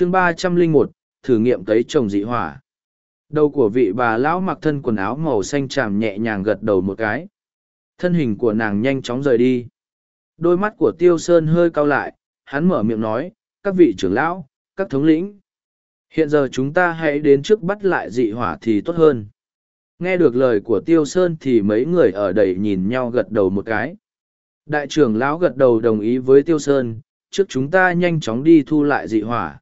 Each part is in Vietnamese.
chương ba trăm linh một, thử nghiệm cấy trồng dị hỏa. Đầu của vị bà lão mặc thân quần áo màu xanh tràm nhẹ nhàng gật đầu một cái. Thân hình của nàng nhanh chóng rời đi. Đôi mắt của tiêu sơn hơi cau lại, hắn mở miệng nói, các vị trưởng lão, các thống lĩnh, hiện giờ chúng ta hãy đến trước bắt lại dị hỏa thì tốt hơn. Nghe được lời của tiêu sơn thì mấy người ở đây nhìn nhau gật đầu một cái. Đại trưởng lão gật đầu đồng ý với tiêu sơn, trước chúng ta nhanh chóng đi thu lại dị hỏa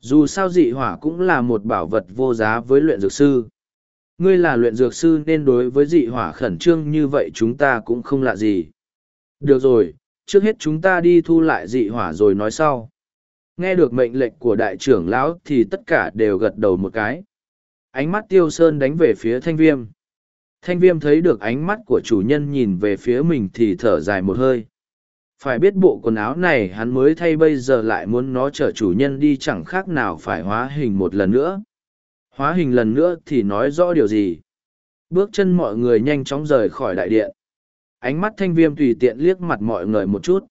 dù sao dị hỏa cũng là một bảo vật vô giá với luyện dược sư. Ngươi là luyện dược sư nên đối với dị hỏa khẩn trương như vậy chúng ta cũng không lạ gì. Được rồi, trước hết chúng ta đi thu lại dị hỏa rồi nói sau. Nghe được mệnh lệnh của đại trưởng lão thì tất cả đều gật đầu một cái. Ánh mắt tiêu sơn đánh về phía thanh viêm. Thanh viêm thấy được ánh mắt của chủ nhân nhìn về phía mình thì thở dài một hơi phải biết bộ quần áo này hắn mới thay bây giờ lại muốn nó chở chủ nhân đi chẳng khác nào phải hóa hình một lần nữa. Hóa hình lần nữa thì nói rõ điều gì? Bước chân mọi người nhanh chóng rời khỏi đại điện. Ánh mắt thanh viêm tùy tiện liếc mặt mọi người một chút.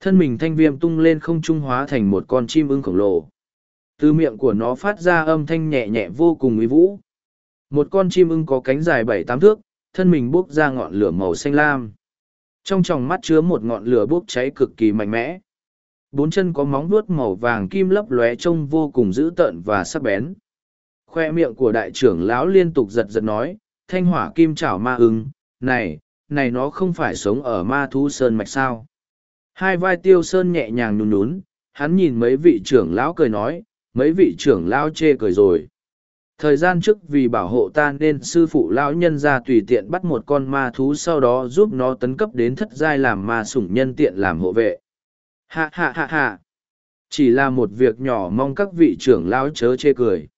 Thân mình thanh viêm tung lên không trung hóa thành một con chim ưng khổng lồ. Từ miệng của nó phát ra âm thanh nhẹ nhẹ vô cùng uy vũ. Một con chim ưng có cánh dài bảy tám thước, thân mình buốc ra ngọn lửa màu xanh lam trong tròng mắt chứa một ngọn lửa bốc cháy cực kỳ mạnh mẽ. Bốn chân có móng vuốt màu vàng kim lấp lóe trông vô cùng dữ tợn và sắc bén. Khoe miệng của đại trưởng lão liên tục giật giật nói, thanh hỏa kim chảo ma ưng, này này nó không phải sống ở ma thú sơn mạch sao? Hai vai tiêu sơn nhẹ nhàng nhún nhún, hắn nhìn mấy vị trưởng lão cười nói, mấy vị trưởng lão chê cười rồi thời gian trước vì bảo hộ ta nên sư phụ lão nhân ra tùy tiện bắt một con ma thú sau đó giúp nó tấn cấp đến thất giai làm ma sủng nhân tiện làm hộ vệ. Hạ hạ hạ hạ chỉ là một việc nhỏ mong các vị trưởng lão chớ chê cười.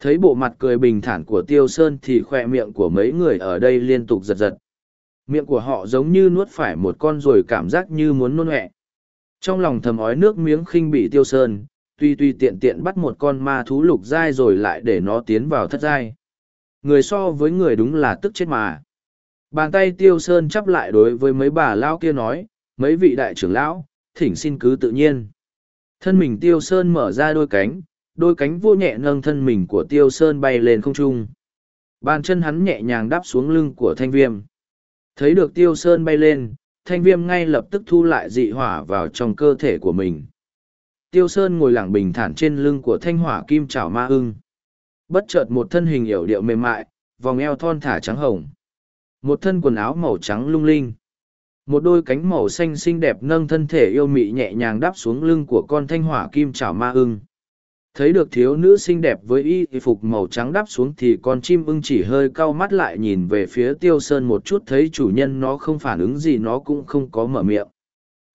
Thấy bộ mặt cười bình thản của tiêu sơn thì khoe miệng của mấy người ở đây liên tục giật giật. Miệng của họ giống như nuốt phải một con ruồi cảm giác như muốn nôn hẹ trong lòng thầm ói nước miếng khinh bị tiêu sơn tuy tuy tiện tiện bắt một con ma thú lục giai rồi lại để nó tiến vào thất giai. Người so với người đúng là tức chết mà. Bàn tay tiêu sơn chắp lại đối với mấy bà lão kia nói, mấy vị đại trưởng lão, thỉnh xin cứ tự nhiên. Thân mình tiêu sơn mở ra đôi cánh đôi cánh vô nhẹ nâng thân mình của tiêu sơn bay lên không trung. Bàn chân hắn nhẹ nhàng đáp xuống lưng của thanh viêm. Thấy được tiêu sơn bay lên, thanh viêm ngay lập tức thu lại dị hỏa vào trong cơ thể của mình tiêu sơn ngồi lẳng bình thản trên lưng của thanh hỏa kim trảo ma ưng. Bất chợt một thân hình yểu điệu mềm mại, vòng eo thon thả trắng hồng. Một thân quần áo màu trắng lung linh. Một đôi cánh màu xanh xinh đẹp nâng thân thể yêu mị nhẹ nhàng đáp xuống lưng của con thanh hỏa kim trảo ma ưng. Thấy được thiếu nữ xinh đẹp với y phục màu trắng đáp xuống thì con chim ưng chỉ hơi cau mắt lại nhìn về phía tiêu sơn một chút thấy chủ nhân nó không phản ứng gì nó cũng không có mở miệng.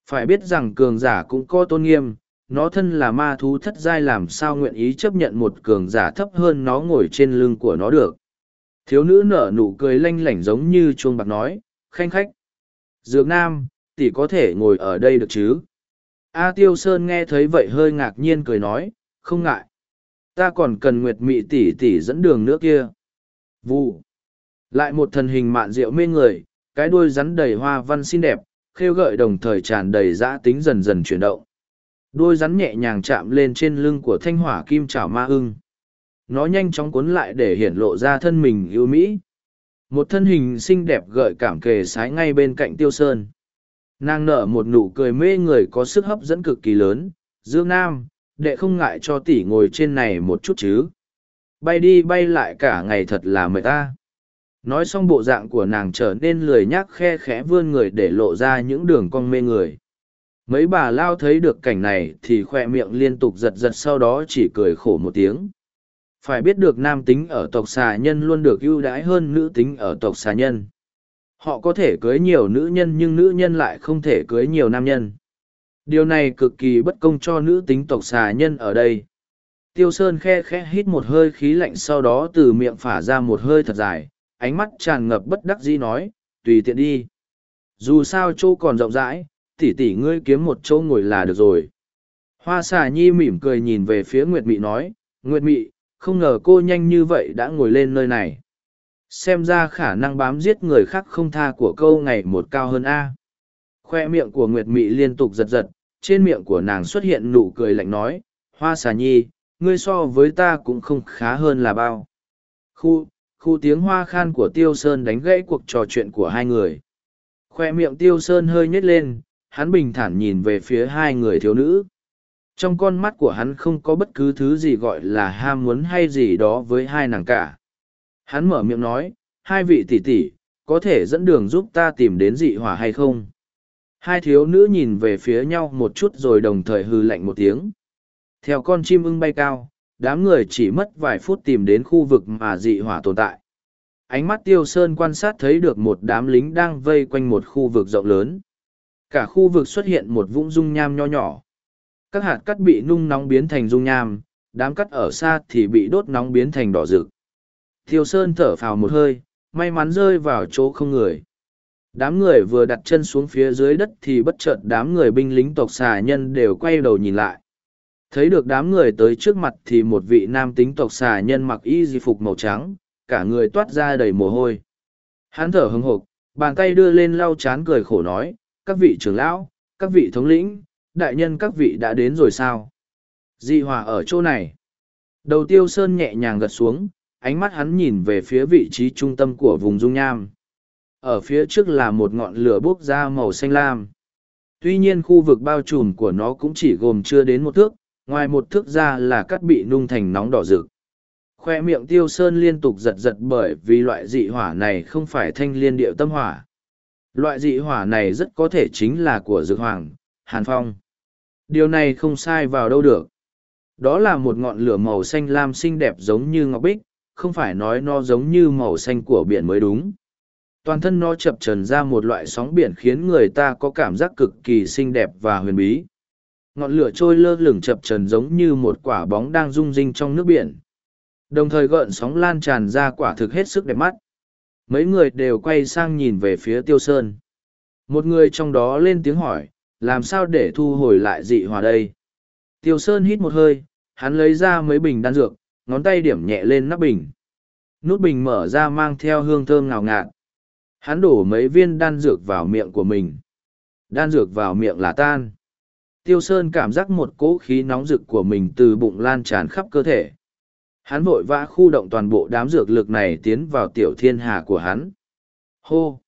Phải biết rằng cường giả cũng có tôn nghiêm nó thân là ma thú thất giai làm sao nguyện ý chấp nhận một cường giả thấp hơn nó ngồi trên lưng của nó được? Thiếu nữ nở nụ cười lanh lảnh giống như chuông bạc nói, khanh khách, dược nam, tỷ có thể ngồi ở đây được chứ? A tiêu sơn nghe thấy vậy hơi ngạc nhiên cười nói, không ngại. Ta còn cần nguyệt mị tỷ tỷ dẫn đường nữa kia. Vu lại một thần hình mạn rượu mê người, cái đuôi rắn đầy hoa văn xinh đẹp, khêu gợi đồng thời tràn đầy dã tính dần dần chuyển động đôi rắn nhẹ nhàng chạm lên trên lưng của thanh hỏa kim chảo ma ưng. Nó nhanh chóng cuốn lại để hiển lộ ra thân mình ưu mỹ. Một thân hình xinh đẹp gợi cảm kề sái ngay bên cạnh tiêu sơn. Nàng nở một nụ cười mê người có sức hấp dẫn cực kỳ lớn. Dương nam, đệ không ngại cho tỷ ngồi trên này một chút chứ. Bay đi bay lại cả ngày thật là mệt ta. Nói xong bộ dạng của nàng trở nên lười nhác khe khẽ vươn người để lộ ra những đường cong mê người mấy bà lao thấy được cảnh này thì khoe miệng liên tục giật giật sau đó chỉ cười khổ một tiếng. Phải biết được nam tính ở tộc xà nhân luôn được ưu đãi hơn nữ tính ở tộc xà nhân. Họ có thể cưới nhiều nữ nhân nhưng nữ nhân lại không thể cưới nhiều nam nhân. Điều này cực kỳ bất công cho nữ tính tộc xà nhân ở đây. Tiêu sơn khe khẽ hít một hơi khí lạnh sau đó từ miệng phả ra một hơi thật dài, ánh mắt tràn ngập bất đắc dĩ nói, tùy tiện đi. Dù sao chỗ còn rộng rãi tỉ tỉ ngươi kiếm một chỗ ngồi là được rồi. Hoa xà nhi mỉm cười nhìn về phía Nguyệt Mị nói, Nguyệt Mị, không ngờ cô nhanh như vậy đã ngồi lên nơi này. Xem ra khả năng bám giết người khác không tha của câu ngày một cao hơn A. Khoe miệng của Nguyệt Mị liên tục giật giật, trên miệng của nàng xuất hiện nụ cười lạnh nói, Hoa xà nhi, ngươi so với ta cũng không khá hơn là bao. Khu, khu tiếng hoa khan của Tiêu Sơn đánh gãy cuộc trò chuyện của hai người. Khoe miệng Tiêu Sơn hơi nhếch lên, hắn bình thản nhìn về phía hai người thiếu nữ. Trong con mắt của hắn không có bất cứ thứ gì gọi là ham muốn hay gì đó với hai nàng cả. Hắn mở miệng nói, hai vị tỷ tỷ, có thể dẫn đường giúp ta tìm đến dị hỏa hay không? Hai thiếu nữ nhìn về phía nhau một chút rồi đồng thời hư lạnh một tiếng. Theo con chim ưng bay cao, đám người chỉ mất vài phút tìm đến khu vực mà dị hỏa tồn tại. Ánh mắt tiêu sơn quan sát thấy được một đám lính đang vây quanh một khu vực rộng lớn. Cả khu vực xuất hiện một vũng dung nham nho nhỏ. Các hạt cắt bị nung nóng biến thành dung nham, đám cắt ở xa thì bị đốt nóng biến thành đỏ rực. thiêu sơn thở phào một hơi, may mắn rơi vào chỗ không người. Đám người vừa đặt chân xuống phía dưới đất thì bất chợt đám người binh lính tộc xà nhân đều quay đầu nhìn lại. Thấy được đám người tới trước mặt thì một vị nam tính tộc xà nhân mặc y di phục màu trắng, cả người toát ra đầy mồ hôi. Hắn thở hừng hộp, bàn tay đưa lên lau chán cười khổ nói, các vị trưởng lão, các vị thống lĩnh, đại nhân các vị đã đến rồi sao? Dị hòa ở chỗ này. Đầu tiêu sơn nhẹ nhàng gật xuống, ánh mắt hắn nhìn về phía vị trí trung tâm của vùng dung nham. Ở phía trước là một ngọn lửa bốc ra màu xanh lam. Tuy nhiên khu vực bao trùm của nó cũng chỉ gồm chưa đến một thước, ngoài một thước ra là cắt bị nung thành nóng đỏ rực. Khoe miệng tiêu sơn liên tục giật giật bởi vì loại dị hỏa này không phải thanh liên điệu tâm hỏa. Loại dị hỏa này rất có thể chính là của dược hoàng, hàn phong. Điều này không sai vào đâu được. Đó là một ngọn lửa màu xanh lam xinh đẹp giống như ngọc bích, không phải nói nó giống như màu xanh của biển mới đúng. Toàn thân nó chập trần ra một loại sóng biển khiến người ta có cảm giác cực kỳ xinh đẹp và huyền bí. Ngọn lửa trôi lơ lửng chập trần giống như một quả bóng đang rung rinh trong nước biển. Đồng thời gợn sóng lan tràn ra quả thực hết sức đẹp mắt. Mấy người đều quay sang nhìn về phía Tiêu Sơn. Một người trong đó lên tiếng hỏi, làm sao để thu hồi lại dị hòa đây? Tiêu Sơn hít một hơi, hắn lấy ra mấy bình đan dược, ngón tay điểm nhẹ lên nắp bình. Nút bình mở ra mang theo hương thơm ngào ngạt. Hắn đổ mấy viên đan dược vào miệng của mình. Đan dược vào miệng là tan. Tiêu Sơn cảm giác một cỗ khí nóng rực của mình từ bụng lan tràn khắp cơ thể. Hắn vội vã khu động toàn bộ đám dược lực này tiến vào tiểu thiên hà của hắn. Hô!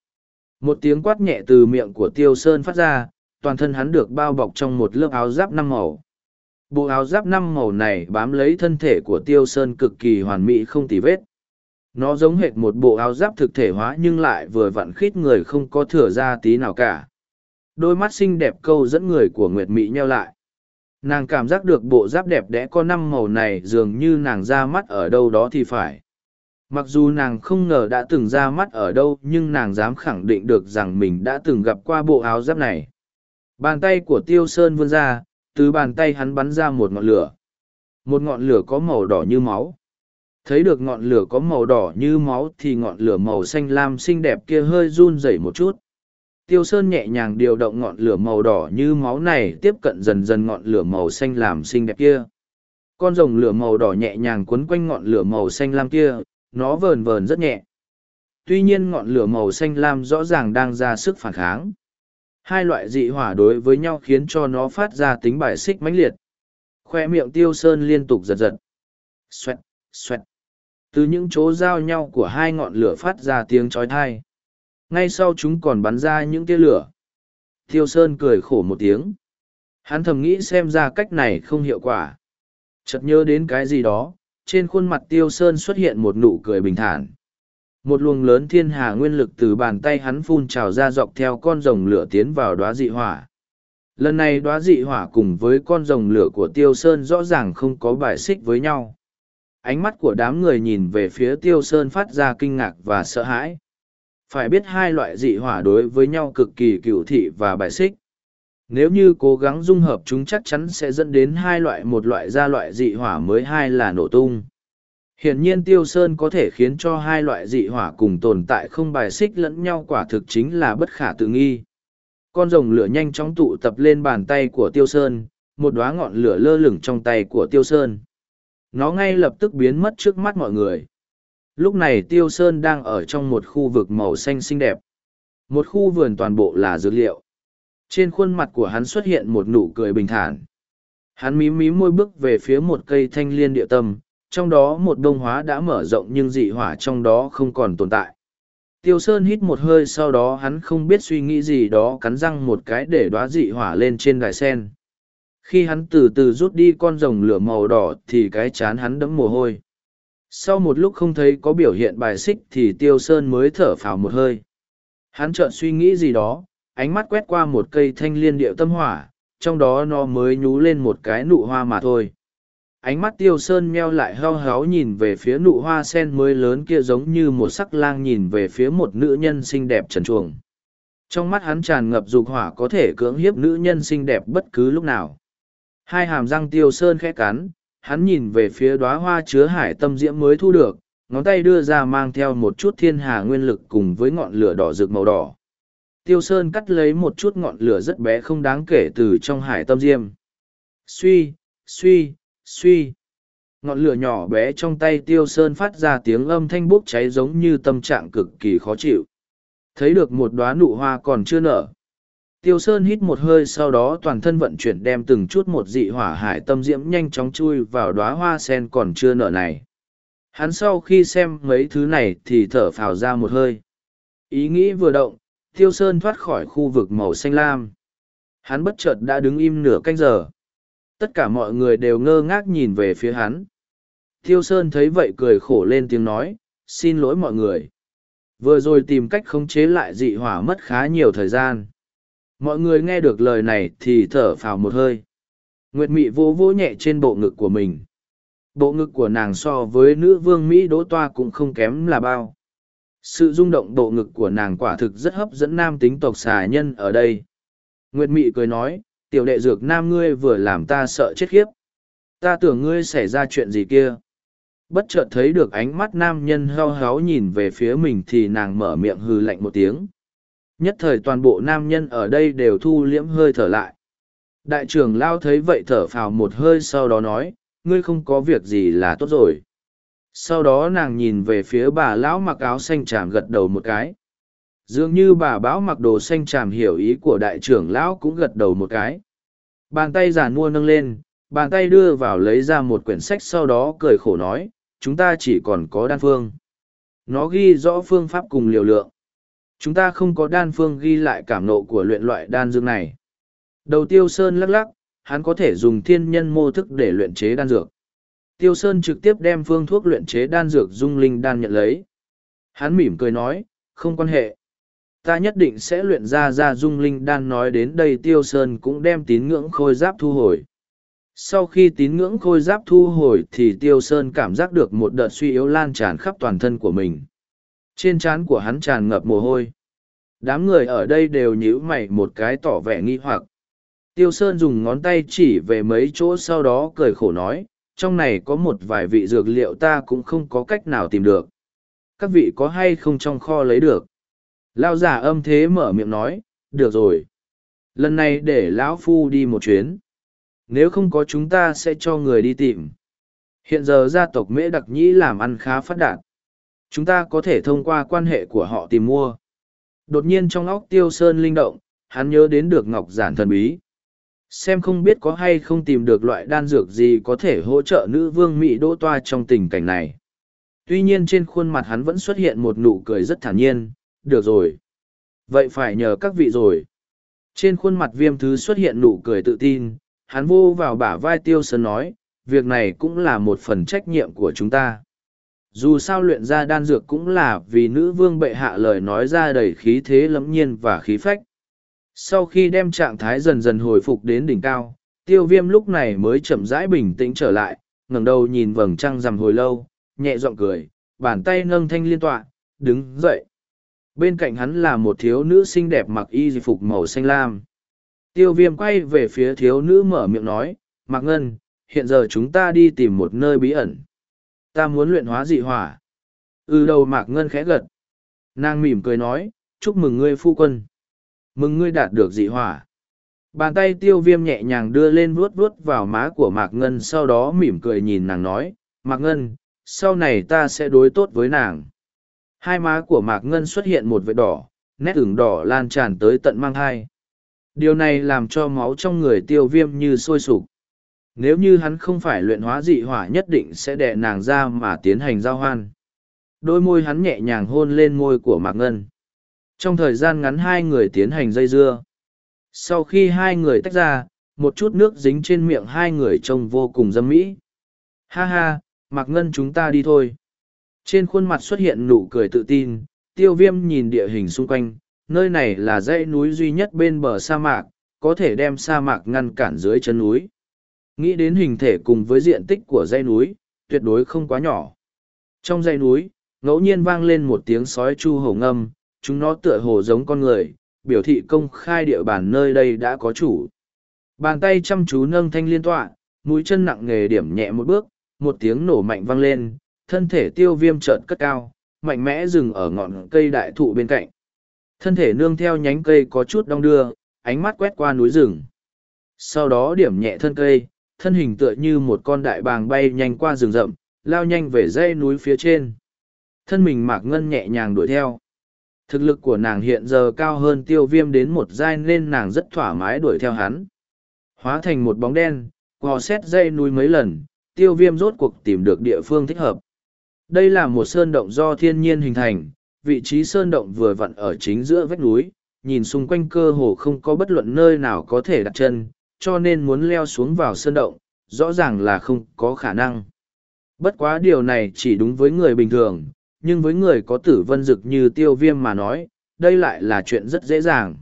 Một tiếng quát nhẹ từ miệng của Tiêu Sơn phát ra, toàn thân hắn được bao bọc trong một lớp áo giáp năm màu. Bộ áo giáp năm màu này bám lấy thân thể của Tiêu Sơn cực kỳ hoàn mỹ không tì vết. Nó giống hệt một bộ áo giáp thực thể hóa nhưng lại vừa vặn khít người không có thừa ra tí nào cả. Đôi mắt xinh đẹp câu dẫn người của Nguyệt Mỹ nheo lại. Nàng cảm giác được bộ giáp đẹp đẽ có năm màu này dường như nàng ra mắt ở đâu đó thì phải. Mặc dù nàng không ngờ đã từng ra mắt ở đâu nhưng nàng dám khẳng định được rằng mình đã từng gặp qua bộ áo giáp này. Bàn tay của Tiêu Sơn vươn ra, từ bàn tay hắn bắn ra một ngọn lửa. Một ngọn lửa có màu đỏ như máu. Thấy được ngọn lửa có màu đỏ như máu thì ngọn lửa màu xanh lam xinh đẹp kia hơi run rẩy một chút. Tiêu Sơn nhẹ nhàng điều động ngọn lửa màu đỏ như máu này tiếp cận dần dần ngọn lửa màu xanh làm xinh đẹp kia. Con rồng lửa màu đỏ nhẹ nhàng quấn quanh ngọn lửa màu xanh lam kia, nó vờn vờn rất nhẹ. Tuy nhiên ngọn lửa màu xanh lam rõ ràng đang ra sức phản kháng. Hai loại dị hỏa đối với nhau khiến cho nó phát ra tính bài xích mãnh liệt. Khoe miệng Tiêu Sơn liên tục giật giật. Xoẹt, xoẹt. Từ những chỗ giao nhau của hai ngọn lửa phát ra tiếng chói tai ngay sau chúng còn bắn ra những tia lửa. Tiêu Sơn cười khổ một tiếng. Hắn thầm nghĩ xem ra cách này không hiệu quả. Chợt nhớ đến cái gì đó, trên khuôn mặt Tiêu Sơn xuất hiện một nụ cười bình thản. Một luồng lớn thiên hà nguyên lực từ bàn tay hắn phun trào ra dọc theo con rồng lửa tiến vào đóa dị hỏa. Lần này đóa dị hỏa cùng với con rồng lửa của Tiêu Sơn rõ ràng không có bài xích với nhau. Ánh mắt của đám người nhìn về phía Tiêu Sơn phát ra kinh ngạc và sợ hãi phải biết hai loại dị hỏa đối với nhau cực kỳ cựu thị và bài xích. Nếu như cố gắng dung hợp chúng chắc chắn sẽ dẫn đến hai loại một loại ra loại dị hỏa mới, hai là nổ tung. Hiển nhiên tiêu sơn có thể khiến cho hai loại dị hỏa cùng tồn tại không bài xích lẫn nhau quả thực chính là bất khả tự nghi. Con rồng lửa nhanh chóng tụ tập lên bàn tay của tiêu sơn, một đoá ngọn lửa lơ lửng trong tay của tiêu sơn. Nó ngay lập tức biến mất trước mắt mọi người. Lúc này Tiêu Sơn đang ở trong một khu vực màu xanh xinh đẹp. Một khu vườn toàn bộ là dược liệu. Trên khuôn mặt của hắn xuất hiện một nụ cười bình thản. Hắn mím mím môi bước về phía một cây thanh liên địa tâm, trong đó một đông hóa đã mở rộng nhưng dị hỏa trong đó không còn tồn tại. Tiêu Sơn hít một hơi sau đó hắn không biết suy nghĩ gì đó cắn răng một cái để đóa dị hỏa lên trên đài sen. Khi hắn từ từ rút đi con rồng lửa màu đỏ thì cái chán hắn đẫm mồ hôi. Sau một lúc không thấy có biểu hiện bài xích thì Tiêu Sơn mới thở phào một hơi. Hắn chợt suy nghĩ gì đó, ánh mắt quét qua một cây thanh liên điệu tâm hỏa, trong đó nó mới nhú lên một cái nụ hoa mà thôi. Ánh mắt tiêu sơn meo lại hao háo nhìn về phía nụ hoa sen mới lớn kia giống như một sắc lang nhìn về phía một nữ nhân xinh đẹp trần chuồng trong mắt hắn tràn ngập dục hỏa có thể cưỡng hiếp nữ nhân xinh đẹp bất cứ lúc nào. Hai hàm răng tiêu sơn khẽ cắn hắn nhìn về phía đoá hoa chứa hải tâm diễm mới thu được, ngón tay đưa ra mang theo một chút thiên hà nguyên lực cùng với ngọn lửa đỏ rực màu đỏ. Tiêu sơn cắt lấy một chút ngọn lửa rất bé không đáng kể từ trong hải tâm diêm. Suy suy suy. Ngọn lửa nhỏ bé trong tay tiêu sơn phát ra tiếng âm thanh bốc cháy giống như tâm trạng cực kỳ khó chịu. Thấy được một đoá nụ hoa còn chưa nở tiêu sơn hít một hơi sau đó toàn thân vận chuyển đem từng chút một dị hỏa hải tâm diễm nhanh chóng chui vào đóa hoa sen còn chưa nở này. Hắn sau khi xem mấy thứ này thì thở phào ra một hơi. Ý nghĩ vừa động, tiêu sơn thoát khỏi khu vực màu xanh lam. Hắn bất chợt đã đứng im nửa canh giờ. Tất cả mọi người đều ngơ ngác nhìn về phía hắn. Tiêu sơn thấy vậy cười khổ lên tiếng nói, xin lỗi mọi người. Vừa rồi tìm cách khống chế lại dị hỏa mất khá nhiều thời gian mọi người nghe được lời này thì thở phào một hơi nguyệt mị vỗ vỗ nhẹ trên bộ ngực của mình bộ ngực của nàng so với nữ vương mỹ đỗ toa cũng không kém là bao sự rung động bộ ngực của nàng quả thực rất hấp dẫn nam tính tộc xà nhân ở đây nguyệt mị cười nói, tiểu đệ dược nam ngươi vừa làm ta sợ chết khiếp. Ta tưởng ngươi xảy ra chuyện gì kia. Bất chợt thấy được ánh mắt nam nhân hao háo nhìn về phía mình thì nàng mở miệng hừ lạnh một tiếng. Nhất thời toàn bộ nam nhân ở đây đều thu liễm hơi thở lại. Đại trưởng lao thấy vậy thở phào một hơi sau đó nói, ngươi không có việc gì là tốt rồi. Sau đó nàng nhìn về phía bà lão mặc áo xanh tràm gật đầu một cái dường như bà báo mặc đồ xanh tràm hiểu ý của đại trưởng lão cũng gật đầu một cái bàn tay giàn mua nâng lên bàn tay đưa vào lấy ra một quyển sách sau đó cười khổ nói chúng ta chỉ còn có đan phương nó ghi rõ phương pháp cùng liều lượng chúng ta không có đan phương ghi lại cảm nộ của luyện loại đan dương này. Đầu tiêu sơn lắc lắc, hắn có thể dùng thiên nhân mô thức để luyện chế đan dược. Tiêu sơn trực tiếp đem phương thuốc luyện chế đan dược dung linh đan nhận lấy. Hắn mỉm cười nói, không quan hệ. Ta nhất định sẽ luyện ra ra dung linh đan nói đến đây tiêu sơn cũng đem tín ngưỡng khôi giáp thu hồi. Sau khi tín ngưỡng khôi giáp thu hồi thì tiêu sơn cảm giác được một đợt suy yếu lan tràn khắp toàn thân của mình trên trán của hắn tràn ngập mồ hôi đám người ở đây đều nhíu mày một cái tỏ vẻ nghi hoặc tiêu sơn dùng ngón tay chỉ về mấy chỗ sau đó cười khổ nói trong này có một vài vị dược liệu ta cũng không có cách nào tìm được các vị có hay không trong kho lấy được Lao giả âm thế mở miệng nói, được rồi. Lần này để lão Phu đi một chuyến. Nếu không có chúng ta sẽ cho người đi tìm. Hiện giờ gia tộc Mễ Đặc Nhĩ làm ăn khá phát đạt. Chúng ta có thể thông qua quan hệ của họ tìm mua. Đột nhiên trong óc tiêu sơn linh động, hắn nhớ đến được ngọc giản thần bí. Xem không biết có hay không tìm được loại đan dược gì có thể hỗ trợ nữ vương Mỹ đỗ toa trong tình cảnh này. Tuy nhiên trên khuôn mặt hắn vẫn xuất hiện một nụ cười rất thản nhiên, được rồi. Vậy phải nhờ các vị rồi. Trên khuôn mặt viêm thứ xuất hiện nụ cười tự tin, hắn vô vào bả vai tiêu sơn nói, việc này cũng là một phần trách nhiệm của chúng ta. Dù sao luyện ra đan dược cũng là vì nữ vương bệ hạ lời nói ra đầy khí thế lẫm nhiên và khí phách. Sau khi đem trạng thái dần dần hồi phục đến đỉnh cao, tiêu viêm lúc này mới chậm rãi bình tĩnh trở lại, ngẩng đầu nhìn vầng trăng rằm hồi lâu, nhẹ giọng cười, bàn tay nâng thanh liên tọa, đứng dậy. Bên cạnh hắn là một thiếu nữ xinh đẹp mặc y phục màu xanh lam. Tiêu viêm quay về phía thiếu nữ mở miệng nói, Mạc Ngân, hiện giờ chúng ta đi tìm một nơi bí ẩn. Ta muốn luyện hóa dị hỏa. Ừ đầu Mạc Ngân khẽ gật. Nàng mỉm cười nói, chúc mừng ngươi phu quân. Mừng ngươi đạt được dị hỏa. Bàn tay tiêu viêm nhẹ nhàng đưa lên vuốt vuốt vào má của Mạc Ngân sau đó mỉm cười nhìn nàng nói, Mạc Ngân, sau này ta sẽ đối tốt với nàng. Hai má của Mạc Ngân xuất hiện một vệt đỏ, nét ửng đỏ lan tràn tới tận mang hai. Điều này làm cho máu trong người tiêu viêm như sôi sục. Nếu như hắn không phải luyện hóa dị hỏa nhất định sẽ đè nàng ra mà tiến hành giao hoan. Đôi môi hắn nhẹ nhàng hôn lên môi của Mạc Ngân. Trong thời gian ngắn hai người tiến hành dây dưa. Sau khi hai người tách ra, một chút nước dính trên miệng hai người trông vô cùng dâm mỹ. Ha ha, Mạc Ngân chúng ta đi thôi. Trên khuôn mặt xuất hiện nụ cười tự tin, tiêu viêm nhìn địa hình xung quanh, nơi này là dãy núi duy nhất bên bờ sa mạc, có thể đem sa mạc ngăn cản dưới chân núi. Nghĩ đến hình thể cùng với diện tích của dãy núi, tuyệt đối không quá nhỏ. Trong dãy núi, ngẫu nhiên vang lên một tiếng sói chu hổ ngâm, chúng nó tựa hồ giống con người, biểu thị công khai địa bàn nơi đây đã có chủ. Bàn tay chăm chú nâng thanh liên tọa, mũi chân nặng nghề điểm nhẹ một bước, một tiếng nổ mạnh vang lên, thân thể tiêu viêm trợt cất cao, mạnh mẽ dừng ở ngọn cây đại thụ bên cạnh. Thân thể nương theo nhánh cây có chút đong đưa, ánh mắt quét qua núi rừng. Sau đó điểm nhẹ thân cây, thân hình tựa như một con đại bàng bay nhanh qua rừng rậm, lao nhanh về dãy núi phía trên. Thân mình mạc ngân nhẹ nhàng đuổi theo. Thực lực của nàng hiện giờ cao hơn tiêu viêm đến một giai nên nàng rất thoải mái đuổi theo hắn. Hóa thành một bóng đen, hò xét dây núi mấy lần, tiêu viêm rốt cuộc tìm được địa phương thích hợp. Đây là một sơn động do thiên nhiên hình thành, vị trí sơn động vừa vặn ở chính giữa vách núi, nhìn xung quanh cơ hồ không có bất luận nơi nào có thể đặt chân, cho nên muốn leo xuống vào sơn động, rõ ràng là không có khả năng. Bất quá điều này chỉ đúng với người bình thường, nhưng với người có tử vân dực như tiêu viêm mà nói, đây lại là chuyện rất dễ dàng.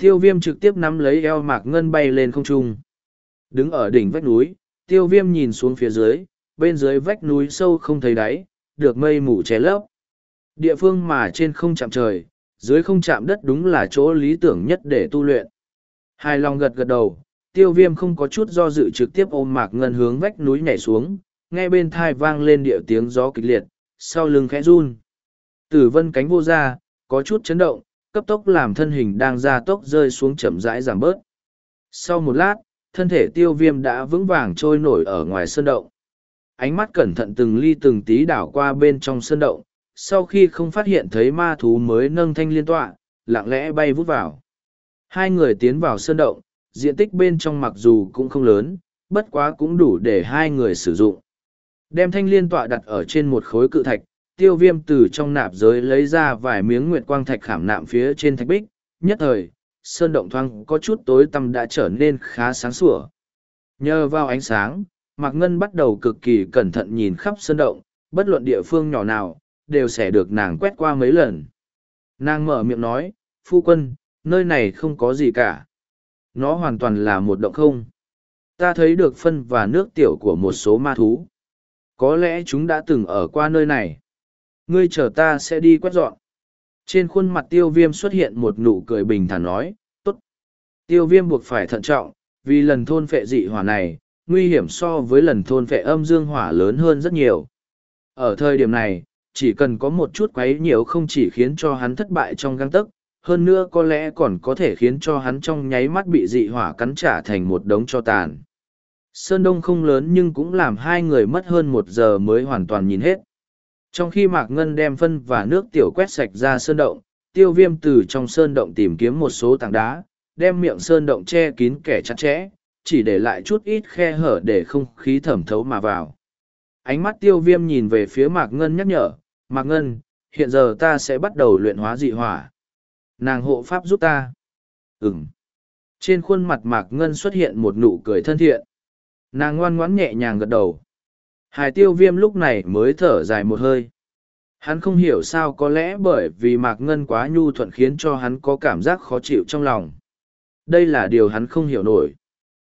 Tiêu viêm trực tiếp nắm lấy eo mạc ngân bay lên không trung. Đứng ở đỉnh vách núi, tiêu viêm nhìn xuống phía dưới, bên dưới vách núi sâu không thấy đáy, được mây mù che lấp. Địa phương mà trên không chạm trời, dưới không chạm đất đúng là chỗ lý tưởng nhất để tu luyện. Hài lòng gật gật đầu, tiêu viêm không có chút do dự trực tiếp ôm mạc ngân hướng vách núi nhảy xuống, nghe bên thai vang lên địa tiếng gió kịch liệt, sau lưng khẽ run. Tử vân cánh vô ra, có chút chấn động, cấp tốc làm thân hình đang ra tốc rơi xuống chậm rãi giảm bớt. Sau một lát, thân thể tiêu viêm đã vững vàng trôi nổi ở ngoài sơn động. Ánh mắt cẩn thận từng ly từng tí đảo qua bên trong sơn động, sau khi không phát hiện thấy ma thú mới nâng thanh liên tọa, lặng lẽ bay vút vào. Hai người tiến vào sơn động, diện tích bên trong mặc dù cũng không lớn, bất quá cũng đủ để hai người sử dụng. Đem thanh liên tọa đặt ở trên một khối cự thạch, tiêu viêm từ trong nạp giới lấy ra vài miếng nguyệt quang thạch khảm nạm phía trên thạch bích, nhất thời, sơn động thoang có chút tối tăm đã trở nên khá sáng sủa. Nhờ vào ánh sáng, Mạc Ngân bắt đầu cực kỳ cẩn thận nhìn khắp sơn động, bất luận địa phương nhỏ nào, đều sẽ được nàng quét qua mấy lần. Nàng mở miệng nói, phu quân, nơi này không có gì cả. Nó hoàn toàn là một động không. Ta thấy được phân và nước tiểu của một số ma thú. Có lẽ chúng đã từng ở qua nơi này. Ngươi chờ ta sẽ đi quét dọn. Trên khuôn mặt tiêu viêm xuất hiện một nụ cười bình thản nói, tốt. Tiêu viêm buộc phải thận trọng, vì lần thôn phệ dị hỏa này, nguy hiểm so với lần thôn phệ âm dương hỏa lớn hơn rất nhiều. Ở thời điểm này, chỉ cần có một chút quấy nhiều không chỉ khiến cho hắn thất bại trong găng tấc, hơn nữa có lẽ còn có thể khiến cho hắn trong nháy mắt bị dị hỏa cắn trả thành một đống cho tàn. Sơn Đông không lớn nhưng cũng làm hai người mất hơn một giờ mới hoàn toàn nhìn hết. Trong khi Mạc Ngân đem phân và nước tiểu quét sạch ra sơn động, tiêu viêm từ trong sơn động tìm kiếm một số tảng đá, đem miệng sơn động che kín kẻ chặt chẽ, chỉ để lại chút ít khe hở để không khí thẩm thấu mà vào. Ánh mắt tiêu viêm nhìn về phía Mạc Ngân nhắc nhở, Mạc Ngân, hiện giờ ta sẽ bắt đầu luyện hóa dị hỏa. Nàng hộ pháp giúp ta. Ừm. Trên khuôn mặt Mạc Ngân xuất hiện một nụ cười thân thiện. Nàng ngoan ngoãn nhẹ nhàng gật đầu. Hải tiêu viêm lúc này mới thở dài một hơi. Hắn không hiểu sao có lẽ bởi vì Mạc Ngân quá nhu thuận khiến cho hắn có cảm giác khó chịu trong lòng. Đây là điều hắn không hiểu nổi.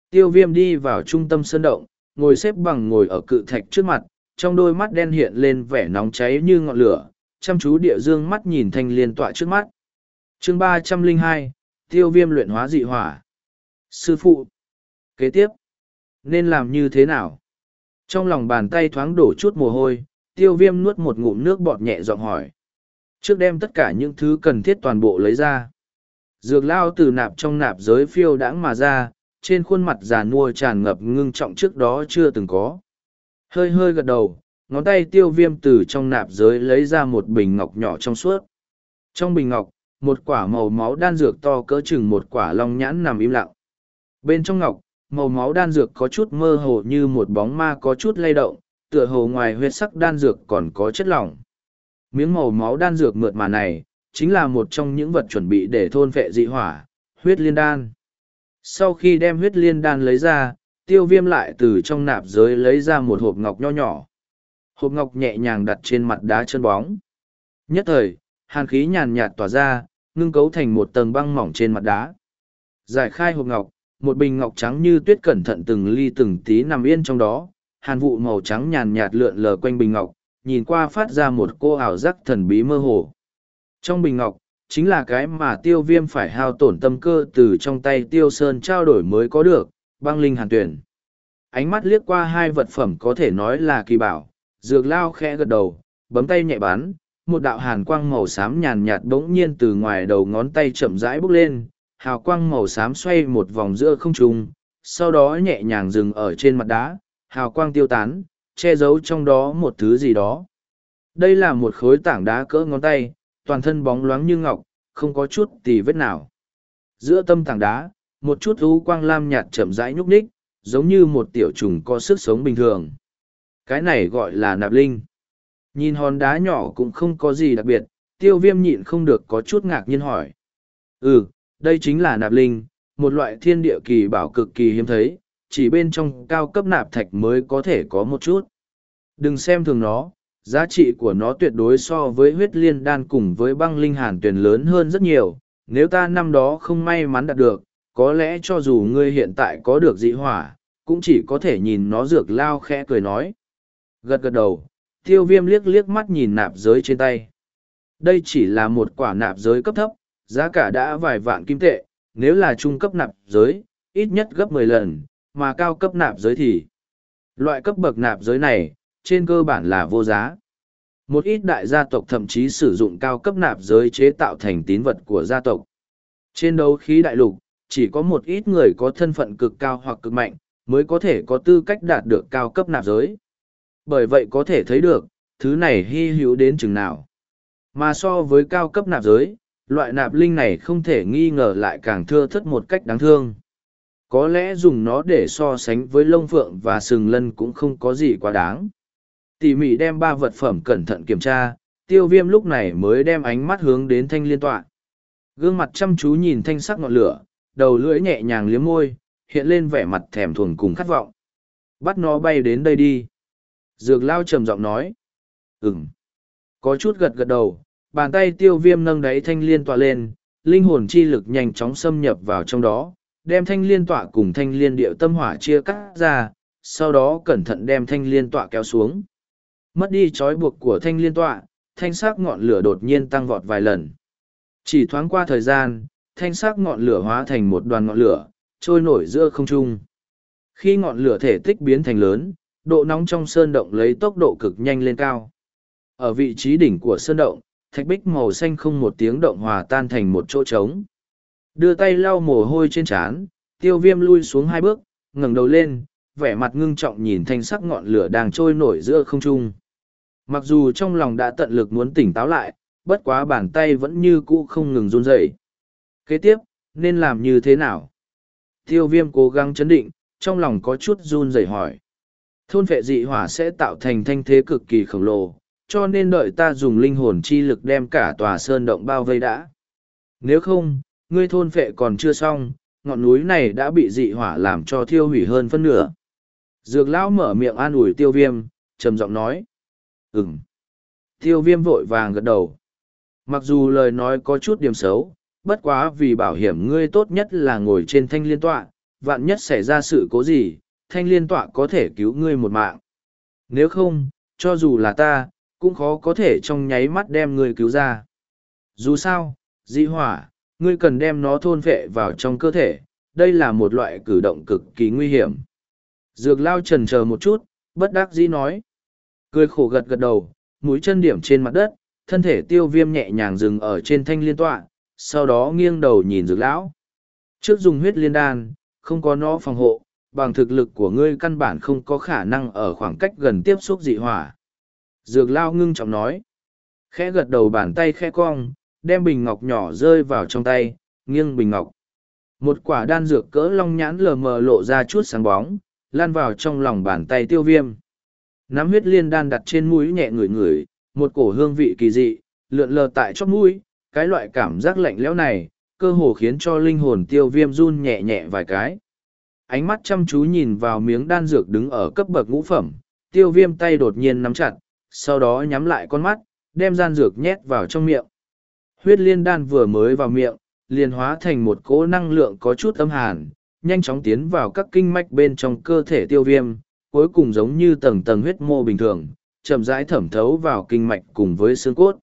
Tiêu viêm đi vào trung tâm sơn động, ngồi xếp bằng ngồi ở cự thạch trước mặt, trong đôi mắt đen hiện lên vẻ nóng cháy như ngọn lửa, chăm chú địa dương mắt nhìn thanh liên tọa trước mắt chương ba trăm linh hai tiêu viêm luyện hóa dị hỏa. Sư phụ. Kế tiếp. Nên làm như thế nào? Trong lòng bàn tay thoáng đổ chút mồ hôi, tiêu viêm nuốt một ngụm nước bọt nhẹ giọng hỏi. Trước đem tất cả những thứ cần thiết toàn bộ lấy ra. Dược lao từ nạp trong nạp giới phiêu đãng mà ra, trên khuôn mặt già nua tràn ngập ngưng trọng trước đó chưa từng có. Hơi hơi gật đầu, ngón tay tiêu viêm từ trong nạp giới lấy ra một bình ngọc nhỏ trong suốt. Trong bình ngọc, một quả màu máu đan dược to cỡ chừng một quả long nhãn nằm im lặng. Bên trong ngọc, màu máu đan dược có chút mơ hồ như một bóng ma có chút lay động, tựa hồ ngoài huyết sắc đan dược còn có chất lỏng. Miếng màu máu đan dược mượt mà này, chính là một trong những vật chuẩn bị để thôn vệ dị hỏa, huyết liên đan. Sau khi đem huyết liên đan lấy ra, tiêu viêm lại từ trong nạp giới lấy ra một hộp ngọc nho nhỏ. Hộp ngọc nhẹ nhàng đặt trên mặt đá chân bóng. Nhất thời, hàn khí nhàn nhạt tỏa ra, ngưng cấu thành một tầng băng mỏng trên mặt đá. Giải khai hộp ngọc, một bình ngọc trắng như tuyết cẩn thận từng ly từng tí nằm yên trong đó, hàn vụ màu trắng nhàn nhạt lượn lờ quanh bình ngọc, nhìn qua phát ra một cô ảo giác thần bí mơ hồ. Trong bình ngọc, chính là cái mà tiêu viêm phải hao tổn tâm cơ từ trong tay tiêu sơn trao đổi mới có được, băng linh hàn tuyển. Ánh mắt liếc qua hai vật phẩm có thể nói là kỳ bảo, dược lao khẽ gật đầu, bấm tay nhẹ bắn, một đạo hàn quang màu xám nhàn nhạt bỗng nhiên từ ngoài đầu ngón tay chậm rãi bốc lên, hào quang màu xám xoay một vòng giữa không trung, sau đó nhẹ nhàng dừng ở trên mặt đá, hào quang tiêu tán, che giấu trong đó một thứ gì đó. Đây là một khối tảng đá cỡ ngón tay, toàn thân bóng loáng như ngọc, không có chút tì vết nào. Giữa tâm tảng đá, một chút u quang lam nhạt chậm rãi nhúc nhích, giống như một tiểu trùng có sức sống bình thường. Cái này gọi là nạp linh. Nhìn hòn đá nhỏ cũng không có gì đặc biệt, tiêu viêm nhịn không được có chút ngạc nhiên hỏi. Ừ, đây chính là nạp linh, một loại thiên địa kỳ bảo cực kỳ hiếm thấy, chỉ bên trong cao cấp nạp thạch mới có thể có một chút. Đừng xem thường nó, giá trị của nó tuyệt đối so với huyết liên đan cùng với băng linh hàn tuyền lớn hơn rất nhiều. Nếu ta năm đó không may mắn đạt được, có lẽ cho dù ngươi hiện tại có được dị hỏa, cũng chỉ có thể nhìn nó dược lao khẽ cười nói. Gật gật đầu, tiêu viêm liếc liếc mắt nhìn nạp giới trên tay. Đây chỉ là một quả nạp giới cấp thấp, giá cả đã vài vạn kim tệ, nếu là trung cấp nạp giới, ít nhất gấp mười lần, mà cao cấp nạp giới thì. Loại cấp bậc nạp giới này, trên cơ bản là vô giá. Một ít đại gia tộc thậm chí sử dụng cao cấp nạp giới chế tạo thành tín vật của gia tộc. Trên đấu khí đại lục, chỉ có một ít người có thân phận cực cao hoặc cực mạnh, mới có thể có tư cách đạt được cao cấp nạp giới. Bởi vậy có thể thấy được, thứ này hy hữu đến chừng nào. Mà so với cao cấp nạp giới, loại nạp linh này không thể nghi ngờ lại càng thưa thất một cách đáng thương. Có lẽ dùng nó để so sánh với lông phượng và sừng lân cũng không có gì quá đáng. Tỉ mỉ đem ba vật phẩm cẩn thận kiểm tra, tiêu viêm lúc này mới đem ánh mắt hướng đến thanh liên tọa. Gương mặt chăm chú nhìn thanh sắc ngọn lửa, đầu lưỡi nhẹ nhàng liếm môi, hiện lên vẻ mặt thèm thuồng cùng khát vọng. Bắt nó bay đến đây đi. Dược lao trầm giọng nói. Ừm. Có chút gật gật đầu, bàn tay tiêu viêm nâng đáy thanh liên tọa lên, linh hồn chi lực nhanh chóng xâm nhập vào trong đó, đem thanh liên tọa cùng thanh liên điệu tâm hỏa chia cắt ra, sau đó cẩn thận đem thanh liên tọa kéo xuống. Mất đi trói buộc của thanh liên tọa, thanh sắc ngọn lửa đột nhiên tăng vọt vài lần. Chỉ thoáng qua thời gian, thanh sắc ngọn lửa hóa thành một đoàn ngọn lửa, trôi nổi giữa không trung. Khi ngọn lửa thể tích biến thành lớn, độ nóng trong sơn động lấy tốc độ cực nhanh lên cao. Ở vị trí đỉnh của sơn động, thạch bích màu xanh không một tiếng động hòa tan thành một chỗ trống. Đưa tay lau mồ hôi trên trán, tiêu viêm lui xuống hai bước, ngẩng đầu lên, vẻ mặt ngưng trọng nhìn thanh sắc ngọn lửa đang trôi nổi giữa không trung. Mặc dù trong lòng đã tận lực muốn tỉnh táo lại, bất quá bàn tay vẫn như cũ không ngừng run rẩy. Kế tiếp, nên làm như thế nào? Tiêu viêm cố gắng chấn định, trong lòng có chút run rẩy hỏi. Thôn vệ dị hỏa sẽ tạo thành thanh thế cực kỳ khổng lồ, cho nên đợi ta dùng linh hồn chi lực đem cả tòa sơn động bao vây đã. Nếu không, ngươi thôn vệ còn chưa xong, ngọn núi này đã bị dị hỏa làm cho thiêu hủy hơn phân nửa. Dược lão mở miệng an ủi tiêu viêm, trầm giọng nói. Ừm. Tiêu viêm vội vàng gật đầu. Mặc dù lời nói có chút điểm xấu, bất quá vì bảo hiểm ngươi tốt nhất là ngồi trên thanh liên tọa, vạn nhất xảy ra sự cố gì, thanh liên tọa có thể cứu ngươi một mạng. Nếu không, cho dù là ta, cũng khó có thể trong nháy mắt đem ngươi cứu ra. Dù sao, dị hỏa, ngươi cần đem nó thôn vệ vào trong cơ thể, đây là một loại cử động cực kỳ nguy hiểm. Dược lao trần chờ một chút, bất đắc dĩ nói. Cười khổ gật gật đầu, mũi chân điểm trên mặt đất, thân thể tiêu viêm nhẹ nhàng dừng ở trên thanh liên tọa, sau đó nghiêng đầu nhìn dược lão. Trước dùng huyết liên đan, không có nó phòng hộ, bằng thực lực của ngươi căn bản không có khả năng ở khoảng cách gần tiếp xúc dị hỏa. Dược lao ngưng trọng nói. Khẽ gật đầu bàn tay khẽ cong, đem bình ngọc nhỏ rơi vào trong tay, nghiêng bình ngọc. Một quả đan dược cỡ long nhãn lờ mờ lộ ra chút sáng bóng, lan vào trong lòng bàn tay tiêu viêm. Nắm huyết liên đan đặt trên mũi nhẹ ngửi ngửi, một cổ hương vị kỳ dị, lượn lờ tại chóp mũi, cái loại cảm giác lạnh lẽo này, cơ hồ khiến cho linh hồn tiêu viêm run nhẹ nhẹ vài cái. Ánh mắt chăm chú nhìn vào miếng đan dược đứng ở cấp bậc ngũ phẩm, tiêu viêm tay đột nhiên nắm chặt, sau đó nhắm lại con mắt, đem gian dược nhét vào trong miệng. Huyết liên đan vừa mới vào miệng, liền hóa thành một cỗ năng lượng có chút âm hàn, nhanh chóng tiến vào các kinh mạch bên trong cơ thể tiêu viêm, cuối cùng giống như tầng tầng huyết mô bình thường, chậm rãi thẩm thấu vào kinh mạch cùng với xương cốt.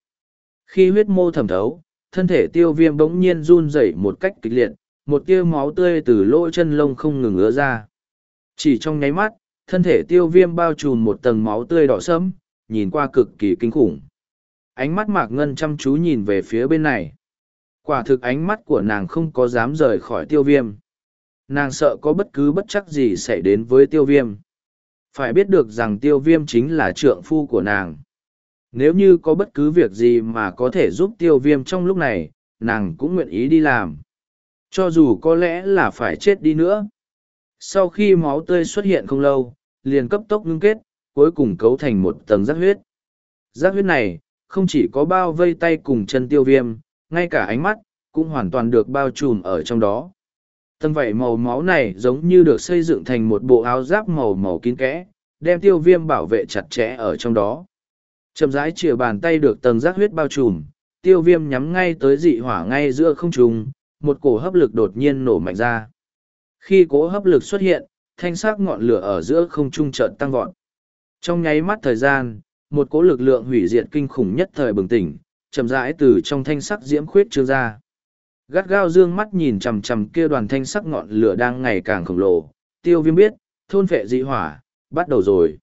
Khi huyết mô thẩm thấu, thân thể tiêu viêm bỗng nhiên run rẩy một cách kịch liệt, một tia máu tươi từ lỗ chân lông không ngừng ứa ra. Chỉ trong nháy mắt, thân thể tiêu viêm bao trùm một tầng máu tươi đỏ sẫm, nhìn qua cực kỳ kinh khủng. Ánh mắt mạc ngân chăm chú nhìn về phía bên này. Quả thực ánh mắt của nàng không có dám rời khỏi tiêu viêm. Nàng sợ có bất cứ bất chắc gì xảy đến với tiêu viêm. Phải biết được rằng tiêu viêm chính là trượng phu của nàng. Nếu như có bất cứ việc gì mà có thể giúp tiêu viêm trong lúc này, nàng cũng nguyện ý đi làm. Cho dù có lẽ là phải chết đi nữa. Sau khi máu tươi xuất hiện không lâu, liền cấp tốc ngưng kết, cuối cùng cấu thành một tầng giác huyết. Giác huyết này, không chỉ có bao vây tay cùng chân tiêu viêm, ngay cả ánh mắt, cũng hoàn toàn được bao trùm ở trong đó. Tầng vảy màu máu này giống như được xây dựng thành một bộ áo giáp màu màu kín kẽ, đem tiêu viêm bảo vệ chặt chẽ ở trong đó. Chậm rãi chìa bàn tay được tầng giác huyết bao trùm, tiêu viêm nhắm ngay tới dị hỏa ngay giữa không trung, một cổ hấp lực đột nhiên nổ mạnh ra. Khi cỗ hấp lực xuất hiện, thanh sắc ngọn lửa ở giữa không trung chợt tăng vọt. Trong nháy mắt thời gian, một cỗ lực lượng hủy diệt kinh khủng nhất thời bừng tỉnh, chậm rãi từ trong thanh sắc diễm khuyết trương ra. Gắt gao dương mắt nhìn chằm chằm kia đoàn thanh sắc ngọn lửa đang ngày càng khổng lồ, tiêu viêm biết, thôn phệ dị hỏa, bắt đầu rồi.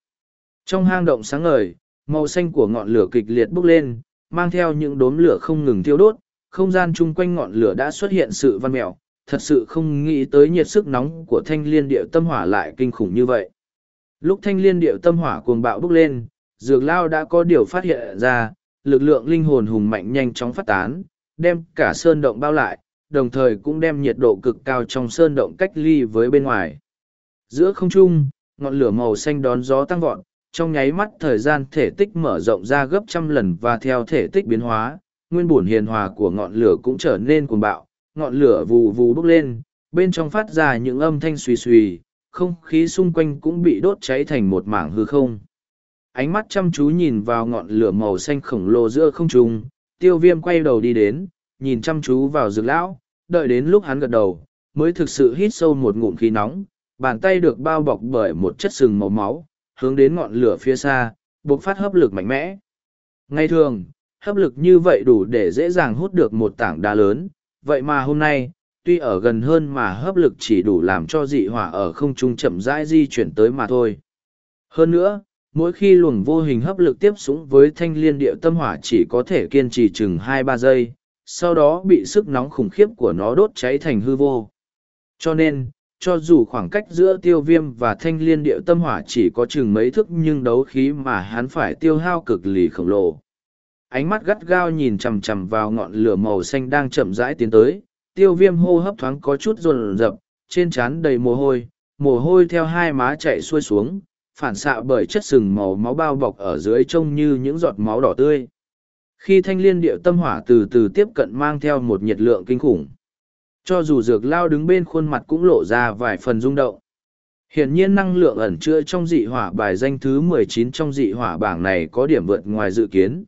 Trong hang động sáng ngời, màu xanh của ngọn lửa kịch liệt bốc lên, mang theo những đốm lửa không ngừng thiêu đốt, không gian chung quanh ngọn lửa đã xuất hiện sự văn mẹo, thật sự không nghĩ tới nhiệt sức nóng của thanh liên điệu tâm hỏa lại kinh khủng như vậy. Lúc thanh liên điệu tâm hỏa cuồng bạo bốc lên, dược lao đã có điều phát hiện ra, lực lượng linh hồn hùng mạnh nhanh chóng phát tán, đem cả sơn động bao lại, đồng thời cũng đem nhiệt độ cực cao trong sơn động cách ly với bên ngoài. Giữa không trung, ngọn lửa màu xanh đón gió tăng vọt, trong nháy mắt thời gian thể tích mở rộng ra gấp trăm lần và theo thể tích biến hóa, nguyên bổn hiền hòa của ngọn lửa cũng trở nên cuồng bạo, ngọn lửa vù vù bốc lên, bên trong phát ra những âm thanh xùy xùy, không khí xung quanh cũng bị đốt cháy thành một mảng hư không. Ánh mắt chăm chú nhìn vào ngọn lửa màu xanh khổng lồ giữa không trung, tiêu viêm quay đầu đi đến, nhìn chăm chú vào dược lão, đợi đến lúc hắn gật đầu, mới thực sự hít sâu một ngụm khí nóng, bàn tay được bao bọc bởi một chất sừng màu máu, hướng đến ngọn lửa phía xa, buộc phát hấp lực mạnh mẽ. Ngay thường, hấp lực như vậy đủ để dễ dàng hút được một tảng đá lớn, vậy mà hôm nay, tuy ở gần hơn mà hấp lực chỉ đủ làm cho dị hỏa ở không trung chậm rãi di chuyển tới mà thôi. Hơn nữa, mỗi khi luồng vô hình hấp lực tiếp xúc với thanh liên địa tâm hỏa chỉ có thể kiên trì chừng hai ba giây, sau đó bị sức nóng khủng khiếp của nó đốt cháy thành hư vô. Cho nên, cho dù khoảng cách giữa tiêu viêm và thanh liên địa tâm hỏa chỉ có chừng mấy thức nhưng đấu khí mà hắn phải tiêu hao cực lì khổng lồ. Ánh mắt gắt gao nhìn chằm chằm vào ngọn lửa màu xanh đang chậm rãi tiến tới, tiêu viêm hô hấp thoáng có chút rồn rập, trên trán đầy mồ hôi, mồ hôi theo hai má chạy xuôi xuống, phản xạ bởi chất sừng màu máu bao bọc ở dưới trông như những giọt máu đỏ tươi. Khi thanh liên điệu tâm hỏa từ từ tiếp cận mang theo một nhiệt lượng kinh khủng. Cho dù dược lao đứng bên khuôn mặt cũng lộ ra vài phần rung động. Hiển nhiên năng lượng ẩn chứa trong dị hỏa bài danh thứ mười chín trong dị hỏa bảng này có điểm vượt ngoài dự kiến.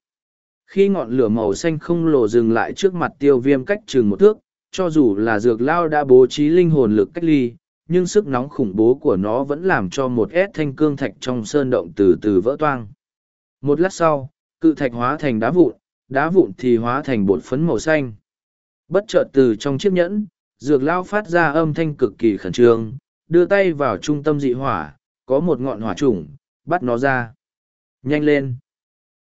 Khi ngọn lửa màu xanh không lồ dừng lại trước mặt tiêu viêm cách chừng một thước, cho dù là dược lao đã bố trí linh hồn lực cách ly, nhưng sức nóng khủng bố của nó vẫn làm cho một ép thanh cương thạch trong sơn động từ từ vỡ toang. Một lát sau, cự thạch hóa thành đá vụn, đá vụn thì hóa thành bột phấn màu xanh. Bất chợt từ trong chiếc nhẫn, dược lao phát ra âm thanh cực kỳ khẩn trương, đưa tay vào trung tâm dị hỏa, có một ngọn hỏa trùng, bắt nó ra. Nhanh lên!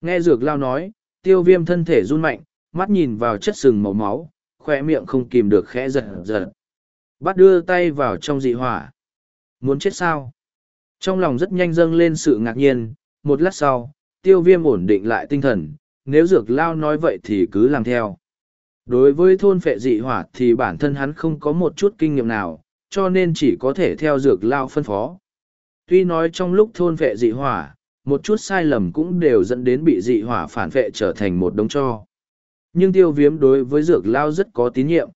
Nghe dược lao nói, tiêu viêm thân thể run mạnh, mắt nhìn vào chất sừng màu máu, khoe miệng không kìm được khẽ giật giật. Bắt đưa tay vào trong dị hỏa. Muốn chết sao? Trong lòng rất nhanh dâng lên sự ngạc nhiên, một lát sau, tiêu viêm ổn định lại tinh thần, nếu dược lao nói vậy thì cứ làm theo. Đối với thôn phệ dị hỏa thì bản thân hắn không có một chút kinh nghiệm nào, cho nên chỉ có thể theo dược lao phân phó. Tuy nói trong lúc thôn phệ dị hỏa, một chút sai lầm cũng đều dẫn đến bị dị hỏa phản vệ trở thành một đống cho. Nhưng tiêu viêm đối với dược lao rất có tín nhiệm.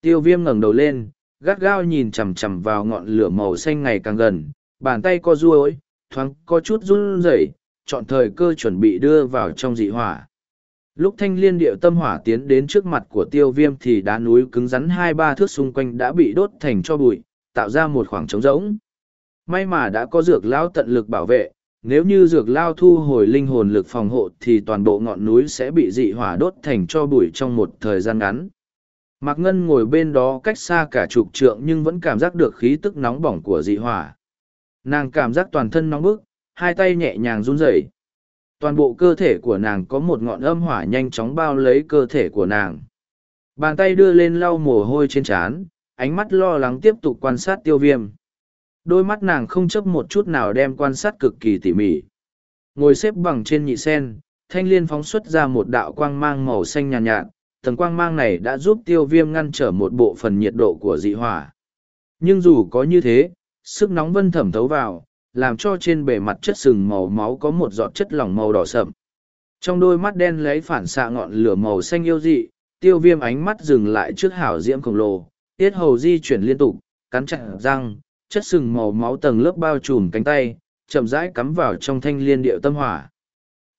Tiêu viêm ngẩng đầu lên, gắt gao nhìn chằm chằm vào ngọn lửa màu xanh ngày càng gần, bàn tay co ruôi, thoáng có chút run rẩy, chọn thời cơ chuẩn bị đưa vào trong dị hỏa. Lúc thanh liên điệu tâm hỏa tiến đến trước mặt của tiêu viêm thì đá núi cứng rắn hai ba thước xung quanh đã bị đốt thành cho bụi, tạo ra một khoảng trống rỗng. May mà đã có dược lao tận lực bảo vệ, nếu như dược lao thu hồi linh hồn lực phòng hộ thì toàn bộ ngọn núi sẽ bị dị hỏa đốt thành cho bụi trong một thời gian ngắn. Mạc Ngân ngồi bên đó cách xa cả chục trượng nhưng vẫn cảm giác được khí tức nóng bỏng của dị hỏa. Nàng cảm giác toàn thân nóng bức, hai tay nhẹ nhàng run rẩy. Toàn bộ cơ thể của nàng có một ngọn âm hỏa nhanh chóng bao lấy cơ thể của nàng. Bàn tay đưa lên lau mồ hôi trên trán, ánh mắt lo lắng tiếp tục quan sát tiêu viêm. Đôi mắt nàng không chấp một chút nào đem quan sát cực kỳ tỉ mỉ. Ngồi xếp bằng trên nhị sen, thanh liên phóng xuất ra một đạo quang mang màu xanh nhàn nhạt, nhạt, tầng quang mang này đã giúp tiêu viêm ngăn trở một bộ phần nhiệt độ của dị hỏa. Nhưng dù có như thế, sức nóng vân thẩm thấu vào, làm cho trên bề mặt chất sừng màu máu có một giọt chất lỏng màu đỏ sậm. Trong đôi mắt đen lấy phản xạ ngọn lửa màu xanh yêu dị, tiêu viêm ánh mắt dừng lại trước hảo diễm khổng lồ, tiết hầu di chuyển liên tục, cắn chặt răng, chất sừng màu máu tầng lớp bao trùm cánh tay, chậm rãi cắm vào trong thanh liên điệu tâm hỏa.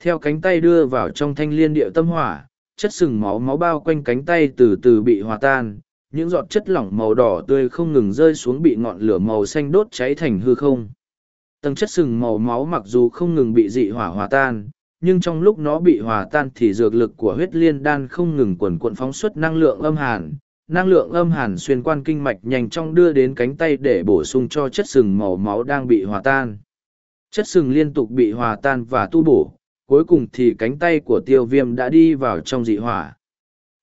Theo cánh tay đưa vào trong thanh liên điệu tâm hỏa, chất sừng máu máu bao quanh cánh tay từ từ bị hòa tan, những giọt chất lỏng màu đỏ tươi không ngừng rơi xuống bị ngọn lửa màu xanh đốt cháy thành hư không. Tầng chất sừng màu máu mặc dù không ngừng bị dị hỏa hòa tan, nhưng trong lúc nó bị hòa tan thì dược lực của huyết liên đan không ngừng quần cuộn phóng xuất năng lượng âm hàn. Năng lượng âm hàn xuyên quan kinh mạch nhanh chóng đưa đến cánh tay để bổ sung cho chất sừng màu máu đang bị hòa tan. Chất sừng liên tục bị hòa tan và tu bổ, cuối cùng thì cánh tay của tiêu viêm đã đi vào trong dị hỏa.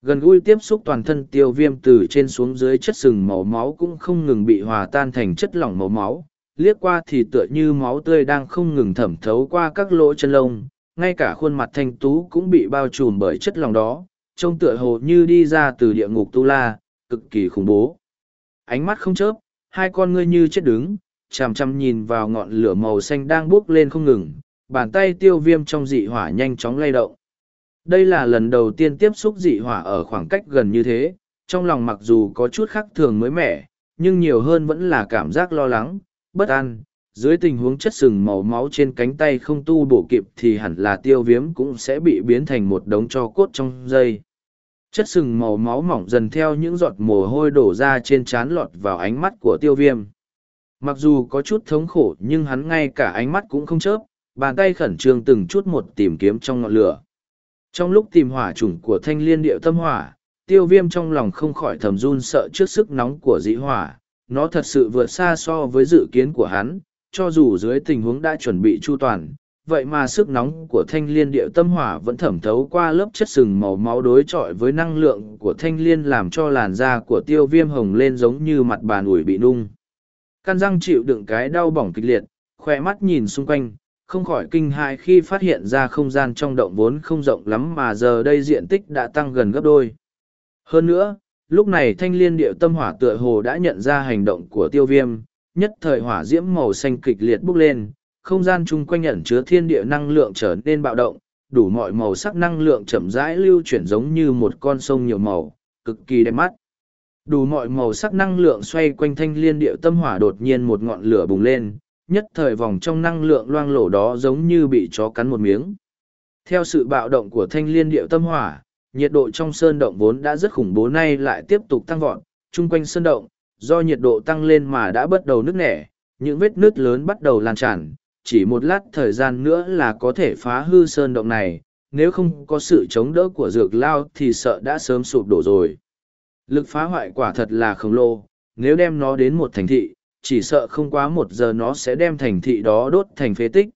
Gần gũi tiếp xúc toàn thân tiêu viêm từ trên xuống dưới chất sừng màu máu cũng không ngừng bị hòa tan thành chất lỏng màu máu, liếc qua thì tựa như máu tươi đang không ngừng thẩm thấu qua các lỗ chân lông, ngay cả khuôn mặt thanh tú cũng bị bao trùm bởi chất lỏng đó, trông tựa hồ như đi ra từ địa ngục tu la, cực kỳ khủng bố. Ánh mắt không chớp, hai con ngươi như chết đứng, chằm chằm nhìn vào ngọn lửa màu xanh đang bốc lên không ngừng, bàn tay tiêu viêm trong dị hỏa nhanh chóng lay động. Đây là lần đầu tiên tiếp xúc dị hỏa ở khoảng cách gần như thế, trong lòng mặc dù có chút khác thường mới mẻ, nhưng nhiều hơn vẫn là cảm giác lo lắng, bất an. Dưới tình huống chất sừng màu máu trên cánh tay không tu bổ kịp thì hẳn là tiêu viêm cũng sẽ bị biến thành một đống cho cốt trong dây. Chất sừng màu máu mỏng dần theo những giọt mồ hôi đổ ra trên trán lọt vào ánh mắt của tiêu viêm. Mặc dù có chút thống khổ nhưng hắn ngay cả ánh mắt cũng không chớp, bàn tay khẩn trương từng chút một tìm kiếm trong ngọn lửa. Trong lúc tìm hỏa chủng của thanh liên điệu tâm hỏa, tiêu viêm trong lòng không khỏi thầm run sợ trước sức nóng của dĩ hỏa. Nó thật sự vượt xa so với dự kiến của hắn, cho dù dưới tình huống đã chuẩn bị chu toàn. Vậy mà sức nóng của thanh liên điệu tâm hỏa vẫn thẩm thấu qua lớp chất sừng màu máu đối chọi với năng lượng của thanh liên làm cho làn da của tiêu viêm hồng lên giống như mặt bàn ủi bị nung. Căn răng chịu đựng cái đau bỏng kịch liệt, khoe mắt nhìn xung quanh, không khỏi kinh hại khi phát hiện ra không gian trong động vốn không rộng lắm mà giờ đây diện tích đã tăng gần gấp đôi. Hơn nữa, lúc này thanh liên điệu tâm hỏa tựa hồ đã nhận ra hành động của tiêu viêm, nhất thời hỏa diễm màu xanh kịch liệt bốc lên, không gian chung quanh nhận chứa thiên địa năng lượng trở nên bạo động, đủ mọi màu sắc năng lượng chậm rãi lưu chuyển giống như một con sông nhiều màu, cực kỳ đẹp mắt. Đủ mọi màu sắc năng lượng xoay quanh thanh liên điệu tâm hỏa đột nhiên một ngọn lửa bùng lên, nhất thời vòng trong năng lượng loang lổ đó giống như bị chó cắn một miếng. Theo sự bạo động của thanh liên điệu tâm hỏa, nhiệt độ trong sơn động vốn đã rất khủng bố nay lại tiếp tục tăng vọt, chung quanh sơn động, do nhiệt độ tăng lên mà đã bắt đầu nứt nẻ, những vết nứt lớn bắt đầu lan tràn, chỉ một lát thời gian nữa là có thể phá hư sơn động này, nếu không có sự chống đỡ của dược lao thì sợ đã sớm sụp đổ rồi. Lực phá hoại quả thật là khổng lồ, nếu đem nó đến một thành thị, chỉ sợ không quá một giờ nó sẽ đem thành thị đó đốt thành phế tích.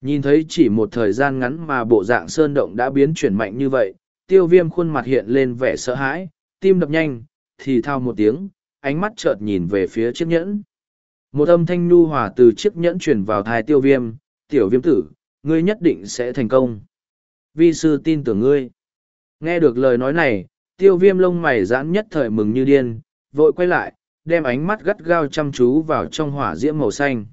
Nhìn thấy chỉ một thời gian ngắn mà bộ dạng sơn động đã biến chuyển mạnh như vậy, tiêu viêm khuôn mặt hiện lên vẻ sợ hãi, tim đập nhanh, thì thao một tiếng, ánh mắt chợt nhìn về phía chiếc nhẫn. Một âm thanh nu hòa từ chiếc nhẫn truyền vào thai tiêu viêm, tiểu viêm tử, ngươi nhất định sẽ thành công. Vi sư tin tưởng ngươi. Nghe được lời nói này, tiêu viêm lông mày giãn nhất thời mừng như điên, vội quay lại, đem ánh mắt gắt gao chăm chú vào trong hỏa diễm màu xanh.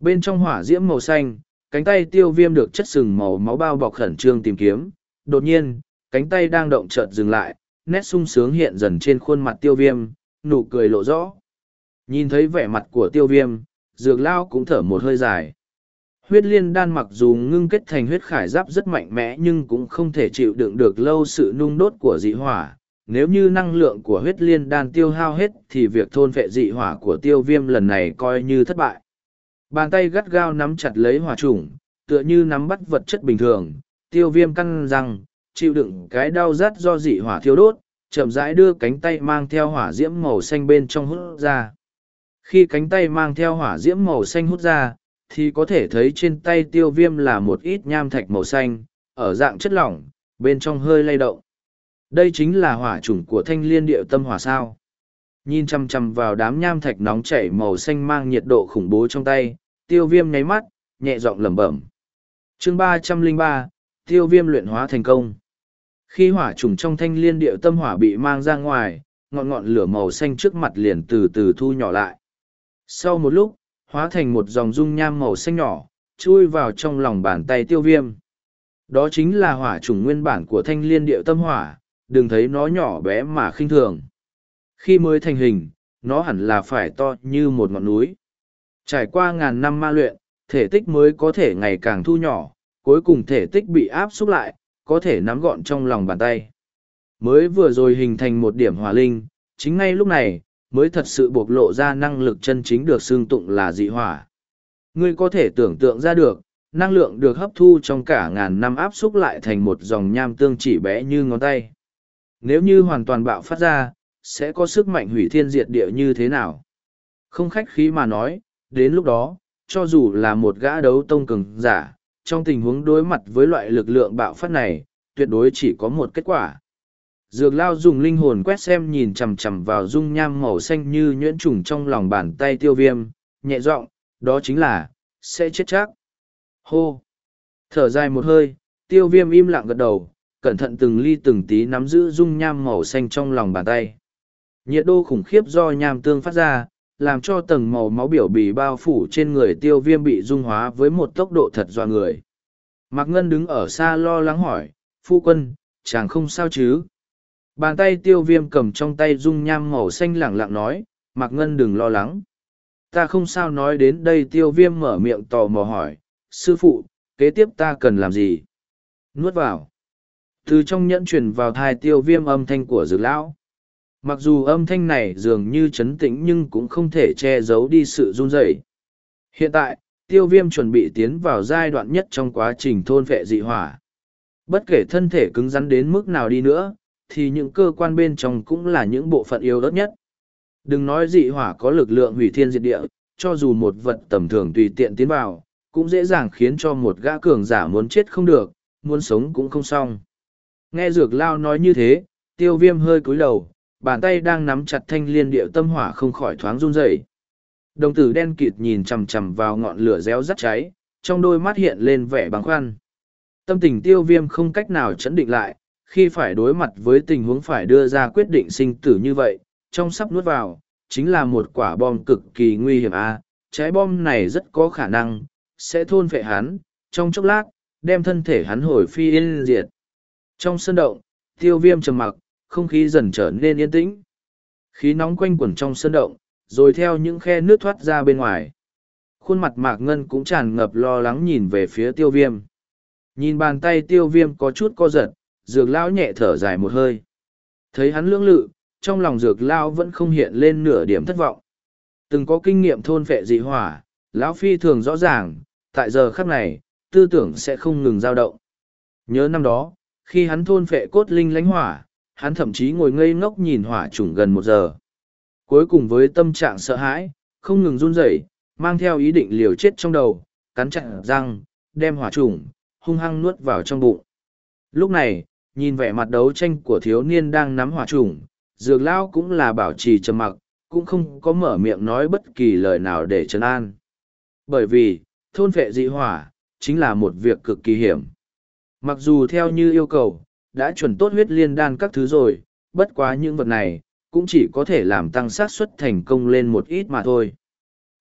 Bên trong hỏa diễm màu xanh, cánh tay tiêu viêm được chất sừng màu máu bao bọc khẩn trương tìm kiếm. Đột nhiên, cánh tay đang động chợt dừng lại, nét sung sướng hiện dần trên khuôn mặt tiêu viêm, nụ cười lộ rõ. Nhìn thấy vẻ mặt của tiêu viêm, dược lao cũng thở một hơi dài. Huyết liên đan mặc dù ngưng kết thành huyết khải giáp rất mạnh mẽ nhưng cũng không thể chịu đựng được lâu sự nung đốt của dị hỏa. Nếu như năng lượng của huyết liên đan tiêu hao hết thì việc thôn vệ dị hỏa của tiêu viêm lần này coi như thất bại. Bàn tay gắt gao nắm chặt lấy hỏa trùng, tựa như nắm bắt vật chất bình thường, tiêu viêm căng răng, chịu đựng cái đau rát do dị hỏa thiêu đốt, chậm rãi đưa cánh tay mang theo hỏa diễm màu xanh bên trong hút ra. Khi cánh tay mang theo hỏa diễm màu xanh hút ra, thì có thể thấy trên tay tiêu viêm là một ít nham thạch màu xanh, ở dạng chất lỏng, bên trong hơi lay động. Đây chính là hỏa chủng của thanh liên điệu tâm hỏa sao. Nhìn chăm chăm vào đám nham thạch nóng chảy màu xanh mang nhiệt độ khủng bố trong tay, tiêu viêm nháy mắt, nhẹ giọng lẩm bẩm. chương ba trăm linh ba tiêu viêm luyện hóa thành công. Khi hỏa trùng trong thanh liên điệu tâm hỏa bị mang ra ngoài, ngọn ngọn lửa màu xanh trước mặt liền từ từ thu nhỏ lại. Sau một lúc, hóa thành một dòng dung nham màu xanh nhỏ, chui vào trong lòng bàn tay tiêu viêm. Đó chính là hỏa trùng nguyên bản của thanh liên điệu tâm hỏa, đừng thấy nó nhỏ bé mà khinh thường. Khi mới thành hình, nó hẳn là phải to như một ngọn núi. Trải qua ngàn năm ma luyện, thể tích mới có thể ngày càng thu nhỏ, cuối cùng thể tích bị áp xúc lại, có thể nắm gọn trong lòng bàn tay. Mới vừa rồi hình thành một điểm hỏa linh, chính ngay lúc này, mới thật sự bộc lộ ra năng lực chân chính được xương tụng là dị hỏa. Ngươi có thể tưởng tượng ra được, năng lượng được hấp thu trong cả ngàn năm áp xúc lại thành một dòng nham tương chỉ bé như ngón tay. Nếu như hoàn toàn bạo phát ra, sẽ có sức mạnh hủy thiên diệt địa như thế nào? Không khách khí mà nói, đến lúc đó, cho dù là một gã đấu tông cường giả, trong tình huống đối mặt với loại lực lượng bạo phát này, tuyệt đối chỉ có một kết quả. Dược lao dùng linh hồn quét xem nhìn chằm chằm vào dung nham màu xanh như nhuyễn trùng trong lòng bàn tay tiêu viêm, nhẹ giọng đó chính là, sẽ chết chắc. Hô! Thở dài một hơi, tiêu viêm im lặng gật đầu, cẩn thận từng ly từng tí nắm giữ dung nham màu xanh trong lòng bàn tay. Nhiệt độ khủng khiếp do nham tương phát ra, làm cho tầng màu máu biểu bì bao phủ trên người tiêu viêm bị dung hóa với một tốc độ thật dọa người. Mạc Ngân đứng ở xa lo lắng hỏi, phu quân, chàng không sao chứ? Bàn tay tiêu viêm cầm trong tay dung nham màu xanh lẳng lặng nói, Mạc Ngân đừng lo lắng. Ta không sao nói đến đây tiêu viêm mở miệng tò mò hỏi, sư phụ, kế tiếp ta cần làm gì? Nuốt vào. Từ trong nhẫn truyền vào thai tiêu viêm âm thanh của dược lão mặc dù âm thanh này dường như chấn tĩnh nhưng cũng không thể che giấu đi sự run rẩy hiện tại tiêu viêm chuẩn bị tiến vào giai đoạn nhất trong quá trình thôn vệ dị hỏa bất kể thân thể cứng rắn đến mức nào đi nữa thì những cơ quan bên trong cũng là những bộ phận yếu ớt nhất đừng nói dị hỏa có lực lượng hủy thiên diệt địa cho dù một vật tầm thường tùy tiện tiến vào cũng dễ dàng khiến cho một gã cường giả muốn chết không được muốn sống cũng không xong nghe dược lao nói như thế tiêu viêm hơi cúi đầu bàn tay đang nắm chặt thanh liên điệu tâm hỏa không khỏi thoáng run rẩy. Đồng tử đen kịt nhìn chằm chằm vào ngọn lửa réo rắt cháy, trong đôi mắt hiện lên vẻ bàng khoăn. Tâm tình tiêu viêm không cách nào chấn định lại, khi phải đối mặt với tình huống phải đưa ra quyết định sinh tử như vậy, trong sắp nuốt vào, chính là một quả bom cực kỳ nguy hiểm a à, trái bom này rất có khả năng, sẽ thôn phệ hắn, trong chốc lát, đem thân thể hắn hồi phi yên diệt. Trong sân động, tiêu viêm trầm mặc, không khí dần trở nên yên tĩnh. Khí nóng quanh quẩn trong sân động, rồi theo những khe nước thoát ra bên ngoài. Khuôn mặt Mạc Ngân cũng tràn ngập lo lắng nhìn về phía tiêu viêm. Nhìn bàn tay tiêu viêm có chút co giật, dược lão nhẹ thở dài một hơi. Thấy hắn lưỡng lự, trong lòng dược lão vẫn không hiện lên nửa điểm thất vọng. Từng có kinh nghiệm thôn phệ dị hỏa, lão phi thường rõ ràng, tại giờ khắc này, tư tưởng sẽ không ngừng dao động. Nhớ năm đó, khi hắn thôn phệ cốt linh lánh hỏa, hắn thậm chí ngồi ngây ngốc nhìn hỏa trùng gần một giờ. Cuối cùng với tâm trạng sợ hãi, không ngừng run rẩy, mang theo ý định liều chết trong đầu, cắn chặt răng, đem hỏa trùng, hung hăng nuốt vào trong bụng. Lúc này, nhìn vẻ mặt đấu tranh của thiếu niên đang nắm hỏa trùng, dược lao cũng là bảo trì trầm mặc, cũng không có mở miệng nói bất kỳ lời nào để trấn an. Bởi vì, thôn vệ dị hỏa, chính là một việc cực kỳ hiểm. Mặc dù theo như yêu cầu, đã chuẩn tốt huyết liên đan các thứ rồi, bất quá những vật này, cũng chỉ có thể làm tăng xác suất thành công lên một ít mà thôi.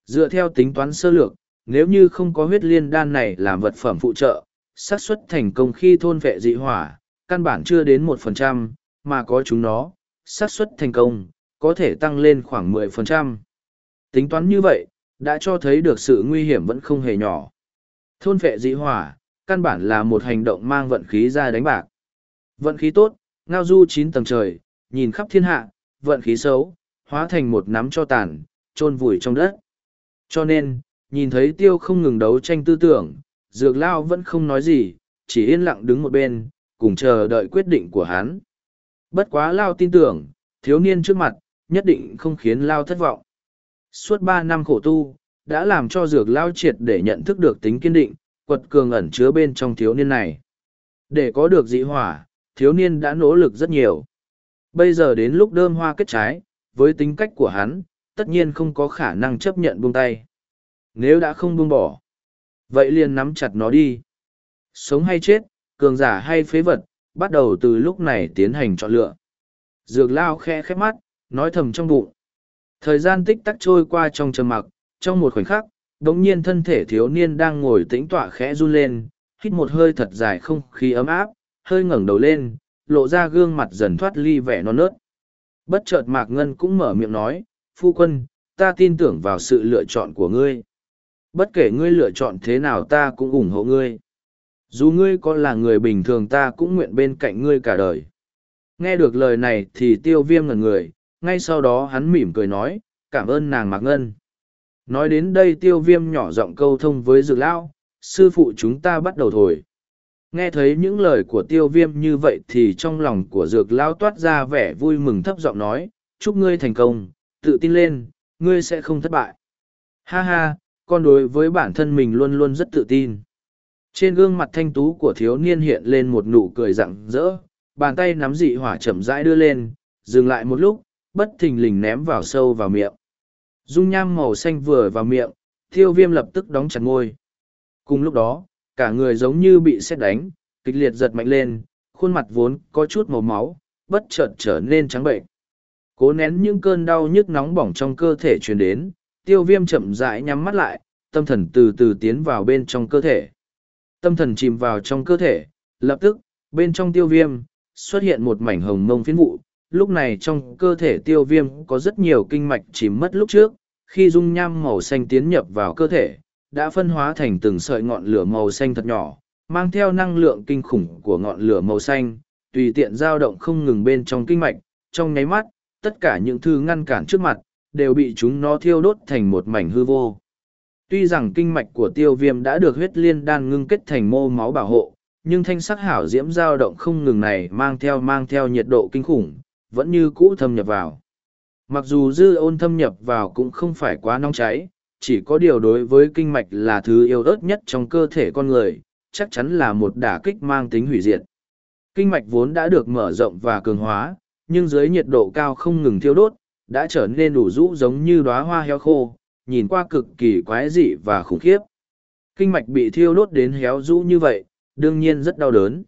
Dựa theo tính toán sơ lược, nếu như không có huyết liên đan này làm vật phẩm phụ trợ, xác suất thành công khi thôn vệ dị hỏa, căn bản chưa đến một phần trăm, mà có chúng nó, xác suất thành công, có thể tăng lên khoảng mười phần trăm. Tính toán như vậy, đã cho thấy được sự nguy hiểm vẫn không hề nhỏ. Thôn vệ dị hỏa, căn bản là một hành động mang vận khí ra đánh bạc. Vận khí tốt, ngao du chín tầng trời, nhìn khắp thiên hạ, vận khí xấu, hóa thành một nắm cho tàn, chôn vùi trong đất. Cho nên, nhìn thấy tiêu không ngừng đấu tranh tư tưởng, dược lao vẫn không nói gì, chỉ yên lặng đứng một bên, cùng chờ đợi quyết định của hắn. Bất quá lao tin tưởng, thiếu niên trước mặt, nhất định không khiến lao thất vọng. Suốt ba năm khổ tu, đã làm cho dược lao triệt để nhận thức được tính kiên định, quật cường ẩn chứa bên trong thiếu niên này. Để có được dị hỏa, thiếu niên đã nỗ lực rất nhiều. Bây giờ đến lúc đơm hoa kết trái, với tính cách của hắn, tất nhiên không có khả năng chấp nhận buông tay. Nếu đã không buông bỏ, vậy liền nắm chặt nó đi. Sống hay chết, cường giả hay phế vật, bắt đầu từ lúc này tiến hành chọn lựa. Dược lao khe khép mắt, nói thầm trong bụng. Thời gian tích tắc trôi qua trong trầm mặc, trong một khoảnh khắc, đống nhiên thân thể thiếu niên đang ngồi tĩnh tọa khẽ run lên, hít một hơi thật dài không khí ấm áp, hơi ngẩng đầu lên, lộ ra gương mặt dần thoát ly vẻ non nớt. Bất chợt Mạc Ngân cũng mở miệng nói, phu quân, ta tin tưởng vào sự lựa chọn của ngươi. Bất kể ngươi lựa chọn thế nào ta cũng ủng hộ ngươi. Dù ngươi có là người bình thường ta cũng nguyện bên cạnh ngươi cả đời. Nghe được lời này thì tiêu viêm ngần người, ngay sau đó hắn mỉm cười nói, cảm ơn nàng Mạc Ngân. Nói đến đây tiêu viêm nhỏ giọng câu thông với dược lão sư phụ chúng ta bắt đầu thổi. Nghe thấy những lời của tiêu viêm như vậy thì trong lòng của dược lão toát ra vẻ vui mừng thấp giọng nói, chúc ngươi thành công, tự tin lên, ngươi sẽ không thất bại. Ha ha, con đối với bản thân mình luôn luôn rất tự tin. Trên gương mặt thanh tú của thiếu niên hiện lên một nụ cười rặng rỡ, bàn tay nắm dị hỏa chậm rãi đưa lên, dừng lại một lúc, bất thình lình ném vào sâu vào miệng. Dung nham màu xanh vừa vào miệng, tiêu viêm lập tức đóng chặt ngôi. Cùng lúc đó, cả người giống như bị xét đánh, kịch liệt giật mạnh lên, khuôn mặt vốn có chút màu máu, bất chợt trở nên trắng bệnh. Cố nén những cơn đau nhức nóng bỏng trong cơ thể truyền đến, tiêu viêm chậm rãi nhắm mắt lại, tâm thần từ từ tiến vào bên trong cơ thể. Tâm thần chìm vào trong cơ thể, lập tức, bên trong tiêu viêm, xuất hiện một mảnh hồng mông phiến vụ, lúc này trong cơ thể tiêu viêm có rất nhiều kinh mạch chìm mất lúc trước, khi dung nham màu xanh tiến nhập vào cơ thể, đã phân hóa thành từng sợi ngọn lửa màu xanh thật nhỏ, mang theo năng lượng kinh khủng của ngọn lửa màu xanh, tùy tiện dao động không ngừng bên trong kinh mạch, trong nháy mắt, tất cả những thứ ngăn cản trước mặt, đều bị chúng nó thiêu đốt thành một mảnh hư vô. Tuy rằng kinh mạch của tiêu viêm đã được huyết liên đan ngưng kết thành mô máu bảo hộ, nhưng thanh sắc hảo diễm dao động không ngừng này mang theo mang theo nhiệt độ kinh khủng, vẫn như cũ thâm nhập vào. Mặc dù dư ôn thâm nhập vào cũng không phải quá nóng cháy, chỉ có điều đối với kinh mạch là thứ yêu ớt nhất trong cơ thể con người, chắc chắn là một đả kích mang tính hủy diệt. Kinh mạch vốn đã được mở rộng và cường hóa, nhưng dưới nhiệt độ cao không ngừng thiêu đốt, đã trở nên đủ rũ giống như đóa hoa heo khô, nhìn qua cực kỳ quái dị và khủng khiếp. Kinh mạch bị thiêu đốt đến héo rũ như vậy, đương nhiên rất đau đớn.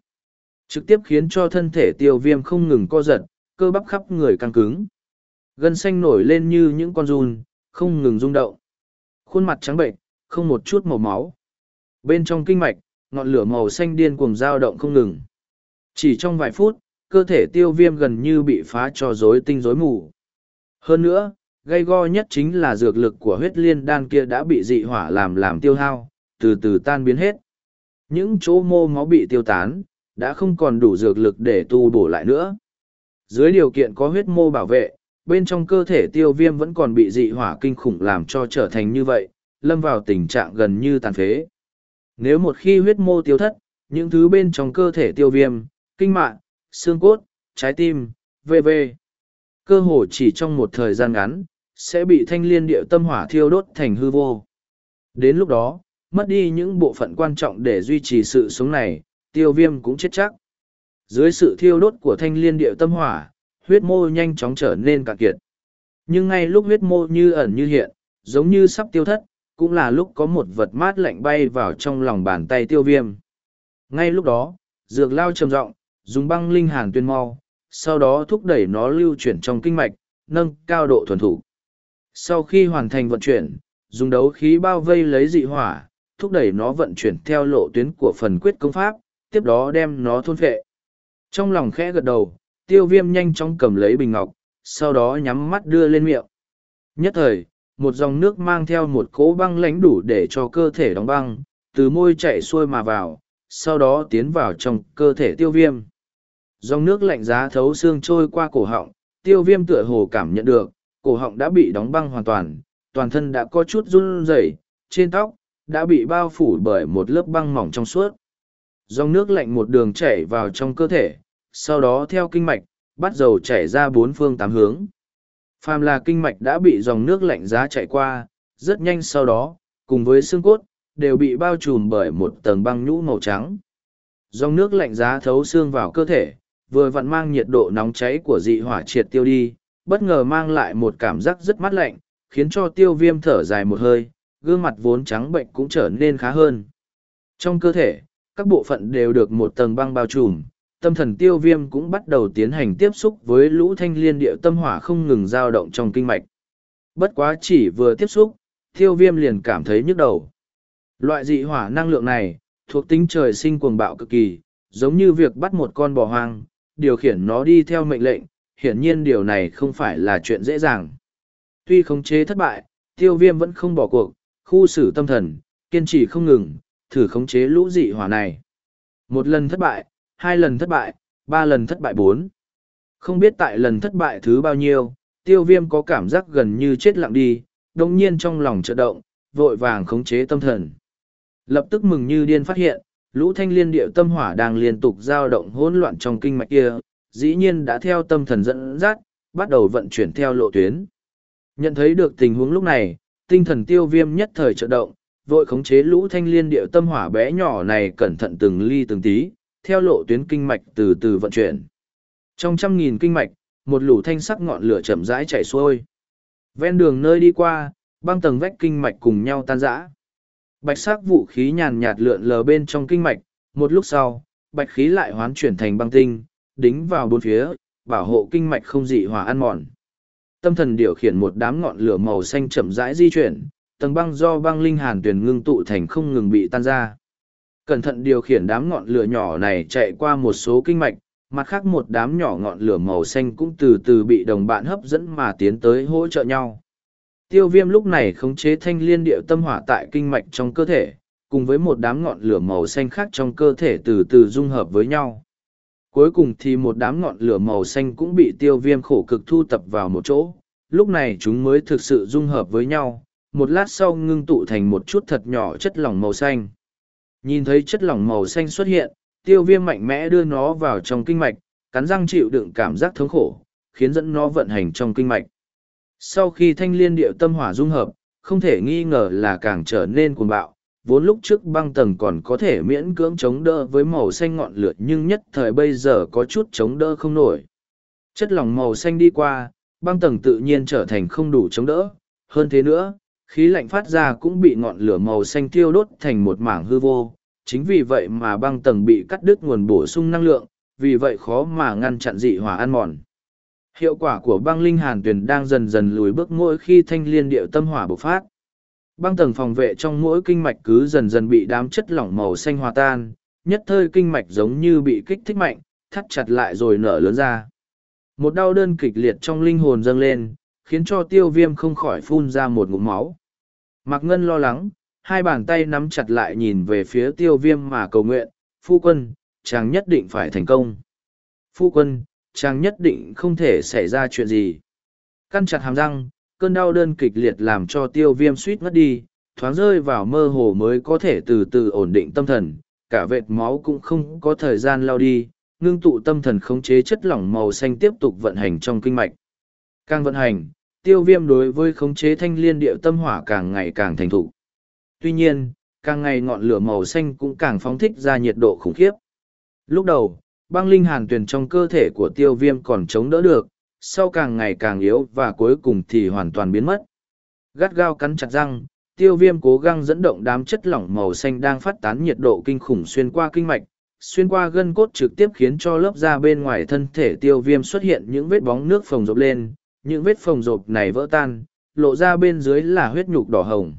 Trực tiếp khiến cho thân thể tiêu viêm không ngừng co giật, cơ bắp khắp người căng cứng. Gân xanh nổi lên như những con run, không ngừng rung động. Khuôn mặt trắng bệnh, không một chút màu máu. Bên trong kinh mạch, ngọn lửa màu xanh điên cuồng dao động không ngừng. Chỉ trong vài phút, cơ thể tiêu viêm gần như bị phá cho rối tinh rối mù. Hơn nữa, gây go nhất chính là dược lực của huyết liên đan kia đã bị dị hỏa làm làm tiêu hao, từ từ tan biến hết. Những chỗ mô máu bị tiêu tán, đã không còn đủ dược lực để tu bổ lại nữa. Dưới điều kiện có huyết mô bảo vệ, bên trong cơ thể tiêu viêm vẫn còn bị dị hỏa kinh khủng làm cho trở thành như vậy, lâm vào tình trạng gần như tàn phế. Nếu một khi huyết mô tiêu thất, những thứ bên trong cơ thể tiêu viêm, kinh mạng, xương cốt, trái tim, v.v. Cơ hồ chỉ trong một thời gian ngắn, sẽ bị thanh liên địa tâm hỏa thiêu đốt thành hư vô. Đến lúc đó, mất đi những bộ phận quan trọng để duy trì sự sống này, tiêu viêm cũng chết chắc. Dưới sự thiêu đốt của thanh liên địa tâm hỏa, huyết mô nhanh chóng trở nên cạn kiệt. Nhưng ngay lúc huyết mô như ẩn như hiện, giống như sắp tiêu thất, cũng là lúc có một vật mát lạnh bay vào trong lòng bàn tay tiêu viêm. Ngay lúc đó, dược lao trầm rộng, dùng băng linh hàn tuyên mau, sau đó thúc đẩy nó lưu chuyển trong kinh mạch, nâng cao độ thuần thủ. Sau khi hoàn thành vận chuyển, dùng đấu khí bao vây lấy dị hỏa, thúc đẩy nó vận chuyển theo lộ tuyến của phần quyết công pháp, tiếp đó đem nó thôn phệ. Trong lòng khẽ gật đầu, tiêu viêm nhanh chóng cầm lấy bình ngọc, sau đó nhắm mắt đưa lên miệng. Nhất thời, một dòng nước mang theo một cỗ băng lãnh đủ để cho cơ thể đóng băng, từ môi chạy xuôi mà vào, sau đó tiến vào trong cơ thể tiêu viêm. Dòng nước lạnh giá thấu xương trôi qua cổ họng, tiêu viêm tựa hồ cảm nhận được, cổ họng đã bị đóng băng hoàn toàn, toàn thân đã có chút run rẩy, trên tóc, đã bị bao phủ bởi một lớp băng mỏng trong suốt. Dòng nước lạnh một đường chảy vào trong cơ thể, sau đó theo kinh mạch, bắt đầu chảy ra bốn phương tám hướng. Phàm là kinh mạch đã bị dòng nước lạnh giá chạy qua, rất nhanh sau đó, cùng với xương cốt, đều bị bao trùm bởi một tầng băng nhũ màu trắng. Dòng nước lạnh giá thấu xương vào cơ thể, vừa vặn mang nhiệt độ nóng cháy của dị hỏa triệt tiêu đi, bất ngờ mang lại một cảm giác rất mát lạnh, khiến cho tiêu viêm thở dài một hơi, gương mặt vốn trắng bệnh cũng trở nên khá hơn. Trong cơ thể, các bộ phận đều được một tầng băng bao trùm, tâm thần tiêu viêm cũng bắt đầu tiến hành tiếp xúc với lũ thanh liên địa tâm hỏa không ngừng dao động trong kinh mạch. Bất quá chỉ vừa tiếp xúc, tiêu viêm liền cảm thấy nhức đầu. Loại dị hỏa năng lượng này, thuộc tính trời sinh cuồng bạo cực kỳ, giống như việc bắt một con bò hoang, điều khiển nó đi theo mệnh lệnh, hiển nhiên điều này không phải là chuyện dễ dàng. Tuy khống chế thất bại, tiêu viêm vẫn không bỏ cuộc, khu xử tâm thần, kiên trì không ngừng, thử khống chế lũ dị hỏa này. Một lần thất bại, hai lần thất bại, ba lần thất bại bốn. Không biết tại lần thất bại thứ bao nhiêu, tiêu viêm có cảm giác gần như chết lặng đi, đồng nhiên trong lòng chợt động, vội vàng khống chế tâm thần. Lập tức mừng như điên phát hiện, lũ thanh liên điệu tâm hỏa đang liên tục dao động hỗn loạn trong kinh mạch kia, dĩ nhiên đã theo tâm thần dẫn dắt, bắt đầu vận chuyển theo lộ tuyến. Nhận thấy được tình huống lúc này, tinh thần tiêu viêm nhất thời trợ động, vội khống chế lũ thanh liên điệu tâm hỏa bé nhỏ này cẩn thận từng ly từng tí, theo lộ tuyến kinh mạch từ từ vận chuyển. Trong trăm nghìn kinh mạch, một lũ thanh sắc ngọn lửa chậm rãi chảy xuôi. Ven đường nơi đi qua, băng tầng vách kinh mạch cùng nhau tan rã. Bạch sắc vũ khí nhàn nhạt lượn lờ bên trong kinh mạch, một lúc sau, bạch khí lại hoán chuyển thành băng tinh, đính vào bốn phía, bảo hộ kinh mạch không dị hòa ăn mòn. Tâm thần điều khiển một đám ngọn lửa màu xanh chậm rãi di chuyển, tầng băng do băng linh hàn tuyển ngưng tụ thành không ngừng bị tan ra. Cẩn thận điều khiển đám ngọn lửa nhỏ này chạy qua một số kinh mạch, mặt khác một đám nhỏ ngọn lửa màu xanh cũng từ từ bị đồng bạn hấp dẫn mà tiến tới hỗ trợ nhau. Tiêu viêm lúc này khống chế thanh liên điệu tâm hỏa tại kinh mạch trong cơ thể, cùng với một đám ngọn lửa màu xanh khác trong cơ thể từ từ dung hợp với nhau. Cuối cùng thì một đám ngọn lửa màu xanh cũng bị tiêu viêm khổ cực thu tập vào một chỗ, lúc này chúng mới thực sự dung hợp với nhau, một lát sau ngưng tụ thành một chút thật nhỏ chất lỏng màu xanh. Nhìn thấy chất lỏng màu xanh xuất hiện, tiêu viêm mạnh mẽ đưa nó vào trong kinh mạch, cắn răng chịu đựng cảm giác thống khổ, khiến dẫn nó vận hành trong kinh mạch. Sau khi thanh liên điệu tâm hỏa dung hợp, không thể nghi ngờ là càng trở nên cuồng bạo, vốn lúc trước băng tầng còn có thể miễn cưỡng chống đỡ với màu xanh ngọn lửa nhưng nhất thời bây giờ có chút chống đỡ không nổi. Chất lỏng màu xanh đi qua, băng tầng tự nhiên trở thành không đủ chống đỡ. Hơn thế nữa, khí lạnh phát ra cũng bị ngọn lửa màu xanh tiêu đốt thành một mảng hư vô. Chính vì vậy mà băng tầng bị cắt đứt nguồn bổ sung năng lượng, vì vậy khó mà ngăn chặn dị hỏa ăn mòn. Hiệu quả của băng linh hàn tuyển đang dần dần lùi bước mỗi khi thanh liên điệu tâm hỏa bộc phát. Băng tầng phòng vệ trong mỗi kinh mạch cứ dần dần bị đám chất lỏng màu xanh hòa tan, nhất thời kinh mạch giống như bị kích thích mạnh, thắt chặt lại rồi nở lớn ra. Một đau đơn kịch liệt trong linh hồn dâng lên, khiến cho tiêu viêm không khỏi phun ra một ngụm máu. Mạc Ngân lo lắng, hai bàn tay nắm chặt lại nhìn về phía tiêu viêm mà cầu nguyện, phu quân, chàng nhất định phải thành công. Phu quân, chàng nhất định không thể xảy ra chuyện gì. Căn chặt hàm răng, cơn đau đơn kịch liệt làm cho tiêu viêm suýt ngất đi, thoáng rơi vào mơ hồ mới có thể từ từ ổn định tâm thần, cả vệt máu cũng không có thời gian lao đi, ngưng tụ tâm thần khống chế chất lỏng màu xanh tiếp tục vận hành trong kinh mạch. Càng vận hành, tiêu viêm đối với khống chế thanh liên điệu tâm hỏa càng ngày càng thành thục. Tuy nhiên, càng ngày ngọn lửa màu xanh cũng càng phóng thích ra nhiệt độ khủng khiếp. Lúc đầu, băng linh hàn tuyền trong cơ thể của tiêu viêm còn chống đỡ được, sau càng ngày càng yếu và cuối cùng thì hoàn toàn biến mất. Gắt gao cắn chặt răng, tiêu viêm cố gắng dẫn động đám chất lỏng màu xanh đang phát tán nhiệt độ kinh khủng xuyên qua kinh mạch, xuyên qua gân cốt trực tiếp khiến cho lớp da bên ngoài thân thể tiêu viêm xuất hiện những vết bóng nước phồng rộp lên, những vết phồng rộp này vỡ tan, lộ ra bên dưới là huyết nhục đỏ hồng.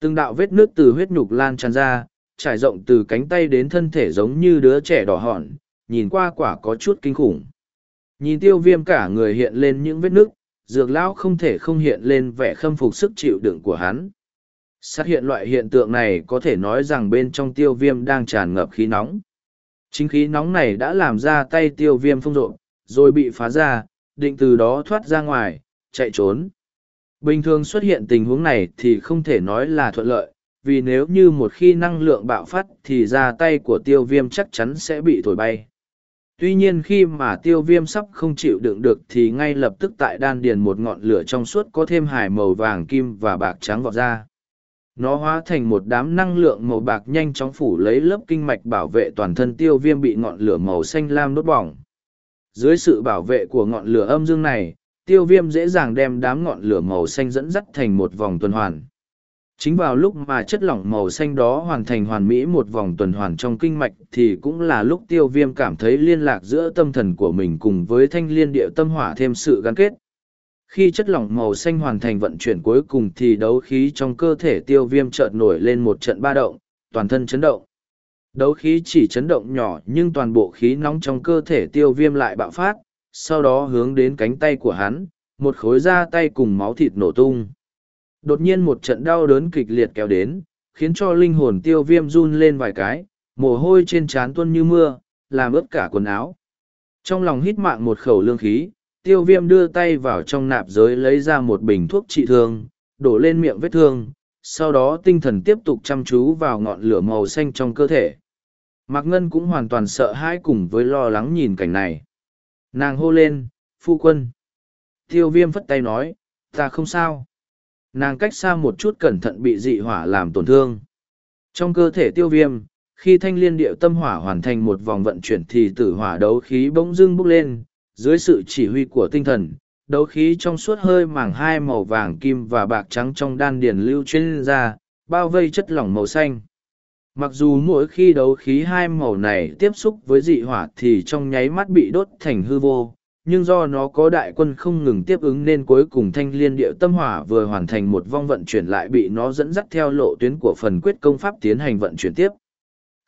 Từng đạo vết nước từ huyết nhục lan tràn ra, trải rộng từ cánh tay đến thân thể giống như đứa trẻ đỏ hòn, nhìn qua quả có chút kinh khủng. Nhìn tiêu viêm cả người hiện lên những vết nước, dược lão không thể không hiện lên vẻ khâm phục sức chịu đựng của hắn. Xác hiện loại hiện tượng này có thể nói rằng bên trong tiêu viêm đang tràn ngập khí nóng. Chính khí nóng này đã làm ra tay tiêu viêm phong rộn, rồi bị phá ra, định từ đó thoát ra ngoài, chạy trốn. Bình thường xuất hiện tình huống này thì không thể nói là thuận lợi, vì nếu như một khi năng lượng bạo phát thì ra tay của tiêu viêm chắc chắn sẽ bị thổi bay. Tuy nhiên khi mà tiêu viêm sắp không chịu đựng được thì ngay lập tức tại đan điền một ngọn lửa trong suốt có thêm hải màu vàng kim và bạc trắng vọt ra. Nó hóa thành một đám năng lượng màu bạc nhanh chóng phủ lấy lớp kinh mạch bảo vệ toàn thân tiêu viêm bị ngọn lửa màu xanh lam đốt bỏng. Dưới sự bảo vệ của ngọn lửa âm dương này, tiêu viêm dễ dàng đem đám ngọn lửa màu xanh dẫn dắt thành một vòng tuần hoàn. Chính vào lúc mà chất lỏng màu xanh đó hoàn thành hoàn mỹ một vòng tuần hoàn trong kinh mạch thì cũng là lúc tiêu viêm cảm thấy liên lạc giữa tâm thần của mình cùng với thanh liên địa tâm hỏa thêm sự gắn kết. Khi chất lỏng màu xanh hoàn thành vận chuyển cuối cùng thì đấu khí trong cơ thể tiêu viêm chợt nổi lên một trận ba động, toàn thân chấn động. Đấu khí chỉ chấn động nhỏ nhưng toàn bộ khí nóng trong cơ thể tiêu viêm lại bạo phát, sau đó hướng đến cánh tay của hắn, một khối da tay cùng máu thịt nổ tung. Đột nhiên một trận đau đớn kịch liệt kéo đến, khiến cho linh hồn tiêu viêm run lên vài cái, mồ hôi trên trán tuôn như mưa, làm ướt cả quần áo. Trong lòng hít mạng một khẩu lương khí, tiêu viêm đưa tay vào trong nạp giới lấy ra một bình thuốc trị thương, đổ lên miệng vết thương, sau đó tinh thần tiếp tục chăm chú vào ngọn lửa màu xanh trong cơ thể. Mạc Ngân cũng hoàn toàn sợ hãi cùng với lo lắng nhìn cảnh này. Nàng hô lên, phu quân. Tiêu viêm phất tay nói, ta không sao. Nàng cách xa một chút cẩn thận bị dị hỏa làm tổn thương. Trong cơ thể tiêu viêm, khi thanh liên điệu tâm hỏa hoàn thành một vòng vận chuyển thì tử hỏa đấu khí bỗng dưng bốc lên, dưới sự chỉ huy của tinh thần, đấu khí trong suốt hơi mảng hai màu vàng kim và bạc trắng trong đan điền lưu chuyên ra, bao vây chất lỏng màu xanh. Mặc dù mỗi khi đấu khí hai màu này tiếp xúc với dị hỏa thì trong nháy mắt bị đốt thành hư vô, nhưng do nó có đại quân không ngừng tiếp ứng nên cuối cùng thanh liên địa tâm hỏa vừa hoàn thành một vong vận chuyển lại bị nó dẫn dắt theo lộ tuyến của phần quyết công pháp tiến hành vận chuyển tiếp.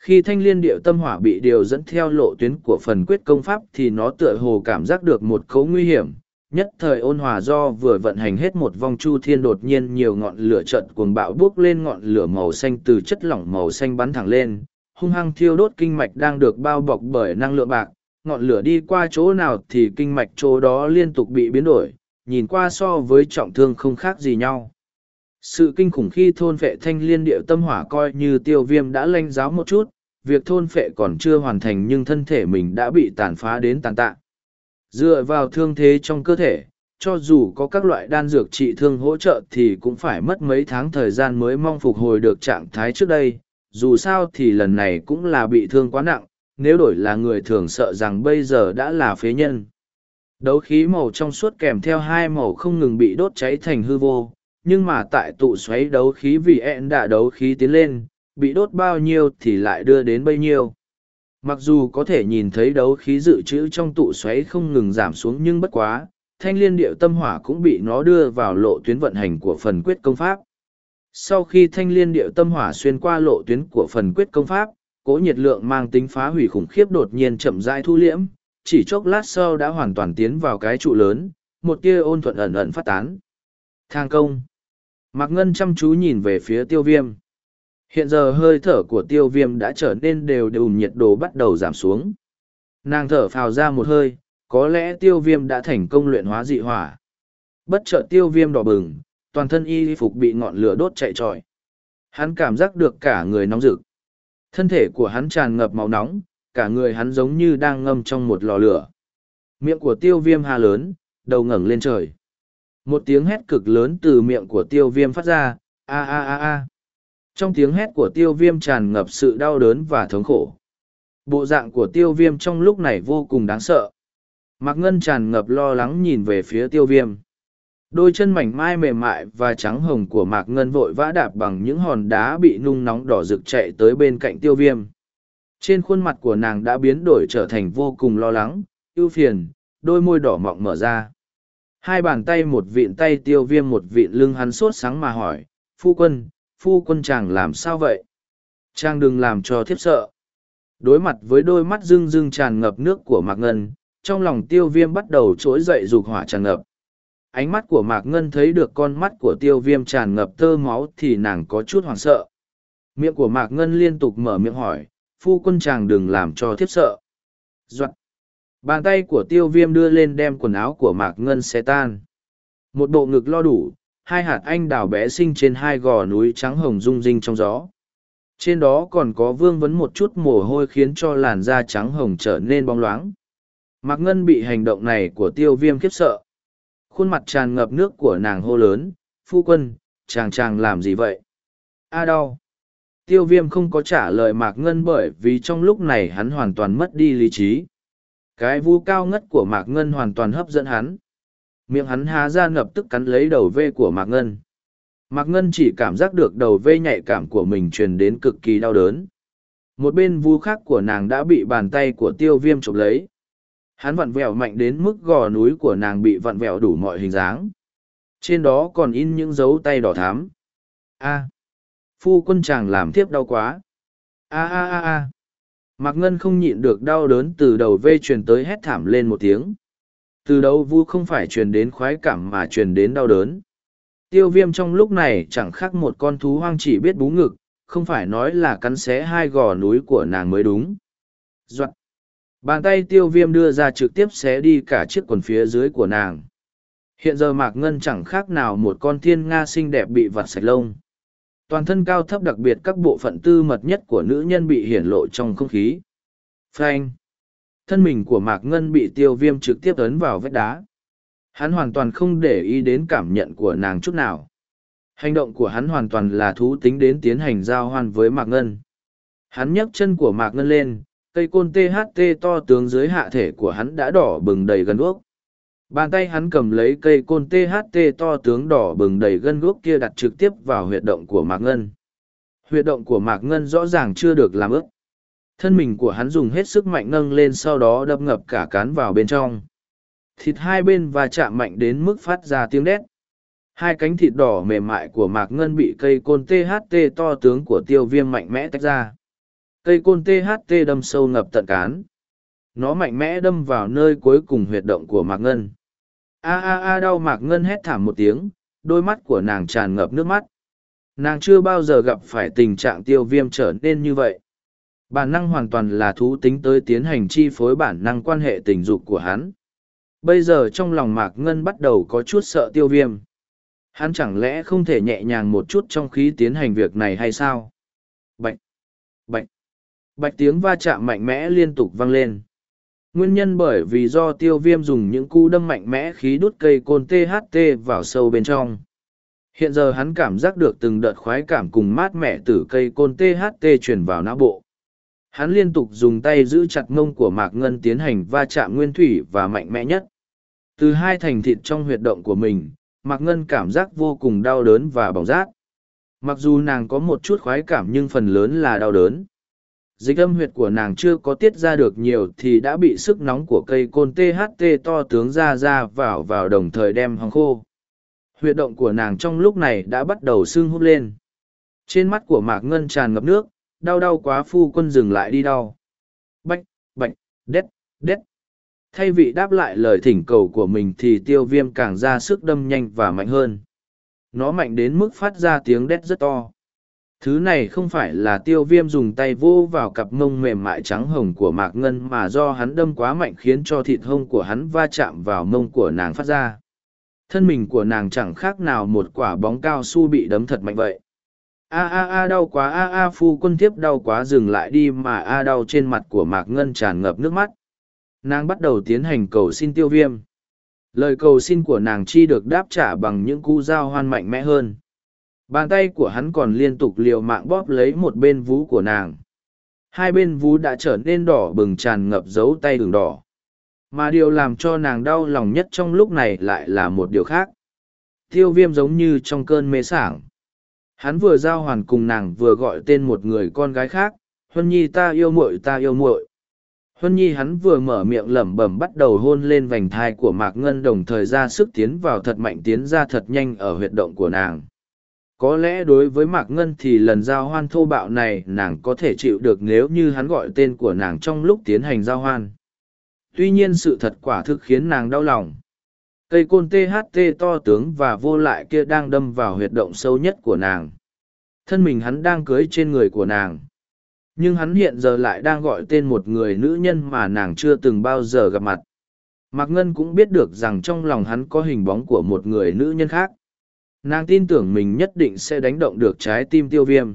Khi thanh liên địa tâm hỏa bị điều dẫn theo lộ tuyến của phần quyết công pháp thì nó tựa hồ cảm giác được một khấu nguy hiểm, nhất thời ôn hòa do vừa vận hành hết một vong chu thiên đột nhiên nhiều ngọn lửa trận cuồng bạo bước lên ngọn lửa màu xanh từ chất lỏng màu xanh bắn thẳng lên, hung hăng thiêu đốt kinh mạch đang được bao bọc bởi năng lượng bạc, ngọn lửa đi qua chỗ nào thì kinh mạch chỗ đó liên tục bị biến đổi, nhìn qua so với trọng thương không khác gì nhau. Sự kinh khủng khi thôn phệ thanh liên điệu tâm hỏa coi như tiêu viêm đã lanh giáo một chút, việc thôn phệ còn chưa hoàn thành nhưng thân thể mình đã bị tàn phá đến tàn tạ. Dựa vào thương thế trong cơ thể, cho dù có các loại đan dược trị thương hỗ trợ thì cũng phải mất mấy tháng thời gian mới mong phục hồi được trạng thái trước đây. Dù sao thì lần này cũng là bị thương quá nặng, nếu đổi là người thường sợ rằng bây giờ đã là phế nhân. Đấu khí màu trong suốt kèm theo hai màu không ngừng bị đốt cháy thành hư vô, nhưng mà tại tụ xoáy đấu khí vì ẹn đã đấu khí tiến lên, bị đốt bao nhiêu thì lại đưa đến bấy nhiêu. Mặc dù có thể nhìn thấy đấu khí dự trữ trong tụ xoáy không ngừng giảm xuống nhưng bất quá, thanh liên điệu tâm hỏa cũng bị nó đưa vào lộ tuyến vận hành của phần quyết công pháp. Sau khi thanh liên điệu tâm hỏa xuyên qua lộ tuyến của phần quyết công pháp, cỗ nhiệt lượng mang tính phá hủy khủng khiếp đột nhiên chậm rãi thu liễm, chỉ chốc lát sau đã hoàn toàn tiến vào cái trụ lớn, một tia ôn thuận ẩn ẩn phát tán. Thang công. Mạc Ngân chăm chú nhìn về phía tiêu viêm. Hiện giờ hơi thở của tiêu viêm đã trở nên đều đều nhiệt độ bắt đầu giảm xuống. Nàng thở phào ra một hơi, có lẽ tiêu viêm đã thành công luyện hóa dị hỏa. Bất chợt tiêu viêm đỏ bừng, toàn thân y phục bị ngọn lửa đốt chạy trọi. Hắn cảm giác được cả người nóng rực. Thân thể của hắn tràn ngập màu nóng, cả người hắn giống như đang ngâm trong một lò lửa. Miệng của tiêu viêm hà lớn, đầu ngẩng lên trời. Một tiếng hét cực lớn từ miệng của tiêu viêm phát ra, a a a a. Trong tiếng hét của tiêu viêm tràn ngập sự đau đớn và thống khổ. Bộ dạng của tiêu viêm trong lúc này vô cùng đáng sợ. Mạc Ngân tràn ngập lo lắng nhìn về phía tiêu viêm. Đôi chân mảnh mai mềm mại và trắng hồng của Mạc Ngân vội vã đạp bằng những hòn đá bị nung nóng đỏ rực chạy tới bên cạnh tiêu viêm. Trên khuôn mặt của nàng đã biến đổi trở thành vô cùng lo lắng, ưu phiền, đôi môi đỏ mọng mở ra. Hai bàn tay một vịn tay tiêu viêm một vịn lưng hắn sốt sáng mà hỏi, phu quân, phu quân chàng làm sao vậy? Chàng đừng làm cho thiếp sợ. Đối mặt với đôi mắt rưng rưng tràn ngập nước của Mạc Ngân, trong lòng tiêu viêm bắt đầu trỗi dậy dục hỏa tràn ngập. Ánh mắt của Mạc Ngân thấy được con mắt của tiêu viêm tràn ngập tơ máu thì nàng có chút hoảng sợ. Miệng của Mạc Ngân liên tục mở miệng hỏi, phu quân chàng đừng làm cho thiếp sợ. Doạn! Bàn tay của tiêu viêm đưa lên đem quần áo của Mạc Ngân xé tan. Một bộ ngực lo đủ, hai hạt anh đào bé sinh trên hai gò núi trắng hồng rung rinh trong gió. Trên đó còn có vương vấn một chút mồ hôi khiến cho làn da trắng hồng trở nên bóng loáng. Mạc Ngân bị hành động này của tiêu viêm khiếp sợ. Khuôn mặt tràn ngập nước của nàng hô lớn, phu quân, chàng chàng làm gì vậy? A đau! Tiêu viêm không có trả lời Mạc Ngân bởi vì trong lúc này hắn hoàn toàn mất đi lý trí. Cái vu cao ngất của Mạc Ngân hoàn toàn hấp dẫn hắn. Miệng hắn há ra ngập tức cắn lấy đầu vê của Mạc Ngân. Mạc Ngân chỉ cảm giác được đầu vê nhạy cảm của mình truyền đến cực kỳ đau đớn. Một bên vu khác của nàng đã bị bàn tay của tiêu viêm chụp lấy. Hắn vặn vẹo mạnh đến mức gò núi của nàng bị vặn vẹo đủ mọi hình dáng. Trên đó còn in những dấu tay đỏ thám. A. Phu quân chàng làm thiếp đau quá. A a a a. Mạc Ngân không nhịn được đau đớn từ đầu vê truyền tới hét thảm lên một tiếng. Từ đầu vu không phải truyền đến khoái cảm mà truyền đến đau đớn. Tiêu viêm trong lúc này chẳng khác một con thú hoang chỉ biết bú ngực, không phải nói là cắn xé hai gò núi của nàng mới đúng. Doạn. Bàn tay tiêu viêm đưa ra trực tiếp xé đi cả chiếc quần phía dưới của nàng. Hiện giờ Mạc Ngân chẳng khác nào một con thiên nga xinh đẹp bị vặt sạch lông. Toàn thân cao thấp đặc biệt các bộ phận tư mật nhất của nữ nhân bị hiển lộ trong không khí. Frank. Thân mình của Mạc Ngân bị tiêu viêm trực tiếp ấn vào vách đá. Hắn hoàn toàn không để ý đến cảm nhận của nàng chút nào. Hành động của hắn hoàn toàn là thú tính đến tiến hành giao hoan với Mạc Ngân. Hắn nhấc chân của Mạc Ngân lên, cây côn THT to tướng dưới hạ thể của hắn đã đỏ bừng đầy gần guốc. Bàn tay hắn cầm lấy cây côn THT to tướng đỏ bừng đầy gân guốc kia đặt trực tiếp vào huyệt động của Mạc Ngân. Huyệt động của Mạc Ngân rõ ràng chưa được làm ướt. Thân mình của hắn dùng hết sức mạnh nâng lên sau đó đâm ngập cả cán vào bên trong. Thịt hai bên và chạm mạnh đến mức phát ra tiếng đét. Hai cánh thịt đỏ mềm mại của Mạc Ngân bị cây côn THT to tướng của tiêu viêm mạnh mẽ tách ra. Cây côn THT đâm sâu ngập tận cán. Nó mạnh mẽ đâm vào nơi cuối cùng huyệt động của Mạc Ngân. A a a đau mạc ngân hét thảm một tiếng, đôi mắt của nàng tràn ngập nước mắt. Nàng chưa bao giờ gặp phải tình trạng tiêu viêm trở nên như vậy. Bản năng hoàn toàn là thú tính tới tiến hành chi phối bản năng quan hệ tình dục của hắn. Bây giờ trong lòng mạc ngân bắt đầu có chút sợ tiêu viêm. Hắn chẳng lẽ không thể nhẹ nhàng một chút trong khi tiến hành việc này hay sao? Bệnh! Bệnh! Bạch tiếng va chạm mạnh mẽ liên tục vang lên Nguyên nhân bởi vì do tiêu viêm dùng những cú đâm mạnh mẽ khí đốt cây côn THT vào sâu bên trong. Hiện giờ hắn cảm giác được từng đợt khoái cảm cùng mát mẻ từ cây côn THT truyền vào não bộ. Hắn liên tục dùng tay giữ chặt ngông của Mạc Ngân tiến hành va chạm nguyên thủy và mạnh mẽ nhất. Từ hai thành thịt trong huyệt động của mình, Mạc Ngân cảm giác vô cùng đau đớn và bỏng rát. Mặc dù nàng có một chút khoái cảm nhưng phần lớn là đau đớn dịch âm huyệt của nàng chưa có tiết ra được nhiều thì đã bị sức nóng của cây côn tht to tướng ra ra vào vào đồng thời đem hòng khô. Huyệt động của nàng trong lúc này đã bắt đầu sưng hút lên. Trên mắt của mạc ngân tràn ngập nước, đau đau quá phu quân dừng lại đi đau. Bách bạch, đét đét. Thay vị đáp lại lời thỉnh cầu của mình thì tiêu viêm càng ra sức đâm nhanh và mạnh hơn. Nó mạnh đến mức phát ra tiếng đét rất to. Thứ này không phải là tiêu viêm dùng tay vô vào cặp mông mềm mại trắng hồng của Mạc Ngân mà do hắn đâm quá mạnh khiến cho thịt hông của hắn va chạm vào mông của nàng phát ra. Thân mình của nàng chẳng khác nào một quả bóng cao su bị đấm thật mạnh vậy. A a a đau quá, a a phu quân thiếp đau quá, dừng lại đi mà a đau trên mặt của Mạc Ngân tràn ngập nước mắt. Nàng bắt đầu tiến hành cầu xin tiêu viêm. Lời cầu xin của nàng chi được đáp trả bằng những cú dao hoan mạnh mẽ hơn Bàn tay của hắn còn liên tục liều mạng bóp lấy một bên vú của nàng. Hai bên vú đã trở nên đỏ bừng tràn ngập dấu tay đường đỏ. Mà điều làm cho nàng đau lòng nhất trong lúc này lại là một điều khác. Tiêu viêm giống như trong cơn mê sảng. Hắn vừa giao hoàn cùng nàng vừa gọi tên một người con gái khác, huân nhi ta yêu muội ta yêu muội huân nhi hắn vừa mở miệng lẩm bẩm bắt đầu hôn lên vành thai của mạc ngân đồng thời ra sức tiến vào thật mạnh tiến ra thật nhanh ở huyệt động của nàng có lẽ đối với mạc ngân thì lần giao hoan thô bạo này nàng có thể chịu được nếu như hắn gọi tên của nàng trong lúc tiến hành giao hoan. Tuy nhiên sự thật quả thực khiến nàng đau lòng. Cây côn tht to tướng và vô lại kia đang đâm vào huyệt động sâu nhất của nàng. Thân mình hắn đang cưới trên người của nàng. Nhưng hắn hiện giờ lại đang gọi tên một người nữ nhân mà nàng chưa từng bao giờ gặp mặt. Mạc ngân cũng biết được rằng trong lòng hắn có hình bóng của một người nữ nhân khác nàng tin tưởng mình nhất định sẽ đánh động được trái tim tiêu viêm.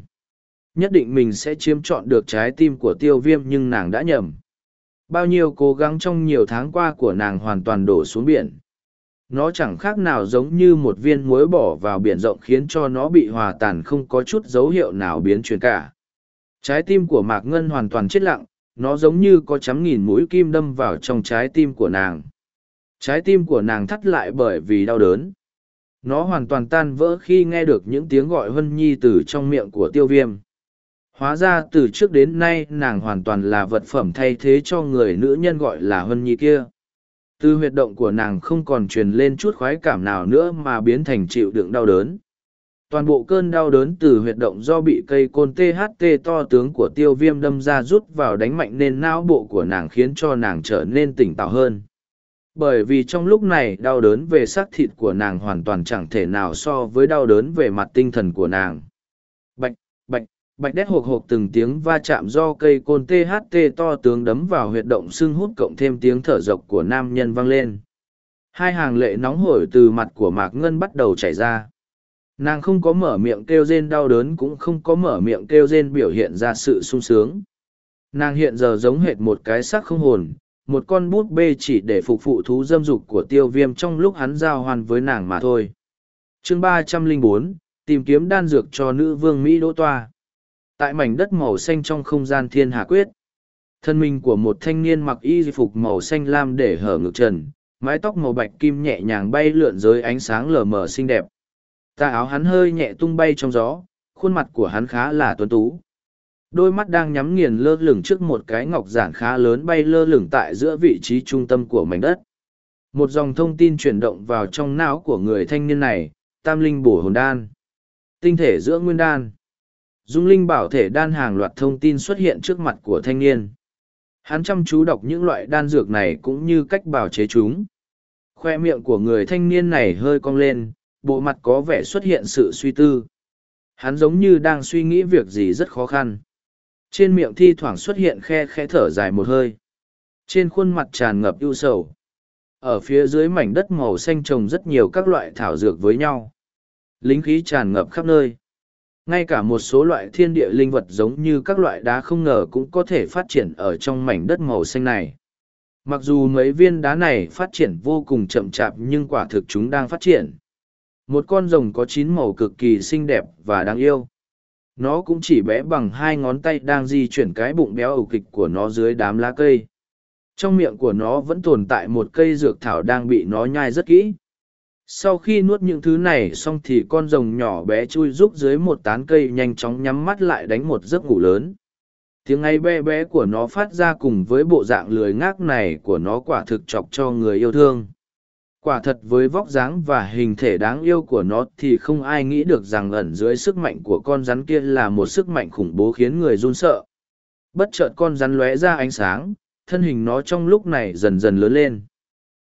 Nhất định mình sẽ chiếm trọn được trái tim của tiêu viêm nhưng nàng đã nhầm. Bao nhiêu cố gắng trong nhiều tháng qua của nàng hoàn toàn đổ xuống biển. Nó chẳng khác nào giống như một viên muối bỏ vào biển rộng khiến cho nó bị hòa tàn không có chút dấu hiệu nào biến chuyển cả. Trái tim của mạc ngân hoàn toàn chết lặng, nó giống như có chấm nghìn mũi kim đâm vào trong trái tim của nàng. Trái tim của nàng thắt lại bởi vì đau đớn nó hoàn toàn tan vỡ khi nghe được những tiếng gọi hân nhi từ trong miệng của tiêu viêm. Hóa ra từ trước đến nay nàng hoàn toàn là vật phẩm thay thế cho người nữ nhân gọi là hân nhi kia. Từ huyệt động của nàng không còn truyền lên chút khoái cảm nào nữa mà biến thành chịu đựng đau đớn. Toàn bộ cơn đau đớn từ huyệt động do bị cây côn tht to tướng của tiêu viêm đâm ra rút vào đánh mạnh nên não bộ của nàng khiến cho nàng trở nên tỉnh táo hơn bởi vì trong lúc này đau đớn về xác thịt của nàng hoàn toàn chẳng thể nào so với đau đớn về mặt tinh thần của nàng. Bạch bạch bạch đét hộp hộp từng tiếng va chạm do cây côn tht to tướng đấm vào huyệt động sưng hút cộng thêm tiếng thở dộc của nam nhân vang lên. Hai hàng lệ nóng hổi từ mặt của mạc ngân bắt đầu chảy ra. Nàng không có mở miệng kêu rên đau đớn cũng không có mở miệng kêu rên biểu hiện ra sự sung sướng. Nàng hiện giờ giống hệt một cái xác không hồn một con bút bê chỉ để phục vụ thú dâm dục của tiêu viêm trong lúc hắn giao hoan với nàng mà thôi. Chương ba trăm linh bốn, tìm kiếm đan dược cho nữ vương mỹ đỗ toa. Tại mảnh đất màu xanh trong không gian thiên hà quyết, thân mình của một thanh niên mặc y phục màu xanh lam để hở ngực trần, mái tóc màu bạch kim nhẹ nhàng bay lượn dưới ánh sáng lờ mờ xinh đẹp. Tà áo hắn hơi nhẹ tung bay trong gió, khuôn mặt của hắn khá là tuấn tú đôi mắt đang nhắm nghiền lơ lửng trước một cái ngọc giản khá lớn bay lơ lửng tại giữa vị trí trung tâm của mảnh đất. Một dòng thông tin chuyển động vào trong não của người thanh niên này, tam linh bổ hồn đan. Tinh thể giữa nguyên đan. Dung linh bảo thể đan hàng loạt thông tin xuất hiện trước mặt của thanh niên. Hắn chăm chú đọc những loại đan dược này cũng như cách bào chế chúng. Khoe miệng của người thanh niên này hơi cong lên, bộ mặt có vẻ xuất hiện sự suy tư. Hắn giống như đang suy nghĩ việc gì rất khó khăn trên miệng thi thoảng xuất hiện khe khẽ thở dài một hơi. Trên khuôn mặt tràn ngập ưu sầu. Ở phía dưới mảnh đất màu xanh trồng rất nhiều các loại thảo dược với nhau. Lính khí tràn ngập khắp nơi. Ngay cả một số loại thiên địa linh vật giống như các loại đá không ngờ cũng có thể phát triển ở trong mảnh đất màu xanh này. Mặc dù mấy viên đá này phát triển vô cùng chậm chạp nhưng quả thực chúng đang phát triển. Một con rồng có chín màu cực kỳ xinh đẹp và đáng yêu nó cũng chỉ bé bằng hai ngón tay đang di chuyển cái bụng béo ẩu kịch của nó dưới đám lá cây. Trong miệng của nó vẫn tồn tại một cây dược thảo đang bị nó nhai rất kỹ. Sau khi nuốt những thứ này xong thì con rồng nhỏ bé chui rúc dưới một tán cây nhanh chóng nhắm mắt lại đánh một giấc ngủ lớn. Tiếng ngay bé bé của nó phát ra cùng với bộ dạng lười ngác này của nó quả thực chọc cho người yêu thương quả thật với vóc dáng và hình thể đáng yêu của nó thì không ai nghĩ được rằng ẩn dưới sức mạnh của con rắn kia là một sức mạnh khủng bố khiến người run sợ. Bất chợt con rắn lóe ra ánh sáng, thân hình nó trong lúc này dần dần lớn lên.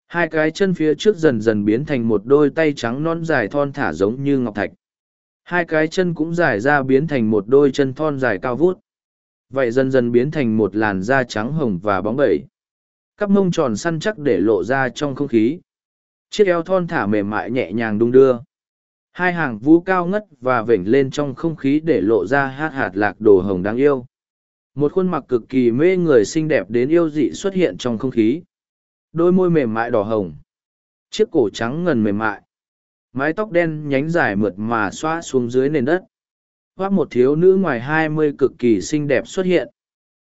Hai cái chân phía trước dần dần biến thành một đôi tay trắng non dài thon thả giống như ngọc thạch. Hai cái chân cũng dài ra biến thành một đôi chân thon dài cao vút. Vậy dần dần biến thành một làn da trắng hồng và bóng bẩy. Cắp mông tròn săn chắc để lộ ra trong không khí chiếc eo thon thả mềm mại nhẹ nhàng đung đưa. Hai hàng vú cao ngất và vểnh lên trong không khí để lộ ra hát hạt lạc đồ hồng đáng yêu. Một khuôn mặt cực kỳ mê người xinh đẹp đến yêu dị xuất hiện trong không khí. Đôi môi mềm mại đỏ hồng. Chiếc cổ trắng ngần mềm mại. Mái tóc đen nhánh dài mượt mà xoa xuống dưới nền đất. Hoác một thiếu nữ ngoài hai mươi cực kỳ xinh đẹp xuất hiện.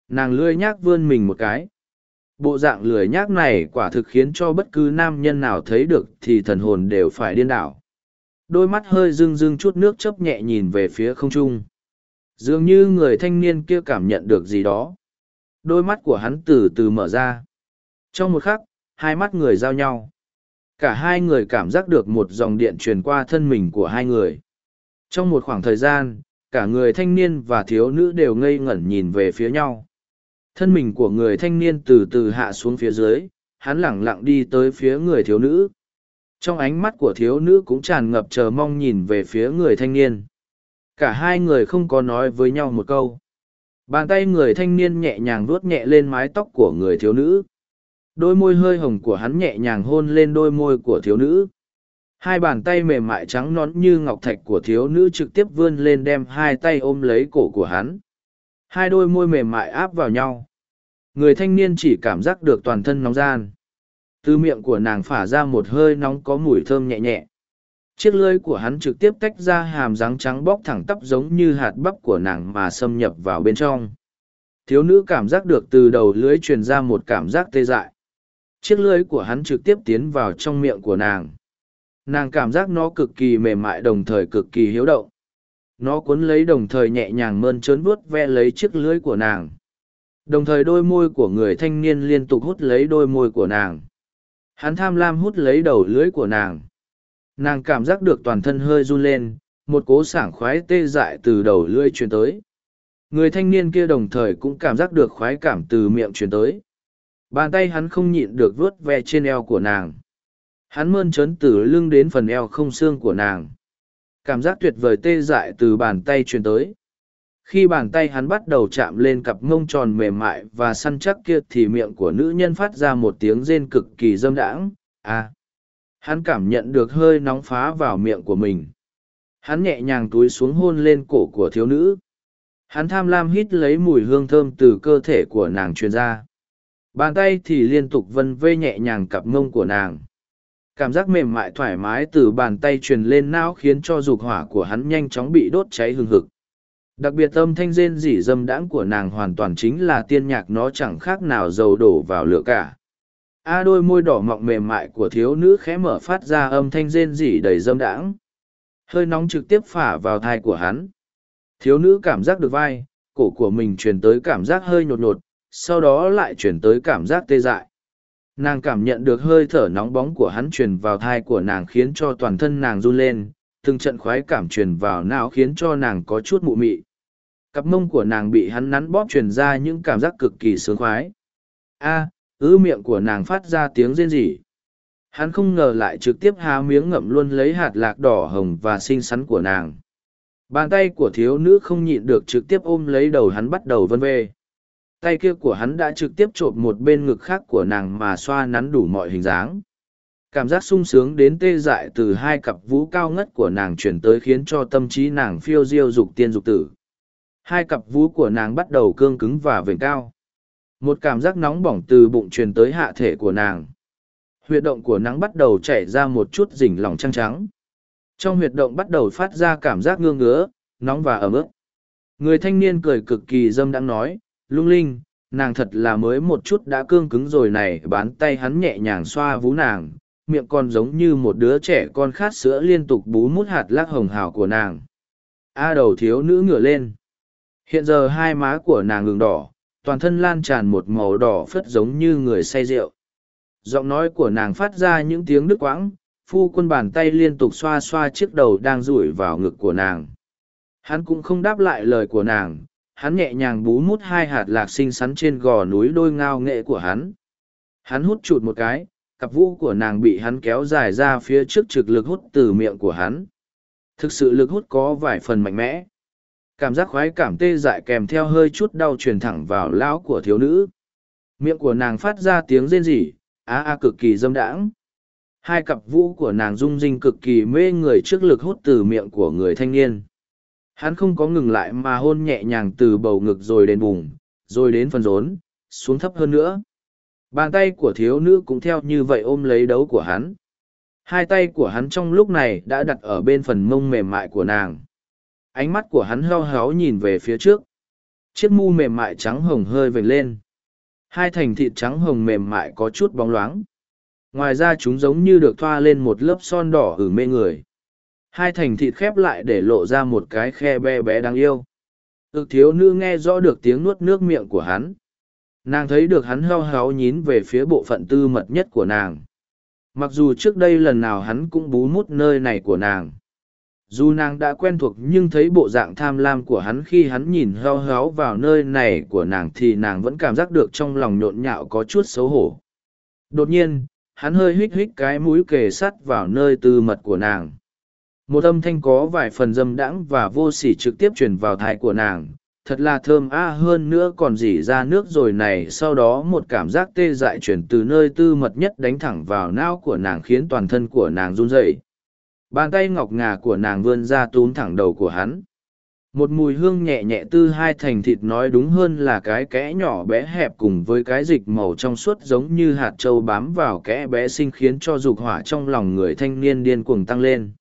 Nàng lươi nhác vươn mình một cái bộ dạng lười nhác này quả thực khiến cho bất cứ nam nhân nào thấy được thì thần hồn đều phải điên đảo đôi mắt hơi rưng rưng chút nước chớp nhẹ nhìn về phía không trung Dường như người thanh niên kia cảm nhận được gì đó. Đôi mắt của hắn từ từ mở ra. Trong một khắc, hai mắt người giao nhau. Cả hai người cảm giác được một dòng điện truyền qua thân mình của hai người. Trong một khoảng thời gian, cả người thanh niên và thiếu nữ đều ngây ngẩn nhìn về phía nhau. Thân mình của người thanh niên từ từ hạ xuống phía dưới, hắn lẳng lặng đi tới phía người thiếu nữ. Trong ánh mắt của thiếu nữ cũng tràn ngập chờ mong nhìn về phía người thanh niên. Cả hai người không có nói với nhau một câu. Bàn tay người thanh niên nhẹ nhàng vuốt nhẹ lên mái tóc của người thiếu nữ. Đôi môi hơi hồng của hắn nhẹ nhàng hôn lên đôi môi của thiếu nữ. Hai bàn tay mềm mại trắng nón như ngọc thạch của thiếu nữ trực tiếp vươn lên đem hai tay ôm lấy cổ của hắn. Hai đôi môi mềm mại áp vào nhau. Người thanh niên chỉ cảm giác được toàn thân nóng gian. Từ miệng của nàng phả ra một hơi nóng có mùi thơm nhẹ nhẹ. Chiếc lưỡi của hắn trực tiếp tách ra hàm răng trắng bóc thẳng tắp giống như hạt bắp của nàng mà xâm nhập vào bên trong. Thiếu nữ cảm giác được từ đầu lưỡi truyền ra một cảm giác tê dại. Chiếc lưỡi của hắn trực tiếp tiến vào trong miệng của nàng. Nàng cảm giác nó cực kỳ mềm mại đồng thời cực kỳ hiếu động. Nó cuốn lấy đồng thời nhẹ nhàng mơn trớn vuốt ve lấy chiếc lưới của nàng. Đồng thời đôi môi của người thanh niên liên tục hút lấy đôi môi của nàng. Hắn tham lam hút lấy đầu lưới của nàng. Nàng cảm giác được toàn thân hơi run lên, một cố sảng khoái tê dại từ đầu lưới truyền tới. Người thanh niên kia đồng thời cũng cảm giác được khoái cảm từ miệng truyền tới. Bàn tay hắn không nhịn được vuốt ve trên eo của nàng. Hắn mơn trớn từ lưng đến phần eo không xương của nàng. Cảm giác tuyệt vời tê dại từ bàn tay truyền tới. Khi bàn tay hắn bắt đầu chạm lên cặp ngông tròn mềm mại và săn chắc kia thì miệng của nữ nhân phát ra một tiếng rên cực kỳ dâm đãng. À! Hắn cảm nhận được hơi nóng phá vào miệng của mình. Hắn nhẹ nhàng túi xuống hôn lên cổ của thiếu nữ. Hắn tham lam hít lấy mùi hương thơm từ cơ thể của nàng truyền ra. Bàn tay thì liên tục vân vê nhẹ nhàng cặp mông của nàng. Cảm giác mềm mại thoải mái từ bàn tay truyền lên não khiến cho dục hỏa của hắn nhanh chóng bị đốt cháy hừng hực. Đặc biệt âm thanh rên rỉ dâm đãng của nàng hoàn toàn chính là tiên nhạc nó chẳng khác nào dầu đổ vào lửa cả. A đôi môi đỏ mọng mềm mại của thiếu nữ khẽ mở phát ra âm thanh rên rỉ đầy dâm đãng. Hơi nóng trực tiếp phả vào thai của hắn. Thiếu nữ cảm giác được vai, cổ của mình truyền tới cảm giác hơi nhột nhột, sau đó lại chuyển tới cảm giác tê dại. Nàng cảm nhận được hơi thở nóng bóng của hắn truyền vào thai của nàng khiến cho toàn thân nàng run lên, từng trận khoái cảm truyền vào não khiến cho nàng có chút mụ mị. Cặp mông của nàng bị hắn nắn bóp truyền ra những cảm giác cực kỳ sướng khoái. A, ứ miệng của nàng phát ra tiếng rên rỉ. Hắn không ngờ lại trực tiếp há miếng ngậm luôn lấy hạt lạc đỏ hồng và xinh xắn của nàng. Bàn tay của thiếu nữ không nhịn được trực tiếp ôm lấy đầu hắn bắt đầu vân vê. Tay kia của hắn đã trực tiếp chộp một bên ngực khác của nàng mà xoa nắn đủ mọi hình dáng. Cảm giác sung sướng đến tê dại từ hai cặp vú cao ngất của nàng chuyển tới khiến cho tâm trí nàng phiêu diêu dục tiên dục tử. Hai cặp vú của nàng bắt đầu cương cứng và vểnh cao. Một cảm giác nóng bỏng từ bụng truyền tới hạ thể của nàng. Huyệt động của nắng bắt đầu chảy ra một chút rỉnh lòng trăng trắng. Trong huyệt động bắt đầu phát ra cảm giác ngương ngứa, nóng và ấm ức. Người thanh niên cười cực kỳ dâm đang nói lung linh nàng thật là mới một chút đã cương cứng rồi này bán tay hắn nhẹ nhàng xoa vú nàng miệng còn giống như một đứa trẻ con khát sữa liên tục bú mút hạt lác hồng hào của nàng. A đầu thiếu nữ ngửa lên. Hiện giờ hai má của nàng ngừng đỏ, toàn thân lan tràn một màu đỏ phất giống như người say rượu. Giọng nói của nàng phát ra những tiếng đứt quãng, phu quân bàn tay liên tục xoa xoa chiếc đầu đang rủi vào ngực của nàng. Hắn cũng không đáp lại lời của nàng, hắn nhẹ nhàng bú mút hai hạt lạc xinh xắn trên gò núi đôi ngao nghệ của hắn. Hắn hút chụt một cái, cặp vũ của nàng bị hắn kéo dài ra phía trước trực lực hút từ miệng của hắn. Thực sự lực hút có vài phần mạnh mẽ. Cảm giác khoái cảm tê dại kèm theo hơi chút đau truyền thẳng vào lão của thiếu nữ. Miệng của nàng phát ra tiếng rên rỉ, á a cực kỳ dâm đãng. Hai cặp vũ của nàng rung rinh cực kỳ mê người trước lực hút từ miệng của người thanh niên. Hắn không có ngừng lại mà hôn nhẹ nhàng từ bầu ngực rồi đến bụng, rồi đến phần rốn, xuống thấp hơn nữa. Bàn tay của thiếu nữ cũng theo như vậy ôm lấy đấu của hắn. Hai tay của hắn trong lúc này đã đặt ở bên phần mông mềm mại của nàng. Ánh mắt của hắn heo héo nhìn về phía trước. Chiếc mu mềm mại trắng hồng hơi vểnh lên. Hai thành thịt trắng hồng mềm mại có chút bóng loáng. Ngoài ra chúng giống như được thoa lên một lớp son đỏ ử mê người. Hai thành thịt khép lại để lộ ra một cái khe bé bé đáng yêu. ực thiếu nữ nghe rõ được tiếng nuốt nước miệng của hắn. Nàng thấy được hắn heo héo nhín về phía bộ phận tư mật nhất của nàng. Mặc dù trước đây lần nào hắn cũng bú mút nơi này của nàng. Dù nàng đã quen thuộc nhưng thấy bộ dạng tham lam của hắn khi hắn nhìn heo héo vào nơi này của nàng thì nàng vẫn cảm giác được trong lòng nhộn nhạo có chút xấu hổ. Đột nhiên, hắn hơi hích hích cái mũi kề sắt vào nơi tư mật của nàng một âm thanh có vài phần dâm đãng và vô sỉ trực tiếp truyền vào thai của nàng. Thật là thơm a, hơn nữa còn dỉ ra nước rồi này. Sau đó một cảm giác tê dại chuyển từ nơi tư mật nhất đánh thẳng vào não của nàng khiến toàn thân của nàng run rẩy. Bàn tay ngọc ngà của nàng vươn ra túm thẳng đầu của hắn. Một mùi hương nhẹ nhẹ tư hai thành thịt nói đúng hơn là cái kẽ nhỏ bé hẹp cùng với cái dịch màu trong suốt giống như hạt trâu bám vào kẽ bé sinh khiến cho dục hỏa trong lòng người thanh niên điên cuồng tăng lên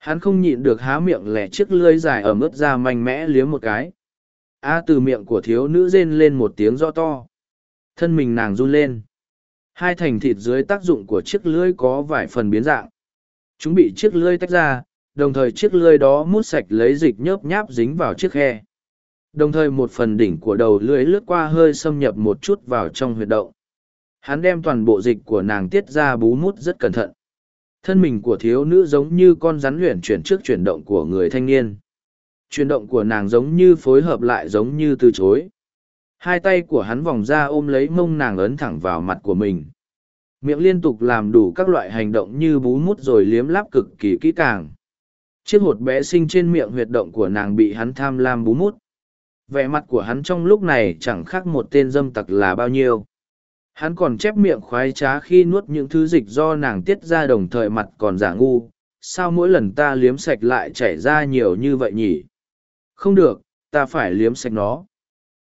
hắn không nhịn được há miệng lẻ chiếc lưới dài ở mức ra mạnh mẽ liếm một cái. A từ miệng của thiếu nữ rên lên một tiếng rõ to. Thân mình nàng run lên. Hai thành thịt dưới tác dụng của chiếc lưới có vài phần biến dạng. Chúng bị chiếc lưới tách ra, đồng thời chiếc lưới đó mút sạch lấy dịch nhớp nháp dính vào chiếc khe. Đồng thời một phần đỉnh của đầu lưới lướt qua hơi xâm nhập một chút vào trong huyệt động. Hắn đem toàn bộ dịch của nàng tiết ra bú mút rất cẩn thận thân mình của thiếu nữ giống như con rắn luyện chuyển trước chuyển động của người thanh niên. Chuyển động của nàng giống như phối hợp lại giống như từ chối. Hai tay của hắn vòng ra ôm lấy mông nàng ấn thẳng vào mặt của mình. Miệng liên tục làm đủ các loại hành động như bú mút rồi liếm láp cực kỳ kỹ càng. Chiếc hột bé sinh trên miệng huyệt động của nàng bị hắn tham lam bú mút. Vẻ mặt của hắn trong lúc này chẳng khác một tên dâm tặc là bao nhiêu hắn còn chép miệng khoái trá khi nuốt những thứ dịch do nàng tiết ra đồng thời mặt còn giả ngu, sao mỗi lần ta liếm sạch lại chảy ra nhiều như vậy nhỉ? Không được, ta phải liếm sạch nó.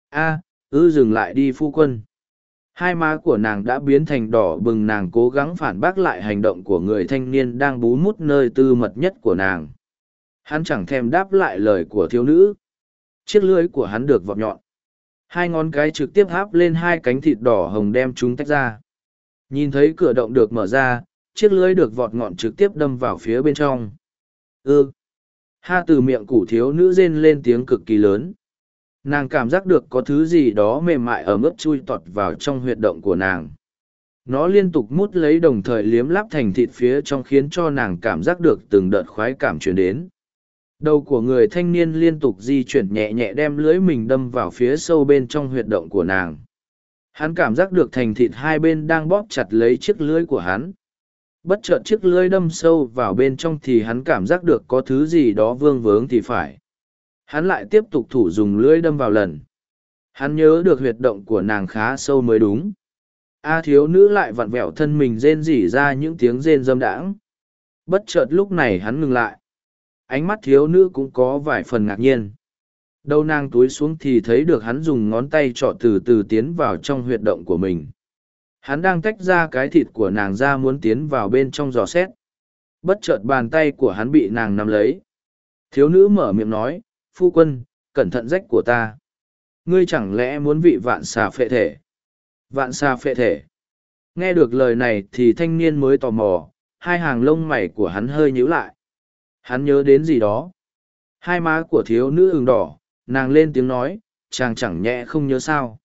A, ư dừng lại đi phu quân. Hai má của nàng đã biến thành đỏ bừng, nàng cố gắng phản bác lại hành động của người thanh niên đang bú mút nơi tư mật nhất của nàng. Hắn chẳng thèm đáp lại lời của thiếu nữ. Chiếc lưới của hắn được vọt nhọn hai ngón cái trực tiếp háp lên hai cánh thịt đỏ hồng đem chúng tách ra. Nhìn thấy cửa động được mở ra, chiếc lưới được vọt ngọn trực tiếp đâm vào phía bên trong. Ư. Ha từ miệng củ thiếu nữ rên lên tiếng cực kỳ lớn. Nàng cảm giác được có thứ gì đó mềm mại ở mức chui tọt vào trong huyệt động của nàng. Nó liên tục mút lấy đồng thời liếm lắp thành thịt phía trong khiến cho nàng cảm giác được từng đợt khoái cảm truyền đến đầu của người thanh niên liên tục di chuyển nhẹ nhẹ đem lưới mình đâm vào phía sâu bên trong huyệt động của nàng. Hắn cảm giác được thành thịt hai bên đang bóp chặt lấy chiếc lưới của hắn. Bất chợt chiếc lưới đâm sâu vào bên trong thì hắn cảm giác được có thứ gì đó vương vướng thì phải. Hắn lại tiếp tục thủ dùng lưới đâm vào lần. Hắn nhớ được huyệt động của nàng khá sâu mới đúng. A thiếu nữ lại vặn vẹo thân mình rên rỉ ra những tiếng rên dâm đãng. Bất chợt lúc này hắn ngừng lại ánh mắt thiếu nữ cũng có vài phần ngạc nhiên. Đâu nàng túi xuống thì thấy được hắn dùng ngón tay trọ từ từ tiến vào trong huyệt động của mình. Hắn đang tách ra cái thịt của nàng ra muốn tiến vào bên trong giò xét. Bất chợt bàn tay của hắn bị nàng nắm lấy. Thiếu nữ mở miệng nói, phu quân, cẩn thận rách của ta. Ngươi chẳng lẽ muốn vị vạn xà phệ thể? Vạn xà phệ thể. Nghe được lời này thì thanh niên mới tò mò, hai hàng lông mày của hắn hơi nhíu lại hắn nhớ đến gì đó. Hai má của thiếu nữ ửng đỏ, nàng lên tiếng nói, chàng chẳng nhẹ không nhớ sao.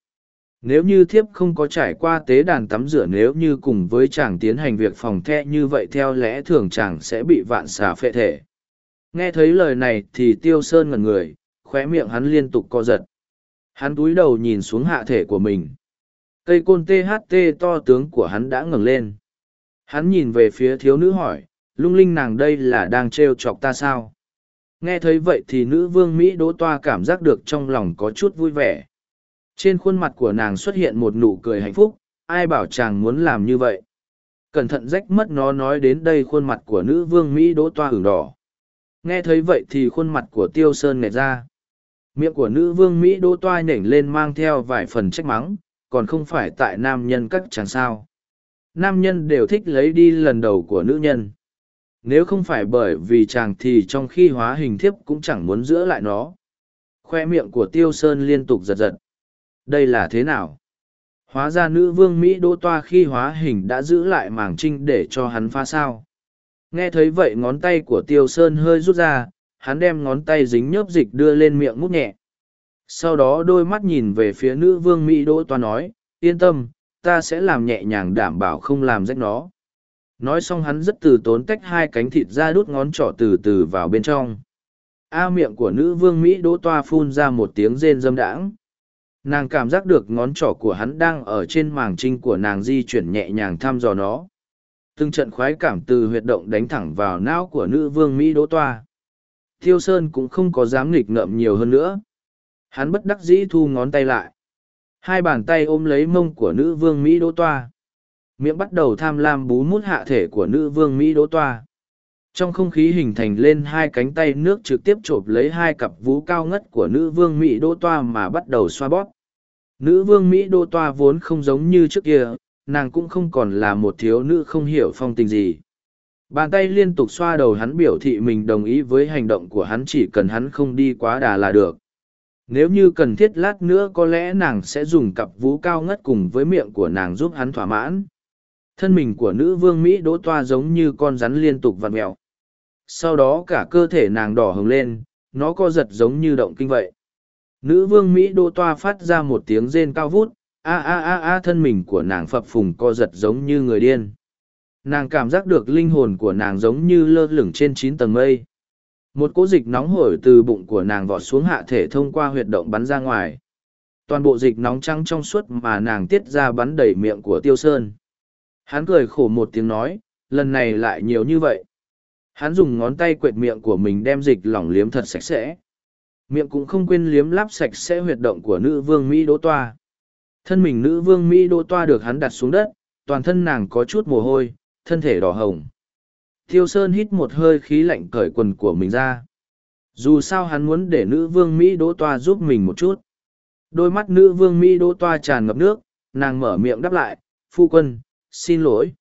Nếu như thiếp không có trải qua tế đàn tắm rửa nếu như cùng với chàng tiến hành việc phòng the như vậy theo lẽ thường chàng sẽ bị vạn xà phệ thể. Nghe thấy lời này thì tiêu sơn ngẩn người, khóe miệng hắn liên tục co giật. Hắn cúi đầu nhìn xuống hạ thể của mình. Cây côn tht to tướng của hắn đã ngẩng lên. Hắn nhìn về phía thiếu nữ hỏi lung linh nàng đây là đang trêu chọc ta sao? Nghe thấy vậy thì nữ vương mỹ đỗ toa cảm giác được trong lòng có chút vui vẻ. Trên khuôn mặt của nàng xuất hiện một nụ cười hạnh phúc, ai bảo chàng muốn làm như vậy? Cẩn thận rách mất nó nói đến đây khuôn mặt của nữ vương mỹ đỗ toa hửng đỏ. Nghe thấy vậy thì khuôn mặt của tiêu sơn nghẹt ra. Miệng của nữ vương mỹ đỗ toa nhểnh lên mang theo vài phần trách mắng, còn không phải tại nam nhân các chàng sao? Nam nhân đều thích lấy đi lần đầu của nữ nhân nếu không phải bởi vì chàng thì trong khi hóa hình thiếp cũng chẳng muốn giữ lại nó. Khoe miệng của tiêu sơn liên tục giật giật. Đây là thế nào? Hóa ra nữ vương mỹ đỗ toa khi hóa hình đã giữ lại màng trinh để cho hắn phá sao? Nghe thấy vậy ngón tay của tiêu sơn hơi rút ra hắn đem ngón tay dính nhớp dịch đưa lên miệng mút nhẹ. Sau đó đôi mắt nhìn về phía nữ vương Mỹ Đỗ Toa nói, yên tâm, ta sẽ làm nhẹ nhàng đảm bảo không làm rách nó. Nói xong hắn rất từ tốn tách hai cánh thịt ra đút ngón trỏ từ từ vào bên trong. A miệng của nữ vương Mỹ Đỗ Toa phun ra một tiếng rên dâm đãng. Nàng cảm giác được ngón trỏ của hắn đang ở trên màng trinh của nàng di chuyển nhẹ nhàng thăm dò nó. Từng trận khoái cảm từ huyệt động đánh thẳng vào não của nữ vương Mỹ Đỗ Toa. Thiêu Sơn cũng không có dám nghịch ngợm nhiều hơn nữa. Hắn bất đắc dĩ thu ngón tay lại. Hai bàn tay ôm lấy mông của nữ vương Mỹ Đỗ Toa. Miệng bắt đầu tham lam bú mút hạ thể của nữ vương Mỹ Đỗ Toa. Trong không khí hình thành lên hai cánh tay nước trực tiếp chộp lấy hai cặp vú cao ngất của nữ vương Mỹ Đỗ Toa mà bắt đầu xoa bóp. Nữ vương Mỹ Đỗ Toa vốn không giống như trước kia, nàng cũng không còn là một thiếu nữ không hiểu phong tình gì. Bàn tay liên tục xoa đầu hắn biểu thị mình đồng ý với hành động của hắn chỉ cần hắn không đi quá đà là được. Nếu như cần thiết lát nữa có lẽ nàng sẽ dùng cặp vú cao ngất cùng với miệng của nàng giúp hắn thỏa mãn. Thân mình của nữ vương Mỹ đỗ toa giống như con rắn liên tục vặn mẹo. Sau đó cả cơ thể nàng đỏ hừng lên, nó co giật giống như động kinh vậy. Nữ vương Mỹ đỗ toa phát ra một tiếng rên cao vút, a a a a thân mình của nàng phập phùng co giật giống như người điên. Nàng cảm giác được linh hồn của nàng giống như lơ lửng trên chín tầng mây một cỗ dịch nóng hổi từ bụng của nàng vọt xuống hạ thể thông qua huyệt động bắn ra ngoài toàn bộ dịch nóng trắng trong suốt mà nàng tiết ra bắn đầy miệng của tiêu sơn hắn cười khổ một tiếng nói lần này lại nhiều như vậy hắn dùng ngón tay quệt miệng của mình đem dịch lỏng liếm thật sạch sẽ miệng cũng không quên liếm láp sạch sẽ huyệt động của nữ vương mỹ đỗ toa thân mình nữ vương mỹ đỗ toa được hắn đặt xuống đất toàn thân nàng có chút mồ hôi thân thể đỏ hồng Thiêu Sơn hít một hơi khí lạnh cởi quần của mình ra. Dù sao hắn muốn để nữ vương Mỹ đỗ toa giúp mình một chút. Đôi mắt nữ vương Mỹ đỗ toa tràn ngập nước, nàng mở miệng đáp lại, phu quân, xin lỗi.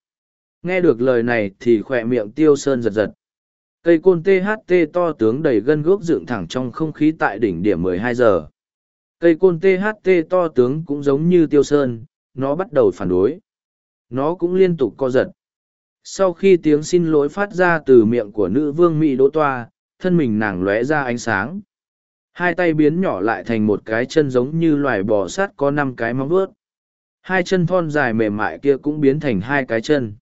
Nghe được lời này thì khỏe miệng Tiêu Sơn giật giật. Cây côn THT to tướng đầy gân gốc dựng thẳng trong không khí tại đỉnh điểm 12 giờ. Cây côn THT to tướng cũng giống như Tiêu Sơn, nó bắt đầu phản đối. Nó cũng liên tục co giật sau khi tiếng xin lỗi phát ra từ miệng của nữ vương mỹ đỗ toa thân mình nàng lóe ra ánh sáng hai tay biến nhỏ lại thành một cái chân giống như loài bò sát có năm cái móng vuốt hai chân thon dài mềm mại kia cũng biến thành hai cái chân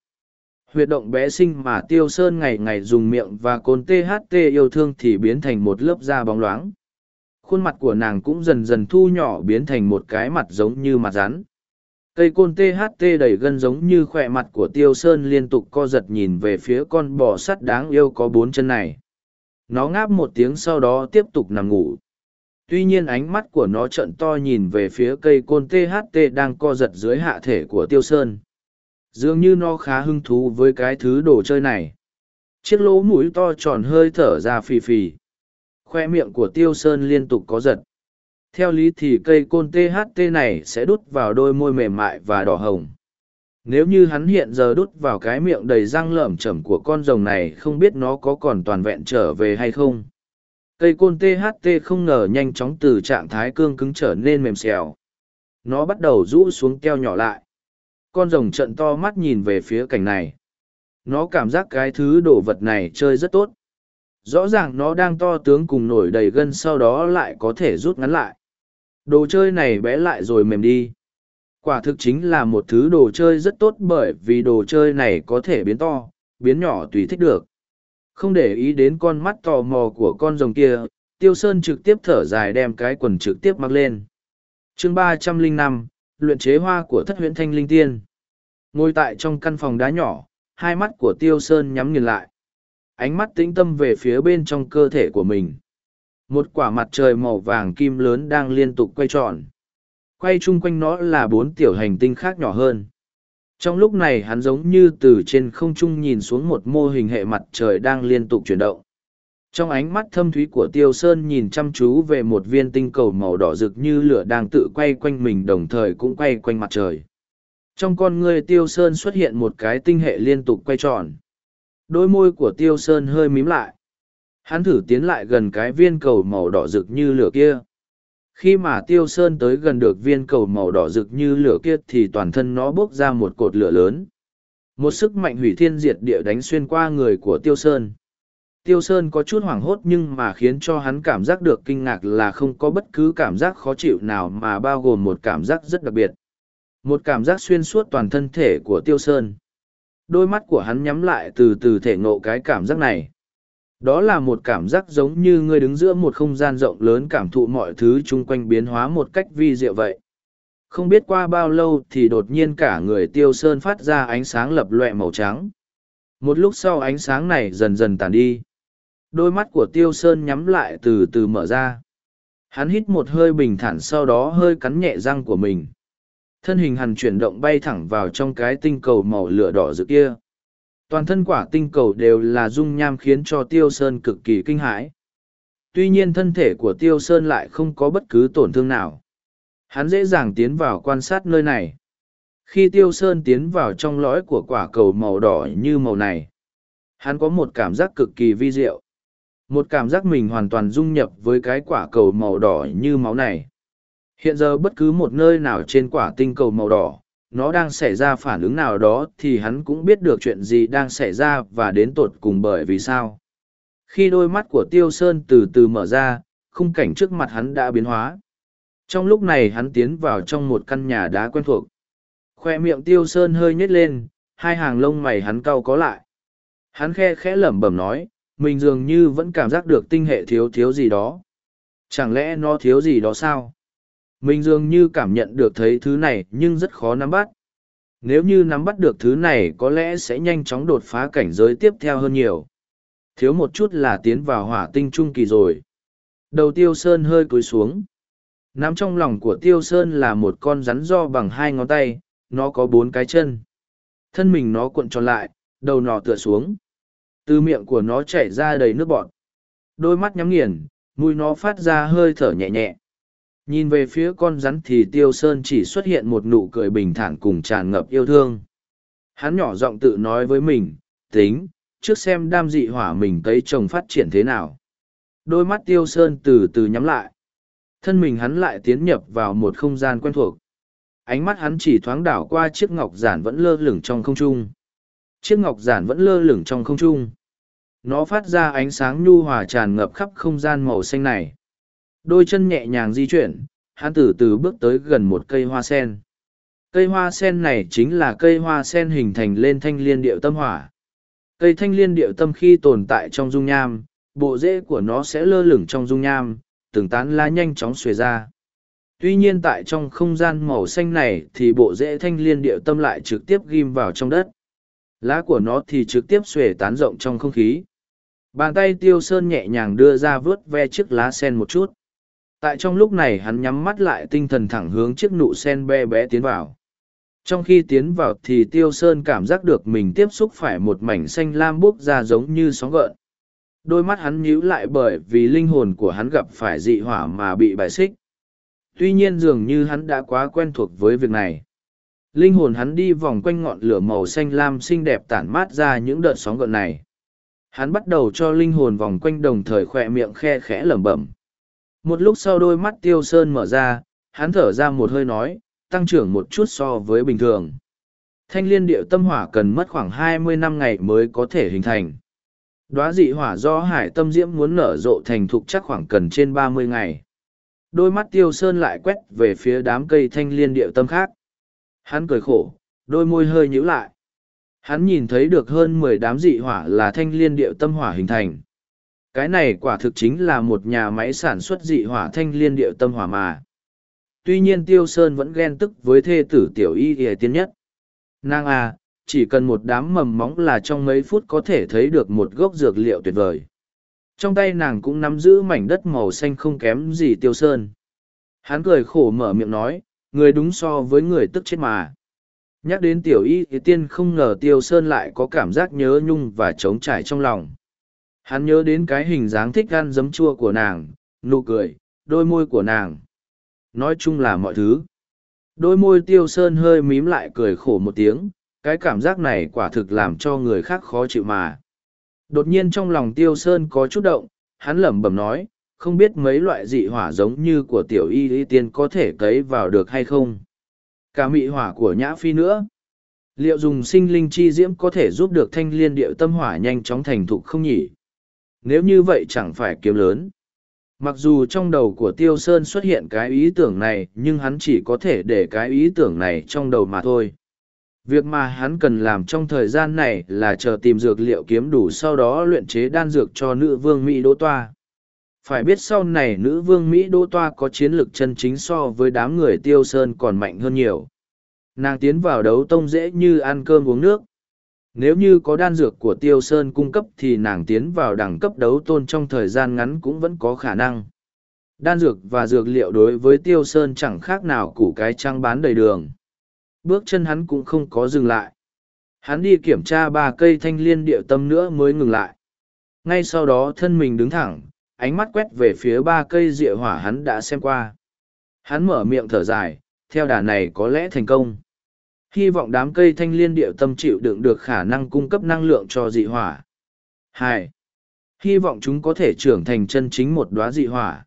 huyệt động bé sinh mà tiêu sơn ngày ngày dùng miệng và cồn tht yêu thương thì biến thành một lớp da bóng loáng khuôn mặt của nàng cũng dần dần thu nhỏ biến thành một cái mặt giống như mặt rắn Cây côn THT đầy gân giống như khỏe mặt của Tiêu Sơn liên tục co giật nhìn về phía con bò sắt đáng yêu có bốn chân này. Nó ngáp một tiếng sau đó tiếp tục nằm ngủ. Tuy nhiên ánh mắt của nó trận to nhìn về phía cây côn THT đang co giật dưới hạ thể của Tiêu Sơn. Dường như nó khá hứng thú với cái thứ đồ chơi này. Chiếc lỗ mũi to tròn hơi thở ra phì phì. Khoe miệng của Tiêu Sơn liên tục có giật theo lý thì cây côn tht này sẽ đút vào đôi môi mềm mại và đỏ hồng nếu như hắn hiện giờ đút vào cái miệng đầy răng lởm chởm của con rồng này không biết nó có còn toàn vẹn trở về hay không cây côn tht không ngờ nhanh chóng từ trạng thái cương cứng trở nên mềm xèo. Nó bắt đầu rũ xuống keo nhỏ lại. Con rồng trận to mắt nhìn về phía cảnh này. Nó cảm giác cái thứ đồ vật này chơi rất tốt. Rõ ràng nó đang to tướng cùng nổi đầy gân sau đó lại có thể rút ngắn lại. Đồ chơi này bé lại rồi mềm đi. Quả thực chính là một thứ đồ chơi rất tốt bởi vì đồ chơi này có thể biến to, biến nhỏ tùy thích được. Không để ý đến con mắt tò mò của con rồng kia, Tiêu Sơn trực tiếp thở dài đem cái quần trực tiếp mặc lên. chương ba trăm linh năm luyện chế hoa của thất huyện thanh linh tiên. Ngồi tại trong căn phòng đá nhỏ, hai mắt của Tiêu Sơn nhắm nghiền lại. Ánh mắt tĩnh tâm về phía bên trong cơ thể của mình một quả mặt trời màu vàng kim lớn đang liên tục quay tròn quay chung quanh nó là bốn tiểu hành tinh khác nhỏ hơn trong lúc này hắn giống như từ trên không trung nhìn xuống một mô hình hệ mặt trời đang liên tục chuyển động. Trong ánh mắt thâm thúy của tiêu sơn nhìn chăm chú về một viên tinh cầu màu đỏ rực như lửa đang tự quay quanh mình đồng thời cũng quay quanh mặt trời. Trong con người tiêu sơn xuất hiện một cái tinh hệ liên tục quay tròn. Đôi môi của tiêu sơn hơi mím lại. Hắn thử tiến lại gần cái viên cầu màu đỏ rực như lửa kia. Khi mà Tiêu Sơn tới gần được viên cầu màu đỏ rực như lửa kia thì toàn thân nó bốc ra một cột lửa lớn. Một sức mạnh hủy thiên diệt địa đánh xuyên qua người của Tiêu Sơn. Tiêu Sơn có chút hoảng hốt nhưng mà khiến cho hắn cảm giác được kinh ngạc là không có bất cứ cảm giác khó chịu nào mà bao gồm một cảm giác rất đặc biệt. Một cảm giác xuyên suốt toàn thân thể của Tiêu Sơn. Đôi mắt của hắn nhắm lại từ từ thể ngộ cái cảm giác này. Đó là một cảm giác giống như ngươi đứng giữa một không gian rộng lớn cảm thụ mọi thứ chung quanh biến hóa một cách vi diệu vậy. Không biết qua bao lâu thì đột nhiên cả người Tiêu Sơn phát ra ánh sáng lập loẹ màu trắng. Một lúc sau ánh sáng này dần dần tàn đi đôi mắt của tiêu sơn nhắm lại từ từ mở ra hắn hít một hơi bình thản sau đó hơi cắn nhẹ răng của mình thân hình hằn chuyển động bay thẳng vào trong cái tinh cầu màu lửa đỏ rực kia toàn thân quả tinh cầu đều là dung nham khiến cho tiêu sơn cực kỳ kinh hãi. Tuy nhiên thân thể của tiêu sơn lại không có bất cứ tổn thương nào. Hắn dễ dàng tiến vào quan sát nơi này. Khi tiêu sơn tiến vào trong lõi của quả cầu màu đỏ như màu này, hắn có một cảm giác cực kỳ vi diệu. Một cảm giác mình hoàn toàn dung nhập với cái quả cầu màu đỏ như máu này. Hiện giờ bất cứ một nơi nào trên quả tinh cầu màu đỏ nó đang xảy ra phản ứng nào đó thì hắn cũng biết được chuyện gì đang xảy ra và đến tột cùng bởi vì sao. Khi đôi mắt của tiêu sơn từ từ mở ra, khung cảnh trước mặt hắn đã biến hóa. Trong lúc này hắn tiến vào trong một căn nhà đá quen thuộc. Khoe miệng tiêu sơn hơi nhếch lên, hai hàng lông mày hắn cau có lại. Hắn khe khẽ lẩm bẩm nói, mình dường như vẫn cảm giác được tinh hệ thiếu thiếu gì đó. Chẳng lẽ nó thiếu gì đó sao? Mình dường như cảm nhận được thấy thứ này nhưng rất khó nắm bắt. Nếu như nắm bắt được thứ này có lẽ sẽ nhanh chóng đột phá cảnh giới tiếp theo hơn nhiều. Thiếu một chút là tiến vào hỏa tinh trung kỳ rồi. Đầu tiêu sơn hơi cúi xuống. Nắm trong lòng của tiêu sơn là một con rắn do bằng hai ngón tay, nó có bốn cái chân. Thân mình nó cuộn tròn lại, đầu nọ tựa xuống. Từ miệng của nó chảy ra đầy nước bọt. Đôi mắt nhắm nghiền, mùi nó phát ra hơi thở nhẹ nhẹ nhìn về phía con rắn thì tiêu sơn chỉ xuất hiện một nụ cười bình thản cùng tràn ngập yêu thương. Hắn nhỏ giọng tự nói với mình, tính, trước xem đam dị hỏa mình cấy trồng phát triển thế nào. Đôi mắt tiêu sơn từ từ nhắm lại. Thân mình hắn lại tiến nhập vào một không gian quen thuộc. Ánh mắt hắn chỉ thoáng đảo qua chiếc ngọc giản vẫn lơ lửng trong không trung. Chiếc ngọc giản vẫn lơ lửng trong không trung. Nó phát ra ánh sáng nhu hòa tràn ngập khắp không gian màu xanh này đôi chân nhẹ nhàng di chuyển, hắn từ từ bước tới gần một cây hoa sen. Cây hoa sen này chính là cây hoa sen hình thành lên thanh liên điệu tâm hỏa. Cây thanh liên điệu tâm khi tồn tại trong dung nham, bộ rễ của nó sẽ lơ lửng trong dung nham, từng tán lá nhanh chóng xuề ra. Tuy nhiên tại trong không gian màu xanh này thì bộ rễ thanh liên điệu tâm lại trực tiếp ghim vào trong đất. Lá của nó thì trực tiếp xuề tán rộng trong không khí. Bàn tay tiêu sơn nhẹ nhàng đưa ra vớt ve chiếc lá sen một chút. Tại trong lúc này hắn nhắm mắt lại tinh thần thẳng hướng chiếc nụ sen bé bé tiến vào. Trong khi tiến vào thì tiêu sơn cảm giác được mình tiếp xúc phải một mảnh xanh lam bốc ra giống như sóng gợn. Đôi mắt hắn nhíu lại bởi vì linh hồn của hắn gặp phải dị hỏa mà bị bài xích. Tuy nhiên dường như hắn đã quá quen thuộc với việc này. Linh hồn hắn đi vòng quanh ngọn lửa màu xanh lam xinh đẹp tản mát ra những đợt sóng gợn này hắn bắt đầu cho linh hồn vòng quanh đồng thời khỏe miệng khe khẽ lẩm bẩm một lúc sau đôi mắt tiêu sơn mở ra, hắn thở ra một hơi nói, tăng trưởng một chút so với bình thường. Thanh liên điệu tâm hỏa cần mất khoảng hai mươi năm ngày mới có thể hình thành. Đóa dị hỏa do hải tâm diễm muốn nở rộ thành thục chắc khoảng cần trên ba mươi ngày. Đôi mắt tiêu sơn lại quét về phía đám cây thanh liên điệu tâm khác. Hắn cười khổ, đôi môi hơi nhíu lại. Hắn nhìn thấy được hơn mười đám dị hỏa là thanh liên điệu tâm hỏa hình thành. Cái này quả thực chính là một nhà máy sản xuất dị hỏa thanh liên điệu tâm hỏa mà. Tuy nhiên Tiêu Sơn vẫn ghen tức với thê tử tiểu y y tiên nhất. Nàng à, chỉ cần một đám mầm móng là trong mấy phút có thể thấy được một gốc dược liệu tuyệt vời. Trong tay nàng cũng nắm giữ mảnh đất màu xanh không kém gì Tiêu Sơn. Hắn cười khổ mở miệng nói, người đúng so với người tức chết mà. Nhắc đến tiểu y thì tiên không ngờ tiêu sơn lại có cảm giác nhớ nhung và trống trải trong lòng. Hắn nhớ đến cái hình dáng thích ăn giấm chua của nàng, nụ cười, đôi môi của nàng. Nói chung là mọi thứ. Đôi môi tiêu sơn hơi mím lại cười khổ một tiếng, cái cảm giác này quả thực làm cho người khác khó chịu mà. Đột nhiên trong lòng tiêu sơn có chút động, hắn lẩm bẩm nói, không biết mấy loại dị hỏa giống như của tiểu y y tiên có thể cấy vào được hay không. Cả mị hỏa của nhã phi nữa. Liệu dùng sinh linh chi diễm có thể giúp được thanh liên điệu tâm hỏa nhanh chóng thành thục không nhỉ? Nếu như vậy chẳng phải kiếm lớn. Mặc dù trong đầu của Tiêu Sơn xuất hiện cái ý tưởng này, nhưng hắn chỉ có thể để cái ý tưởng này trong đầu mà thôi. Việc mà hắn cần làm trong thời gian này là chờ tìm dược liệu kiếm đủ sau đó luyện chế đan dược cho nữ vương Mỹ Đỗ Toa. Phải biết sau này nữ vương Mỹ Đỗ Toa có chiến lược chân chính so với đám người Tiêu Sơn còn mạnh hơn nhiều. Nàng tiến vào đấu tông dễ như ăn cơm uống nước. Nếu như có đan dược của Tiêu Sơn cung cấp thì nàng tiến vào đẳng cấp đấu tôn trong thời gian ngắn cũng vẫn có khả năng. Đan dược và dược liệu đối với Tiêu Sơn chẳng khác nào củ cái trăng bán đầy đường. Bước chân hắn cũng không có dừng lại. Hắn đi kiểm tra ba cây thanh liên địa tâm nữa mới ngừng lại. Ngay sau đó thân mình đứng thẳng, ánh mắt quét về phía ba cây địa hỏa hắn đã xem qua. Hắn mở miệng thở dài, theo đà này có lẽ thành công. Hy vọng đám cây thanh liên địa tâm chịu đựng được khả năng cung cấp năng lượng cho dị hỏa. Hai, Hy vọng chúng có thể trưởng thành chân chính một đóa dị hỏa.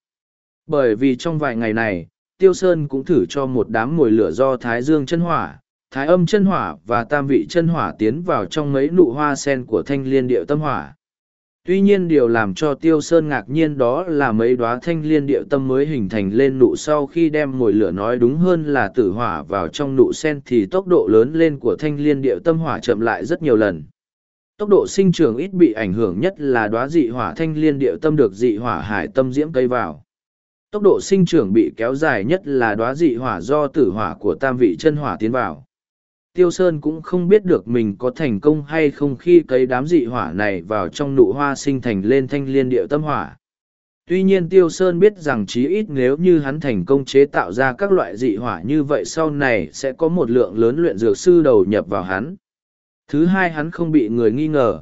Bởi vì trong vài ngày này, Tiêu Sơn cũng thử cho một đám mồi lửa do Thái Dương chân hỏa, Thái âm chân hỏa và tam vị chân hỏa tiến vào trong mấy nụ hoa sen của thanh liên điệu tâm hỏa. Tuy nhiên điều làm cho Tiêu Sơn ngạc nhiên đó là mấy đóa thanh liên điệu tâm mới hình thành lên nụ sau khi đem mồi lửa nói đúng hơn là tử hỏa vào trong nụ sen thì tốc độ lớn lên của thanh liên điệu tâm hỏa chậm lại rất nhiều lần. Tốc độ sinh trưởng ít bị ảnh hưởng nhất là đóa dị hỏa thanh liên điệu tâm được dị hỏa hải tâm diễm cây vào tốc độ sinh trưởng bị kéo dài nhất là đóa dị hỏa do tử hỏa của tam vị chân hỏa tiến vào. Tiêu Sơn cũng không biết được mình có thành công hay không khi cấy đám dị hỏa này vào trong nụ hoa sinh thành lên thanh liên điệu tâm hỏa. Tuy nhiên Tiêu Sơn biết rằng chí ít nếu như hắn thành công chế tạo ra các loại dị hỏa như vậy sau này sẽ có một lượng lớn luyện dược sư đầu nhập vào hắn. Thứ hai hắn không bị người nghi ngờ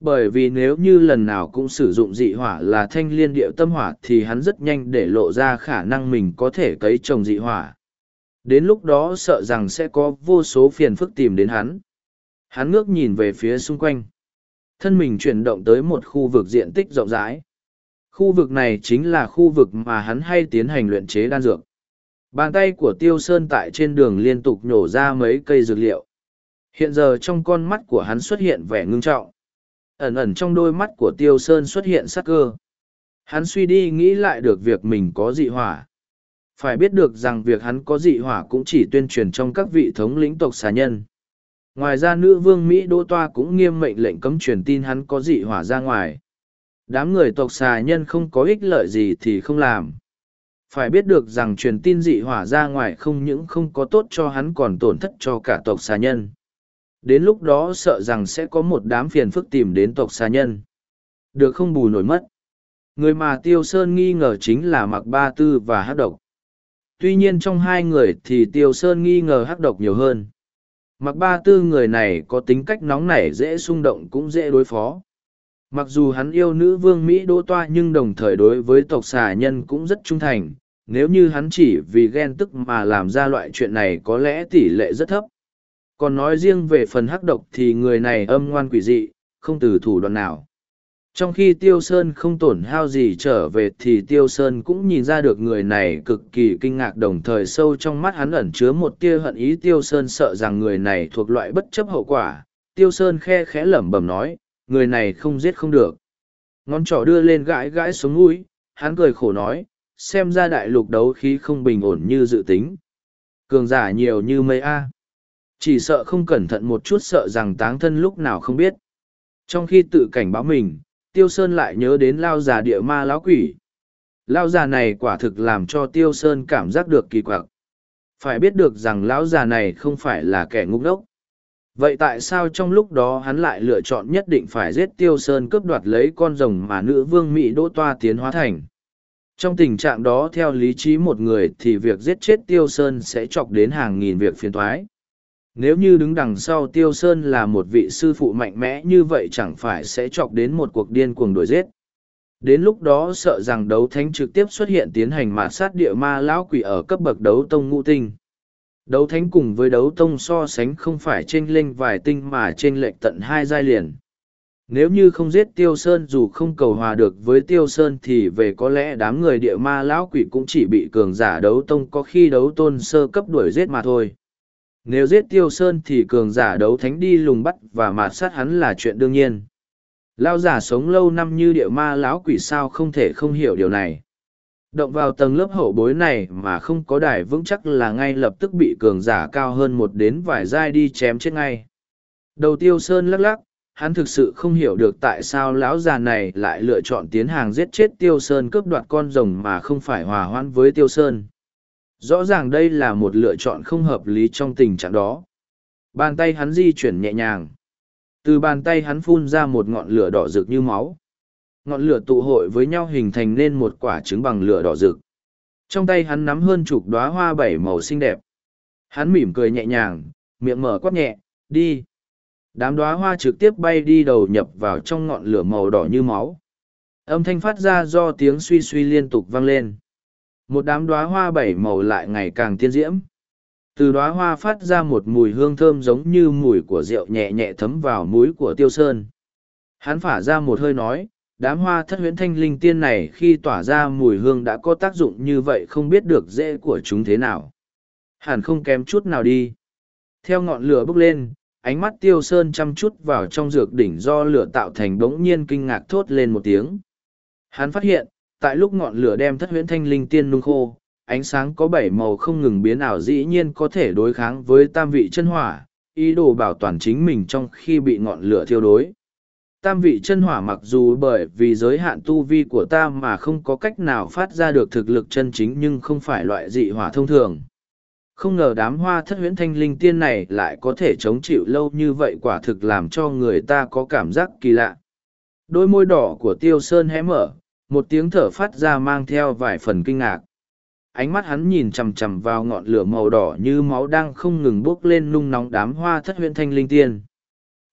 bởi vì nếu như lần nào cũng sử dụng dị hỏa là thanh liên điệu tâm hỏa thì hắn rất nhanh để lộ ra khả năng mình có thể cấy trồng dị hỏa đến lúc đó sợ rằng sẽ có vô số phiền phức tìm đến hắn. Hắn ngước nhìn về phía xung quanh. Thân mình chuyển động tới một khu vực diện tích rộng rãi. Khu vực này chính là khu vực mà hắn hay tiến hành luyện chế đan dược. Bàn tay của tiêu sơn tại trên đường liên tục nhổ ra mấy cây dược liệu. Hiện giờ trong con mắt của hắn xuất hiện vẻ ngưng trọng. Ẩn ẩn trong đôi mắt của tiêu sơn xuất hiện sắc cơ. Hắn suy đi nghĩ lại được việc mình có dị hỏa phải biết được rằng việc hắn có dị hỏa cũng chỉ tuyên truyền trong các vị thống lĩnh tộc xà nhân ngoài ra nữ vương mỹ đô toa cũng nghiêm mệnh lệnh cấm truyền tin hắn có dị hỏa ra ngoài đám người tộc xà nhân không có ích lợi gì thì không làm phải biết được rằng truyền tin dị hỏa ra ngoài không những không có tốt cho hắn còn tổn thất cho cả tộc xà nhân Đến lúc đó sợ rằng sẽ có một đám phiền phức tìm đến tộc xà nhân. Được không bù nổi mất. Người mà Tiêu Sơn nghi ngờ chính là mặc Ba Tư và Hắc Độc. Tuy nhiên trong hai người thì Tiêu Sơn nghi ngờ Hắc Độc nhiều hơn. Mặc Ba Tư người này có tính cách nóng nảy dễ xung động cũng dễ đối phó. Mặc dù hắn yêu nữ vương Mỹ Đỗ Toa nhưng đồng thời đối với tộc xà nhân cũng rất trung thành, nếu như hắn chỉ vì ghen tức mà làm ra loại chuyện này có lẽ tỷ lệ rất thấp còn nói riêng về phần hắc độc thì người này âm ngoan quỷ dị không từ thủ đoạn nào trong khi tiêu sơn không tổn hao gì trở về thì tiêu sơn cũng nhìn ra được người này cực kỳ kinh ngạc đồng thời sâu trong mắt hắn ẩn chứa một tia hận ý. Tiêu sơn sợ rằng người này thuộc loại bất chấp hậu quả. Tiêu sơn khe khẽ lẩm bẩm nói người này không giết không được. Ngón trỏ đưa lên gãi gãi xuống mũi hắn cười khổ nói xem ra đại lục đấu khí không bình ổn như dự tính. Cường giả nhiều như mây a. Chỉ sợ không cẩn thận một chút sợ rằng táng thân lúc nào không biết. Trong khi tự cảnh báo mình, Tiêu Sơn lại nhớ đến lao già địa ma lão quỷ. Lao già này quả thực làm cho Tiêu Sơn cảm giác được kỳ quặc. Phải biết được rằng lão già này không phải là kẻ ngốc đốc. Vậy tại sao trong lúc đó hắn lại lựa chọn nhất định phải giết Tiêu Sơn cướp đoạt lấy con rồng mà nữ vương Mỹ đỗ toa tiến hóa thành? Trong tình trạng đó theo lý trí một người thì việc giết chết Tiêu Sơn sẽ chọc đến hàng nghìn việc phiền thoái. Nếu như đứng đằng sau Tiêu Sơn là một vị sư phụ mạnh mẽ như vậy chẳng phải sẽ chọc đến một cuộc điên cuồng đuổi giết. Đến lúc đó sợ rằng đấu thánh trực tiếp xuất hiện tiến hành mạt sát địa ma lão quỷ ở cấp bậc đấu tông ngũ tinh. Đấu thánh cùng với đấu tông so sánh không phải trên linh vài tinh mà trên lệch tận hai giai liền. Nếu như không giết Tiêu Sơn dù không cầu hòa được với Tiêu Sơn thì về có lẽ đám người địa ma lão quỷ cũng chỉ bị cường giả đấu tông có khi đấu tôn sơ cấp đuổi giết mà thôi. Nếu giết Tiêu Sơn thì cường giả đấu thánh đi lùng bắt và mạt sát hắn là chuyện đương nhiên. Lao giả sống lâu năm như địa ma lão quỷ sao không thể không hiểu điều này. Động vào tầng lớp hậu bối này mà không có đài vững chắc là ngay lập tức bị cường giả cao hơn một đến vài giai đi chém chết ngay. Đầu tiêu sơn lắc lắc, hắn thực sự không hiểu được tại sao lão già này lại lựa chọn tiến hàng giết chết tiêu sơn cướp đoạt con rồng mà không phải hòa hoãn với tiêu sơn. Rõ ràng đây là một lựa chọn không hợp lý trong tình trạng đó. Bàn tay hắn di chuyển nhẹ nhàng. Từ bàn tay hắn phun ra một ngọn lửa đỏ rực như máu. Ngọn lửa tụ hội với nhau hình thành nên một quả trứng bằng lửa đỏ rực. Trong tay hắn nắm hơn chục đóa hoa bảy màu xinh đẹp. Hắn mỉm cười nhẹ nhàng, miệng mở quát nhẹ, đi. Đám đóa hoa trực tiếp bay đi đầu nhập vào trong ngọn lửa màu đỏ như máu. Âm thanh phát ra do tiếng suy suy liên tục vang lên. Một đám đóa hoa bảy màu lại ngày càng tiên diễm. Từ đoá hoa phát ra một mùi hương thơm giống như mùi của rượu nhẹ nhẹ thấm vào mũi của tiêu sơn. Hắn phả ra một hơi nói, đám hoa thất huyễn thanh linh tiên này khi tỏa ra mùi hương đã có tác dụng như vậy không biết được dễ của chúng thế nào. Hẳn không kém chút nào đi. Theo ngọn lửa bốc lên, ánh mắt tiêu sơn chăm chút vào trong dược đỉnh do lửa tạo thành bỗng nhiên kinh ngạc thốt lên một tiếng. Hắn phát hiện tại lúc ngọn lửa đem thất huyễn thanh linh tiên nung khô ánh sáng có bảy màu không ngừng biến ảo dĩ nhiên có thể đối kháng với tam vị chân hỏa, ý đồ bảo toàn chính mình trong khi bị ngọn lửa thiêu đối. Tam vị chân hỏa mặc dù bởi vì giới hạn tu vi của ta mà không có cách nào phát ra được thực lực chân chính nhưng không phải loại dị hỏa thông thường. Không ngờ đám hoa thất huyễn thanh linh tiên này lại có thể chống chịu lâu như vậy quả thực làm cho người ta có cảm giác kỳ lạ. Đôi môi đỏ của tiêu sơn hé mở, một tiếng thở phát ra mang theo vài phần kinh ngạc. Ánh mắt hắn nhìn chằm chằm vào ngọn lửa màu đỏ như máu đang không ngừng bốc lên nung nóng đám hoa thất huyễn thanh linh tiên.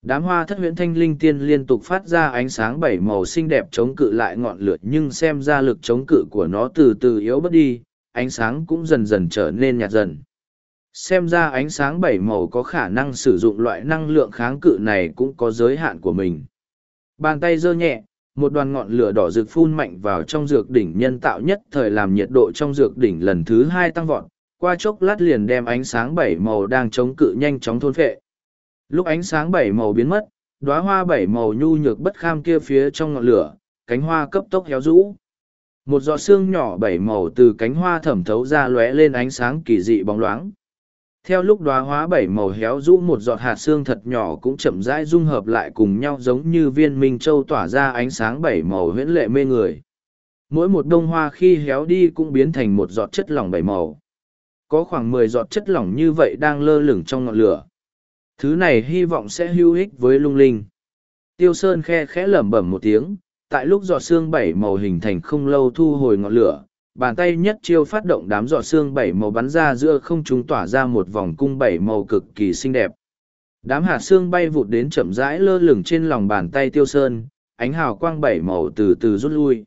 Đám hoa thất huyễn thanh linh tiên liên tục phát ra ánh sáng bảy màu xinh đẹp chống cự lại ngọn lửa nhưng xem ra lực chống cự của nó từ từ yếu bớt đi, ánh sáng cũng dần dần trở nên nhạt dần. Xem ra ánh sáng bảy màu có khả năng sử dụng loại năng lượng kháng cự này cũng có giới hạn của mình. Bàn tay giơ nhẹ một đoàn ngọn lửa đỏ rực phun mạnh vào trong dược đỉnh nhân tạo nhất thời làm nhiệt độ trong dược đỉnh lần thứ hai tăng vọt, qua chốc lát liền đem ánh sáng bảy màu đang chống cự nhanh chóng thôn phệ. Lúc ánh sáng bảy màu biến mất đoá hoa bảy màu nhu nhược bất kham kia phía trong ngọn lửa, cánh hoa cấp tốc héo rũ. Một giọt xương nhỏ bảy màu từ cánh hoa thẩm thấu ra lóe lên ánh sáng kỳ dị bóng loáng theo lúc đoá hóa bảy màu héo rũ một giọt hạt xương thật nhỏ cũng chậm rãi dung hợp lại cùng nhau giống như viên minh châu tỏa ra ánh sáng bảy màu huyễn lệ mê người. Mỗi một đông hoa khi héo đi cũng biến thành một giọt chất lỏng bảy màu. Có khoảng mười giọt chất lỏng như vậy đang lơ lửng trong ngọn lửa. Thứ này hy vọng sẽ hữu ích với lung linh. Tiêu sơn khe khẽ lẩm bẩm một tiếng, tại lúc giọt xương bảy màu hình thành không lâu thu hồi ngọn lửa bàn tay nhất chiêu phát động đám giọt xương bảy màu bắn ra giữa không trung tỏa ra một vòng cung bảy màu cực kỳ xinh đẹp. Đám hạt xương bay vụt đến chậm rãi lơ lửng trên lòng bàn tay tiêu sơn, ánh hào quang bảy màu từ từ rút lui.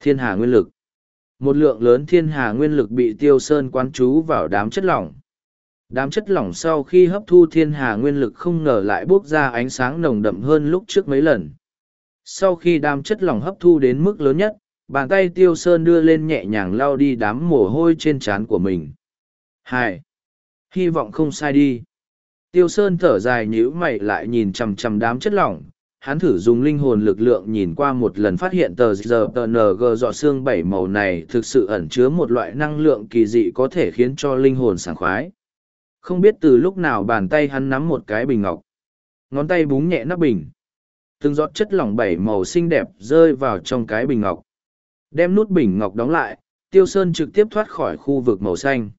Thiên hà nguyên lực Một lượng lớn thiên hà nguyên lực bị tiêu sơn quán trú vào đám chất lỏng. Đám chất lỏng sau khi hấp thu thiên hà nguyên lực không ngờ lại bốc ra ánh sáng nồng đậm hơn lúc trước mấy lần. Sau khi đám chất lỏng hấp thu đến mức lớn nhất, bàn tay tiêu sơn đưa lên nhẹ nhàng lau đi đám mồ hôi trên trán của mình. Hai hy vọng không sai đi. Tiêu sơn thở dài nhíu mày lại nhìn chằm chằm đám chất lỏng. Hắn thử dùng linh hồn lực lượng nhìn qua một lần phát hiện tờ giờ tờ ng dọ xương bảy màu này thực sự ẩn chứa một loại năng lượng kỳ dị có thể khiến cho linh hồn sảng khoái. Không biết từ lúc nào bàn tay hắn nắm một cái bình ngọc. Ngón tay búng nhẹ nắp bình. Từng giọt chất lỏng bảy màu xinh đẹp rơi vào trong cái bình ngọc. Đem nút bình ngọc đóng lại, Tiêu Sơn trực tiếp thoát khỏi khu vực màu xanh.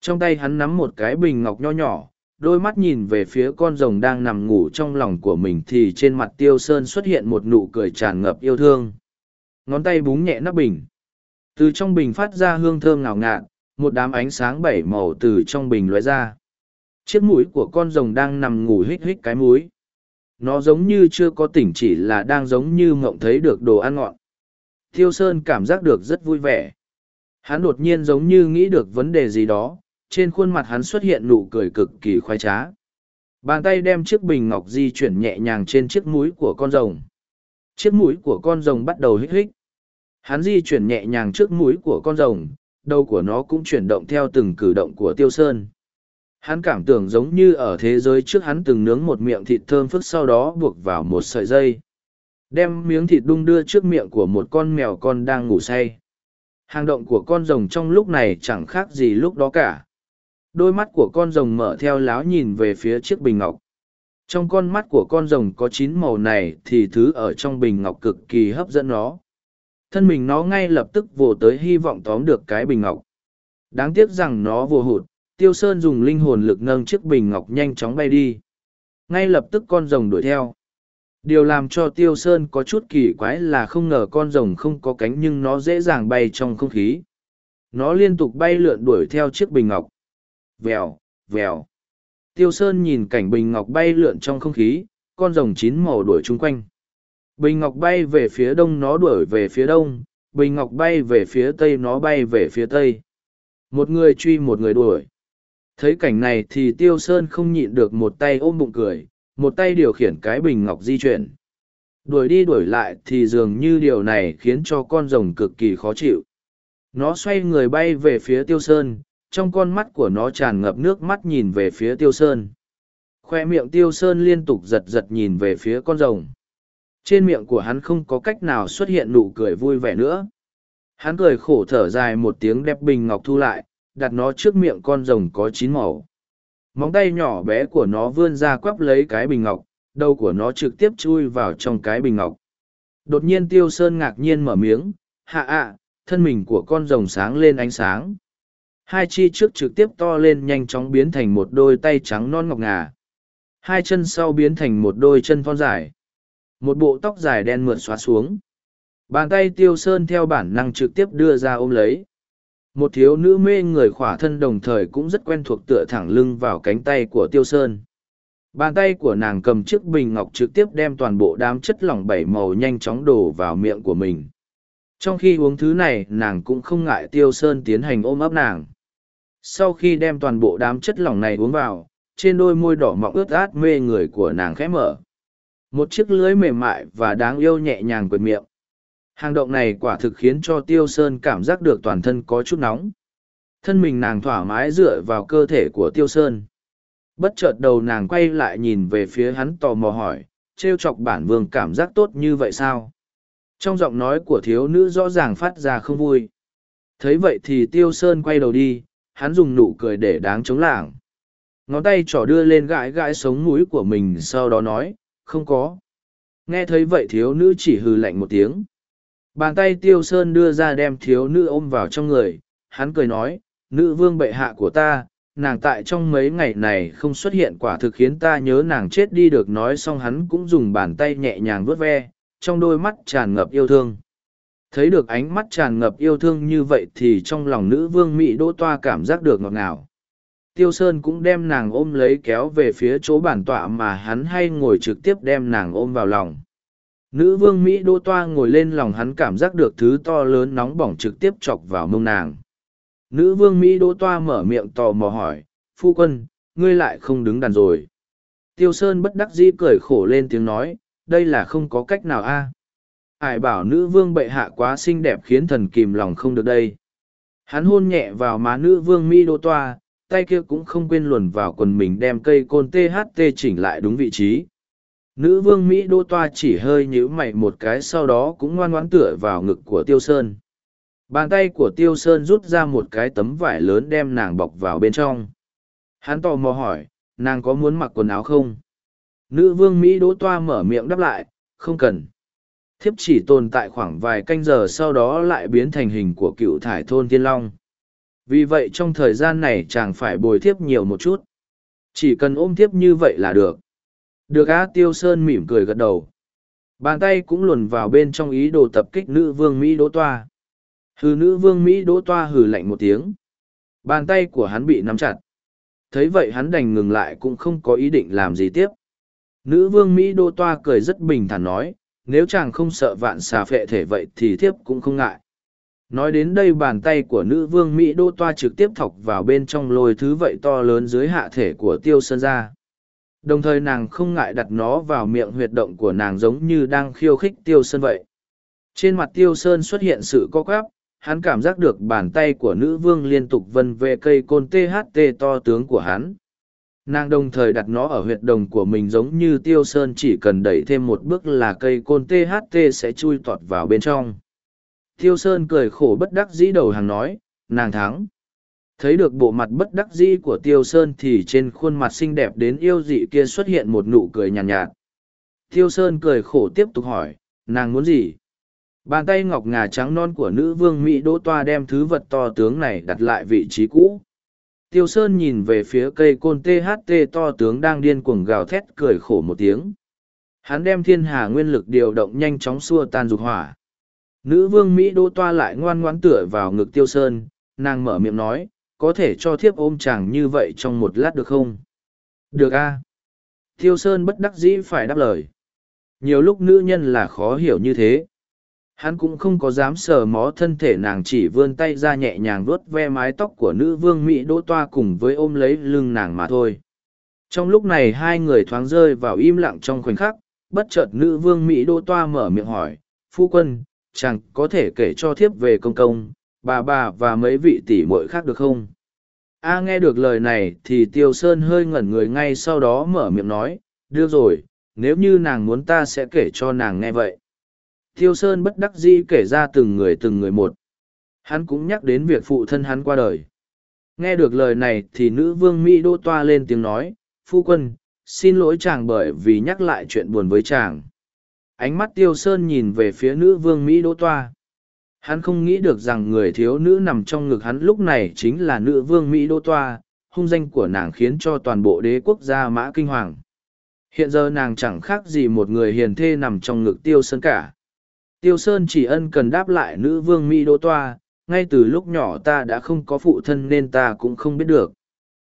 Trong tay hắn nắm một cái bình ngọc nho nhỏ, đôi mắt nhìn về phía con rồng đang nằm ngủ trong lòng của mình thì trên mặt Tiêu Sơn xuất hiện một nụ cười tràn ngập yêu thương. Ngón tay búng nhẹ nắp bình. Từ trong bình phát ra hương thơm ngào ngạt, một đám ánh sáng bảy màu từ trong bình lóe ra. Chiếc mũi của con rồng đang nằm ngủ hít hít cái mũi. Nó giống như chưa có tỉnh chỉ là đang giống như mộng thấy được đồ ăn ngọn. Thiêu Sơn cảm giác được rất vui vẻ. Hắn đột nhiên giống như nghĩ được vấn đề gì đó, trên khuôn mặt hắn xuất hiện nụ cười cực kỳ khoái trá. Bàn tay đem chiếc bình ngọc di chuyển nhẹ nhàng trên chiếc mũi của con rồng. Chiếc mũi của con rồng bắt đầu hít hít. Hắn di chuyển nhẹ nhàng trước mũi của con rồng, đầu của nó cũng chuyển động theo từng cử động của Tiêu Sơn. Hắn cảm tưởng giống như ở thế giới trước hắn từng nướng một miệng thịt thơm phức sau đó buộc vào một sợi dây đem miếng thịt đung đưa trước miệng của một con mèo con đang ngủ say. Hang động của con rồng trong lúc này chẳng khác gì lúc đó cả. Đôi mắt của con rồng mở theo láo nhìn về phía chiếc bình ngọc. Trong con mắt của con rồng có chín màu này thì thứ ở trong bình ngọc cực kỳ hấp dẫn nó. Thân mình nó ngay lập tức vồ tới hy vọng tóm được cái bình ngọc. Đáng tiếc rằng nó vô hụt, tiêu sơn dùng linh hồn lực nâng chiếc bình ngọc nhanh chóng bay đi. Ngay lập tức con rồng đuổi theo điều làm cho tiêu sơn có chút kỳ quái là không ngờ con rồng không có cánh nhưng nó dễ dàng bay trong không khí. Nó liên tục bay lượn đuổi theo chiếc bình ngọc. Vèo vèo. Tiêu sơn nhìn cảnh bình ngọc bay lượn trong không khí, con rồng chín màu đuổi chung quanh. Bình ngọc bay về phía đông, nó đuổi về phía đông. Bình ngọc bay về phía tây, nó bay về phía tây. Một người truy, một người đuổi. Thấy cảnh này thì tiêu sơn không nhịn được một tay ôm bụng cười một tay điều khiển cái bình ngọc di chuyển. Đuổi đi đuổi lại thì dường như điều này khiến cho con rồng cực kỳ khó chịu. Nó xoay người bay về phía tiêu sơn, trong con mắt của nó tràn ngập nước mắt nhìn về phía tiêu sơn. Khoe miệng tiêu sơn liên tục giật giật nhìn về phía con rồng. Trên miệng của hắn không có cách nào xuất hiện nụ cười vui vẻ nữa. Hắn cười khổ thở dài một tiếng đẹp bình ngọc thu lại, đặt nó trước miệng con rồng có chín màu móng tay nhỏ bé của nó vươn ra quắp lấy cái bình ngọc, đầu của nó trực tiếp chui vào trong cái bình ngọc. Đột nhiên tiêu sơn ngạc nhiên mở miếng, hạ ạ, thân mình của con rồng sáng lên ánh sáng. Hai chi trước trực tiếp to lên nhanh chóng biến thành một đôi tay trắng non ngọc ngà. Hai chân sau biến thành một đôi chân thon dài. Một bộ tóc dài đen mượt xóa xuống. Bàn tay tiêu sơn theo bản năng trực tiếp đưa ra ôm lấy một thiếu nữ mê người khỏa thân đồng thời cũng rất quen thuộc tựa thẳng lưng vào cánh tay của tiêu sơn. Bàn tay của nàng cầm chiếc bình ngọc trực tiếp đem toàn bộ đám chất lỏng bảy màu nhanh chóng đổ vào miệng của mình. Trong khi uống thứ này, nàng cũng không ngại tiêu sơn tiến hành ôm ấp nàng. Sau khi đem toàn bộ đám chất lỏng này uống vào, trên đôi môi đỏ mọng ướt át mê người của nàng khẽ mở. Một chiếc lưới mềm mại và đáng yêu nhẹ nhàng quệt miệng. Hàng động này quả thực khiến cho Tiêu Sơn cảm giác được toàn thân có chút nóng. Thân mình nàng thoải mái dựa vào cơ thể của Tiêu Sơn. Bất chợt đầu nàng quay lại nhìn về phía hắn tò mò hỏi, trêu chọc bản vương cảm giác tốt như vậy sao? Trong giọng nói của thiếu nữ rõ ràng phát ra không vui. Thấy vậy thì Tiêu Sơn quay đầu đi, hắn dùng nụ cười để đáng chống lảng. Ngón tay trỏ đưa lên gãi gãi sống mũi của mình sau đó nói, không có. Nghe thấy vậy thiếu nữ chỉ hừ lạnh một tiếng. Bàn tay tiêu sơn đưa ra đem thiếu nữ ôm vào trong người, hắn cười nói, nữ vương bệ hạ của ta, nàng tại trong mấy ngày này không xuất hiện quả thực khiến ta nhớ nàng chết đi được nói xong hắn cũng dùng bàn tay nhẹ nhàng vuốt ve, trong đôi mắt tràn ngập yêu thương. Thấy được ánh mắt tràn ngập yêu thương như vậy thì trong lòng nữ vương Mỹ đỗ toa cảm giác được ngọt ngào. Tiêu Sơn cũng đem nàng ôm lấy kéo về phía chỗ bản tọa mà hắn hay ngồi trực tiếp đem nàng ôm vào lòng. Nữ vương Mỹ đô toa ngồi lên lòng hắn cảm giác được thứ to lớn nóng bỏng trực tiếp chọc vào mông nàng. Nữ vương Mỹ đô toa mở miệng tò mò hỏi, phu quân, ngươi lại không đứng đàn rồi. Tiêu Sơn bất đắc dĩ cười khổ lên tiếng nói, đây là không có cách nào a. Ải bảo nữ vương bệ hạ quá xinh đẹp khiến thần kìm lòng không được đây. Hắn hôn nhẹ vào má nữ vương Mỹ đô toa, tay kia cũng không quên luồn vào quần mình đem cây côn THT chỉnh lại đúng vị trí nữ vương mỹ đô toa chỉ hơi nhíu mày một cái sau đó cũng ngoan ngoãn tựa vào ngực của tiêu sơn. Bàn tay của tiêu sơn rút ra một cái tấm vải lớn đem nàng bọc vào bên trong. Hắn tò mò hỏi, nàng có muốn mặc quần áo không? Nữ vương mỹ đỗ toa mở miệng đáp lại, không cần. Thiếp chỉ tồn tại khoảng vài canh giờ sau đó lại biến thành hình của cựu thải thôn tiên long. Vì vậy trong thời gian này chàng phải bồi thiếp nhiều một chút. Chỉ cần ôm thiếp như vậy là được được á tiêu sơn mỉm cười gật đầu. Bàn tay cũng luồn vào bên trong ý đồ tập kích nữ vương Mỹ đỗ toa. Hừ nữ vương Mỹ đỗ toa hừ lạnh một tiếng. Bàn tay của hắn bị nắm chặt. Thấy vậy hắn đành ngừng lại cũng không có ý định làm gì tiếp. Nữ vương Mỹ đỗ toa cười rất bình thản nói, nếu chàng không sợ vạn xà phệ thể vậy thì thiếp cũng không ngại. Nói đến đây bàn tay của nữ vương Mỹ đô toa trực tiếp thọc vào bên trong lôi thứ vậy to lớn dưới hạ thể của tiêu sơn ra đồng thời nàng không ngại đặt nó vào miệng huyệt động của nàng giống như đang khiêu khích tiêu sơn vậy. Trên mặt tiêu sơn xuất hiện sự co quắp, hắn cảm giác được bàn tay của nữ vương liên tục vân về cây côn tht to tướng của hắn. Nàng đồng thời đặt nó ở huyệt đồng của mình giống như tiêu sơn chỉ cần đẩy thêm một bước là cây côn tht sẽ chui tọt vào bên trong. Tiêu sơn cười khổ bất đắc dĩ đầu hàng nói, nàng thắng thấy được bộ mặt bất đắc dĩ của tiêu sơn thì trên khuôn mặt xinh đẹp đến yêu dị kia xuất hiện một nụ cười nhàn nhạt, nhạt tiêu sơn cười khổ tiếp tục hỏi nàng muốn gì? Bàn tay ngọc ngà trắng non của nữ vương mỹ đỗ toa đem thứ vật to tướng này đặt lại vị trí cũ. Tiêu sơn nhìn về phía cây côn tht to tướng đang điên cuồng gào thét cười khổ một tiếng. Hắn đem thiên hà nguyên lực điều động nhanh chóng xua tan dục hỏa. Nữ vương mỹ đỗ toa lại ngoan ngoãn tựa vào ngực tiêu sơn nàng mở miệng nói có thể cho thiếp ôm chàng như vậy trong một lát được không? Được a. À? tiêu sơn bất đắc dĩ phải đáp lời. Nhiều lúc nữ nhân là khó hiểu như thế. Hắn cũng không có dám sờ mó thân thể nàng chỉ vươn tay ra nhẹ nhàng vuốt ve mái tóc của nữ vương mỹ đỗ toa cùng với ôm lấy lưng nàng mà thôi. Trong lúc này hai người thoáng rơi vào im lặng trong khoảnh khắc, bất chợt nữ vương mỹ đỗ toa mở miệng hỏi, phu quân, chàng có thể kể cho thiếp về công công bà bà và mấy vị tỷ muội khác được không? A, nghe được lời này thì tiêu sơn hơi ngẩn người ngay sau đó mở miệng nói đưa rồi, nếu như nàng muốn ta sẽ kể cho nàng nghe vậy. Tiêu sơn bất đắc dĩ kể ra từng người từng người một. Hắn cũng nhắc đến việc phụ thân hắn qua đời. Nghe được lời này thì nữ vương mỹ đô toa lên tiếng nói, phu quân, xin lỗi chàng bởi vì nhắc lại chuyện buồn với chàng. Ánh mắt tiêu sơn nhìn về phía nữ vương mỹ đỗ toa hắn không nghĩ được rằng người thiếu nữ nằm trong ngực hắn lúc này chính là nữ vương mỹ đô toa, hung danh của nàng khiến cho toàn bộ đế quốc gia mã kinh hoàng. Hiện giờ nàng chẳng khác gì một người hiền thê nằm trong ngực tiêu sơn cả. Tiêu sơn chỉ ân cần đáp lại nữ vương mỹ đô toa, ngay từ lúc nhỏ ta đã không có phụ thân nên ta cũng không biết được.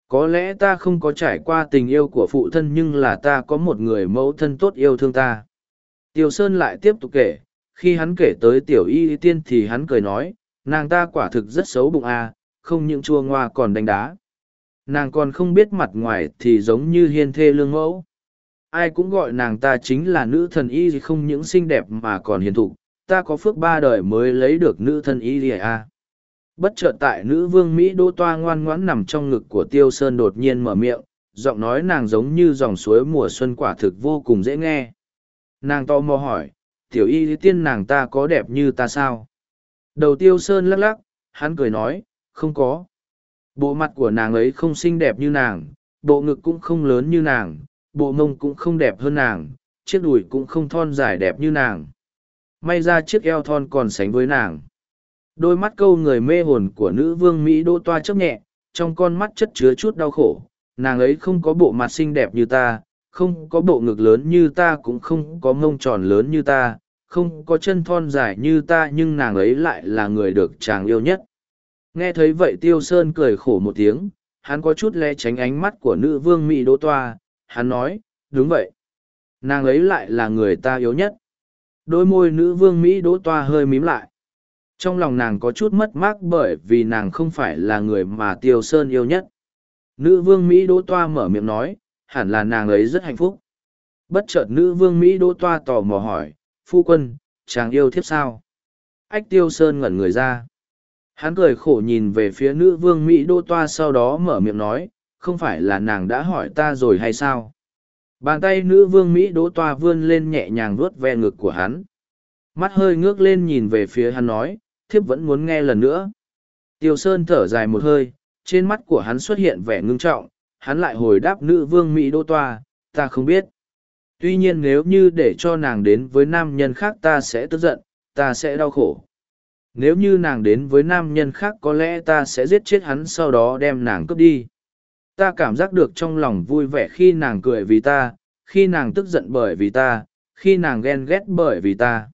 Có lẽ ta không có trải qua tình yêu của phụ thân nhưng là ta có một người mẫu thân tốt yêu thương ta. Tiêu sơn lại tiếp tục kể khi hắn kể tới tiểu y tiên thì hắn cười nói nàng ta quả thực rất xấu bụng à, không những chua ngoa còn đánh đá. Nàng còn không biết mặt ngoài thì giống như hiên thê lương mẫu. Ai cũng gọi nàng ta chính là nữ thần y không những xinh đẹp mà còn hiền thục ta có phước ba đời mới lấy được nữ thần y à. bất chợt tại nữ vương mỹ đô toa ngoan ngoãn nằm trong ngực của tiêu sơn đột nhiên mở miệng giọng nói nàng giống như dòng suối mùa xuân quả thực vô cùng dễ nghe. Nàng to mò hỏi tiểu y tiên nàng ta có đẹp như ta sao? Đầu tiêu sơn lắc lắc, hắn cười nói, không có. Bộ mặt của nàng ấy không xinh đẹp như nàng, bộ ngực cũng không lớn như nàng, bộ mông cũng không đẹp hơn nàng, chiếc đùi cũng không thon dài đẹp như nàng. May ra chiếc eo thon còn sánh với nàng. Đôi mắt câu người mê hồn của nữ vương mỹ đô toa chấp nhẹ, trong con mắt chất chứa chút đau khổ. Nàng ấy không có bộ mặt xinh đẹp như ta, không có bộ ngực lớn như ta cũng không có mông tròn lớn như ta không có chân thon dài như ta nhưng nàng ấy lại là người được chàng yêu nhất. Nghe thấy vậy tiêu sơn cười khổ một tiếng, hắn có chút le tránh ánh mắt của nữ vương mỹ đỗ toa, hắn nói, đúng vậy. Nàng ấy lại là người ta yếu nhất. Đôi môi nữ vương mỹ đỗ toa hơi mím lại. Trong lòng nàng có chút mất mát bởi vì nàng không phải là người mà tiêu sơn yêu nhất. Nữ vương mỹ đỗ toa mở miệng nói, hẳn là nàng ấy rất hạnh phúc. Bất chợt nữ vương mỹ đỗ toa tò mò hỏi phu quân, chàng yêu thiếp sao? Ách tiêu sơn ngẩn người ra. Hắn cười khổ nhìn về phía nữ vương Mỹ đô toa sau đó mở miệng nói, không phải là nàng đã hỏi ta rồi hay sao? Bàn tay nữ vương Mỹ đỗ toa vươn lên nhẹ nhàng vuốt ve ngực của hắn. Mắt hơi ngước lên nhìn về phía hắn nói, thiếp vẫn muốn nghe lần nữa. Tiêu Sơn thở dài một hơi, trên mắt của hắn xuất hiện vẻ ngưng trọng, hắn lại hồi đáp nữ vương Mỹ đỗ toa, ta không biết tuy nhiên nếu như để cho nàng đến với nam nhân khác ta sẽ tức giận, ta sẽ đau khổ. Nếu như nàng đến với nam nhân khác có lẽ ta sẽ giết chết hắn sau đó đem nàng cướp đi. Ta cảm giác được trong lòng vui vẻ khi nàng cười vì ta, khi nàng tức giận bởi vì ta, khi nàng ghen ghét bởi vì ta.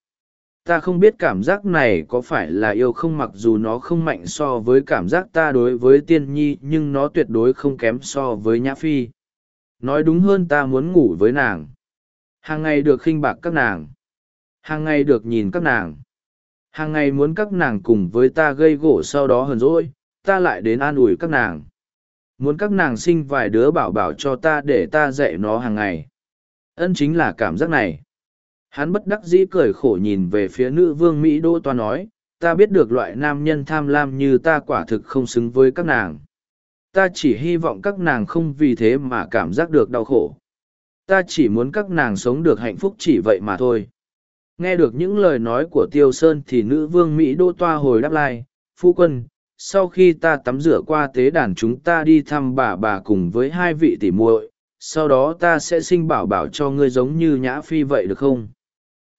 Ta không biết cảm giác này có phải là yêu không mặc dù nó không mạnh so với cảm giác ta đối với tiên nhi, nhưng nó tuyệt đối không kém so với nhã phi. Nói đúng hơn ta muốn ngủ với nàng hàng ngày được khinh bạc các nàng. Hàng ngày được nhìn các nàng. Hàng ngày muốn các nàng cùng với ta gây gỗ sau đó hờn rỗi ta lại đến an ủi các nàng. Muốn các nàng sinh vài đứa bảo bảo cho ta để ta dạy nó hàng ngày. Ân chính là cảm giác này. Hắn bất đắc dĩ cười khổ nhìn về phía nữ vương mỹ đô toa nói, ta biết được loại nam nhân tham lam như ta quả thực không xứng với các nàng. Ta chỉ hy vọng các nàng không vì thế mà cảm giác được đau khổ ta chỉ muốn các nàng sống được hạnh phúc chỉ vậy mà thôi. Nghe được những lời nói của tiêu sơn thì nữ vương mỹ đô toa hồi đáp lai phu quân, sau khi ta tắm rửa qua tế đàn chúng ta đi thăm bà bà cùng với hai vị tỷ muội, sau đó ta sẽ sinh bảo bảo cho ngươi giống như nhã phi vậy được không?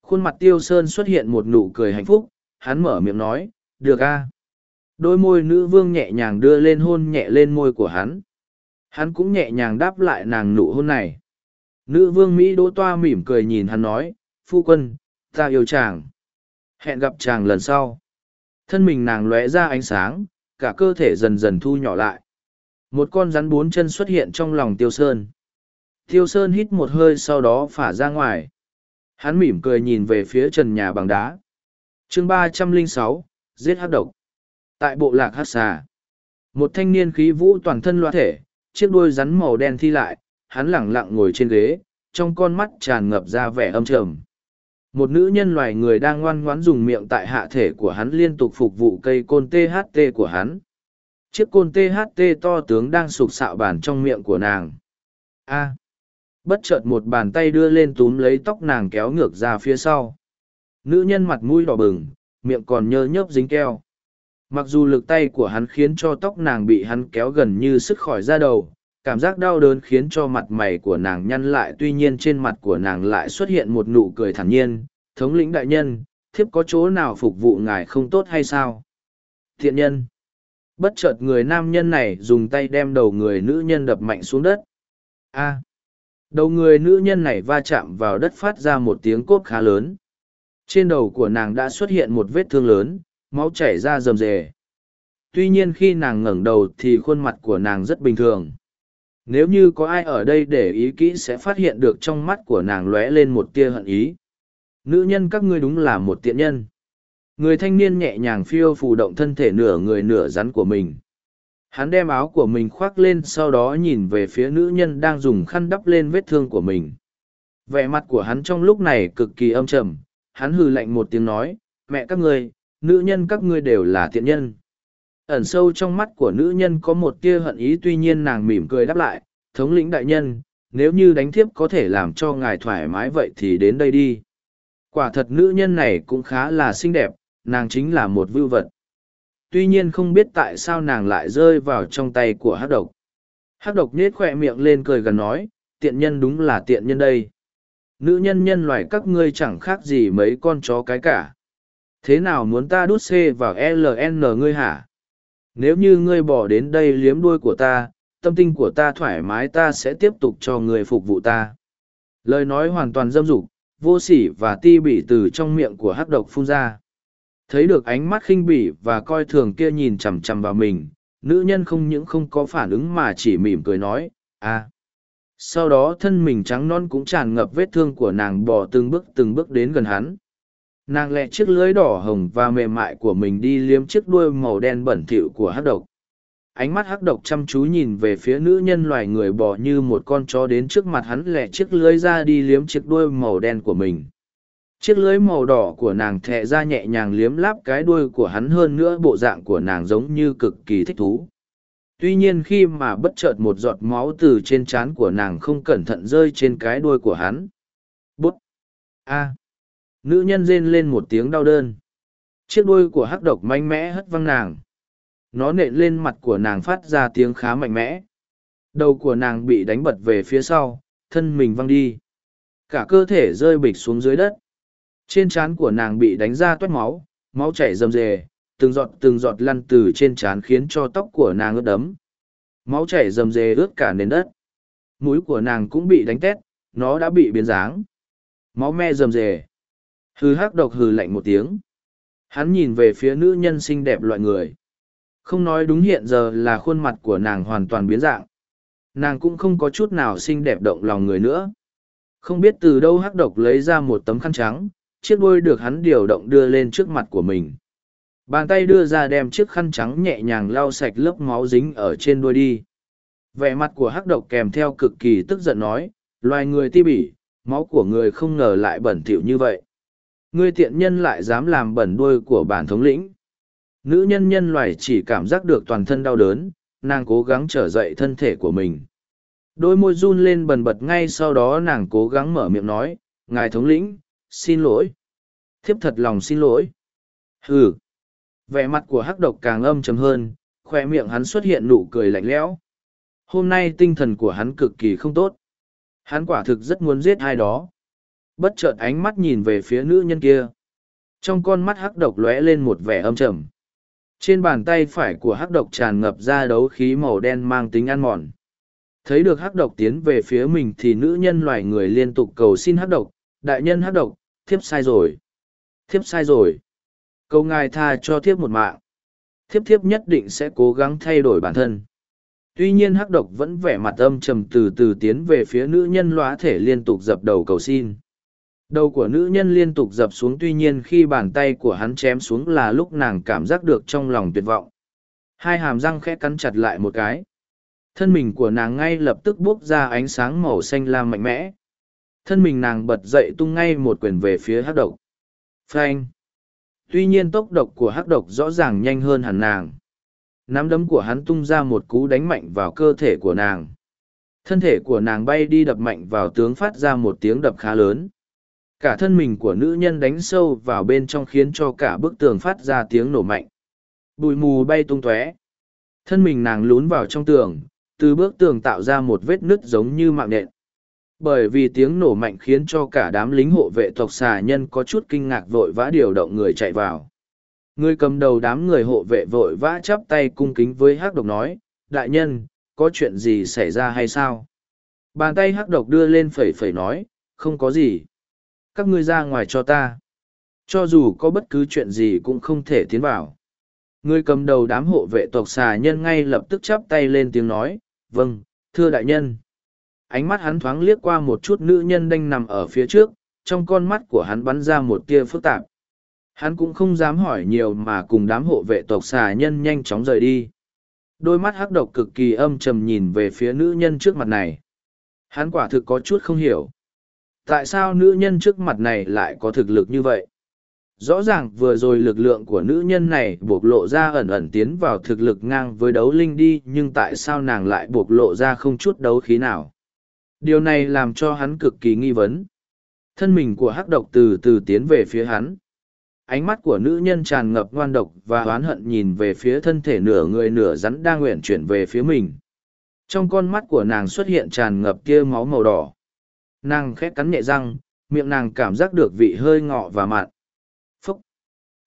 Khuôn mặt tiêu sơn xuất hiện một nụ cười hạnh phúc, hắn mở miệng nói, được a. Đôi môi nữ vương nhẹ nhàng đưa lên hôn nhẹ lên môi của hắn. Hắn cũng nhẹ nhàng đáp lại nàng nụ hôn này nữ vương mỹ đỗ toa mỉm cười nhìn hắn nói, phu quân, ta yêu chàng. Hẹn gặp chàng lần sau. Thân mình nàng lóe ra ánh sáng, cả cơ thể dần dần thu nhỏ lại. Một con rắn bốn chân xuất hiện trong lòng tiêu sơn. Tiêu sơn hít một hơi sau đó phả ra ngoài. Hắn mỉm cười nhìn về phía trần nhà bằng đá. Chương ba trăm linh sáu, giết hát độc. Tại bộ lạc hát xà. Một thanh niên khí vũ toàn thân loa thể, chiếc đuôi rắn màu đen thi lại hắn lẳng lặng ngồi trên ghế, trong con mắt tràn ngập ra vẻ âm trầm. Một nữ nhân loài người đang ngoan ngoãn dùng miệng tại hạ thể của hắn liên tục phục vụ cây côn tht của hắn. Chiếc côn tht to tướng đang sụp sạo bàn trong miệng của nàng. A. Bất chợt một bàn tay đưa lên túm lấy tóc nàng kéo ngược ra phía sau. Nữ nhân mặt mũi đỏ bừng, miệng còn nhơ nhớp dính keo. Mặc dù lực tay của hắn khiến cho tóc nàng bị hắn kéo gần như sức khỏi ra đầu cảm giác đau đớn khiến cho mặt mày của nàng nhăn lại, tuy nhiên trên mặt của nàng lại xuất hiện một nụ cười thản nhiên. Thống lĩnh đại nhân, thiếp có chỗ nào phục vụ ngài không tốt hay sao? Thiện nhân. Bất chợt người nam nhân này dùng tay đem đầu người nữ nhân đập mạnh xuống đất. A. Đầu người nữ nhân này va chạm vào đất phát ra một tiếng cốp khá lớn. Trên đầu của nàng đã xuất hiện một vết thương lớn, máu chảy ra rầm rề. Tuy nhiên khi nàng ngẩng đầu thì khuôn mặt của nàng rất bình thường nếu như có ai ở đây để ý kỹ sẽ phát hiện được trong mắt của nàng lóe lên một tia hận ý. Nữ nhân các ngươi đúng là một tiện nhân. Người thanh niên nhẹ nhàng phiêu phù động thân thể nửa người nửa rắn của mình. Hắn đem áo của mình khoác lên sau đó nhìn về phía nữ nhân đang dùng khăn đắp lên vết thương của mình. Vẻ mặt của hắn trong lúc này cực kỳ âm trầm. Hắn hừ lạnh một tiếng nói, mẹ các ngươi, nữ nhân các ngươi đều là tiện nhân ẩn sâu trong mắt của nữ nhân có một tia hận ý, tuy nhiên nàng mỉm cười đáp lại, thống lĩnh đại nhân, nếu như đánh thiếp có thể làm cho ngài thoải mái vậy thì đến đây đi. Quả thật nữ nhân này cũng khá là xinh đẹp, nàng chính là một vưu vật. Tuy nhiên không biết tại sao nàng lại rơi vào trong tay của hát độc. Hát độc nết khoe miệng lên cười gần nói, tiện nhân đúng là tiện nhân đây. Nữ nhân nhân loại các ngươi chẳng khác gì mấy con chó cái cả. Thế nào muốn ta đút c vào ln ngươi hả? Nếu như ngươi bỏ đến đây liếm đuôi của ta, tâm tinh của ta thoải mái ta sẽ tiếp tục cho người phục vụ ta. Lời nói hoàn toàn dâm dục, vô sỉ và ti bỉ từ trong miệng của hắc độc phun ra. Thấy được ánh mắt khinh bỉ và coi thường kia nhìn chằm chằm vào mình, nữ nhân không những không có phản ứng mà chỉ mỉm cười nói à. Sau đó thân mình trắng non cũng tràn ngập vết thương của nàng bỏ từng bước từng bước đến gần hắn nàng lẹ chiếc lưới đỏ hồng và mềm mại của mình đi liếm chiếc đuôi màu đen bẩn thỉu của hắc độc. Ánh mắt hắc độc chăm chú nhìn về phía nữ nhân loài người bò như một con chó đến trước mặt hắn lẹ chiếc lưới ra đi liếm chiếc đuôi màu đen của mình. Chiếc lưới màu đỏ của nàng thẹ ra nhẹ nhàng liếm láp cái đuôi của hắn hơn nữa bộ dạng của nàng giống như cực kỳ thích thú. Tuy nhiên khi mà bất chợt một giọt máu từ trên trán của nàng không cẩn thận rơi trên cái đuôi của hắn. Bút. A nữ nhân rên lên một tiếng đau đơn chiếc đuôi của hắc độc mạnh mẽ hất văng nàng. Nó nện lên mặt của nàng phát ra tiếng khá mạnh mẽ. Đầu của nàng bị đánh bật về phía sau, thân mình văng đi. Cả cơ thể rơi bịch xuống dưới đất. Trên trán của nàng bị đánh ra toét máu máu chảy rầm rề, từng giọt từng giọt lăn từ trên trán khiến cho tóc của nàng ướt đấm máu chảy rầm rề ướt cả nền đất. Mũi của nàng cũng bị đánh tét, nó đã bị biến dáng. Máu me rầm rề hư hắc độc hừ lạnh một tiếng. Hắn nhìn về phía nữ nhân xinh đẹp loại người. Không nói đúng hiện giờ là khuôn mặt của nàng hoàn toàn biến dạng. Nàng cũng không có chút nào xinh đẹp động lòng người nữa. Không biết từ đâu hắc độc lấy ra một tấm khăn trắng, chiếc đuôi được hắn điều động đưa lên trước mặt của mình. Bàn tay đưa ra đem chiếc khăn trắng nhẹ nhàng lau sạch lớp máu dính ở trên đuôi đi. Vẻ mặt của hắc độc kèm theo cực kỳ tức giận nói, loài người ti bỉ, máu của người không ngờ lại bẩn thỉu như vậy ngươi tiện nhân lại dám làm bẩn đuôi của bản thống lĩnh. Nữ nhân nhân loài chỉ cảm giác được toàn thân đau đớn nàng cố gắng trở dậy thân thể của mình. Đôi môi run lên bần bật ngay sau đó nàng cố gắng mở miệng nói ngài thống lĩnh xin lỗi. Thiếp thật lòng xin lỗi. Hừ, vẻ mặt của hắc độc càng âm chầm hơn khoe miệng hắn xuất hiện nụ cười lạnh lẽo. Hôm nay tinh thần của hắn cực kỳ không tốt. Hắn quả thực rất muốn giết ai đó bất chợt ánh mắt nhìn về phía nữ nhân kia. Trong con mắt hắc độc lóe lên một vẻ âm trầm. Trên bàn tay phải của hắc độc tràn ngập ra đấu khí màu đen mang tính ăn mòn. Thấy được hắc độc tiến về phía mình thì nữ nhân loài người liên tục cầu xin hắc độc, đại nhân hắc độc, thiếp sai rồi. Thiếp sai rồi. Câu ngài tha cho thiếp một mạng. Thiếp thiếp nhất định sẽ cố gắng thay đổi bản thân. Tuy nhiên hắc độc vẫn vẻ mặt âm trầm từ từ tiến về phía nữ nhân lóa thể liên tục dập đầu cầu xin đầu của nữ nhân liên tục dập xuống tuy nhiên khi bàn tay của hắn chém xuống là lúc nàng cảm giác được trong lòng tuyệt vọng. Hai hàm răng khẽ cắn chặt lại một cái. Thân mình của nàng ngay lập tức buốc ra ánh sáng màu xanh lam mạnh mẽ. Thân mình nàng bật dậy tung ngay một quyền về phía hắc độc. Phanh. Tuy nhiên tốc độc của hắc độc rõ ràng nhanh hơn hẳn nàng. Nắm đấm của hắn tung ra một cú đánh mạnh vào cơ thể của nàng. Thân thể của nàng bay đi đập mạnh vào tướng phát ra một tiếng đập khá lớn cả thân mình của nữ nhân đánh sâu vào bên trong khiến cho cả bức tường phát ra tiếng nổ mạnh. Bụi mù bay tung tóe. Thân mình nàng lún vào trong tường, từ bức tường tạo ra một vết nứt giống như mạng nện. Bởi vì tiếng nổ mạnh khiến cho cả đám lính hộ vệ tộc xà nhân có chút kinh ngạc vội vã điều động người chạy vào. Người cầm đầu đám người hộ vệ vội vã chắp tay cung kính với hắc độc nói, đại nhân, có chuyện gì xảy ra hay sao? Bàn tay hắc độc đưa lên phẩy phẩy nói, không có gì các ngươi ra ngoài cho ta. Cho dù có bất cứ chuyện gì cũng không thể tiến vào. Người cầm đầu đám hộ vệ tộc xà nhân ngay lập tức chắp tay lên tiếng nói vâng thưa đại nhân. Ánh mắt hắn thoáng liếc qua một chút nữ nhân đanh nằm ở phía trước, trong con mắt của hắn bắn ra một tia phức tạp. Hắn cũng không dám hỏi nhiều mà cùng đám hộ vệ tộc xà nhân nhanh chóng rời đi. Đôi mắt hắc độc cực kỳ âm trầm nhìn về phía nữ nhân trước mặt này. Hắn quả thực có chút không hiểu tại sao nữ nhân trước mặt này lại có thực lực như vậy? Rõ ràng vừa rồi lực lượng của nữ nhân này bộc lộ ra ẩn ẩn tiến vào thực lực ngang với đấu linh đi, nhưng tại sao nàng lại bộc lộ ra không chút đấu khí nào? Điều này làm cho hắn cực kỳ nghi vấn. Thân mình của hắc độc từ từ tiến về phía hắn. Ánh mắt của nữ nhân tràn ngập ngoan độc và oán hận nhìn về phía thân thể nửa người nửa rắn đang nguyện chuyển về phía mình. Trong con mắt của nàng xuất hiện tràn ngập kia máu màu đỏ nàng khét cắn nhẹ răng, miệng nàng cảm giác được vị hơi ngọ và mặn. Phốc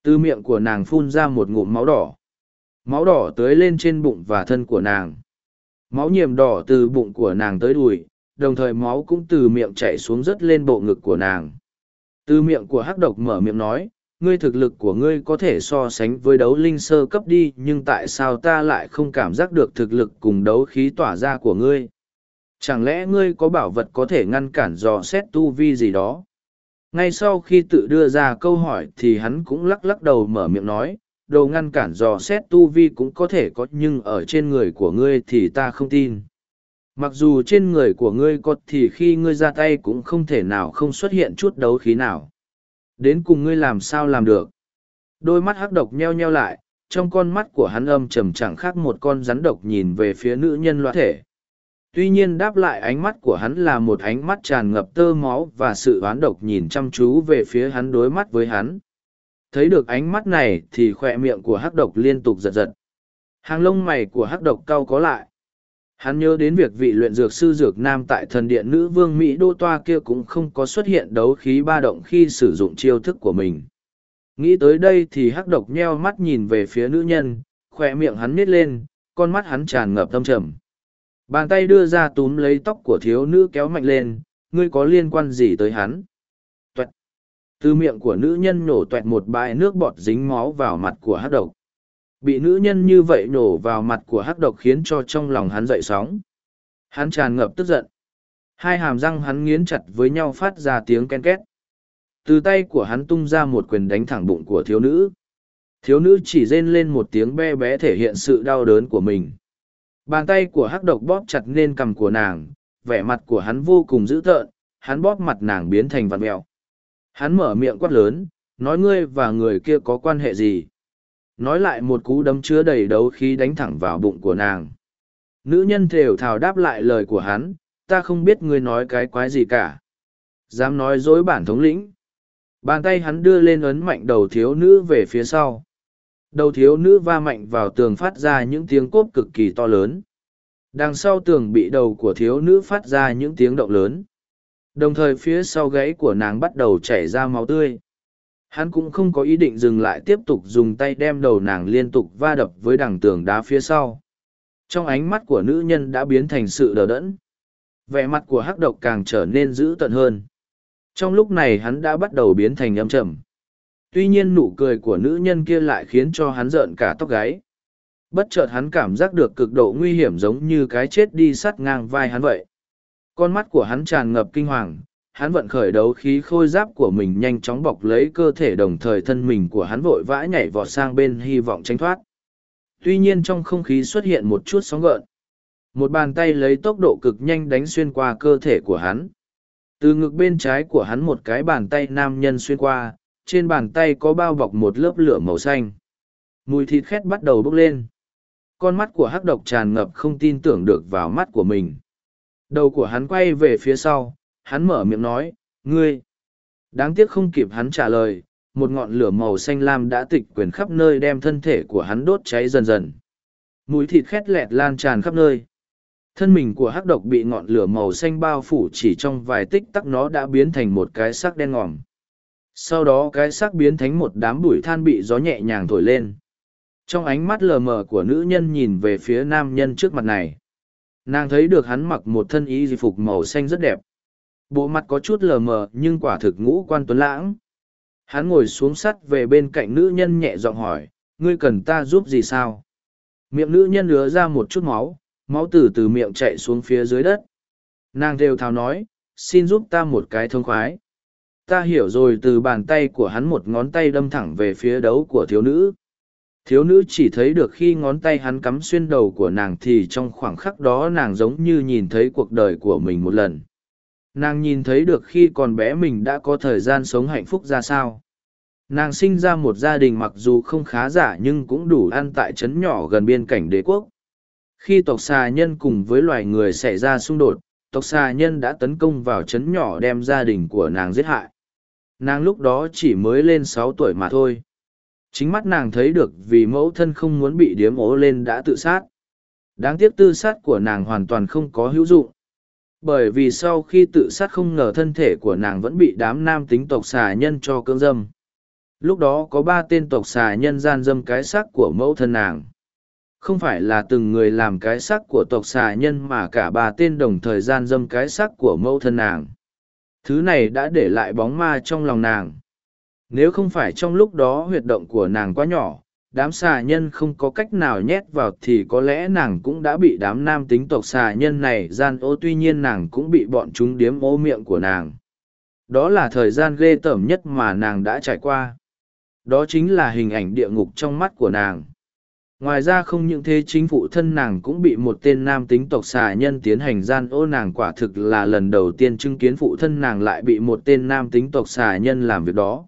từ miệng của nàng phun ra một ngụm máu đỏ. Máu đỏ tới lên trên bụng và thân của nàng. Máu nhiềm đỏ từ bụng của nàng tới đùi, đồng thời máu cũng từ miệng chảy xuống rất lên bộ ngực của nàng. Từ miệng của hắc độc mở miệng nói, ngươi thực lực của ngươi có thể so sánh với đấu linh sơ cấp đi, nhưng tại sao ta lại không cảm giác được thực lực cùng đấu khí tỏa ra của ngươi? Chẳng lẽ ngươi có bảo vật có thể ngăn cản dò xét tu vi gì đó? Ngay sau khi tự đưa ra câu hỏi thì hắn cũng lắc lắc đầu mở miệng nói, đồ ngăn cản dò xét tu vi cũng có thể có, nhưng ở trên người của ngươi thì ta không tin. Mặc dù trên người của ngươi có thì khi ngươi ra tay cũng không thể nào không xuất hiện chút đấu khí nào. Đến cùng ngươi làm sao làm được? Đôi mắt hắc độc nheo nheo lại, trong con mắt của hắn âm trầm chẳng khác một con rắn độc nhìn về phía nữ nhân loã thể tuy nhiên đáp lại ánh mắt của hắn là một ánh mắt tràn ngập tơ máu và sự oán độc nhìn chăm chú về phía hắn đối mắt với hắn. Thấy được ánh mắt này thì khoe miệng của hắc độc liên tục giật giật. Hàng lông mày của hắc độc cau có lại. Hắn nhớ đến việc vị luyện dược sư dược nam tại thần điện nữ vương mỹ đô toa kia cũng không có xuất hiện đấu khí ba động khi sử dụng chiêu thức của mình. Nghĩ tới đây thì hắc độc nheo mắt nhìn về phía nữ nhân khoe miệng hắn nít lên, con mắt hắn tràn ngập tâm trầm. Bàn tay đưa ra túm lấy tóc của thiếu nữ kéo mạnh lên, ngươi có liên quan gì tới hắn? Tuẹt. Từ miệng của nữ nhân nổ tuẹt một bãi nước bọt dính máu vào mặt của hắc độc. Bị nữ nhân như vậy nổ vào mặt của hắc độc khiến cho trong lòng hắn dậy sóng. Hắn tràn ngập tức giận. Hai hàm răng hắn nghiến chặt với nhau phát ra tiếng ken két. Từ tay của hắn tung ra một quyền đánh thẳng bụng của thiếu nữ. Thiếu nữ chỉ rên lên một tiếng be bé thể hiện sự đau đớn của mình Bàn tay của hắc độc bóp chặt lên cằm của nàng, vẻ mặt của hắn vô cùng dữ tợn, hắn bóp mặt nàng biến thành vạt mẹo. Hắn mở miệng quát lớn, nói ngươi và người kia có quan hệ gì? Nói lại một cú đấm chứa đầy đấu khí đánh thẳng vào bụng của nàng. nữ nhân thều thào đáp lại lời của hắn ta không biết ngươi nói cái quái gì cả dám nói dối bản thống lĩnh bàn tay hắn đưa lên ấn mạnh đầu thiếu nữ về phía sau đầu thiếu nữ va mạnh vào tường phát ra những tiếng cốp cực kỳ to lớn. Đằng sau tường bị đầu của thiếu nữ phát ra những tiếng động lớn. Đồng thời phía sau gáy của nàng bắt đầu chảy ra máu tươi. Hắn cũng không có ý định dừng lại tiếp tục dùng tay đem đầu nàng liên tục va đập với đằng tường đá phía sau. Trong ánh mắt của nữ nhân đã biến thành sự đờ đẫn. Vẻ mặt của hắc độc càng trở nên dữ tợn hơn. Trong lúc này hắn đã bắt đầu biến thành âm trầm tuy nhiên nụ cười của nữ nhân kia lại khiến cho hắn rợn cả tóc gáy. Bất chợt hắn cảm giác được cực độ nguy hiểm giống như cái chết đi sắt ngang vai hắn vậy. Con mắt của hắn tràn ngập kinh hoàng, hắn vận khởi đấu khí khôi giáp của mình nhanh chóng bọc lấy cơ thể đồng thời thân mình của hắn vội vã nhảy vọt sang bên hy vọng tránh thoát. Tuy nhiên trong không khí xuất hiện một chút sóng gợn. Một bàn tay lấy tốc độ cực nhanh đánh xuyên qua cơ thể của hắn. Từ ngực bên trái của hắn một cái bàn tay nam nhân xuyên qua trên bàn tay có bao bọc một lớp lửa màu xanh. Mùi thịt khét bắt đầu bốc lên. Con mắt của hắc độc tràn ngập không tin tưởng được vào mắt của mình. Đầu của hắn quay về phía sau, hắn mở miệng nói, ngươi. Đáng tiếc không kịp hắn trả lời, một ngọn lửa màu xanh lam đã tịch quyền khắp nơi đem thân thể của hắn đốt cháy dần dần. Mùi thịt khét lẹt lan tràn khắp nơi. Thân mình của hắc độc bị ngọn lửa màu xanh bao phủ chỉ trong vài tích tắc nó đã biến thành một cái sắc đen ngòm sau đó cái xác biến thành một đám bụi than bị gió nhẹ nhàng thổi lên. Trong ánh mắt lờ mờ của nữ nhân nhìn về phía nam nhân trước mặt này. Nàng thấy được hắn mặc một thân y di phục màu xanh rất đẹp. Bộ mặt có chút lờ mờ nhưng quả thực ngũ quan tuấn lãng. Hắn ngồi xuống sắt về bên cạnh nữ nhân nhẹ giọng hỏi, ngươi cần ta giúp gì sao? Miệng nữ nhân lứa ra một chút máu máu từ từ miệng chạy xuống phía dưới đất. Nàng đều thào nói, xin giúp ta một cái thông khoái ta hiểu rồi từ bàn tay của hắn một ngón tay đâm thẳng về phía đấu của thiếu nữ. Thiếu nữ chỉ thấy được khi ngón tay hắn cắm xuyên đầu của nàng thì trong khoảng khắc đó nàng giống như nhìn thấy cuộc đời của mình một lần. Nàng nhìn thấy được khi còn bé mình đã có thời gian sống hạnh phúc ra sao. Nàng sinh ra một gia đình mặc dù không khá giả nhưng cũng đủ ăn tại trấn nhỏ gần biên cảnh đế quốc. Khi tộc xà nhân cùng với loài người xảy ra xung đột, tộc xà nhân đã tấn công vào trấn nhỏ đem gia đình của nàng giết hại nàng lúc đó chỉ mới lên sáu tuổi mà thôi. Chính mắt nàng thấy được vì mẫu thân không muốn bị điếm ố lên đã tự sát. Đáng tiếc tư sát của nàng hoàn toàn không có hữu dụng. Bởi vì sau khi tự sát không ngờ thân thể của nàng vẫn bị đám nam tính tộc xà nhân cho cưỡng dâm. Lúc đó có ba tên tộc xà nhân gian dâm cái xác của mẫu thân nàng. Không phải là từng người làm cái xác của tộc xà nhân mà cả ba tên đồng thời gian dâm cái xác của mẫu thân nàng thứ này đã để lại bóng ma trong lòng nàng. Nếu không phải trong lúc đó huyệt động của nàng quá nhỏ, đám xà nhân không có cách nào nhét vào thì có lẽ nàng cũng đã bị đám nam tính tộc xà nhân này gian ô tuy nhiên nàng cũng bị bọn chúng điếm ô miệng của nàng. Đó là thời gian ghê tởm nhất mà nàng đã trải qua. Đó chính là hình ảnh địa ngục trong mắt của nàng ngoài ra không những thế chính phụ thân nàng cũng bị một tên nam tính tộc xà nhân tiến hành gian ô nàng quả thực là lần đầu tiên chứng kiến phụ thân nàng lại bị một tên nam tính tộc xà nhân làm việc đó.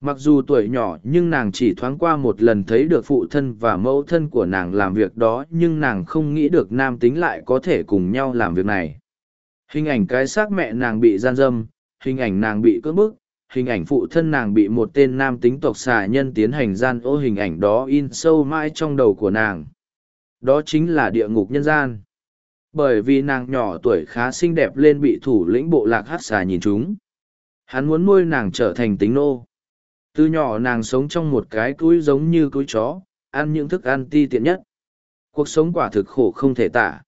Mặc dù tuổi nhỏ nhưng nàng chỉ thoáng qua một lần thấy được phụ thân và mẫu thân của nàng làm việc đó, nhưng nàng không nghĩ được nam tính lại có thể cùng nhau làm việc này. Hình ảnh cái xác mẹ nàng bị gian dâm, hình ảnh nàng bị cưỡng bức hình ảnh phụ thân nàng bị một tên nam tính tộc xà nhân tiến hành gian ô hình ảnh đó in sâu mãi trong đầu của nàng. Đó chính là địa ngục nhân gian. Bởi vì nàng nhỏ tuổi khá xinh đẹp lên bị thủ lĩnh bộ lạc hát xà nhìn chúng. Hắn muốn nuôi nàng trở thành tính nô. Từ nhỏ nàng sống trong một cái túi giống như túi chó, ăn những thức ăn ti tiện nhất. Cuộc sống quả thực khổ không thể tả.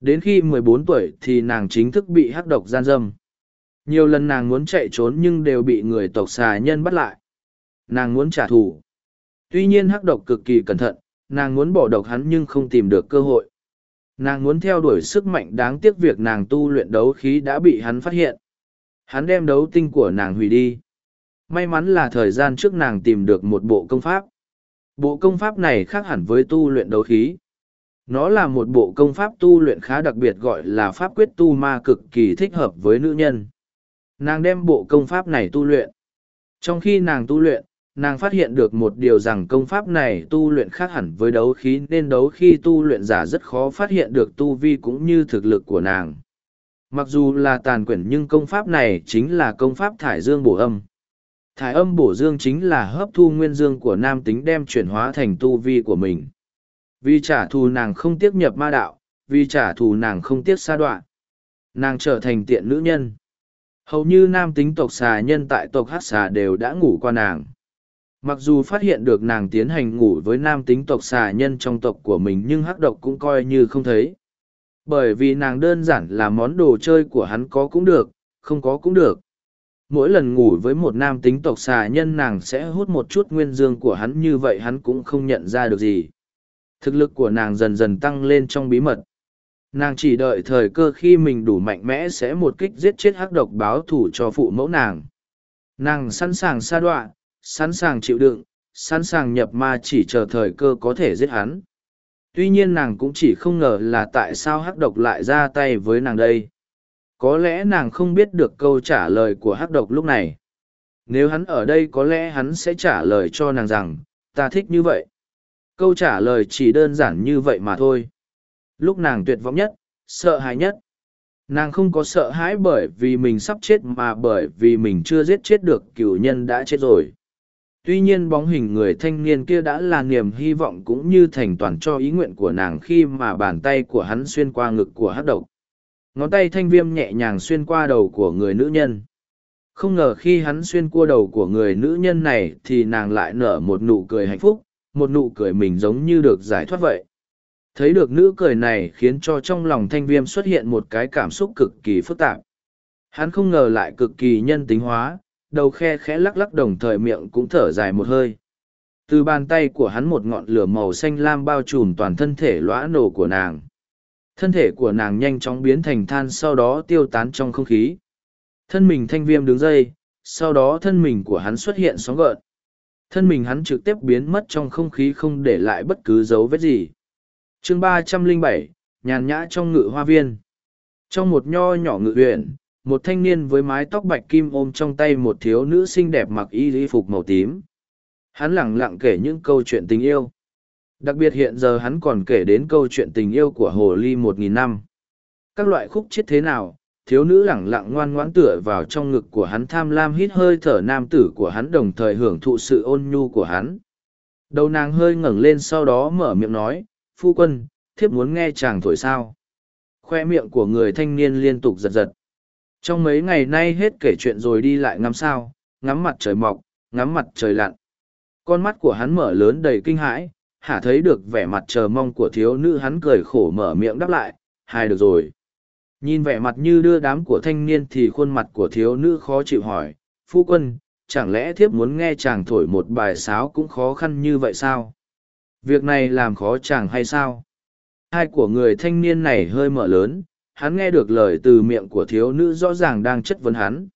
Đến khi 14 tuổi thì nàng chính thức bị hắc độc gian dâm nhiều lần nàng muốn chạy trốn nhưng đều bị người tộc xà nhân bắt lại. Nàng muốn trả thù. Tuy nhiên hắc độc cực kỳ cẩn thận, nàng muốn bỏ độc hắn nhưng không tìm được cơ hội. Nàng muốn theo đuổi sức mạnh đáng tiếc việc nàng tu luyện đấu khí đã bị hắn phát hiện. Hắn đem đấu tinh của nàng hủy đi. May mắn là thời gian trước nàng tìm được một bộ công pháp. Bộ công pháp này khác hẳn với tu luyện đấu khí. Nó là một bộ công pháp tu luyện khá đặc biệt gọi là pháp quyết tu ma cực kỳ thích hợp với nữ nhân nàng đem bộ công pháp này tu luyện trong khi nàng tu luyện nàng phát hiện được một điều rằng công pháp này tu luyện khác hẳn với đấu khí nên đấu khi tu luyện giả rất khó phát hiện được tu vi cũng như thực lực của nàng. Mặc dù là tàn quyển nhưng công pháp này chính là công pháp thải dương bổ âm. Thải âm bổ dương chính là hấp thu nguyên dương của nam tính đem chuyển hóa thành tu vi của mình. Vì trả thù nàng không tiếc nhập ma đạo, vì trả thù nàng không tiếc sa đoạn. Nàng trở thành tiện nữ nhân. Hầu như nam tính tộc xà nhân tại tộc hát xà đều đã ngủ qua nàng. Mặc dù phát hiện được nàng tiến hành ngủ với nam tính tộc xà nhân trong tộc của mình nhưng hắc độc cũng coi như không thấy. Bởi vì nàng đơn giản là món đồ chơi của hắn có cũng được, không có cũng được. Mỗi lần ngủ với một nam tính tộc xà nhân nàng sẽ hút một chút nguyên dương của hắn như vậy hắn cũng không nhận ra được gì. Thực lực của nàng dần dần tăng lên trong bí mật. Nàng chỉ đợi thời cơ khi mình đủ mạnh mẽ sẽ một kích giết chết hắc độc báo thủ cho phụ mẫu nàng. Nàng sẵn sàng sa đọa, sẵn sàng chịu đựng, sẵn sàng nhập ma chỉ chờ thời cơ có thể giết hắn. Tuy nhiên nàng cũng chỉ không ngờ là tại sao hắc độc lại ra tay với nàng đây. Có lẽ nàng không biết được câu trả lời của hắc độc lúc này. Nếu hắn ở đây có lẽ hắn sẽ trả lời cho nàng rằng, ta thích như vậy. Câu trả lời chỉ đơn giản như vậy mà thôi. Lúc nàng tuyệt vọng nhất, sợ hãi nhất. Nàng không có sợ hãi bởi vì mình sắp chết mà bởi vì mình chưa giết chết được cửu nhân đã chết rồi. Tuy nhiên bóng hình người thanh niên kia đã là niềm hy vọng cũng như thành toàn cho ý nguyện của nàng khi mà bàn tay của hắn xuyên qua ngực của hát độc. Ngón tay thanh viêm nhẹ nhàng xuyên qua đầu của người nữ nhân. Không ngờ khi hắn xuyên qua đầu của người nữ nhân này thì nàng lại nở một nụ cười hạnh phúc một nụ cười mình giống như được giải thoát vậy thấy được nữ cười này khiến cho trong lòng thanh viêm xuất hiện một cái cảm xúc cực kỳ phức tạp hắn không ngờ lại cực kỳ nhân tính hóa đầu khe khẽ lắc lắc đồng thời miệng cũng thở dài một hơi. Từ bàn tay của hắn một ngọn lửa màu xanh lam bao trùm toàn thân thể lõa nổ của nàng. Thân thể của nàng nhanh chóng biến thành than sau đó tiêu tán trong không khí. Thân mình thanh viêm đứng dây, sau đó thân mình của hắn xuất hiện sóng gợn. Thân mình hắn trực tiếp biến mất trong không khí không để lại bất cứ dấu vết gì chương ba trăm linh bảy nhàn nhã trong ngự hoa viên. Trong một nho nhỏ ngự huyện, một thanh niên với mái tóc bạch kim ôm trong tay một thiếu nữ xinh đẹp mặc y y phục màu tím. Hắn lẳng lặng kể những câu chuyện tình yêu. Đặc biệt hiện giờ hắn còn kể đến câu chuyện tình yêu của hồ ly một nghìn năm. Các loại khúc chết thế nào thiếu nữ lẳng lặng ngoan ngoãn tựa vào trong ngực của hắn tham lam hít hơi thở nam tử của hắn đồng thời hưởng thụ sự ôn nhu của hắn. Đầu nàng hơi ngẩng lên sau đó mở miệng nói phu quân thiếp muốn nghe chàng thổi sao khoe miệng của người thanh niên liên tục giật giật trong mấy ngày nay hết kể chuyện rồi đi lại ngắm sao, ngắm mặt trời mọc, ngắm mặt trời lặn. Con mắt của hắn mở lớn đầy kinh hãi, hả thấy được vẻ mặt chờ mong của thiếu nữ hắn cười khổ mở miệng đáp lại, hai được rồi. Nhìn vẻ mặt như đưa đám của thanh niên thì khuôn mặt của thiếu nữ khó chịu hỏi, phu quân, chẳng lẽ thiếp muốn nghe chàng thổi một bài sáo cũng khó khăn như vậy sao? Việc này làm khó chàng hay sao? Hai của người thanh niên này hơi mở lớn, hắn nghe được lời từ miệng của thiếu nữ rõ ràng đang chất vấn hắn.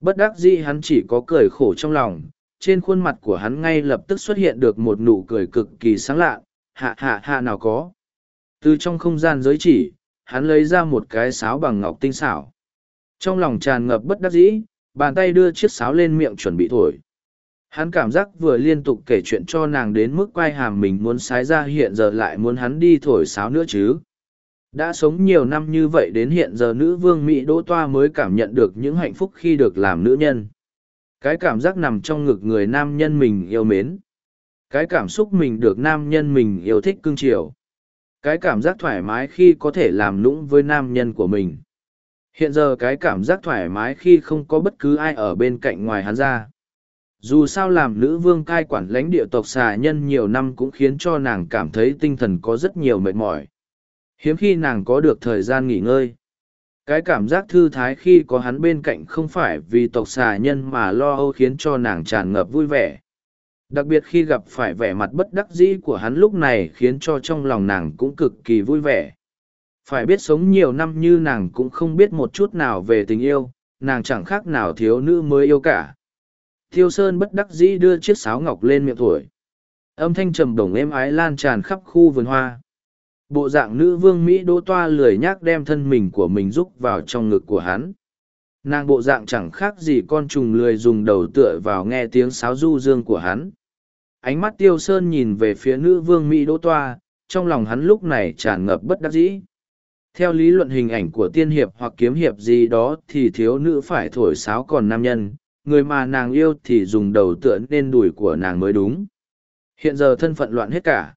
Bất đắc dĩ hắn chỉ có cười khổ trong lòng, trên khuôn mặt của hắn ngay lập tức xuất hiện được một nụ cười cực kỳ sáng lạ, hạ hạ hạ nào có. Từ trong không gian giới chỉ, hắn lấy ra một cái sáo bằng ngọc tinh xảo. Trong lòng tràn ngập bất đắc dĩ, bàn tay đưa chiếc sáo lên miệng chuẩn bị thổi. Hắn cảm giác vừa liên tục kể chuyện cho nàng đến mức quay hàm mình muốn sái ra hiện giờ lại muốn hắn đi thổi sáo nữa chứ. Đã sống nhiều năm như vậy đến hiện giờ nữ vương Mỹ Đỗ Toa mới cảm nhận được những hạnh phúc khi được làm nữ nhân. Cái cảm giác nằm trong ngực người nam nhân mình yêu mến. Cái cảm xúc mình được nam nhân mình yêu thích cưng chiều. Cái cảm giác thoải mái khi có thể làm nũng với nam nhân của mình. Hiện giờ cái cảm giác thoải mái khi không có bất cứ ai ở bên cạnh ngoài hắn ra. Dù sao làm nữ vương cai quản lãnh địa tộc xà nhân nhiều năm cũng khiến cho nàng cảm thấy tinh thần có rất nhiều mệt mỏi. Hiếm khi nàng có được thời gian nghỉ ngơi. Cái cảm giác thư thái khi có hắn bên cạnh không phải vì tộc xà nhân mà lo âu khiến cho nàng tràn ngập vui vẻ. Đặc biệt khi gặp phải vẻ mặt bất đắc dĩ của hắn lúc này khiến cho trong lòng nàng cũng cực kỳ vui vẻ. Phải biết sống nhiều năm như nàng cũng không biết một chút nào về tình yêu, nàng chẳng khác nào thiếu nữ mới yêu cả thiêu sơn bất đắc dĩ đưa chiếc sáo ngọc lên miệng thổi. Âm thanh trầm đồng êm ái lan tràn khắp khu vườn hoa. Bộ dạng nữ vương mỹ đỗ toa lười nhác đem thân mình của mình rúc vào trong ngực của hắn. Nàng bộ dạng chẳng khác gì con trùng lười dùng đầu tựa vào nghe tiếng sáo du dương của hắn. Ánh mắt tiêu sơn nhìn về phía nữ vương mỹ đỗ toa, trong lòng hắn lúc này tràn ngập bất đắc dĩ. Theo lý luận hình ảnh của tiên hiệp hoặc kiếm hiệp gì đó thì thiếu nữ phải thổi sáo còn nam nhân người mà nàng yêu thì dùng đầu tựa nên đùi của nàng mới đúng. Hiện giờ thân phận loạn hết cả.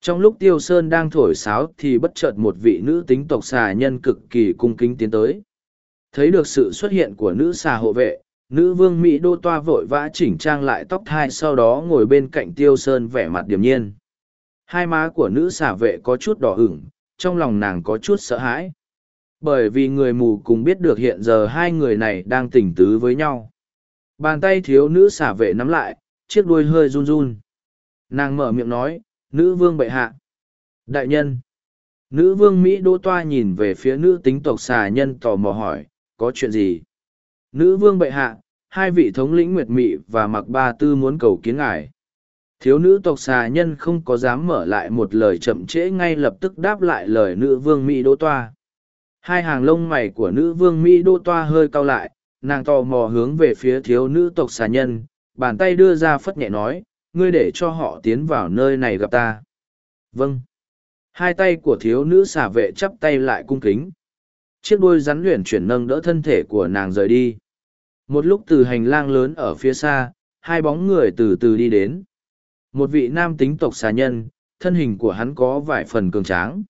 Trong lúc tiêu sơn đang thổi sáo thì bất chợt một vị nữ tính tộc xà nhân cực kỳ cung kính tiến tới. Thấy được sự xuất hiện của nữ xà hộ vệ, nữ vương mỹ đô toa vội vã chỉnh trang lại tóc thai sau đó ngồi bên cạnh tiêu sơn vẻ mặt điềm nhiên. Hai má của nữ xà vệ có chút đỏ ửng, trong lòng nàng có chút sợ hãi. Bởi vì người mù cùng biết được hiện giờ hai người này đang tình tứ với nhau bàn tay thiếu nữ xả vệ nắm lại, chiếc đuôi hơi run run. Nàng mở miệng nói, nữ vương bệ hạ. Đại nhân. Nữ vương mỹ đô toa nhìn về phía nữ tính tộc xà nhân tò mò hỏi, có chuyện gì? Nữ vương bệ hạ, hai vị thống lĩnh nguyệt mị và mặc ba tư muốn cầu kiến ngài. Thiếu nữ tộc xà nhân không có dám mở lại một lời chậm trễ ngay lập tức đáp lại lời nữ vương mỹ đỗ toa. Hai hàng lông mày của nữ vương mỹ đỗ toa hơi cau lại nàng tò mò hướng về phía thiếu nữ tộc xà nhân, bàn tay đưa ra phất nhẹ nói, ngươi để cho họ tiến vào nơi này gặp ta. Vâng. Hai tay của thiếu nữ xà vệ chắp tay lại cung kính. Chiếc đuôi rắn luyện chuyển nâng đỡ thân thể của nàng rời đi. Một lúc từ hành lang lớn ở phía xa, hai bóng người từ từ đi đến. Một vị nam tính tộc xà nhân, thân hình của hắn có vài phần cường tráng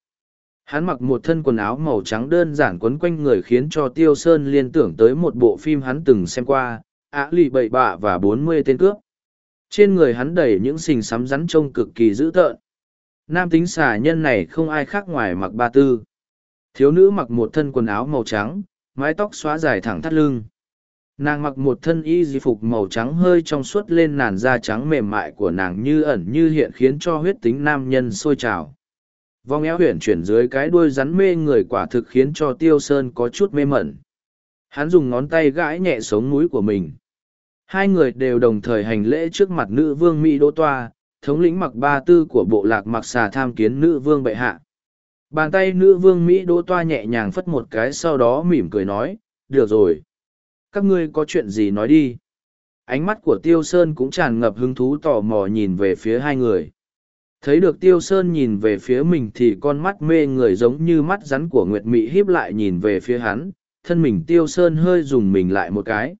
hắn mặc một thân quần áo màu trắng đơn giản quấn quanh người khiến cho tiêu sơn liên tưởng tới một bộ phim hắn từng xem qua ả lì bậy bạ và bốn mươi tên cướp. Trên người hắn đầy những sình sắm rắn trông cực kỳ dữ tợn. Nam tính xà nhân này không ai khác ngoài mặc ba tư. Thiếu nữ mặc một thân quần áo màu trắng, mái tóc xóa dài thẳng thắt lưng. Nàng mặc một thân y di phục màu trắng hơi trong suốt lên nàn da trắng mềm mại của nàng như ẩn như hiện khiến cho huyết tính nam nhân sôi trào vong éo huyển chuyển dưới cái đuôi rắn mê người quả thực khiến cho tiêu sơn có chút mê mẩn. Hắn dùng ngón tay gãi nhẹ sống núi của mình. Hai người đều đồng thời hành lễ trước mặt nữ vương mỹ đỗ toa, thống lĩnh mặc ba tư của bộ lạc mặc xà tham kiến nữ vương bệ hạ. Bàn tay nữ vương mỹ đỗ toa nhẹ nhàng phất một cái sau đó mỉm cười nói, được rồi. Các ngươi có chuyện gì nói đi. Ánh mắt của tiêu sơn cũng tràn ngập hứng thú tò mò nhìn về phía hai người thấy được tiêu sơn nhìn về phía mình thì con mắt mê người giống như mắt rắn của nguyệt mị híp lại nhìn về phía hắn, thân mình tiêu sơn hơi dùng mình lại một cái.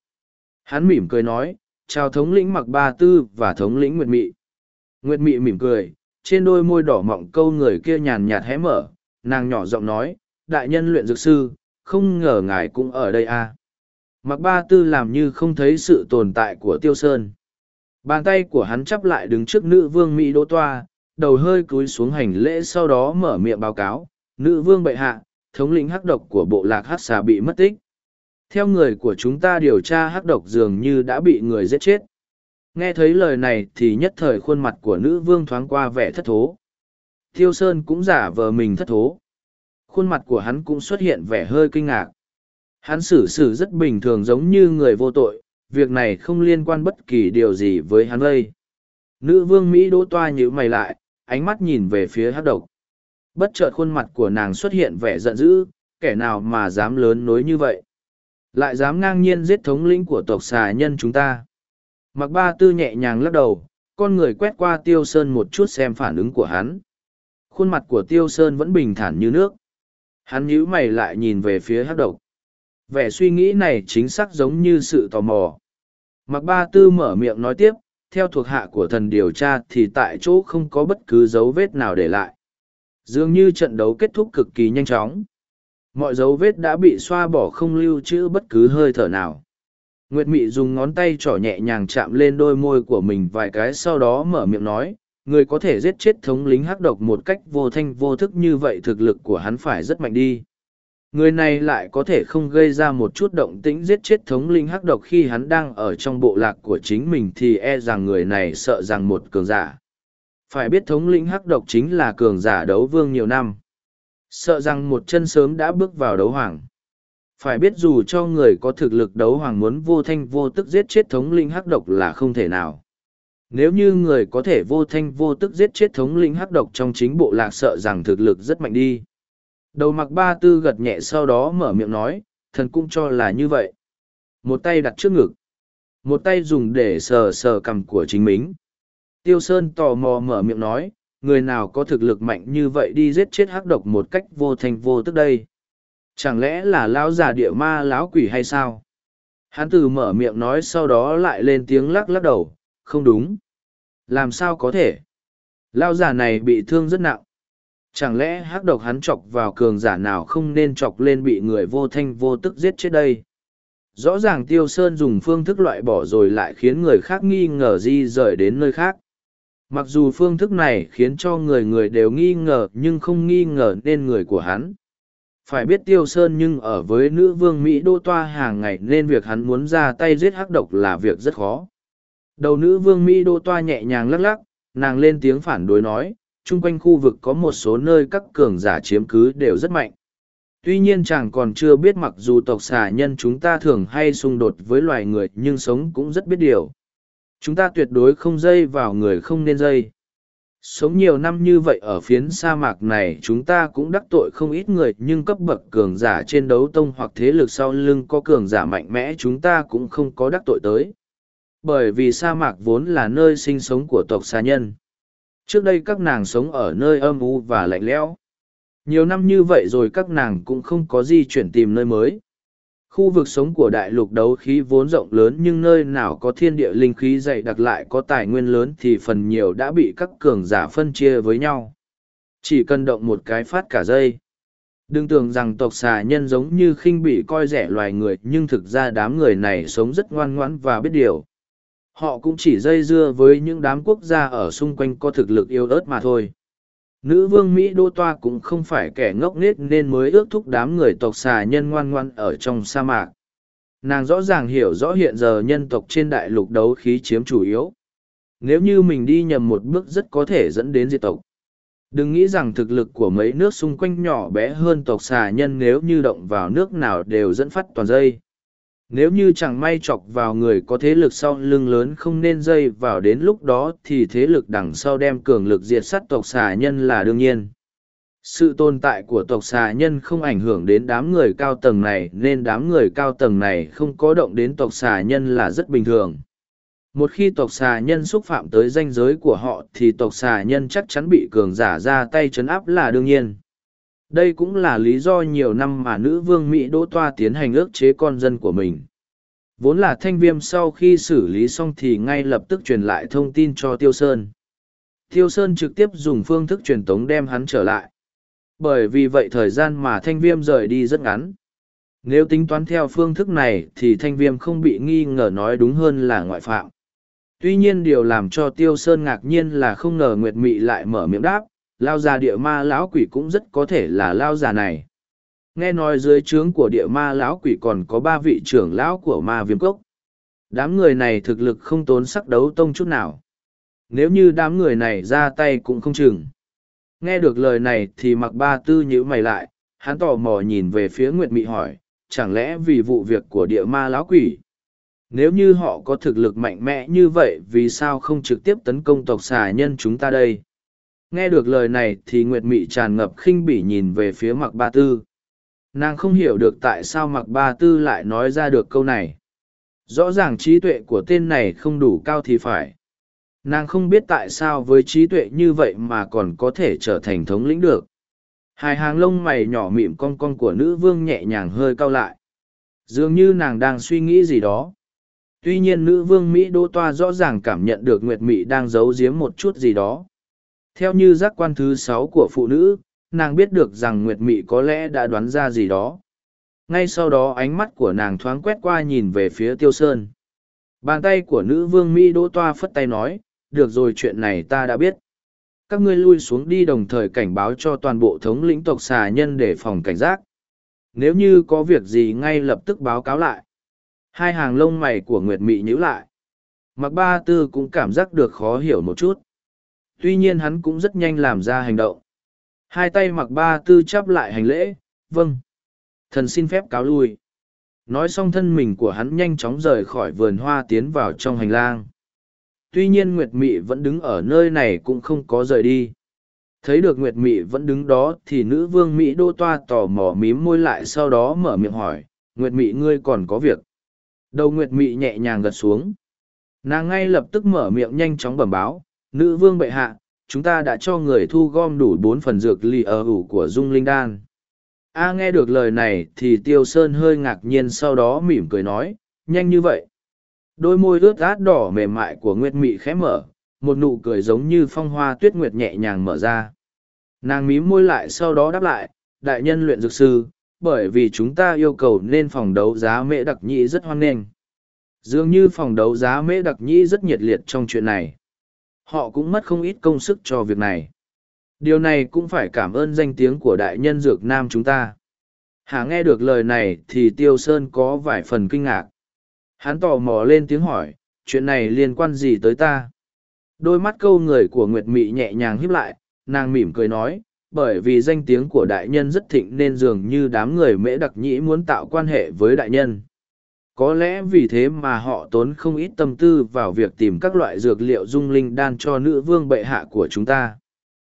Hắn mỉm cười nói, chào thống lĩnh mặc ba tư và thống lĩnh nguyệt mị. Nguyệt mị mỉm cười, trên đôi môi đỏ mọng câu người kia nhàn nhạt hé mở, nàng nhỏ giọng nói, đại nhân luyện dược sư, không ngờ ngài cũng ở đây à. mặc ba tư làm như không thấy sự tồn tại của tiêu sơn. Bàn tay của hắn chắp lại đứng trước nữ vương mỹ đỗ toa đầu hơi cúi xuống hành lễ sau đó mở miệng báo cáo nữ vương bệ hạ thống lĩnh hắc độc của bộ lạc hắc xà bị mất tích theo người của chúng ta điều tra hắc độc dường như đã bị người giết chết nghe thấy lời này thì nhất thời khuôn mặt của nữ vương thoáng qua vẻ thất thố thiêu Sơn cũng giả vờ mình thất thố. Khuôn mặt của hắn cũng xuất hiện vẻ hơi kinh ngạc. Hắn xử xử rất bình thường giống như người vô tội, việc này không liên quan bất kỳ điều gì với hắn đây Nữ vương Mỹ đỗ toa nhữ mày lại, ánh mắt nhìn về phía hát độc. Bất chợt khuôn mặt của nàng xuất hiện vẻ giận dữ, kẻ nào mà dám lớn nối như vậy. Lại dám ngang nhiên giết thống lĩnh của tộc xà nhân chúng ta. Mặc ba tư nhẹ nhàng lắc đầu, con người quét qua tiêu sơn một chút xem phản ứng của hắn khuôn mặt của tiêu sơn vẫn bình thản như nước hắn nhíu mày lại nhìn về phía hát độc vẻ suy nghĩ này chính xác giống như sự tò mò mặc ba tư mở miệng nói tiếp theo thuộc hạ của thần điều tra thì tại chỗ không có bất cứ dấu vết nào để lại. Dường như trận đấu kết thúc cực kỳ nhanh chóng. Mọi dấu vết đã bị xoa bỏ không lưu trữ bất cứ hơi thở nào. Nguyệt mị dùng ngón tay trỏ nhẹ nhàng chạm lên đôi môi của mình vài cái sau đó mở miệng nói, người có thể giết chết thống lính hắc độc một cách vô thanh vô thức như vậy thực lực của hắn phải rất mạnh đi người này lại có thể không gây ra một chút động tĩnh giết chết thống linh hắc độc khi hắn đang ở trong bộ lạc của chính mình thì e rằng người này sợ rằng một cường giả. Phải biết thống lĩnh hắc độc chính là cường giả đấu vương nhiều năm. Sợ rằng một chân sớm đã bước vào đấu hoàng. Phải biết dù cho người có thực lực đấu hoàng muốn vô thanh vô tức giết chết thống linh hắc độc là không thể nào. Nếu như người có thể vô thanh vô tức giết chết thống lĩnh hắc độc trong chính bộ lạc sợ rằng thực lực rất mạnh đi. Đầu mặc ba tư gật nhẹ sau đó mở miệng nói, thần cũng cho là như vậy. một tay đặt trước ngực một tay dùng để sờ sờ cằm của chính mình. Tiêu sơn tò mò mở miệng nói người nào có thực lực mạnh như vậy đi giết chết hắc độc một cách vô thành vô tức đây? Chẳng lẽ là lão già địa ma lão quỷ hay sao? Hắn từ mở miệng nói sau đó lại lên tiếng lắc lắc đầu không đúng. Làm sao có thể? Lão già này bị thương rất nặng chẳng lẽ hắc độc hắn chọc vào cường giả nào không nên chọc lên bị người vô thanh vô tức giết chết đây? Rõ ràng tiêu sơn dùng phương thức loại bỏ rồi lại khiến người khác nghi ngờ di rời đến nơi khác. Mặc dù phương thức này khiến cho người người đều nghi ngờ, nhưng không nghi ngờ nên người của hắn. Phải biết tiêu sơn nhưng ở với nữ vương mỹ đô toa hàng ngày nên việc hắn muốn ra tay giết hắc độc là việc rất khó. Đầu nữ vương mỹ đô toa nhẹ nhàng lắc lắc, nàng lên tiếng phản đối nói chung quanh khu vực có một số nơi các cường giả chiếm cứ đều rất mạnh. Tuy nhiên chàng còn chưa biết mặc dù tộc xà nhân chúng ta thường hay xung đột với loài người nhưng sống cũng rất biết điều. Chúng ta tuyệt đối không dây vào người không nên dây. Sống nhiều năm như vậy ở phiến sa mạc này chúng ta cũng đắc tội không ít người nhưng cấp bậc cường giả trên đấu tông hoặc thế lực sau lưng có cường giả mạnh mẽ chúng ta cũng không có đắc tội tới. Bởi vì sa mạc vốn là nơi sinh sống của tộc xà nhân trước đây các nàng sống ở nơi âm u và lạnh lẽo. Nhiều năm như vậy rồi các nàng cũng không có di chuyển tìm nơi mới. Khu vực sống của đại lục đấu khí vốn rộng lớn nhưng nơi nào có thiên địa linh khí dày đặc lại có tài nguyên lớn thì phần nhiều đã bị các cường giả phân chia với nhau. Chỉ cần động một cái phát cả dây. Đừng tưởng rằng tộc xà nhân giống như khinh bị coi rẻ loài người nhưng thực ra đám người này sống rất ngoan ngoãn và biết điều họ cũng chỉ dây dưa với những đám quốc gia ở xung quanh có thực lực yếu ớt mà thôi. Nữ vương mỹ đô toa cũng không phải kẻ ngốc nghếch nên mới ước thúc đám người tộc xà nhân ngoan ngoan ở trong sa mạc. Nàng rõ ràng hiểu rõ hiện giờ nhân tộc trên đại lục đấu khí chiếm chủ yếu. Nếu như mình đi nhầm một bước rất có thể dẫn đến diệt tộc. Đừng nghĩ rằng thực lực của mấy nước xung quanh nhỏ bé hơn tộc xà nhân nếu như động vào nước nào đều dẫn phát toàn dây nếu như chẳng may chọc vào người có thế lực sau lưng lớn không nên dây vào đến lúc đó thì thế lực đằng sau đem cường lực diệt s á t tộc xà nhân là đương nhiên. Sự tồn tại của tộc xà nhân không ảnh hưởng đến đám người cao tầng này, nên đám người cao tầng này không có động đến tộc xà nhân là rất bình thường. Một khi tộc xà nhân xúc phạm tới danh giới của họ thì tộc xà nhân chắc chắn bị cường giả ra tay chấn áp là đương nhiên đây cũng là lý do nhiều năm mà nữ vương Mỹ Đỗ Toa tiến hành ước chế con dân của mình. Vốn là thanh viêm sau khi xử lý xong thì ngay lập tức truyền lại thông tin cho Tiêu Sơn. Tiêu Sơn trực tiếp dùng phương thức truyền tống đem hắn trở lại. Bởi vì vậy thời gian mà thanh viêm rời đi rất ngắn. Nếu tính toán theo phương thức này thì thanh viêm không bị nghi ngờ nói đúng hơn là ngoại phạm. Tuy nhiên điều làm cho Tiêu Sơn ngạc nhiên là không ngờ Nguyệt Mị lại mở miệng đáp, lao già địa ma lão quỷ cũng rất có thể là lao già này. Nghe nói dưới trướng của địa ma lão quỷ còn có ba vị trưởng lão của ma viêm cốc. Đám người này thực lực không tốn sắc đấu tông chút nào. Nếu như đám người này ra tay cũng không chừng. Nghe được lời này thì mặc ba tư nhữ mày lại, hắn tò mò nhìn về phía nguyệt mị hỏi, chẳng lẽ vì vụ việc của địa ma lão quỷ? Nếu như họ có thực lực mạnh mẽ như vậy, vì sao không trực tiếp tấn công tộc xà nhân chúng ta đây? Nghe được lời này thì nguyệt mị tràn ngập khinh bỉ nhìn về phía mặc ba tư. Nàng không hiểu được tại sao mặc ba tư lại nói ra được câu này. Rõ ràng trí tuệ của tên này không đủ cao thì phải. Nàng không biết tại sao với trí tuệ như vậy mà còn có thể trở thành thống lĩnh được. Hai hàng lông mày nhỏ mịm con con của nữ vương nhẹ nhàng hơi cau lại. Dường như nàng đang suy nghĩ gì đó. Tuy nhiên nữ vương mỹ đô toa rõ ràng cảm nhận được nguyệt mị đang giấu giếm một chút gì đó theo như giác quan thứ sáu của phụ nữ, nàng biết được rằng Nguyệt Mị có lẽ đã đoán ra gì đó. Ngay sau đó ánh mắt của nàng thoáng quét qua nhìn về phía Tiêu Sơn. Bàn tay của nữ vương Mỹ đỗ toa phất tay nói, được rồi chuyện này ta đã biết. Các ngươi lui xuống đi đồng thời cảnh báo cho toàn bộ thống lĩnh tộc xà nhân để phòng cảnh giác. Nếu như có việc gì ngay lập tức báo cáo lại. Hai hàng lông mày của Nguyệt Mị nhíu lại. Mặc ba tư cũng cảm giác được khó hiểu một chút tuy nhiên hắn cũng rất nhanh làm ra hành động. Hai tay mặc ba tư chắp lại hành lễ vâng. Thần xin phép cáo lui. Nói xong thân mình của hắn nhanh chóng rời khỏi vườn hoa tiến vào trong hành lang. Tuy nhiên nguyệt mị vẫn đứng ở nơi này cũng không có rời đi. Thấy được nguyệt mị vẫn đứng đó thì nữ vương mỹ đô toa tò mò mím môi lại sau đó mở miệng hỏi nguyệt mị ngươi còn có việc? Đầu Nguyệt Mị nhẹ nhàng gật xuống. Nàng ngay lập tức mở miệng nhanh chóng bẩm báo, nữ vương bệ hạ, chúng ta đã cho người thu gom đủ bốn phần dược lì ở ủ của Dung Linh Đan. A nghe được lời này thì Tiêu Sơn hơi ngạc nhiên sau đó mỉm cười nói, nhanh như vậy. Đôi môi ướt át đỏ mềm mại của Nguyệt Mị khẽ mở, một nụ cười giống như phong hoa tuyết nguyệt nhẹ nhàng mở ra. Nàng mím môi lại sau đó đáp lại, đại nhân luyện dược sư, bởi vì chúng ta yêu cầu nên phòng đấu giá mễ đặc nhĩ rất hoan nghênh. Dường như phòng đấu giá mễ đặc nhĩ rất nhiệt liệt trong chuyện này. Họ cũng mất không ít công sức cho việc này. Điều này cũng phải cảm ơn danh tiếng của đại nhân dược nam chúng ta. Hà nghe được lời này thì Tiêu Sơn có vài phần kinh ngạc. Hắn tò mò lên tiếng hỏi, chuyện này liên quan gì tới ta? Đôi mắt câu người của Nguyệt Mị nhẹ nhàng híp lại, nàng mỉm cười nói, bởi vì danh tiếng của đại nhân rất thịnh nên dường như đám người mễ đặc nhĩ muốn tạo quan hệ với đại nhân. Có lẽ vì thế mà họ tốn không ít tâm tư vào việc tìm các loại dược liệu dung linh đan cho nữ vương bệ hạ của chúng ta.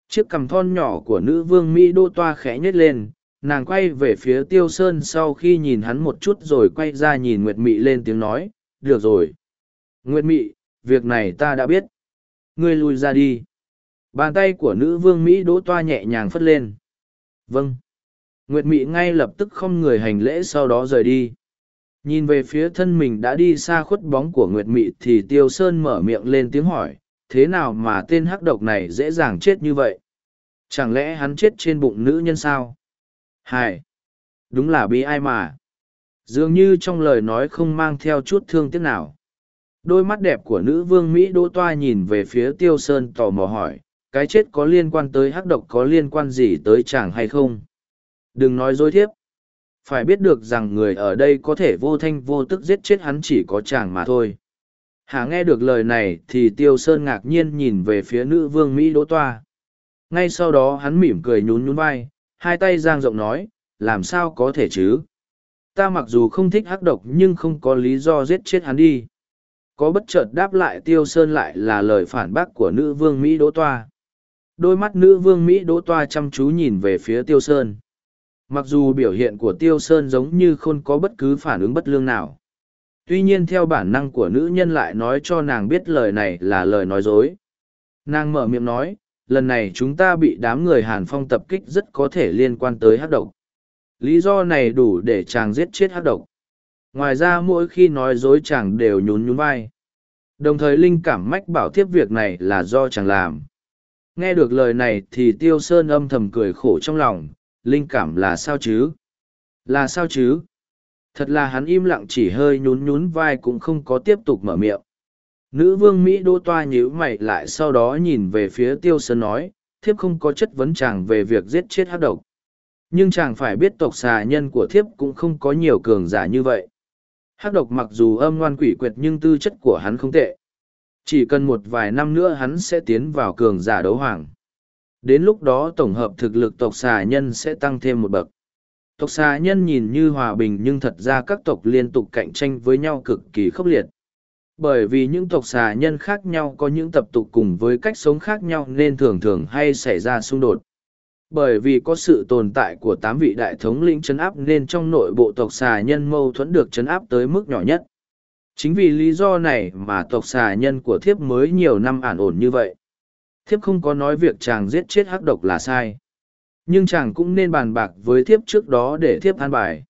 Chiếc cằm thon nhỏ của nữ vương Mỹ đô toa khẽ nhếch lên, nàng quay về phía tiêu sơn sau khi nhìn hắn một chút rồi quay ra nhìn Nguyệt Mị lên tiếng nói, được rồi. Nguyệt Mị, việc này ta đã biết. Ngươi lui ra đi. Bàn tay của nữ vương Mỹ đỗ toa nhẹ nhàng phất lên. Vâng. Nguyệt Mị ngay lập tức không người hành lễ sau đó rời đi. Nhìn về phía thân mình đã đi xa khuất bóng của Nguyệt Mị thì Tiêu Sơn mở miệng lên tiếng hỏi, thế nào mà tên hắc độc này dễ dàng chết như vậy? Chẳng lẽ hắn chết trên bụng nữ nhân sao? Hai. Đúng là bi ai mà. Dường như trong lời nói không mang theo chút thương tiếc nào. Đôi mắt đẹp của nữ vương Mỹ Đỗ Toa nhìn về phía Tiêu Sơn tò mò hỏi, cái chết có liên quan tới hắc độc có liên quan gì tới chàng hay không? Đừng nói dối thiếp. Phải biết được rằng người ở đây có thể vô thanh vô tức giết chết hắn chỉ có chàng mà thôi. Hà nghe được lời này thì Tiêu Sơn ngạc nhiên nhìn về phía nữ vương Mỹ Đỗ Toa. Ngay sau đó hắn mỉm cười nhún nhún vai, hai tay giang rộng nói, làm sao có thể chứ? Ta mặc dù không thích hắc độc nhưng không có lý do giết chết hắn đi. Có bất chợt đáp lại Tiêu Sơn lại là lời phản bác của nữ vương Mỹ Đỗ Toa. Đôi mắt nữ vương Mỹ Đỗ Toa chăm chú nhìn về phía Tiêu Sơn. Mặc dù biểu hiện của Tiêu Sơn giống như không có bất cứ phản ứng bất lương nào. Tuy nhiên theo bản năng của nữ nhân lại nói cho nàng biết lời này là lời nói dối. Nàng mở miệng nói, lần này chúng ta bị đám người Hàn Phong tập kích rất có thể liên quan tới hát độc. Lý do này đủ để chàng giết chết hát độc. Ngoài ra mỗi khi nói dối chàng đều nhún nhún vai. Đồng thời linh cảm mách bảo tiếp việc này là do chàng làm. Nghe được lời này thì Tiêu Sơn âm thầm cười khổ trong lòng, linh cảm là sao chứ? Là sao chứ? Thật là hắn im lặng chỉ hơi nhún nhún vai cũng không có tiếp tục mở miệng. Nữ vương Mỹ đô toa nhíu mày lại sau đó nhìn về phía Tiêu Sơn nói, thiếp không có chất vấn chàng về việc giết chết hát độc. Nhưng chàng phải biết tộc xà nhân của thiếp cũng không có nhiều cường giả như vậy. Hát độc mặc dù âm ngoan quỷ quyệt nhưng tư chất của hắn không tệ. Chỉ cần một vài năm nữa hắn sẽ tiến vào cường giả đấu hoàng. Đến lúc đó tổng hợp thực lực tộc xà nhân sẽ tăng thêm một bậc. Tộc xà nhân nhìn như hòa bình nhưng thật ra các tộc liên tục cạnh tranh với nhau cực kỳ khốc liệt. Bởi vì những tộc xà nhân khác nhau có những tập tục cùng với cách sống khác nhau nên thường thường hay xảy ra xung đột. Bởi vì có sự tồn tại của tám vị đại thống lĩnh chấn áp nên trong nội bộ tộc xà nhân mâu thuẫn được chấn áp tới mức nhỏ nhất. Chính vì lý do này mà tộc xà nhân của thiếp mới nhiều năm ản ổn như vậy. Thiếp không có nói việc chàng giết chết hắc độc là sai. Nhưng chàng cũng nên bàn bạc với thiếp trước đó để thiếp an bài.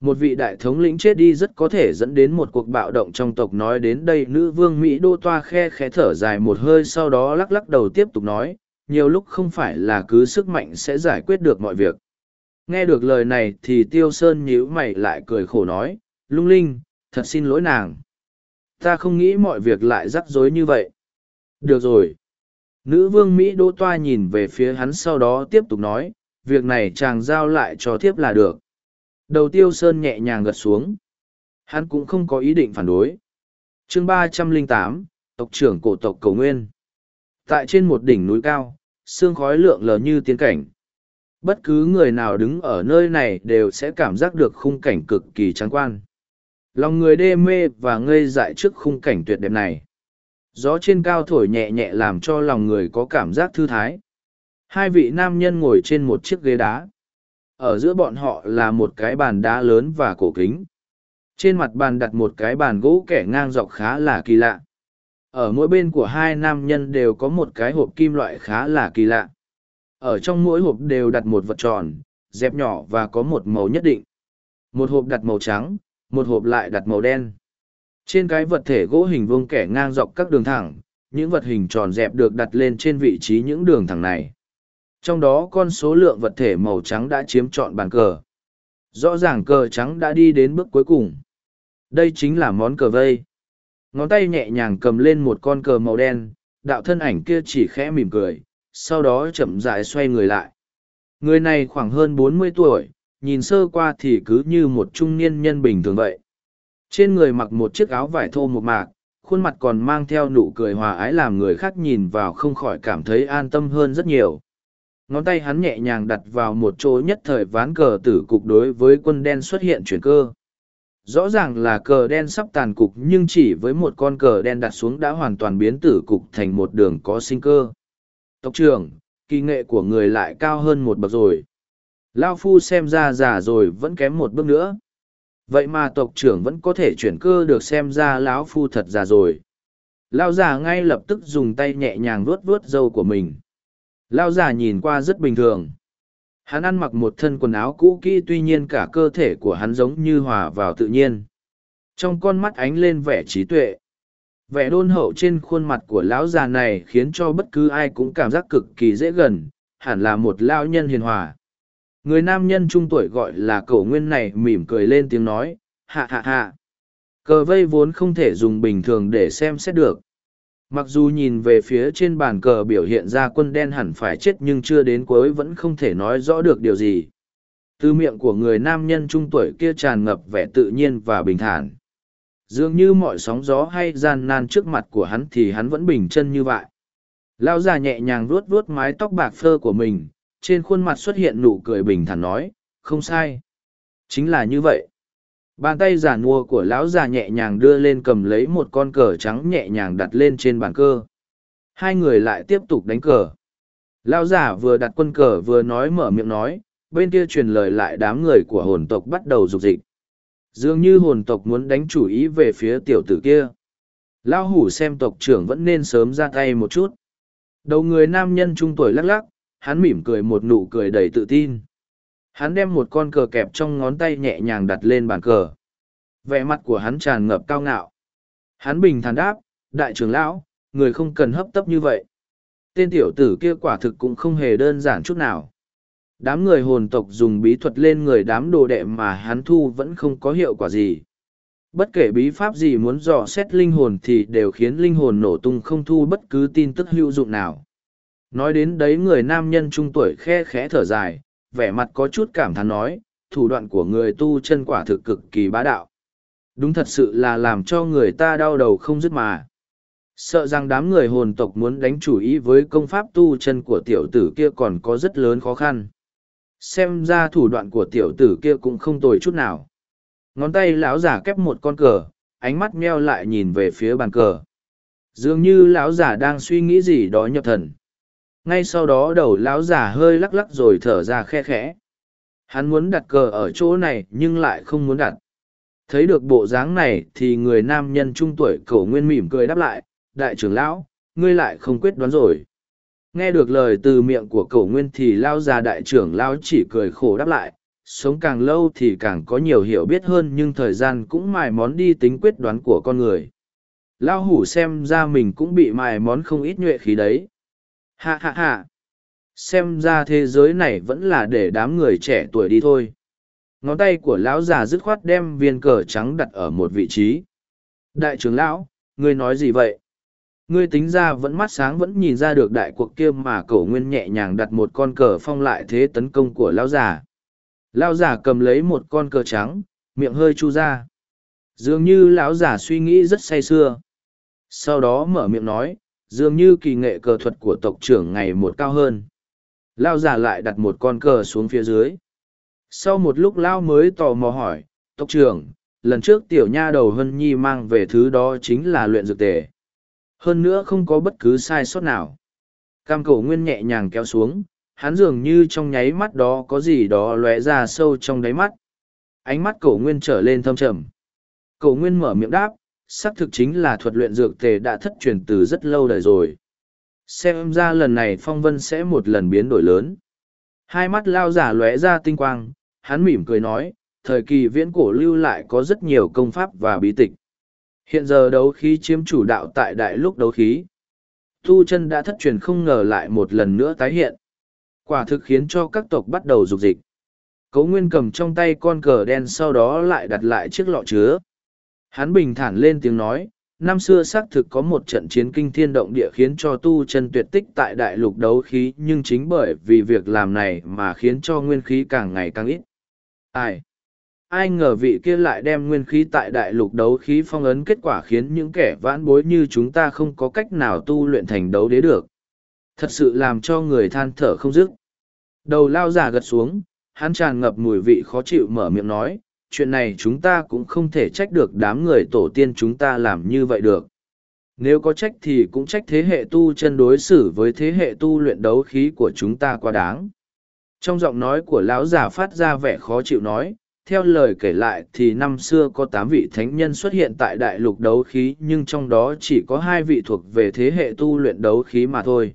Một vị đại thống lĩnh chết đi rất có thể dẫn đến một cuộc bạo động trong tộc nói đến đây nữ vương Mỹ đô toa khe khẽ thở dài một hơi sau đó lắc lắc đầu tiếp tục nói, nhiều lúc không phải là cứ sức mạnh sẽ giải quyết được mọi việc. Nghe được lời này thì Tiêu Sơn nhíu mày lại cười khổ nói, lung linh, thật xin lỗi nàng. Ta không nghĩ mọi việc lại rắc rối như vậy. Được rồi. Nữ vương Mỹ đỗ toa nhìn về phía hắn sau đó tiếp tục nói, việc này chàng giao lại cho thiếp là được. Đầu tiêu sơn nhẹ nhàng gật xuống. Hắn cũng không có ý định phản đối. chương ba trăm linh tám tộc trưởng cổ tộc cầu nguyên. Tại trên một đỉnh núi cao, sương khói lượng lờ như tiến cảnh. Bất cứ người nào đứng ở nơi này đều sẽ cảm giác được khung cảnh cực kỳ trắng quan. Lòng người đê mê và ngây dại trước khung cảnh tuyệt đẹp này. Gió trên cao thổi nhẹ nhẹ làm cho lòng người có cảm giác thư thái. Hai vị nam nhân ngồi trên một chiếc ghế đá. Ở giữa bọn họ là một cái bàn đá lớn và cổ kính. trên mặt bàn đặt một cái bàn gỗ kẻ ngang dọc khá là kỳ lạ ở mỗi bên của hai nam nhân đều có một cái hộp kim loại khá là kỳ lạ ở trong mỗi hộp đều đặt một vật tròn dẹp nhỏ và có một màu nhất định một hộp đặt màu trắng, một hộp lại đặt màu đen trên cái vật thể gỗ hình vuông kẻ ngang dọc các đường thẳng, những vật hình tròn dẹp được đặt lên trên vị trí những đường thẳng này. Trong đó con số lượng vật thể màu trắng đã chiếm trọn bàn cờ. Rõ ràng cờ trắng đã đi đến bước cuối cùng. Đây chính là món cờ vây. Ngón tay nhẹ nhàng cầm lên một con cờ màu đen, đạo thân ảnh kia chỉ khẽ mỉm cười, sau đó chậm rãi xoay người lại. Người này khoảng hơn bốn mươi tuổi, nhìn sơ qua thì cứ như một trung niên nhân bình thường vậy trên người mặc một chiếc áo vải thô một mạc, khuôn mặt còn mang theo nụ cười hòa ái làm người khác nhìn vào không khỏi cảm thấy an tâm hơn rất nhiều. Ngón tay hắn nhẹ nhàng đặt vào một chỗ nhất thời ván cờ tử cục đối với quân đen xuất hiện chuyển cơ. Rõ ràng là cờ đen sắp tàn cục nhưng chỉ với một con cờ đen đặt xuống đã hoàn toàn biến tử cục thành một đường có sinh cơ. Tộc trưởng, kỳ nghệ của người lại cao hơn một bậc rồi. Lao phu xem ra già rồi vẫn kém một bước nữa vậy mà tộc trưởng vẫn có thể chuyển cơ được xem ra lão phu thật già rồi. Lao già ngay lập tức dùng tay nhẹ nhàng vuốt vuốt râu của mình. Lao già nhìn qua rất bình thường. Hắn ăn mặc một thân quần áo cũ kỹ tuy nhiên cả cơ thể của hắn giống như hòa vào tự nhiên. Trong con mắt ánh lên vẻ trí tuệ. Vẻ đôn hậu trên khuôn mặt của lão già này khiến cho bất cứ ai cũng cảm giác cực kỳ dễ gần, hẳn là một lao nhân hiền hòa người nam nhân trung tuổi gọi là cậu nguyên này mỉm cười lên tiếng nói, hạ hạ hạ. Cờ vây vốn không thể dùng bình thường để xem xét được. Mặc dù nhìn về phía trên bàn cờ biểu hiện ra quân đen hẳn phải chết nhưng chưa đến cuối vẫn không thể nói rõ được điều gì. Từ miệng của người nam nhân trung tuổi kia tràn ngập vẻ tự nhiên và bình thản. Dường như mọi sóng gió hay gian nan trước mặt của hắn thì hắn vẫn bình chân như vậy. Lao già nhẹ nhàng vuốt vuốt mái tóc bạc phơ của mình trên khuôn mặt xuất hiện nụ cười bình thản nói, không sai. Chính là như vậy. Bàn tay già nua của lão già nhẹ nhàng đưa lên cầm lấy một con cờ trắng nhẹ nhàng đặt lên trên bàn cơ. Hai người lại tiếp tục đánh cờ. Lão già vừa đặt quân cờ vừa nói mở miệng nói, bên kia truyền lời lại đám người của hồn tộc bắt đầu rục dịch. Dường như hồn tộc muốn đánh chủ ý về phía tiểu tử kia. Lão hủ xem tộc trưởng vẫn nên sớm ra tay một chút. Đầu người nam nhân trung tuổi lắc lắc hắn mỉm cười một nụ cười đầy tự tin. Hắn đem một con cờ kẹp trong ngón tay nhẹ nhàng đặt lên bàn cờ. Vẻ mặt của hắn tràn ngập cao ngạo. Hắn bình thản đáp, đại trưởng lão, người không cần hấp tấp như vậy. Tên tiểu tử kia quả thực cũng không hề đơn giản chút nào. Đám người hồn tộc dùng bí thuật lên người đám đồ đệ mà hắn thu vẫn không có hiệu quả gì. Bất kể bí pháp gì muốn dò xét linh hồn thì đều khiến linh hồn nổ tung không thu bất cứ tin tức hữu dụng nào. Nói đến đấy người nam nhân trung tuổi khe khẽ thở dài, vẻ mặt có chút cảm thán nói, thủ đoạn của người tu chân quả thực cực kỳ bá đạo. Đúng thật sự là làm cho người ta đau đầu không dứt mà. Sợ rằng đám người hồn tộc muốn đánh chủ ý với công pháp tu chân của tiểu tử kia còn có rất lớn khó khăn. Xem ra thủ đoạn của tiểu tử kia cũng không tồi chút nào. Ngón tay lão giả kép một con cờ, ánh mắt meo lại nhìn về phía bàn cờ. Dường như lão giả đang suy nghĩ gì đó nhập thần ngay sau đó đầu lão già hơi lắc lắc rồi thở ra khe khẽ. Hắn muốn đặt cờ ở chỗ này nhưng lại không muốn đặt. Thấy được bộ dáng này thì người nam nhân trung tuổi cầu nguyên mỉm cười đáp lại, đại trưởng lão, ngươi lại không quyết đoán rồi. Nghe được lời từ miệng của cầu nguyên thì lao già đại trưởng lão chỉ cười khổ đáp lại, sống càng lâu thì càng có nhiều hiểu biết hơn nhưng thời gian cũng mài món đi tính quyết đoán của con người. Lao hủ xem ra mình cũng bị mài món không ít nhuệ khí đấy. Hạ hạ hạ. Xem ra thế giới này vẫn là để đám người trẻ tuổi đi thôi. Ngón tay của lão già dứt khoát đem viên cờ trắng đặt ở một vị trí. Đại trưởng lão, ngươi nói gì vậy? Ngươi tính ra vẫn mắt sáng vẫn nhìn ra được đại cuộc kia mà cổ nguyên nhẹ nhàng đặt một con cờ phong lại thế tấn công của lão già. Lão già cầm lấy một con cờ trắng, miệng hơi chu ra. Dường như lão già suy nghĩ rất say sưa. Sau đó mở miệng nói, dường như kỳ nghệ cờ thuật của tộc trưởng ngày một cao hơn. Lao giả lại đặt một con cờ xuống phía dưới. Sau một lúc Lao mới tò mò hỏi, tộc trưởng, lần trước tiểu nha đầu Hân Nhi mang về thứ đó chính là luyện dược tề. Hơn nữa không có bất cứ sai sót nào. Cam cổ nguyên nhẹ nhàng kéo xuống, hắn dường như trong nháy mắt đó có gì đó lóe ra sâu trong đáy mắt. Ánh mắt cổ nguyên trở lên thâm trầm. Cổ nguyên mở miệng đáp, xác thực chính là thuật luyện dược tề đã thất truyền từ rất lâu đời rồi. Xem ra lần này phong vân sẽ một lần biến đổi lớn. Hai mắt lao giả lóe ra tinh quang, hắn mỉm cười nói, thời kỳ viễn cổ lưu lại có rất nhiều công pháp và bí tịch. Hiện giờ đấu khí chiếm chủ đạo tại đại lúc đấu khí. Tu chân đã thất truyền không ngờ lại một lần nữa tái hiện. Quả thực khiến cho các tộc bắt đầu dục dịch. Cấu Nguyên cầm trong tay con cờ đen sau đó lại đặt lại chiếc lọ chứa. Hắn bình thản lên tiếng nói, năm xưa xác thực có một trận chiến kinh thiên động địa khiến cho tu chân tuyệt tích tại đại lục đấu khí nhưng chính bởi vì việc làm này mà khiến cho nguyên khí càng ngày càng ít. Ai? Ai ngờ vị kia lại đem nguyên khí tại đại lục đấu khí phong ấn kết quả khiến những kẻ vãn bối như chúng ta không có cách nào tu luyện thành đấu đế được. Thật sự làm cho người than thở không dứt. Đầu lao giả gật xuống, hắn tràn ngập mùi vị khó chịu mở miệng nói, chuyện này chúng ta cũng không thể trách được đám người tổ tiên chúng ta làm như vậy được. Nếu có trách thì cũng trách thế hệ tu chân đối xử với thế hệ tu luyện đấu khí của chúng ta quá đáng. Trong giọng nói của lão già phát ra vẻ khó chịu nói, theo lời kể lại thì năm xưa có tám vị thánh nhân xuất hiện tại đại lục đấu khí nhưng trong đó chỉ có hai vị thuộc về thế hệ tu luyện đấu khí mà thôi.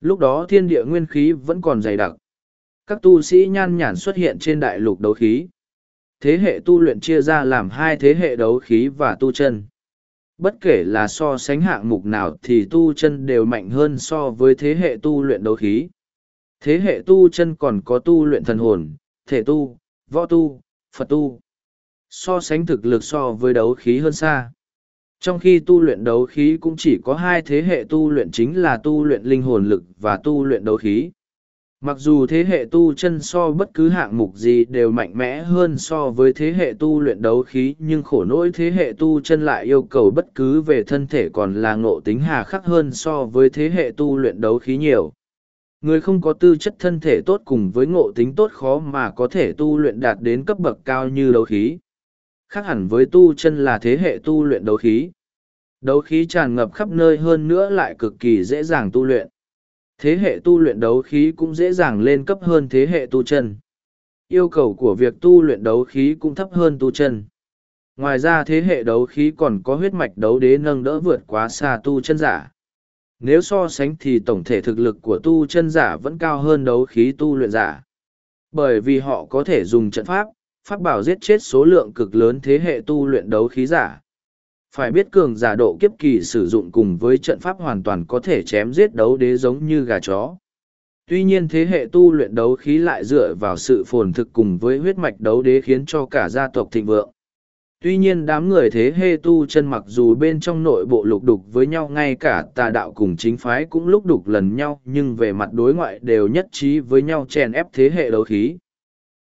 Lúc đó thiên địa nguyên khí vẫn còn dày đặc. Các tu sĩ nhan nhản xuất hiện trên đại lục đấu khí. Thế hệ tu luyện chia ra làm hai thế hệ đấu khí và tu chân. Bất kể là so sánh hạng mục nào thì tu chân đều mạnh hơn so với thế hệ tu luyện đấu khí. Thế hệ tu chân còn có tu luyện thần hồn, thể tu, võ tu, Phật tu. So sánh thực lực so với đấu khí hơn xa. Trong khi tu luyện đấu khí cũng chỉ có hai thế hệ tu luyện chính là tu luyện linh hồn lực và tu luyện đấu khí. Mặc dù thế hệ tu chân so bất cứ hạng mục gì đều mạnh mẽ hơn so với thế hệ tu luyện đấu khí, nhưng khổ nỗi thế hệ tu chân lại yêu cầu bất cứ về thân thể còn là ngộ tính hà khắc hơn so với thế hệ tu luyện đấu khí nhiều. Người không có tư chất thân thể tốt cùng với ngộ tính tốt khó mà có thể tu luyện đạt đến cấp bậc cao như đấu khí. Khác hẳn với tu chân là thế hệ tu luyện đấu khí. Đấu khí tràn ngập khắp nơi hơn nữa lại cực kỳ dễ dàng tu luyện. Thế hệ tu luyện đấu khí cũng dễ dàng lên cấp hơn thế hệ tu chân. Yêu cầu của việc tu luyện đấu khí cũng thấp hơn tu chân. Ngoài ra thế hệ đấu khí còn có huyết mạch đấu đế nâng đỡ vượt quá xa tu chân giả nếu so sánh thì tổng thể thực lực của tu chân giả vẫn cao hơn đấu khí tu luyện giả. Bởi vì họ có thể dùng trận pháp, pháp bảo giết chết số lượng cực lớn thế hệ tu luyện đấu khí giả. Phải biết cường giả độ kiếp kỳ sử dụng cùng với trận pháp hoàn toàn có thể chém giết đấu đế giống như gà chó. Tuy nhiên thế hệ tu luyện đấu khí lại dựa vào sự phồn thực cùng với huyết mạch đấu đế khiến cho cả gia tộc thịnh vượng. Tuy nhiên đám người thế hệ tu chân mặc dù bên trong nội bộ lục đục với nhau, ngay cả tà đạo cùng chính phái cũng lúc đục lần nhau, nhưng về mặt đối ngoại đều nhất trí với nhau chèn ép thế hệ đấu khí.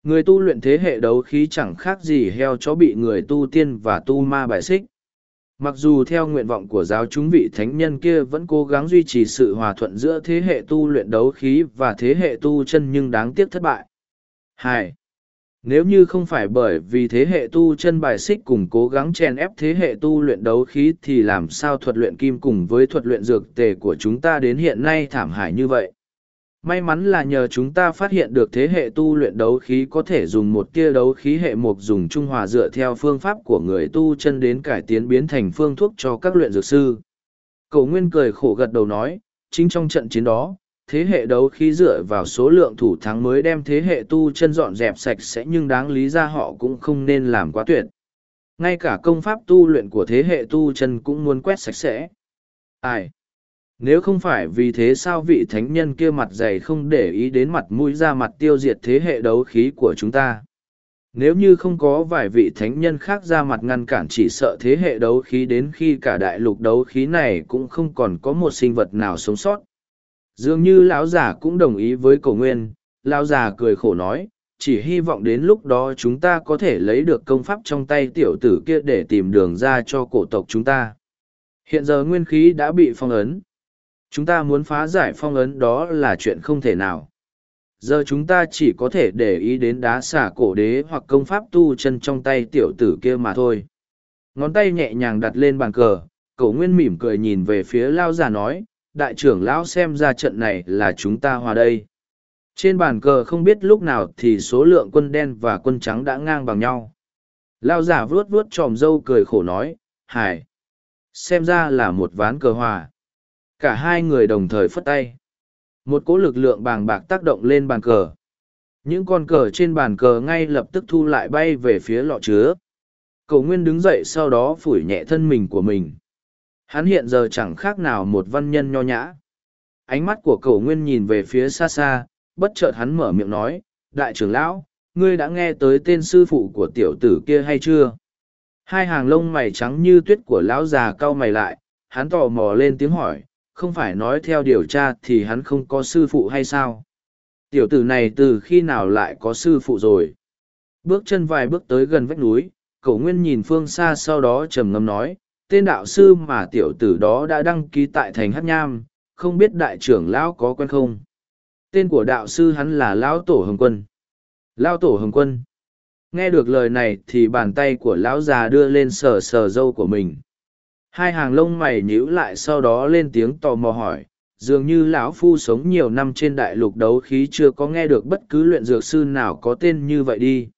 Người tu luyện thế hệ đấu khí chẳng khác gì heo chó bị người tu tiên và tu ma bài xích. Mặc dù theo nguyện vọng của giáo chúng vị thánh nhân kia vẫn cố gắng duy trì sự hòa thuận giữa thế hệ tu luyện đấu khí và thế hệ tu chân nhưng đáng tiếc thất bại. Hai, Nếu như không phải bởi vì thế hệ tu chân bài xích cùng cố gắng chèn ép thế hệ tu luyện đấu khí thì làm sao thuật luyện kim cùng với thuật luyện dược tề của chúng ta đến hiện nay thảm hại như vậy. May mắn là nhờ chúng ta phát hiện được thế hệ tu luyện đấu khí có thể dùng một tia đấu khí hệ mục dùng trung hòa dựa theo phương pháp của người tu chân đến cải tiến biến thành phương thuốc cho các luyện dược sư. Cầu Nguyên cười khổ gật đầu nói, chính trong trận chiến đó, thế hệ đấu khí dựa vào số lượng thủ thắng mới đem thế hệ tu chân dọn dẹp sạch sẽ nhưng đáng lý ra họ cũng không nên làm quá tuyệt. Ngay cả công pháp tu luyện của thế hệ tu chân cũng muốn quét sạch sẽ. Ai? Nếu không phải vì thế sao vị thánh nhân kia mặt dày không để ý đến mặt mũi ra mặt tiêu diệt thế hệ đấu khí của chúng ta? Nếu như không có vài vị thánh nhân khác ra mặt ngăn cản chỉ sợ thế hệ đấu khí đến khi cả đại lục đấu khí này cũng không còn có một sinh vật nào sống sót dường như lão già cũng đồng ý với cổ nguyên, lão già cười khổ nói, chỉ hy vọng đến lúc đó chúng ta có thể lấy được công pháp trong tay tiểu tử kia để tìm đường ra cho cổ tộc chúng ta hiện giờ nguyên khí đã bị phong ấn chúng ta muốn phá giải phong ấn đó là chuyện không thể nào giờ chúng ta chỉ có thể để ý đến đá xả cổ đế hoặc công pháp tu chân trong tay tiểu tử kia mà thôi ngón tay nhẹ nhàng đặt lên bàn cờ cậu nguyên mỉm cười nhìn về phía lao già nói đại trưởng lão xem ra trận này là chúng ta hòa đây. Trên bàn cờ không biết lúc nào thì số lượng quân đen và quân trắng đã ngang bằng nhau. Lao giả vuốt vuốt tròm dâu cười khổ nói, hải. Xem ra là một ván cờ hòa. Cả hai người đồng thời phất tay. Một cỗ lực lượng bàng bạc tác động lên bàn cờ. Những con cờ trên bàn cờ ngay lập tức thu lại bay về phía lọ chứa. Cậu Nguyên đứng dậy sau đó phủi nhẹ thân mình của mình. Hắn hiện giờ chẳng khác nào một văn nhân nho nhã. Ánh mắt của cậu Nguyên nhìn về phía xa xa, bất chợt hắn mở miệng nói, Đại trưởng lão, ngươi đã nghe tới tên sư phụ của tiểu tử kia hay chưa? Hai hàng lông mày trắng như tuyết của lão già cau mày lại, hắn tò mò lên tiếng hỏi, không phải nói theo điều tra thì hắn không có sư phụ hay sao? Tiểu tử này từ khi nào lại có sư phụ rồi? Bước chân vài bước tới gần vách núi, cậu nguyên nhìn phương xa sau đó trầm ngâm nói, tên đạo sư mà tiểu tử đó đã đăng ký tại thành hát nham, không biết đại trưởng lão có quen không? Tên của đạo sư hắn là Lão Tổ Hồng Quân. Lão Tổ Hồng Quân. Nghe được lời này thì bàn tay của lão già đưa lên sờ sờ dâu của mình. Hai hàng lông mày nhíu lại sau đó lên tiếng tò mò hỏi, dường như lão phu sống nhiều năm trên đại lục đấu khí chưa có nghe được bất cứ luyện dược sư nào có tên như vậy đi.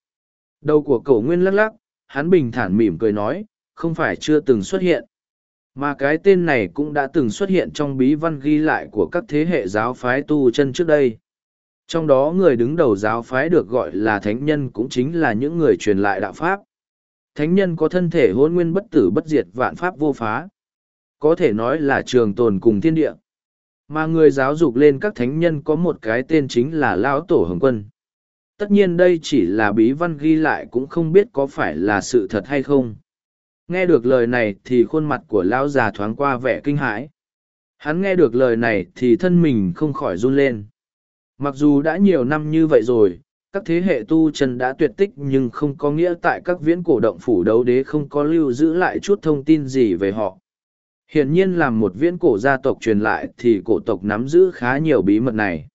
Đầu của cậu nguyên lắc lắc, hắn bình thản mỉm cười nói, không phải chưa từng xuất hiện. Mà cái tên này cũng đã từng xuất hiện trong bí văn ghi lại của các thế hệ giáo phái tu chân trước đây. Trong đó người đứng đầu giáo phái được gọi là thánh nhân cũng chính là những người truyền lại đạo pháp. Thánh nhân có thân thể hôn nguyên bất tử bất diệt vạn pháp vô phá. Có thể nói là trường tồn cùng thiên địa. Mà người giáo dục lên các thánh nhân có một cái tên chính là Lão Tổ Hồng Quân. Tất nhiên đây chỉ là bí văn ghi lại cũng không biết có phải là sự thật hay không nghe được lời này thì khuôn mặt của lão già thoáng qua vẻ kinh hãi hắn nghe được lời này thì thân mình không khỏi run lên mặc dù đã nhiều năm như vậy rồi các thế hệ tu chân đã tuyệt tích nhưng không có nghĩa tại các viễn cổ động phủ đấu đế không có lưu giữ lại chút thông tin gì về họ. Hiển nhiên làm một viễn cổ gia tộc truyền lại thì cổ tộc nắm giữ khá nhiều bí mật này.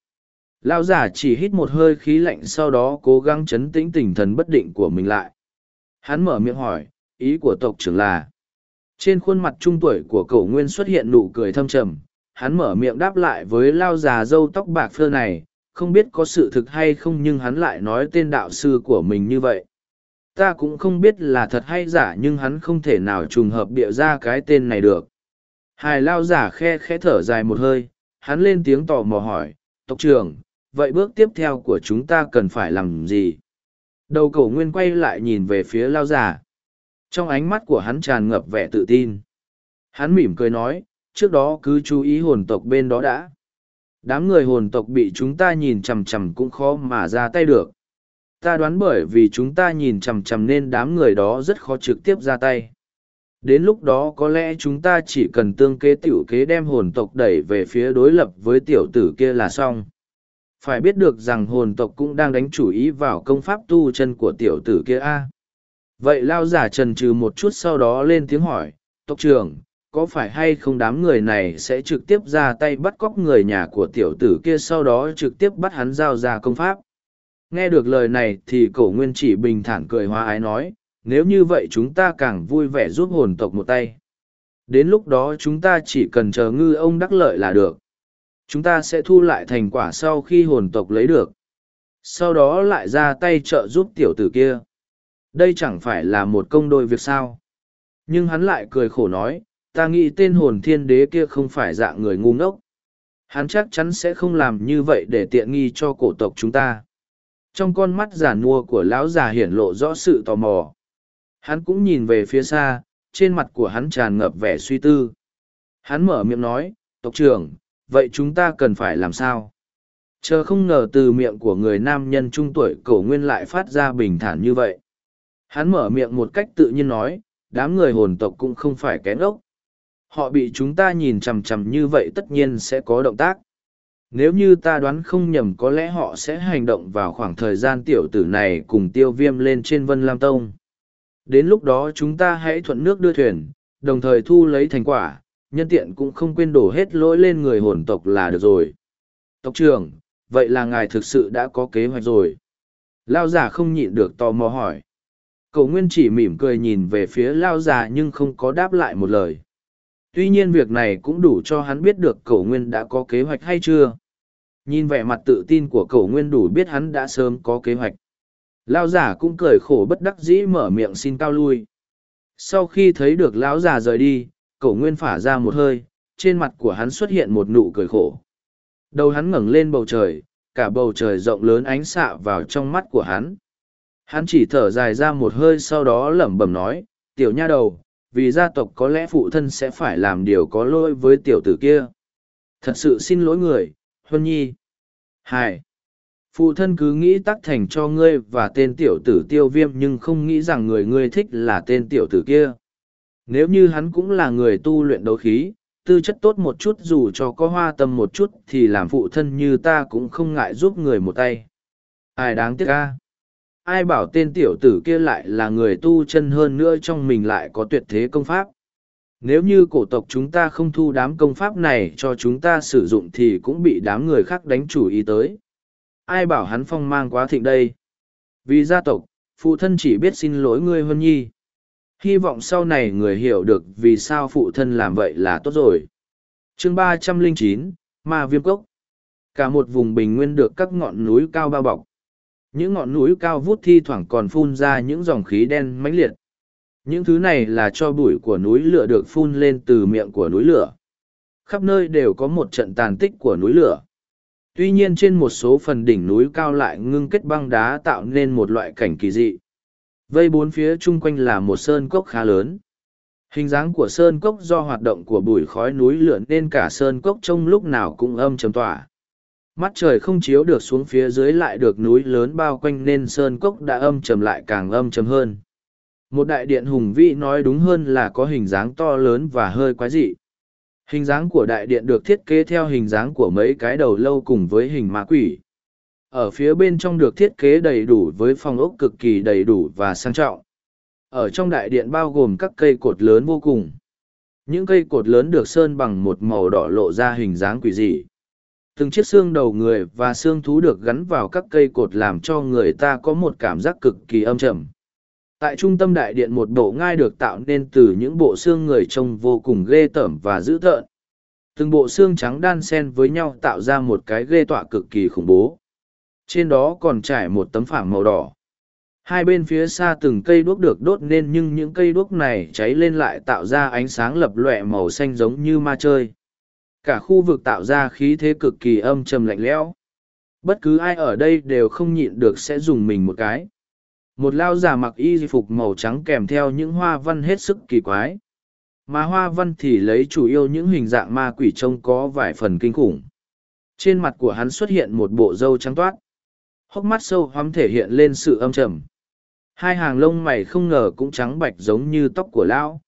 Lão già chỉ hít một hơi khí lạnh sau đó cố gắng chấn tĩnh tinh thần bất định của mình lại. Hắn mở miệng hỏi, ý của tộc trưởng là? Trên khuôn mặt trung tuổi của cậu nguyên xuất hiện nụ cười thâm trầm. Hắn mở miệng đáp lại với lao già râu tóc bạc phơ này không biết có sự thực hay không nhưng hắn lại nói tên đạo sư của mình như vậy ta cũng không biết là thật hay giả nhưng hắn không thể nào trùng hợp bịa ra cái tên này được hài lao giả khe khẽ thở dài một hơi hắn lên tiếng tò mò hỏi tộc trưởng vậy bước tiếp theo của chúng ta cần phải làm gì đầu cầu nguyên quay lại nhìn về phía lao giả trong ánh mắt của hắn tràn ngập vẻ tự tin. Hắn mỉm cười nói, trước đó cứ chú ý hồn tộc bên đó đã. Đám người hồn tộc bị chúng ta nhìn chằm chằm cũng khó mà ra tay được. Ta đoán bởi vì chúng ta nhìn chằm chằm nên đám người đó rất khó trực tiếp ra tay. Đến lúc đó có lẽ chúng ta chỉ cần tương kế tiểu kế đem hồn tộc đẩy về phía đối lập với tiểu tử kia là xong. Phải biết được rằng hồn tộc cũng đang đánh chủ ý vào công pháp tu chân của tiểu tử kia a vậy lao giả trần trừ một chút sau đó lên tiếng hỏi, tộc trưởng có phải hay không đám người này sẽ trực tiếp ra tay bắt cóc người nhà của tiểu tử kia sau đó trực tiếp bắt hắn giao ra công pháp? Nghe được lời này thì cổ nguyên chỉ bình thản cười hoa ái nói, nếu như vậy chúng ta càng vui vẻ giúp hồn tộc một tay. Đến lúc đó chúng ta chỉ cần chờ ngư ông đắc lợi là được. Chúng ta sẽ thu lại thành quả sau khi hồn tộc lấy được. Sau đó lại ra tay trợ giúp tiểu tử kia. Đây chẳng phải là một công đôi việc sao? Nhưng hắn lại cười khổ nói ta nghĩ tên hồn thiên đế kia không phải dạng người ngu ngốc. Hắn chắc chắn sẽ không làm như vậy để tiện nghi cho cổ tộc chúng ta. Trong con mắt giản mua của lão già hiển lộ rõ sự tò mò. Hắn cũng nhìn về phía xa trên mặt của hắn tràn ngập vẻ suy tư. Hắn mở miệng nói tộc trưởng vậy chúng ta cần phải làm sao? Chờ không ngờ từ miệng của người nam nhân trung tuổi cổ nguyên lại phát ra bình thản như vậy. Hắn mở miệng một cách tự nhiên nói, đám người hồn tộc cũng không phải kén ốc. Họ bị chúng ta nhìn chằm chằm như vậy tất nhiên sẽ có động tác. Nếu như ta đoán không nhầm có lẽ họ sẽ hành động vào khoảng thời gian tiểu tử này cùng tiêu viêm lên trên Vân Lam Tông. Đến lúc đó chúng ta hãy thuận nước đưa thuyền, đồng thời thu lấy thành quả, nhân tiện cũng không quên đổ hết lỗi lên người hồn tộc là được rồi. Tộc trưởng, vậy là ngài thực sự đã có kế hoạch rồi. Lao giả không nhịn được tò mò hỏi cậu nguyên chỉ mỉm cười nhìn về phía lao già nhưng không có đáp lại một lời tuy nhiên việc này cũng đủ cho hắn biết được Cổ nguyên đã có kế hoạch hay chưa nhìn vẻ mặt tự tin của Cổ nguyên đủ biết hắn đã sớm có kế hoạch Lao giả cũng cười khổ bất đắc dĩ mở miệng xin cao lui. Sau khi thấy được lão già rời đi, Cổ nguyên phả ra một hơi, trên mặt của hắn xuất hiện một nụ cười khổ. Đầu hắn ngẩng lên bầu trời, cả bầu trời rộng lớn ánh xạ vào trong mắt của hắn. Hắn chỉ thở dài ra một hơi sau đó lẩm bẩm nói, tiểu nha đầu, vì gia tộc có lẽ phụ thân sẽ phải làm điều có lỗi với tiểu tử kia. Thật sự xin lỗi người, Huân Nhi. Hai. Phụ thân cứ nghĩ tắc thành cho ngươi và tên tiểu tử tiêu viêm nhưng không nghĩ rằng người ngươi thích là tên tiểu tử kia. Nếu như hắn cũng là người tu luyện đấu khí, tư chất tốt một chút dù cho có hoa tâm một chút thì làm phụ thân như ta cũng không ngại giúp người một tay. Ai đáng tiếc ca? Ai bảo tên tiểu tử kia lại là người tu chân hơn nữa trong mình lại có tuyệt thế công pháp? Nếu như cổ tộc chúng ta không thu đám công pháp này cho chúng ta sử dụng thì cũng bị đám người khác đánh chủ ý tới. Ai bảo hắn phong mang quá thịnh đây? Vì gia tộc, phụ thân chỉ biết xin lỗi ngươi hơn Nhi hy vọng sau này người hiểu được vì sao phụ thân làm vậy là tốt rồi chương ba trăm lẻ chín ma viêm cốc cả một vùng bình nguyên được các ngọn núi cao bao bọc những ngọn núi cao vút thi thoảng còn phun ra những dòng khí đen mãnh liệt những thứ này là cho bụi của núi lửa được phun lên từ miệng của núi lửa khắp nơi đều có một trận tàn tích của núi lửa tuy nhiên trên một số phần đỉnh núi cao lại ngưng kết băng đá tạo nên một loại cảnh kỳ dị Vây bốn phía chung quanh là một sơn cốc khá lớn. Hình dáng của sơn cốc do hoạt động của bụi khói núi lửa nên cả sơn cốc trông lúc nào cũng âm trầm tỏa. Mắt trời không chiếu được xuống phía dưới lại được núi lớn bao quanh nên sơn cốc đã âm trầm lại càng âm trầm hơn. Một đại điện hùng vĩ nói đúng hơn là có hình dáng to lớn và hơi quái dị. Hình dáng của đại điện được thiết kế theo hình dáng của mấy cái đầu lâu cùng với hình ma quỷ ở phía bên trong được thiết kế đầy đủ với phòng ốc cực kỳ đầy đủ và sang trọng ở trong đại điện bao gồm các cây cột lớn vô cùng những cây cột lớn được sơn bằng một màu đỏ lộ ra hình dáng quỷ dị từng chiếc xương đầu người và xương thú được gắn vào các cây cột làm cho người ta có một cảm giác cực kỳ âm trầm tại trung tâm đại điện một bộ ngai được tạo nên từ những bộ xương người trông vô cùng ghê tởm và dữ tợn từng bộ xương trắng đan xen với nhau tạo ra một cái ghê tọa cực kỳ khủng bố trên đó còn trải một tấm phẳng màu đỏ. Hai bên phía xa từng cây đuốc được đốt nên nhưng những cây đuốc này cháy lên lại tạo ra ánh sáng lập lòe màu xanh giống như ma chơi. Cả khu vực tạo ra khí thế cực kỳ âm trầm lạnh lẽo. Bất cứ ai ở đây đều không nhịn được sẽ dùng mình một cái. Một lao giả mặc y phục màu trắng kèm theo những hoa văn hết sức kỳ quái. Mà hoa văn thì lấy chủ yếu những hình dạng ma quỷ trông có vài phần kinh khủng. Trên mặt của hắn xuất hiện một bộ râu trắng toát hốc mắt sâu hoắm thể hiện lên sự âm trầm hai hàng lông mày không ngờ cũng trắng bạch giống như tóc của lão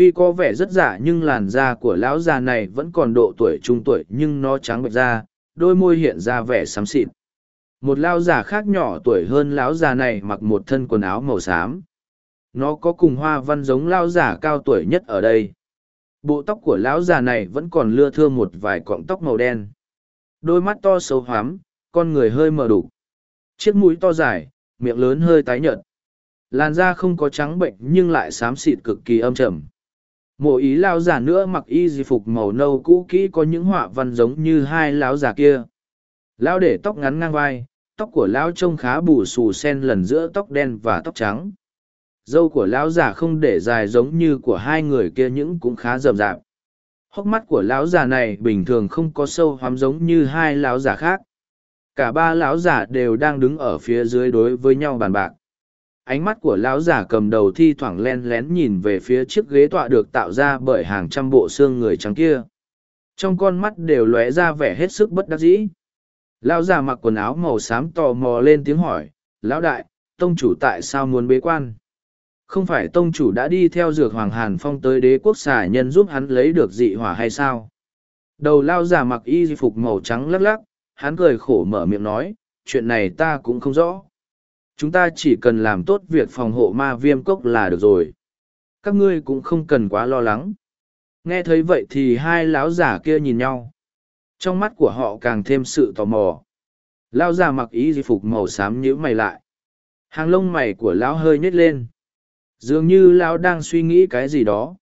tuy có vẻ rất giả nhưng làn da của lão già này vẫn còn độ tuổi trung tuổi nhưng nó trắng bệch da đôi môi hiện ra vẻ xám xịt. Một lão già khác nhỏ tuổi hơn lão già này mặc một thân quần áo màu xám. Nó có cùng hoa văn giống lão già cao tuổi nhất ở đây. Bộ tóc của lão già này vẫn còn lưa thưa một vài cọng tóc màu đen. Đôi mắt to sâu hoám con người hơi mờ đục. Chiếc mũi to dài, miệng lớn hơi tái nhợt. Làn da không có trắng bệnh nhưng lại xám xịt cực kỳ âm trầm. Mộ ý lao giả nữa mặc y di phục màu nâu cũ kỹ có những họa văn giống như hai lão già kia. Lão để tóc ngắn ngang vai, tóc của lão trông khá bù xù sen lần giữa tóc đen và tóc trắng. Dâu của lão già không để dài giống như của hai người kia những cũng khá rậm rạp. Hốc mắt của lão già này bình thường không có sâu hoắm giống như hai lão già khác cả ba lão giả đều đang đứng ở phía dưới đối với nhau bàn bạc ánh mắt của lão giả cầm đầu thi thoảng len lén nhìn về phía chiếc ghế tọa được tạo ra bởi hàng trăm bộ xương người trắng kia. Trong con mắt đều lóe ra vẻ hết sức bất đắc dĩ. Lão già mặc quần áo màu xám tò mò lên tiếng hỏi lão đại tông chủ tại sao muốn bế quan? Không phải tông chủ đã đi theo dược hoàng hàn phong tới đế quốc xà nhân giúp hắn lấy được dị hỏa hay sao? Đầu lao già mặc y phục màu trắng lắc lắc hắn cười khổ mở miệng nói, chuyện này ta cũng không rõ. Chúng ta chỉ cần làm tốt việc phòng hộ ma viêm cốc là được rồi. Các ngươi cũng không cần quá lo lắng. Nghe thấy vậy thì hai lão giả kia nhìn nhau. Trong mắt của họ càng thêm sự tò mò. Lão già mặc ý di phục màu xám nhữ mày lại. Hàng lông mày của lão hơi nhếch lên. Dường như lão đang suy nghĩ cái gì đó.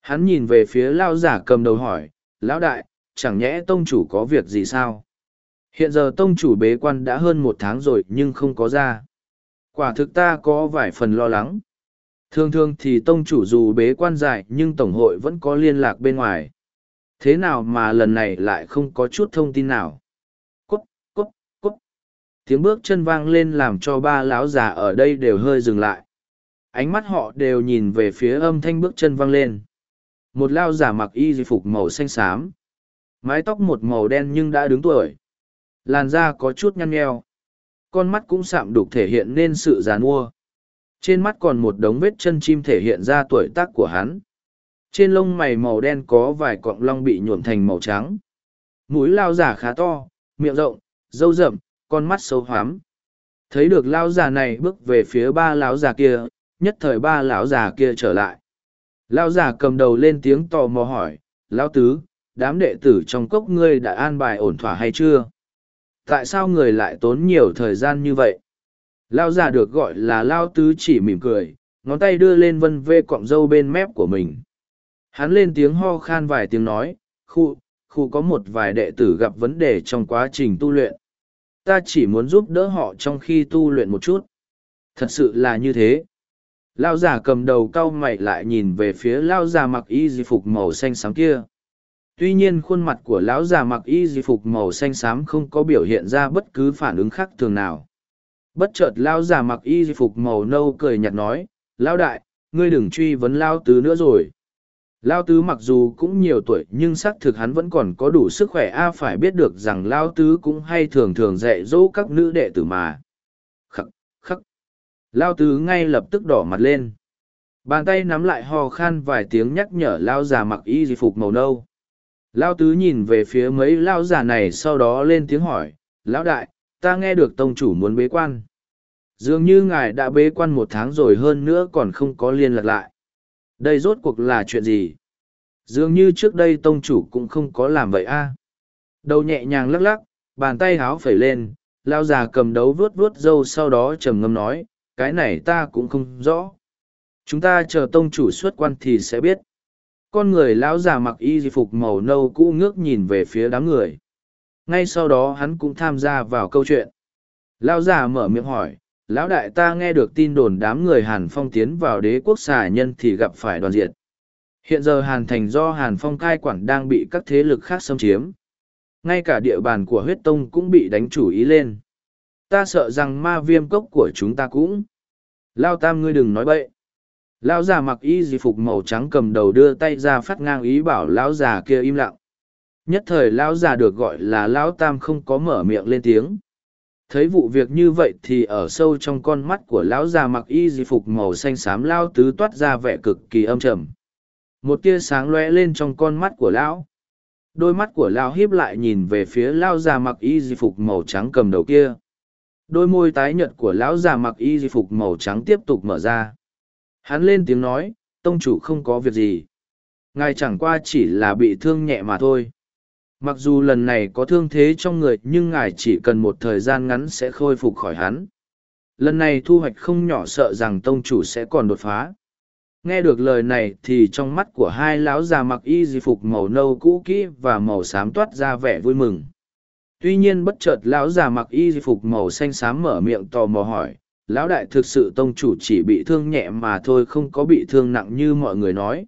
Hắn nhìn về phía lão giả cầm đầu hỏi, lão đại, chẳng nhẽ tông chủ có việc gì sao? Hiện giờ tông chủ bế quan đã hơn một tháng rồi nhưng không có ra quả thực ta có vài phần lo lắng. Thường thường thì tông chủ dù bế quan dài nhưng tổng hội vẫn có liên lạc bên ngoài. Thế nào mà lần này lại không có chút thông tin nào? Cút cút cút tiếng bước chân vang lên làm cho ba lão già ở đây đều hơi dừng lại. Ánh mắt họ đều nhìn về phía âm thanh bước chân vang lên. Một lao giả mặc y di phục màu xanh xám. Mái tóc một màu đen nhưng đã đứng tuổi. Làn da có chút nhăn nheo con mắt cũng sạm đục thể hiện nên sự g mua trên mắt còn một đống vết chân chim thể hiện ra tuổi tác của hắn. Trên lông mày màu đen có vài cọng long bị nhuộm thành màu trắng. Mũi lao giả khá to, miệng rộng, râu rậm, con mắt sâu hoám thấy được lao giả này bước về phía ba lão già kia, nhất thời ba lão già kia trở lại. Lao giả cầm đầu lên tiếng tò mò hỏi, lão tứ, đám đệ tử trong cốc ngươi đã an bài ổn thỏa hay chưa? Tại sao người lại tốn nhiều thời gian như vậy? Lao già được gọi là lao tứ chỉ mỉm cười, ngón tay đưa lên vân vê cọng râu bên mép của mình. Hắn lên tiếng ho khan vài tiếng nói, khu khu có một vài đệ tử gặp vấn đề trong quá trình tu luyện. Ta chỉ muốn giúp đỡ họ trong khi tu luyện một chút. Thật sự là như thế. Lao già cầm đầu cau mày lại nhìn về phía lao già mặc y di phục màu xanh sáng kia tuy nhiên khuôn mặt của lão già mặc y di phục màu xanh xám không có biểu hiện ra bất cứ phản ứng khác thường nào. Bất chợt lão già mặc y di phục màu nâu cười nhạt nói, lão đại, ngươi đừng truy vấn lao tứ nữa rồi. Lao tứ mặc dù cũng nhiều tuổi nhưng xác thực hắn vẫn còn có đủ sức khỏe, a, phải biết được rằng lao tứ cũng hay thường thường dạy dỗ các nữ đệ tử mà. Khắc khắc. Lao tứ ngay lập tức đỏ mặt lên. Bàn tay nắm lại ho khan vài tiếng nhắc nhở lao già mặc y di phục màu nâu. Lao tứ nhìn về phía mấy lao già này sau đó lên tiếng hỏi, Lão đại, ta nghe được tông chủ muốn bế quan. Dường như ngài đã bế quan một tháng rồi hơn nữa còn không có liên lạc lại. Đây rốt cuộc là chuyện gì? Dường như trước đây tông chủ cũng không có làm vậy a. Đầu nhẹ nhàng lắc lắc, bàn tay háo phẩy lên, lao già cầm đấu vuốt vuốt râu sau đó trầm ngâm nói, cái này ta cũng không rõ. Chúng ta chờ tông chủ xuất quan thì sẽ biết con người lão già mặc y phục màu nâu cũ ngước nhìn về phía đám người. Ngay sau đó hắn cũng tham gia vào câu chuyện. Lão già mở miệng hỏi, lão đại ta nghe được tin đồn đám người hàn phong tiến vào đế quốc xà nhân thì gặp phải đoàn diệt. Hiện giờ hàn thành do hàn phong cai quản đang bị các thế lực khác xâm chiếm. Ngay cả địa bàn của huyết tông cũng bị đánh chủ ý lên. Ta sợ rằng ma viêm cốc của chúng ta cũng. Lao tam ngươi đừng nói bậy lão già mặc y di phục màu trắng cầm đầu đưa tay ra phát ngang ý bảo lão già kia im lặng. Nhất thời lão già được gọi là lão tam không có mở miệng lên tiếng. Thấy vụ việc như vậy thì ở sâu trong con mắt của lão già mặc y di phục màu xanh xám lao tứ toát ra vẻ cực kỳ âm trầm. Một tia sáng lóe lên trong con mắt của lão. Đôi mắt của lão hiếp lại nhìn về phía lão già mặc y di phục màu trắng cầm đầu kia. Đôi môi tái nhợt của lão già mặc y di phục màu trắng tiếp tục mở ra. Hắn lên tiếng nói, tông chủ không có việc gì. Ngài chẳng qua chỉ là bị thương nhẹ mà thôi. Mặc dù lần này có thương thế trong người nhưng ngài chỉ cần một thời gian ngắn sẽ khôi phục khỏi hắn. Lần này thu hoạch không nhỏ sợ rằng tông chủ sẽ còn đột phá. Nghe được lời này thì trong mắt của hai lão già mặc y di phục màu nâu cũ kỹ và màu xám toát ra vẻ vui mừng. Tuy nhiên bất chợt lão già mặc y di phục màu xanh xám mở miệng tò mò hỏi, lão đại thực sự tông chủ chỉ bị thương nhẹ mà thôi, không có bị thương nặng như mọi người nói.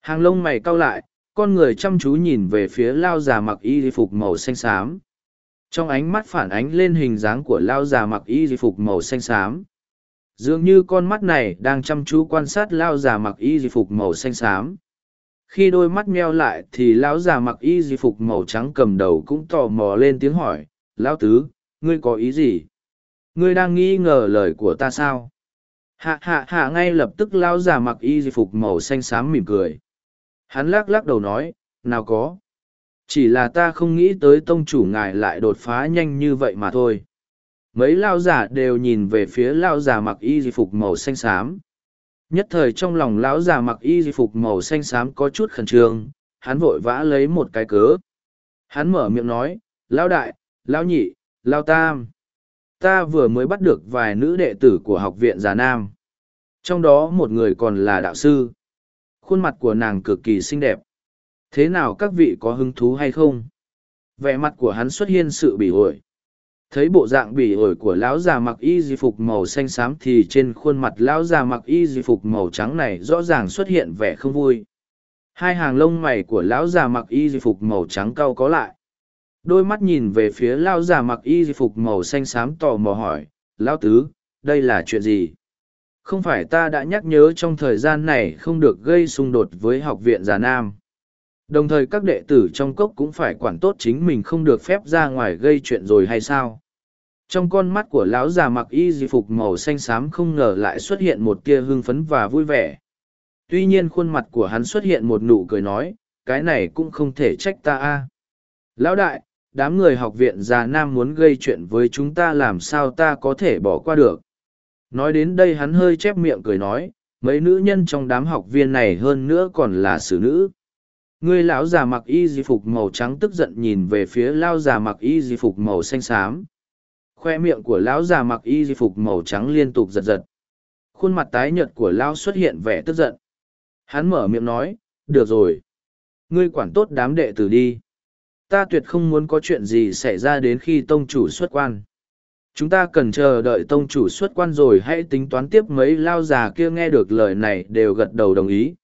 Hàng lông mày cau lại, con người chăm chú nhìn về phía lao già mặc y phục màu xanh xám. Trong ánh mắt phản ánh lên hình dáng của lao già mặc y phục màu xanh xám. Dường như con mắt này đang chăm chú quan sát lao già mặc y phục màu xanh xám. Khi đôi mắt meo lại thì lão già mặc y phục màu trắng cầm đầu cũng tò mò lên tiếng hỏi, lão tứ, ngươi có ý gì? Ngươi đang nghi ngờ lời của ta sao? Hạ hạ hạ ngay lập tức lao già mặc y phục màu xanh xám mỉm cười. Hắn lắc lắc đầu nói, nào có. Chỉ là ta không nghĩ tới tông chủ ngài lại đột phá nhanh như vậy mà thôi. Mấy lao giả đều nhìn về phía lao già mặc y phục màu xanh xám. Nhất thời trong lòng lão già mặc y phục màu xanh xám có chút khẩn trương, hắn vội vã lấy một cái cớ. Hắn mở miệng nói lao đại lao nhị lao tam ta vừa mới bắt được vài nữ đệ tử của học viện già nam. Trong đó một người còn là đạo sư. Khuôn mặt của nàng cực kỳ xinh đẹp. Thế nào các vị có hứng thú hay không? Vẻ mặt của hắn xuất hiện sự bỉ ổi. Thấy bộ dạng bỉ ổi của lão già mặc y di phục màu xanh xám thì trên khuôn mặt lão già mặc y di phục màu trắng này rõ ràng xuất hiện vẻ không vui. Hai hàng lông mày của lão già mặc y di phục màu trắng cau có lại đôi mắt nhìn về phía lão già mặc y phục màu xanh xám tò mò hỏi, lão tứ, đây là chuyện gì? Không phải ta đã nhắc nhớ trong thời gian này không được gây xung đột với học viện già nam. Đồng thời các đệ tử trong cốc cũng phải quản tốt chính mình không được phép ra ngoài gây chuyện rồi hay sao? Trong con mắt của lão già mặc y di phục màu xanh xám không ngờ lại xuất hiện một tia hưng phấn và vui vẻ. Tuy nhiên khuôn mặt của hắn xuất hiện một nụ cười nói, cái này cũng không thể trách ta a. Lão đại đám người học viện già nam muốn gây chuyện với chúng ta làm sao ta có thể bỏ qua được. Nói đến đây hắn hơi chép miệng cười nói, mấy nữ nhân trong đám học viên này hơn nữa còn là xử nữ. Người lão già mặc y di phục màu trắng tức giận nhìn về phía lao già mặc y di phục màu xanh xám. Khoe miệng của lão già mặc y di phục màu trắng liên tục giật giật. Khuôn mặt tái nhợt của lão xuất hiện vẻ tức giận. Hắn mở miệng nói, được rồi. Ngươi quản tốt đám đệ tử đi ta tuyệt không muốn có chuyện gì xảy ra đến khi tông chủ xuất quan. Chúng ta cần chờ đợi tông chủ xuất quan rồi hãy tính toán tiếp mấy lao già kia nghe được lời này đều gật đầu đồng ý.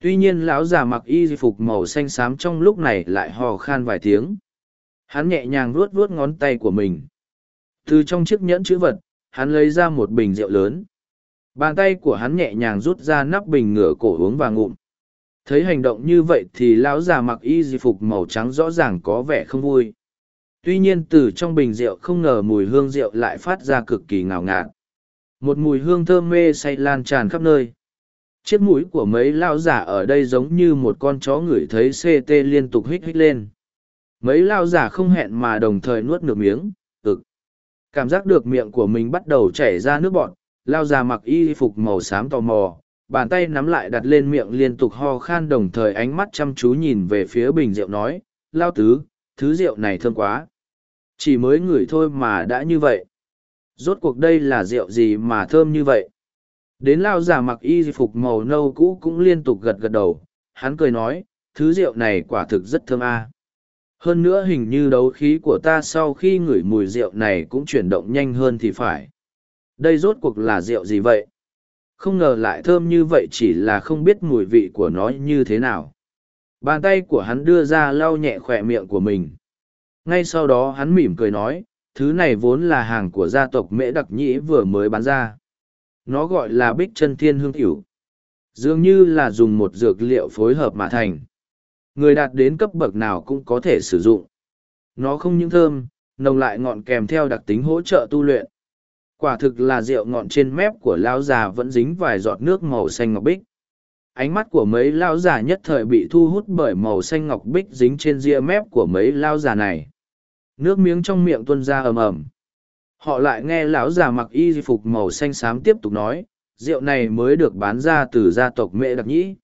Tuy nhiên lão già mặc y phục màu xanh xám trong lúc này lại hò khan vài tiếng. Hắn nhẹ nhàng vuốt vuốt ngón tay của mình. Từ trong chiếc nhẫn chữ vật, hắn lấy ra một bình rượu lớn. Bàn tay của hắn nhẹ nhàng rút ra nắp bình ngửa cổ uống và ngụm thấy hành động như vậy thì lão già mặc y phục màu trắng rõ ràng có vẻ không vui. Tuy nhiên từ trong bình rượu không ngờ mùi hương rượu lại phát ra cực kỳ ngào ngạt. Một mùi hương thơm mê say lan tràn khắp nơi. Chiếc mũi của mấy lão giả ở đây giống như một con chó ngửi thấy ct liên tục hích hích lên. Mấy lão giả không hẹn mà đồng thời nuốt nước miếng, ực. Cảm giác được miệng của mình bắt đầu chảy ra nước bọt lao già mặc y phục màu xám tò mò bàn tay nắm lại đặt lên miệng liên tục ho khan đồng thời ánh mắt chăm chú nhìn về phía bình rượu nói, lao tứ, thứ rượu này thơm quá. Chỉ mới ngửi thôi mà đã như vậy. Rốt cuộc đây là rượu gì mà thơm như vậy? Đến lao già mặc y phục màu nâu cũ cũng liên tục gật gật đầu, hắn cười nói, thứ rượu này quả thực rất thơm a. Hơn nữa hình như đấu khí của ta sau khi ngửi mùi rượu này cũng chuyển động nhanh hơn thì phải. Đây rốt cuộc là rượu gì vậy? Không ngờ lại thơm như vậy chỉ là không biết mùi vị của nó như thế nào. Bàn tay của hắn đưa ra lau nhẹ khỏe miệng của mình. Ngay sau đó hắn mỉm cười nói, thứ này vốn là hàng của gia tộc mễ đặc nhĩ vừa mới bán ra. Nó gọi là bích chân thiên hương cửu. Dường như là dùng một dược liệu phối hợp mà thành. Người đạt đến cấp bậc nào cũng có thể sử dụng. Nó không những thơm, nồng lại ngọn kèm theo đặc tính hỗ trợ tu luyện quả thực là rượu ngọn trên mép của lão già vẫn dính vài giọt nước màu xanh ngọc bích. Ánh mắt của mấy lão già nhất thời bị thu hút bởi màu xanh ngọc bích dính trên ria mép của mấy lão già này. Nước miếng trong miệng tuân ra ầm ầm. Họ lại nghe lão già mặc y phục màu xanh xám tiếp tục nói, rượu này mới được bán ra từ gia tộc mễ đặc nhĩ.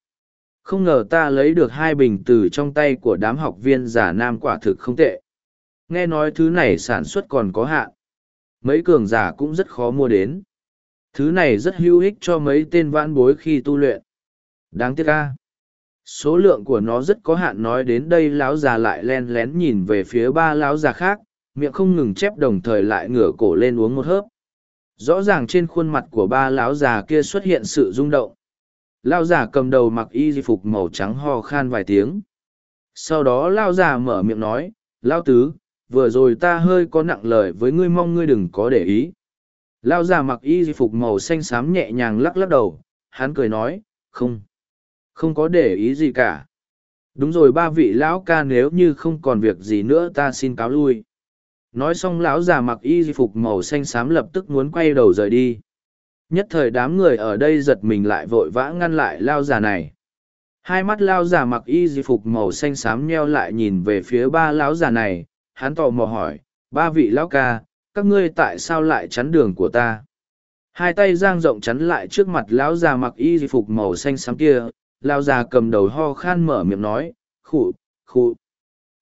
Không ngờ ta lấy được hai bình từ trong tay của đám học viên giả nam quả thực không tệ. Nghe nói thứ này sản xuất còn có hạn mấy cường giả cũng rất khó mua đến. Thứ này rất hữu ích cho mấy tên vãn bối khi tu luyện. Đáng tiếc ca số lượng của nó rất có hạn nói đến đây lão già lại len lén nhìn về phía ba lão già khác, miệng không ngừng chép đồng thời lại ngửa cổ lên uống một hớp. Rõ ràng trên khuôn mặt của ba lão già kia xuất hiện sự rung động. Lão già cầm đầu mặc y di phục màu trắng ho khan vài tiếng. Sau đó lão già mở miệng nói, lão tứ vừa rồi ta hơi có nặng lời với ngươi mong ngươi đừng có để ý. Lão già mặc y di phục màu xanh xám nhẹ nhàng lắc lắc đầu, hắn cười nói, không không có để ý gì cả. Đúng rồi ba vị lão ca nếu như không còn việc gì nữa ta xin cáo lui. Nói xong lão già mặc y phục màu xanh xám lập tức muốn quay đầu rời đi. Nhất thời đám người ở đây giật mình lại vội vã ngăn lại lao già này. Hai mắt lao già mặc y phục màu xanh xám nheo lại nhìn về phía ba lão già này hắn tò mò hỏi, ba vị lão ca, các ngươi tại sao lại chắn đường của ta? Hai tay giang rộng chắn lại trước mặt lão già mặc y phục màu xanh xám kia, lão già cầm đầu ho khan mở miệng nói, khụ khụ.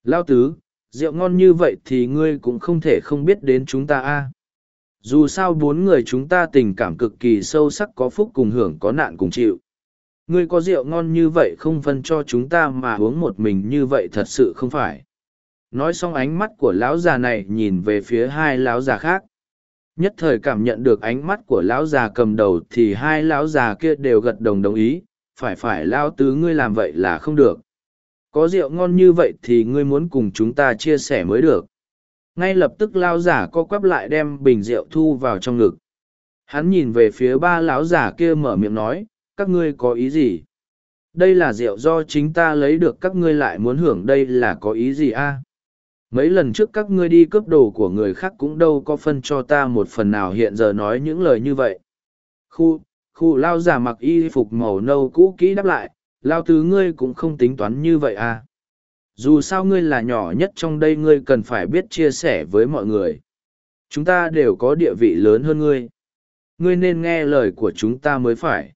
Lao tứ, rượu ngon như vậy thì ngươi cũng không thể không biết đến chúng ta a. Dù sao bốn người chúng ta tình cảm cực kỳ sâu sắc có phúc cùng hưởng có nạn cùng chịu. Ngươi có rượu ngon như vậy không phân cho chúng ta mà uống một mình như vậy thật sự không phải nói xong ánh mắt của lão già này nhìn về phía hai lão già khác. Nhất thời cảm nhận được ánh mắt của lão già cầm đầu thì hai lão già kia đều gật đồng đồng ý, phải phải lao tứ ngươi làm vậy là không được. Có rượu ngon như vậy thì ngươi muốn cùng chúng ta chia sẻ mới được. Ngay lập tức lao giả co quắp lại đem bình rượu thu vào trong ngực. Hắn nhìn về phía ba lão giả kia mở miệng nói, các ngươi có ý gì? Đây là rượu do chính ta lấy được, các ngươi lại muốn hưởng đây là có ý gì a? Mấy lần trước các ngươi đi cướp đồ của người khác cũng đâu có phân cho ta một phần nào hiện giờ nói những lời như vậy. Khu khu lao giả mặc y phục màu nâu cũ kỹ đáp lại, lao tứ ngươi cũng không tính toán như vậy à. Dù sao ngươi là nhỏ nhất trong đây ngươi cần phải biết chia sẻ với mọi người. Chúng ta đều có địa vị lớn hơn ngươi. Ngươi nên nghe lời của chúng ta mới phải.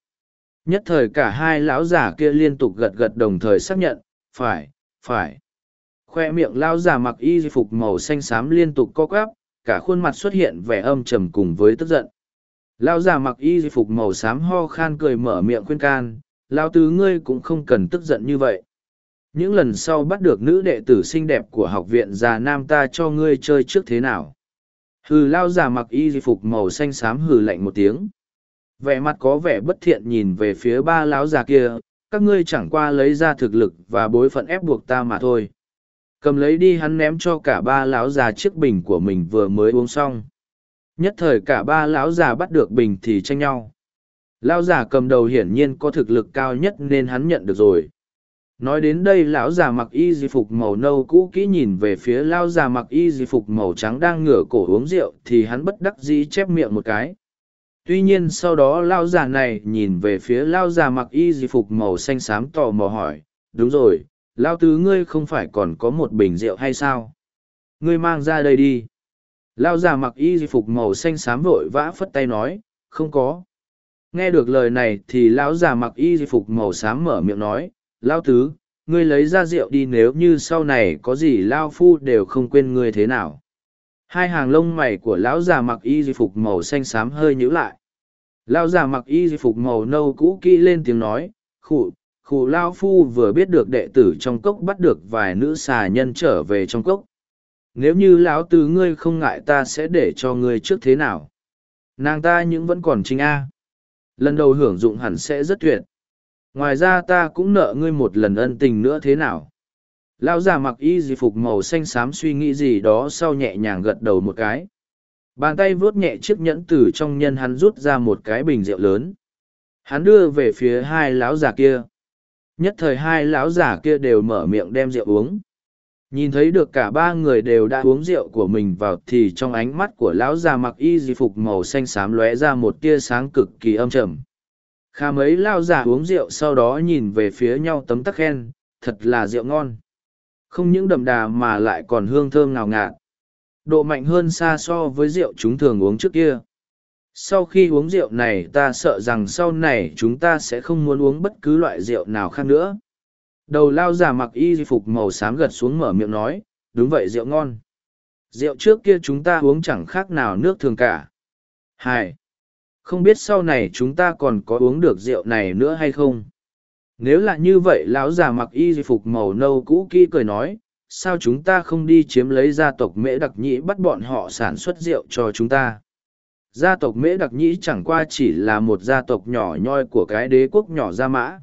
Nhất thời cả hai lão giả kia liên tục gật gật đồng thời xác nhận, phải phải khoe miệng lao giả mặc y phục màu xanh xám liên tục co quắp, cả khuôn mặt xuất hiện vẻ âm trầm cùng với tức giận. Lao giả mặc y phục màu xám ho khan cười mở miệng khuyên can, lao tứ ngươi cũng không cần tức giận như vậy. Những lần sau bắt được nữ đệ tử xinh đẹp của học viện già nam ta cho ngươi chơi trước thế nào? Hừ, lao giả mặc y phục màu xanh xám hừ lạnh một tiếng. Vẻ mặt có vẻ bất thiện nhìn về phía ba lão già kia, các ngươi chẳng qua lấy ra thực lực và bối phận ép buộc ta mà thôi cầm lấy đi hắn ném cho cả ba lão già chiếc bình của mình vừa mới uống xong. Nhất thời cả ba lão già bắt được bình thì tranh nhau. Lão già cầm đầu hiển nhiên có thực lực cao nhất nên hắn nhận được rồi. Nói đến đây lão già mặc y di phục màu nâu cũ kỹ nhìn về phía lão già mặc y di phục màu trắng đang ngửa cổ uống rượu thì hắn bất đắc dĩ chép miệng một cái. Tuy nhiên sau đó lão già này nhìn về phía lão già mặc y di phục màu xanh xám tò mò hỏi, đúng rồi lão tứ ngươi không phải còn có một bình rượu hay sao ngươi mang ra đây đi lão già mặc y di phục màu xanh xám vội vã phất tay nói không có nghe được lời này thì lão già mặc y di phục màu xám mở miệng nói Lao tứ, ngươi lấy ra rượu đi nếu như sau này có gì Lao phu đều không quên ngươi thế nào. Hai hàng lông mày của lão già mặc y di phục màu xanh xám hơi nhíu lại. Lão già mặc y di phục màu nâu cũ kỹ lên tiếng nói, khụ, khụ Lao phu vừa biết được đệ tử trong cốc bắt được vài nữ xà nhân trở về trong cốc. Nếu như lão tứ ngươi không ngại ta sẽ để cho ngươi trước thế nào. Nàng ta những vẫn còn chính A. Lần đầu hưởng dụng hẳn sẽ rất tuyệt ngoài ra ta cũng nợ ngươi một lần ân tình nữa thế nào lão già mặc y di phục màu xanh xám suy nghĩ gì đó sau nhẹ nhàng gật đầu một cái bàn tay vuốt nhẹ chiếc nhẫn từ trong nhân hắn rút ra một cái bình rượu lớn hắn đưa về phía hai lão già kia nhất thời hai lão già kia đều mở miệng đem rượu uống nhìn thấy được cả ba người đều đã uống rượu của mình vào thì trong ánh mắt của lão già mặc y di phục màu xanh xám lóe ra một tia sáng cực kỳ âm trầm Khá mấy lao già uống rượu sau đó nhìn về phía nhau tấm tắc khen, thật là rượu ngon. Không những đậm đà mà lại còn hương thơm ngào ngạt. Độ mạnh hơn xa so với rượu chúng thường uống trước kia. Sau khi uống rượu này ta sợ rằng sau này chúng ta sẽ không muốn uống bất cứ loại rượu nào khác nữa. Đầu lao già mặc y phục màu xám gật xuống mở miệng nói, đúng vậy rượu ngon. Rượu trước kia chúng ta uống chẳng khác nào nước thường cả. Hai không biết sau này chúng ta còn có uống được rượu này nữa hay không nếu là như vậy lão già mặc y phục màu nâu cũ kỹ cười nói sao chúng ta không đi chiếm lấy gia tộc mễ đặc nhĩ bắt bọn họ sản xuất rượu cho chúng ta gia tộc mễ đặc nhĩ chẳng qua chỉ là một gia tộc nhỏ nhoi của cái đế quốc nhỏ gia mã.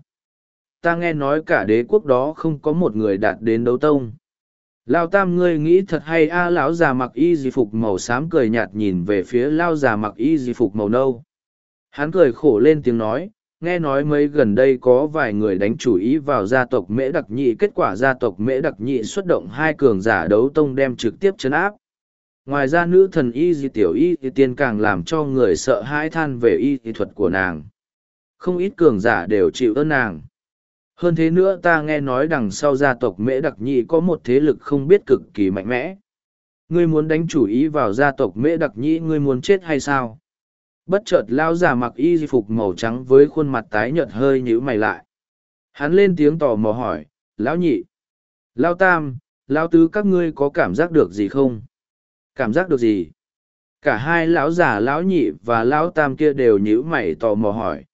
Ta nghe nói cả đế quốc đó không có một người đạt đến đấu tông. Lao tam ngươi nghĩ thật hay? A lão già mặc y di phục màu xám cười nhạt nhìn về phía lao già mặc y di phục màu nâu. Hắn cười khổ lên tiếng nói, nghe nói mấy gần đây có vài người đánh chủ ý vào gia tộc mễ đặc nhị kết quả gia tộc mễ đặc nhị xuất động hai cường giả đấu tông đem trực tiếp chấn áp ngoài ra nữ thần y di tiểu y di tiên càng làm cho người sợ hãi than về y di thuật của nàng. Không ít cường giả đều chịu ơn nàng. Hơn thế nữa ta nghe nói đằng sau gia tộc mễ đặc nhị có một thế lực không biết cực kỳ mạnh mẽ. Ngươi muốn đánh chủ ý vào gia tộc mễ đặc nhị ngươi muốn chết hay sao? Bất chợt lao giả mặc y phục màu trắng với khuôn mặt tái nhợt hơi nhíu mày lại. Hắn lên tiếng tò mò hỏi, lão nhị lao tam lao tứ các ngươi có cảm giác được gì không? Cảm giác được gì? Cả hai lão già, lão nhị và lão tam kia đều nhíu mày tò mò hỏi.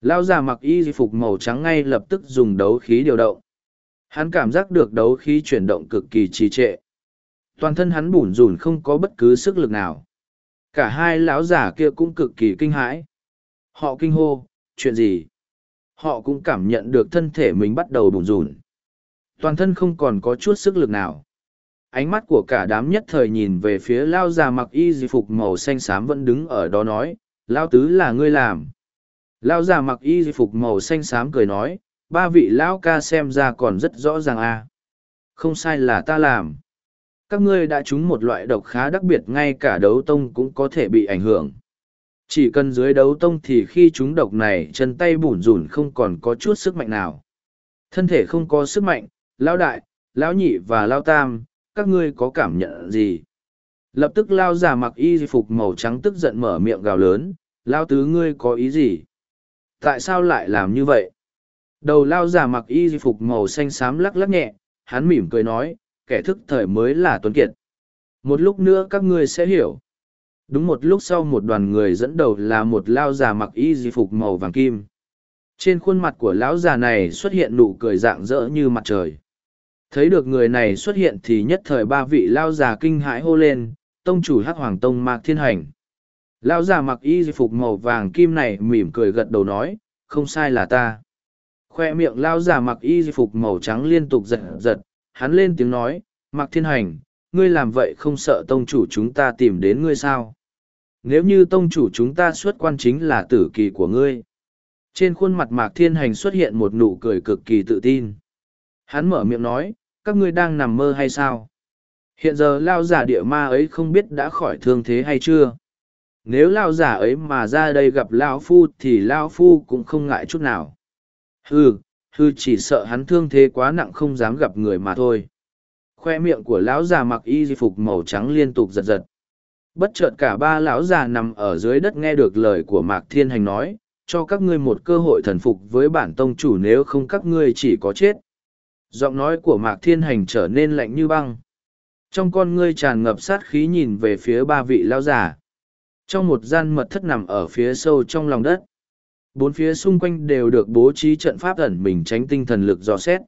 Lão già mặc y phục màu trắng ngay lập tức dùng đấu khí điều động. Hắn cảm giác được đấu khí chuyển động cực kỳ trì trệ. Toàn thân hắn bủn rủn không có bất cứ sức lực nào. Cả hai lão già kia cũng cực kỳ kinh hãi. Họ kinh hô, chuyện gì? Họ cũng cảm nhận được thân thể mình bắt đầu bủn rủn. Toàn thân không còn có chút sức lực nào ánh mắt của cả đám nhất thời nhìn về phía lao già mặc y di phục màu xanh xám vẫn đứng ở đó nói, lao tứ là ngươi làm. Lao già mặc y di phục màu xanh xám cười nói, ba vị lão ca xem ra còn rất rõ ràng à. không sai là ta làm. Các ngươi đã trúng một loại độc khá đặc biệt, ngay cả đấu tông cũng có thể bị ảnh hưởng. Chỉ cần dưới đấu tông thì khi chúng độc này, chân tay bủn rủn không còn có chút sức mạnh nào. Thân thể không có sức mạnh, lão đại, lão nhị và lão tam các ngươi có cảm nhận gì? Lập tức lao già mặc y phục màu trắng tức giận mở miệng gào lớn, lao tứ ngươi có ý gì? Tại sao lại làm như vậy? Đầu lao già mặc y phục màu xanh xám lắc lắc nhẹ, hắn mỉm cười nói, kẻ thức thời mới là tuấn kiệt. Một lúc nữa các ngươi sẽ hiểu. Đúng một lúc sau một đoàn người dẫn đầu là một lao già mặc y di phục màu vàng kim. Trên khuôn mặt của lão già này xuất hiện nụ cười dạng dỡ như mặt trời thấy được người này xuất hiện thì nhất thời ba vị lao già kinh hãi hô lên, tông chủ hắc hoàng tông mạc thiên hành. Lao già mặc y phục màu vàng kim này mỉm cười gật đầu nói, không sai là ta. Khoe miệng lao già mặc y phục màu trắng liên tục giật giật, hắn lên tiếng nói, mạc thiên hành, ngươi làm vậy không sợ tông chủ chúng ta tìm đến ngươi sao? Nếu như tông chủ chúng ta xuất quan chính là tử kỳ của ngươi. Trên khuôn mặt mạc thiên hành xuất hiện một nụ cười cực kỳ tự tin hắn mở miệng nói, các ngươi đang nằm mơ hay sao? Hiện giờ lao giả địa ma ấy không biết đã khỏi thương thế hay chưa? Nếu lao giả ấy mà ra đây gặp lao phu thì lao phu cũng không ngại chút nào. Hừ hừ, chỉ sợ hắn thương thế quá nặng không dám gặp người mà thôi. Khoe miệng của lão già mặc y di phục màu trắng liên tục giật giật. Bất chợt cả ba lão già nằm ở dưới đất nghe được lời của mạc thiên hành nói, cho các ngươi một cơ hội thần phục với bản tông chủ nếu không các ngươi chỉ có chết giọng nói của mạc thiên hành trở nên lạnh như băng trong con ngươi tràn ngập sát khí nhìn về phía ba vị lão giả. trong một gian mật thất nằm ở phía sâu trong lòng đất bốn phía xung quanh đều được bố trí trận pháp ẩn mình tránh tinh thần lực dò xét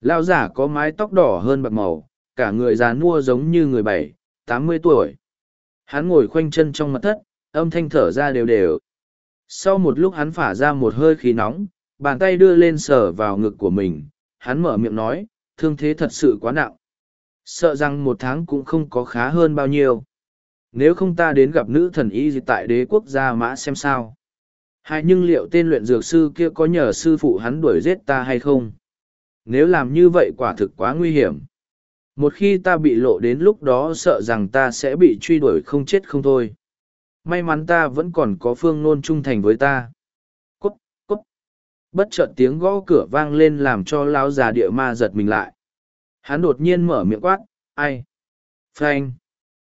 lão giả có mái tóc đỏ hơn bạc màu cả người già nua giống như người bảy tám mươi tuổi Hắn ngồi khoanh chân trong mặt thất, âm thanh thở ra đều đều. Sau một lúc hắn phả ra một hơi khí nóng, bàn tay đưa lên sờ vào ngực của mình, hắn mở miệng nói, thương thế thật sự quá nặng. Sợ rằng một tháng cũng không có khá hơn bao nhiêu. Nếu không ta đến gặp nữ thần y gì tại đế quốc gia mã xem sao. Hay nhưng liệu tên luyện dược sư kia có nhờ sư phụ hắn đuổi giết ta hay không? Nếu làm như vậy quả thực quá nguy hiểm một khi ta bị lộ đến lúc đó sợ rằng ta sẽ bị truy đuổi không chết không thôi may mắn ta vẫn còn có phương nôn trung thành với ta bất chợt tiếng gõ cửa vang lên làm cho lão già địa ma giật mình lại. Hắn đột nhiên mở miệng quát, ai? Frank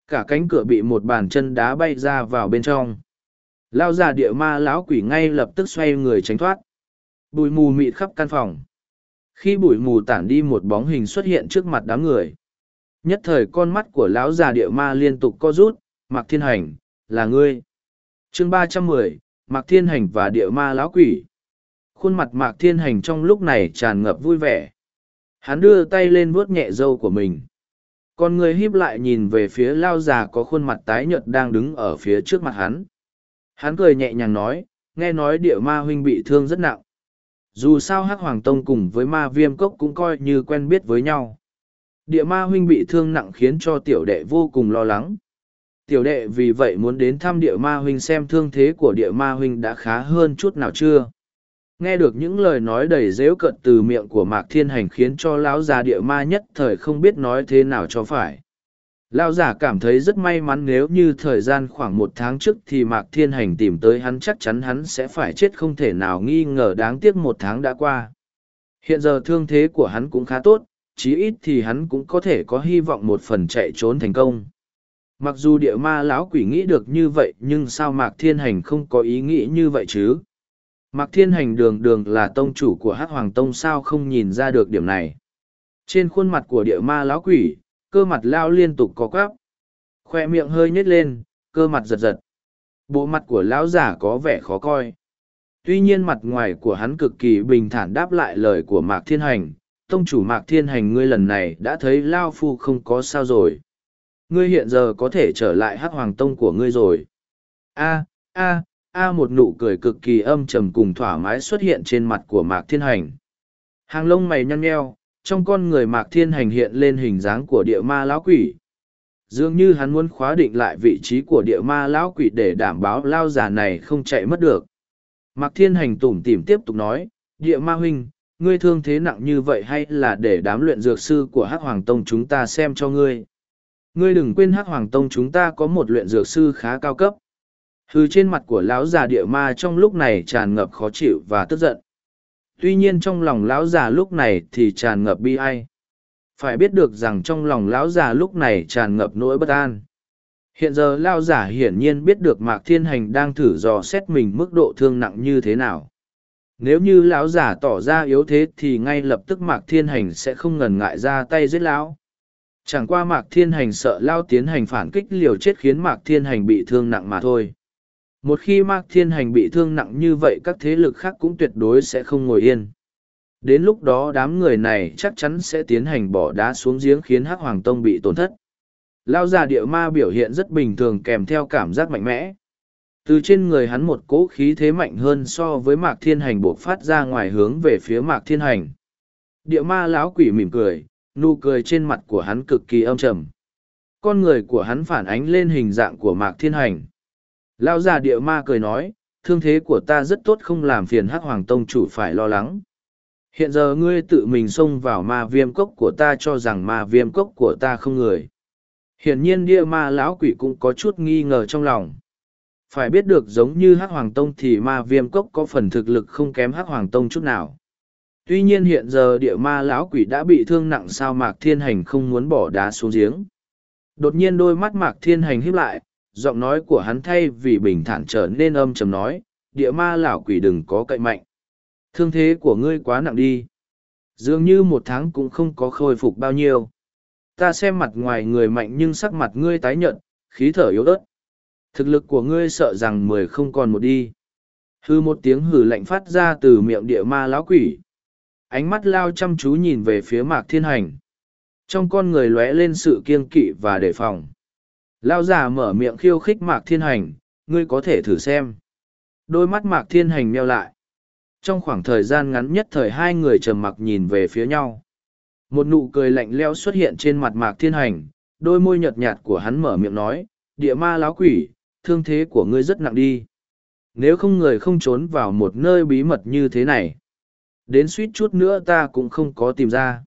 cả cánh cửa bị một bàn chân đá bay ra vào bên trong. Lao già địa ma lão quỷ ngay lập tức xoay người tránh thoát. Bụi mù mịt khắp căn phòng. Khi bụi mù tản đi một bóng hình xuất hiện trước mặt đám người, nhất thời con mắt của lão già địa ma liên tục co rút mặc thiên hành, là ngươi. Chương ba trăm mười mặc thiên hành và địa ma lão quỷ khuôn mặt mạc thiên hành trong lúc này tràn ngập vui vẻ. Hắn đưa tay lên vuốt nhẹ râu của mình. Con người híp lại nhìn về phía lao già có khuôn mặt tái nhợt đang đứng ở phía trước mặt hắn. Hắn cười nhẹ nhàng nói, nghe nói địa ma huynh bị thương rất nặng. Dù sao hắc hoàng tông cùng với ma viêm cốc cũng coi như quen biết với nhau. Địa ma huynh bị thương nặng khiến cho tiểu đệ vô cùng lo lắng. Tiểu đệ vì vậy muốn đến thăm địa ma huynh xem thương thế của địa ma huynh đã khá hơn chút nào chưa? Nghe được những lời nói đầy dễu cận từ miệng của mạc thiên hành khiến cho lão già địa ma nhất thời không biết nói thế nào cho phải Lão giả cảm thấy rất may mắn nếu như thời gian khoảng một tháng trước thì Mạc Thiên Hành tìm tới hắn chắc chắn hắn sẽ phải chết không thể nào nghi ngờ đáng tiếc một tháng đã qua. Hiện giờ thương thế của hắn cũng khá tốt, chí ít thì hắn cũng có thể có hy vọng một phần chạy trốn thành công. Mặc dù địa ma lão quỷ nghĩ được như vậy nhưng sao Mạc Thiên Hành không có ý nghĩ như vậy chứ? Mạc Thiên Hành đường đường là tông chủ của Hắc Hoàng Tông sao không nhìn ra được điểm này? Trên khuôn mặt của địa ma lão quỷ, cơ mặt lao liên tục có quắp. Khoe miệng hơi nhếch lên cơ mặt giật giật. Bộ mặt của lão giả có vẻ khó coi. Tuy nhiên mặt ngoài của hắn cực kỳ bình thản đáp lại lời của mạc thiên hành. Tông chủ mạc thiên hành ngươi lần này đã thấy lao phu không có sao rồi. Ngươi hiện giờ có thể trở lại hắc hoàng tông của ngươi rồi. A, a, a một nụ cười cực kỳ âm trầm cùng thoải mái xuất hiện trên mặt của Mạc Thiên Hành. Hàng lông mày nhăn nheo, trong con người Mạc Thiên Hành hiện lên hình dáng của địa ma lão quỷ. Dường như hắn muốn khóa định lại vị trí của địa ma lão quỷ để đảm bảo lao giả này không chạy mất được. Mạc Thiên Hành tủm tỉm tiếp tục nói, địa ma huynh, ngươi thương thế nặng như vậy hay là để đám luyện dược sư của Hắc Hoàng Tông chúng ta xem cho ngươi. Ngươi đừng quên Hắc Hoàng Tông chúng ta có một luyện dược sư khá cao cấp. Hư trên mặt của lão già địa ma trong lúc này tràn ngập khó chịu và tức giận. Tuy nhiên trong lòng lão già lúc này thì tràn ngập bi ai. Phải biết được rằng trong lòng lão già lúc này tràn ngập nỗi bất an. Hiện giờ lão giả hiển nhiên biết được Mạc Thiên Hành đang thử dò xét mình mức độ thương nặng như thế nào. Nếu như lão giả tỏ ra yếu thế thì ngay lập tức Mạc Thiên Hành sẽ không ngần ngại ra tay giết lão. Chẳng qua Mạc Thiên Hành sợ Lão tiến hành phản kích liều chết khiến Mạc Thiên Hành bị thương nặng mà thôi. Một khi Mạc Thiên Hành bị thương nặng như vậy các thế lực khác cũng tuyệt đối sẽ không ngồi yên. Đến lúc đó đám người này chắc chắn sẽ tiến hành bỏ đá xuống giếng khiến Hắc Hoàng Tông bị tổn thất. Lao già địa ma biểu hiện rất bình thường kèm theo cảm giác mạnh mẽ. Từ trên người hắn một cỗ khí thế mạnh hơn so với Mạc Thiên Hành bộc phát ra ngoài hướng về phía Mạc Thiên Hành. Địa ma lão quỷ mỉm cười, nụ cười trên mặt của hắn cực kỳ âm trầm. Con người của hắn phản ánh lên hình dạng của Mạc Thiên Hành. Lao già địa ma cười nói, thương thế của ta rất tốt không làm phiền hắc hoàng tông chủ phải lo lắng. Hiện giờ ngươi tự mình xông vào ma viêm cốc của ta cho rằng ma viêm cốc của ta không người. Hiển nhiên địa ma lão quỷ cũng có chút nghi ngờ trong lòng. Phải biết được giống như hắc hoàng tông thì ma viêm cốc có phần thực lực không kém hắc hoàng tông chút nào. Tuy nhiên hiện giờ địa ma lão quỷ đã bị thương nặng sao mạc thiên hành không muốn bỏ đá xuống giếng. Đột nhiên đôi mắt mạc thiên hành híp lại, giọng nói của hắn thay vì bình thản trở nên âm trầm nói, địa ma lão quỷ đừng có cậy mạnh. Thương thế của ngươi quá nặng đi. Dường như một tháng cũng không có khôi phục bao nhiêu. Ta xem mặt ngoài người mạnh nhưng sắc mặt ngươi tái nhợt, khí thở yếu ớt. Thực lực của ngươi sợ rằng mười không còn một đi. Hư một tiếng hử lạnh phát ra từ miệng địa ma lão quỷ. Ánh mắt lao chăm chú nhìn về phía mạc thiên hành. Trong con người lóe lên sự kiên kỵ và đề phòng. Lao già mở miệng khiêu khích mạc thiên hành, ngươi có thể thử xem. Đôi mắt mạc thiên hành meo lại. Trong khoảng thời gian ngắn nhất thời hai người trầm mặc nhìn về phía nhau. Một nụ cười lạnh leo xuất hiện trên mặt mạc thiên hành, đôi môi nhợt nhạt của hắn mở miệng nói, địa ma láo quỷ, thương thế của ngươi rất nặng đi. Nếu không người không trốn vào một nơi bí mật như thế này. Đến suýt chút nữa ta cũng không có tìm ra.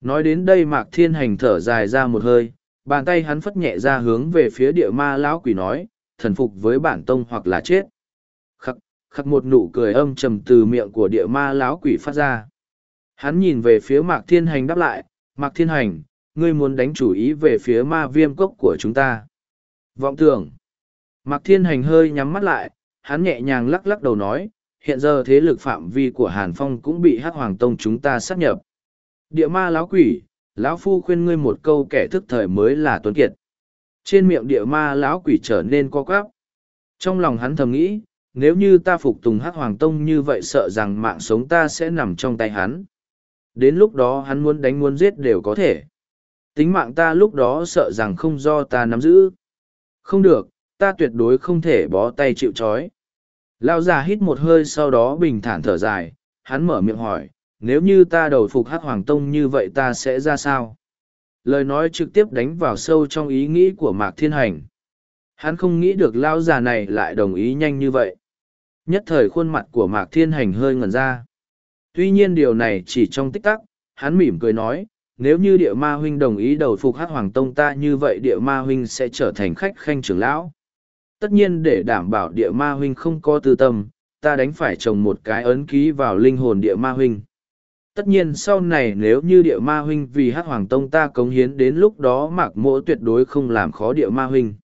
Nói đến đây mạc thiên hành thở dài ra một hơi, bàn tay hắn phất nhẹ ra hướng về phía địa ma lão quỷ nói, thần phục với bản tông hoặc là chết. Khắc, khắc một nụ cười âm trầm từ miệng của địa ma lão quỷ phát ra. Hắn nhìn về phía Mạc Thiên Hành đáp lại, Mạc Thiên Hành, ngươi muốn đánh chủ ý về phía ma viêm cốc của chúng ta. Vọng tưởng. Mạc Thiên Hành hơi nhắm mắt lại, hắn nhẹ nhàng lắc lắc đầu nói, hiện giờ thế lực phạm vi của Hàn Phong cũng bị Hắc Hoàng Tông chúng ta sát nhập. Địa ma lão quỷ, lão phu khuyên ngươi một câu kẻ thức thời mới là tuấn kiệt. Trên miệng địa ma lão quỷ trở nên co quắp. Trong lòng hắn thầm nghĩ, nếu như ta phục tùng hắc hoàng tông như vậy sợ rằng mạng sống ta sẽ nằm trong tay hắn. Đến lúc đó hắn muốn đánh muốn giết đều có thể. Tính mạng ta lúc đó sợ rằng không do ta nắm giữ. Không được, ta tuyệt đối không thể bó tay chịu c h ó i lao già hít một hơi sau đó bình thản thở dài, hắn mở miệng hỏi nếu như ta đầu phục hắc hoàng tông như vậy ta sẽ ra sao? Lời nói trực tiếp đánh vào sâu trong ý nghĩ của mạc thiên hành. Hắn không nghĩ được lão già này lại đồng ý nhanh như vậy. Nhất thời khuôn mặt của mạc thiên hành hơi ngẩn ra. Tuy nhiên điều này chỉ trong tích tắc, hắn mỉm cười nói, nếu như địa ma huynh đồng ý đầu phục hắc hoàng tông ta như vậy địa ma huynh sẽ trở thành khách khanh trưởng lão. Tất nhiên để đảm bảo địa ma huynh không có tư tâm, ta đánh phải trồng một cái ấn ký vào linh hồn địa ma huynh tất nhiên sau này nếu như địa ma huynh vì hắc hoàng tông ta cống hiến đến lúc đó mạc mỗ tuyệt đối không làm khó địa ma huynh.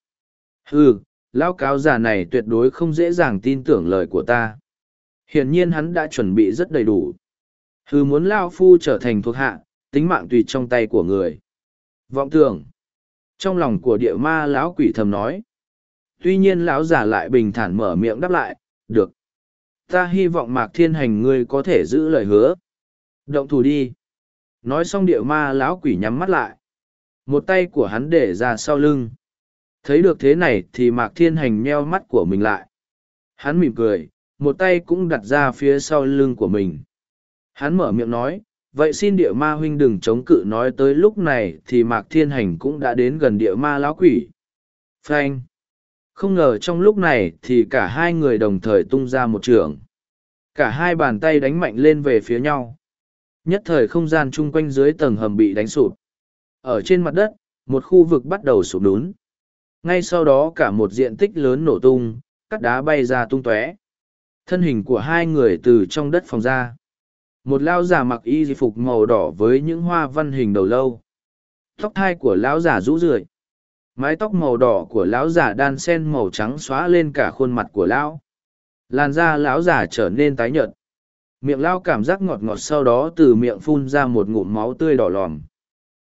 Ừ lão cáo già này tuyệt đối không dễ dàng tin tưởng lời của ta. Hiển nhiên hắn đã chuẩn bị rất đầy đủ. Hừ, muốn lao phu trở thành thuộc hạ, tính mạng tùy trong tay của người. Vọng tưởng. Trong lòng của địa ma lão quỷ thầm nói. Tuy nhiên lão già lại bình thản mở miệng đáp lại, được. Ta hy vọng mạc thiên hành ngươi có thể giữ lời hứa động thủ đi. Nói xong địa ma lão quỷ nhắm mắt lại. Một tay của hắn để ra sau lưng. Thấy được thế này thì mạc thiên hành nheo mắt của mình lại. Hắn mỉm cười, một tay cũng đặt ra phía sau lưng của mình. Hắn mở miệng nói, vậy xin địa ma huynh đừng chống cự, nói tới lúc này thì mạc thiên hành cũng đã đến gần địa ma lão quỷ. Frank không ngờ trong lúc này thì cả hai người đồng thời tung ra một trường. Cả hai bàn tay đánh mạnh lên về phía nhau nhất thời không gian chung quanh dưới tầng hầm bị đánh sụp. Ở trên mặt đất, một khu vực bắt đầu sụp đún ngay sau đó cả một diện tích lớn nổ tung cắt đá bay ra tung tóe. Thân hình của hai người từ trong đất phòng ra. Một lao giả mặc y phục màu đỏ với những hoa văn hình đầu lâu. Tóc thai của lão giả rũ rượi. Mái tóc màu đỏ của lão giả đan sen màu trắng xóa lên cả khuôn mặt của lão. Làn da lão giả trở nên tái nhợt miệng lao cảm giác ngọt ngọt sau đó từ miệng phun ra một ngụm máu tươi đỏ lòm.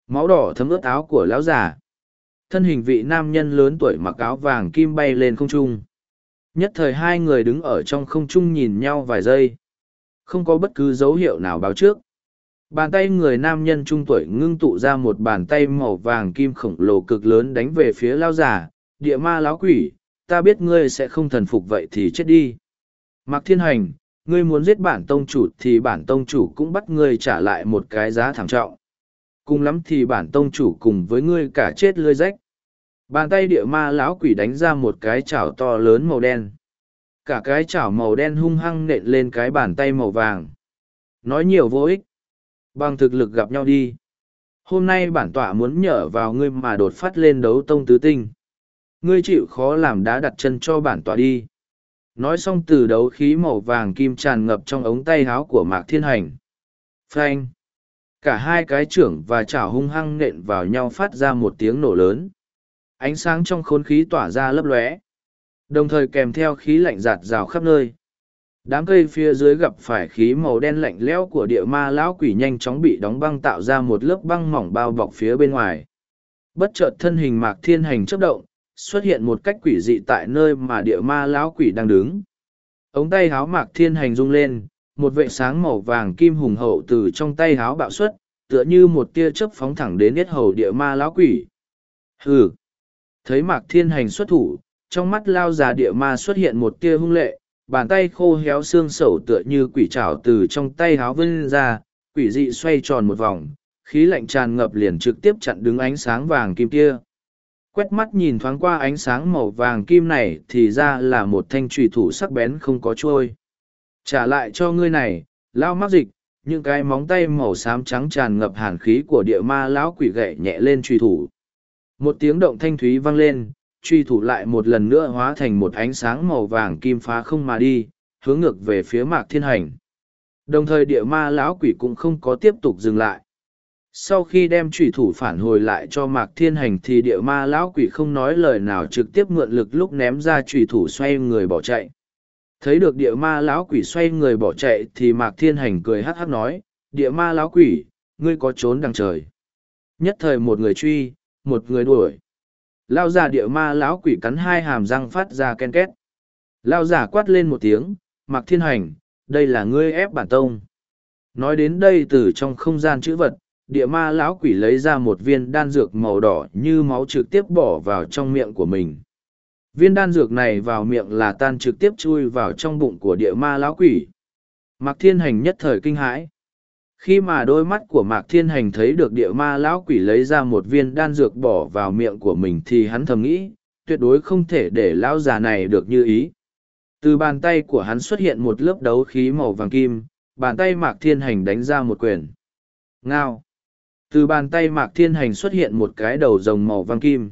Máu đỏ thấm ướt áo của lão già. Thân hình vị nam nhân lớn tuổi mặc áo vàng kim bay lên không trung. Nhất thời hai người đứng ở trong không trung nhìn nhau vài giây. Không có bất cứ dấu hiệu nào báo trước. Bàn tay người nam nhân trung tuổi ngưng tụ ra một bàn tay màu vàng kim khổng lồ cực lớn đánh về phía lao giả địa ma láo quỷ ta biết ngươi sẽ không thần phục vậy thì chết đi. Mạc Thiên Hành, ngươi muốn giết bản tông chủ thì bản tông chủ cũng bắt ngươi trả lại một cái giá thảm trọng. Cùng lắm thì bản tông chủ cùng với ngươi cả chết lươi rách. Bàn tay địa ma lão quỷ đánh ra một cái chảo to lớn màu đen. Cả cái chảo màu đen hung hăng nện lên cái bàn tay màu vàng. Nói nhiều vô ích. Bằng thực lực gặp nhau đi. Hôm nay bản tọa muốn nhờ vào ngươi mà đột phát lên đấu tông tứ tinh. Ngươi chịu khó làm đá đặt chân cho bản tọa đi nói xong từ đấu khí màu vàng kim tràn ngập trong ống tay háo của mạc thiên hành. Phanh! Cả hai cái trưởng và chảo hung hăng nện vào nhau phát ra một tiếng nổ lớn. Ánh sáng trong khốn khí tỏa ra lấp lóe. Đồng thời kèm theo khí lạnh giạt rào khắp nơi. Đám cây phía dưới gặp phải khí màu đen lạnh lẽo của địa ma lão quỷ nhanh chóng bị đóng băng tạo ra một lớp băng mỏng bao bọc phía bên ngoài. Bất chợt thân hình mạc thiên hành chấp động xuất hiện một cách quỷ dị tại nơi mà địa ma lão quỷ đang đứng. Ống tay háo mạc thiên hành rung lên, một vệ sáng màu vàng kim hùng hậu từ trong tay háo bạo xuất, tựa như một tia chớp phóng thẳng đến yết hầu địa ma lão quỷ. Hừ! Thấy mạc thiên hành xuất thủ, trong mắt lao già địa ma xuất hiện một tia hung lệ, bàn tay khô héo xương sẩu tựa như quỷ trảo từ trong tay háo vươn ra, quỷ dị xoay tròn một vòng, khí lạnh tràn ngập liền trực tiếp chặn đứng ánh sáng vàng kim kia quét mắt nhìn thoáng qua ánh sáng màu vàng kim này thì ra là một thanh trùy thủ sắc bén không có trôi trả lại cho ngươi này lao mắc dịch, những cái móng tay màu xám trắng tràn ngập hàn khí của địa ma lão quỷ gậy nhẹ lên truy thủ. Một tiếng động thanh thúy vang lên truy thủ lại một lần nữa hóa thành một ánh sáng màu vàng kim phá không mà đi, hướng ngược về phía mạc thiên hành. Đồng thời địa ma lão quỷ cũng không có tiếp tục dừng lại sau khi đem trùy thủ phản hồi lại cho mạc thiên hành thì địa ma lão quỷ không nói lời nào trực tiếp mượn lực lúc ném ra trùy thủ xoay người bỏ chạy. Thấy được địa ma lão quỷ xoay người bỏ chạy thì mạc thiên hành cười hắc hắc nói, địa ma lão quỷ, ngươi có trốn đằng trời. Nhất thời một người truy, một người đuổi. Lao giả địa ma lão quỷ cắn hai hàm răng phát ra ken két. Lao giả quát lên một tiếng, mạc thiên hành, đây là ngươi ép bản tông. Nói đến đây từ trong không gian chữ vật địa ma lão quỷ lấy ra một viên đan dược màu đỏ như máu trực tiếp bỏ vào trong miệng của mình. Viên đan dược này vào miệng là tan trực tiếp chui vào trong bụng của địa ma lão quỷ. Mạc thiên hành nhất thời kinh hãi. Khi mà đôi mắt của mạc thiên hành thấy được địa ma lão quỷ lấy ra một viên đan dược bỏ vào miệng của mình thì hắn thầm nghĩ, tuyệt đối không thể để lão già này được như ý. Từ bàn tay của hắn xuất hiện một lớp đấu khí màu vàng kim, bàn tay mạc thiên hành đánh ra một quyền. Ngao! Từ bàn tay mạc thiên hành xuất hiện một cái đầu rồng màu vàng kim.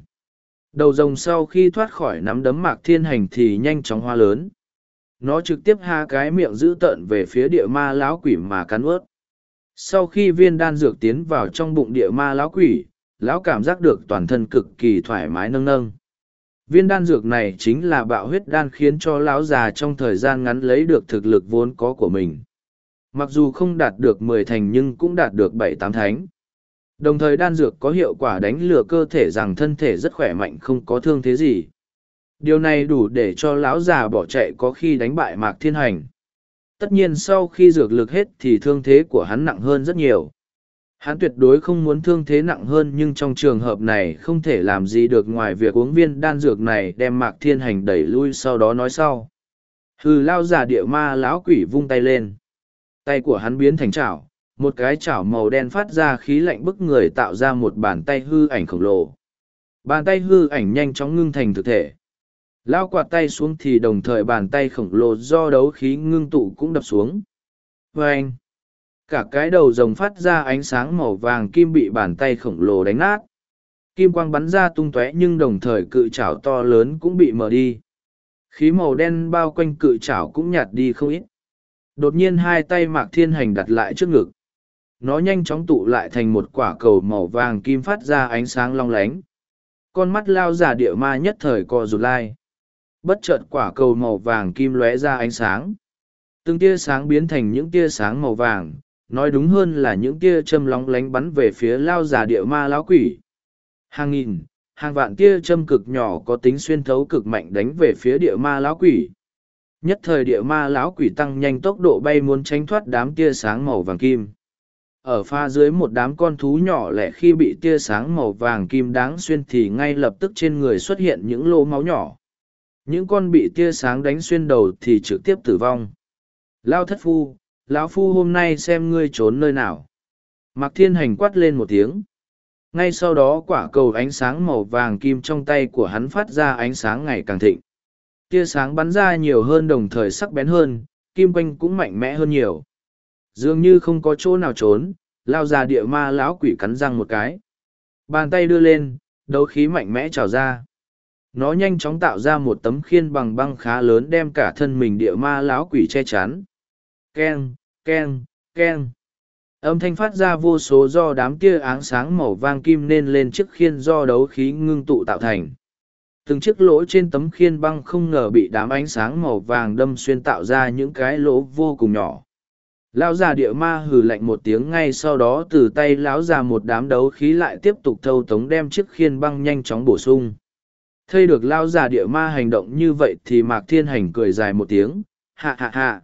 Đầu rồng sau khi thoát khỏi nắm đấm mạc thiên hành thì nhanh chóng hoa lớn. Nó trực tiếp ha cái miệng dữ tợn về phía địa ma lão quỷ mà cắn ướt. Sau khi viên đan dược tiến vào trong bụng địa ma lão quỷ, lão cảm giác được toàn thân cực kỳ thoải mái nâng nâng. Viên đan dược này chính là bạo huyết đan khiến cho lão già trong thời gian ngắn lấy được thực lực vốn có của mình. Mặc dù không đạt được mười thành nhưng cũng đạt được bảy tám thánh. Đồng thời đan dược có hiệu quả đánh lừa cơ thể rằng thân thể rất khỏe mạnh không có thương thế gì. Điều này đủ để cho lão già bỏ chạy có khi đánh bại Mạc Thiên Hành. Tất nhiên sau khi dược lực hết thì thương thế của hắn nặng hơn rất nhiều. Hắn tuyệt đối không muốn thương thế nặng hơn nhưng trong trường hợp này không thể làm gì được ngoài việc uống viên đan dược này đem mạc thiên hành đẩy lui sau đó nói sau. Hừ lao giả địa ma lão quỷ vung tay lên. Tay của hắn biến thành chảo, một cái chảo màu đen phát ra khí lạnh bức người tạo ra một bàn tay hư ảnh khổng lồ. Bàn tay hư ảnh nhanh chóng ngưng thành thực thể. Lao quạt tay xuống thì đồng thời bàn tay khổng lồ do đấu khí ngưng tụ cũng đập xuống. vê anh, cả cái đầu rồng phát ra ánh sáng màu vàng kim bị bàn tay khổng lồ đánh nát. Kim quang bắn ra tung tóe nhưng đồng thời cự chảo to lớn cũng bị mở đi. Khí màu đen bao quanh cự chảo cũng nhạt đi không ít. Đột nhiên hai tay mạc thiên hành đặt lại trước ngực. Nó nhanh chóng tụ lại thành một quả cầu màu vàng kim phát ra ánh sáng long lánh. Con mắt lao giả địa ma nhất thời co rụt lai. Bất chợt quả cầu màu vàng kim lóe ra ánh sáng. Từng tia sáng biến thành những tia sáng màu vàng, nói đúng hơn là những tia châm lóng lánh bắn về phía lao giả địa ma lão quỷ. Hàng nghìn, hàng vạn tia châm cực nhỏ có tính xuyên thấu cực mạnh đánh về phía địa ma lão quỷ. Nhất thời địa ma lão quỷ tăng nhanh tốc độ bay muốn tránh thoát đám tia sáng màu vàng kim. Ở pha dưới một đám con thú nhỏ lẻ khi bị tia sáng màu vàng kim đáng xuyên thì ngay lập tức trên người xuất hiện những lỗ máu nhỏ. Những con bị tia sáng đánh xuyên đầu thì trực tiếp tử vong. Lao thất phu, lão phu hôm nay xem ngươi trốn nơi nào. Mạc thiên hành quát lên một tiếng. Ngay sau đó quả cầu ánh sáng màu vàng kim trong tay của hắn phát ra ánh sáng ngày càng thịnh. Tia sáng bắn ra nhiều hơn đồng thời sắc bén hơn, kim quanh cũng mạnh mẽ hơn nhiều dường như không có chỗ nào trốn, lao ra địa ma lão quỷ cắn răng một cái. Bàn tay đưa lên, đấu khí mạnh mẽ trào ra. Nó nhanh chóng tạo ra một tấm khiên bằng băng khá lớn đem cả thân mình địa ma lão quỷ che chắn. Keng keng keng. Âm thanh phát ra vô số do đám tia áng sáng màu vang kim nên lên chiếc khiên do đấu khí ngưng tụ tạo thành. Từng chiếc lỗ trên tấm khiên băng không ngờ bị đám ánh sáng màu vàng đâm xuyên tạo ra những cái lỗ vô cùng nhỏ lão già địa ma hừ lạnh một tiếng ngay sau đó từ tay lão già một đám đấu khí lại tiếp tục thâu tống đem chiếc khiên băng nhanh chóng bổ sung Thấy được lão già địa ma hành động như vậy thì Mạc Thiên Hành cười dài một tiếng, hạ hạ hạ.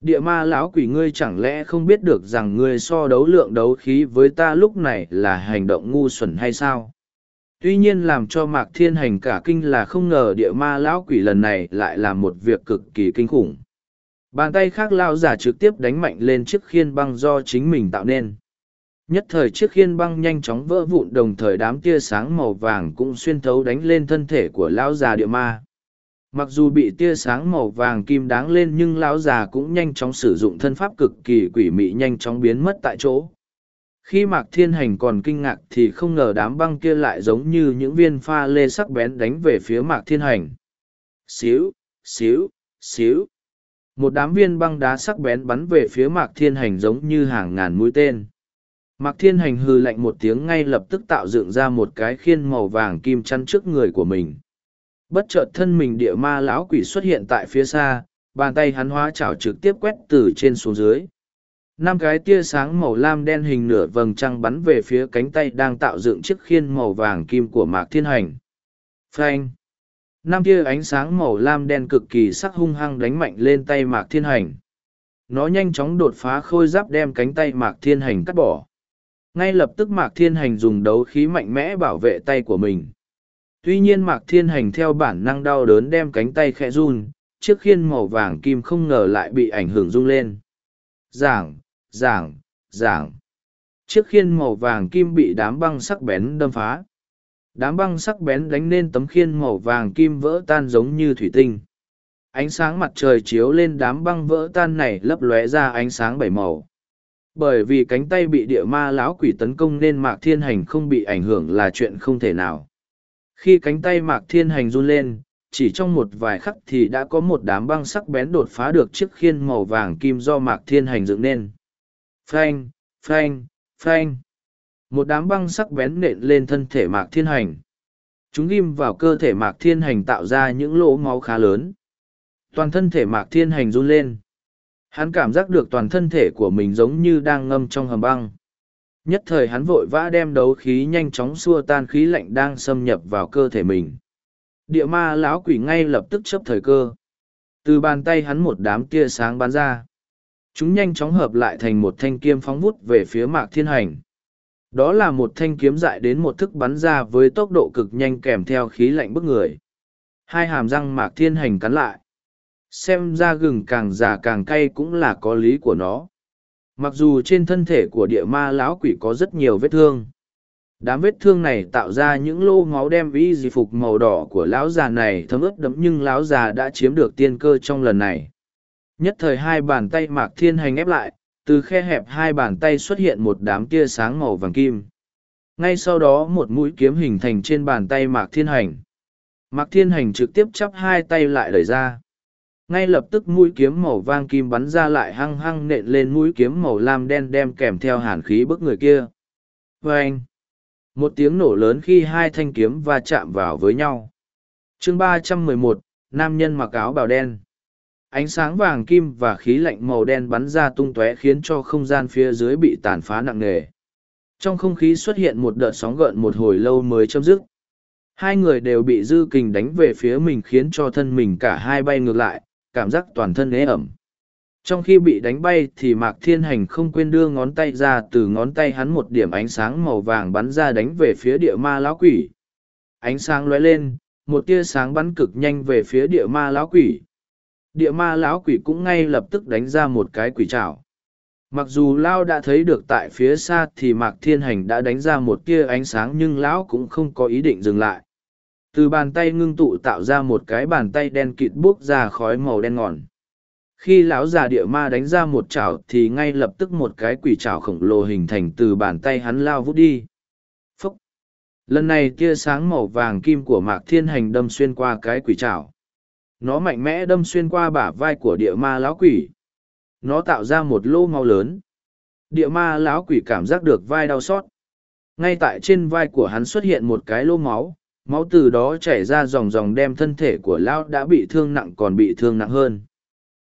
Địa ma lão quỷ ngươi chẳng lẽ không biết được rằng ngươi so đấu lượng đấu khí với ta lúc này là hành động ngu xuẩn hay sao? Tuy nhiên làm cho Mạc Thiên Hành cả kinh là không ngờ địa ma lão quỷ lần này lại làm một việc cực kỳ kinh khủng. Bàn tay khác lao giả trực tiếp đánh mạnh lên chiếc khiên băng do chính mình tạo nên. Nhất thời chiếc khiên băng nhanh chóng vỡ vụn đồng thời đám tia sáng màu vàng cũng xuyên thấu đánh lên thân thể của lão già địa ma. Mặc dù bị tia sáng màu vàng kim đáng lên nhưng lão già cũng nhanh chóng sử dụng thân pháp cực kỳ quỷ mị nhanh chóng biến mất tại chỗ. Khi Mạc Thiên Hành còn kinh ngạc thì không ngờ đám băng kia lại giống như những viên pha lê sắc bén đánh về phía Mạc Thiên Hành. Xíu, xíu, xíu. Một đám viên băng đá sắc bén bắn về phía Mạc Thiên Hành giống như hàng ngàn mũi tên. Mạc Thiên Hành hư lạnh một tiếng ngay lập tức tạo dựng ra một cái khiên màu vàng kim chăn trước người của mình. Bất chợt thân mình địa ma lão quỷ xuất hiện tại phía xa, bàn tay hắn hóa chảo trực tiếp quét từ trên xuống dưới. Năm cái tia sáng màu lam đen hình nửa vầng trăng bắn về phía cánh tay đang tạo dựng chiếc khiên màu vàng kim của Mạc Thiên Hành. Phanh! Nam tia ánh sáng màu lam đen cực kỳ sắc hung hăng đánh mạnh lên tay Mạc Thiên Hành. Nó nhanh chóng đột phá khôi giáp đem cánh tay Mạc Thiên Hành cắt bỏ. Ngay lập tức mạc thiên hành dùng đấu khí mạnh mẽ bảo vệ tay của mình. Tuy nhiên mạc thiên hành theo bản năng đau đớn đem cánh tay khẽ run, chiếc khiên màu vàng kim không ngờ lại bị ảnh hưởng rung lên. Giảng giảng giảng. Chiếc khiên màu vàng kim bị đám băng sắc bén đâm phá đám băng sắc bén đánh nên tấm khiên màu vàng kim vỡ tan giống như thủy tinh. Ánh sáng mặt trời chiếu lên đám băng vỡ tan này lấp lóe ra ánh sáng bảy màu. Bởi vì cánh tay bị địa ma lão quỷ tấn công nên mạc thiên hành không bị ảnh hưởng là chuyện không thể nào. Khi cánh tay mạc thiên hành run lên, chỉ trong một vài khắc thì đã có một đám băng sắc bén đột phá được chiếc khiên màu vàng kim do mạc thiên hành dựng nên. Phanh phanh phanh một đám băng sắc bén nện lên thân thể mạc thiên hành chúng ghim vào cơ thể mạc thiên hành tạo ra những lỗ máu khá lớn toàn thân thể mạc thiên hành run lên Hắn cảm giác được toàn thân thể của mình giống như đang ngâm trong hầm băng. Nhất thời hắn vội vã đem đấu khí nhanh chóng xua tan khí lạnh đang xâm nhập vào cơ thể mình. Địa ma lão quỷ ngay lập tức chấp thời cơ. Từ bàn tay hắn một đám tia sáng bắn ra. Chúng nhanh chóng hợp lại thành một thanh kiêm phóng vút về phía mạc thiên hành đó là một thanh kiếm dại đến một thức bắn ra với tốc độ cực nhanh kèm theo khí lạnh bức người. Hai hàm răng mạc thiên hành cắn lại. Xem ra gừng càng già càng cay cũng là có lý của nó. Mặc dù trên thân thể của địa ma lão quỷ có rất nhiều vết thương. Đám vết thương này tạo ra những lô máu đem y di phục màu đỏ của lão già này thấm ướt đẫm nhưng lão già đã chiếm được tiên cơ trong lần này. Nhất thời hai bàn tay mạc thiên hành ép lại từ khe hẹp hai bàn tay xuất hiện một đám tia sáng màu vàng kim. Ngay sau đó một mũi kiếm hình thành trên bàn tay mạc thiên hành. Mạc thiên hành trực tiếp chắp hai tay lại đẩy ra. Ngay lập tức mũi kiếm màu vang kim bắn ra lại hăng hăng nện lên mũi kiếm màu lam đen đem kèm theo hàn khí bức người kia. Vê anh một tiếng nổ lớn khi hai thanh kiếm va chạm vào với nhau. Chương ba trăm mười một, nam nhân mặc áo bào đen ánh sáng vàng kim và khí lạnh màu đen bắn ra tung tóe khiến cho không gian phía dưới bị tàn phá nặng nề. Trong không khí xuất hiện một đợt sóng gợn một hồi lâu mới chấm dứt. Hai người đều bị dư kình đánh về phía mình khiến cho thân mình cả hai bay ngược lại, cảm giác toàn thân ế ẩm. Trong khi bị đánh bay thì mạc thiên hành không quên đưa ngón tay ra, từ ngón tay hắn một điểm ánh sáng màu vàng bắn ra đánh về phía địa ma lão quỷ. Ánh sáng lóe lên, một tia sáng bắn cực nhanh về phía địa ma lão quỷ địa ma lão quỷ cũng ngay lập tức đánh ra một cái quỷ trảo. Mặc dù lão đã thấy được tại phía xa thì mạc thiên hành đã đánh ra một tia ánh sáng nhưng lão cũng không có ý định dừng lại. Từ bàn tay ngưng tụ tạo ra một cái bàn tay đen kịt buốc ra khói màu đen ngòn khi lão già địa ma đánh ra một chảo thì ngay lập tức một cái quỷ chảo khổng lồ hình thành từ bàn tay hắn lao vút đi. Phốc lần này tia sáng màu vàng kim của mạc thiên hành đâm xuyên qua cái quỷ chảo nó mạnh mẽ đâm xuyên qua bả vai của địa ma lão quỷ. Nó tạo ra một lô mau lớn. Địa ma lão quỷ cảm giác được vai đau xót. Ngay tại trên vai của hắn xuất hiện một cái lô máu máu từ đó chảy ra dòng dòng đem thân thể của lão đã bị thương nặng còn bị thương nặng hơn.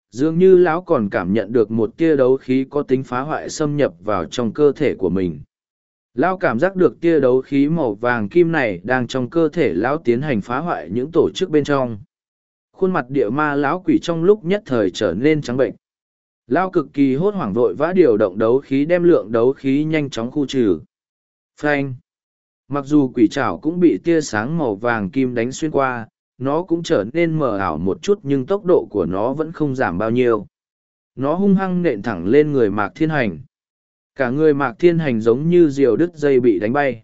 Dường như lão còn cảm nhận được một tia đấu khí có tính phá hoại xâm nhập vào trong cơ thể của mình. Lão cảm giác được tia đấu khí màu vàng kim này đang trong cơ thể lão tiến hành phá hoại những tổ chức bên trong khuôn mặt địa ma lão quỷ trong lúc nhất thời trở nên trắng bệnh. Lao cực kỳ hốt hoảng vội vã điều động đấu khí đem lượng đấu khí nhanh chóng khu trừ. Phanh! Mặc dù quỷ trảo cũng bị tia sáng màu vàng kim đánh xuyên qua, nó cũng trở nên mờ ảo một chút nhưng tốc độ của nó vẫn không giảm bao nhiêu. Nó hung hăng nện thẳng lên người mạc thiên hành. Cả người mạc thiên hành giống như diều đứt dây bị đánh bay.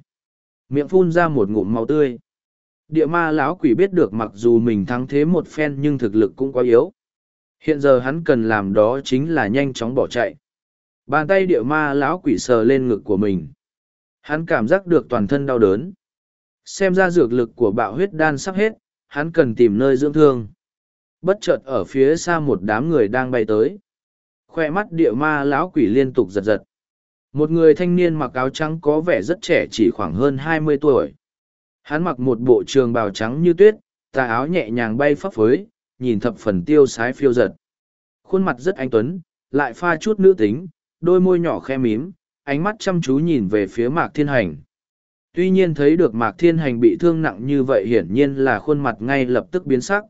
Miệng phun ra một ngụm máu tươi địa ma lão quỷ biết được mặc dù mình thắng thế một phen nhưng thực lực cũng quá yếu. Hiện giờ hắn cần làm đó chính là nhanh chóng bỏ chạy. Bàn tay địa ma lão quỷ sờ lên ngực của mình. Hắn cảm giác được toàn thân đau đớn. Xem ra dược lực của bạo huyết đan sắp hết, hắn cần tìm nơi dưỡng thương. Bất chợt ở phía xa một đám người đang bay tới. Khoe mắt địa ma lão quỷ liên tục giật giật. Một người thanh niên mặc áo trắng có vẻ rất trẻ chỉ khoảng hơn hai mươi tuổi hắn mặc một bộ trường bào trắng như tuyết, tà áo nhẹ nhàng bay phấp phới, nhìn thập phần tiêu sái phiêu giật. Khuôn mặt rất anh tuấn, lại pha chút nữ tính, đôi môi nhỏ khe mím, ánh mắt chăm chú nhìn về phía mạc thiên hành. Tuy nhiên thấy được mạc thiên hành bị thương nặng như vậy hiển nhiên là khuôn mặt ngay lập tức biến sắc.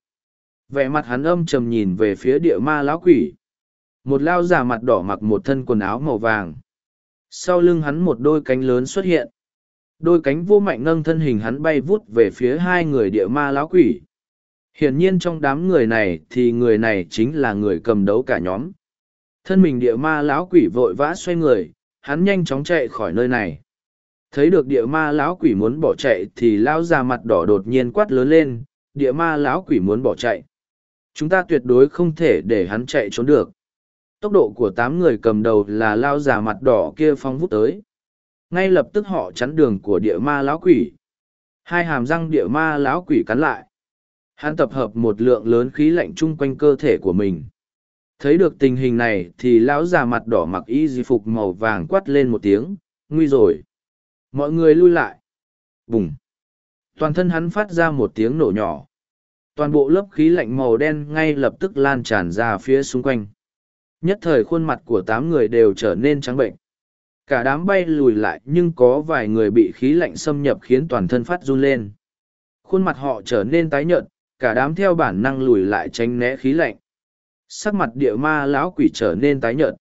Vẻ mặt hắn âm trầm nhìn về phía địa ma lão quỷ. Một lao già mặt đỏ mặc một thân quần áo màu vàng. Sau lưng hắn một đôi cánh lớn xuất hiện đôi cánh vô mạnh nâng thân hình hắn bay vút về phía hai người địa ma lão quỷ. Hiển nhiên trong đám người này thì người này chính là người cầm đấu cả nhóm. Thân mình địa ma lão quỷ vội vã xoay người, hắn nhanh chóng chạy khỏi nơi này. Thấy được địa ma lão quỷ muốn bỏ chạy thì lão già mặt đỏ đột nhiên quát lớn lên, địa ma lão quỷ muốn bỏ chạy. Chúng ta tuyệt đối không thể để hắn chạy trốn được. Tốc độ của tám người cầm đầu là lao già mặt đỏ kia phong vút tới ngay lập tức họ chắn đường của địa ma lão quỷ. Hai hàm răng địa ma lão quỷ cắn lại. Hắn tập hợp một lượng lớn khí lạnh chung quanh cơ thể của mình. Thấy được tình hình này thì lão già mặt đỏ mặc y di phục màu vàng quắt lên một tiếng, nguy rồi. Mọi người lui lại. Bùng. Toàn thân hắn phát ra một tiếng nổ nhỏ. Toàn bộ lớp khí lạnh màu đen ngay lập tức lan tràn ra phía xung quanh. Nhất thời khuôn mặt của tám người đều trở nên trắng bệnh cả đám bay lùi lại nhưng có vài người bị khí lạnh xâm nhập khiến toàn thân phát run lên khuôn mặt họ trở nên tái nhợt, cả đám theo bản năng lùi lại tránh né khí lạnh sắc mặt địa ma lão quỷ trở nên tái nhợt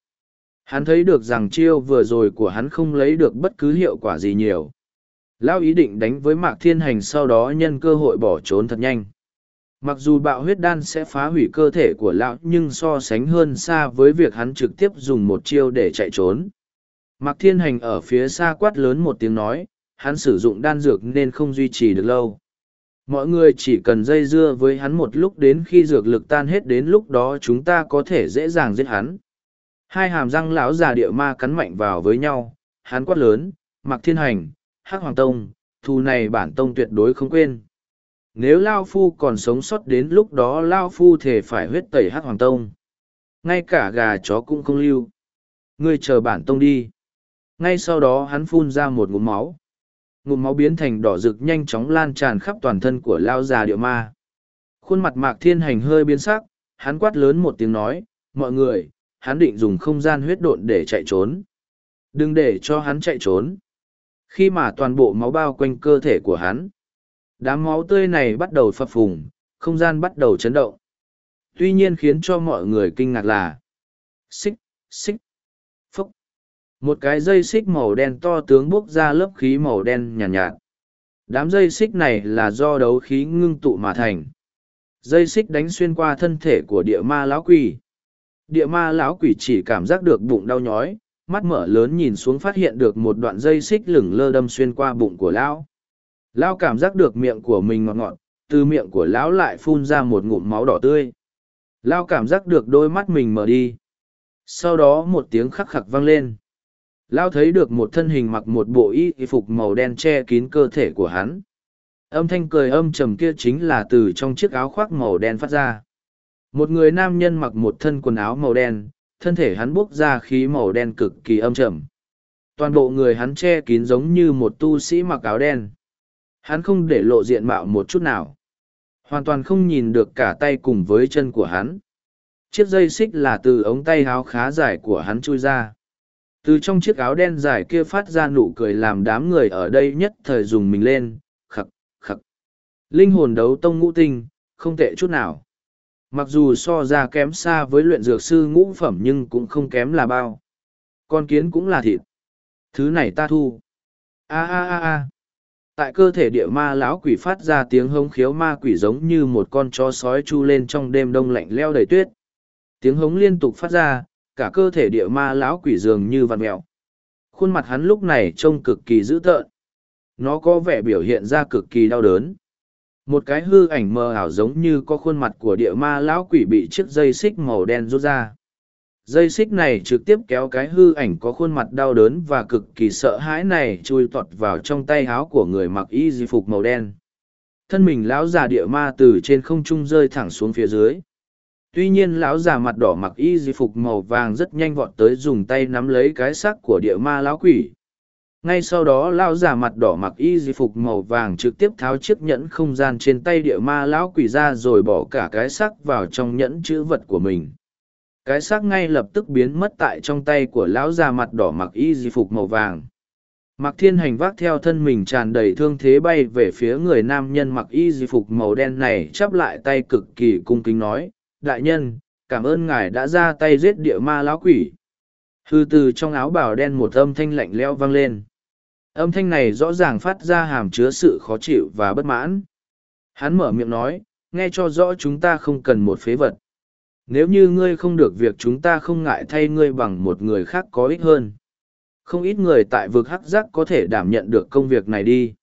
Hắn thấy được rằng chiêu vừa rồi của hắn không lấy được bất cứ hiệu quả gì nhiều. lão ý định đánh với Mạc Thiên Hành sau đó nhân cơ hội bỏ trốn thật nhanh. Mặc dù bạo huyết đan sẽ phá hủy cơ thể của lão nhưng so sánh hơn xa với việc hắn trực tiếp dùng một chiêu để chạy trốn. Mạc Thiên Hành ở phía xa quát lớn một tiếng nói, hắn sử dụng đan dược nên không duy trì được lâu. Mọi người chỉ cần dây dưa với hắn một lúc đến khi dược lực tan hết đến lúc đó chúng ta có thể dễ dàng giết hắn. Hai hàm răng lão già địa ma cắn mạnh vào với nhau, hắn quát lớn, Mạc Thiên Hành, Hắc Hoàng Tông, thù này bản tông tuyệt đối không quên. Nếu Lao Phu còn sống sót đến lúc đó Lao Phu thể phải huyết tẩy Hắc Hoàng Tông. Ngay cả gà chó cũng không lưu. Ngươi chờ bản tông đi. Ngay sau đó hắn phun ra một ngụm máu. Ngụm máu biến thành đỏ rực nhanh chóng lan tràn khắp toàn thân của Lao già địa ma. Khuôn mặt Mạc Thiên Hành hơi biến sắc, hắn quát lớn một tiếng nói, mọi người, hắn định dùng không gian huyết độn để chạy trốn. Đừng để cho hắn chạy trốn. Khi mà toàn bộ máu bao quanh cơ thể của hắn, đám máu tươi này bắt đầu phập phùng, không gian bắt đầu chấn động. Tuy nhiên khiến cho mọi người kinh ngạc là xích, xích. Một cái dây xích màu đen to tướng bốc ra lớp khí màu đen nhàn nhạt, nhạt. Đám dây xích này là do đấu khí ngưng tụ mà thành. Dây xích đánh xuyên qua thân thể của địa ma lão quỷ. Địa ma lão quỷ chỉ cảm giác được bụng đau nhói, mắt mở lớn nhìn xuống phát hiện được một đoạn dây xích lửng lơ đâm xuyên qua bụng của lão lão cảm giác được miệng của mình ngọt ngọt từ miệng của lão lại phun ra một ngụm máu đỏ tươi lão cảm giác được đôi mắt mình mở đi sau đó một tiếng khắc khắc vang lên Lao thấy được một thân hình mặc một bộ y phục màu đen che kín cơ thể của hắn âm thanh cười âm trầm kia chính là từ trong chiếc áo khoác màu đen phát ra một người nam nhân mặc một thân quần áo màu đen, thân thể hắn bốc ra khí màu đen cực kỳ âm trầm. Toàn bộ người hắn che kín giống như một tu sĩ mặc áo đen. Hắn không để lộ diện mạo một chút nào. Hoàn toàn không nhìn được cả tay cùng với chân của hắn. Chiếc dây xích là từ ống tay áo khá dài của hắn chui ra. Từ trong chiếc áo đen dài kia phát ra nụ cười làm đám người ở đây nhất thời dùng mình lên, khặc khặc Linh hồn đấu tông ngũ tinh, không tệ chút nào. Mặc dù so ra kém xa với luyện dược sư ngũ phẩm nhưng cũng không kém là bao. Con kiến cũng là thịt. Thứ này ta thu. A a a a. Tại cơ thể địa ma lão quỷ phát ra tiếng hống khiếu ma quỷ giống như một con chó sói chu lên trong đêm đông lạnh leo đầy tuyết. Tiếng hống liên tục phát ra, cả cơ thể địa ma lão quỷ dường như vằn mẹo. Khuôn mặt hắn lúc này trông cực kỳ dữ tợn. Nó có vẻ biểu hiện ra cực kỳ đau đớn một cái hư ảnh mờ ảo giống như có khuôn mặt của địa ma lão quỷ bị chiếc dây xích màu đen rút ra dây xích này trực tiếp kéo cái hư ảnh có khuôn mặt đau đớn và cực kỳ sợ hãi này chui tọt vào trong tay áo của người mặc y di phục màu đen thân mình lão già địa ma từ trên không trung rơi thẳng xuống phía dưới tuy nhiên lão già mặt đỏ mặc y di phục màu vàng rất nhanh vọt tới dùng tay nắm lấy cái xác của địa ma lão quỷ. Ngay sau đó lão già mặt đỏ mặc y di phục màu vàng trực tiếp tháo chiếc nhẫn không gian trên tay địa ma lão quỷ ra rồi bỏ cả cái xác vào trong nhẫn chữ vật của mình. Cái xác ngay lập tức biến mất tại trong tay của lão già mặt đỏ mặc y di phục màu vàng. Mặc thiên hành vác theo thân mình tràn đầy thương thế bay về phía người nam nhân mặc y di phục màu đen này, chắp lại tay cực kỳ cung kính nói đại nhân cảm ơn ngài đã ra tay giết địa ma lão quỷ hư từ trong áo bào đen một âm thanh lạnh lẽo vang lên Âm thanh này rõ ràng phát ra hàm chứa sự khó chịu và bất mãn. Hắn mở miệng nói, nghe cho rõ chúng ta không cần một phế vật. Nếu như ngươi không được việc chúng ta không ngại thay ngươi bằng một người khác có ích hơn. Không ít người tại vực hắc giác có thể đảm nhận được công việc này đi.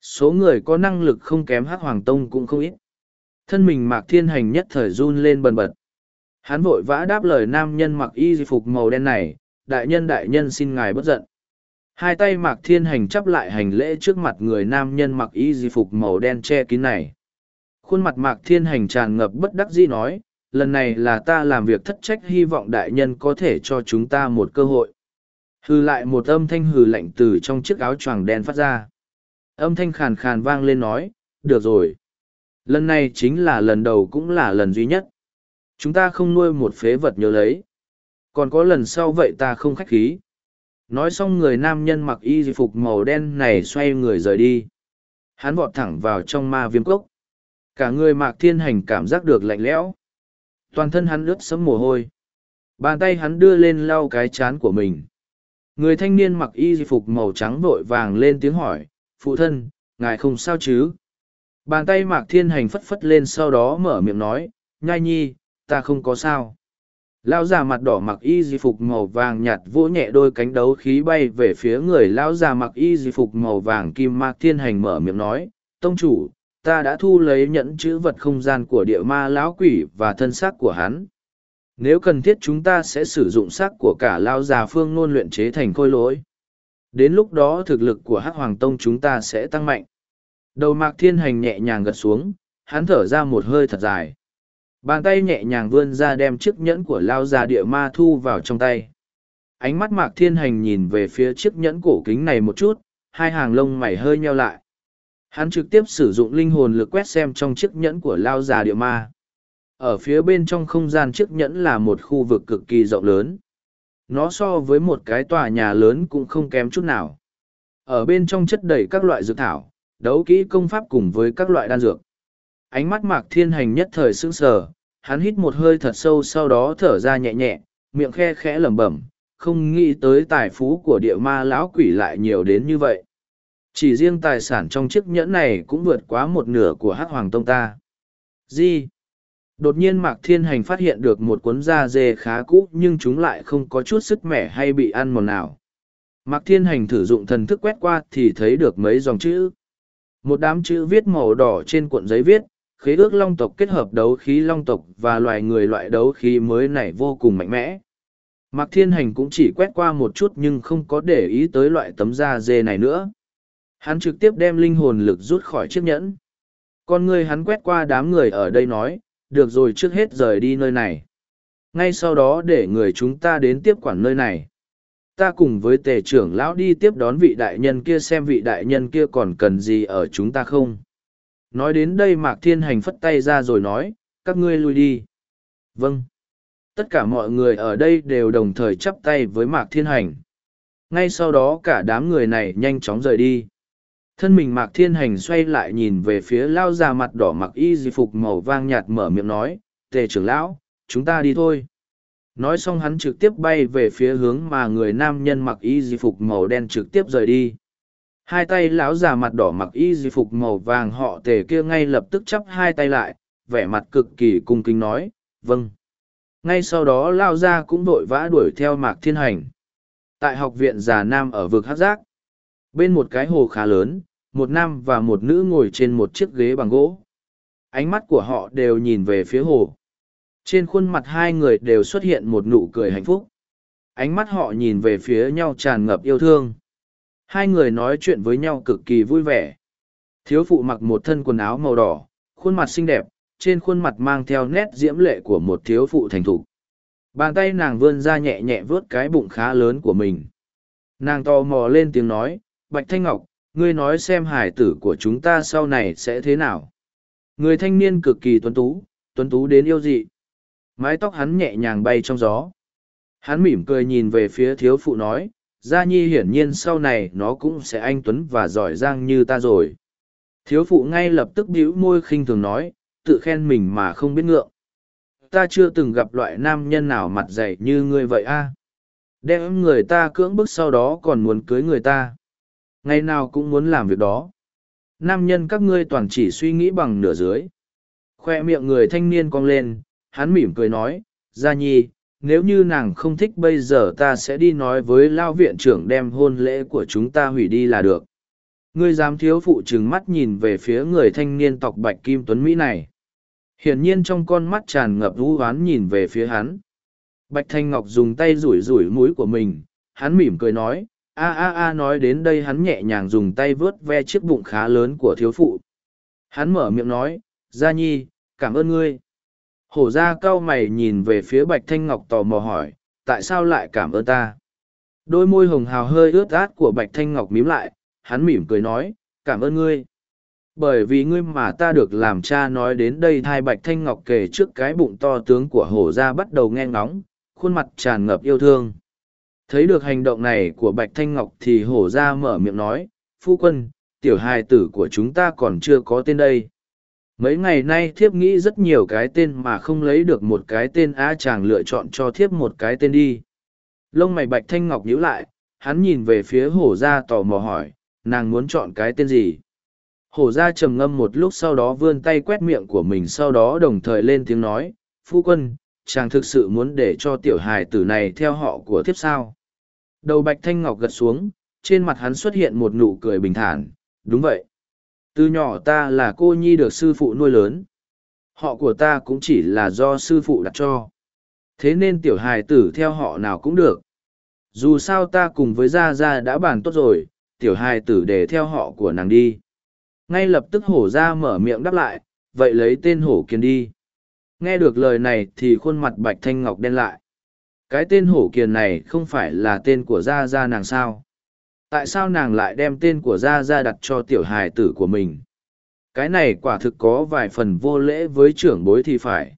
Số người có năng lực không kém hắc hoàng tông cũng không ít. Thân mình mạc thiên hành nhất thời run lên bần bật. Hắn vội vã đáp lời nam nhân mặc y phục màu đen này, đại nhân đại nhân xin ngài bất giận. Hai tay Mạc Thiên Hành chắp lại hành lễ trước mặt người nam nhân mặc y di phục màu đen che kín này. Khuôn mặt Mạc Thiên Hành tràn ngập bất đắc dĩ nói, lần này là ta làm việc thất trách hy vọng đại nhân có thể cho chúng ta một cơ hội. Hừ lại một âm thanh hừ lạnh từ trong chiếc áo choàng đen phát ra. Âm thanh khàn khàn vang lên nói, được rồi. Lần này chính là lần đầu cũng là lần duy nhất. Chúng ta không nuôi một phế vật nhớ lấy. Còn có lần sau vậy ta không khách khí nói xong người nam nhân mặc y phục màu đen này xoay người rời đi hắn vọt thẳng vào trong ma viêm cốc cả người mạc thiên hành cảm giác được lạnh lẽo toàn thân hắn ướt sấm mồ hôi Bàn tay hắn đưa lên lau cái chán của mình. Người thanh niên mặc y phục màu trắng vội vàng lên tiếng hỏi, phụ thân, ngài không sao chứ? Bàn tay mạc thiên hành phất phất lên sau đó mở miệng nói, nhai nhi, ta không có sao. Lão già mặt đỏ mặc y di phục màu vàng nhạt vỗ nhẹ đôi cánh đấu khí bay về phía người lão già mặc y di phục màu vàng kim mạc thiên hành mở miệng nói, tông chủ, ta đã thu lấy nhẫn chữ vật không gian của địa ma lão quỷ và thân xác của hắn. Nếu cần thiết chúng ta sẽ sử dụng xác của cả lao già phương nôn luyện chế thành khôi lỗi. Đến lúc đó thực lực của hắc hoàng tông chúng ta sẽ tăng mạnh. Đầu mạc thiên hành nhẹ nhàng gật xuống, hắn thở ra một hơi thật dài. Bàn tay nhẹ nhàng vươn ra đem chiếc nhẫn của lao già địa ma thu vào trong tay. Ánh mắt mạc thiên hành nhìn về phía chiếc nhẫn cổ kính này một chút, hai hàng lông mày hơi nheo lại. Hắn trực tiếp sử dụng linh hồn lực quét xem trong chiếc nhẫn của lao già địa ma. Ở phía bên trong không gian chiếc nhẫn là một khu vực cực kỳ rộng lớn. Nó so với một cái tòa nhà lớn cũng không kém chút nào. Ở bên trong chất đầy các loại dược thảo, đấu kỹ công pháp cùng với các loại đan dược. Ánh mắt mạc thiên hành nhất thời sững sờ, hắn hít một hơi thật sâu sau đó thở ra nhẹ nhẹ, miệng khe khẽ lẩm bẩm, không nghĩ tới tài phú của địa ma lão quỷ lại nhiều đến như vậy. Chỉ riêng tài sản trong chiếc nhẫn này cũng vượt quá một nửa của hắc hoàng tông ta. Gì? Đột nhiên Mạc Thiên Hành phát hiện được một cuốn da dê khá cũ nhưng chúng lại không có chút sức mẻ hay bị ăn mòn nào. Mạc Thiên Hành thử dụng thần thức quét qua thì thấy được mấy dòng chữ. Một đám chữ viết màu đỏ trên cuộn giấy viết, khế ước long tộc kết hợp đấu khí long tộc và loài người loại đấu khí mới này vô cùng mạnh mẽ. Mạc Thiên Hành cũng chỉ quét qua một chút nhưng không có để ý tới loại tấm da dê này nữa. Hắn trực tiếp đem linh hồn lực rút khỏi chiếc nhẫn. Con người hắn quét qua đám người ở đây nói, được rồi trước hết rời đi nơi này. Ngay sau đó để người chúng ta đến tiếp quản nơi này. Ta cùng với tề trưởng lão đi tiếp đón vị đại nhân kia xem vị đại nhân kia còn cần gì ở chúng ta không. Nói đến đây Mạc Thiên Hành phất tay ra rồi nói, các ngươi lui đi. Vâng. Tất cả mọi người ở đây đều đồng thời chắp tay với Mạc Thiên Hành. Ngay sau đó cả đám người này nhanh chóng rời đi thân mình mạc thiên hành xoay lại nhìn về phía lao già mặt đỏ mặc y di phục màu vang nhạt mở miệng nói tề trưởng lão chúng ta đi thôi nói xong hắn trực tiếp bay về phía hướng mà người nam nhân mặc y di phục màu đen trực tiếp rời đi. Hai tay lão già mặt đỏ mặc y di phục màu vàng họ tề kia ngay lập tức chắp hai tay lại, vẻ mặt cực kỳ cung kính nói vâng. Ngay sau đó lao ra cũng vội vã đuổi theo mạc thiên hành. Tại học viện già nam ở vực hát giác, bên một cái hồ khá lớn, một nam và một nữ ngồi trên một chiếc ghế bằng gỗ. Ánh mắt của họ đều nhìn về phía hồ trên khuôn mặt hai người đều xuất hiện một nụ cười hạnh phúc. Ánh mắt họ nhìn về phía nhau tràn ngập yêu thương. Hai người nói chuyện với nhau cực kỳ vui vẻ. Thiếu phụ mặc một thân quần áo màu đỏ, khuôn mặt xinh đẹp, trên khuôn mặt mang theo nét diễm lệ của một thiếu phụ thành thục. Bàn tay nàng vươn ra nhẹ nhẹ vớt cái bụng khá lớn của mình. Nàng tò mò lên tiếng nói, bạch thanh ngọc, ngươi nói xem hải tử của chúng ta sau này sẽ thế nào? Người thanh niên cực kỳ tuấn tú tuấn tú đến yêu dị mái tóc hắn nhẹ nhàng bay trong gió. Hắn mỉm cười nhìn về phía thiếu phụ nói, gia nhi hiển nhiên sau này nó cũng sẽ anh tuấn và giỏi giang như ta rồi. Thiếu phụ ngay lập tức bĩu môi khinh thường nói, tự khen mình mà không biết ngượng. Ta chưa từng gặp loại nam nhân nào mặt dày như ngươi vậy a. Đem người ta cưỡng bức sau đó còn muốn cưới người ta. Ngày nào cũng muốn làm việc đó. Nam nhân các ngươi toàn chỉ suy nghĩ bằng nửa dưới. Khoe miệng người thanh niên cong lên hắn mỉm cười nói, gia nhi, nếu như nàng không thích bây giờ ta sẽ đi nói với lao viện trưởng đem hôn lễ của chúng ta hủy đi là được. Ngươi dám thiếu phụ trừng mắt nhìn về phía người thanh niên tộc bạch kim tuấn mỹ này. Hiển nhiên trong con mắt tràn ngập vũ oán nhìn về phía hắn. Bạch thanh ngọc dùng tay rủi rủi mũi của mình. Hắn mỉm cười nói, a a a, nói đến đây hắn nhẹ nhàng dùng tay vớt ve chiếc bụng khá lớn của thiếu phụ. Hắn mở miệng nói, gia nhi, cảm ơn ngươi hổ ra cau mày nhìn về phía bạch thanh ngọc tò mò hỏi tại sao lại cảm ơn ta? Đôi môi hồng hào hơi ướt át của bạch thanh ngọc mím lại hắn mỉm cười nói cảm ơn ngươi. Bởi vì ngươi mà ta được làm cha nói đến đây thai bạch thanh ngọc kể trước cái bụng to tướng của hổ ra bắt đầu nghe ngóng khuôn mặt tràn ngập yêu thương. Thấy được hành động này của Bạch Thanh Ngọc thì hổ ra mở miệng nói, Phu quân, tiểu hài tử của chúng ta còn chưa có tên đây mấy ngày nay thiếp nghĩ rất nhiều cái tên mà không lấy được một cái tên a chàng lựa chọn cho thiếp một cái tên đi. Lông mày bạch thanh ngọc nhíu lại, hắn nhìn về phía hổ gia tò mò hỏi, nàng muốn chọn cái tên gì? Hổ gia trầm ngâm một lúc sau đó vươn tay quét miệng của mình sau đó đồng thời lên tiếng nói, phu quân, chàng thực sự muốn để cho tiểu hài tử này theo họ của thiếp sao? Đầu bạch thanh ngọc gật xuống, trên mặt hắn xuất hiện một nụ cười bình thản, đúng vậy từ nhỏ ta là cô nhi được sư phụ nuôi lớn. Họ của ta cũng chỉ là do sư phụ đặt cho. Thế nên tiểu hài tử theo họ nào cũng được. Dù sao ta cùng với gia gia đã bàn tốt rồi, tiểu hài tử để theo họ của nàng đi. Ngay lập tức hổ ra mở miệng đáp lại, vậy lấy tên hổ kiền đi. Nghe được lời này thì khuôn mặt bạch thanh ngọc đen lại. Cái tên hổ kiền này không phải là tên của gia gia nàng sao? Tại sao nàng lại đem tên của gia gia đặt cho tiểu hài tử của mình? Cái này quả thực có vài phần vô lễ với trưởng bối thì phải.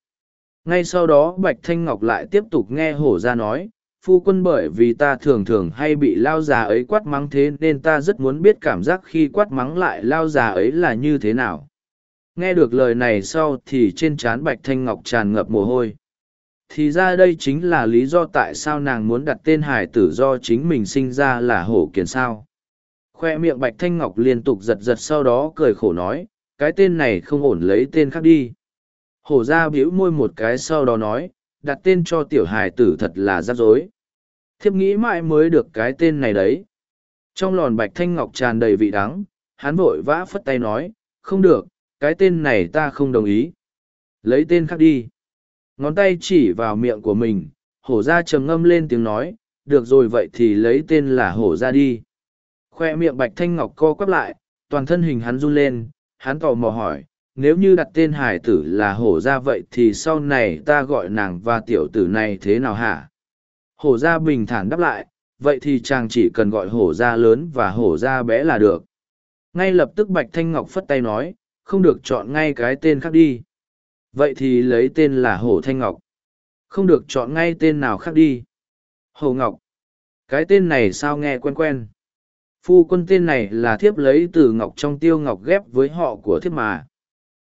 Ngay sau đó bạch thanh ngọc lại tiếp tục nghe hổ ra nói, phu quân bởi vì ta thường thường hay bị lao già ấy quát mắng thế nên ta rất muốn biết cảm giác khi quát mắng lại lao già ấy là như thế nào. Nghe được lời này sau thì trên trán bạch thanh ngọc tràn ngập mồ hôi thì ra đây chính là lý do tại sao nàng muốn đặt tên hải tử do chính mình sinh ra là hổ kiền sao. Khoe miệng bạch thanh ngọc liên tục giật giật sau đó cười khổ nói, cái tên này không ổn lấy tên khác đi. Hổ ra bĩu môi một cái sau đó nói, đặt tên cho tiểu Hải tử thật là rắc rối. Thiếp nghĩ mãi mới được cái tên này đấy. Trong lòn bạch thanh ngọc tràn đầy vị đắng, hắn vội vã phất tay nói, không được, cái tên này ta không đồng ý. Lấy tên khác đi ngón tay chỉ vào miệng của mình, hổ ra trầm ngâm lên tiếng nói, được rồi, vậy thì lấy tên là hổ ra đi. Khoe miệng bạch thanh ngọc co quắp lại, toàn thân hình hắn run lên, hắn tò mò hỏi, nếu như đặt tên hải tử là hổ ra vậy thì sau này ta gọi nàng và tiểu tử này thế nào hả? Hổ ra bình thản đáp lại, vậy thì chàng chỉ cần gọi hổ ra lớn và hổ ra bé là được. Ngay lập tức bạch thanh ngọc phất tay nói, không được chọn ngay cái tên khác đi vậy thì lấy tên là hổ thanh ngọc. Không được chọn ngay tên nào khác đi. Hồ ngọc. Cái tên này sao nghe quen quen? Phu quân tên này là thiếp lấy từ ngọc trong tiêu ngọc ghép với họ của thiếp mà.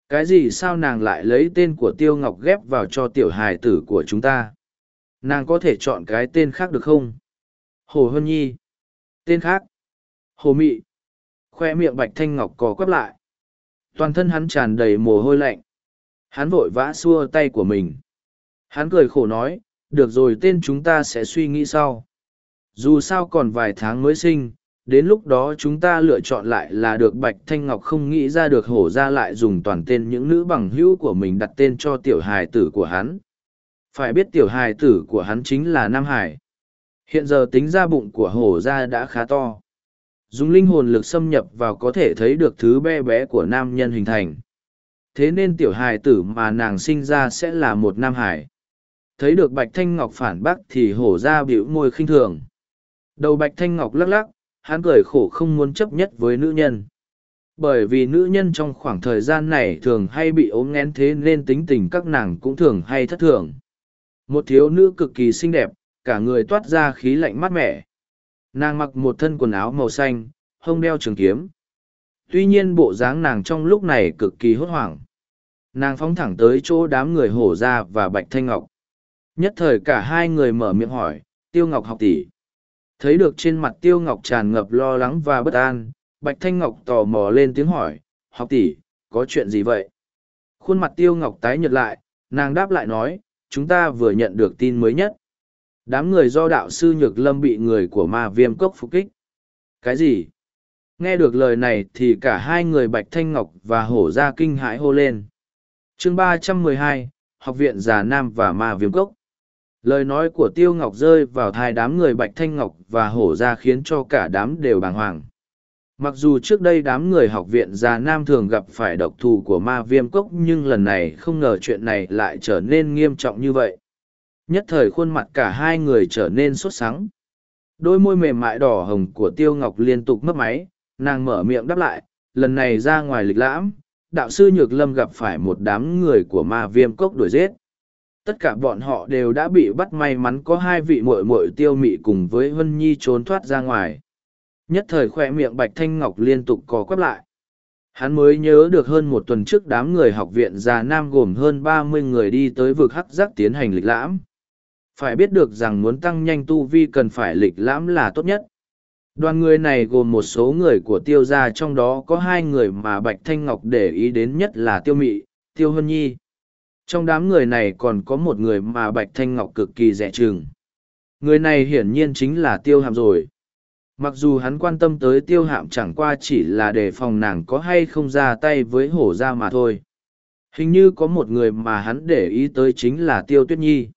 Cái gì sao nàng lại lấy tên của tiêu ngọc ghép vào cho tiểu hài tử của chúng ta? Nàng có thể chọn cái tên khác được không? Hồ hân nhi. Tên khác. Hồ mị. Khoe miệng bạch thanh ngọc cò quắp lại. Toàn thân hắn tràn đầy mồ hôi lạnh hắn vội vã xua tay của mình. Hắn cười khổ nói, được rồi, tên chúng ta sẽ suy nghĩ sau. Dù sao còn vài tháng mới sinh, đến lúc đó chúng ta lựa chọn lại là được bạch thanh ngọc không nghĩ ra được hổ ra lại dùng toàn tên những nữ bằng hữu của mình đặt tên cho tiểu hài tử của hắn. Phải biết tiểu hài tử của hắn chính là nam hải. Hiện giờ tính ra bụng của hổ ra đã khá to. Dùng linh hồn lực xâm nhập vào có thể thấy được thứ bé bé của nam nhân hình thành thế nên tiểu hài tử mà nàng sinh ra sẽ là một nam hải thấy được bạch thanh ngọc phản bác thì hổ ra bịu môi khinh thường. Đầu bạch thanh ngọc lắc lắc, hắn cười khổ không muốn chấp nhất với nữ nhân. Bởi vì nữ nhân trong khoảng thời gian này thường hay bị ốm nghén thế nên tính tình các nàng cũng thường hay thất thường. Một thiếu nữ cực kỳ xinh đẹp, cả người toát ra khí lạnh mát mẻ. Nàng mặc một thân quần áo màu xanh, hông đeo trường kiếm. Tuy nhiên bộ dáng nàng trong lúc này cực kỳ hốt hoảng nàng phóng thẳng tới chỗ đám người hổ ra và bạch thanh ngọc. Nhất thời cả hai người mở miệng hỏi, tiêu ngọc học tỷ? Thấy được trên mặt tiêu ngọc tràn ngập lo lắng và bất an, bạch thanh ngọc tò mò lên tiếng hỏi, học tỷ, có chuyện gì vậy? Khuôn mặt tiêu ngọc tái nhật lại, nàng đáp lại nói, chúng ta vừa nhận được tin mới nhất. Đám người do đạo sư nhược lâm bị người của ma viêm cốc phục kích. Cái gì? Nghe được lời này thì cả hai người bạch thanh ngọc và hổ gia kinh hãi hô lên chương ba trăm mười hai, học viện già nam và ma viêm cốc. Lời nói của tiêu ngọc rơi vào thai đám người bạch thanh ngọc và hổ gia khiến cho cả đám đều bàng hoàng. Mặc dù trước đây đám người học viện già nam thường gặp phải độc thù của ma viêm cốc, nhưng lần này không ngờ chuyện này lại trở nên nghiêm trọng như vậy. Nhất thời khuôn mặt cả hai người trở nên sốt sắng. Đôi môi mềm mại đỏ hồng của tiêu ngọc liên tục mất máy, nàng mở miệng đáp lại, lần này ra ngoài lịch lãm đạo sư nhược lâm gặp phải một đám người của ma viêm cốc đuổi giết tất cả bọn họ đều đã bị bắt may mắn có hai vị muội muội tiêu mị cùng với hân nhi trốn thoát ra ngoài nhất thời khoe miệng bạch thanh ngọc liên tục cò quắp lại Hắn mới nhớ được hơn một tuần trước đám người học viện già nam gồm hơn ba mươi người đi tới vực hắc giác tiến hành lịch lãm. Phải biết được rằng muốn tăng nhanh tu vi cần phải lịch lãm là tốt nhất. Đoàn người này gồm một số người của tiêu gia trong đó có hai người mà Bạch Thanh Ngọc để ý đến nhất là Tiêu Mị, Tiêu Hân Nhi. Trong đám người này còn có một người mà Bạch Thanh Ngọc cực kỳ rẻ chừng. Người này hiển nhiên chính là Tiêu Hàm rồi. Mặc dù hắn quan tâm tới Tiêu Hạm chẳng qua chỉ là để phòng nàng có hay không ra tay với hổ ra mà thôi. Hình như có một người mà hắn để ý tới chính là Tiêu Tuyết Nhi.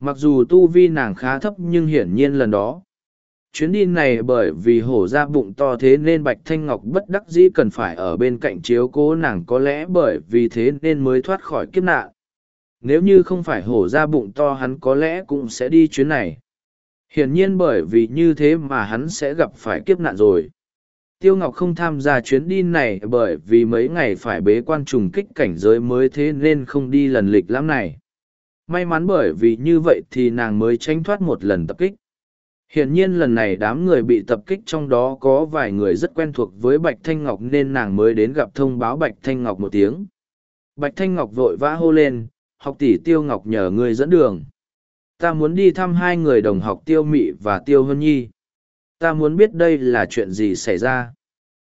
Mặc dù tu vi nàng khá thấp nhưng hiển nhiên lần đó, chuyến đi này bởi vì hổ ra bụng to thế nên bạch thanh ngọc bất đắc dĩ cần phải ở bên cạnh chiếu cố nàng có lẽ bởi vì thế nên mới thoát khỏi kiếp nạn. Nếu như không phải hổ ra bụng to hắn có lẽ cũng sẽ đi chuyến này. Hiển nhiên bởi vì như thế mà hắn sẽ gặp phải kiếp nạn rồi. Tiêu ngọc không tham gia chuyến đi này bởi vì mấy ngày phải bế quan trùng kích cảnh giới mới thế nên không đi lần lịch lắm này. May mắn bởi vì như vậy thì nàng mới tránh thoát một lần tập kích. Hiển nhiên lần này đám người bị tập kích trong đó có vài người rất quen thuộc với Bạch Thanh Ngọc nên nàng mới đến gặp thông báo Bạch Thanh Ngọc một tiếng. Bạch Thanh Ngọc vội vã hô lên, học tỷ Tiêu Ngọc nhờ người dẫn đường. Ta muốn đi thăm hai người đồng học Tiêu Mị và Tiêu Hân Nhi. Ta muốn biết đây là chuyện gì xảy ra.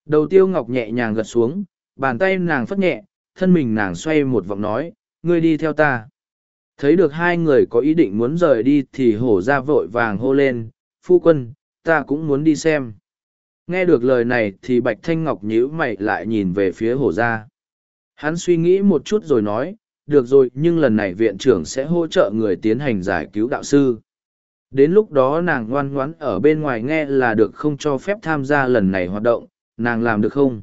Đầu Tiêu Ngọc nhẹ nhàng gật xuống, bàn tay nàng phất nhẹ, thân mình nàng xoay một vòng nói, ngươi đi theo ta. Thấy được hai người có ý định muốn rời đi thì hổ ra vội vàng hô lên, phu quân, ta cũng muốn đi xem. Nghe được lời này thì Bạch Thanh Ngọc nhíu mày lại nhìn về phía hổ gia. Hắn suy nghĩ một chút rồi nói, được rồi nhưng lần này viện trưởng sẽ hỗ trợ người tiến hành giải cứu đạo sư. Đến lúc đó nàng ngoan ngoãn ở bên ngoài nghe là được không cho phép tham gia lần này hoạt động, nàng làm được không?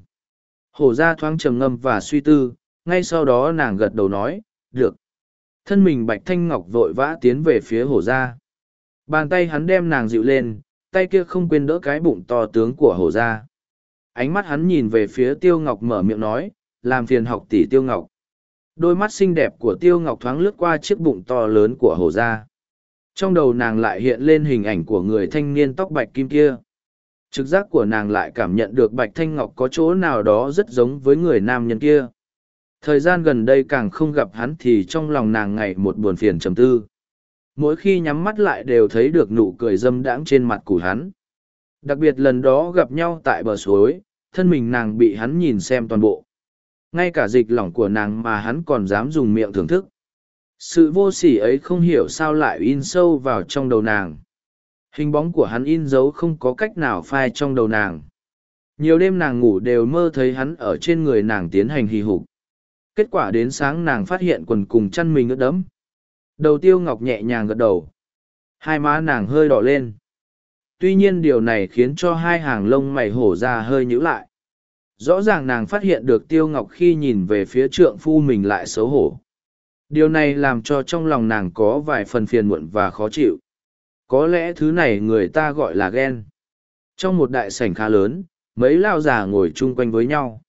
Hổ gia thoáng trầm ngâm và suy tư, ngay sau đó nàng gật đầu nói, được. Thân mình Bạch Thanh Ngọc vội vã tiến về phía hổ gia. Bàn tay hắn đem nàng dịu lên, tay kia không quên đỡ cái bụng to tướng của hổ ra. Ánh mắt hắn nhìn về phía tiêu ngọc mở miệng nói, làm phiền học tỷ tiêu ngọc. Đôi mắt xinh đẹp của tiêu ngọc thoáng lướt qua chiếc bụng to lớn của hổ ra. Trong đầu nàng lại hiện lên hình ảnh của người thanh niên tóc bạch kim kia. Trực giác của nàng lại cảm nhận được bạch thanh ngọc có chỗ nào đó rất giống với người nam nhân kia. Thời gian gần đây càng không gặp hắn thì trong lòng nàng ngày một buồn phiền trầm tư mỗi khi nhắm mắt lại đều thấy được nụ cười dâm đãng trên mặt của hắn. Đặc biệt lần đó gặp nhau tại bờ suối, thân mình nàng bị hắn nhìn xem toàn bộ. Ngay cả dịch lỏng của nàng mà hắn còn dám dùng miệng thưởng thức. Sự vô sỉ ấy không hiểu sao lại in sâu vào trong đầu nàng. Hình bóng của hắn in dấu không có cách nào phai trong đầu nàng. Nhiều đêm nàng ngủ đều mơ thấy hắn ở trên người nàng tiến hành hì hục. Kết quả đến sáng nàng phát hiện quần cùng chăn mình ướt đẫm. Đầu tiêu ngọc nhẹ nhàng gật đầu. Hai má nàng hơi đỏ lên. Tuy nhiên điều này khiến cho hai hàng lông mày hổ ra hơi nhíu lại. Rõ ràng nàng phát hiện được tiêu ngọc khi nhìn về phía trượng phu mình lại xấu hổ. Điều này làm cho trong lòng nàng có vài phần phiền muộn và khó chịu. Có lẽ thứ này người ta gọi là ghen. Trong một đại sảnh khá lớn, mấy lao già ngồi chung quanh với nhau.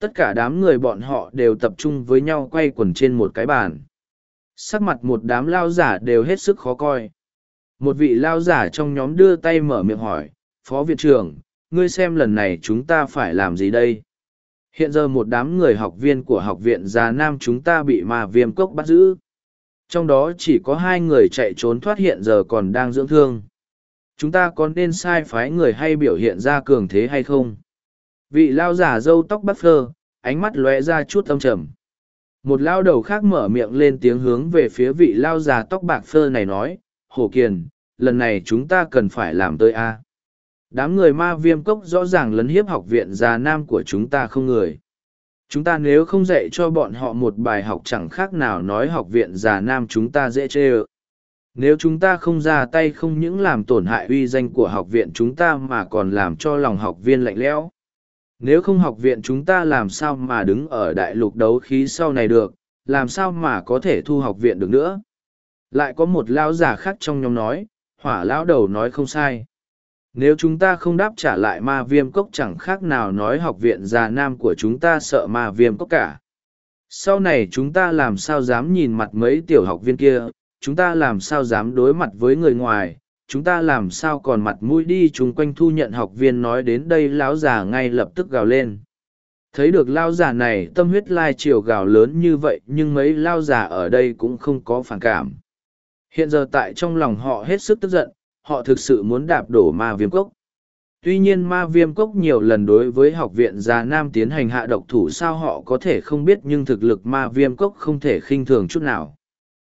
Tất cả đám người bọn họ đều tập trung với nhau quay quần trên một cái bàn sắc mặt một đám lao giả đều hết sức khó coi. Một vị lao giả trong nhóm đưa tay mở miệng hỏi, phó viện trưởng, ngươi xem lần này chúng ta phải làm gì đây? Hiện giờ một đám người học viên của học viện già nam chúng ta bị ma viêm cốc bắt giữ. Trong đó chỉ có hai người chạy trốn thoát hiện giờ còn đang dưỡng thương. Chúng ta có nên sai phái người hay biểu hiện ra cường thế hay không? Vị lao giả râu tóc bắt phơ, ánh mắt lóe ra chút âm trầm một lao đầu khác mở miệng lên tiếng hướng về phía vị lao già tóc bạc phơ này nói hổ kiền, lần này chúng ta cần phải làm tới a. Đám người ma viêm cốc rõ ràng lấn hiếp học viện già nam của chúng ta không người. Chúng ta nếu không dạy cho bọn họ một bài học chẳng khác nào nói học viện già nam chúng ta dễ chê ơ. Nếu chúng ta không ra tay không những làm tổn hại uy danh của học viện chúng ta mà còn làm cho lòng học viên lạnh lẽo nếu không học viện chúng ta làm sao mà đứng ở đại lục đấu khí sau này được, làm sao mà có thể thu học viện được nữa. Lại có một lão giả khác trong nhóm nói, hỏa lão đầu nói không sai. Nếu chúng ta không đáp trả lại ma viêm cốc chẳng khác nào nói học viện già nam của chúng ta sợ ma viêm cốc cả. Sau này chúng ta làm sao dám nhìn mặt mấy tiểu học viên kia, chúng ta làm sao dám đối mặt với người ngoài, chúng ta làm sao còn mặt mũi đi chung quanh thu nhận học viên nói đến đây lão già ngay lập tức gào lên. Thấy được lao già này, tâm huyết lai chiều gào lớn như vậy, nhưng mấy lao già ở đây cũng không có phản cảm. Hiện giờ tại trong lòng họ hết sức tức giận, họ thực sự muốn đạp đổ ma viêm cốc. Tuy nhiên ma viêm cốc nhiều lần đối với học viện già nam tiến hành hạ độc thủ sao họ có thể không biết, nhưng thực lực ma viêm cốc không thể khinh thường chút nào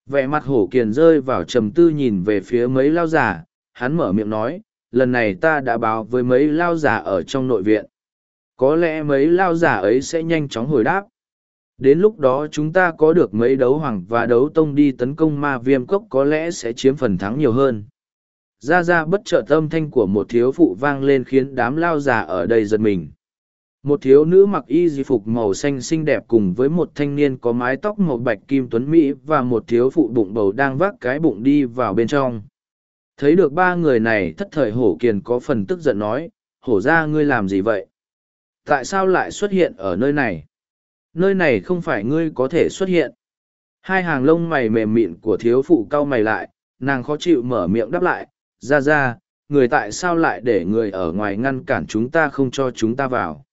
vẻ mặt hổ kiền rơi vào trầm tư nhìn về phía mấy lao giả hắn mở miệng nói, lần này ta đã báo với mấy lao giả ở trong nội viện. Có lẽ mấy lao giả ấy sẽ nhanh chóng hồi đáp. Đến lúc đó chúng ta có được mấy đấu hoàng và đấu tông đi tấn công ma viêm cốc có lẽ sẽ chiếm phần thắng nhiều hơn. Ra ra bất chợt âm thanh của một thiếu phụ vang lên khiến đám lao già ở đây giật mình một thiếu nữ mặc y di phục màu xanh xinh đẹp cùng với một thanh niên có mái tóc màu bạch kim tuấn mỹ và một thiếu phụ bụng bầu đang vác cái bụng đi vào bên trong. Thấy được ba người này, thất thời hổ kiền có phần tức giận nói, hổ ra ngươi làm gì vậy? Tại sao lại xuất hiện ở nơi này? Nơi này không phải ngươi có thể xuất hiện. Hai hàng lông mày mềm mịn của thiếu phụ cau mày lại, nàng khó chịu mở miệng đáp lại, ra ra, người tại sao lại để người ở ngoài ngăn cản chúng ta không cho chúng ta vào?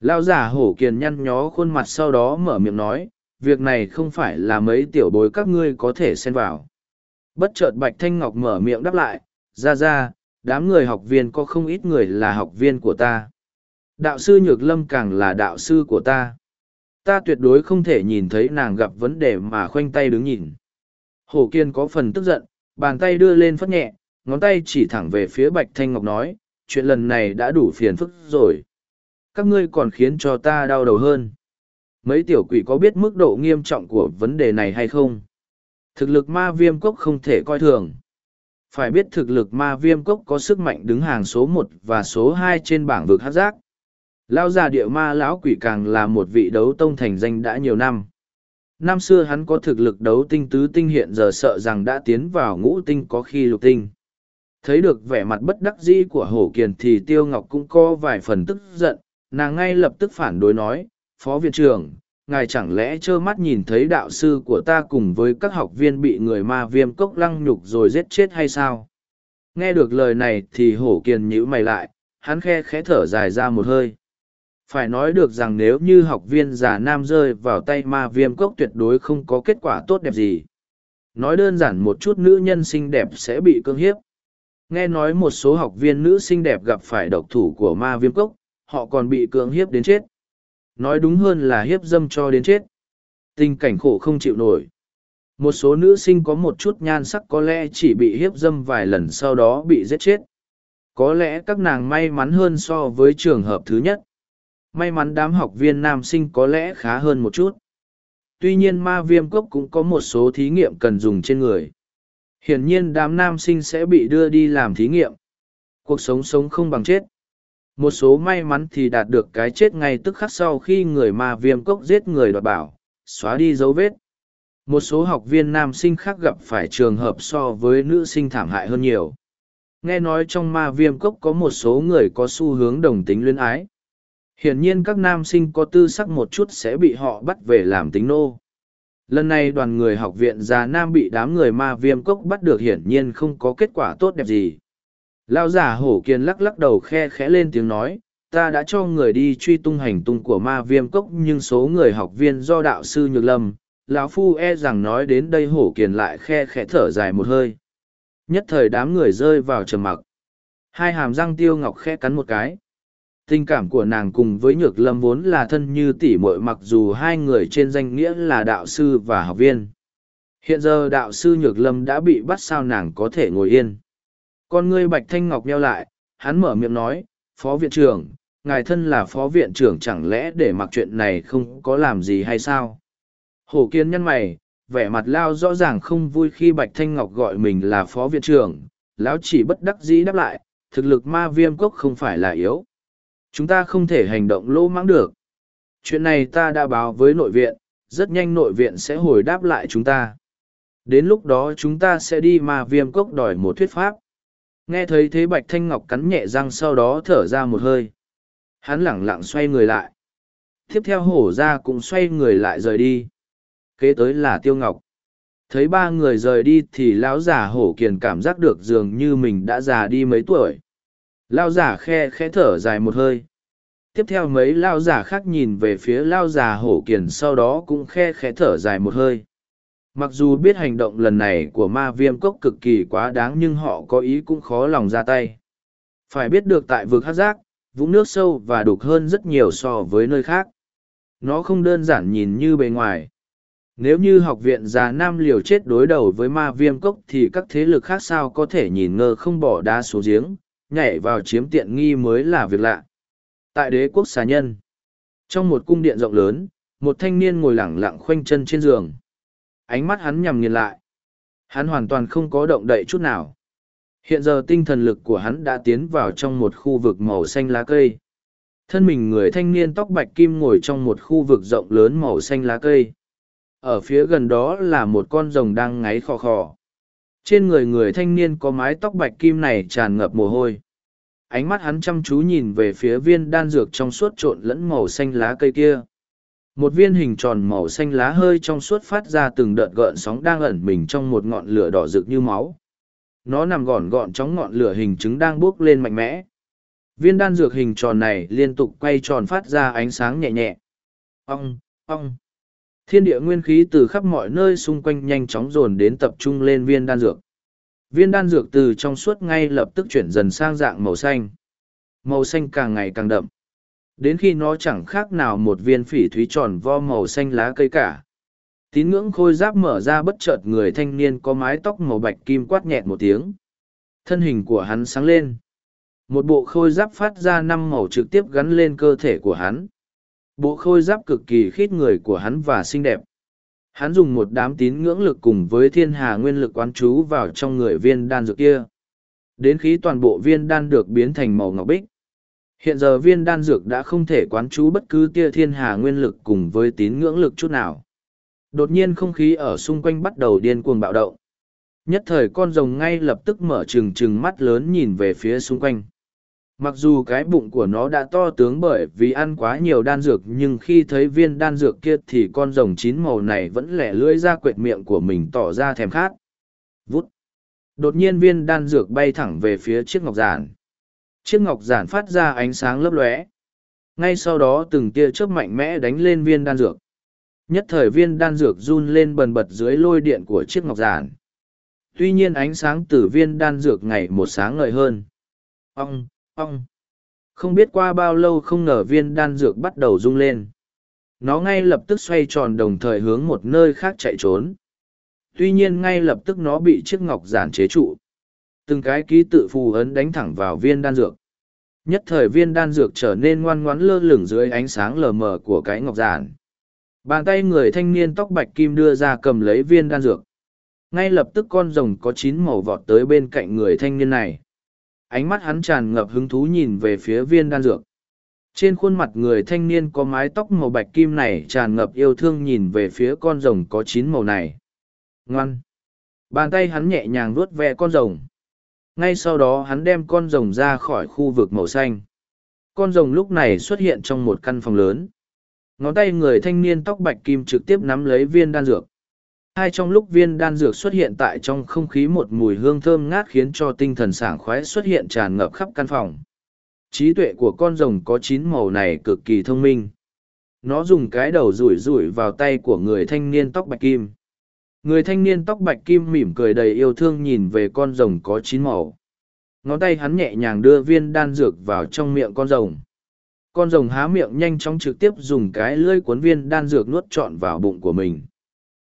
Lao giả hổ kiền nhăn nhó khuôn mặt sau đó mở miệng nói, việc này không phải là mấy tiểu bối các ngươi có thể xen vào. Bất chợt bạch thanh ngọc mở miệng đáp lại, ra ra, đám người học viên có không ít người là học viên của ta. Đạo sư nhược lâm càng là đạo sư của ta. Ta tuyệt đối không thể nhìn thấy nàng gặp vấn đề mà khoanh tay đứng nhìn. Hổ kiên có phần tức giận, bàn tay đưa lên phất nhẹ, ngón tay chỉ thẳng về phía bạch thanh ngọc nói, chuyện lần này đã đủ phiền phức rồi các ngươi còn khiến cho ta đau đầu hơn. Mấy tiểu quỷ có biết mức độ nghiêm trọng của vấn đề này hay không? Thực lực ma viêm cốc không thể coi thường. Phải biết thực lực ma viêm cốc có sức mạnh đứng hàng số một và số hai trên bảng vực hát giác. Lão già địa ma lão quỷ càng là một vị đấu tông thành danh đã nhiều năm. Năm xưa hắn có thực lực đấu tinh tứ tinh hiện giờ sợ rằng đã tiến vào ngũ tinh có khi lục tinh. Thấy được vẻ mặt bất đắc dĩ của hổ kiền thì tiêu ngọc cũng có vài phần tức giận nàng ngay lập tức phản đối nói, phó viện trưởng, ngài chẳng lẽ trơ mắt nhìn thấy đạo sư của ta cùng với các học viên bị người ma viêm cốc lăng nhục rồi giết chết hay sao? Nghe được lời này thì hổ kiền nhữ mày lại, hắn khe khẽ thở dài ra một hơi. Phải nói được rằng nếu như học viên già nam rơi vào tay ma viêm cốc tuyệt đối không có kết quả tốt đẹp gì. Nói đơn giản một chút nữ nhân xinh đẹp sẽ bị cưỡng hiếp. Nghe nói một số học viên nữ xinh đẹp gặp phải độc thủ của ma viêm cốc họ còn bị cưỡng hiếp đến chết. Nói đúng hơn là hiếp dâm cho đến chết. Tình cảnh khổ không chịu nổi. Một số nữ sinh có một chút nhan sắc có lẽ chỉ bị hiếp dâm vài lần sau đó bị giết chết. Có lẽ các nàng may mắn hơn so với trường hợp thứ nhất. May mắn đám học viên nam sinh có lẽ khá hơn một chút. Tuy nhiên ma viêm cốc cũng có một số thí nghiệm cần dùng trên người. Hiển nhiên đám nam sinh sẽ bị đưa đi làm thí nghiệm. Cuộc sống sống không bằng chết một số may mắn thì đạt được cái chết ngay tức khắc sau khi người ma viêm cốc giết người đoạt bảo, xóa đi dấu vết. Một số học viên nam sinh khác gặp phải trường hợp so với nữ sinh thảm hại hơn nhiều. Nghe nói trong ma viêm cốc có một số người có xu hướng đồng tính luyến ái. Hiển nhiên các nam sinh có tư sắc một chút sẽ bị họ bắt về làm tính nô. Lần này đoàn người học viện già nam bị đám người ma viêm cốc bắt được hiển nhiên không có kết quả tốt đẹp gì lao giả hổ kiên lắc lắc đầu khe khẽ lên tiếng nói, ta đã cho người đi truy tung hành tung của ma viêm cốc nhưng số người học viên do đạo sư nhược lâm, lão phu e rằng nói đến đây hổ kiền lại khe khẽ thở dài một hơi. Nhất thời đám người rơi vào trầm mặc. Hai hàm răng tiêu ngọc khe cắn một cái. Tình cảm của nàng cùng với nhược lâm vốn là thân như tỉ mội mặc dù hai người trên danh nghĩa là đạo sư và học viên. Hiện giờ đạo sư nhược lâm đã bị bắt sao nàng có thể ngồi yên? Con ngươi bạch thanh ngọc nheo lại, hắn mở miệng nói, phó viện trưởng, ngài thân là phó viện trưởng chẳng lẽ để mặc chuyện này không có làm gì hay sao? Hổ kiên nhăn mày, vẻ mặt lao rõ ràng không vui khi bạch thanh ngọc gọi mình là phó viện trưởng. Lão chỉ bất đắc dĩ đáp lại, thực lực ma viêm cốc không phải là yếu. Chúng ta không thể hành động lỗ mãng được. Chuyện này ta đã báo với nội viện, rất nhanh nội viện sẽ hồi đáp lại chúng ta. Đến lúc đó chúng ta sẽ đi ma viêm cốc đòi một thuyết pháp nghe thấy thế bạch thanh ngọc cắn nhẹ răng sau đó thở ra một hơi. Hắn lẳng lặng xoay người lại. Tiếp theo hổ ra cũng xoay người lại rời đi. Kế tới là tiêu ngọc. Thấy ba người rời đi thì lão già hổ kiền cảm giác được dường như mình đã già đi mấy tuổi. Lao giả khe khẽ thở dài một hơi. Tiếp theo mấy lao giả khác nhìn về phía lao già hổ kiền sau đó cũng khe khẽ thở dài một hơi mặc dù biết hành động lần này của ma viêm cốc cực kỳ quá đáng nhưng họ có ý cũng khó lòng ra tay. Phải biết được tại vực hát giác, vũng nước sâu và đục hơn rất nhiều so với nơi khác. Nó không đơn giản nhìn như bề ngoài. Nếu như học viện già nam liều chết đối đầu với ma viêm cốc thì các thế lực khác sao có thể nhìn ngơ không bỏ đá xuống giếng, nhảy vào chiếm tiện nghi mới là việc lạ. Tại đế quốc xà nhân, trong một cung điện rộng lớn, một thanh niên ngồi lẳng lặng khoanh chân trên giường ánh mắt hắn nhằm nghiền lại. Hắn hoàn toàn không có động đậy chút nào. Hiện giờ tinh thần lực của hắn đã tiến vào trong một khu vực màu xanh lá cây. Thân mình người thanh niên tóc bạch kim ngồi trong một khu vực rộng lớn màu xanh lá cây. Ở phía gần đó là một con rồng đang ngáy khò khò. Trên người người thanh niên có mái tóc bạch kim này tràn ngập mồ hôi. Ánh mắt hắn chăm chú nhìn về phía viên đan dược trong suốt trộn lẫn màu xanh lá cây kia một viên hình tròn màu xanh lá hơi trong suốt phát ra từng đợt gợn sóng đang ẩn mình trong một ngọn lửa đỏ rực như máu. Nó nằm gọn gọn trong ngọn lửa hình trứng đang buốc lên mạnh mẽ. Viên đan dược hình tròn này liên tục quay tròn phát ra ánh sáng nhẹ nhẹ. Ong ong. Thiên địa nguyên khí từ khắp mọi nơi xung quanh nhanh chóng dồn đến tập trung lên viên đan dược. Viên đan dược từ trong suốt ngay lập tức chuyển dần sang dạng màu xanh. Màu xanh càng ngày càng đậm đến khi nó chẳng khác nào một viên phỉ thúy tròn vo màu xanh lá cây cả. Tín ngưỡng khôi giáp mở ra bất chợt người thanh niên có mái tóc màu bạch kim quát nhẹt một tiếng. Thân hình của hắn sáng lên. Một bộ khôi giáp phát ra năm màu trực tiếp gắn lên cơ thể của hắn. Bộ khôi giáp cực kỳ khít người của hắn và xinh đẹp. Hắn dùng một đám tín ngưỡng lực cùng với thiên hà nguyên lực quán chú vào trong người viên đan dược kia. Đến khi toàn bộ viên đan được biến thành màu ngọc bích hiện giờ viên đan dược đã không thể quán trú bất cứ tia thiên hà nguyên lực cùng với tín ngưỡng lực chút nào. Đột nhiên không khí ở xung quanh bắt đầu điên cuồng bạo động. Nhất thời con rồng ngay lập tức mở trừng trừng mắt lớn nhìn về phía xung quanh. Mặc dù cái bụng của nó đã to tướng bởi vì ăn quá nhiều đan dược, nhưng khi thấy viên đan dược kia thì con rồng chín màu này vẫn lẻ lưỡi ra quệt miệng của mình tỏ ra thèm khát. Vút. Đột nhiên viên đan dược bay thẳng về phía chiếc ngọc giản chiếc ngọc giản phát ra ánh sáng lấp lóe. Ngay sau đó từng tia chớp mạnh mẽ đánh lên viên đan dược. Nhất thời viên đan dược run lên bần bật dưới lôi điện của chiếc ngọc giản. Tuy nhiên ánh sáng từ viên đan dược ngày một sáng ngời hơn. Ong ong. Không biết qua bao lâu không ngờ viên đan dược bắt đầu rung lên. Nó ngay lập tức xoay tròn đồng thời hướng một nơi khác chạy trốn. Tuy nhiên ngay lập tức nó bị chiếc ngọc giản chế trụ từng cái ký tự phù ấn đánh thẳng vào viên đan dược. Nhất thời viên đan dược trở nên ngoan ngoãn lơ lửng dưới ánh sáng lờ mờ của cái ngọc giản. Bàn tay người thanh niên tóc bạch kim đưa ra cầm lấy viên đan dược. Ngay lập tức con rồng có chín màu vọt tới bên cạnh người thanh niên này. Ánh mắt hắn tràn ngập hứng thú nhìn về phía viên đan dược. Trên khuôn mặt người thanh niên có mái tóc màu bạch kim này tràn ngập yêu thương nhìn về phía con rồng có chín màu này. Ngoan. Bàn tay hắn nhẹ nhàng vuốt ve con rồng ngay sau đó hắn đem con rồng ra khỏi khu vực màu xanh. Con rồng lúc này xuất hiện trong một căn phòng lớn. Ngón tay người thanh niên tóc bạch kim trực tiếp nắm lấy viên đan dược. Hai trong lúc viên đan dược xuất hiện tại trong không khí một mùi hương thơm ngát khiến cho tinh thần sảng khoái xuất hiện tràn ngập khắp căn phòng. Trí tuệ của con rồng có chín màu này cực kỳ thông minh. Nó dùng cái đầu rủi rủi vào tay của người thanh niên tóc bạch kim người thanh niên tóc bạch kim mỉm cười đầy yêu thương nhìn về con rồng có chín màu. Ngón tay hắn nhẹ nhàng đưa viên đan dược vào trong miệng con rồng. Con rồng há miệng nhanh chóng trực tiếp dùng cái lưỡi cuốn viên đan dược nuốt trọn vào bụng của mình.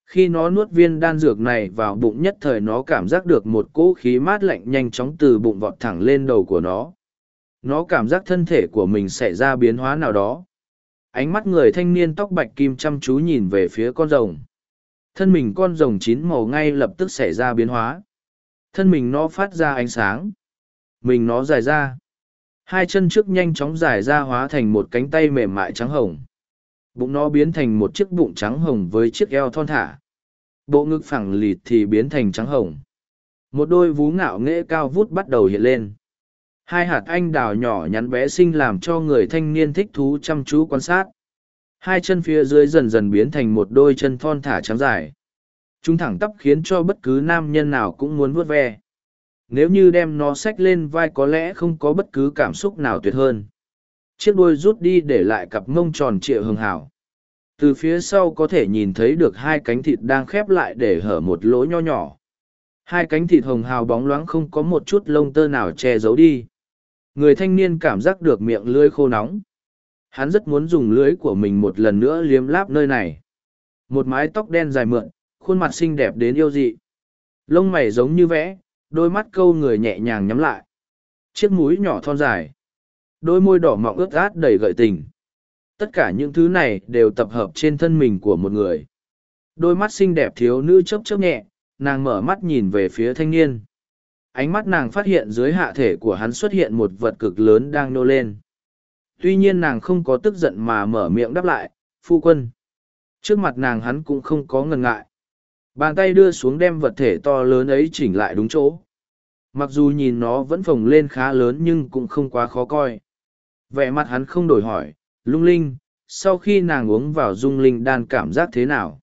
Khi nó nuốt viên đan dược này vào bụng nhất thời nó cảm giác được một cỗ khí mát lạnh nhanh chóng từ bụng vọt thẳng lên đầu của nó. Nó cảm giác thân thể của mình xảy ra biến hóa nào đó. Ánh mắt người thanh niên tóc bạch kim chăm chú nhìn về phía con rồng thân mình con rồng chín màu ngay lập tức xảy ra biến hóa. Thân mình nó phát ra ánh sáng. Mình nó dài ra. Hai chân trước nhanh chóng dài ra hóa thành một cánh tay mềm mại trắng hồng. Bụng nó biến thành một chiếc bụng trắng hồng với chiếc eo thon thả. Bộ ngực phẳng lịt thì biến thành trắng hồng. Một đôi vú ngạo nghễ cao vút bắt đầu hiện lên. Hai hạt anh đào nhỏ nhắn bé xinh làm cho người thanh niên thích thú chăm chú quan sát hai chân phía dưới dần dần biến thành một đôi chân thon thả trắng dài. Chúng thẳng tắp khiến cho bất cứ nam nhân nào cũng muốn vuốt ve. Nếu như đem nó xách lên vai có lẽ không có bất cứ cảm xúc nào tuyệt hơn. Chiếc đuôi rút đi để lại cặp mông tròn trịa hường hảo. Từ phía sau có thể nhìn thấy được hai cánh thịt đang khép lại để hở một lỗ nho nhỏ. Hai cánh thịt hồng hào bóng loáng không có một chút lông tơ nào che giấu đi. Người thanh niên cảm giác được miệng lưới khô nóng hắn rất muốn dùng lưới của mình một lần nữa liếm láp nơi này. Một mái tóc đen dài mượn, khuôn mặt xinh đẹp đến yêu dị. Lông mày giống như vẽ, đôi mắt câu người nhẹ nhàng nhắm lại. Chiếc mũi nhỏ thon dài. Đôi môi đỏ mọng ướt át đầy gợi tình. Tất cả những thứ này đều tập hợp trên thân mình của một người. Đôi mắt xinh đẹp thiếu nữ chớp chớp nhẹ, nàng mở mắt nhìn về phía thanh niên. Ánh mắt nàng phát hiện dưới hạ thể của hắn xuất hiện một vật cực lớn đang nô lên tuy nhiên nàng không có tức giận mà mở miệng đáp lại, phu quân. Trước mặt nàng hắn cũng không có ngần ngại. Bàn tay đưa xuống đem vật thể to lớn ấy chỉnh lại đúng chỗ. Mặc dù nhìn nó vẫn phồng lên khá lớn nhưng cũng không quá khó coi. Vẻ mặt hắn không đổi hỏi, lung linh, sau khi nàng uống vào dung linh đan cảm giác thế nào?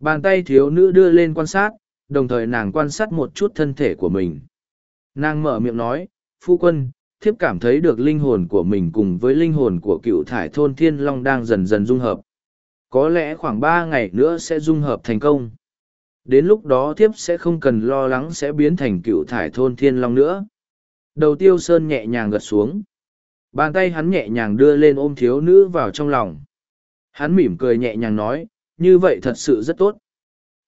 Bàn tay thiếu nữ đưa lên quan sát, đồng thời nàng quan sát một chút thân thể của mình. Nàng mở miệng nói, phu quân thiếp cảm thấy được linh hồn của mình cùng với linh hồn của cựu thải thôn thiên long đang dần dần dung hợp. Có lẽ khoảng ba ngày nữa sẽ dung hợp thành công. Đến lúc đó thiếp sẽ không cần lo lắng sẽ biến thành cựu thải thôn thiên long nữa. Đầu tiêu sơn nhẹ nhàng gật xuống. Bàn tay hắn nhẹ nhàng đưa lên ôm thiếu nữ vào trong lòng. Hắn mỉm cười nhẹ nhàng nói, như vậy thật sự rất tốt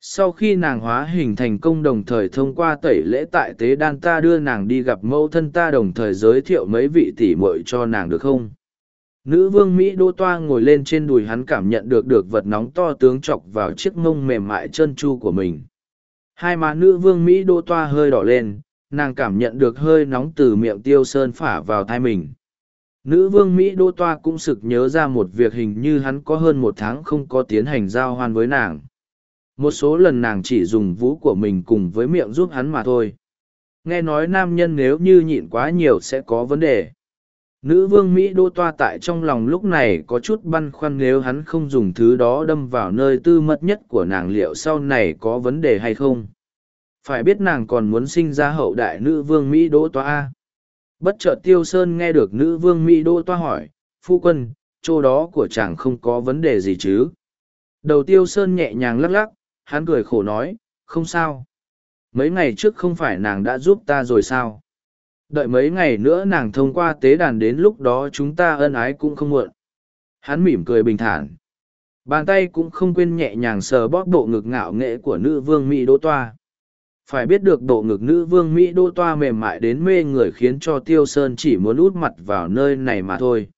sau khi nàng hóa hình thành công đồng thời thông qua tẩy lễ tại tế đan ta đưa nàng đi gặp mẫu thân ta đồng thời giới thiệu mấy vị tỷ muội cho nàng được không? Nữ vương mỹ đô toa ngồi lên trên đùi hắn cảm nhận được được vật nóng to tướng chọc vào chiếc mông mềm mại chân chu của mình. Hai má nữ vương mỹ đô toa hơi đỏ lên, nàng cảm nhận được hơi nóng từ miệng tiêu sơn phả vào thai mình. Nữ vương mỹ đô toa cũng sực nhớ ra một việc hình như hắn có hơn một tháng không có tiến hành giao hoan với nàng một số lần nàng chỉ dùng vú của mình cùng với miệng giúp hắn mà thôi. Nghe nói nam nhân nếu như nhịn quá nhiều sẽ có vấn đề. Nữ vương mỹ đô toa tại trong lòng lúc này có chút băn khoăn nếu hắn không dùng thứ đó đâm vào nơi tư mật nhất của nàng liệu sau này có vấn đề hay không? Phải biết nàng còn muốn sinh ra hậu đại nữ vương mỹ đô toa bất chợt tiêu sơn nghe được nữ vương mỹ đô toa hỏi, phu quân, chỗ đó của chàng không có vấn đề gì chứ? Đầu tiêu sơn nhẹ nhàng lắc lắc hắn cười khổ nói, không sao. Mấy ngày trước không phải nàng đã giúp ta rồi sao? Đợi mấy ngày nữa nàng thông qua tế đàn đến lúc đó chúng ta ân ái cũng không muộn. Hắn mỉm cười bình thản. Bàn tay cũng không quên nhẹ nhàng sờ bóp bộ ngực ngạo nghễ của nữ vương mỹ đỗ toa. Phải biết được bộ ngực nữ vương mỹ đỗ toa mềm mại đến mê người khiến cho tiêu sơn chỉ muốn út mặt vào nơi này mà thôi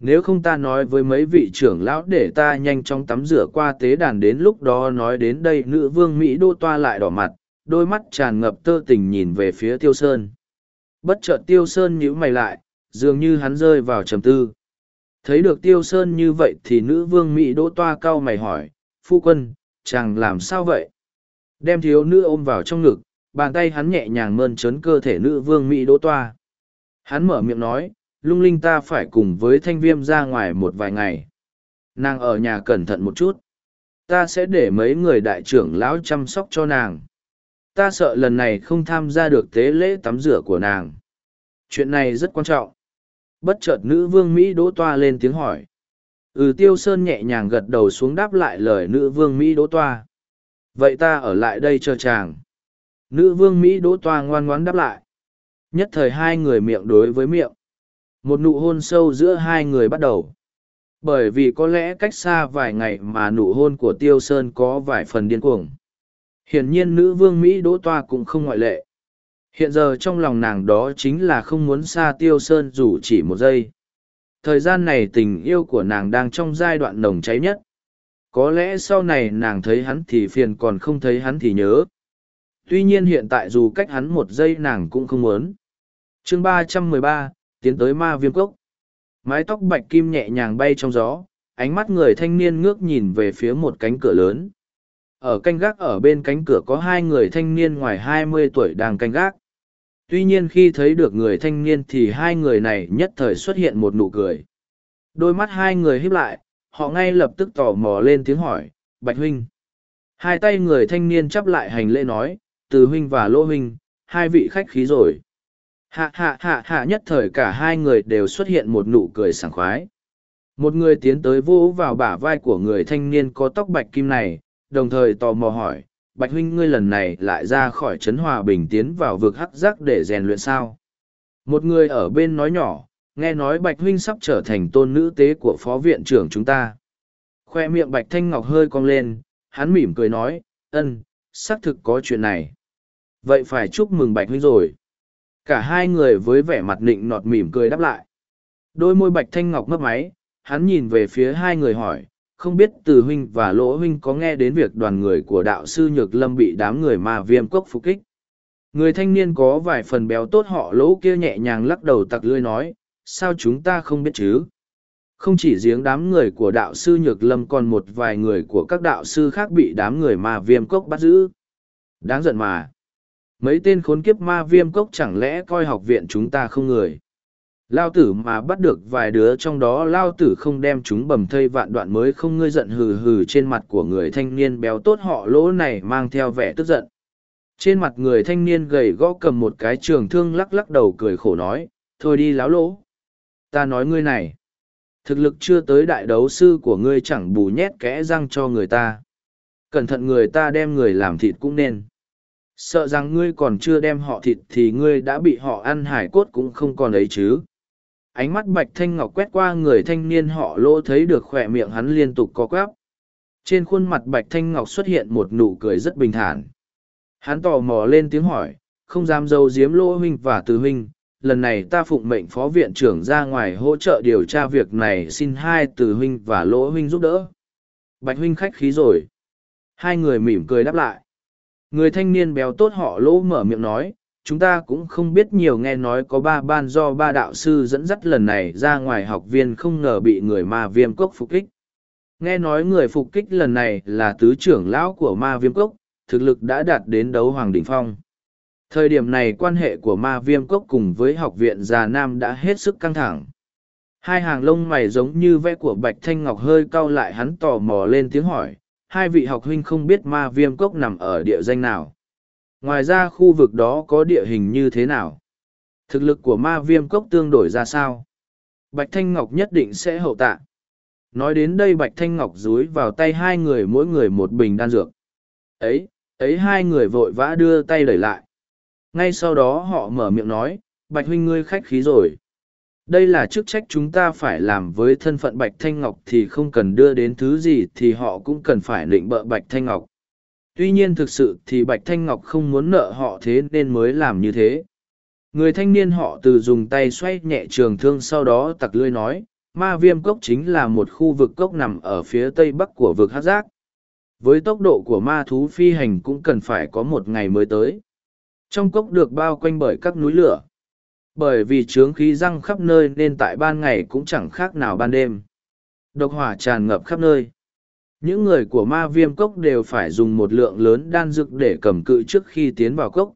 nếu không ta nói với mấy vị trưởng lão để ta nhanh chóng tắm rửa qua tế đàn đến lúc đó nói đến đây, nữ vương mỹ đô toa lại đỏ mặt, đôi mắt tràn ngập tơ tình nhìn về phía tiêu sơn. Bất chợt tiêu sơn nhíu mày lại, dường như hắn rơi vào trầm tư. Thấy được tiêu sơn như vậy thì nữ vương mỹ đỗ toa cau mày hỏi, phu quân, chàng làm sao vậy? Đem thiếu nữ ôm vào trong ngực, bàn tay hắn nhẹ nhàng mơn trớn cơ thể nữ vương mỹ đỗ toa. Hắn mở miệng nói lung linh ta phải cùng với thanh viêm ra ngoài một vài ngày. Nàng ở nhà cẩn thận một chút. Ta sẽ để mấy người đại trưởng lão chăm sóc cho nàng. Ta sợ lần này không tham gia được tế lễ tắm rửa của nàng. Chuyện này rất quan trọng. Bất chợt nữ vương mỹ đỗ toa lên tiếng hỏi. Ừ tiêu sơn nhẹ nhàng gật đầu xuống đáp lại lời nữ vương mỹ đỗ toa. Vậy ta ở lại đây chờ chàng. Nữ vương mỹ đỗ toa ngoan ngoãn đáp lại. Nhất thời hai người miệng đối với miệng một nụ hôn sâu giữa hai người bắt đầu. Bởi vì có lẽ cách xa vài ngày mà nụ hôn của tiêu sơn có vài phần điên cuồng. Hiển nhiên nữ vương mỹ đỗ toa cũng không ngoại lệ. Hiện giờ trong lòng nàng đó chính là không muốn xa tiêu sơn dù chỉ một giây. Thời gian này tình yêu của nàng đang trong giai đoạn nồng cháy nhất. Có lẽ sau này nàng thấy hắn thì phiền còn không thấy hắn thì nhớ. Tuy nhiên hiện tại dù cách hắn một giây nàng cũng không muốn. Chương ba trăm mười ba tiến tới ma viêm cốc. Mái tóc bạch kim nhẹ nhàng bay trong gió, ánh mắt người thanh niên ngước nhìn về phía một cánh cửa lớn. Ở canh gác ở bên cánh cửa có hai người thanh niên ngoài hai mươi tuổi đang canh gác. Tuy nhiên khi thấy được người thanh niên thì hai người này nhất thời xuất hiện một nụ cười. Đôi mắt hai người híp lại, họ ngay lập tức tò mò lên tiếng hỏi, bạch huynh. Hai tay người thanh niên chắp lại hành lễ nói, từ huynh và lô huynh, hai vị khách khí rồi. Hạ hạ hạ hạ nhất thời cả hai người đều xuất hiện một nụ cười sảng khoái. Một người tiến tới vỗ vào bả vai của người thanh niên có tóc bạch kim này, đồng thời tò mò hỏi, Bạch huynh ngươi lần này lại ra khỏi trấn hòa bình tiến vào vực hắc giác để rèn luyện sao. Một người ở bên nói nhỏ, nghe nói Bạch huynh sắp trở thành tôn nữ tế của phó viện trưởng chúng ta. Khoe miệng Bạch Thanh Ngọc hơi cong lên, hắn mỉm cười nói, ân, xác thực có chuyện này. Vậy phải chúc mừng Bạch huynh rồi. Cả hai người với vẻ mặt nịnh nọt mỉm cười đáp lại. Đôi môi Bạch Thanh Ngọc mấp máy, hắn nhìn về phía hai người hỏi, không biết từ huynh và lỗ huynh có nghe đến việc đoàn người của đạo sư nhược lâm bị đám người ma viêm cốc phục kích. Người thanh niên có vài phần béo tốt họ lỗ kia nhẹ nhàng lắc đầu tặc lưỡi nói sao chúng ta không biết chứ? Không chỉ giếng đám người của đạo sư nhược lâm còn một vài người của các đạo sư khác bị đám người ma viêm cốc bắt giữ. Đáng giận mà mấy tên khốn kiếp ma viêm cốc chẳng lẽ coi học viện chúng ta không người Lao tử mà bắt được vài đứa trong đó lao tử không đem chúng bầm thây vạn đoạn mới không ngươi giận hừ hừ trên mặt của người thanh niên béo tốt họ lỗ này mang theo vẻ tức giận. Trên mặt người thanh niên gầy gõ cầm một cái trường thương lắc lắc đầu cười khổ nói, thôi đi láo lỗ. Ta nói ngươi này, thực lực chưa tới đại đấu sư của ngươi chẳng bù nhét kẽ răng cho người ta. Cẩn thận người ta đem người làm thịt cũng nên. Sợ rằng ngươi còn chưa đem họ thịt thì ngươi đã bị họ ăn hải cốt cũng không còn ấy chứ. Ánh mắt bạch thanh ngọc quét qua người thanh niên họ lỗ thấy được khỏe miệng hắn liên tục co quắp. Trên khuôn mặt bạch thanh ngọc xuất hiện một nụ cười rất bình thản. Hắn tò mò lên tiếng hỏi, không dám dâu diếm lỗ huynh và từ huynh, lần này ta phụng mệnh phó viện trưởng ra ngoài hỗ trợ điều tra việc này, xin hai từ huynh và lỗ huynh giúp đỡ. Bạch huynh khách khí rồi. Hai người mỉm cười đáp lại người thanh niên béo tốt họ lỗ mở miệng nói chúng ta cũng không biết nhiều nghe nói có ba ban do ba đạo sư dẫn dắt lần này ra ngoài học viên không ngờ bị người ma viêm cốc phục kích. Nghe nói người phục kích lần này là tứ trưởng lão của ma viêm cốc, thực lực đã đạt đến đấu hoàng đỉnh phong. Thời điểm này quan hệ của ma viêm cốc cùng với học viện già nam đã hết sức căng thẳng. Hai hàng lông mày giống như vẽ của Bạch Thanh Ngọc hơi cau lại hắn tò mò lên tiếng hỏi, hai vị học huynh không biết ma viêm cốc nằm ở địa danh nào. Ngoài ra khu vực đó có địa hình như thế nào? Thực lực của ma viêm cốc tương đổi ra sao? Bạch Thanh Ngọc nhất định sẽ hậu tạ. Nói đến đây Bạch Thanh Ngọc dúi vào tay hai người mỗi người một bình đan dược. Ấy, ấy hai người vội vã đưa tay đẩy lại. Ngay sau đó họ mở miệng nói, Bạch huynh ngươi khách khí rồi. Đây là chức trách chúng ta phải làm với thân phận Bạch Thanh Ngọc thì không cần đưa đến thứ gì thì họ cũng cần phải định bợ Bạch Thanh Ngọc. Tuy nhiên thực sự thì bạch thanh ngọc không muốn nợ họ thế nên mới làm như thế. Người thanh niên họ từ dùng tay xoay nhẹ trường thương sau đó tặc lưới nói, ma viêm cốc chính là một khu vực cốc nằm ở phía tây bắc của vực hát giác. Với tốc độ của ma thú phi hành cũng cần phải có một ngày mới tới. Trong cốc được bao quanh bởi các núi lửa bởi vì trướng khí răng khắp nơi nên tại ban ngày cũng chẳng khác nào ban đêm độc hỏa tràn ngập khắp nơi những người của ma viêm cốc đều phải dùng một lượng lớn đan dược để cầm cự trước khi tiến vào cốc.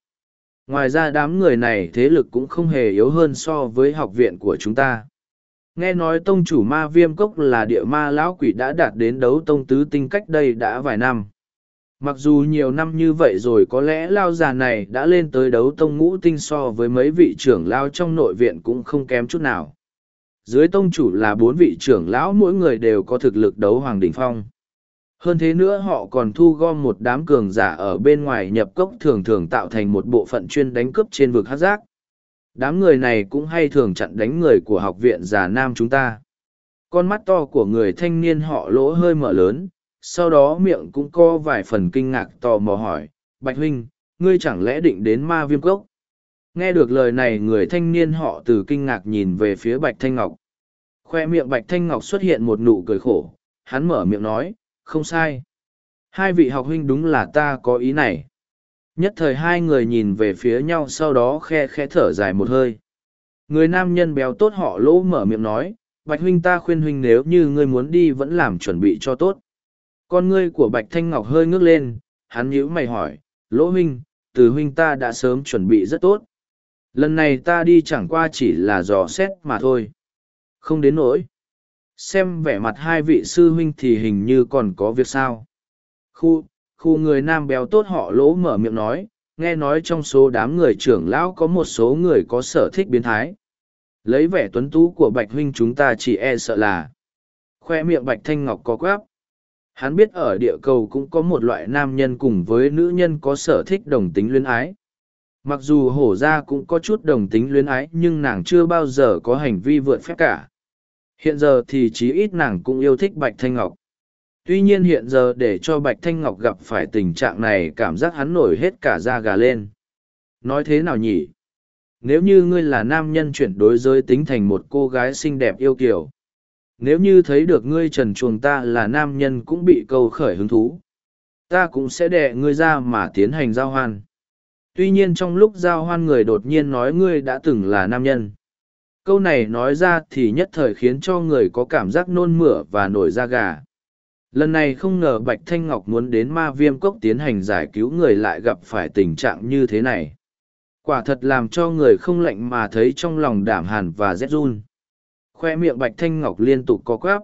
Ngoài ra đám người này thế lực cũng không hề yếu hơn so với học viện của chúng ta. Nghe nói tông chủ ma viêm cốc là địa ma lão quỷ đã đạt đến đấu tông tứ tinh cách đây đã vài năm. Mặc dù nhiều năm như vậy rồi có lẽ lao già này đã lên tới đấu tông ngũ tinh so với mấy vị trưởng lao trong nội viện cũng không kém chút nào. Dưới tông chủ là bốn vị trưởng lão mỗi người đều có thực lực đấu hoàng đỉnh phong. Hơn thế nữa họ còn thu gom một đám cường giả ở bên ngoài nhập cốc thường thường tạo thành một bộ phận chuyên đánh cướp trên vực hát giác. Đám người này cũng hay thường chặn đánh người của học viện già nam chúng ta. Con mắt to của người thanh niên họ lỗ hơi mở lớn, sau đó miệng cũng có vài phần kinh ngạc tò mò hỏi, Bạch Huynh, ngươi chẳng lẽ định đến ma viêm cốc? Nghe được lời này người thanh niên họ từ kinh ngạc nhìn về phía Bạch Thanh Ngọc. Khoe miệng Bạch Thanh Ngọc xuất hiện một nụ cười khổ, hắn mở miệng nói, không sai. Hai vị học huynh đúng là ta có ý này. Nhất thời hai người nhìn về phía nhau sau đó khe khẽ thở dài một hơi. Người nam nhân béo tốt họ lỗ mở miệng nói, Bạch huynh ta khuyên huynh nếu như ngươi muốn đi vẫn làm chuẩn bị cho tốt. Con ngươi của Bạch Thanh Ngọc hơi ngước lên, hắn nhíu mày hỏi, lỗ huynh, từ huynh ta đã sớm chuẩn bị rất tốt. Lần này ta đi chẳng qua chỉ là dò xét mà thôi. Không đến nỗi xem vẻ mặt hai vị sư huynh thì hình như còn có việc sao khu khu người nam béo tốt họ lỗ mở miệng nói nghe nói trong số đám người trưởng lão có một số người có sở thích biến thái. Lấy vẻ tuấn tú của Bạch Huynh chúng ta chỉ e sợ là. Khoe miệng Bạch Thanh Ngọc có quáp. Hắn biết ở địa cầu cũng có một loại nam nhân cùng với nữ nhân có sở thích đồng tính luyến ái. Mặc dù hổ ra cũng có chút đồng tính luyến ái, nhưng nàng chưa bao giờ có hành vi vượt phép cả. Hiện giờ thì chí ít nàng cũng yêu thích Bạch Thanh Ngọc. Tuy nhiên hiện giờ để cho Bạch Thanh Ngọc gặp phải tình trạng này, cảm giác hắn nổi hết cả da gà lên. Nói thế nào nhỉ? Nếu như ngươi là nam nhân chuyển đối giới tính thành một cô gái xinh đẹp yêu kiều. Nếu như thấy được ngươi trần chuồng ta là nam nhân cũng bị câu khởi hứng thú. Ta cũng sẽ đẻ ngươi ra mà tiến hành giao hoan. Tuy nhiên trong lúc giao hoan người đột nhiên nói ngươi đã từng là nam nhân. Câu này nói ra thì nhất thời khiến cho người có cảm giác nôn mửa và nổi da gà. Lần này không ngờ Bạch Thanh Ngọc muốn đến ma viêm cốc tiến hành giải cứu người lại gặp phải tình trạng như thế này. Quả thật làm cho người không lạnh mà thấy trong lòng đảm hàn và rét run. Khoe miệng Bạch Thanh Ngọc liên tục co quắp.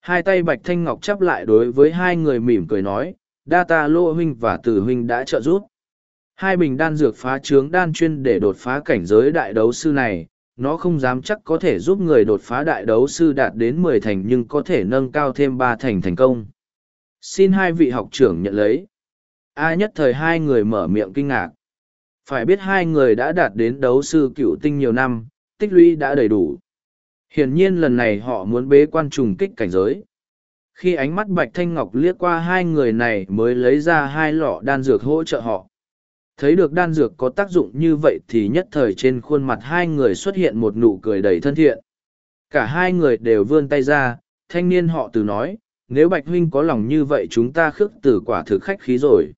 Hai tay Bạch Thanh Ngọc chắp lại đối với hai người mỉm cười nói, đa ta lô huynh và tử huynh đã trợ giúp. Hai bình đan dược phá trướng đan chuyên để đột phá cảnh giới đại đấu sư này, nó không dám chắc có thể giúp người đột phá đại đấu sư đạt đến mười thành nhưng có thể nâng cao thêm ba thành thành công. Xin hai vị học trưởng nhận lấy. A nhất thời hai người mở miệng kinh ngạc. Phải biết hai người đã đạt đến đấu sư cựu tinh nhiều năm, tích lũy đã đầy đủ. Hiển nhiên lần này họ muốn bế quan trùng kích cảnh giới. Khi ánh mắt Bạch Thanh Ngọc liếc qua hai người này mới lấy ra hai lọ đan dược hỗ trợ họ. Thấy được đan dược có tác dụng như vậy thì nhất thời trên khuôn mặt hai người xuất hiện một nụ cười đầy thân thiện. Cả hai người đều vươn tay ra, thanh niên họ từ nói, nếu Bạch Huynh có lòng như vậy chúng ta khước từ quả thực khách khí rồi.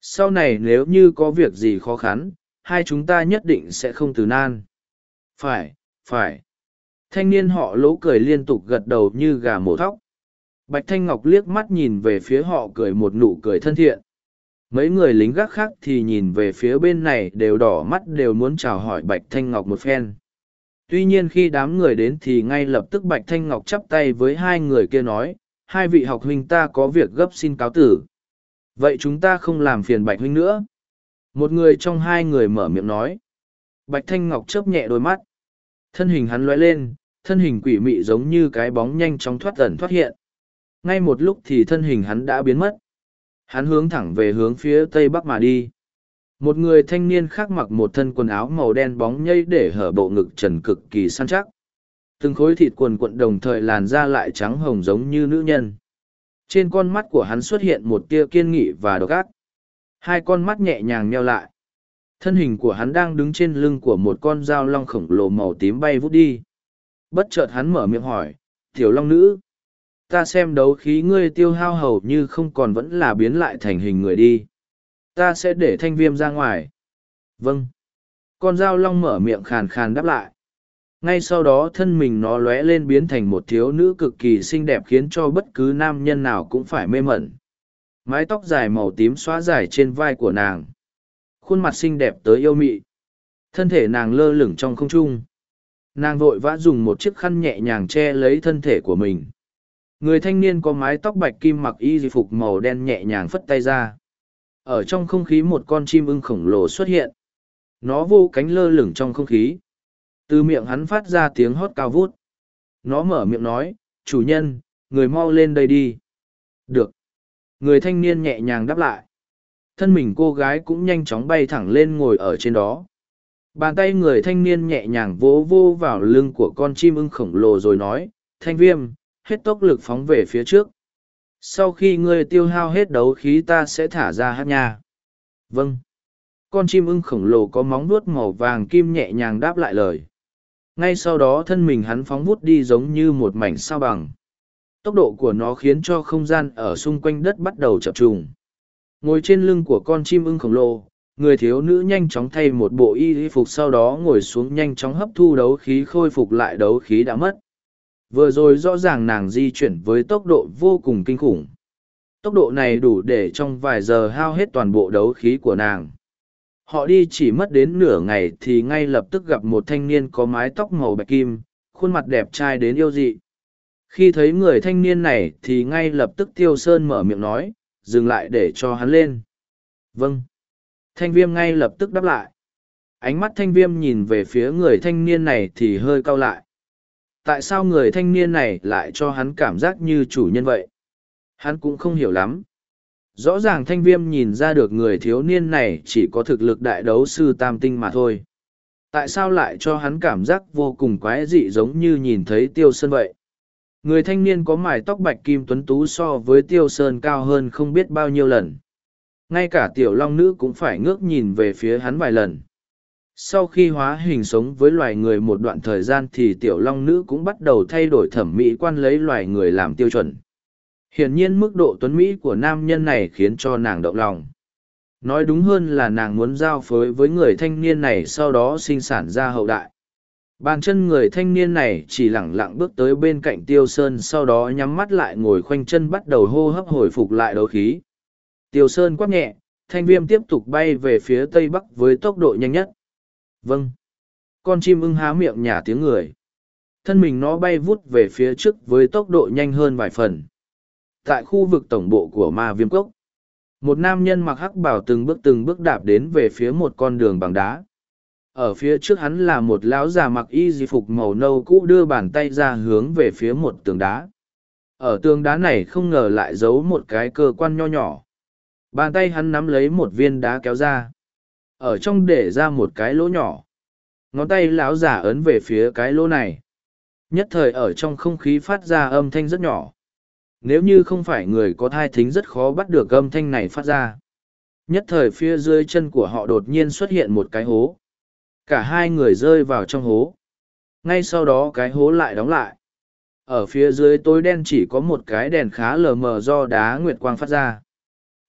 Sau này nếu như có việc gì khó khăn, hai chúng ta nhất định sẽ không từ nan. Phải, phải. Thanh niên họ lỗ cười liên tục gật đầu như gà mổ thóc. Bạch Thanh Ngọc liếc mắt nhìn về phía họ cười một nụ cười thân thiện. Mấy người lính gác khác thì nhìn về phía bên này đều đỏ mắt đều muốn chào hỏi Bạch Thanh Ngọc một phen. Tuy nhiên khi đám người đến thì ngay lập tức Bạch Thanh Ngọc chắp tay với hai người kia nói, hai vị học huynh ta có việc gấp xin cáo tử. Vậy chúng ta không làm phiền Bạch huynh nữa. Một người trong hai người mở miệng nói. Bạch Thanh Ngọc chớp nhẹ đôi mắt. Thân hình hắn lóe lên, thân hình quỷ mị giống như cái bóng nhanh chóng thoát ẩn thoát hiện. Ngay một lúc thì thân hình hắn đã biến mất. Hắn hướng thẳng về hướng phía tây bắc mà đi. Một người thanh niên khác mặc một thân quần áo màu đen bóng nhây để hở bộ ngực trần cực kỳ săn chắc. Từng khối thịt quần quận đồng thời làn da lại trắng hồng giống như nữ nhân. Trên con mắt của hắn xuất hiện một tia kiên nghị và độc ác. Hai con mắt nhẹ nhàng nheo lại. Thân hình của hắn đang đứng trên lưng của một con dao long khổng lồ màu tím bay vút đi. Bất chợt hắn mở miệng hỏi, tiểu long nữ, ta xem đấu khí ngươi tiêu hao hầu như không còn vẫn là biến lại thành hình người đi. Ta sẽ để thanh viêm ra ngoài. Vâng. Con dao long mở miệng khàn khàn đáp lại. Ngay sau đó thân mình nó lóe lên biến thành một thiếu nữ cực kỳ xinh đẹp khiến cho bất cứ nam nhân nào cũng phải mê mẩn. Mái tóc dài màu tím xóa dài trên vai của nàng khuôn mặt xinh đẹp tới yêu mị thân thể nàng lơ lửng trong không trung nàng vội vã dùng một chiếc khăn nhẹ nhàng che lấy thân thể của mình Người thanh niên có mái tóc bạch kim mặc y phục màu đen nhẹ nhàng phất tay ra. Ở trong không khí một con chim ưng khổng lồ xuất hiện. Nó vô cánh lơ lửng trong không khí. Từ miệng hắn phát ra tiếng hót cao vút. Nó mở miệng nói, chủ nhân, người mau lên đây đi. Được. Người thanh niên nhẹ nhàng đáp lại. Thân mình cô gái cũng nhanh chóng bay thẳng lên ngồi ở trên đó. Bàn tay người thanh niên nhẹ nhàng vỗ vô vào lưng của con chim ưng khổng lồ rồi nói, thanh viêm, hết tốc lực phóng về phía trước. Sau khi ngươi tiêu hao hết đấu khí ta sẽ thả ra hát nha. Vâng. Con chim ưng khổng lồ có móng vuốt màu vàng kim nhẹ nhàng đáp lại lời. Ngay sau đó thân mình hắn phóng vút đi giống như một mảnh sao bằng. Tốc độ của nó khiến cho không gian ở xung quanh đất bắt đầu chập trùng. Ngồi trên lưng của con chim ưng khổng lồ, người thiếu nữ nhanh chóng thay một bộ y phục sau đó ngồi xuống nhanh chóng hấp thu đấu khí khôi phục lại đấu khí đã mất. Vừa rồi rõ ràng nàng di chuyển với tốc độ vô cùng kinh khủng. Tốc độ này đủ để trong vài giờ hao hết toàn bộ đấu khí của nàng. Họ đi chỉ mất đến nửa ngày thì ngay lập tức gặp một thanh niên có mái tóc màu bạch kim khuôn mặt đẹp trai đến yêu dị. Khi thấy người thanh niên này thì ngay lập tức tiêu sơn mở miệng nói dừng lại để cho hắn lên vâng Thanh viêm ngay lập tức đáp lại. Ánh mắt thanh viêm nhìn về phía người thanh niên này thì hơi cau lại. Tại sao người thanh niên này lại cho hắn cảm giác như chủ nhân vậy? Hắn cũng không hiểu lắm. Rõ ràng thanh viêm nhìn ra được người thiếu niên này chỉ có thực lực đại đấu sư tam tinh mà thôi. Tại sao lại cho hắn cảm giác vô cùng quái dị giống như nhìn thấy tiêu sơn vậy? Người thanh niên có mái tóc bạch kim tuấn tú so với tiêu sơn cao hơn không biết bao nhiêu lần. Ngay cả tiểu long nữ cũng phải ngước nhìn về phía hắn vài lần. Sau khi hóa hình sống với loài người một đoạn thời gian thì tiểu long nữ cũng bắt đầu thay đổi thẩm mỹ quan lấy loài người làm tiêu chuẩn. Hiển nhiên mức độ tuấn Mỹ của nam nhân này khiến cho nàng động lòng. Nói đúng hơn là nàng muốn giao phối với người thanh niên này sau đó sinh sản ra hậu đại. Bàn chân người thanh niên này chỉ lẳng lặng bước tới bên cạnh tiêu sơn sau đó nhắm mắt lại ngồi khoanh chân bắt đầu hô hấp hồi phục lại đấu khí. Tiêu sơn quát nhẹ, thanh viêm tiếp tục bay về phía tây bắc với tốc độ nhanh nhất. Vâng. Con chim ưng há miệng nhả tiếng người. Thân mình nó bay vút về phía trước với tốc độ nhanh hơn vài phần tại khu vực tổng bộ của ma viêm cốc một nam nhân mặc hắc bảo từng bước từng bước đạp đến về phía một con đường bằng đá ở phía trước hắn là một lão già mặc y di phục màu nâu cũ đưa bàn tay ra hướng về phía một tường đá. Ở tường đá này không ngờ lại giấu một cái cơ quan nho nhỏ. Bàn tay hắn nắm lấy một viên đá kéo ra. Ở trong để ra một cái lỗ nhỏ. Ngón tay lão già ấn về phía cái lỗ này. Nhất thời ở trong không khí phát ra âm thanh rất nhỏ. Nếu như không phải người có thai thính rất khó bắt được âm thanh này phát ra. Nhất thời phía dưới chân của họ đột nhiên xuất hiện một cái hố. Cả hai người rơi vào trong hố. Ngay sau đó cái hố lại đóng lại. Ở phía dưới tối đen chỉ có một cái đèn khá lờ mờ do đá nguyệt quang phát ra.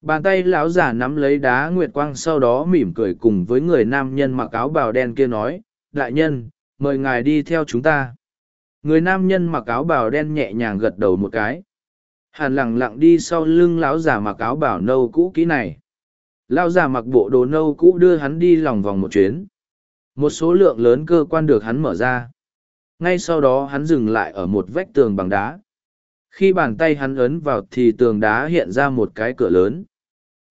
Bàn tay lão giả nắm lấy đá nguyệt quang sau đó mỉm cười cùng với người nam nhân mặc áo bào đen kia nói, Đại nhân, mời ngài đi theo chúng ta. Người nam nhân mặc áo bào đen nhẹ nhàng gật đầu một cái hàn lẳng lặng đi sau lưng lão già mặc áo bảo nâu cũ kỹ này lão già mặc bộ đồ nâu cũ đưa hắn đi lòng vòng một chuyến một số lượng lớn cơ quan được hắn mở ra. Ngay sau đó hắn dừng lại ở một vách tường bằng đá. Khi bàn tay hắn ấn vào thì tường đá hiện ra một cái cửa lớn.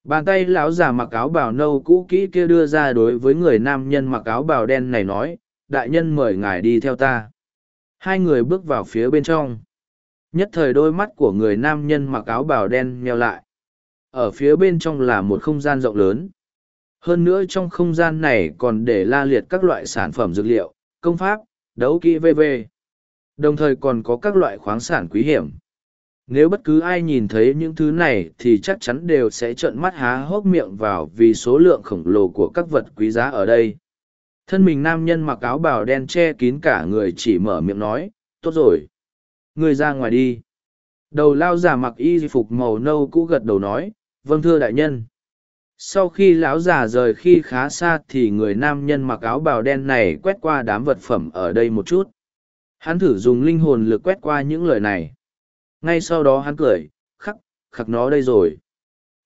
Bàn tay lão già mặc áo bào nâu cũ kỹ kia đưa ra đối với người nam nhân mặc áo bào đen này nói, đại nhân mời ngài đi theo ta. Hai người bước vào phía bên trong. Nhất thời đôi mắt của người nam nhân mặc áo bào đen nheo lại. Ở phía bên trong là một không gian rộng lớn hơn nữa trong không gian này còn để la liệt các loại sản phẩm dược liệu, công pháp, đấu kỹ vv đồng thời còn có các loại khoáng sản quý hiểm. Nếu bất cứ ai nhìn thấy những thứ này thì chắc chắn đều sẽ trợn mắt há hốc miệng vào vì số lượng khổng lồ của các vật quý giá ở đây. Thân mình nam nhân mặc áo bào đen che kín cả người chỉ mở miệng nói, tốt rồi. Người ra ngoài đi. Đầu lao giả mặc y phục màu nâu cũ gật đầu nói vâng thưa đại nhân sau khi lão già rời khi khá xa thì người nam nhân mặc áo bào đen này quét qua đám vật phẩm ở đây một chút. Hắn thử dùng linh hồn lực quét qua những lời này. Ngay sau đó hắn cười, khắc khắc nó đây rồi.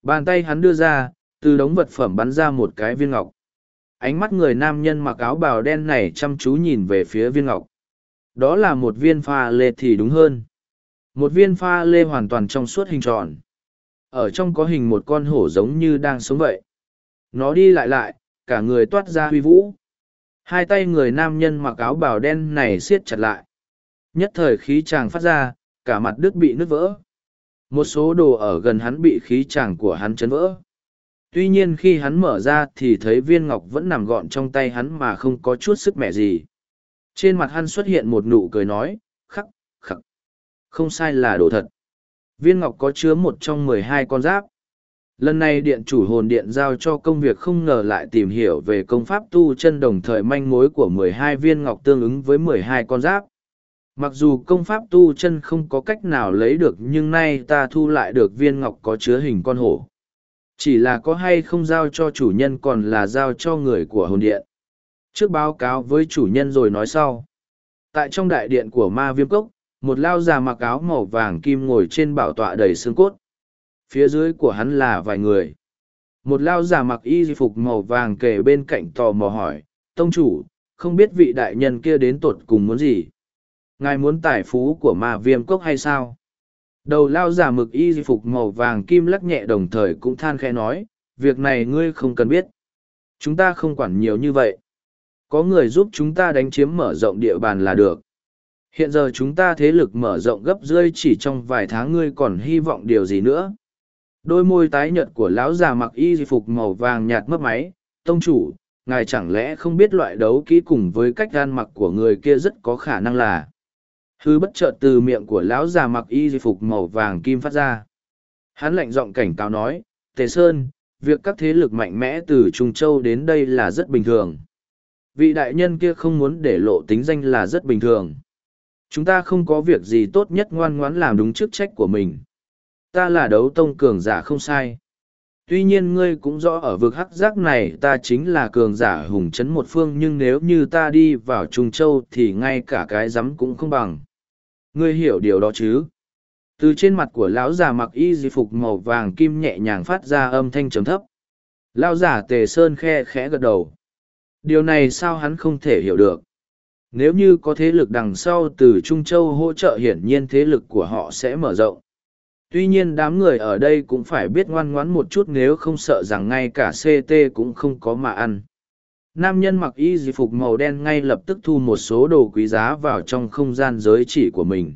Bàn tay hắn đưa ra, từ đống vật phẩm bắn ra một cái viên ngọc. Ánh mắt người nam nhân mặc áo bào đen này chăm chú nhìn về phía viên ngọc. Đó là một viên pha lê thì đúng hơn. Một viên pha lê hoàn toàn trong suốt hình tròn. Ở trong có hình một con hổ giống như đang sống vậy. Nó đi lại lại, cả người toát ra huy vũ. Hai tay người nam nhân mặc áo bào đen này siết chặt lại. Nhất thời khí chàng phát ra, cả mặt đứt bị nứt vỡ. Một số đồ ở gần hắn bị khí chàng của hắn chấn vỡ. Tuy nhiên khi hắn mở ra thì thấy viên ngọc vẫn nằm gọn trong tay hắn mà không có chút sức mẻ gì. Trên mặt hắn xuất hiện một nụ cười nói, khắc, khắc. Không sai là đồ thật. Viên ngọc có chứa một trong mười hai con giáp. Lần này điện chủ hồn điện giao cho công việc không ngờ lại tìm hiểu về công pháp tu chân đồng thời manh mối của mười hai viên ngọc tương ứng với mười hai con giáp. Mặc dù công pháp tu chân không có cách nào lấy được nhưng nay ta thu lại được viên ngọc có chứa hình con hổ. Chỉ là có hay không giao cho chủ nhân còn là giao cho người của hồn điện. Trước báo cáo với chủ nhân rồi nói sau. Tại trong đại điện của ma viêm cốc, một lao già mặc áo màu vàng kim ngồi trên bảo tọa đầy xương cốt. Phía dưới của hắn là vài người. Một lao già mặc y phục màu vàng kề bên cạnh tò mò hỏi, Tông chủ, không biết vị đại nhân kia đến tột cùng muốn gì? Ngài muốn tài phú của ma viêm cốc hay sao? Đầu lao giả mực y phục màu vàng kim lắc nhẹ đồng thời cũng than khẽ nói, việc này ngươi không cần biết. Chúng ta không quản nhiều như vậy. Có người giúp chúng ta đánh chiếm mở rộng địa bàn là được. Hiện giờ chúng ta thế lực mở rộng gấp rơi chỉ trong vài tháng ngươi còn hy vọng điều gì nữa. Đôi môi tái nhợt của lão già mặc y phục màu vàng nhạt mất máy, tông chủ, ngài chẳng lẽ không biết loại đấu kỹ cùng với cách gan mặc của người kia rất có khả năng là? Hư bất chợt từ miệng của lão già mặc y phục màu vàng kim phát ra. Hắn lạnh giọng cảnh cáo nói tề sơn việc các thế lực mạnh mẽ từ trung châu đến đây là rất bình thường. Vị đại nhân kia không muốn để lộ tính danh là rất bình thường chúng ta không có việc gì tốt nhất ngoan ngoãn làm đúng chức trách của mình. Ta là đấu tông cường giả không sai. Tuy nhiên ngươi cũng rõ ở vực hắc giác này ta chính là cường giả hùng chấn một phương, nhưng nếu như ta đi vào trung châu thì ngay cả cái rắm cũng không bằng. Ngươi hiểu điều đó chứ? Từ trên mặt của lão già mặc y di phục màu vàng kim nhẹ nhàng phát ra âm thanh trầm thấp. Lão giả tề sơn khe khẽ gật đầu. Điều này sao hắn không thể hiểu được? Nếu như có thế lực đằng sau từ trung châu hỗ trợ hiển nhiên thế lực của họ sẽ mở rộng. Tuy nhiên đám người ở đây cũng phải biết ngoan ngoãn một chút nếu không sợ rằng ngay cả ct cũng không có mà ăn. Nam nhân mặc y di phục màu đen ngay lập tức thu một số đồ quý giá vào trong không gian giới chỉ của mình.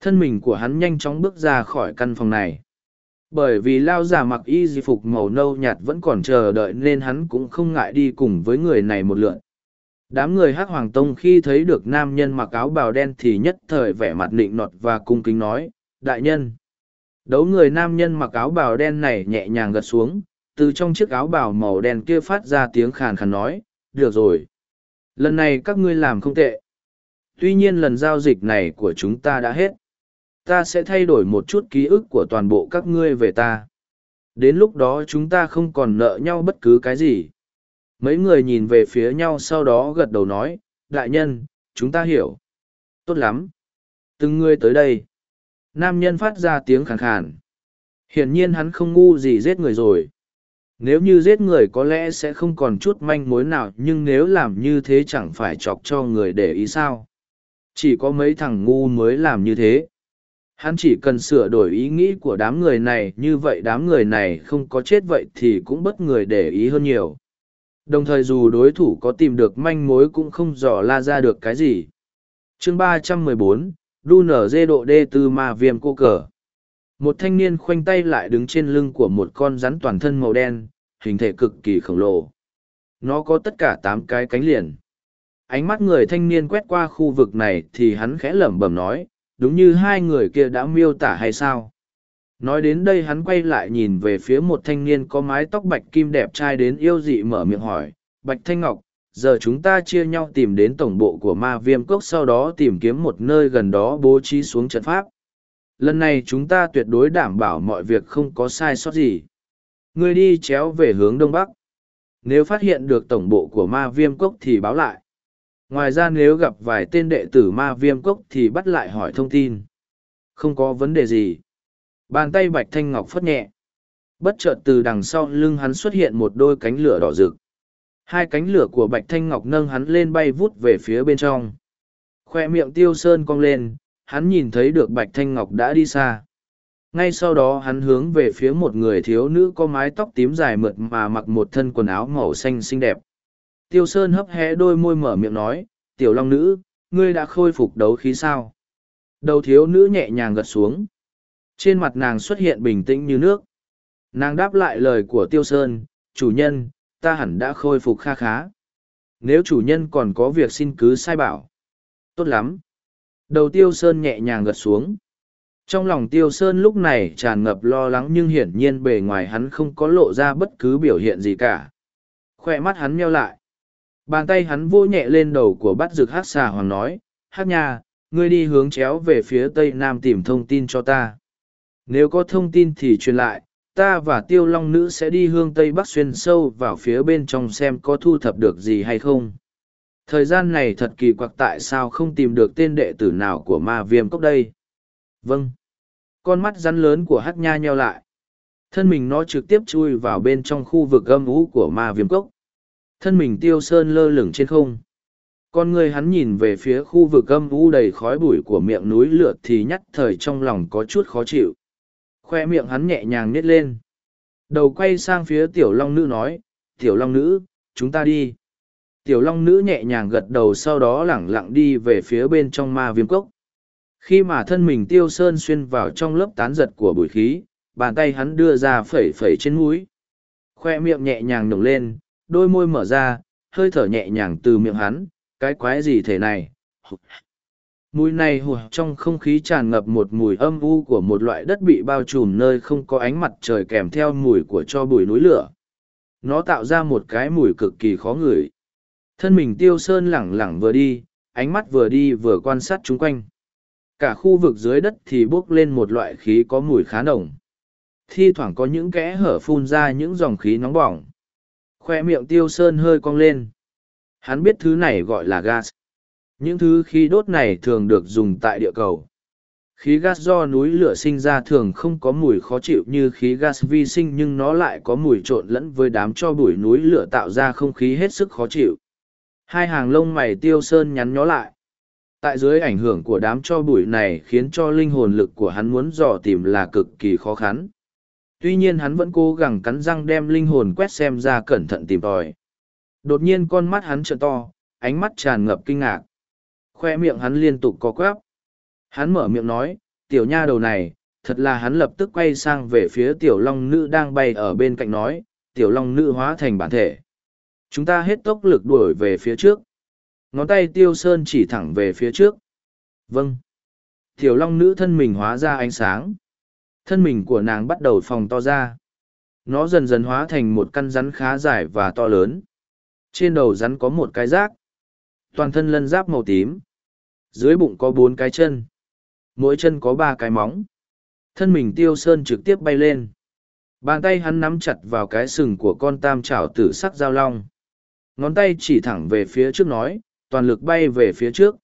Thân mình của hắn nhanh chóng bước ra khỏi căn phòng này. Bởi vì lao giả mặc y di phục màu nâu nhạt vẫn còn chờ đợi nên hắn cũng không ngại đi cùng với người này một lượn đám người hắc hoàng tông khi thấy được nam nhân mặc áo bào đen thì nhất thời vẻ mặt nịnh nọt và cung kính nói đại nhân Đấu người nam nhân mặc áo bào đen này nhẹ nhàng gật xuống, từ trong chiếc áo bào màu đen kia phát ra tiếng khàn khàn nói, được rồi. Lần này các ngươi làm không tệ. Tuy nhiên lần giao dịch này của chúng ta đã hết. Ta sẽ thay đổi một chút ký ức của toàn bộ các ngươi về ta. Đến lúc đó chúng ta không còn nợ nhau bất cứ cái gì. Mấy người nhìn về phía nhau sau đó gật đầu nói, đại nhân, chúng ta hiểu. Tốt lắm. Từng ngươi tới đây. Nam nhân phát ra tiếng khàn khàn. Hiển nhiên hắn không ngu gì giết người rồi. Nếu như giết người có lẽ sẽ không còn chút manh mối nào nhưng nếu làm như thế chẳng phải chọc cho người để ý sao. Chỉ có mấy thằng ngu mới làm như thế. Hắn chỉ cần sửa đổi ý nghĩ của đám người này như vậy đám người này không có chết vậy thì cũng bất người để ý hơn nhiều. Đồng thời dù đối thủ có tìm được manh mối cũng không dò la ra được cái gì. chương ba trăm mười bốn, đu nở dê độ đê tư ma viêm cô cờ. Một thanh niên khoanh tay lại đứng trên lưng của một con rắn toàn thân màu đen, hình thể cực kỳ khổng lồ. Nó có tất cả tám cái cánh liền. Ánh mắt người thanh niên quét qua khu vực này thì hắn khẽ lẩm bẩm nói, đúng như hai người kia đã miêu tả hay sao? Nói đến đây hắn quay lại nhìn về phía một thanh niên có mái tóc bạch kim đẹp trai đến yêu dị mở miệng hỏi, bạch thanh ngọc, giờ chúng ta chia nhau tìm đến tổng bộ của ma viêm cốc sau đó tìm kiếm một nơi gần đó bố trí xuống trận pháp. Lần này chúng ta tuyệt đối đảm bảo mọi việc không có sai sót gì. Ngươi đi chéo về hướng đông bắc. Nếu phát hiện được tổng bộ của ma viêm cốc thì báo lại. Ngoài ra nếu gặp vài tên đệ tử ma viêm cốc thì bắt lại hỏi thông tin. Không có vấn đề gì bàn tay bạch thanh ngọc phất nhẹ bất chợt từ đằng sau lưng hắn xuất hiện một đôi cánh lửa đỏ rực Hai cánh lửa của Bạch Thanh Ngọc nâng hắn lên bay vút về phía bên trong. Khoe miệng tiêu sơn cong lên, hắn nhìn thấy được Bạch Thanh Ngọc đã đi xa. Ngay sau đó hắn hướng về phía một người thiếu nữ có mái tóc tím dài mượt mà mặc một thân quần áo màu xanh xinh đẹp. Tiêu Sơn hấp hé đôi môi mở miệng nói, tiểu long nữ, ngươi đã khôi phục đấu khí sao? Đầu thiếu nữ nhẹ nhàng gật xuống. Trên mặt nàng xuất hiện bình tĩnh như nước. Nàng đáp lại lời của Tiêu Sơn, chủ nhân, ta hẳn đã khôi phục kha khá. Nếu chủ nhân còn có việc xin cứ sai bảo. Tốt lắm. Đầu tiêu sơn nhẹ nhàng gật xuống. Trong lòng tiêu sơn lúc này tràn ngập lo lắng nhưng hiển nhiên bề ngoài hắn không có lộ ra bất cứ biểu hiện gì cả. Khoe mắt hắn meo lại. Bàn tay hắn vô nhẹ lên đầu của bắt rực hát xà hoàng nói, hát nha, ngươi đi hướng chéo về phía tây nam tìm thông tin cho ta. Nếu có thông tin thì truyền lại, ta và tiêu long nữ sẽ đi hương tây bắc xuyên sâu vào phía bên trong xem có thu thập được gì hay không. Thời gian này thật kỳ quặc tại sao không tìm được tên đệ tử nào của ma viêm cốc đây? Vâng. Con mắt rắn lớn của hát nha nheo lại. Thân mình nó trực tiếp chui vào bên trong khu vực âm ú của ma viêm cốc. Thân mình tiêu sơn lơ lửng trên không. Con người hắn nhìn về phía khu vực âm u đầy khói bụi của miệng núi lượt thì nhắc thời trong lòng có chút khó chịu khoe miệng hắn nhẹ nhàng nít lên đầu quay sang phía tiểu long nữ nói tiểu long nữ chúng ta đi. Tiểu long nữ nhẹ nhàng gật đầu sau đó lẳng lặng đi về phía bên trong ma viêm cốc. Khi mà thân mình tiêu sơn xuyên vào trong lớp tán giật của bụi khí, bàn tay hắn đưa ra phẩy phẩy trên mũi. Khoe miệng nhẹ nhàng nồng lên, đôi môi mở ra, hơi thở nhẹ nhàng từ miệng hắn, cái quái gì thể này? Mùi này hùa trong không khí tràn ngập một mùi âm u của một loại đất bị bao trùm nơi không có ánh mặt trời kèm theo mùi của cho bụi núi lửa. Nó tạo ra một cái mùi cực kỳ khó ngửi. Thân mình tiêu sơn lẳng lẳng vừa đi, ánh mắt vừa đi vừa quan sát chung quanh. Cả khu vực dưới đất thì bốc lên một loại khí có mùi khá nồng. Thi thoảng có những kẽ hở phun ra những dòng khí nóng bỏng. Khoe miệng tiêu sơn hơi cong lên. Hắn biết thứ này gọi là gas. Những thứ khí đốt này thường được dùng tại địa cầu. Khí gas do núi lửa sinh ra thường không có mùi khó chịu như khí gas vi sinh nhưng nó lại có mùi trộn lẫn với đám cho bụi núi lửa tạo ra không khí hết sức khó chịu. Hai hàng lông mày tiêu sơn nhắn nhó lại. Tại dưới ảnh hưởng của đám cho bụi này khiến cho linh hồn lực của hắn muốn dò tìm là cực kỳ khó khăn. Tuy nhiên hắn vẫn cố gắng cắn răng đem linh hồn quét xem ra cẩn thận tìm tòi. Đột nhiên con mắt hắn trợn to, ánh mắt tràn ngập kinh ngạc. Khoe miệng hắn liên tục co quắp, Hắn mở miệng nói, tiểu nha đầu này, thật là hắn lập tức quay sang về phía tiểu long nữ đang bay ở bên cạnh nói, tiểu long nữ hóa thành bản thể. Chúng ta hết tốc lực đuổi về phía trước. Ngón tay tiêu sơn chỉ thẳng về phía trước. Vâng. Tiểu long nữ thân mình hóa ra ánh sáng. Thân mình của nàng bắt đầu phòng to ra. Nó dần dần hóa thành một căn rắn khá dài và to lớn. Trên đầu rắn có một cái rác. Toàn thân lân giáp màu tím. Dưới bụng có bốn cái chân. Mỗi chân có ba cái móng. Thân mình tiêu sơn trực tiếp bay lên. Bàn tay hắn nắm chặt vào cái sừng của con tam trảo tử sắc giao long. Ngón tay chỉ thẳng về phía trước nói, toàn lực bay về phía trước.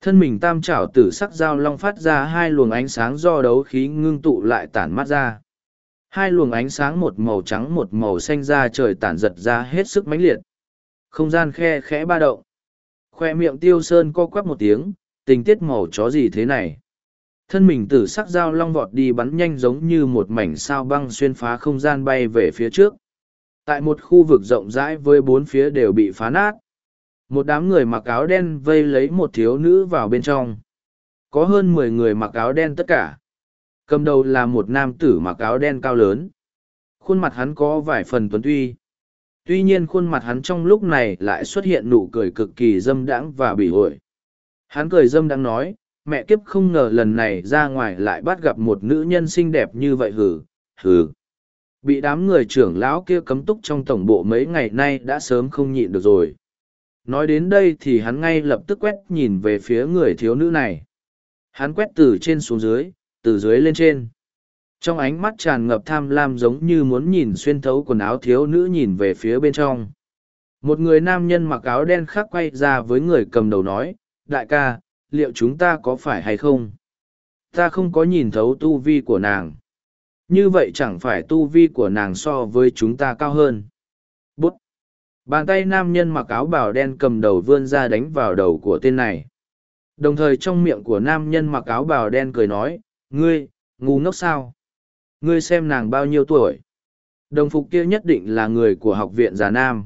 Thân mình tam trảo tử sắc giao long phát ra hai luồng ánh sáng do đấu khí ngưng tụ lại tản mắt ra. Hai luồng ánh sáng một màu trắng một màu xanh ra trời tản giật ra hết sức mãnh liệt. Không gian khe khẽ ba động. Khoe miệng tiêu sơn co quắp một tiếng, tình tiết màu chó gì thế này. Thân mình tử sắc dao long vọt đi bắn nhanh giống như một mảnh sao băng xuyên phá không gian bay về phía trước. Tại một khu vực rộng rãi với bốn phía đều bị phá nát. Một đám người mặc áo đen vây lấy một thiếu nữ vào bên trong. Có hơn mười người mặc áo đen tất cả. Cầm đầu là một nam tử mặc áo đen cao lớn. Khuôn mặt hắn có vài phần tuấn tuy. Tuy nhiên khuôn mặt hắn trong lúc này lại xuất hiện nụ cười cực kỳ dâm đãng và bỉ ổi. Hắn cười dâm đãng nói, mẹ kiếp không ngờ lần này ra ngoài lại bắt gặp một nữ nhân xinh đẹp như vậy hừ hừ. Bị đám người trưởng lão kia cấm túc trong tổng bộ mấy ngày nay đã sớm không nhịn được rồi. Nói đến đây thì hắn ngay lập tức quét nhìn về phía người thiếu nữ này. Hắn quét từ trên xuống dưới, từ dưới lên trên trong ánh mắt tràn ngập tham lam giống như muốn nhìn xuyên thấu quần áo thiếu nữ nhìn về phía bên trong. Một người nam nhân mặc áo đen khác quay ra với người cầm đầu nói, đại ca, liệu chúng ta có phải hay không? Ta không có nhìn thấu tu vi của nàng. Như vậy chẳng phải tu vi của nàng so với chúng ta cao hơn. Bút. Bàn tay nam nhân mặc áo bào đen cầm đầu vươn ra đánh vào đầu của tên này. Đồng thời trong miệng của nam nhân mặc áo bào đen cười nói, ngươi, ngu ngốc sao? Ngươi xem nàng bao nhiêu tuổi? Đồng phục kia nhất định là người của học viện già nam.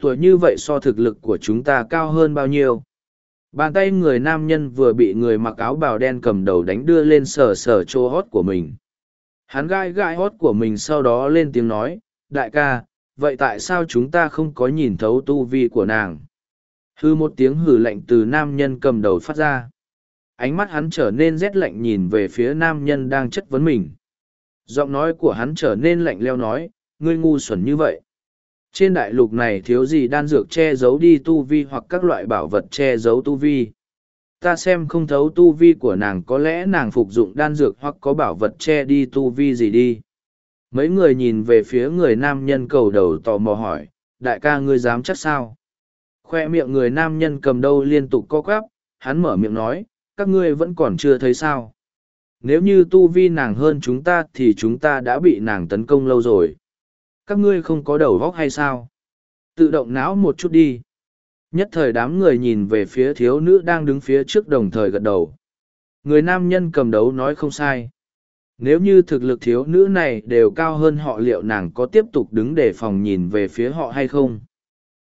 Tuổi như vậy so thực lực của chúng ta cao hơn bao nhiêu? Bàn tay người nam nhân vừa bị người mặc áo bào đen cầm đầu đánh đưa lên sờ sờ chỗ hót của mình. Hắn gai gai hót của mình sau đó lên tiếng nói, đại ca, vậy tại sao chúng ta không có nhìn thấu tu vi của nàng? Hư một tiếng hử lạnh từ nam nhân cầm đầu phát ra. Ánh mắt hắn trở nên rét lạnh nhìn về phía nam nhân đang chất vấn mình. Giọng nói của hắn trở nên lạnh leo nói, ngươi ngu xuẩn như vậy. Trên đại lục này thiếu gì đan dược che giấu đi tu vi hoặc các loại bảo vật che giấu tu vi. Ta xem không thấu tu vi của nàng có lẽ nàng phục dụng đan dược hoặc có bảo vật che đi tu vi gì đi. Mấy người nhìn về phía người nam nhân cầu đầu tò mò hỏi, đại ca ngươi dám chắc sao? Khoe miệng người nam nhân cầm đâu liên tục co quắp, hắn mở miệng nói, các ngươi vẫn còn chưa thấy sao nếu như tu vi nàng hơn chúng ta thì chúng ta đã bị nàng tấn công lâu rồi. Các ngươi không có đầu vóc hay sao? Tự động não một chút đi. Nhất thời đám người nhìn về phía thiếu nữ đang đứng phía trước đồng thời gật đầu. Người nam nhân cầm đấu nói không sai. Nếu như thực lực thiếu nữ này đều cao hơn họ liệu nàng có tiếp tục đứng để phòng nhìn về phía họ hay không?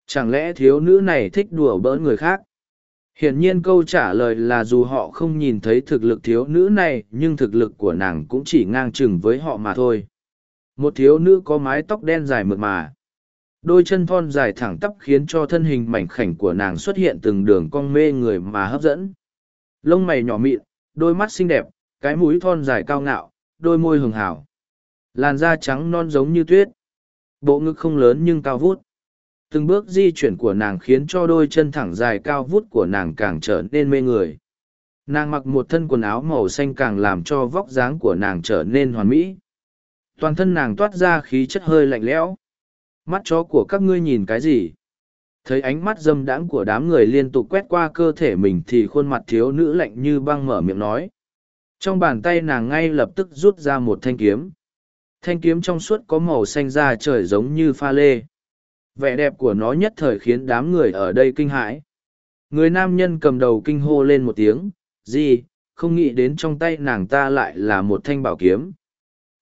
Chẳng lẽ thiếu nữ này thích đùa bỡn người khác? Hiển nhiên câu trả lời là dù họ không nhìn thấy thực lực thiếu nữ này nhưng thực lực của nàng cũng chỉ ngang chừng với họ mà thôi. Một thiếu nữ có mái tóc đen dài mượt mà. Đôi chân thon dài thẳng tắp khiến cho thân hình mảnh khảnh của nàng xuất hiện từng đường cong mê người mà hấp dẫn. Lông mày nhỏ mịn, đôi mắt xinh đẹp, cái mũi thon dài cao ngạo, đôi môi hường hảo. Làn da trắng non giống như tuyết. Bộ ngực không lớn nhưng cao vút từng bước di chuyển của nàng khiến cho đôi chân thẳng dài cao vút của nàng càng trở nên mê người. Nàng mặc một thân quần áo màu xanh càng làm cho vóc dáng của nàng trở nên hoàn mỹ. Toàn thân nàng toát ra khí chất hơi lạnh lẽo. Mắt chó của các ngươi nhìn cái gì? Thấy ánh mắt dâm đãng của đám người liên tục quét qua cơ thể mình thì khuôn mặt thiếu nữ lạnh như băng mở miệng nói. Trong bàn tay nàng ngay lập tức rút ra một thanh kiếm. Thanh kiếm trong suốt có màu xanh da trời giống như pha lê vẻ đẹp của nó nhất thời khiến đám người ở đây kinh hãi. Người nam nhân cầm đầu kinh hô lên một tiếng, gì, không nghĩ đến trong tay nàng ta lại là một thanh bảo kiếm.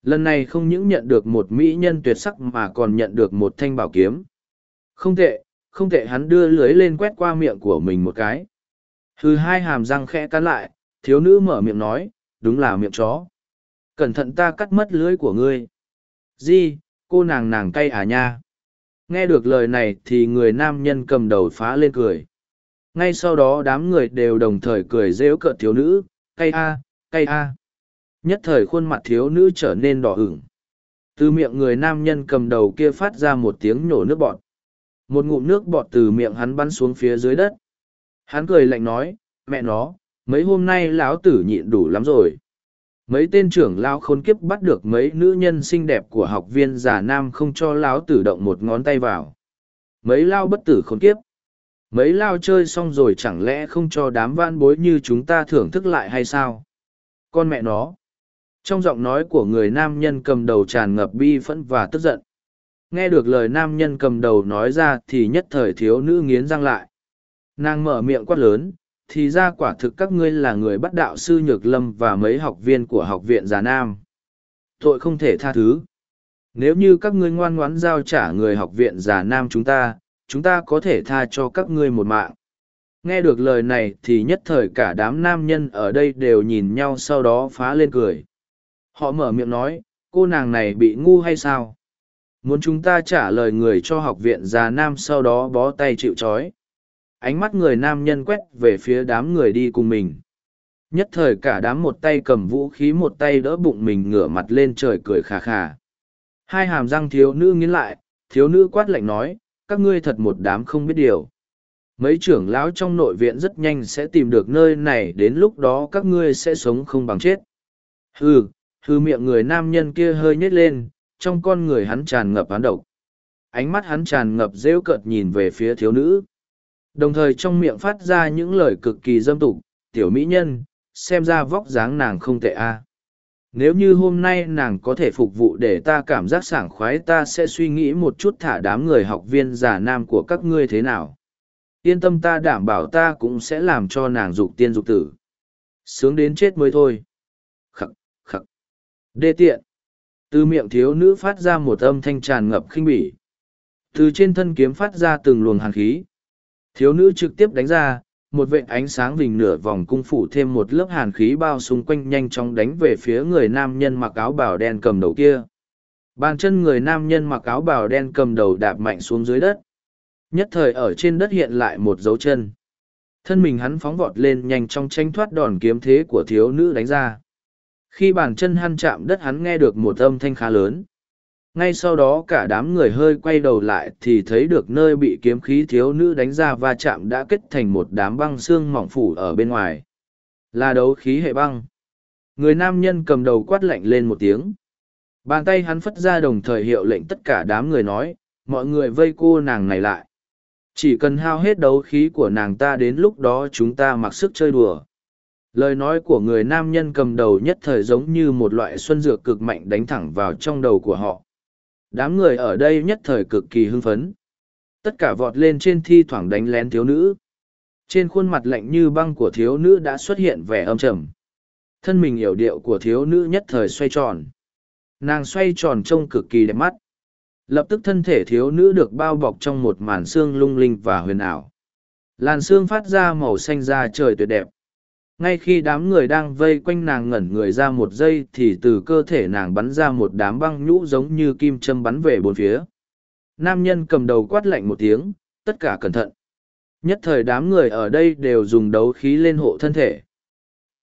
Lần này không những nhận được một mỹ nhân tuyệt sắc mà còn nhận được một thanh bảo kiếm. Không tệ không tệ. Hắn đưa lưới lên quét qua miệng của mình một cái. Hừ, hai hàm răng khẽ cắn lại, thiếu nữ mở miệng nói, đúng là miệng chó. Cẩn thận ta cắt mất lưới của ngươi. Di cô nàng nàng cay à nha? Nghe được lời này thì người nam nhân cầm đầu phá lên cười. Ngay sau đó đám người đều đồng thời cười rêu cợt thiếu nữ, cay a, cay a. Nhất thời khuôn mặt thiếu nữ trở nên đỏ ửng. Từ miệng người nam nhân cầm đầu kia phát ra một tiếng nhổ nước bọt. Một ngụm nước bọt từ miệng hắn bắn xuống phía dưới đất. Hắn cười lạnh nói, mẹ nó, mấy hôm nay lão tử nhịn đủ lắm rồi mấy tên trưởng lao khôn kiếp bắt được mấy nữ nhân xinh đẹp của học viên giả nam không cho lão tử động một ngón tay vào. Mấy lao bất tử khôn kiếp. Mấy lao chơi xong rồi chẳng lẽ không cho đám van bối như chúng ta thưởng thức lại hay sao? Con mẹ nó. Trong giọng nói của người nam nhân cầm đầu tràn ngập bi phẫn và tức giận. Nghe được lời nam nhân cầm đầu nói ra thì nhất thời thiếu nữ nghiến răng lại. Nàng mở miệng quát lớn thì ra quả thực các ngươi là người bắt đạo sư Nhược Lâm và mấy học viên của học viện Già Nam. Tội không thể tha thứ. Nếu như các ngươi ngoan ngoãn giao trả người học viện Già Nam chúng ta, chúng ta có thể tha cho các ngươi một mạng. Nghe được lời này thì nhất thời cả đám nam nhân ở đây đều nhìn nhau sau đó phá lên cười. Họ mở miệng nói, cô nàng này bị ngu hay sao? Muốn chúng ta trả lời người cho học viện Già Nam sau đó bó tay chịu trói ánh mắt người nam nhân quét về phía đám người đi cùng mình. Nhất thời cả đám một tay cầm vũ khí một tay đỡ bụng mình ngửa mặt lên trời cười khà khà. Hai hàm răng thiếu nữ nghiến lại, thiếu nữ quát lạnh nói, các ngươi thật một đám không biết điều. Mấy trưởng lão trong nội viện rất nhanh sẽ tìm được nơi này, đến lúc đó các ngươi sẽ sống không bằng chết. Hừ hừ miệng người nam nhân kia hơi nhếch lên, trong con người hắn tràn ngập hắn độc. Ánh mắt hắn tràn ngập rêu cợt nhìn về phía thiếu nữ. Đồng thời trong miệng phát ra những lời cực kỳ dâm tục, tiểu mỹ nhân, xem ra vóc dáng nàng không tệ a. Nếu như hôm nay nàng có thể phục vụ để ta cảm giác sảng khoái ta sẽ suy nghĩ một chút thả đám người học viên giả nam của các ngươi thế nào. Yên tâm ta đảm bảo ta cũng sẽ làm cho nàng dục tiên dục tử. Sướng đến chết mới thôi. Khắc, khắc. Đê tiện. Từ miệng thiếu nữ phát ra một âm thanh tràn ngập khinh bỉ. Từ trên thân kiếm phát ra từng luồng hàn khí, Thiếu nữ trực tiếp đánh ra, một vệ ánh sáng vình nửa vòng cung phủ thêm một lớp hàn khí bao xung quanh nhanh chóng đánh về phía người nam nhân mặc áo bào đen cầm đầu kia. Bàn chân người nam nhân mặc áo bào đen cầm đầu đạp mạnh xuống dưới đất. Nhất thời ở trên đất hiện lại một dấu chân. Thân mình hắn phóng vọt lên nhanh chóng tranh thoát đòn kiếm thế của thiếu nữ đánh ra. Khi bàn chân hắn chạm đất hắn nghe được một âm thanh khá lớn ngay sau đó cả đám người hơi quay đầu lại thì thấy được nơi bị kiếm khí thiếu nữ đánh ra va chạm đã kết thành một đám băng xương mỏng phủ ở bên ngoài. Là đấu khí hệ băng. Người nam nhân cầm đầu quát lạnh lên một tiếng. Bàn tay hắn phất ra đồng thời hiệu lệnh tất cả đám người nói, mọi người vây cô nàng này lại. Chỉ cần hao hết đấu khí của nàng ta đến lúc đó chúng ta mặc sức chơi đùa. Lời nói của người nam nhân cầm đầu nhất thời giống như một loại xuân dược cực mạnh đánh thẳng vào trong đầu của họ đám người ở đây nhất thời cực kỳ hưng phấn. Tất cả vọt lên trên thi thoảng đánh lén thiếu nữ. Trên khuôn mặt lạnh như băng của thiếu nữ đã xuất hiện vẻ âm trầm. Thân mình yểu điệu của thiếu nữ nhất thời xoay tròn. Nàng xoay tròn trông cực kỳ đẹp mắt. Lập tức thân thể thiếu nữ được bao bọc trong một màn xương lung linh và huyền ảo. Làn xương phát ra màu xanh da trời tuyệt đẹp. Ngay khi đám người đang vây quanh nàng ngẩn người ra một giây thì từ cơ thể nàng bắn ra một đám băng nhũ giống như kim châm bắn về bốn phía. Nam nhân cầm đầu quát lạnh một tiếng, tất cả cẩn thận. Nhất thời đám người ở đây đều dùng đấu khí lên hộ thân thể.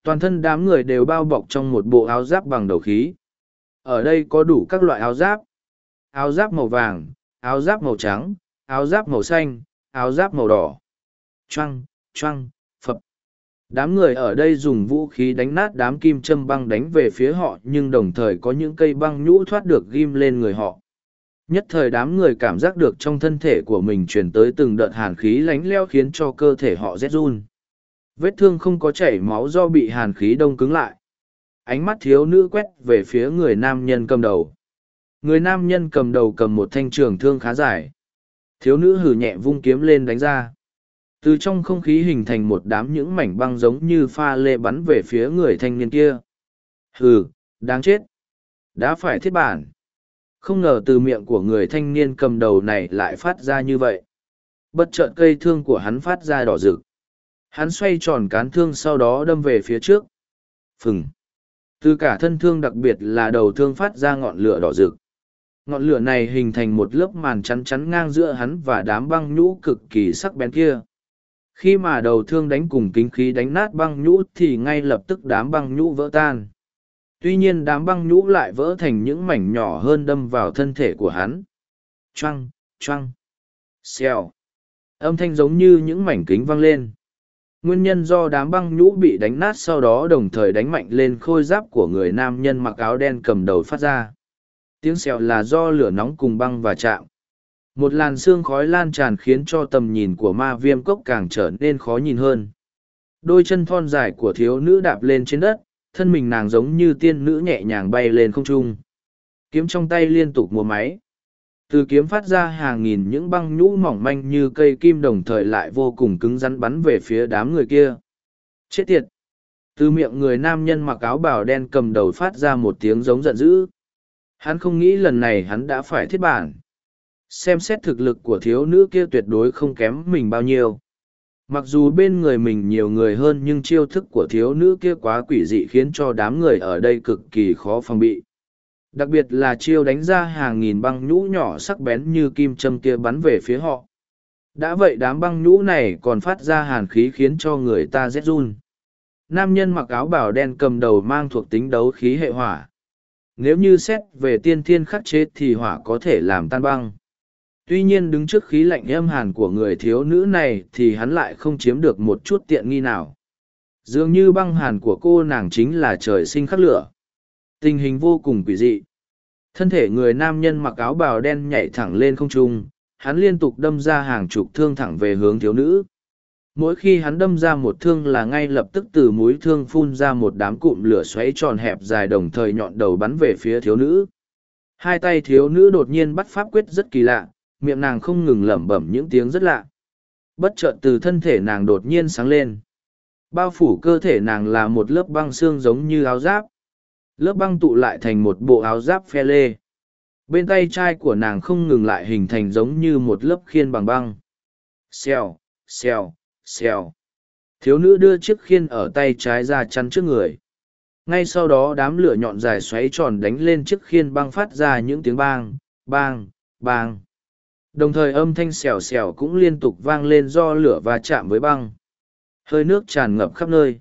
Toàn thân đám người đều bao bọc trong một bộ áo giáp bằng đầu khí. Ở đây có đủ các loại áo giáp. Áo giáp màu vàng, áo giáp màu trắng, áo giáp màu xanh, áo giáp màu đỏ. Trăng, trăng. Đám người ở đây dùng vũ khí đánh nát đám kim châm băng đánh về phía họ, nhưng đồng thời có những cây băng nhũ thoát được ghim lên người họ. Nhất thời đám người cảm giác được trong thân thể của mình truyền tới từng đợt hàn khí lánh leo khiến cho cơ thể họ rét run. Vết thương không có chảy máu do bị hàn khí đông cứng lại. Ánh mắt thiếu nữ quét về phía người nam nhân cầm đầu. Người nam nhân cầm đầu cầm một thanh trường thương khá dài. Thiếu nữ hử nhẹ vung kiếm lên đánh ra từ trong không khí hình thành một đám những mảnh băng giống như pha lê bắn về phía người thanh niên kia. Hừ, đáng chết. Đã phải thiết bản. Không ngờ từ miệng của người thanh niên cầm đầu này lại phát ra như vậy. Bất chợt cây thương của hắn phát ra đỏ rực. Hắn xoay tròn cán thương sau đó đâm về phía trước. Phừng. Từ cả thân thương đặc biệt là đầu thương phát ra ngọn lửa đỏ rực. Ngọn lửa này hình thành một lớp màn chắn chắn ngang giữa hắn và đám băng nhũ cực kỳ sắc bén kia khi mà đầu thương đánh cùng kính khí đánh nát băng nhũ thì ngay lập tức đám băng nhũ vỡ tan. Tuy nhiên đám băng nhũ lại vỡ thành những mảnh nhỏ hơn đâm vào thân thể của hắn. Choang choang, xèo. Âm thanh giống như những mảnh kính văng lên. Nguyên nhân do đám băng nhũ bị đánh nát sau đó đồng thời đánh mạnh lên khôi giáp của người nam nhân mặc áo đen cầm đầu phát ra. Tiếng xèo là do lửa nóng cùng băng và chạm một làn xương khói lan tràn khiến cho tầm nhìn của ma viêm cốc càng trở nên khó nhìn hơn đôi chân thon dài của thiếu nữ đạp lên trên đất, thân mình nàng giống như tiên nữ nhẹ nhàng bay lên không trung. Kiếm trong tay liên tục múa máy. Từ kiếm phát ra hàng nghìn những băng nhũ mỏng manh như cây kim đồng thời lại vô cùng cứng rắn bắn về phía đám người kia. Chết tiệt! Từ miệng người nam nhân mặc áo bào đen cầm đầu phát ra một tiếng giống giận dữ. Hắn không nghĩ lần này hắn đã phải thiết bản. Xem xét thực lực của thiếu nữ kia tuyệt đối không kém mình bao nhiêu. Mặc dù bên người mình nhiều người hơn nhưng chiêu thức của thiếu nữ kia quá quỷ dị khiến cho đám người ở đây cực kỳ khó phòng bị. Đặc biệt là chiêu đánh ra hàng nghìn băng nhũ nhỏ sắc bén như kim châm kia bắn về phía họ. Đã vậy đám băng nhũ này còn phát ra hàn khí khiến cho người ta rét run. Nam nhân mặc áo bảo đen cầm đầu mang thuộc tính đấu khí hệ hỏa. Nếu như xét về tiên thiên khắc chế thì hỏa có thể làm tan băng. Tuy nhiên đứng trước khí lạnh âm hàn của người thiếu nữ này thì hắn lại không chiếm được một chút tiện nghi nào. Dường như băng hàn của cô nàng chính là trời sinh khắc lửa. Tình hình vô cùng quỷ dị. Thân thể người nam nhân mặc áo bào đen nhảy thẳng lên không trung, hắn liên tục đâm ra hàng chục thương thẳng về hướng thiếu nữ. Mỗi khi hắn đâm ra một thương là ngay lập tức từ mũi thương phun ra một đám cụm lửa xoáy tròn hẹp dài đồng thời nhọn đầu bắn về phía thiếu nữ. Hai tay thiếu nữ đột nhiên bắt pháp quyết rất kỳ lạ, miệng nàng không ngừng lẩm bẩm những tiếng rất lạ. Bất chợt từ thân thể nàng đột nhiên sáng lên. Bao phủ cơ thể nàng là một lớp băng xương giống như áo giáp. Lớp băng tụ lại thành một bộ áo giáp phe lê. Bên tay trai của nàng không ngừng lại hình thành giống như một lớp khiên bằng băng. Xèo xèo xèo. Thiếu nữ đưa chiếc khiên ở tay trái ra chắn trước người. Ngay sau đó đám lửa nhọn dài xoáy tròn đánh lên chiếc khiên băng phát ra những tiếng bang bang bang. Đồng thời âm thanh xèo xèo cũng liên tục vang lên do lửa va chạm với băng. Hơi nước tràn ngập khắp nơi.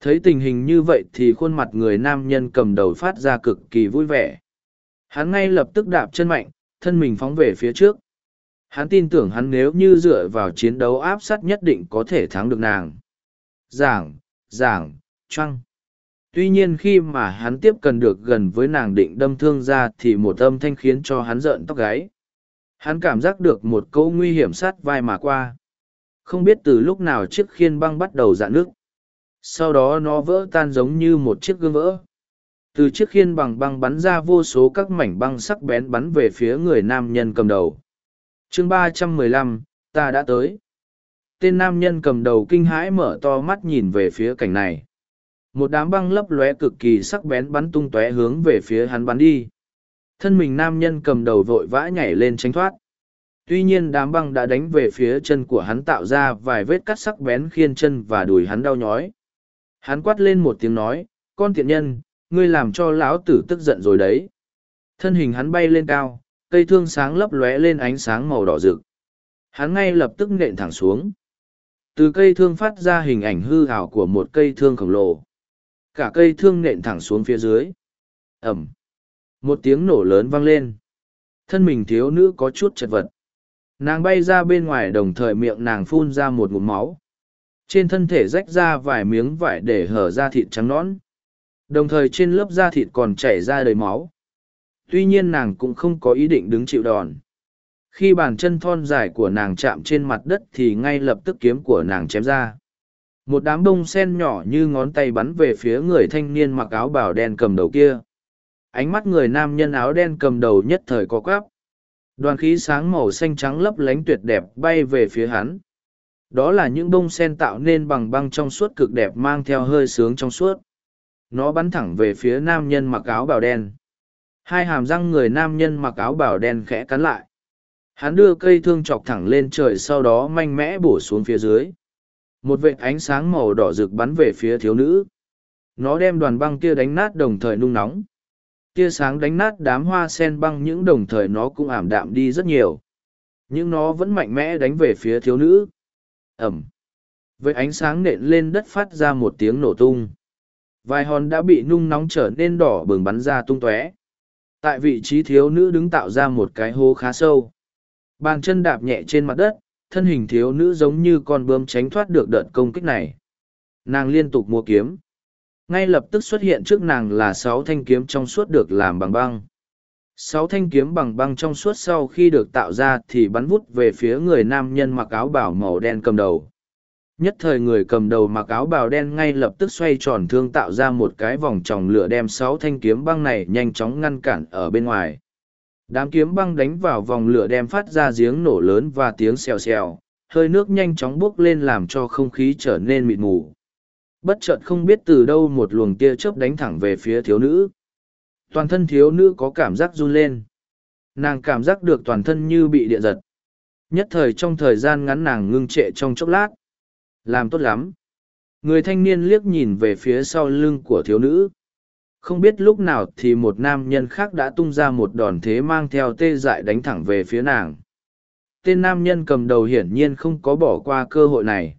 Thấy tình hình như vậy thì khuôn mặt người nam nhân cầm đầu phát ra cực kỳ vui vẻ. Hắn ngay lập tức đạp chân mạnh, thân mình phóng về phía trước. Hắn tin tưởng hắn nếu như dựa vào chiến đấu áp sát nhất định có thể thắng được nàng. Giảng, giảng, trăng. Tuy nhiên khi mà hắn tiếp cận được gần với nàng định đâm thương ra thì một âm thanh khiến cho hắn rợn tóc gáy Hắn cảm giác được một câu nguy hiểm sát vai mà qua. Không biết từ lúc nào chiếc khiên băng bắt đầu dạn nước. Sau đó nó vỡ tan giống như một chiếc gương vỡ. Từ chiếc khiên bằng băng bắn ra vô số các mảnh băng sắc bén bắn về phía người nam nhân cầm đầu. chương ba trăm mười lăm, ta đã tới. Tên nam nhân cầm đầu kinh hãi mở to mắt nhìn về phía cảnh này. Một đám băng lấp lóe cực kỳ sắc bén bắn tung tóe hướng về phía hắn bắn đi Thân mình nam nhân cầm đầu vội vã nhảy lên tránh thoát. Tuy nhiên đám băng đã đánh về phía chân của hắn tạo ra vài vết cắt sắc bén khiên chân và đùi hắn đau nhói. Hắn quát lên một tiếng nói, con tiện nhân, ngươi làm cho lão tử tức giận rồi đấy. Thân hình hắn bay lên cao, cây thương sáng lấp lóe lên ánh sáng màu đỏ rực. Hắn ngay lập tức nện thẳng xuống. Từ cây thương phát ra hình ảnh hư ảo của một cây thương khổng lồ. Cả cây thương nện thẳng xuống phía dưới. Ẩm. Một tiếng nổ lớn vang lên. Thân mình thiếu nữ có chút chật vật. Nàng bay ra bên ngoài đồng thời miệng nàng phun ra một ngụm máu. Trên thân thể rách ra vài miếng vải để hở ra thịt trắng nõn. Đồng thời trên lớp da thịt còn chảy ra đầy máu. Tuy nhiên nàng cũng không có ý định đứng chịu đòn. Khi bàn chân thon dài của nàng chạm trên mặt đất thì ngay lập tức kiếm của nàng chém ra. Một đám bông sen nhỏ như ngón tay bắn về phía người thanh niên mặc áo bào đen cầm đầu kia. Ánh mắt người nam nhân áo đen cầm đầu nhất thời có quáp. Đoàn khí sáng màu xanh trắng lấp lánh tuyệt đẹp bay về phía hắn. Đó là những bông sen tạo nên bằng băng trong suốt cực đẹp mang theo hơi sướng trong suốt. Nó bắn thẳng về phía nam nhân mặc áo bào đen. Hai hàm răng người nam nhân mặc áo bào đen khẽ cắn lại. Hắn đưa cây thương chọc thẳng lên trời sau đó manh mẽ bổ xuống phía dưới. Một vệt ánh sáng màu đỏ rực bắn về phía thiếu nữ. Nó đem đoàn băng kia đánh nát đồng thời nung nóng. Tia sáng đánh nát đám hoa sen băng những đồng thời nó cũng ảm đạm đi rất nhiều. Nhưng nó vẫn mạnh mẽ đánh về phía thiếu nữ. Ẩm. Với ánh sáng nện lên đất phát ra một tiếng nổ tung. Vài hòn đã bị nung nóng trở nên đỏ bừng bắn ra tung tóe. Tại vị trí thiếu nữ đứng tạo ra một cái hố khá sâu. Bàn chân đạp nhẹ trên mặt đất, thân hình thiếu nữ giống như con bướm tránh thoát được đợt công kích này. Nàng liên tục mua kiếm. Ngay lập tức xuất hiện trước nàng là sáu thanh kiếm trong suốt được làm bằng băng. Sáu thanh kiếm bằng băng trong suốt sau khi được tạo ra thì bắn vút về phía người nam nhân mặc áo bảo màu đen cầm đầu. Nhất thời người cầm đầu mặc áo bào đen ngay lập tức xoay tròn thương tạo ra một cái vòng tròng lửa đem sáu thanh kiếm băng này nhanh chóng ngăn cản ở bên ngoài. Đám kiếm băng đánh vào vòng lửa đem phát ra giếng nổ lớn và tiếng xèo xèo, hơi nước nhanh chóng bốc lên làm cho không khí trở nên mịt mù. Bất chợt không biết từ đâu một luồng tia chớp đánh thẳng về phía thiếu nữ. Toàn thân thiếu nữ có cảm giác run lên. Nàng cảm giác được toàn thân như bị điện giật. Nhất thời trong thời gian ngắn nàng ngưng trệ trong chốc lát. Làm tốt lắm. Người thanh niên liếc nhìn về phía sau lưng của thiếu nữ. Không biết lúc nào thì một nam nhân khác đã tung ra một đòn thế mang theo tê dại đánh thẳng về phía nàng. Tên nam nhân cầm đầu hiển nhiên không có bỏ qua cơ hội này.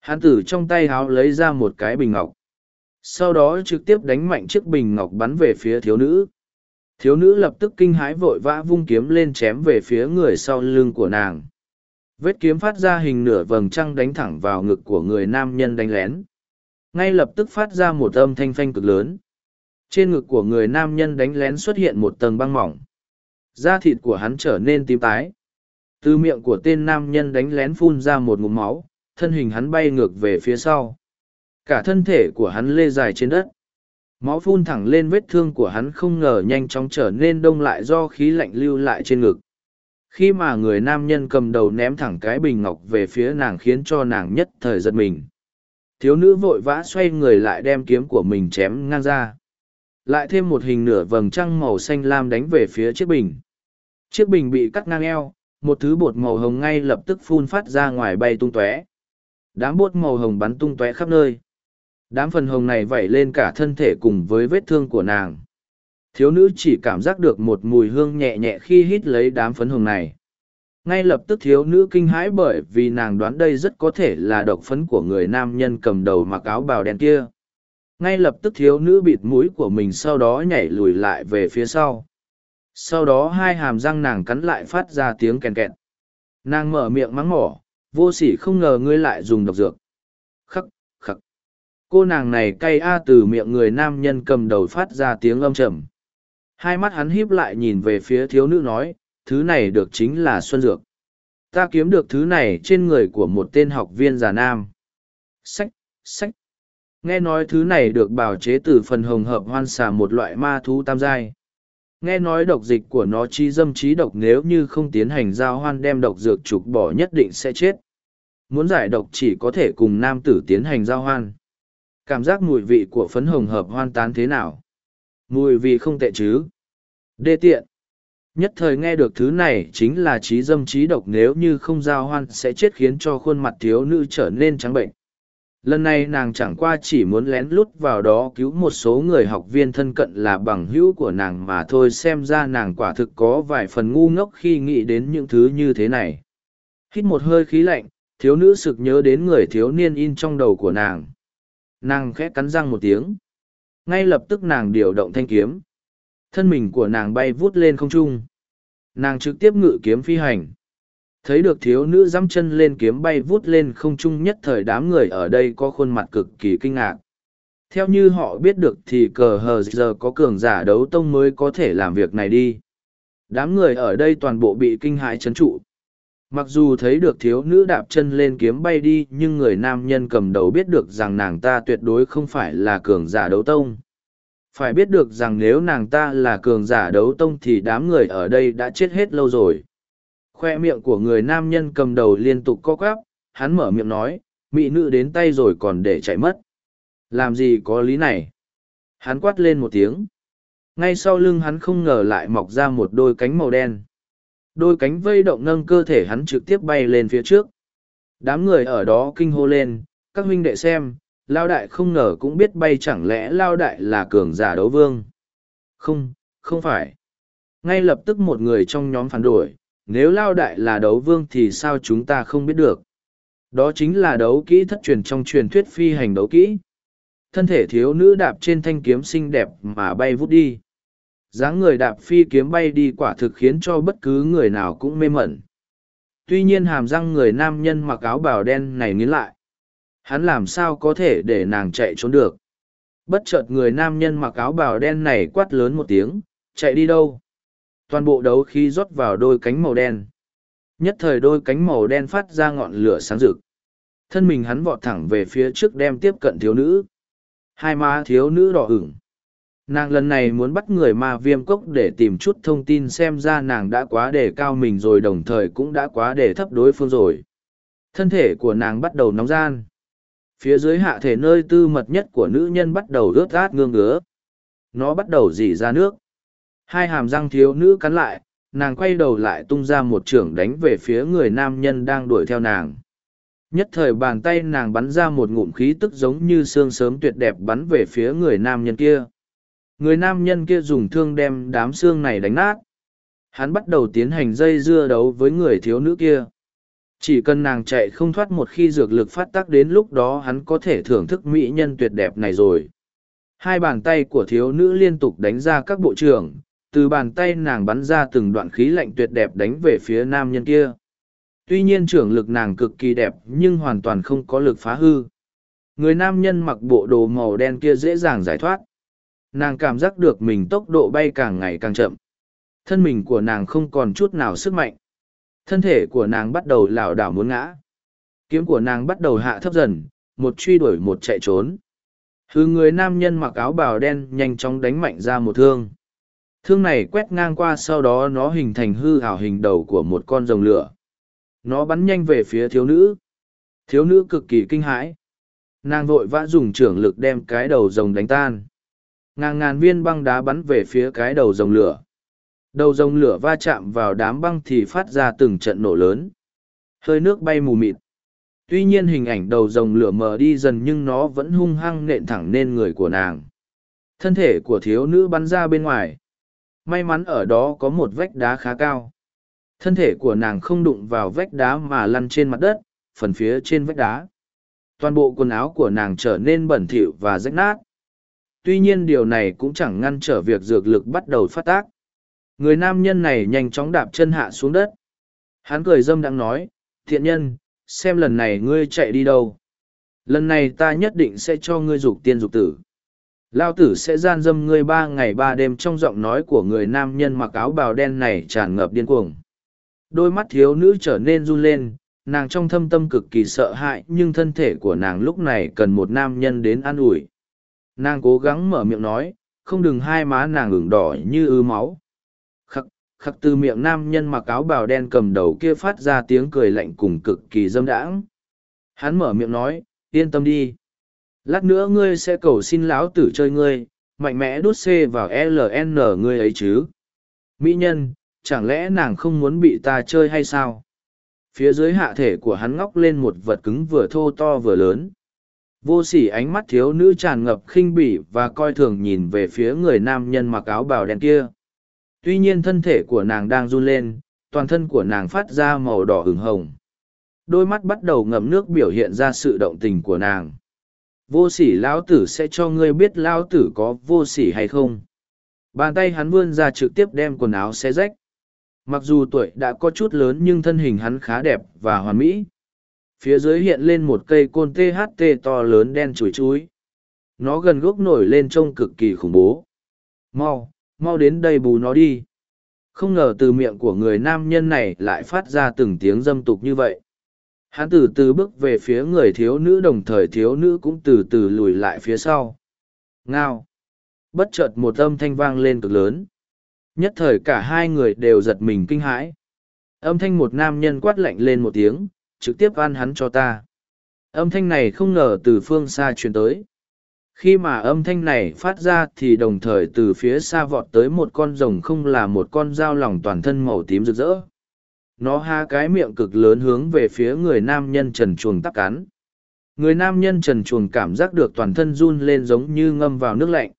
Hán tử trong tay háo lấy ra một cái bình ngọc. Sau đó trực tiếp đánh mạnh chiếc bình ngọc bắn về phía thiếu nữ. Thiếu nữ lập tức kinh hãi vội vã vung kiếm lên chém về phía người sau lưng của nàng. Vết kiếm phát ra hình nửa vầng trăng đánh thẳng vào ngực của người nam nhân đánh lén. Ngay lập tức phát ra một âm thanh phanh cực lớn. Trên ngực của người nam nhân đánh lén xuất hiện một tầng băng mỏng. Da thịt của hắn trở nên tím tái. Từ miệng của tên nam nhân đánh lén phun ra một ngụm máu, thân hình hắn bay ngược về phía sau. Cả thân thể của hắn lê dài trên đất. Máu phun thẳng lên vết thương của hắn không ngờ nhanh chóng trở nên đông lại do khí lạnh lưu lại trên ngực. Khi mà người nam nhân cầm đầu ném thẳng cái bình ngọc về phía nàng khiến cho nàng nhất thời giật mình. Thiếu nữ vội vã xoay người lại đem kiếm của mình chém ngang ra. Lại thêm một hình nửa vầng trăng màu xanh lam đánh về phía chiếc bình. Chiếc bình bị cắt ngang eo, một thứ bột màu hồng ngay lập tức phun phát ra ngoài bay tung tóe đám bốt màu hồng bắn tung tóe khắp nơi. Đám phần hồng này vẩy lên cả thân thể cùng với vết thương của nàng. Thiếu nữ chỉ cảm giác được một mùi hương nhẹ nhẹ khi hít lấy đám phấn hồng này. Ngay lập tức thiếu nữ kinh hãi bởi vì nàng đoán đây rất có thể là độc phấn của người nam nhân cầm đầu mặc áo bào đen kia. Ngay lập tức thiếu nữ bịt mũi của mình sau đó nhảy lùi lại về phía sau. Sau đó hai hàm răng nàng cắn lại phát ra tiếng kèn kẹt. Nàng mở miệng mắng mỏ vô sỉ không ngờ ngươi lại dùng độc dược khắc khắc cô nàng này cay a từ miệng người nam nhân cầm đầu phát ra tiếng âm trầm Hai mắt hắn híp lại nhìn về phía thiếu nữ nói, thứ này được chính là Xuân Dược. Ta kiếm được thứ này trên người của một tên học viên già nam. Sách, sách. Nghe nói thứ này được bào chế từ phần hồng hợp hoan xà một loại ma thú tam giai. Nghe nói độc dịch của nó chi dâm trí độc nếu như không tiến hành giao hoan đem độc dược trục bỏ nhất định sẽ chết. Muốn giải độc chỉ có thể cùng nam tử tiến hành giao hoan. Cảm giác mùi vị của phấn hồng hợp hoan tán thế nào? Mùi vị không tệ chứ. Đê tiện. nhất thời nghe được thứ này chính là trí dâm trí độc nếu như không giao hoan sẽ chết khiến cho khuôn mặt thiếu nữ trở nên trắng bệnh lần này nàng chẳng qua chỉ muốn lén lút vào đó cứu một số người học viên thân cận là bằng hữu của nàng mà thôi. Xem ra nàng quả thực có vài phần ngu ngốc khi nghĩ đến những thứ như thế này. Hít một hơi khí lạnh, thiếu nữ sực nhớ đến người thiếu niên in trong đầu của nàng. Nàng khẽ cắn răng một tiếng. Ngay lập tức nàng điều động thanh kiếm. Thân mình của nàng bay vút lên không trung. Nàng trực tiếp ngự kiếm phi hành thấy được thiếu nữ dăm chân lên kiếm bay vút lên không trung nhất thời đám người ở đây có khuôn mặt cực kỳ kinh ngạc. Theo như họ biết được thì cờ hờ giờ có cường giả đấu tông mới có thể làm việc này đi. Đám người ở đây toàn bộ bị kinh hãi chấn trụ. Mặc dù thấy được thiếu nữ đạp chân lên kiếm bay đi, nhưng người nam nhân cầm đầu biết được rằng nàng ta tuyệt đối không phải là cường giả đấu tông. Phải biết được rằng nếu nàng ta là cường giả đấu tông thì đám người ở đây đã chết hết lâu rồi khoe miệng của người nam nhân cầm đầu liên tục co quắp, hắn mở miệng nói, mỹ nữ đến tay rồi còn để chạy mất. Làm gì có lý này? Hắn quát lên một tiếng. Ngay sau lưng hắn không ngờ lại mọc ra một đôi cánh màu đen. Đôi cánh vây động nâng cơ thể hắn trực tiếp bay lên phía trước. Đám người ở đó kinh hô lên, các huynh đệ xem, lao đại không ngờ cũng biết bay chẳng lẽ lao đại là cường giả đấu vương. Không không phải. Ngay lập tức một người trong nhóm phản đổi nếu lao đại là đấu vương thì sao chúng ta không biết được? Đó chính là đấu kỹ thất truyền trong truyền thuyết phi hành đấu kỹ. Thân thể thiếu nữ đạp trên thanh kiếm xinh đẹp mà bay vút đi. Dáng người đạp phi kiếm bay đi quả thực khiến cho bất cứ người nào cũng mê mẩn. Tuy nhiên hàm răng người nam nhân mặc áo bào đen này nghiến lại. Hắn làm sao có thể để nàng chạy trốn được? Bất chợt người nam nhân mặc áo bào đen này quát lớn một tiếng, chạy đi đâu? Toàn bộ đấu khí rót vào đôi cánh màu đen. Nhất thời đôi cánh màu đen phát ra ngọn lửa sáng rực. Thân mình hắn vọt thẳng về phía trước đem tiếp cận thiếu nữ. Hai má thiếu nữ đỏ ửng. Nàng lần này muốn bắt người ma viêm cốc để tìm chút thông tin xem ra nàng đã quá đề cao mình rồi đồng thời cũng đã quá đề thấp đối phương rồi. Thân thể của nàng bắt đầu nóng gian. Phía dưới hạ thể nơi tư mật nhất của nữ nhân bắt đầu rớt rát ngương ngứa. Nó bắt đầu dỉ ra nước hai hàm răng thiếu nữ cắn lại, nàng quay đầu lại tung ra một trưởng đánh về phía người nam nhân đang đuổi theo nàng. Nhất thời bàn tay nàng bắn ra một ngụm khí tức giống như xương sớm tuyệt đẹp bắn về phía người nam nhân kia. Người nam nhân kia dùng thương đem đám xương này đánh nát. Hắn bắt đầu tiến hành dây dưa đấu với người thiếu nữ kia. Chỉ cần nàng chạy không thoát một khi dược lực phát tác đến lúc đó hắn có thể thưởng thức mỹ nhân tuyệt đẹp này rồi. Hai bàn tay của thiếu nữ liên tục đánh ra các bộ trưởng từ bàn tay nàng bắn ra từng đoạn khí lạnh tuyệt đẹp đánh về phía nam nhân kia. Tuy nhiên trưởng lực nàng cực kỳ đẹp nhưng hoàn toàn không có lực phá hư. Người nam nhân mặc bộ đồ màu đen kia dễ dàng giải thoát. Nàng cảm giác được mình tốc độ bay càng ngày càng chậm. Thân mình của nàng không còn chút nào sức mạnh. Thân thể của nàng bắt đầu lảo đảo muốn ngã. Kiếm của nàng bắt đầu hạ thấp dần, một truy đuổi một chạy trốn. Hư người nam nhân mặc áo bào đen nhanh chóng đánh mạnh ra một thương thương này quét ngang qua sau đó nó hình thành hư ảo hình đầu của một con rồng lửa. Nó bắn nhanh về phía thiếu nữ. Thiếu nữ cực kỳ kinh hãi. Nàng vội vã dùng trưởng lực đem cái đầu rồng đánh tan. Ngàn ngàn viên băng đá bắn về phía cái đầu rồng lửa. Đầu rồng lửa va chạm vào đám băng thì phát ra từng trận nổ lớn. Hơi nước bay mù mịt. Tuy nhiên hình ảnh đầu rồng lửa mờ đi dần nhưng nó vẫn hung hăng nện thẳng lên người của nàng. Thân thể của thiếu nữ bắn ra bên ngoài may mắn ở đó có một vách đá khá cao. Thân thể của nàng không đụng vào vách đá mà lăn trên mặt đất, phần phía trên vách đá. Toàn bộ quần áo của nàng trở nên bẩn thỉu và rách nát. Tuy nhiên điều này cũng chẳng ngăn trở việc dược lực bắt đầu phát tác. Người nam nhân này nhanh chóng đạp chân hạ xuống đất. Hắn cười dâm đang nói, thiện nhân, xem lần này ngươi chạy đi đâu. Lần này ta nhất định sẽ cho ngươi dục tiên dục tử lao tử sẽ gian dâm ngươi ba ngày ba đêm trong giọng nói của người nam nhân mặc áo bào đen này tràn ngập điên cuồng. Đôi mắt thiếu nữ trở nên run lên, nàng trong thâm tâm cực kỳ sợ hãi, nhưng thân thể của nàng lúc này cần một nam nhân đến an ủi. Nàng cố gắng mở miệng nói, không đừng hai má nàng ửng đỏ như ứ máu. Khắc khắc từ miệng nam nhân mặc áo bào đen cầm đầu kia phát ra tiếng cười lạnh cùng cực kỳ dâm đãng. Hắn mở miệng nói, yên tâm đi lát nữa ngươi sẽ cầu xin lão tử chơi ngươi mạnh mẽ đút c vào ln ngươi ấy chứ mỹ nhân chẳng lẽ nàng không muốn bị ta chơi hay sao? Phía dưới hạ thể của hắn ngóc lên một vật cứng vừa thô to vừa lớn. Vô sỉ ánh mắt thiếu nữ tràn ngập khinh bỉ và coi thường nhìn về phía người nam nhân mặc áo bào đen kia. Tuy nhiên thân thể của nàng đang run lên, toàn thân của nàng phát ra màu đỏ hửng hồng. Đôi mắt bắt đầu ngậm nước biểu hiện ra sự động tình của nàng. Vô sỉ lão tử sẽ cho ngươi biết lão tử có vô sỉ hay không. Bàn tay hắn vươn ra trực tiếp đem quần áo xé rách. Mặc dù tuổi đã có chút lớn nhưng thân hình hắn khá đẹp và hoàn mỹ. Phía dưới hiện lên một cây côn THT to lớn đen chùi chuối Nó gần gốc nổi lên trông cực kỳ khủng bố. Mau, mau đến đây bù nó đi. Không ngờ từ miệng của người nam nhân này lại phát ra từng tiếng dâm tục như vậy. Hắn từ từ bước về phía người thiếu nữ đồng thời thiếu nữ cũng từ từ lùi lại phía sau. Ngao. Bất chợt một âm thanh vang lên cực lớn. Nhất thời cả hai người đều giật mình kinh hãi. Âm thanh một nam nhân quát lạnh lên một tiếng, trực tiếp ăn hắn cho ta. Âm thanh này không ngờ từ phương xa truyền tới. Khi mà âm thanh này phát ra thì đồng thời từ phía xa vọt tới một con rồng không là một con dao lòng toàn thân màu tím rực rỡ. Nó ha cái miệng cực lớn hướng về phía người nam nhân trần chuồng tắc cắn. Người nam nhân trần chuồng cảm giác được toàn thân run lên giống như ngâm vào nước lạnh.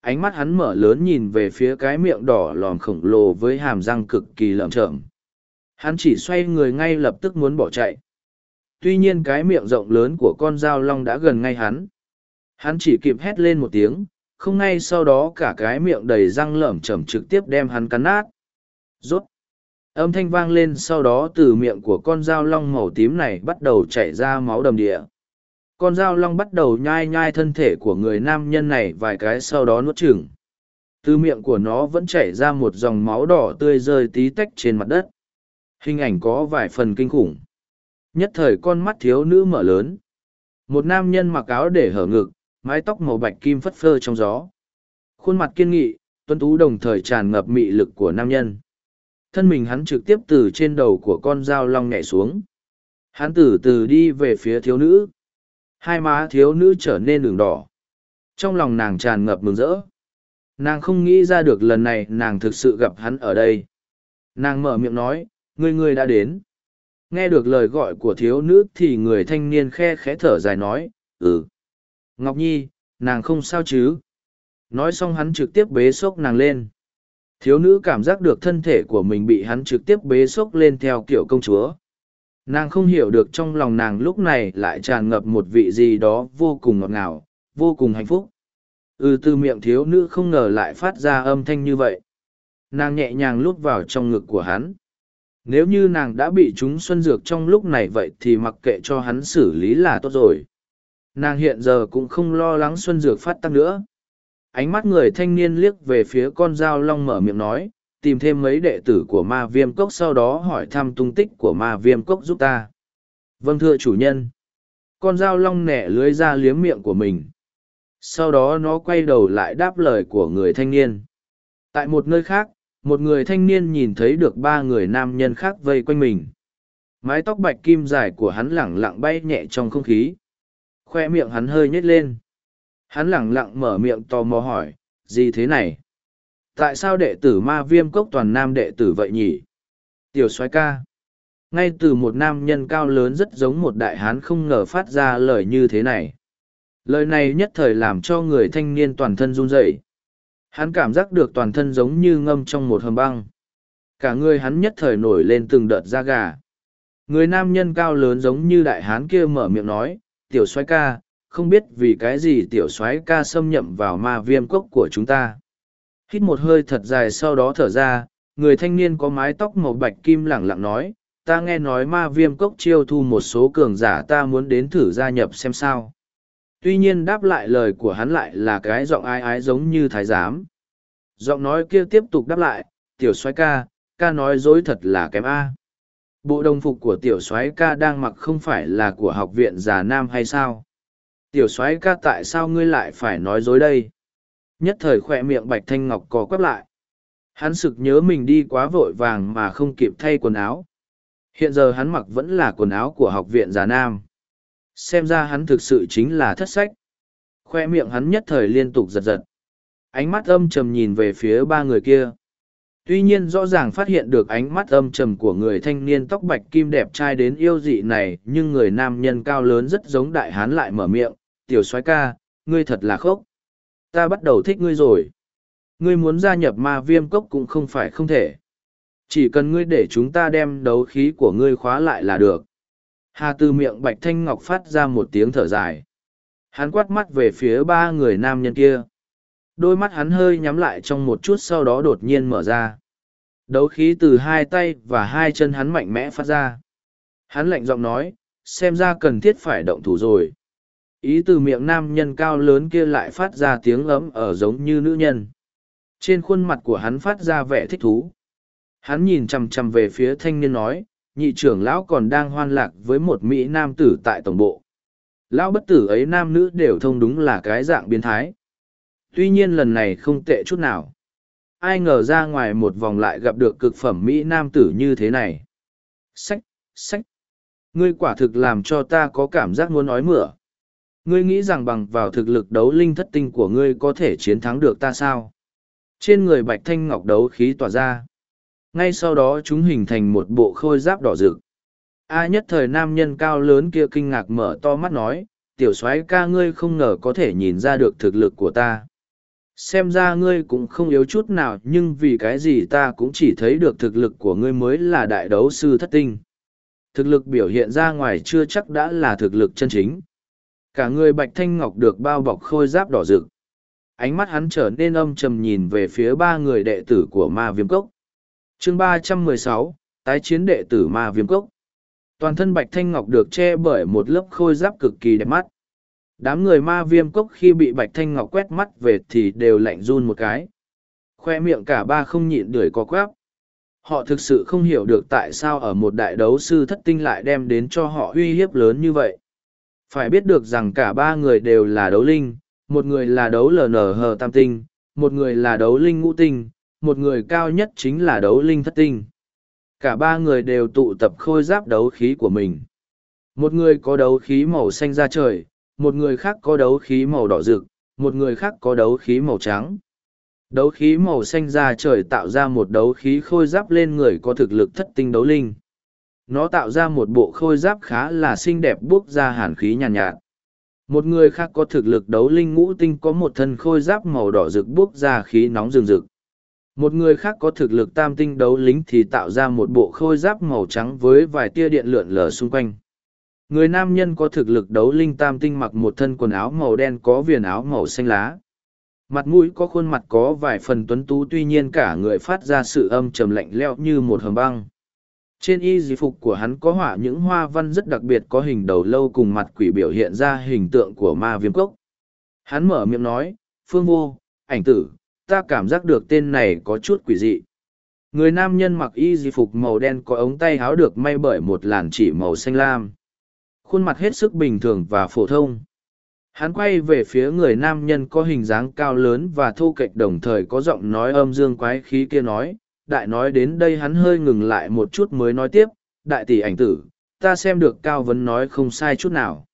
Ánh mắt hắn mở lớn nhìn về phía cái miệng đỏ lòm khổng lồ với hàm răng cực kỳ lợm chởm. Hắn chỉ xoay người ngay lập tức muốn bỏ chạy. Tuy nhiên cái miệng rộng lớn của con dao long đã gần ngay hắn. Hắn chỉ kịp hét lên một tiếng, không ngay sau đó cả cái miệng đầy răng lởm chởm trực tiếp đem hắn cắn nát. Rốt âm thanh vang lên sau đó từ miệng của con dao long màu tím này bắt đầu chảy ra máu đầm địa. Con dao long bắt đầu nhai nhai thân thể của người nam nhân này vài cái sau đó nuốt chừng từ miệng của nó vẫn chảy ra một dòng máu đỏ tươi rơi tí tách trên mặt đất. Hình ảnh có vài phần kinh khủng. Nhất thời con mắt thiếu nữ mở lớn. Một nam nhân mặc áo để hở ngực, mái tóc màu bạch kim phất phơ trong gió. Khuôn mặt kiên nghị tuân tú đồng thời tràn ngập mị lực của nam nhân thân mình hắn trực tiếp từ trên đầu của con dao long nhảy xuống hắn từ từ đi về phía thiếu nữ Hai má thiếu nữ trở nên đường đỏ. Trong lòng nàng tràn ngập mừng rỡ. Nàng không nghĩ ra được lần này nàng thực sự gặp hắn ở đây. Nàng mở miệng nói, người người đã đến. Nghe được lời gọi của thiếu nữ thì người thanh niên khe khẽ thở dài nói, ừ. Ngọc Nhi, nàng không sao chứ. Nói xong hắn trực tiếp bế sốc nàng lên. Thiếu nữ cảm giác được thân thể của mình bị hắn trực tiếp bế sốc lên theo kiểu công chúa. Nàng không hiểu được trong lòng nàng lúc này lại tràn ngập một vị gì đó vô cùng ngọt ngào, vô cùng hạnh phúc. Ừ từ miệng thiếu nữ không ngờ lại phát ra âm thanh như vậy. Nàng nhẹ nhàng lút vào trong ngực của hắn. Nếu như nàng đã bị chúng xuân dược trong lúc này vậy thì mặc kệ cho hắn xử lý là tốt rồi. Nàng hiện giờ cũng không lo lắng xuân dược phát tăng nữa ánh mắt người thanh niên liếc về phía con dao long mở miệng nói tìm thêm mấy đệ tử của ma viêm cốc sau đó hỏi thăm tung tích của ma viêm cốc giúp ta. Vâng thưa chủ nhân. Con dao long nẻ lưới ra liếm miệng của mình. Sau đó nó quay đầu lại đáp lời của người thanh niên. Tại một nơi khác, một người thanh niên nhìn thấy được ba người nam nhân khác vây quanh mình. Mái tóc bạch kim dài của hắn lẳng lặng bay nhẹ trong không khí. Khoe miệng hắn hơi nhếch lên. Hắn lẳng lặng mở miệng tò mò hỏi, gì thế này? tại sao đệ tử ma viêm cốc toàn nam đệ tử vậy nhỉ? Tiểu soái ca ngay từ một nam nhân cao lớn rất giống một đại hán không ngờ phát ra lời như thế này. Lời này nhất thời làm cho người thanh niên toàn thân run rẩy. Hắn cảm giác được toàn thân giống như ngâm trong một hầm băng. Cả người hắn nhất thời nổi lên từng đợt da gà. Người nam nhân cao lớn giống như đại hán kia mở miệng nói tiểu soái ca không biết vì cái gì tiểu soái ca xâm nhậm vào ma viêm cốc của chúng ta Hít một hơi thật dài sau đó thở ra, người thanh niên có mái tóc màu bạch kim lẳng lặng nói, ta nghe nói ma viêm cốc chiêu thu một số cường giả ta muốn đến thử gia nhập xem sao. Tuy nhiên đáp lại lời của hắn lại là cái giọng ai ái giống như thái giám. Giọng nói kia tiếp tục đáp lại, tiểu soái ca, ca nói dối thật là kém A. Bộ đồng phục của tiểu soái ca đang mặc không phải là của học viện già nam hay sao? Tiểu soái ca tại sao ngươi lại phải nói dối đây? Nhất thời khoe miệng Bạch Thanh Ngọc có quắp lại. Hắn sực nhớ mình đi quá vội vàng mà không kịp thay quần áo. Hiện giờ hắn mặc vẫn là quần áo của học viện già nam. Xem ra hắn thực sự chính là thất sách. Khoe miệng hắn nhất thời liên tục giật giật. Ánh mắt âm trầm nhìn về phía ba người kia tuy nhiên rõ ràng phát hiện được ánh mắt âm trầm của người thanh niên tóc bạch kim đẹp trai đến yêu dị này, nhưng người nam nhân cao lớn rất giống đại hán lại mở miệng, tiểu soái ca, ngươi thật là khốc. Ta bắt đầu thích ngươi rồi. Ngươi muốn gia nhập ma viêm cốc cũng không phải không thể. Chỉ cần ngươi để chúng ta đem đấu khí của ngươi khóa lại là được. Hà từ miệng bạch thanh ngọc phát ra một tiếng thở dài. Hắn quát mắt về phía ba người nam nhân kia đôi mắt hắn hơi nhắm lại trong một chút sau đó đột nhiên mở ra. Đấu khí từ hai tay và hai chân hắn mạnh mẽ phát ra. Hắn lạnh giọng nói, xem ra cần thiết phải động thủ rồi. Ý từ miệng nam nhân cao lớn kia lại phát ra tiếng ấm ở giống như nữ nhân. Trên khuôn mặt của hắn phát ra vẻ thích thú. Hắn nhìn chằm chằm về phía thanh niên nói, nhị trưởng lão còn đang hoan lạc với một mỹ nam tử tại tổng bộ. Lão bất tử ấy nam nữ đều thông đúng là cái dạng biến thái tuy nhiên lần này không tệ chút nào. Ai ngờ ra ngoài một vòng lại gặp được cực phẩm mỹ nam tử như thế này. Sách sách. Ngươi quả thực làm cho ta có cảm giác muốn nói mửa. Ngươi nghĩ rằng bằng vào thực lực đấu linh thất tinh của ngươi có thể chiến thắng được ta sao? Trên người bạch thanh ngọc đấu khí tỏa ra. Ngay sau đó chúng hình thành một bộ khôi giáp đỏ rực. A nhất thời nam nhân cao lớn kia kinh ngạc mở to mắt nói, tiểu soái ca ngươi không ngờ có thể nhìn ra được thực lực của ta xem ra ngươi cũng không yếu chút nào, nhưng vì cái gì ta cũng chỉ thấy được thực lực của ngươi mới là đại đấu sư thất tinh. Thực lực biểu hiện ra ngoài chưa chắc đã là thực lực chân chính. Cả người bạch thanh ngọc được bao bọc khôi giáp đỏ rực. Ánh mắt hắn trở nên âm trầm nhìn về phía ba người đệ tử của ma viêm cốc. Chương ba trăm mười sáu, tái chiến đệ tử ma viêm cốc. Toàn thân bạch thanh ngọc được che bởi một lớp khôi giáp cực kỳ đẹp mắt đám người ma viêm cốc khi bị bạch thanh ngọc quét mắt về thì đều lạnh run một cái. Khoe miệng cả ba không nhịn đuổi có quáp họ thực sự không hiểu được tại sao ở một đại đấu sư thất tinh lại đem đến cho họ uy hiếp lớn như vậy. Phải biết được rằng cả ba người đều là đấu linh, một người là đấu lnh tam tinh, một người là đấu linh ngũ tinh, một người cao nhất chính là đấu linh thất tinh. Cả ba người đều tụ tập khôi giáp đấu khí của mình. Một người có đấu khí màu xanh ra trời một người khác có đấu khí màu đỏ rực một người khác có đấu khí màu trắng. Đấu khí màu xanh ra trời tạo ra một đấu khí khôi giáp lên người có thực lực thất tinh đấu linh. Nó tạo ra một bộ khôi giáp khá là xinh đẹp bước ra hàn khí nhàn nhạt, nhạt. Một người khác có thực lực đấu linh ngũ tinh có một thân khôi giáp màu đỏ rực bước ra khí nóng rừng rực. Một người khác có thực lực tam tinh đấu lính thì tạo ra một bộ khôi giáp màu trắng với vài tia điện lượn lờ xung quanh người nam nhân có thực lực đấu linh tam tinh mặc một thân quần áo màu đen có viền áo màu xanh lá. Mặt mũi có khuôn mặt có vài phần tuấn tú tuy nhiên cả người phát ra sự âm trầm lạnh leo như một hầm băng. Trên y di phục của hắn có họa những hoa văn rất đặc biệt có hình đầu lâu cùng mặt quỷ biểu hiện ra hình tượng của ma viêm cốc. Hắn mở miệng nói, phương vô, ảnh tử, ta cảm giác được tên này có chút quỷ dị. Người nam nhân mặc y di phục màu đen có ống tay háo được may bởi một làn chỉ màu xanh lam khuôn mặt hết sức bình thường và phổ thông. Hắn quay về phía người nam nhân có hình dáng cao lớn và thô kệch đồng thời có giọng nói âm dương quái khí kia nói, đại nói đến đây hắn hơi ngừng lại một chút mới nói tiếp, đại tỷ ảnh tử, ta xem được cao vấn nói không sai chút nào.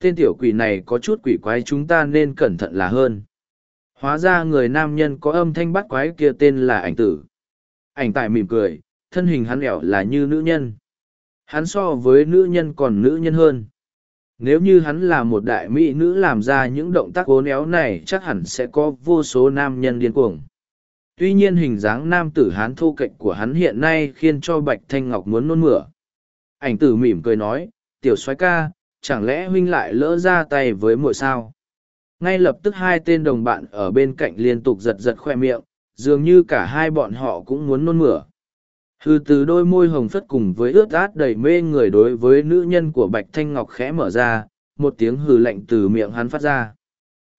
Tên tiểu quỷ này có chút quỷ quái chúng ta nên cẩn thận là hơn. Hóa ra người nam nhân có âm thanh bắt quái kia tên là ảnh tử. Ảnh tại mỉm cười, thân hình hắn lẻo là như nữ nhân hắn so với nữ nhân còn nữ nhân hơn. Nếu như hắn là một đại mỹ nữ làm ra những động tác ố néo này, chắc hẳn sẽ có vô số nam nhân điên cuồng. Tuy nhiên hình dáng nam tử hán thô kệch của hắn hiện nay khiến cho bạch thanh ngọc muốn nôn mửa. Ảnh tử mỉm cười nói, tiểu soái ca, chẳng lẽ huynh lại lỡ ra tay với muội sao? Ngay lập tức hai tên đồng bạn ở bên cạnh liên tục giật giật khoe miệng, dường như cả hai bọn họ cũng muốn nôn mửa hư từ đôi môi hồng phất cùng với ướt át đầy mê người đối với nữ nhân của bạch thanh ngọc khẽ mở ra, một tiếng hừ lạnh từ miệng hắn phát ra.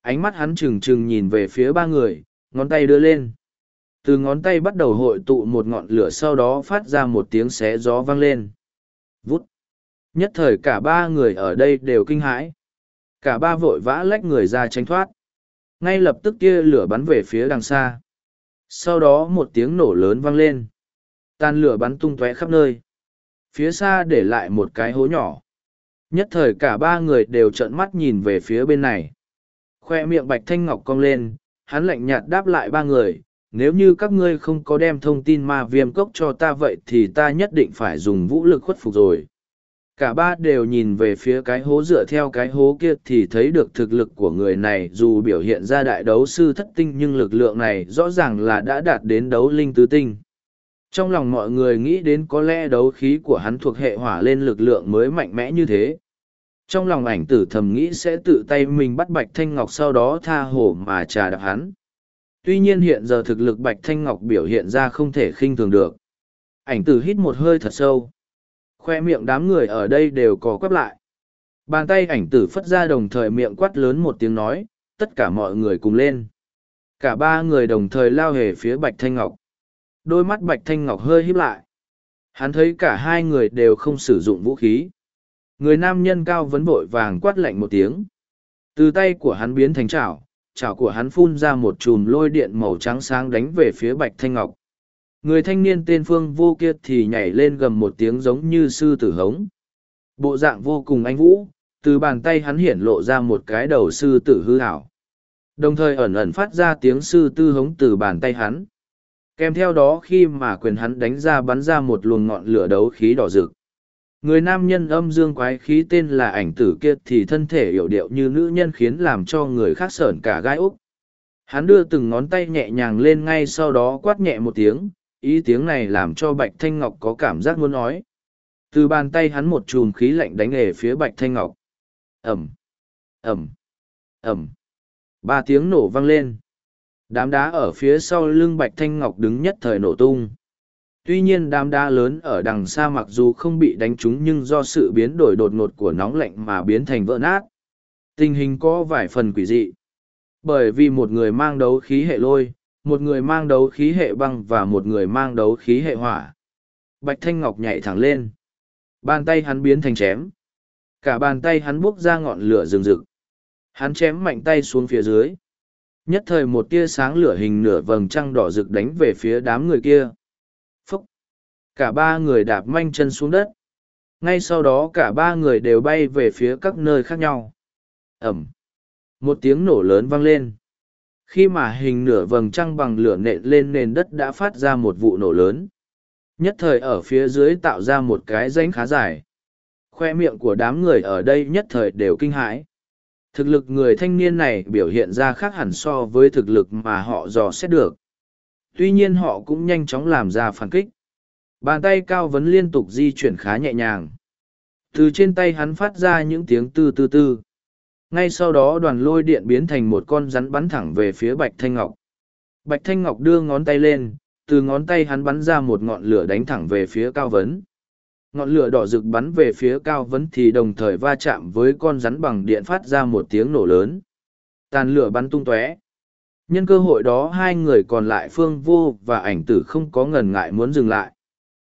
Ánh mắt hắn trừng trừng nhìn về phía ba người, ngón tay đưa lên. Từ ngón tay bắt đầu hội tụ một ngọn lửa sau đó phát ra một tiếng xé gió vang lên. Vút. Nhất thời cả ba người ở đây đều kinh hãi. Cả ba vội vã lách người ra tránh thoát. Ngay lập tức kia lửa bắn về phía đằng xa. Sau đó một tiếng nổ lớn vang lên tan lửa bắn tung tóe khắp nơi. Phía xa để lại một cái hố nhỏ. Nhất thời cả ba người đều trợn mắt nhìn về phía bên này. Khoe miệng bạch thanh ngọc cong lên, hắn lạnh nhạt đáp lại ba người, nếu như các ngươi không có đem thông tin ma viêm cốc cho ta vậy thì ta nhất định phải dùng vũ lực khuất phục rồi. Cả ba đều nhìn về phía cái hố dựa theo cái hố kia thì thấy được thực lực của người này dù biểu hiện ra đại đấu sư thất tinh nhưng lực lượng này rõ ràng là đã đạt đến đấu linh tứ tinh trong lòng mọi người nghĩ đến có lẽ đấu khí của hắn thuộc hệ hỏa lên lực lượng mới mạnh mẽ như thế. Trong lòng ảnh tử thầm nghĩ sẽ tự tay mình bắt bạch thanh ngọc sau đó tha hổ mà trà đạp hắn. Tuy nhiên hiện giờ thực lực bạch thanh ngọc biểu hiện ra không thể khinh thường được. Ảnh tử hít một hơi thật sâu. Khoe miệng đám người ở đây đều có quắp lại. Bàn tay ảnh tử phất ra đồng thời miệng quát lớn một tiếng nói, tất cả mọi người cùng lên. Cả ba người đồng thời lao hề phía bạch thanh ngọc đôi mắt bạch thanh ngọc hơi híp lại. Hắn thấy cả hai người đều không sử dụng vũ khí. Người nam nhân cao vấn vội vàng quát lạnh một tiếng. Từ tay của hắn biến thành chảo chảo của hắn phun ra một chùm lôi điện màu trắng sáng đánh về phía bạch thanh ngọc. Người thanh niên tên phương vô kia thì nhảy lên gầm một tiếng giống như sư tử hống. Bộ dạng vô cùng anh vũ, từ bàn tay hắn hiển lộ ra một cái đầu sư tử hư hảo đồng thời ẩn ẩn phát ra tiếng sư tư hống từ bàn tay hắn kèm theo đó khi mà quyền hắn đánh ra bắn ra một luồng ngọn lửa đấu khí đỏ rực. Người nam nhân âm dương quái khí tên là ảnh tử kia thì thân thể yểu điệu như nữ nhân khiến làm cho người khác sởn cả gai úc. Hắn đưa từng ngón tay nhẹ nhàng lên ngay sau đó quát nhẹ một tiếng, ý tiếng này làm cho bạch thanh ngọc có cảm giác muốn nói. Từ bàn tay hắn một chùm khí lạnh đánh nghề phía bạch thanh ngọc. Ẩm ẩm ẩm. Ba tiếng nổ vang lên đám đá ở phía sau lưng bạch thanh ngọc đứng nhất thời nổ tung tuy nhiên đám đá lớn ở đằng xa mặc dù không bị đánh trúng nhưng do sự biến đổi đột ngột của nóng lạnh mà biến thành vỡ nát tình hình có vài phần quỷ dị bởi vì một người mang đấu khí hệ lôi, một người mang đấu khí hệ băng và một người mang đấu khí hệ hỏa. Bạch Thanh Ngọc nhảy thẳng lên. Bàn tay hắn biến thành chém. Cả bàn tay hắn bốc ra ngọn lửa rừng rực. Hắn chém mạnh tay xuống phía dưới. Nhất thời một tia sáng lửa hình nửa vầng trăng đỏ rực đánh về phía đám người kia. Phúc! Cả ba người đạp manh chân xuống đất. Ngay sau đó cả ba người đều bay về phía các nơi khác nhau. Ẩm! Một tiếng nổ lớn vang lên khi mà hình nửa vầng trăng bằng lửa nện lên nền đất đã phát ra một vụ nổ lớn nhất thời ở phía dưới tạo ra một cái rãnh khá dài khoe miệng của đám người ở đây nhất thời đều kinh hãi thực lực người thanh niên này biểu hiện ra khác hẳn so với thực lực mà họ dò xét được. Tuy nhiên họ cũng nhanh chóng làm ra phản kích. Bàn tay cao vấn liên tục di chuyển khá nhẹ nhàng. Từ trên tay hắn phát ra những tiếng tư tư tư. Ngay sau đó đoàn lôi điện biến thành một con rắn bắn thẳng về phía bạch thanh ngọc. Bạch thanh ngọc đưa ngón tay lên, từ ngón tay hắn bắn ra một ngọn lửa đánh thẳng về phía cao vấn ngọn lửa đỏ rực bắn về phía cao vấn thì đồng thời va chạm với con rắn bằng điện phát ra một tiếng nổ lớn. Tàn lửa bắn tung tóe. Nhân cơ hội đó hai người còn lại phương vô và ảnh tử không có ngần ngại muốn dừng lại.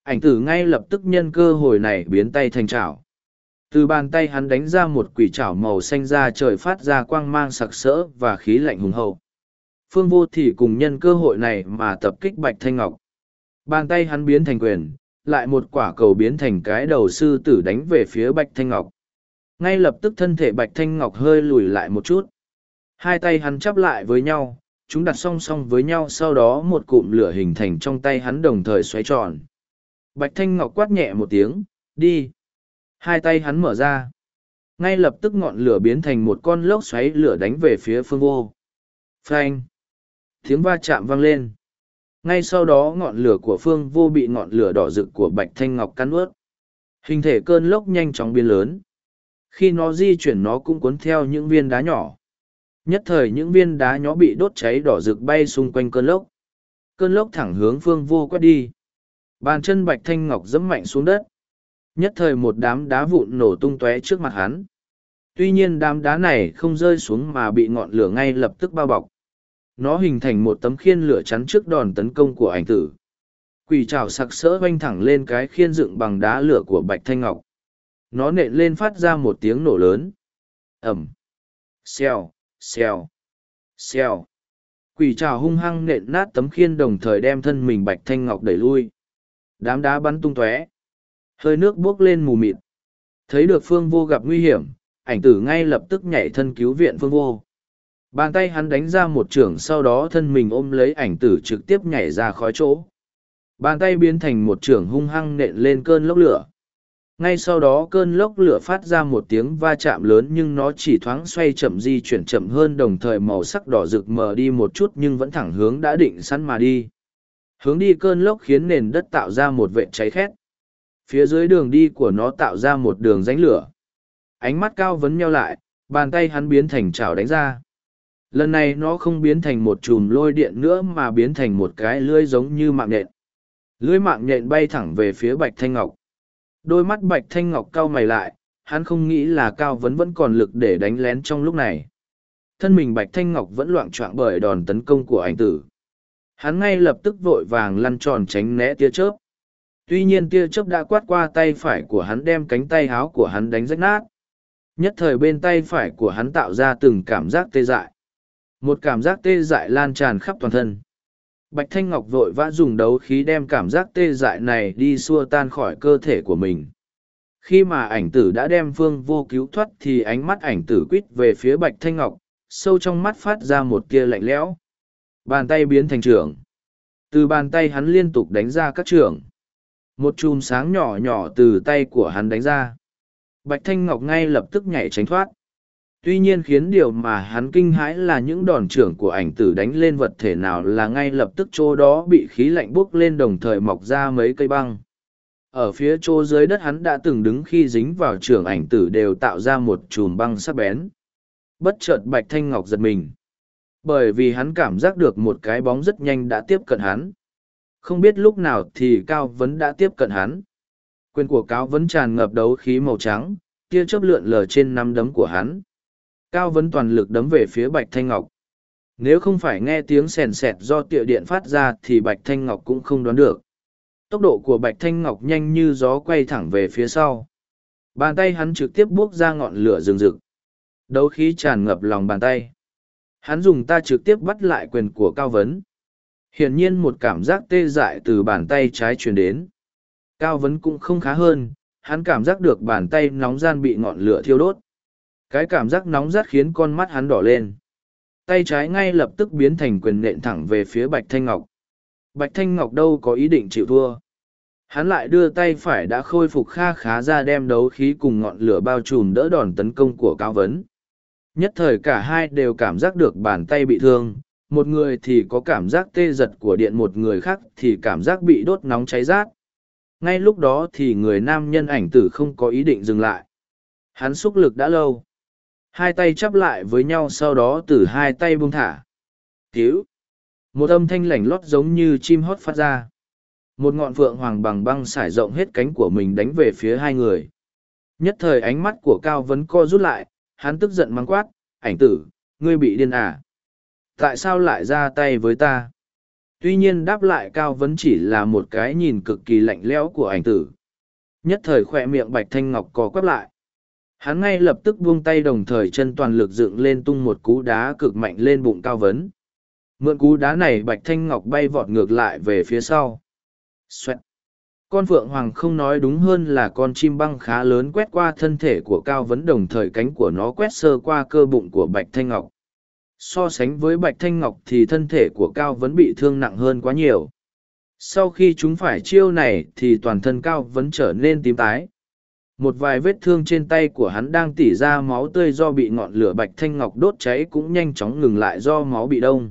Ảnh tử ngay lập tức nhân cơ hội này biến tay thành chảo. Từ bàn tay hắn đánh ra một quỷ chảo màu xanh ra trời phát ra quang mang sặc sỡ và khí lạnh hùng hậu. Phương vô thì cùng nhân cơ hội này mà tập kích bạch thanh ngọc. Bàn tay hắn biến thành quyền lại một quả cầu biến thành cái đầu sư tử đánh về phía bạch thanh ngọc ngay lập tức thân thể bạch thanh ngọc hơi lùi lại một chút hai tay hắn chắp lại với nhau, chúng đặt song song với nhau, sau đó một cụm lửa hình thành trong tay hắn đồng thời xoáy tròn bạch thanh ngọc quát nhẹ một tiếng, đi Hai tay hắn mở ra. Ngay lập tức ngọn lửa biến thành một con lốc xoáy lửa đánh về phía phương vô. Phanh. Tiếng va chạm vang lên. Ngay sau đó ngọn lửa của phương vô bị ngọn lửa đỏ rực của bạch thanh ngọc cắn ướt. Hình thể cơn lốc nhanh chóng biến lớn. Khi nó di chuyển nó cũng cuốn theo những viên đá nhỏ. Nhất thời những viên đá nhỏ bị đốt cháy đỏ rực bay xung quanh cơn lốc. Cơn lốc thẳng hướng phương vô quét đi. Bàn chân bạch thanh ngọc dẫm mạnh xuống đất nhất thời một đám đá vụn nổ tung tóe trước mặt hắn tuy nhiên đám đá này không rơi xuống mà bị ngọn lửa ngay lập tức bao bọc nó hình thành một tấm khiên lửa chắn trước đòn tấn công của ảnh tử. Quỷ trào sặc sỡ oanh thẳng lên cái khiên dựng bằng đá lửa của bạch thanh ngọc. Nó nện lên phát ra một tiếng nổ lớn. Ẩm. Xèo xèo xèo. Quỷ trào hung hăng nện nát tấm khiên đồng thời đem thân mình bạch thanh ngọc đẩy lui. Đám đá bắn tung tóe. Hơi nước buốc lên mù mịt. Thấy được phương vô gặp nguy hiểm, ảnh tử ngay lập tức nhảy thân cứu viện phương vô. Bàn tay hắn đánh ra một trường sau đó thân mình ôm lấy ảnh tử trực tiếp nhảy ra khỏi chỗ. Bàn tay biến thành một trường hung hăng nện lên cơn lốc lửa. Ngay sau đó cơn lốc lửa phát ra một tiếng va chạm lớn nhưng nó chỉ thoáng xoay chậm di chuyển chậm hơn đồng thời màu sắc đỏ rực mờ đi một chút nhưng vẫn thẳng hướng đã định sẵn mà đi. Hướng đi cơn lốc khiến nền đất tạo ra một vệ cháy khét. Phía dưới đường đi của nó tạo ra một đường ránh lửa. Ánh mắt cao vấn nheo lại, bàn tay hắn biến thành chảo đánh ra. Lần này nó không biến thành một chùm lôi điện nữa mà biến thành một cái lưới giống như mạng nhện. Lưới mạng nhện bay thẳng về phía Bạch Thanh Ngọc. Đôi mắt Bạch Thanh Ngọc cau mày lại, hắn không nghĩ là Cao Vấn vẫn còn lực để đánh lén trong lúc này. Thân mình Bạch Thanh Ngọc vẫn loạn choạng bởi đòn tấn công của ảnh tử. Hắn ngay lập tức vội vàng lăn tròn tránh né tia chớp. Tuy nhiên tia chớp đã quát qua tay phải của hắn đem cánh tay háo của hắn đánh rách nát. Nhất thời bên tay phải của hắn tạo ra từng cảm giác tê dại. Một cảm giác tê dại lan tràn khắp toàn thân. Bạch Thanh Ngọc vội vã dùng đấu khí đem cảm giác tê dại này đi xua tan khỏi cơ thể của mình. Khi mà ảnh tử đã đem phương vô cứu thoát thì ánh mắt ảnh tử quýt về phía Bạch Thanh Ngọc, sâu trong mắt phát ra một tia lạnh lẽo. Bàn tay biến thành trưởng. Từ bàn tay hắn liên tục đánh ra các trưởng. Một chùm sáng nhỏ nhỏ từ tay của hắn đánh ra. Bạch Thanh Ngọc ngay lập tức nhảy tránh thoát. Tuy nhiên khiến điều mà hắn kinh hãi là những đòn trưởng của ảnh tử đánh lên vật thể nào là ngay lập tức chỗ đó bị khí lạnh bốc lên đồng thời mọc ra mấy cây băng. Ở phía chỗ dưới đất hắn đã từng đứng khi dính vào trưởng ảnh tử đều tạo ra một chùm băng sắc bén. Bất chợt Bạch Thanh Ngọc giật mình. Bởi vì hắn cảm giác được một cái bóng rất nhanh đã tiếp cận hắn. Không biết lúc nào thì Cao Vấn đã tiếp cận hắn. Quyền của Cao Vấn tràn ngập đấu khí màu trắng, tia chớp lượn lờ trên nắm đấm của hắn Cao vấn toàn lực đấm về phía Bạch Thanh Ngọc. Nếu không phải nghe tiếng sèn sẹt do tiệu điện phát ra thì Bạch Thanh Ngọc cũng không đoán được. Tốc độ của Bạch Thanh Ngọc nhanh như gió quay thẳng về phía sau. Bàn tay hắn trực tiếp buốc ra ngọn lửa rừng rực. Đấu khí tràn ngập lòng bàn tay. Hắn dùng ta trực tiếp bắt lại quyền của Cao Vấn. Hiển nhiên một cảm giác tê dại từ bàn tay trái truyền đến. Cao Vấn cũng không khá hơn, hắn cảm giác được bàn tay nóng gian bị ngọn lửa thiêu đốt. Cái cảm giác nóng rát khiến con mắt hắn đỏ lên. Tay trái ngay lập tức biến thành quyền nện thẳng về phía Bạch Thanh Ngọc. Bạch Thanh Ngọc đâu có ý định chịu thua. Hắn lại đưa tay phải đã khôi phục kha khá ra đem đấu khí cùng ngọn lửa bao trùm đỡ đòn tấn công của Cao Vấn. Nhất thời cả hai đều cảm giác được bàn tay bị thương, một người thì có cảm giác tê giật của điện một người khác thì cảm giác bị đốt nóng cháy rát. Ngay lúc đó thì người nam nhân ảnh tử không có ý định dừng lại. Hắn xúc lực đã lâu hai tay chắp lại với nhau sau đó từ hai tay buông thả. Cứu một âm thanh lảnh lót giống như chim hót phát ra. Một ngọn phượng hoàng bằng băng sải rộng hết cánh của mình đánh về phía hai người. Nhất thời ánh mắt của cao vấn co rút lại, hắn tức giận mắng quát, ảnh tử, ngươi bị điên à? Tại sao lại ra tay với ta? Tuy nhiên đáp lại cao vấn chỉ là một cái nhìn cực kỳ lạnh lẽo của ảnh tử. Nhất thời khoe miệng bạch thanh ngọc co quắp lại. Hắn ngay lập tức buông tay đồng thời chân toàn lực dựng lên tung một cú đá cực mạnh lên bụng cao vấn. Mượn cú đá này Bạch Thanh Ngọc bay vọt ngược lại về phía sau. Xoẹt. Con Phượng Hoàng không nói đúng hơn là con chim băng khá lớn quét qua thân thể của Cao Vấn đồng thời cánh của nó quét sơ qua cơ bụng của Bạch Thanh Ngọc. So sánh với Bạch Thanh Ngọc thì thân thể của Cao Vấn bị thương nặng hơn quá nhiều. Sau khi chúng phải chiêu này thì toàn thân Cao Vấn trở nên tím tái một vài vết thương trên tay của hắn đang tỉ ra máu tươi do bị ngọn lửa bạch thanh ngọc đốt cháy cũng nhanh chóng ngừng lại do máu bị đông.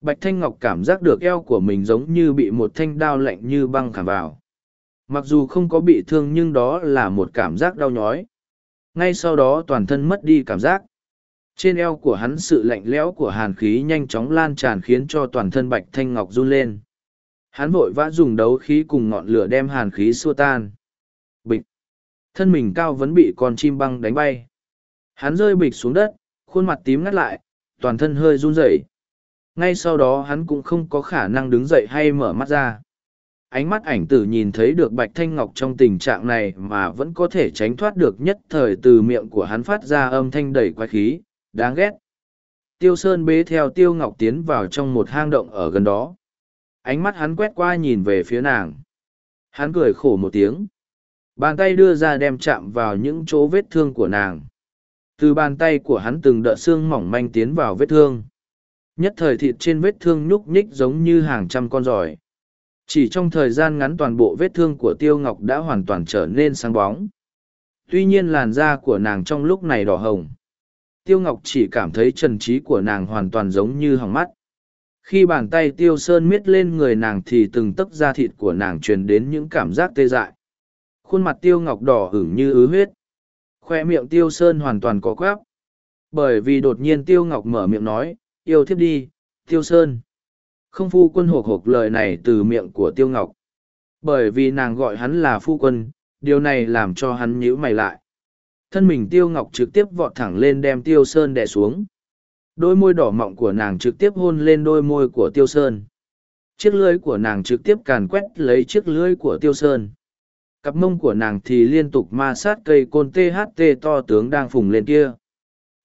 Bạch thanh ngọc cảm giác được eo của mình giống như bị một thanh đao lạnh như băng khảm vào. Mặc dù không có bị thương nhưng đó là một cảm giác đau nhói. Ngay sau đó toàn thân mất đi cảm giác. Trên eo của hắn sự lạnh lẽo của hàn khí nhanh chóng lan tràn khiến cho toàn thân bạch thanh ngọc run lên. Hắn vội vã dùng đấu khí cùng ngọn lửa đem hàn khí xua tan thân mình cao vẫn bị con chim băng đánh bay. Hắn rơi bịch xuống đất, khuôn mặt tím ngắt lại, toàn thân hơi run rẩy. Ngay sau đó hắn cũng không có khả năng đứng dậy hay mở mắt ra. Ánh mắt ảnh tử nhìn thấy được bạch thanh ngọc trong tình trạng này mà vẫn có thể tránh thoát được nhất thời từ miệng của hắn phát ra âm thanh đầy quái khí, đáng ghét. Tiêu sơn bế theo tiêu ngọc tiến vào trong một hang động ở gần đó. Ánh mắt hắn quét qua nhìn về phía nàng. Hắn cười khổ một tiếng. Bàn tay đưa ra đem chạm vào những chỗ vết thương của nàng. Từ bàn tay của hắn từng đợt xương mỏng manh tiến vào vết thương. Nhất thời thịt trên vết thương nhúc nhích giống như hàng trăm con giỏi. Chỉ trong thời gian ngắn toàn bộ vết thương của Tiêu Ngọc đã hoàn toàn trở nên sáng bóng. Tuy nhiên làn da của nàng trong lúc này đỏ hồng. Tiêu Ngọc chỉ cảm thấy trần trí của nàng hoàn toàn giống như hỏng mắt. Khi bàn tay Tiêu Sơn miết lên người nàng thì từng tấc da thịt của nàng truyền đến những cảm giác tê dại. Khuôn mặt Tiêu Ngọc đỏ hửng như ứ huyết. Khoe miệng Tiêu Sơn hoàn toàn có quáp. Bởi vì đột nhiên Tiêu Ngọc mở miệng nói, yêu thiếp đi, Tiêu Sơn. Không phu quân hộp hộp lời này từ miệng của Tiêu Ngọc. Bởi vì nàng gọi hắn là phu quân, điều này làm cho hắn nhíu mày lại. Thân mình Tiêu Ngọc trực tiếp vọt thẳng lên đem Tiêu Sơn đè xuống. Đôi môi đỏ mọng của nàng trực tiếp hôn lên đôi môi của Tiêu Sơn. Chiếc lưới của nàng trực tiếp càn quét lấy chiếc lưới của Tiêu Sơn. Cặp mông của nàng thì liên tục ma sát cây côn THT to tướng đang phùng lên kia.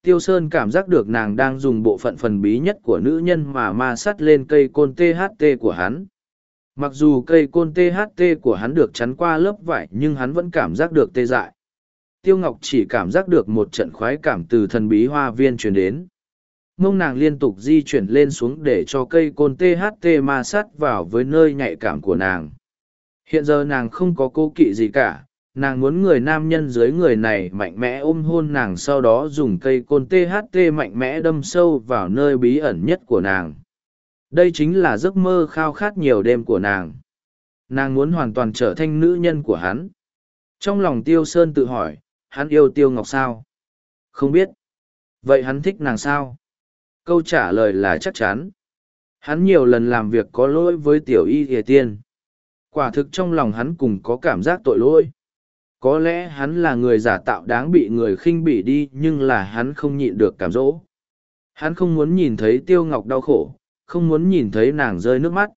Tiêu Sơn cảm giác được nàng đang dùng bộ phận phần bí nhất của nữ nhân mà ma sát lên cây côn THT của hắn. Mặc dù cây côn THT của hắn được chắn qua lớp vải nhưng hắn vẫn cảm giác được tê dại. Tiêu Ngọc chỉ cảm giác được một trận khoái cảm từ thần bí hoa viên truyền đến. Mông nàng liên tục di chuyển lên xuống để cho cây côn THT ma sát vào với nơi nhạy cảm của nàng. Hiện giờ nàng không có cố kỵ gì cả, nàng muốn người nam nhân dưới người này mạnh mẽ ôm hôn nàng sau đó dùng cây côn tht mạnh mẽ đâm sâu vào nơi bí ẩn nhất của nàng. Đây chính là giấc mơ khao khát nhiều đêm của nàng. Nàng muốn hoàn toàn trở thành nữ nhân của hắn. Trong lòng tiêu sơn tự hỏi hắn yêu tiêu ngọc sao? Không biết. Vậy hắn thích nàng sao? Câu trả lời là chắc chắn. Hắn nhiều lần làm việc có lỗi với tiểu y ỉa tiên quả thực trong lòng hắn cùng có cảm giác tội lỗi. Có lẽ hắn là người giả tạo đáng bị người khinh bỉ đi, nhưng là hắn không nhịn được cảm dỗ. Hắn không muốn nhìn thấy tiêu ngọc đau khổ, không muốn nhìn thấy nàng rơi nước mắt.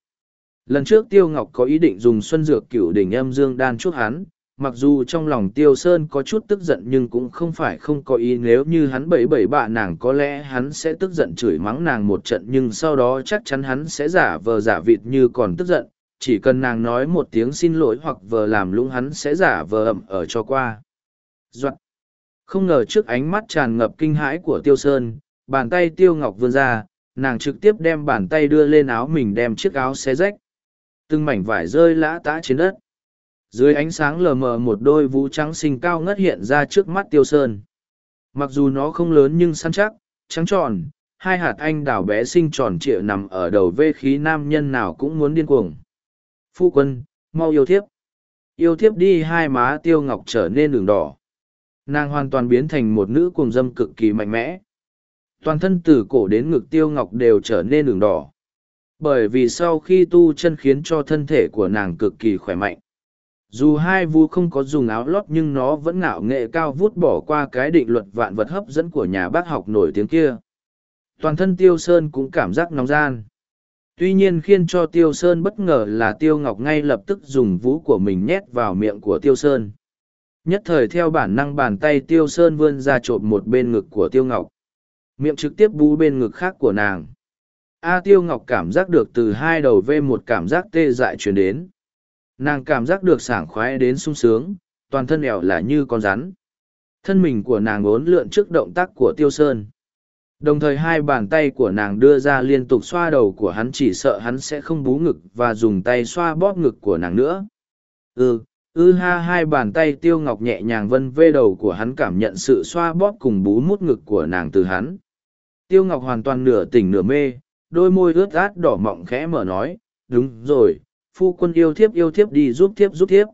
Lần trước tiêu ngọc có ý định dùng xuân dược cửu đỉnh âm dương đan chuốc hắn, mặc dù trong lòng tiêu sơn có chút tức giận nhưng cũng không phải không có ý nếu như hắn bẩy bẩy bạ nàng có lẽ hắn sẽ tức giận chửi mắng nàng một trận nhưng sau đó chắc chắn hắn sẽ giả vờ giả vịt như còn tức giận chỉ cần nàng nói một tiếng xin lỗi hoặc vờ làm lũng hắn sẽ giả vờ ẩm ở cho qua. Doạn! Không ngờ trước ánh mắt tràn ngập kinh hãi của Tiêu Sơn, bàn tay Tiêu Ngọc vươn ra, nàng trực tiếp đem bàn tay đưa lên áo mình đem chiếc áo xé rách. Từng mảnh vải rơi lã tã trên đất. Dưới ánh sáng lờ mờ một đôi vũ trắng xinh cao ngất hiện ra trước mắt Tiêu Sơn. Mặc dù nó không lớn nhưng săn chắc, trắng tròn, hai hạt anh đào bé xinh tròn trịa nằm ở đầu vê khí nam nhân nào cũng muốn điên cuồng phu quân, mau yêu thiếp. Yêu thiếp đi hai má tiêu ngọc trở nên đường đỏ. Nàng hoàn toàn biến thành một nữ cuồng dâm cực kỳ mạnh mẽ. Toàn thân từ cổ đến ngực tiêu ngọc đều trở nên đường đỏ. Bởi vì sau khi tu chân khiến cho thân thể của nàng cực kỳ khỏe mạnh. Dù hai vu không có dùng áo lót nhưng nó vẫn ngạo nghệ cao vút bỏ qua cái định luật vạn vật hấp dẫn của nhà bác học nổi tiếng kia. Toàn thân tiêu sơn cũng cảm giác nóng gian. Tuy nhiên khiến cho Tiêu Sơn bất ngờ là Tiêu Ngọc ngay lập tức dùng vú của mình nhét vào miệng của Tiêu Sơn. Nhất thời theo bản năng bàn tay Tiêu Sơn vươn ra trộm một bên ngực của Tiêu Ngọc. Miệng trực tiếp bú bên ngực khác của nàng. A à, Tiêu Ngọc cảm giác được từ hai đầu v một cảm giác tê dại truyền đến. Nàng cảm giác được sảng khoái đến sung sướng, toàn thân ẻo là như con rắn. Thân mình của nàng ốn lượn trước động tác của Tiêu Sơn đồng thời hai bàn tay của nàng đưa ra liên tục xoa đầu của hắn chỉ sợ hắn sẽ không bú ngực và dùng tay xoa bóp ngực của nàng nữa. Ừ ư ừ ha, hai bàn tay tiêu ngọc nhẹ nhàng vân vê đầu của hắn cảm nhận sự xoa bóp cùng bú mút ngực của nàng từ hắn. Tiêu ngọc hoàn toàn nửa tỉnh nửa mê, đôi môi ướt át đỏ mọng khẽ mở nói, đúng rồi, phu quân yêu thiếp yêu thiếp đi giúp thiếp giúp thiếp.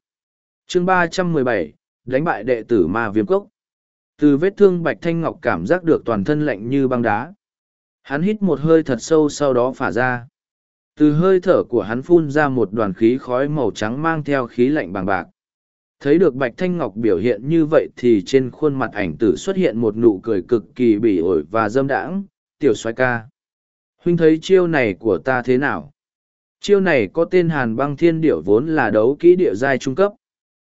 Chương ba trăm mười bảy, đánh bại đệ tử ma viêm cốc từ vết thương bạch thanh ngọc cảm giác được toàn thân lạnh như băng đá. Hắn hít một hơi thật sâu sau đó phả ra. Từ hơi thở của hắn phun ra một đoàn khí khói màu trắng mang theo khí lạnh bàng bạc. Thấy được bạch thanh ngọc biểu hiện như vậy thì trên khuôn mặt ảnh tử xuất hiện một nụ cười cực kỳ bỉ ổi và dâm đãng. Tiểu soái ca, huynh thấy chiêu này của ta thế nào? Chiêu này có tên hàn băng thiên điểu vốn là đấu kỹ địa giai trung cấp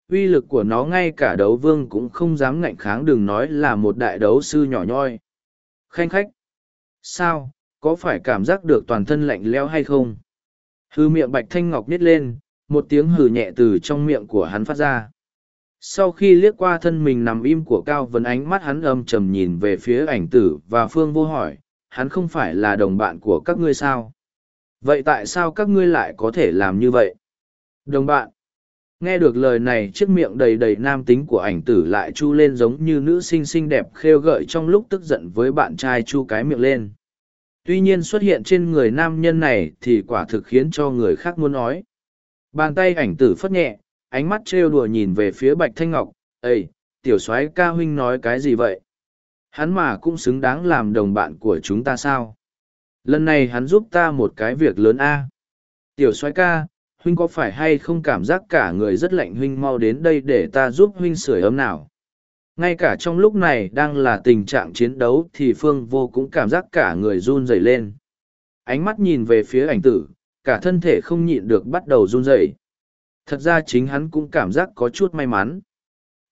uy lực của nó ngay cả đấu vương cũng không dám ngạnh kháng đừng nói là một đại đấu sư nhỏ nhoi. Khanh khách! Sao, có phải cảm giác được toàn thân lạnh leo hay không? Hư miệng bạch thanh ngọc nít lên, một tiếng hừ nhẹ từ trong miệng của hắn phát ra. sau khi liếc qua thân mình nằm im của cao vấn ánh mắt hắn âm trầm nhìn về phía ảnh tử và phương vô hỏi hắn không phải là đồng bạn của các ngươi sao vậy tại sao các ngươi lại có thể làm như vậy đồng bạn nghe được lời này chiếc miệng đầy đầy nam tính của ảnh tử lại chu lên giống như nữ sinh xinh đẹp khêu gợi trong lúc tức giận với bạn trai chu cái miệng lên. Tuy nhiên xuất hiện trên người nam nhân này thì quả thực khiến cho người khác muốn nói. Bàn tay ảnh tử phất nhẹ ánh mắt trêu đùa nhìn về phía bạch thanh ngọc. Ê, tiểu soái ca huynh nói cái gì vậy? Hắn mà cũng xứng đáng làm đồng bạn của chúng ta sao? Lần này hắn giúp ta một cái việc lớn a. Tiểu soái ca huynh có phải hay không cảm giác cả người rất lạnh huynh mau đến đây để ta giúp huynh sửa ấm nào? Ngay cả trong lúc này đang là tình trạng chiến đấu thì phương vô cũng cảm giác cả người run rẩy lên. Ánh mắt nhìn về phía ảnh tử, cả thân thể không nhịn được bắt đầu run rẩy. Thật ra chính hắn cũng cảm giác có chút may mắn.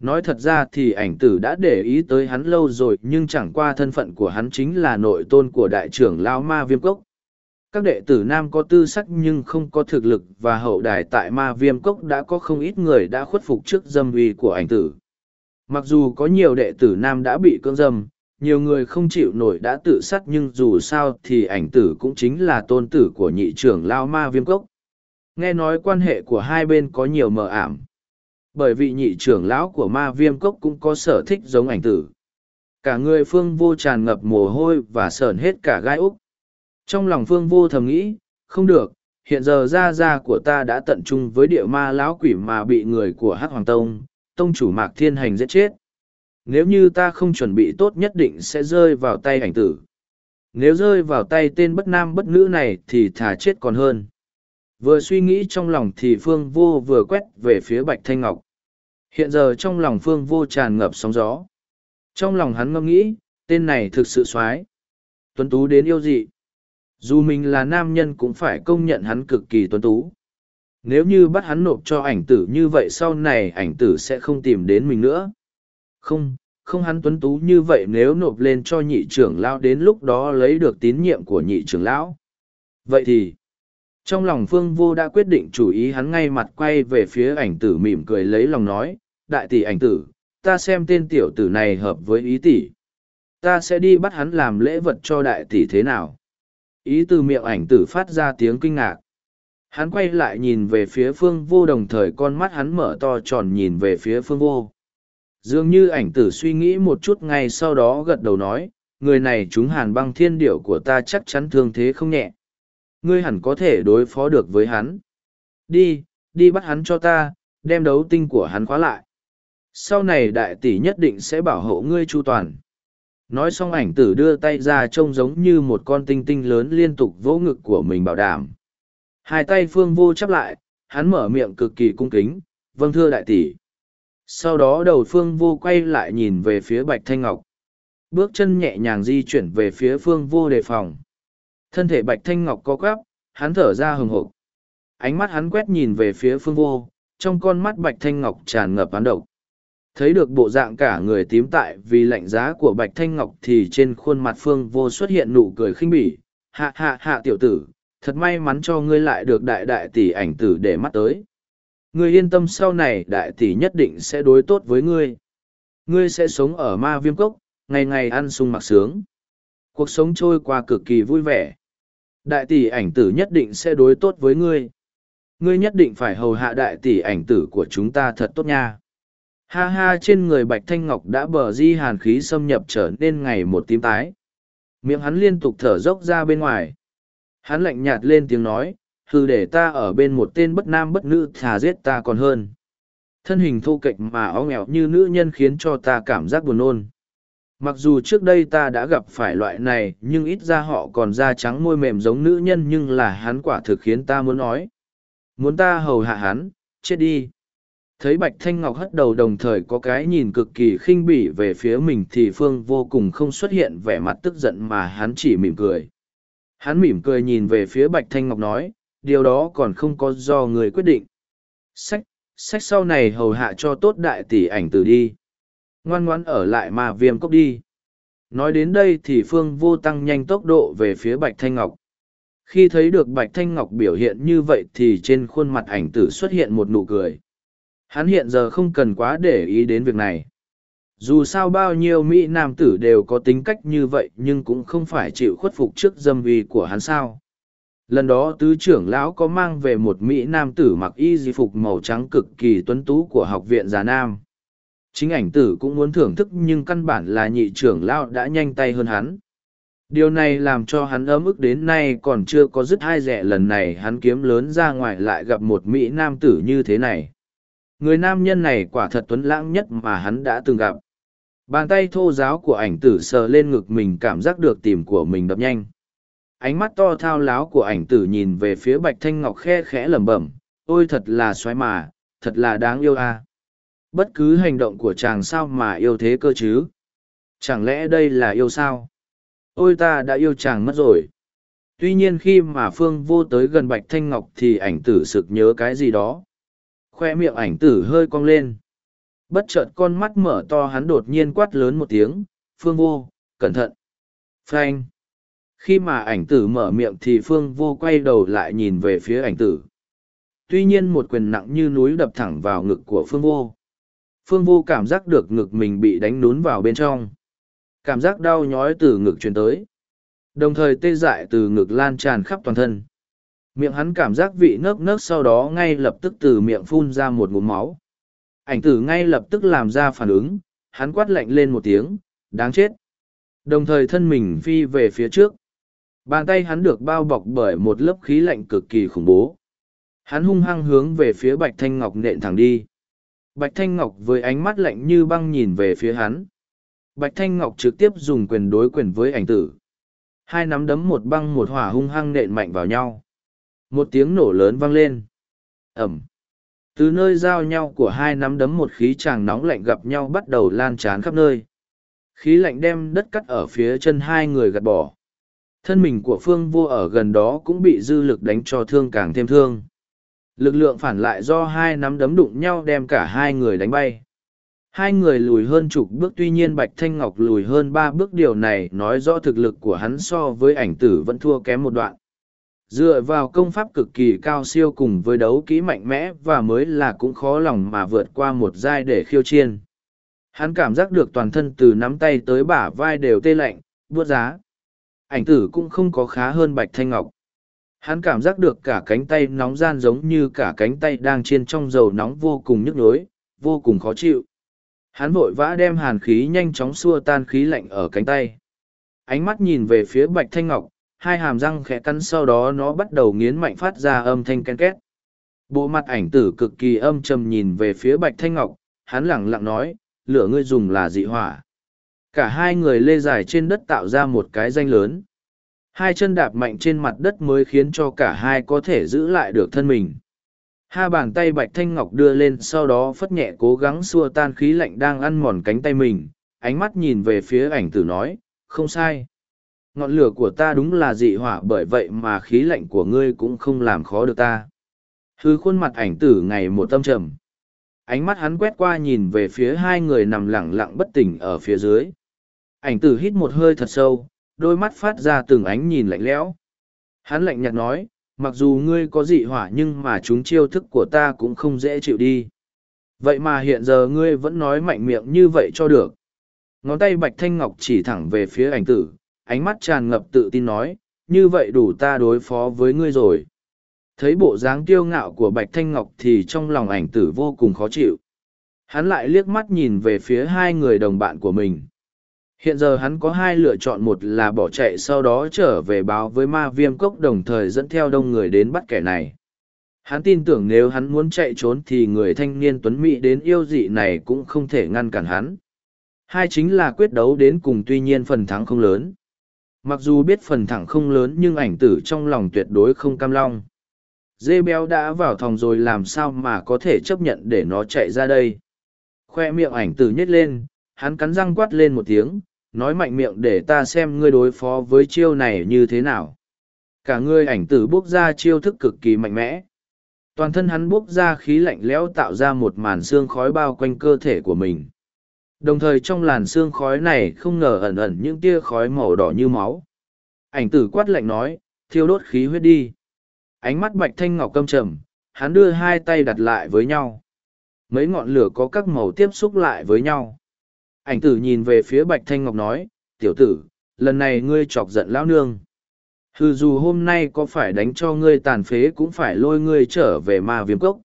Nói thật ra thì ảnh tử đã để ý tới hắn lâu rồi nhưng chẳng qua thân phận của hắn chính là nội tôn của đại trưởng lao ma viêm cốc các đệ tử nam có tư sắc nhưng không có thực lực và hậu đài tại ma viêm cốc đã có không ít người đã khuất phục trước dâm uy của ảnh tử. Mặc dù có nhiều đệ tử nam đã bị cưỡng dâm, nhiều người không chịu nổi đã tự sát nhưng dù sao thì ảnh tử cũng chính là tôn tử của nhị trưởng lao ma viêm cốc. Nghe nói quan hệ của hai bên có nhiều mờ ảm, bởi vì nhị trưởng lão của ma viêm cốc cũng có sở thích giống ảnh tử. Cả người phương vô tràn ngập mồ hôi và sờn hết cả gai úc trong lòng phương vô thầm nghĩ, không được, hiện giờ gia gia của ta đã tận trung với địa ma lão quỷ mà bị người của hắc hoàng tông tông chủ mạc thiên hành giết chết. Nếu như ta không chuẩn bị tốt nhất định sẽ rơi vào tay ảnh tử. Nếu rơi vào tay tên bất nam bất nữ này thì thà chết còn hơn. Vừa suy nghĩ trong lòng thì phương vô vừa quét về phía bạch thanh ngọc. Hiện giờ trong lòng phương vô tràn ngập sóng gió. Trong lòng hắn ngâm nghĩ, tên này thực sự x o á i tuấn tú đến yêu dị dù mình là nam nhân cũng phải công nhận hắn cực kỳ tuấn tú. Nếu như bắt hắn nộp cho ảnh tử như vậy sau này ảnh tử sẽ không tìm đến mình nữa. Không không hắn tuấn tú như vậy nếu nộp lên cho nhị trưởng lão đến lúc đó lấy được tín nhiệm của nhị trưởng lão. Vậy thì, trong lòng phương vô đã quyết định chủ ý hắn ngay mặt quay về phía ảnh tử mỉm cười lấy lòng nói, đại tỷ ảnh tử, ta xem tên tiểu tử này hợp với ý tỷ. Ta sẽ đi bắt hắn làm lễ vật cho đại tỷ thế nào? Ý từ miệng ảnh tử phát ra tiếng kinh ngạc. Hắn quay lại nhìn về phía phương vô đồng thời con mắt hắn mở to tròn nhìn về phía phương vô. Dường như ảnh tử suy nghĩ một chút ngay sau đó gật đầu nói, người này chúng hàn băng thiên điệu của ta chắc chắn thương thế không nhẹ. Ngươi hẳn có thể đối phó được với hắn. Đi đi bắt hắn cho ta, đem đấu tinh của hắn khóa lại. Sau này đại tỷ nhất định sẽ bảo hộ ngươi chu toàn nói xong ảnh tử đưa tay ra trông giống như một con tinh tinh lớn liên tục vỗ ngực của mình bảo đảm. Hai tay phương vô chắp lại, hắn mở miệng cực kỳ cung kính vâng thưa đại tỷ. Sau đó đầu phương vô quay lại nhìn về phía bạch thanh ngọc. Bước chân nhẹ nhàng di chuyển về phía phương vô đề phòng. Thân thể bạch thanh ngọc co quắp, hắn thở ra hừng hộp ánh mắt hắn quét nhìn về phía phương vô, trong con mắt bạch thanh ngọc tràn ngập hắn độc thấy được bộ dạng cả người tím tại vì lạnh giá của bạch thanh ngọc thì trên khuôn mặt phương vô xuất hiện nụ cười khinh bỉ. Hạ hạ hạ tiểu tử, thật may mắn cho ngươi lại được đại đại tỷ ảnh tử để mắt tới. Ngươi yên tâm sau này đại tỷ nhất định sẽ đối tốt với ngươi. Ngươi sẽ sống ở ma viêm cốc, ngày ngày ăn sung mặc sướng. Cuộc sống trôi qua cực kỳ vui vẻ. Đại tỷ ảnh tử nhất định sẽ đối tốt với ngươi. Ngươi nhất định phải hầu hạ đại tỷ ảnh tử của chúng ta thật tốt nha. Ha ha trên người Bạch Thanh Ngọc đã bờ di hàn khí xâm nhập trở nên ngày một tím tái. Miệng hắn liên tục thở dốc ra bên ngoài. Hắn lạnh nhạt lên tiếng nói, hừ để ta ở bên một tên bất nam bất nữ thà giết ta còn hơn. Thân hình thô kệch mà ó nghèo như nữ nhân khiến cho ta cảm giác buồn nôn. Mặc dù trước đây ta đã gặp phải loại này nhưng ít ra họ còn da trắng môi mềm giống nữ nhân nhưng là hắn quả thực khiến ta muốn nói. Muốn ta hầu hạ hắn, chết đi thấy bạch thanh ngọc hất đầu đồng thời có cái nhìn cực kỳ khinh bỉ về phía mình thì phương vô cùng không xuất hiện vẻ mặt tức giận mà hắn chỉ mỉm cười. Hắn mỉm cười nhìn về phía bạch thanh ngọc nói, điều đó còn không có do người quyết định. Sách sách sau này hầu hạ cho tốt đại tỷ ảnh tử đi. Ngoan ngoãn ở lại mà viêm cốc đi. Nói đến đây thì phương vô tăng nhanh tốc độ về phía bạch thanh ngọc. Khi thấy được bạch thanh ngọc biểu hiện như vậy thì trên khuôn mặt ảnh tử xuất hiện một nụ cười. Hắn hiện giờ không cần quá để ý đến việc này. Dù sao bao nhiêu Mỹ Nam tử đều có tính cách như vậy nhưng cũng không phải chịu khuất phục trước dâm uy của hắn sao. Lần đó tứ trưởng lão có mang về một Mỹ Nam tử mặc y di phục màu trắng cực kỳ tuấn tú của học viện già Nam. Chính ảnh tử cũng muốn thưởng thức nhưng căn bản là nhị trưởng lão đã nhanh tay hơn hắn. Điều này làm cho hắn ấm ức đến nay còn chưa có dứt hai rẻ lần này hắn kiếm lớn ra ngoài lại gặp một Mỹ Nam tử như thế này. Người nam nhân này quả thật tuấn lãng nhất mà hắn đã từng gặp. Bàn tay thô giáo của ảnh tử sờ lên ngực mình cảm giác được tìm của mình đập nhanh. Ánh mắt to thao láo của ảnh tử nhìn về phía bạch thanh ngọc khe khẽ lẩm bẩm, ôi thật là xoáy mà, thật là đáng yêu a. Bất cứ hành động của chàng sao mà yêu thế cơ chứ? Chẳng lẽ đây là yêu sao? Ôi ta đã yêu chàng mất rồi. Tuy nhiên khi mà Phương vô tới gần Bạch Thanh Ngọc thì ảnh tử sực nhớ cái gì đó. Khoe miệng ảnh tử hơi cong lên. Bất chợt con mắt mở to hắn đột nhiên quát lớn một tiếng, phương vô, cẩn thận. Frank khi mà ảnh tử mở miệng thì phương vô quay đầu lại nhìn về phía ảnh tử. Tuy nhiên một quyền nặng như núi đập thẳng vào ngực của phương vô. Phương vô cảm giác được ngực mình bị đánh nún vào bên trong. Cảm giác đau nhói từ ngực truyền tới. Đồng thời tê dại từ ngực lan tràn khắp toàn thân miệng hắn cảm giác vị nấc nấc sau đó ngay lập tức từ miệng phun ra một ngụm máu. Ảnh tử ngay lập tức làm ra phản ứng, hắn quát lạnh lên một tiếng, đáng chết! Đồng thời thân mình phi về phía trước. Bàn tay hắn được bao bọc bởi một lớp khí lạnh cực kỳ khủng bố. Hắn hung hăng hướng về phía bạch thanh ngọc nện thẳng đi. Bạch thanh ngọc với ánh mắt lạnh như băng nhìn về phía hắn. Bạch thanh ngọc trực tiếp dùng quyền đối quyền với ảnh tử. Hai nắm đấm một băng một hỏa hung hăng nện mạnh vào nhau một tiếng nổ lớn vang lên. Ẩm. Từ nơi giao nhau của hai nắm đấm một khí tràng nóng lạnh gặp nhau bắt đầu lan tràn khắp nơi. Khí lạnh đem đất cắt ở phía chân hai người gạt bỏ. Thân mình của phương vô ở gần đó cũng bị dư lực đánh cho thương càng thêm thương. Lực lượng phản lại do hai nắm đấm đụng nhau đem cả hai người đánh bay. Hai người lùi hơn chục bước, tuy nhiên bạch thanh ngọc lùi hơn ba bước, điều này nói rõ thực lực của hắn so với ảnh tử vẫn thua kém một đoạn dựa vào công pháp cực kỳ cao siêu cùng với đấu kỹ mạnh mẽ và mới là cũng khó lòng mà vượt qua một giai để khiêu chiên hắn cảm giác được toàn thân từ nắm tay tới bả vai đều tê lạnh, buốt giá. Ảnh tử cũng không có khá hơn bạch thanh ngọc. Hắn cảm giác được cả cánh tay nóng gian giống như cả cánh tay đang chiên trong dầu nóng vô cùng nhức nhối, vô cùng khó chịu. Hắn vội vã đem hàn khí nhanh chóng xua tan khí lạnh ở cánh tay. Ánh mắt nhìn về phía bạch thanh ngọc hai hàm răng khẽ cắn sau đó nó bắt đầu nghiến mạnh phát ra âm thanh ken két. Bộ mặt ảnh tử cực kỳ âm trầm nhìn về phía bạch thanh ngọc, hắn lẳng lặng nói, lửa ngươi dùng là dị hỏa. Cả hai người lê dài trên đất tạo ra một cái danh lớn. Hai chân đạp mạnh trên mặt đất mới khiến cho cả hai có thể giữ lại được thân mình. Hai bàn tay bạch thanh ngọc đưa lên sau đó phất nhẹ cố gắng xua tan khí lạnh đang ăn mòn cánh tay mình, ánh mắt nhìn về phía ảnh tử nói, không sai ngọn lửa của ta đúng là dị hỏa, bởi vậy mà khí lạnh của ngươi cũng không làm khó được ta. Hư khuôn mặt ảnh tử ngày một tâm trầm. Ánh mắt hắn quét qua nhìn về phía hai người nằm lẳng lặng bất tỉnh ở phía dưới. Ảnh tử hít một hơi thật sâu, đôi mắt phát ra từng ánh nhìn lạnh lẽo. Hắn lạnh nhạt nói, mặc dù ngươi có dị hỏa nhưng mà chúng chiêu thức của ta cũng không dễ chịu đi. Vậy mà hiện giờ ngươi vẫn nói mạnh miệng như vậy cho được. Ngón tay bạch thanh ngọc chỉ thẳng về phía ảnh tử ánh mắt tràn ngập tự tin nói, như vậy đủ ta đối phó với ngươi rồi. Thấy bộ dáng kiêu ngạo của Bạch Thanh Ngọc thì trong lòng ảnh tử vô cùng khó chịu. Hắn lại liếc mắt nhìn về phía hai người đồng bạn của mình. Hiện giờ hắn có hai lựa chọn một là bỏ chạy sau đó trở về báo với ma viêm cốc đồng thời dẫn theo đông người đến bắt kẻ này. Hắn tin tưởng nếu hắn muốn chạy trốn thì người thanh niên tuấn mỹ đến yêu dị này cũng không thể ngăn cản hắn. Hai chính là quyết đấu đến cùng tuy nhiên phần thắng không lớn. Mặc dù biết phần thẳng không lớn nhưng ảnh tử trong lòng tuyệt đối không cam long. Dê béo đã vào thòng rồi làm sao mà có thể chấp nhận để nó chạy ra đây. Khoe miệng ảnh tử nhét lên, hắn cắn răng quát lên một tiếng, nói mạnh miệng để ta xem ngươi đối phó với chiêu này như thế nào. Cả ngươi ảnh tử buốc ra chiêu thức cực kỳ mạnh mẽ. Toàn thân hắn buốc ra khí lạnh lẽo tạo ra một màn xương khói bao quanh cơ thể của mình. Đồng thời trong làn xương khói này không ngờ ẩn ẩn những tia khói màu đỏ như máu. Ảnh tử quát lạnh nói, thiêu đốt khí huyết đi. Ánh mắt bạch thanh ngọc căm trầm, hắn đưa hai tay đặt lại với nhau. mấy ngọn lửa có các màu tiếp xúc lại với nhau. Ảnh tử nhìn về phía Bạch Thanh Ngọc nói, tiểu tử, lần này ngươi chọc giận lão nương. Hừ dù hôm nay có phải đánh cho ngươi tàn phế cũng phải lôi ngươi trở về ma viêm cốc.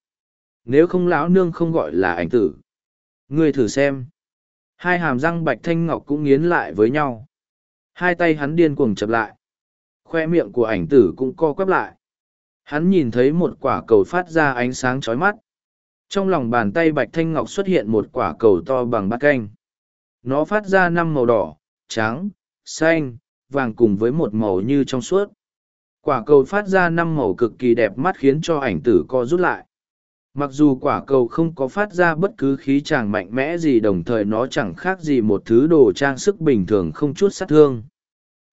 Nếu không lão nương không gọi là ảnh tử. Ngươi thử xem. Hai hàm răng Bạch Thanh Ngọc cũng nghiến lại với nhau. Hai tay hắn điên cuồng chập lại. Khoe miệng của ảnh tử cũng co quắp lại. Hắn nhìn thấy một quả cầu phát ra ánh sáng chói mắt. Trong lòng bàn tay Bạch Thanh Ngọc xuất hiện một quả cầu to bằng bát canh. Nó phát ra năm màu đỏ, trắng, xanh, vàng cùng với một màu như trong suốt. Quả cầu phát ra năm màu cực kỳ đẹp mắt khiến cho ảnh tử co rút lại. Mặc dù quả cầu không có phát ra bất cứ khí chàng mạnh mẽ gì, đồng thời nó chẳng khác gì một thứ đồ trang sức bình thường không chút sát thương.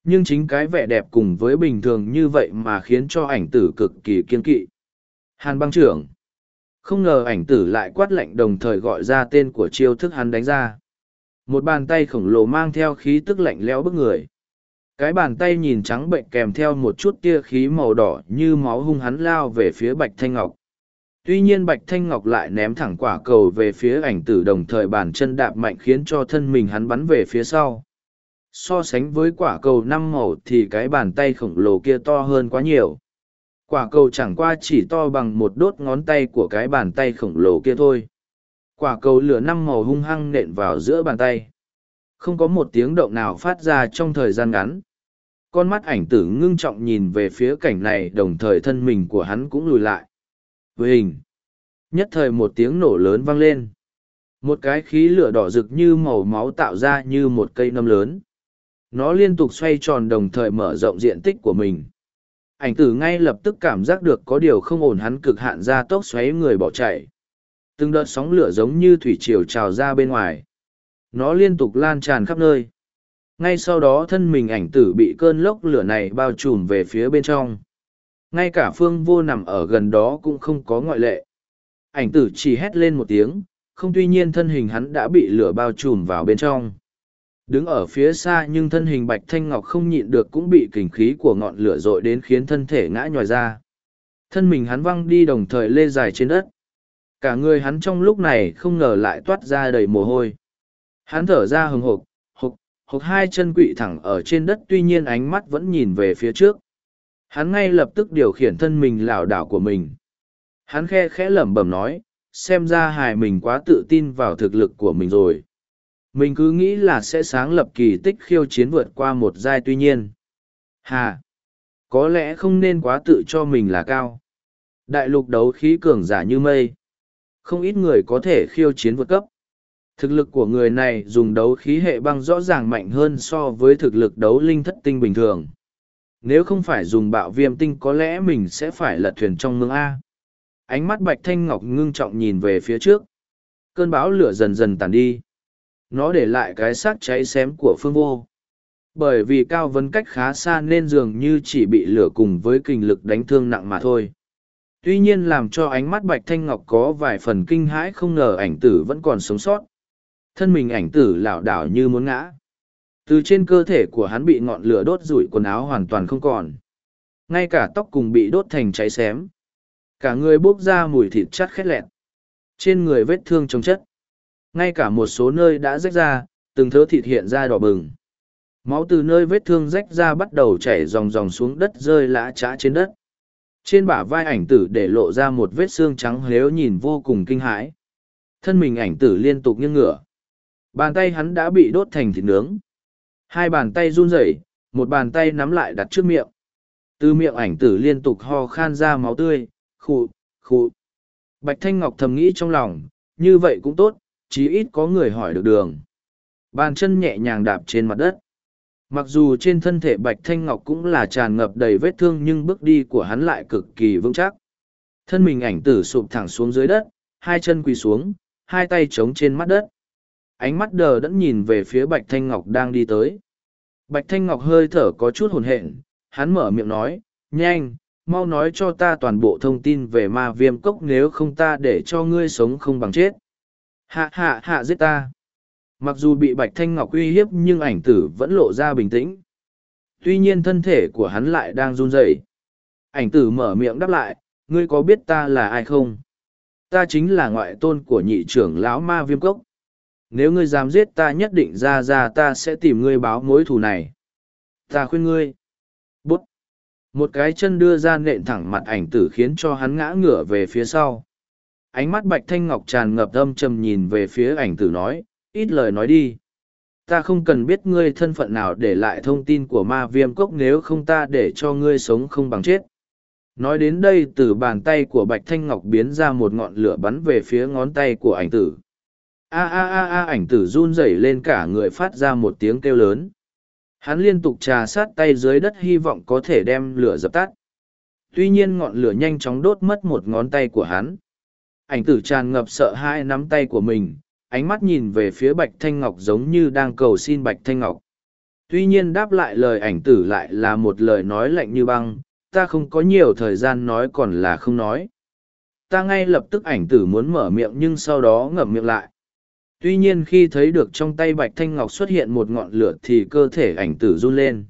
Nhưng chính cái vẻ đẹp cùng với bình thường như vậy mà khiến cho ảnh tử cực kỳ kiên kỵ. Hàn băng trưởng. Không ngờ ảnh tử lại quát lệnh đồng thời gọi ra tên của chiêu thức hắn đánh ra. Một bàn tay khổng lồ mang theo khí tức lạnh lẽo bức người. Cái bàn tay nhìn trắng bệnh kèm theo một chút tia khí màu đỏ như máu hung hắn lao về phía Bạch Thanh Ngọc. Tuy nhiên Bạch Thanh Ngọc lại ném thẳng quả cầu về phía ảnh tử đồng thời bàn chân đạp mạnh khiến cho thân mình hắn bắn về phía sau. So sánh với quả cầu năm màu thì cái bàn tay khổng lồ kia to hơn quá nhiều. Quả cầu chẳng qua chỉ to bằng một đốt ngón tay của cái bàn tay khổng lồ kia thôi. Quả cầu lửa năm màu hung hăng nện vào giữa bàn tay. Không có một tiếng động nào phát ra trong thời gian ngắn. Con mắt ảnh tử ngưng trọng nhìn về phía cảnh này, đồng thời thân mình của hắn cũng lùi lại. Với hình. Nhất thời một tiếng nổ lớn vang lên. Một cái khí lửa đỏ rực như màu máu tạo ra như một cây nâm lớn. Nó liên tục xoay tròn đồng thời mở rộng diện tích của mình. Ảnh tử ngay lập tức cảm giác được có điều không ổn hắn cực hạn ra tốc xoáy người bỏ chạy. Từng đợt sóng lửa giống như thủy triều trào ra bên ngoài. Nó liên tục lan tràn khắp nơi. Ngay sau đó thân mình ảnh tử bị cơn lốc lửa này bao trùm về phía bên trong. Ngay cả phương vô nằm ở gần đó cũng không có ngoại lệ. Ảnh tử chỉ hét lên một tiếng, không tuy nhiên thân hình hắn đã bị lửa bao trùm vào bên trong. Đứng ở phía xa nhưng thân hình Bạch Thanh Ngọc không nhịn được cũng bị kình khí của ngọn lửa dội đến khiến thân thể ngã nhòi ra. Thân mình hắn văng đi đồng thời lê dài trên đất. Cả người hắn trong lúc này không ngờ lại toát ra đầy mồ hôi. Hắn thở ra hừng hộp, hộp, hộp hai chân quỵ thẳng ở trên đất tuy nhiên ánh mắt vẫn nhìn về phía trước. Hắn ngay lập tức điều khiển thân mình lảo đảo của mình. Hắn khe khẽ lẩm bẩm nói, xem ra hài mình quá tự tin vào thực lực của mình rồi. Mình cứ nghĩ là sẽ sáng lập kỳ tích khiêu chiến vượt qua một giai tuy nhiên. Hà! Có lẽ không nên quá tự cho mình là cao. Đại lục đấu khí cường giả như mây. Không ít người có thể khiêu chiến vượt cấp. Thực lực của người này dùng đấu khí hệ băng rõ ràng mạnh hơn so với thực lực đấu linh thất tinh bình thường. Nếu không phải dùng bạo viêm tinh có lẽ mình sẽ phải lật thuyền trong mương A. Ánh mắt Bạch Thanh Ngọc ngưng trọng nhìn về phía trước. Cơn bão lửa dần dần tàn đi. Nó để lại cái xác cháy xém của phương vô. Bởi vì cao vấn cách khá xa nên dường như chỉ bị lửa cùng với kinh lực đánh thương nặng mà thôi. Tuy nhiên làm cho ánh mắt bạch thanh ngọc có vài phần kinh hãi không ngờ ảnh tử vẫn còn sống sót. Thân mình ảnh tử lảo đảo như muốn ngã từ trên cơ thể của hắn bị ngọn lửa đốt rủi quần áo hoàn toàn không còn. Ngay cả tóc cùng bị đốt thành cháy xém. Cả người bốc ra mùi thịt chắt khét lẹn trên người vết thương chống chất. Ngay cả một số nơi đã rách ra, từng thớ thịt hiện ra đỏ bừng. Máu từ nơi vết thương rách ra bắt đầu chảy ròng ròng xuống đất rơi lã trá trên đất. Trên bả vai ảnh tử để lộ ra một vết xương trắng lếu nhìn vô cùng kinh hãi. Thân mình ảnh tử liên tục nghiêng ngửa. Bàn tay hắn đã bị đốt thành thịt nướng hai bàn tay run rẩy một bàn tay nắm lại đặt trước miệng từ miệng ảnh tử liên tục ho khan ra máu tươi khụ khụ bạch thanh ngọc thầm nghĩ trong lòng như vậy cũng tốt chí ít có người hỏi được đường. Bàn chân nhẹ nhàng đạp trên mặt đất. Mặc dù trên thân thể Bạch Thanh Ngọc cũng là tràn ngập đầy vết thương nhưng bước đi của hắn lại cực kỳ vững chắc. Thân mình ảnh tử sụp thẳng xuống dưới đất, hai chân quỳ xuống, hai tay trống trên mắt đất. Ánh mắt đờ đẫn nhìn về phía Bạch Thanh Ngọc đang đi tới. Bạch Thanh Ngọc hơi thở có chút hồn hện, hắn mở miệng nói, nhanh, mau nói cho ta toàn bộ thông tin về ma viêm cốc nếu không ta để cho ngươi sống không bằng chết. Hạ hạ hạ giết ta. Mặc dù bị Bạch Thanh Ngọc uy hiếp nhưng ảnh tử vẫn lộ ra bình tĩnh. Tuy nhiên thân thể của hắn lại đang run rẩy. Ảnh tử mở miệng đáp lại, ngươi có biết ta là ai không? ta chính là ngoại tôn của nhị trưởng lão ma viêm cốc nếu ngươi dám giết ta nhất định ra ra ta sẽ tìm ngươi báo mối thù này. Ta khuyên ngươi. Bút. Một cái chân đưa ra nện thẳng mặt ảnh tử khiến cho hắn ngã ngửa về phía sau. Ánh mắt bạch thanh ngọc tràn ngập âm trầm nhìn về phía ảnh tử nói, ít lời nói đi. Ta không cần biết ngươi thân phận nào để lại thông tin của ma viêm cốc nếu không ta để cho ngươi sống không bằng chết. Nói đến đây, từ bàn tay của bạch thanh ngọc biến ra một ngọn lửa bắn về phía ngón tay của ảnh tử a a a a, ảnh tử run rẩy lên cả người phát ra một tiếng kêu lớn. Hắn liên tục trà sát tay dưới đất hy vọng có thể đem lửa dập tắt. Tuy nhiên ngọn lửa nhanh chóng đốt mất một ngón tay của hắn. Ảnh tử tràn ngập sợ hai nắm tay của mình, ánh mắt nhìn về phía bạch thanh ngọc giống như đang cầu xin bạch thanh ngọc. Tuy nhiên đáp lại lời ảnh tử lại là một lời nói lạnh như băng, ta không có nhiều thời gian nói còn là không nói. Ta ngay lập tức ảnh tử muốn mở miệng nhưng sau đó ngậm miệng lại tuy nhiên khi thấy được trong tay bạch thanh ngọc xuất hiện một ngọn lửa thì cơ thể ảnh tử run lên.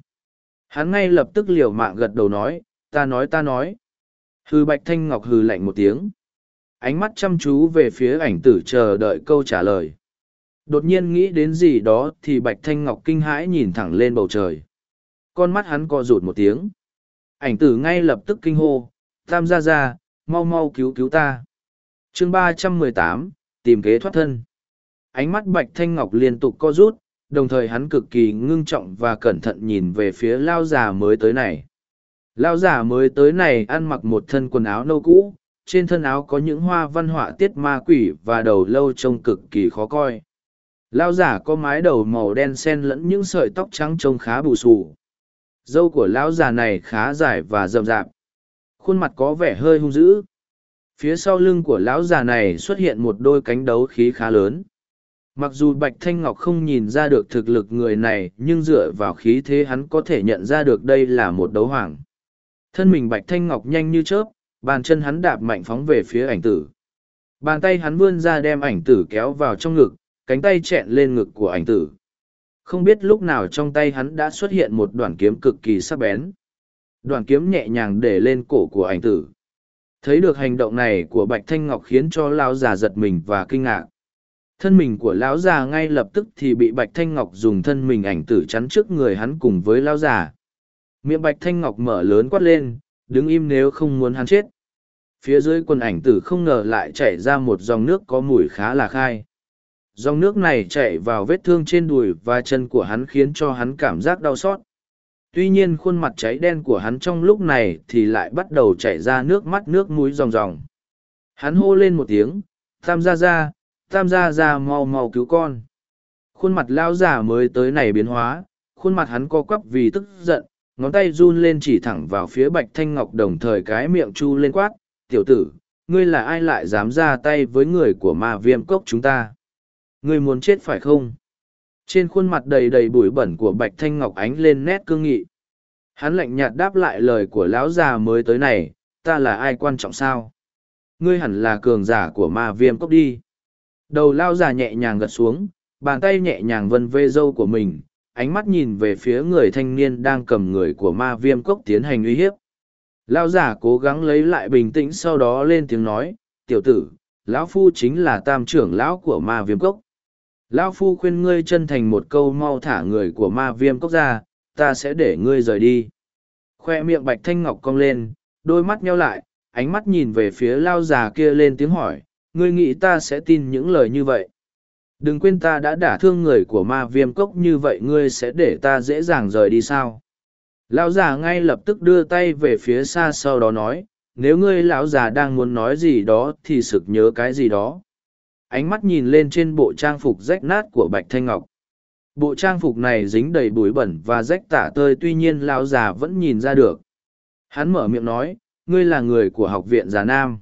Hắn ngay lập tức liều mạng gật đầu nói, ta nói ta nói. Hư bạch thanh ngọc hừ lạnh một tiếng. Ánh mắt chăm chú về phía ảnh tử chờ đợi câu trả lời. Đột nhiên nghĩ đến gì đó thì bạch thanh ngọc kinh hãi nhìn thẳng lên bầu trời. Con mắt hắn co rụt một tiếng. Ảnh tử ngay lập tức kinh hô, tam gia ra mau mau cứu cứu ta. Chương ba trăm mười tám, tìm kế thoát thân ánh mắt bạch thanh ngọc liên tục co rút, đồng thời hắn cực kỳ ngưng trọng và cẩn thận nhìn về phía lao già mới tới này. Lao già mới tới này ăn mặc một thân quần áo nâu cũ, trên thân áo có những hoa văn họa tiết ma quỷ và đầu lâu trông cực kỳ khó coi. Lao giả có mái đầu màu đen xen lẫn những sợi tóc trắng trông khá bù xù. Dâu của lão già này khá dài và rậm rạp. Khuôn mặt có vẻ hơi hung dữ. Phía sau lưng của lão già này xuất hiện một đôi cánh đấu khí khá lớn mặc dù bạch thanh ngọc không nhìn ra được thực lực người này, nhưng dựa vào khí thế hắn có thể nhận ra được đây là một đấu hoàng. Thân mình bạch thanh ngọc nhanh như chớp, bàn chân hắn đạp mạnh phóng về phía ảnh tử. Bàn tay hắn vươn ra đem ảnh tử kéo vào trong ngực, cánh tay chẹn lên ngực của ảnh tử. Không biết lúc nào trong tay hắn đã xuất hiện một đoạn kiếm cực kỳ sắc bén. Đoạn kiếm nhẹ nhàng để lên cổ của ảnh tử. Thấy được hành động này của bạch thanh ngọc khiến cho lao già giật mình và kinh ngạc thân mình của lão già ngay lập tức thì bị bạch thanh ngọc dùng thân mình ảnh tử chắn trước người hắn cùng với lão già. Miệng bạch thanh ngọc mở lớn quát lên, đứng im nếu không muốn hắn chết. Phía dưới quần ảnh tử không ngờ lại chảy ra một dòng nước có mùi khá là khai. Dòng nước này chảy vào vết thương trên đùi và chân của hắn khiến cho hắn cảm giác đau xót. Tuy nhiên khuôn mặt cháy đen của hắn trong lúc này thì lại bắt đầu chảy ra nước mắt nước mũi ròng ròng. Hắn hô lên một tiếng, tam gia ra tam gia ra mau mau cứu con. Khuôn mặt lao giả mới tới này biến hóa, khuôn mặt hắn co quắp vì tức giận, ngón tay run lên chỉ thẳng vào phía bạch thanh ngọc đồng thời cái miệng chu lên quát, tiểu tử, ngươi là ai lại dám ra tay với người của ma viêm cốc chúng ta? Ngươi muốn chết phải không? Trên khuôn mặt đầy đầy bụi bẩn của bạch thanh ngọc ánh lên nét cương nghị. Hắn lạnh nhạt đáp lại lời của lão già mới tới này, ta là ai quan trọng sao? Ngươi hẳn là cường giả của ma viêm cốc đi đầu lao già nhẹ nhàng gật xuống, bàn tay nhẹ nhàng vân vê dâu của mình, ánh mắt nhìn về phía người thanh niên đang cầm người của ma viêm cốc tiến hành uy hiếp. Lao giả cố gắng lấy lại bình tĩnh sau đó lên tiếng nói, tiểu tử, lão phu chính là tam trưởng lão của ma viêm cốc. Lão phu khuyên ngươi chân thành một câu mau thả người của ma viêm cốc ra, ta sẽ để ngươi rời đi. Khoe miệng bạch thanh ngọc cong lên, đôi mắt nheo lại, ánh mắt nhìn về phía lao già kia lên tiếng hỏi ngươi nghĩ ta sẽ tin những lời như vậy? Đừng quên ta đã đả thương người của ma viêm cốc như vậy, ngươi sẽ để ta dễ dàng rời đi sao? Lão già ngay lập tức đưa tay về phía xa sau đó nói, nếu ngươi lão già đang muốn nói gì đó thì sực nhớ cái gì đó. Ánh mắt nhìn lên trên bộ trang phục rách nát của bạch thanh ngọc. Bộ trang phục này dính đầy bụi bẩn và rách tả tơi, tuy nhiên lão già vẫn nhìn ra được. Hắn mở miệng nói, ngươi là người của học viện già nam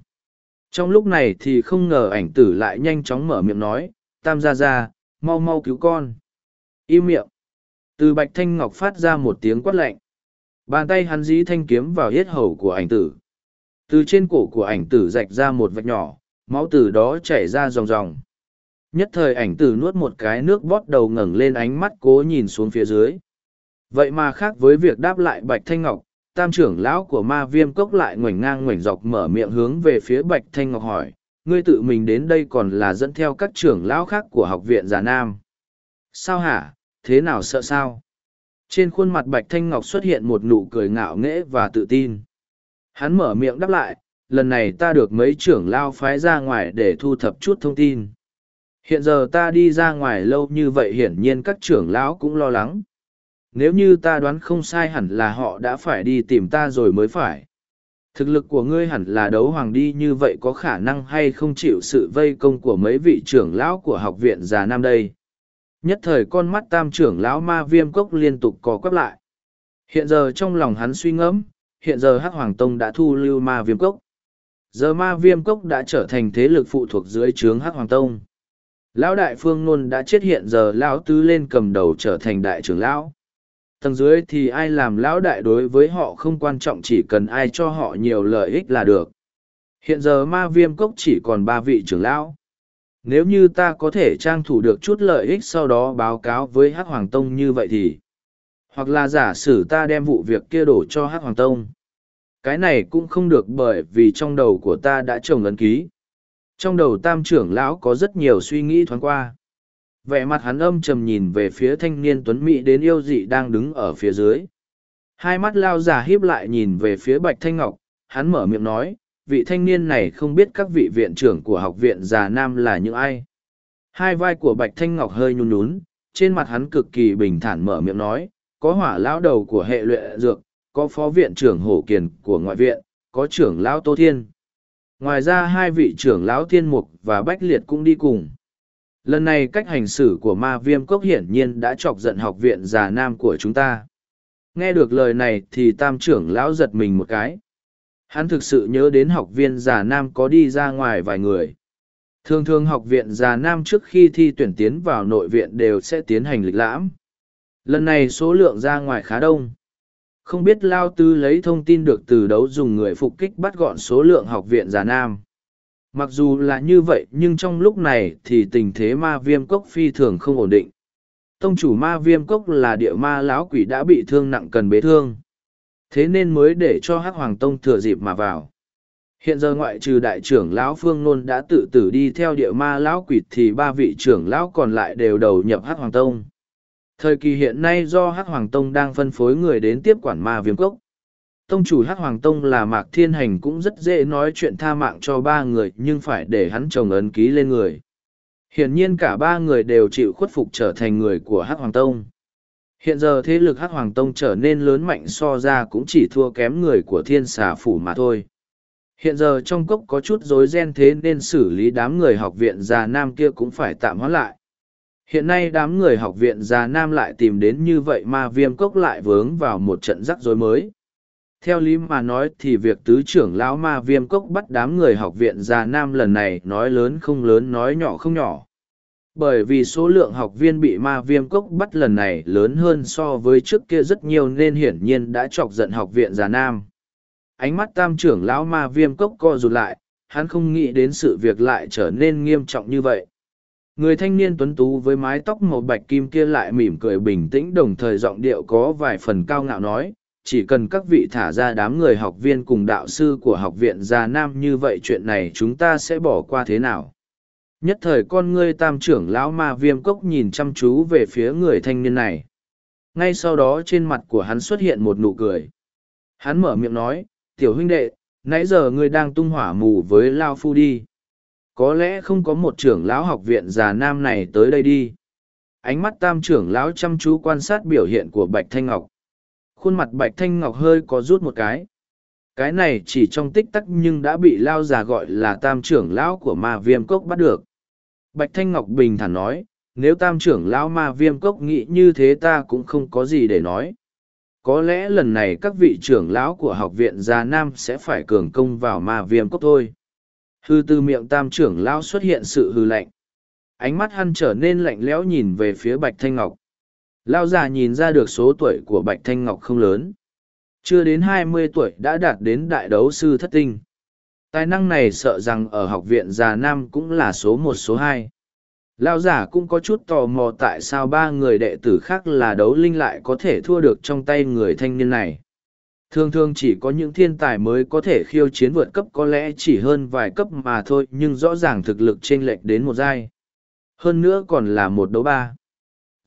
trong lúc này thì không ngờ ảnh tử lại nhanh chóng mở miệng nói, tam gia gia, mau mau cứu con. Im miệng. Từ bạch thanh ngọc phát ra một tiếng quát lạnh. Bàn tay hắn dí thanh kiếm vào hết hầu của ảnh tử. Từ trên cổ của ảnh tử rạch ra một vạch nhỏ, máu từ đó chảy ra ròng ròng. Nhất thời ảnh tử nuốt một cái nước bót đầu ngẩng lên ánh mắt cố nhìn xuống phía dưới. Vậy mà khác với việc đáp lại bạch thanh ngọc tam trưởng lão của ma viêm cốc lại ngoảnh ngang ngoảnh dọc mở miệng hướng về phía bạch thanh ngọc hỏi ngươi tự mình đến đây còn là dẫn theo các trưởng lão khác của học viện Già Nam. Sao hả, thế nào sợ sao? Trên khuôn mặt Bạch Thanh Ngọc xuất hiện một nụ cười ngạo nghễ và tự tin. Hắn mở miệng đáp lại, lần này ta được mấy trưởng lao phái ra ngoài để thu thập chút thông tin. Hiện giờ ta đi ra ngoài lâu như vậy hiển nhiên các trưởng lão cũng lo lắng. Nếu như ta đoán không sai hẳn là họ đã phải đi tìm ta rồi mới phải. Thực lực của ngươi hẳn là đấu hoàng đi như vậy có khả năng hay không chịu sự vây công của mấy vị trưởng lão của học viện già nam đây. Nhất thời con mắt tam trưởng lão ma viêm cốc liên tục có quắp lại. Hiện giờ trong lòng hắn suy ngẫm, hiện giờ hắc hoàng tông đã thu lưu ma viêm cốc. Giờ ma viêm cốc đã trở thành thế lực phụ thuộc dưới trướng hắc hoàng tông. Lão đại phương nôn đã chết hiện giờ lão tứ lên cầm đầu trở thành đại trưởng lão. Tầng dưới thì ai làm lão đại đối với họ không quan trọng chỉ cần ai cho họ nhiều lợi ích là được. Hiện giờ ma viêm cốc chỉ còn ba vị trưởng lão. Nếu như ta có thể trang thủ được chút lợi ích sau đó báo cáo với Hắc Hoàng Tông như vậy thì, hoặc là giả sử ta đem vụ việc kia đổ cho Hắc Hoàng Tông. Cái này cũng không được bởi vì trong đầu của ta đã trồng ấn ký. Trong đầu tam trưởng lão có rất nhiều suy nghĩ thoáng qua. Vẻ mặt hắn âm trầm nhìn về phía thanh niên tuấn mỹ đến yêu dị đang đứng ở phía dưới. Hai mắt lao giả híp lại nhìn về phía Bạch Thanh Ngọc, hắn mở miệng nói, vị thanh niên này không biết các vị viện trưởng của học viện già nam là những ai. Hai vai của Bạch Thanh Ngọc hơi nhún nhún, trên mặt hắn cực kỳ bình thản mở miệng nói, có hỏa lão đầu của hệ luyện dược, có phó viện trưởng Hổ Kiền của ngoại viện, có trưởng lão Tô Thiên. Ngoài ra hai vị trưởng lão Thiên Mục và Bách Liệt cũng đi cùng. Lần này cách hành xử của ma viêm cốc hiển nhiên đã chọc giận học viện già nam của chúng ta. Nghe được lời này thì tam trưởng lão giật mình một cái. Hắn thực sự nhớ đến học viên già nam có đi ra ngoài vài người. Thường thường học viện già nam trước khi thi tuyển tiến vào nội viện đều sẽ tiến hành lịch lãm. Lần này số lượng ra ngoài khá đông. Không biết Lao Tư lấy thông tin được từ đấu dùng người phục kích bắt gọn số lượng học viện già nam. Mặc dù là như vậy nhưng trong lúc này thì tình thế ma viêm cốc phi thường không ổn định. Tông chủ ma viêm cốc là địa ma lão quỷ đã bị thương nặng cần bế thương. Thế nên mới để cho hắc hoàng tông thừa dịp mà vào. Hiện giờ ngoại trừ đại trưởng lão Phương Nôn đã tự tử đi theo địa ma lão quỷ thì ba vị trưởng lão còn lại đều đầu nhập hắc hoàng tông. Thời kỳ hiện nay do hắc hoàng tông đang phân phối người đến tiếp quản ma viêm cốc. Tông chủ Hắc Hoàng Tông là Mạc Thiên Hành cũng rất dễ nói chuyện tha mạng cho ba người, nhưng phải để hắn chồng ấn ký lên người. Hiển nhiên cả ba người đều chịu khuất phục trở thành người của Hắc Hoàng Tông. Hiện giờ thế lực Hắc Hoàng Tông trở nên lớn mạnh so ra cũng chỉ thua kém người của thiên xà phủ mà thôi. Hiện giờ trong cốc có chút rối ren thế nên xử lý đám người học viện già nam kia cũng phải tạm hoãn lại. Hiện nay đám người học viện già nam lại tìm đến như vậy mà viêm cốc lại vướng vào một trận rắc rối mới theo lý mà nói thì việc tứ trưởng lão ma viêm cốc bắt đám người học viện già nam lần này nói lớn không lớn, nói nhỏ không nhỏ. Bởi vì số lượng học viên bị ma viêm cốc bắt lần này lớn hơn so với trước kia rất nhiều nên hiển nhiên đã chọc giận học viện già nam. Ánh mắt tam trưởng lão ma viêm cốc co rụt lại, hắn không nghĩ đến sự việc lại trở nên nghiêm trọng như vậy. Người thanh niên tuấn tú với mái tóc màu bạch kim kia lại mỉm cười bình tĩnh đồng thời giọng điệu có vài phần cao ngạo nói chỉ cần các vị thả ra đám người học viên cùng đạo sư của học viện già nam như vậy chuyện này chúng ta sẽ bỏ qua thế nào? Nhất thời con ngươi tam trưởng lão ma viêm cốc nhìn chăm chú về phía người thanh niên này. Ngay sau đó trên mặt của hắn xuất hiện một nụ cười. Hắn mở miệng nói, tiểu huynh đệ, nãy giờ ngươi đang tung hỏa mù với lao phu đi. Có lẽ không có một trưởng lão học viện già nam này tới đây đi. Ánh mắt tam trưởng lão chăm chú quan sát biểu hiện của bạch thanh ngọc khuôn mặt bạch thanh ngọc hơi có rút một cái. Cái này chỉ trong tích tắc nhưng đã bị lao già gọi là tam trưởng lão của ma viêm cốc bắt được. Bạch thanh ngọc bình thản nói, nếu tam trưởng lão ma viêm cốc nghĩ như thế ta cũng không có gì để nói. Có lẽ lần này các vị trưởng lão của học viện già nam sẽ phải cường công vào ma viêm cốc thôi. Hư từ miệng tam trưởng lão xuất hiện sự hư lạnh. Ánh mắt hắn trở nên lạnh lẽo nhìn về phía bạch thanh ngọc. Lao già nhìn ra được số tuổi của Bạch Thanh Ngọc không lớn. Chưa đến hai mươi tuổi đã đạt đến đại đấu sư thất tinh. Tài năng này sợ rằng ở học viện già Nam cũng là số một, số hai. Lao giả cũng có chút tò mò tại sao ba người đệ tử khác là đấu linh lại có thể thua được trong tay người thanh niên này. Thường thường chỉ có những thiên tài mới có thể khiêu chiến vượt cấp có lẽ chỉ hơn vài cấp mà thôi, nhưng rõ ràng thực lực chênh lệch đến một giai. Hơn nữa còn là một đấu ba.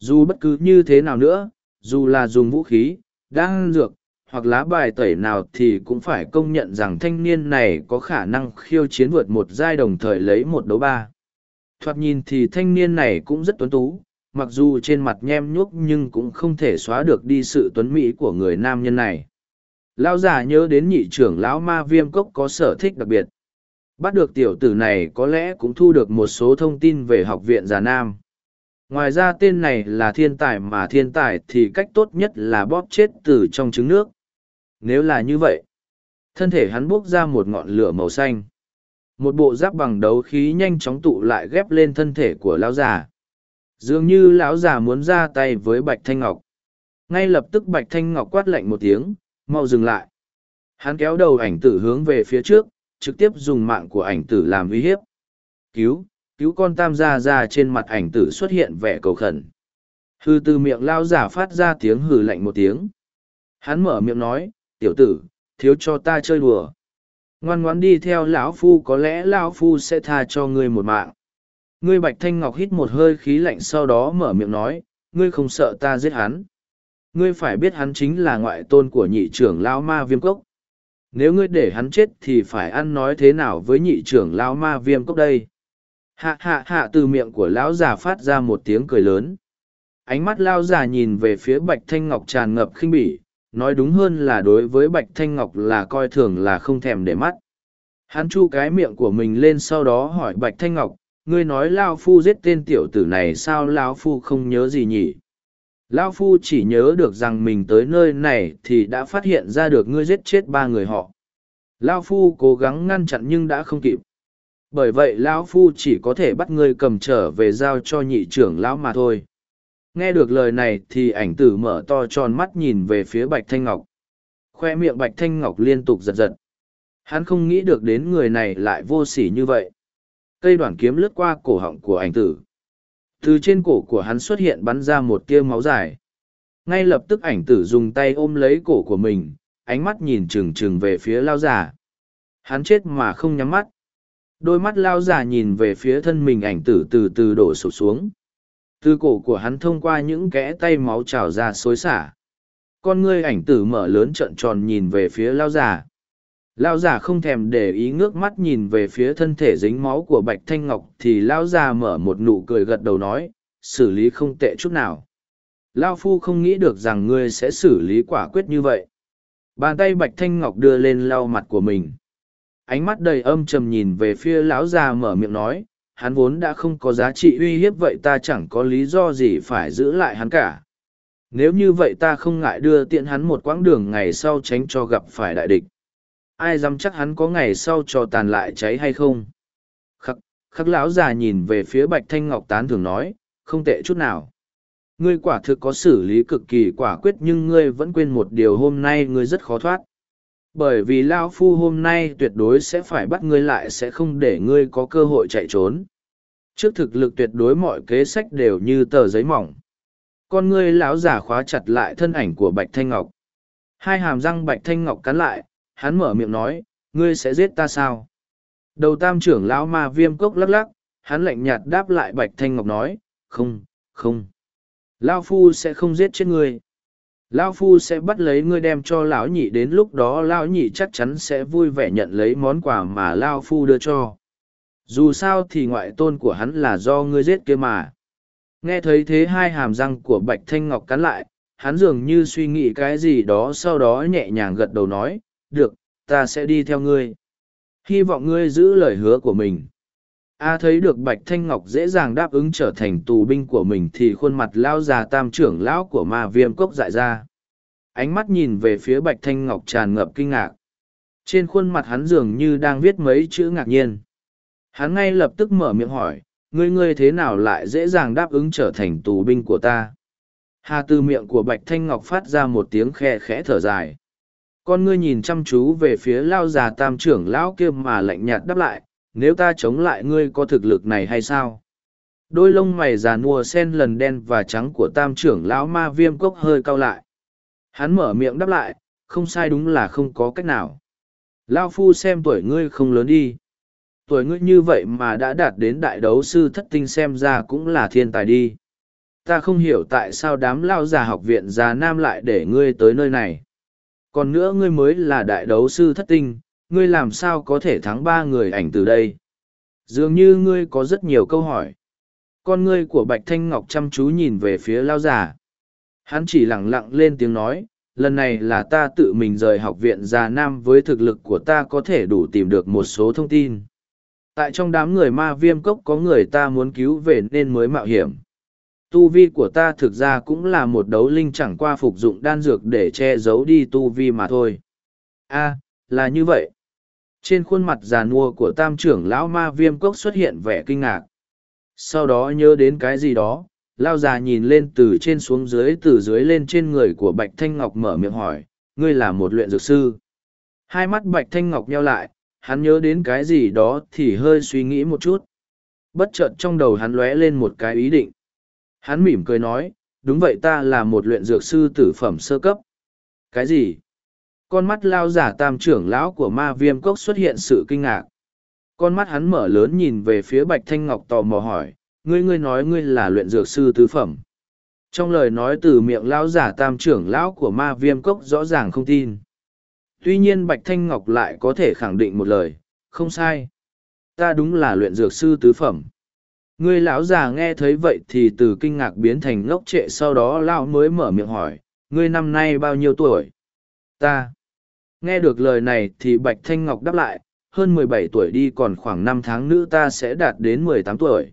Dù bất cứ như thế nào nữa, dù là dùng vũ khí, đan dược, hoặc lá bài tẩy nào thì cũng phải công nhận rằng thanh niên này có khả năng khiêu chiến vượt một giai đồng thời lấy một đấu ba. Thoạt nhìn thì thanh niên này cũng rất tuấn tú, mặc dù trên mặt nhem nhuốc nhưng cũng không thể xóa được đi sự tuấn mỹ của người nam nhân này. Lão già nhớ đến nhị trưởng lão ma viêm cốc có sở thích đặc biệt. Bắt được tiểu tử này có lẽ cũng thu được một số thông tin về học viện già nam. Ngoài ra tên này là thiên tài mà thiên tài thì cách tốt nhất là bóp chết từ trong trứng nước. Nếu là như vậy, thân thể hắn bốc ra một ngọn lửa màu xanh. Một bộ giáp bằng đấu khí nhanh chóng tụ lại ghép lên thân thể của lão già. Dường như lão già muốn ra tay với Bạch Thanh Ngọc. Ngay lập tức Bạch Thanh Ngọc quát lạnh một tiếng, mau dừng lại. Hắn kéo đầu ảnh tử hướng về phía trước, trực tiếp dùng mạng của ảnh tử làm uy hiếp. Cứu, cứu con tam gia ra trên mặt ảnh tử xuất hiện vẻ cầu khẩn. Hư từ miệng lao giả phát ra tiếng hừ lạnh một tiếng. Hắn mở miệng nói, tiểu tử, thiếu cho ta chơi đùa. Ngoan ngoãn đi theo lão phu có lẽ lão phu sẽ tha cho ngươi một mạng. Ngươi bạch thanh ngọc hít một hơi khí lạnh sau đó mở miệng nói, ngươi không sợ ta giết hắn. Ngươi phải biết hắn chính là ngoại tôn của nhị trưởng lão ma viêm cốc. Nếu ngươi để hắn chết thì phải ăn nói thế nào với nhị trưởng lão ma viêm cốc đây? Hạ hạ hạ từ miệng của lão già phát ra một tiếng cười lớn. Ánh mắt lão già nhìn về phía bạch thanh ngọc tràn ngập khinh bỉ, nói đúng hơn là đối với bạch thanh ngọc là coi thường là không thèm để mắt. Hắn chu cái miệng của mình lên sau đó hỏi bạch thanh ngọc, ngươi nói lao phu giết tên tiểu tử này sao lao phu không nhớ gì nhỉ? Lao Phu chỉ nhớ được rằng mình tới nơi này thì đã phát hiện ra được ngươi giết chết ba người họ. Lao Phu cố gắng ngăn chặn nhưng đã không kịp. Bởi vậy Lão Phu chỉ có thể bắt ngươi cầm trở về giao cho nhị trưởng Lão mà thôi. Nghe được lời này thì ảnh tử mở to tròn mắt nhìn về phía Bạch Thanh Ngọc. Khoe miệng Bạch Thanh Ngọc liên tục giật giật. Hắn không nghĩ được đến người này lại vô sỉ như vậy. Cây đoạn kiếm lướt qua cổ họng của ảnh tử từ trên cổ của hắn xuất hiện bắn ra một tia máu dài ngay lập tức ảnh tử dùng tay ôm lấy cổ của mình, ánh mắt nhìn trừng trừng về phía lao giả hắn chết mà không nhắm mắt đôi mắt lao giả nhìn về phía thân mình ảnh tử từ từ đổ sụp xuống từ cổ của hắn thông qua những kẽ tay máu trào ra xối xả con ngươi ảnh tử mở lớn trợn tròn nhìn về phía lao giả Lao giả không thèm để ý ngước mắt nhìn về phía thân thể dính máu của Bạch Thanh Ngọc thì Lao già mở một nụ cười gật đầu nói, xử lý không tệ chút nào. Lao Phu không nghĩ được rằng ngươi sẽ xử lý quả quyết như vậy. Bàn tay Bạch Thanh Ngọc đưa lên lau mặt của mình. Ánh mắt đầy âm trầm nhìn về phía lão già mở miệng nói, hắn vốn đã không có giá trị uy hiếp vậy ta chẳng có lý do gì phải giữ lại hắn cả. Nếu như vậy ta không ngại đưa tiện hắn một quãng đường ngày sau tránh cho gặp phải đại địch. Ai dám chắc hắn có ngày sau cho tàn lại cháy hay không? Khắc khắc lão già nhìn về phía bạch thanh ngọc tán thường nói không tệ chút nào. Ngươi quả thực có xử lý cực kỳ quả quyết nhưng ngươi vẫn quên một điều hôm nay ngươi rất khó thoát bởi vì lao phu hôm nay tuyệt đối sẽ phải bắt ngươi lại sẽ không để ngươi có cơ hội chạy trốn trước thực lực tuyệt đối mọi kế sách đều như tờ giấy mỏng con ngươi lão giả khóa chặt lại thân ảnh của bạch thanh ngọc hai hàm răng bạch thanh ngọc cắn lại hắn mở miệng nói, ngươi sẽ giết ta sao? Đầu tam trưởng lão ma viêm cốc lắc lắc, hắn lạnh nhạt đáp lại Bạch Thanh Ngọc nói, không, không. Lao Phu sẽ không giết chết ngươi. Lão Phu sẽ bắt lấy ngươi đem cho lão nhị đến lúc đó lão nhị chắc chắn sẽ vui vẻ nhận lấy món quà mà lão Phu đưa cho. Dù sao thì ngoại tôn của hắn là do ngươi giết kia mà. Nghe thấy thế hai hàm răng của Bạch Thanh Ngọc cắn lại, hắn dường như suy nghĩ cái gì đó sau đó nhẹ nhàng gật đầu nói, được, ta sẽ đi theo ngươi. Hy vọng ngươi giữ lời hứa của mình. A thấy được Bạch Thanh Ngọc dễ dàng đáp ứng trở thành tù binh của mình thì khuôn mặt lao già tam trưởng lão của ma viêm cốc dại ra. Ánh mắt nhìn về phía Bạch Thanh Ngọc tràn ngập kinh ngạc. Trên khuôn mặt hắn dường như đang viết mấy chữ ngạc nhiên. Hắn ngay lập tức mở miệng hỏi, ngươi ngươi thế nào lại dễ dàng đáp ứng trở thành tù binh của ta? Hà từ miệng của Bạch Thanh Ngọc phát ra một tiếng khe khẽ thở dài con ngươi nhìn chăm chú về phía lao già tam trưởng lão kia mà lạnh nhạt đáp lại nếu ta chống lại ngươi có thực lực này hay sao đôi lông mày già nua sen lần đen và trắng của tam trưởng lão ma viêm cốc hơi cau lại hắn mở miệng đáp lại không sai đúng là không có cách nào. Lao phu xem tuổi ngươi không lớn đi. Tuổi ngươi như vậy mà đã đạt đến đại đấu sư thất tinh xem ra cũng là thiên tài đi. Ta không hiểu tại sao đám lao già học viện già nam lại để ngươi tới nơi này. Còn nữa ngươi mới là đại đấu sư thất tinh, ngươi làm sao có thể thắng ba người ảnh từ đây? Dường như ngươi có rất nhiều câu hỏi. Con ngươi của Bạch Thanh Ngọc chăm chú nhìn về phía lao giả, Hắn chỉ lặng lặng lên tiếng nói, lần này là ta tự mình rời học viện già nam với thực lực của ta có thể đủ tìm được một số thông tin. Tại trong đám người ma viêm cốc có người ta muốn cứu về nên mới mạo hiểm. Tu vi của ta thực ra cũng là một đấu linh chẳng qua phục dụng đan dược để che giấu đi tu vi mà thôi. a là như vậy. Trên khuôn mặt già nua của tam trưởng lão ma viêm cốc xuất hiện vẻ kinh ngạc. Sau đó nhớ đến cái gì đó, lao già nhìn lên từ trên xuống dưới từ dưới lên trên người của bạch thanh ngọc mở miệng hỏi ngươi là một luyện dược sư? Hai mắt bạch thanh ngọc nheo lại hắn nhớ đến cái gì đó thì hơi suy nghĩ một chút. Bất chợt trong đầu hắn lóe lên một cái ý định. Hắn mỉm cười nói đúng vậy ta là một luyện dược sư tử phẩm sơ cấp. Cái gì? Con mắt lao giả tam trưởng lão của ma viêm cốc xuất hiện sự kinh ngạc con mắt hắn mở lớn nhìn về phía bạch thanh ngọc tò mò hỏi ngươi ngươi nói ngươi là luyện dược sư tứ phẩm. Trong lời nói từ miệng lão giả tam trưởng lão của ma viêm cốc rõ ràng không tin. Tuy nhiên Bạch Thanh Ngọc lại có thể khẳng định một lời, không sai. Ta đúng là luyện dược sư tứ phẩm. Ngươi lão già nghe thấy vậy thì từ kinh ngạc biến thành ngốc trệ sau đó lão mới mở miệng hỏi, ngươi năm nay bao nhiêu tuổi? Ta. Nghe được lời này thì Bạch Thanh Ngọc đáp lại, hơn mười bảy tuổi đi còn khoảng năm tháng nữa ta sẽ đạt đến mười tám tuổi.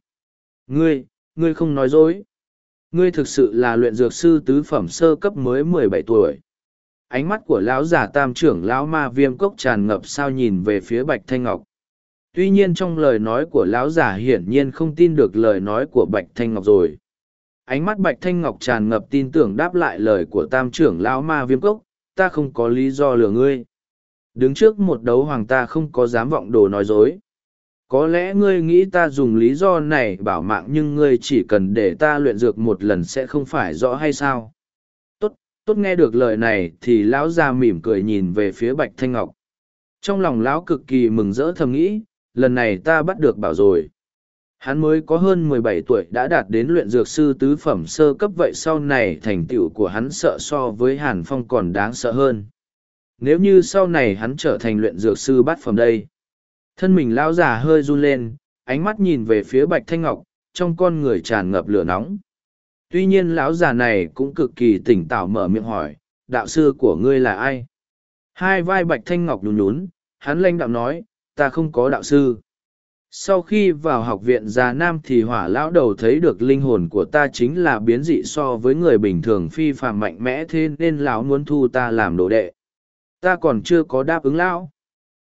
Ngươi, ngươi không nói dối. Ngươi thực sự là luyện dược sư tứ phẩm sơ cấp mới mười bảy tuổi. Ánh mắt của lão giả tam trưởng lão ma viêm cốc tràn ngập sao nhìn về phía Bạch Thanh Ngọc. Tuy nhiên trong lời nói của lão giả hiển nhiên không tin được lời nói của Bạch Thanh Ngọc rồi. Ánh mắt Bạch Thanh Ngọc tràn ngập tin tưởng đáp lại lời của tam trưởng lão ma viêm cốc, ta không có lý do lừa ngươi. Đứng trước một đấu hoàng ta không có dám vọng đồ nói dối. Có lẽ ngươi nghĩ ta dùng lý do này bảo mạng nhưng ngươi chỉ cần để ta luyện dược một lần sẽ không phải rõ hay sao? Tốt tốt nghe được lời này thì lão già mỉm cười nhìn về phía bạch thanh ngọc. Trong lòng lão cực kỳ mừng rỡ thầm nghĩ, lần này ta bắt được bảo rồi hắn mới có hơn mười bảy tuổi đã đạt đến luyện dược sư tứ phẩm sơ cấp vậy sau này thành tựu của hắn sợ so với hàn phong còn đáng sợ hơn nếu như sau này hắn trở thành luyện dược sư bát phẩm đây Thân mình lão già hơi run lên, ánh mắt nhìn về phía Bạch Thanh Ngọc, trong con người tràn ngập lửa nóng. Tuy nhiên lão già này cũng cực kỳ tỉnh táo mở miệng hỏi, đạo sư của ngươi là ai? Hai vai Bạch Thanh Ngọc nhún nhún, hắn lanh đạo nói, ta không có đạo sư. Sau khi vào học viện già nam thì hỏa lão đầu thấy được linh hồn của ta chính là biến dị so với người bình thường phi phàm mạnh mẽ thế nên lão muốn thu ta làm đồ đệ. Ta còn chưa có đáp ứng lão.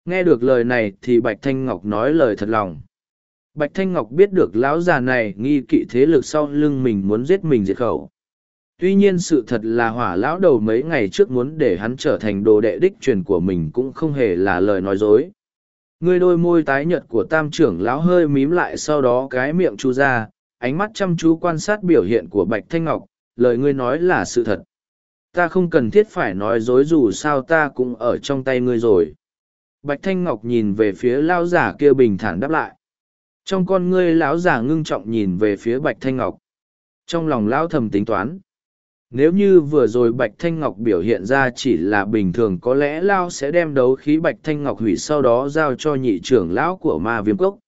Nghe được lời này thì Bạch Thanh Ngọc nói lời thật lòng. Bạch Thanh Ngọc biết được lão già này nghi kỵ thế lực sau lưng mình muốn giết mình diệt khẩu. Tuy nhiên sự thật là hỏa lão đầu mấy ngày trước muốn để hắn trở thành đồ đệ đích truyền của mình cũng không hề là lời nói dối người đôi môi tái nhợt của tam trưởng lão hơi mím lại sau đó cái miệng chu ra, ánh mắt chăm chú quan sát biểu hiện của Bạch Thanh Ngọc, lời ngươi nói là sự thật. Ta không cần thiết phải nói dối dù sao ta cũng ở trong tay ngươi rồi. Bạch Thanh Ngọc nhìn về phía lão giả kia bình thản đáp lại. Trong con ngươi lão giả ngưng trọng nhìn về phía Bạch Thanh Ngọc. Trong lòng lão thầm tính toán. Nếu như vừa rồi Bạch Thanh Ngọc biểu hiện ra chỉ là bình thường, có lẽ Lao sẽ đem đấu khí Bạch Thanh Ngọc hủy sau đó giao cho nhị trưởng lão của ma viêm cốc.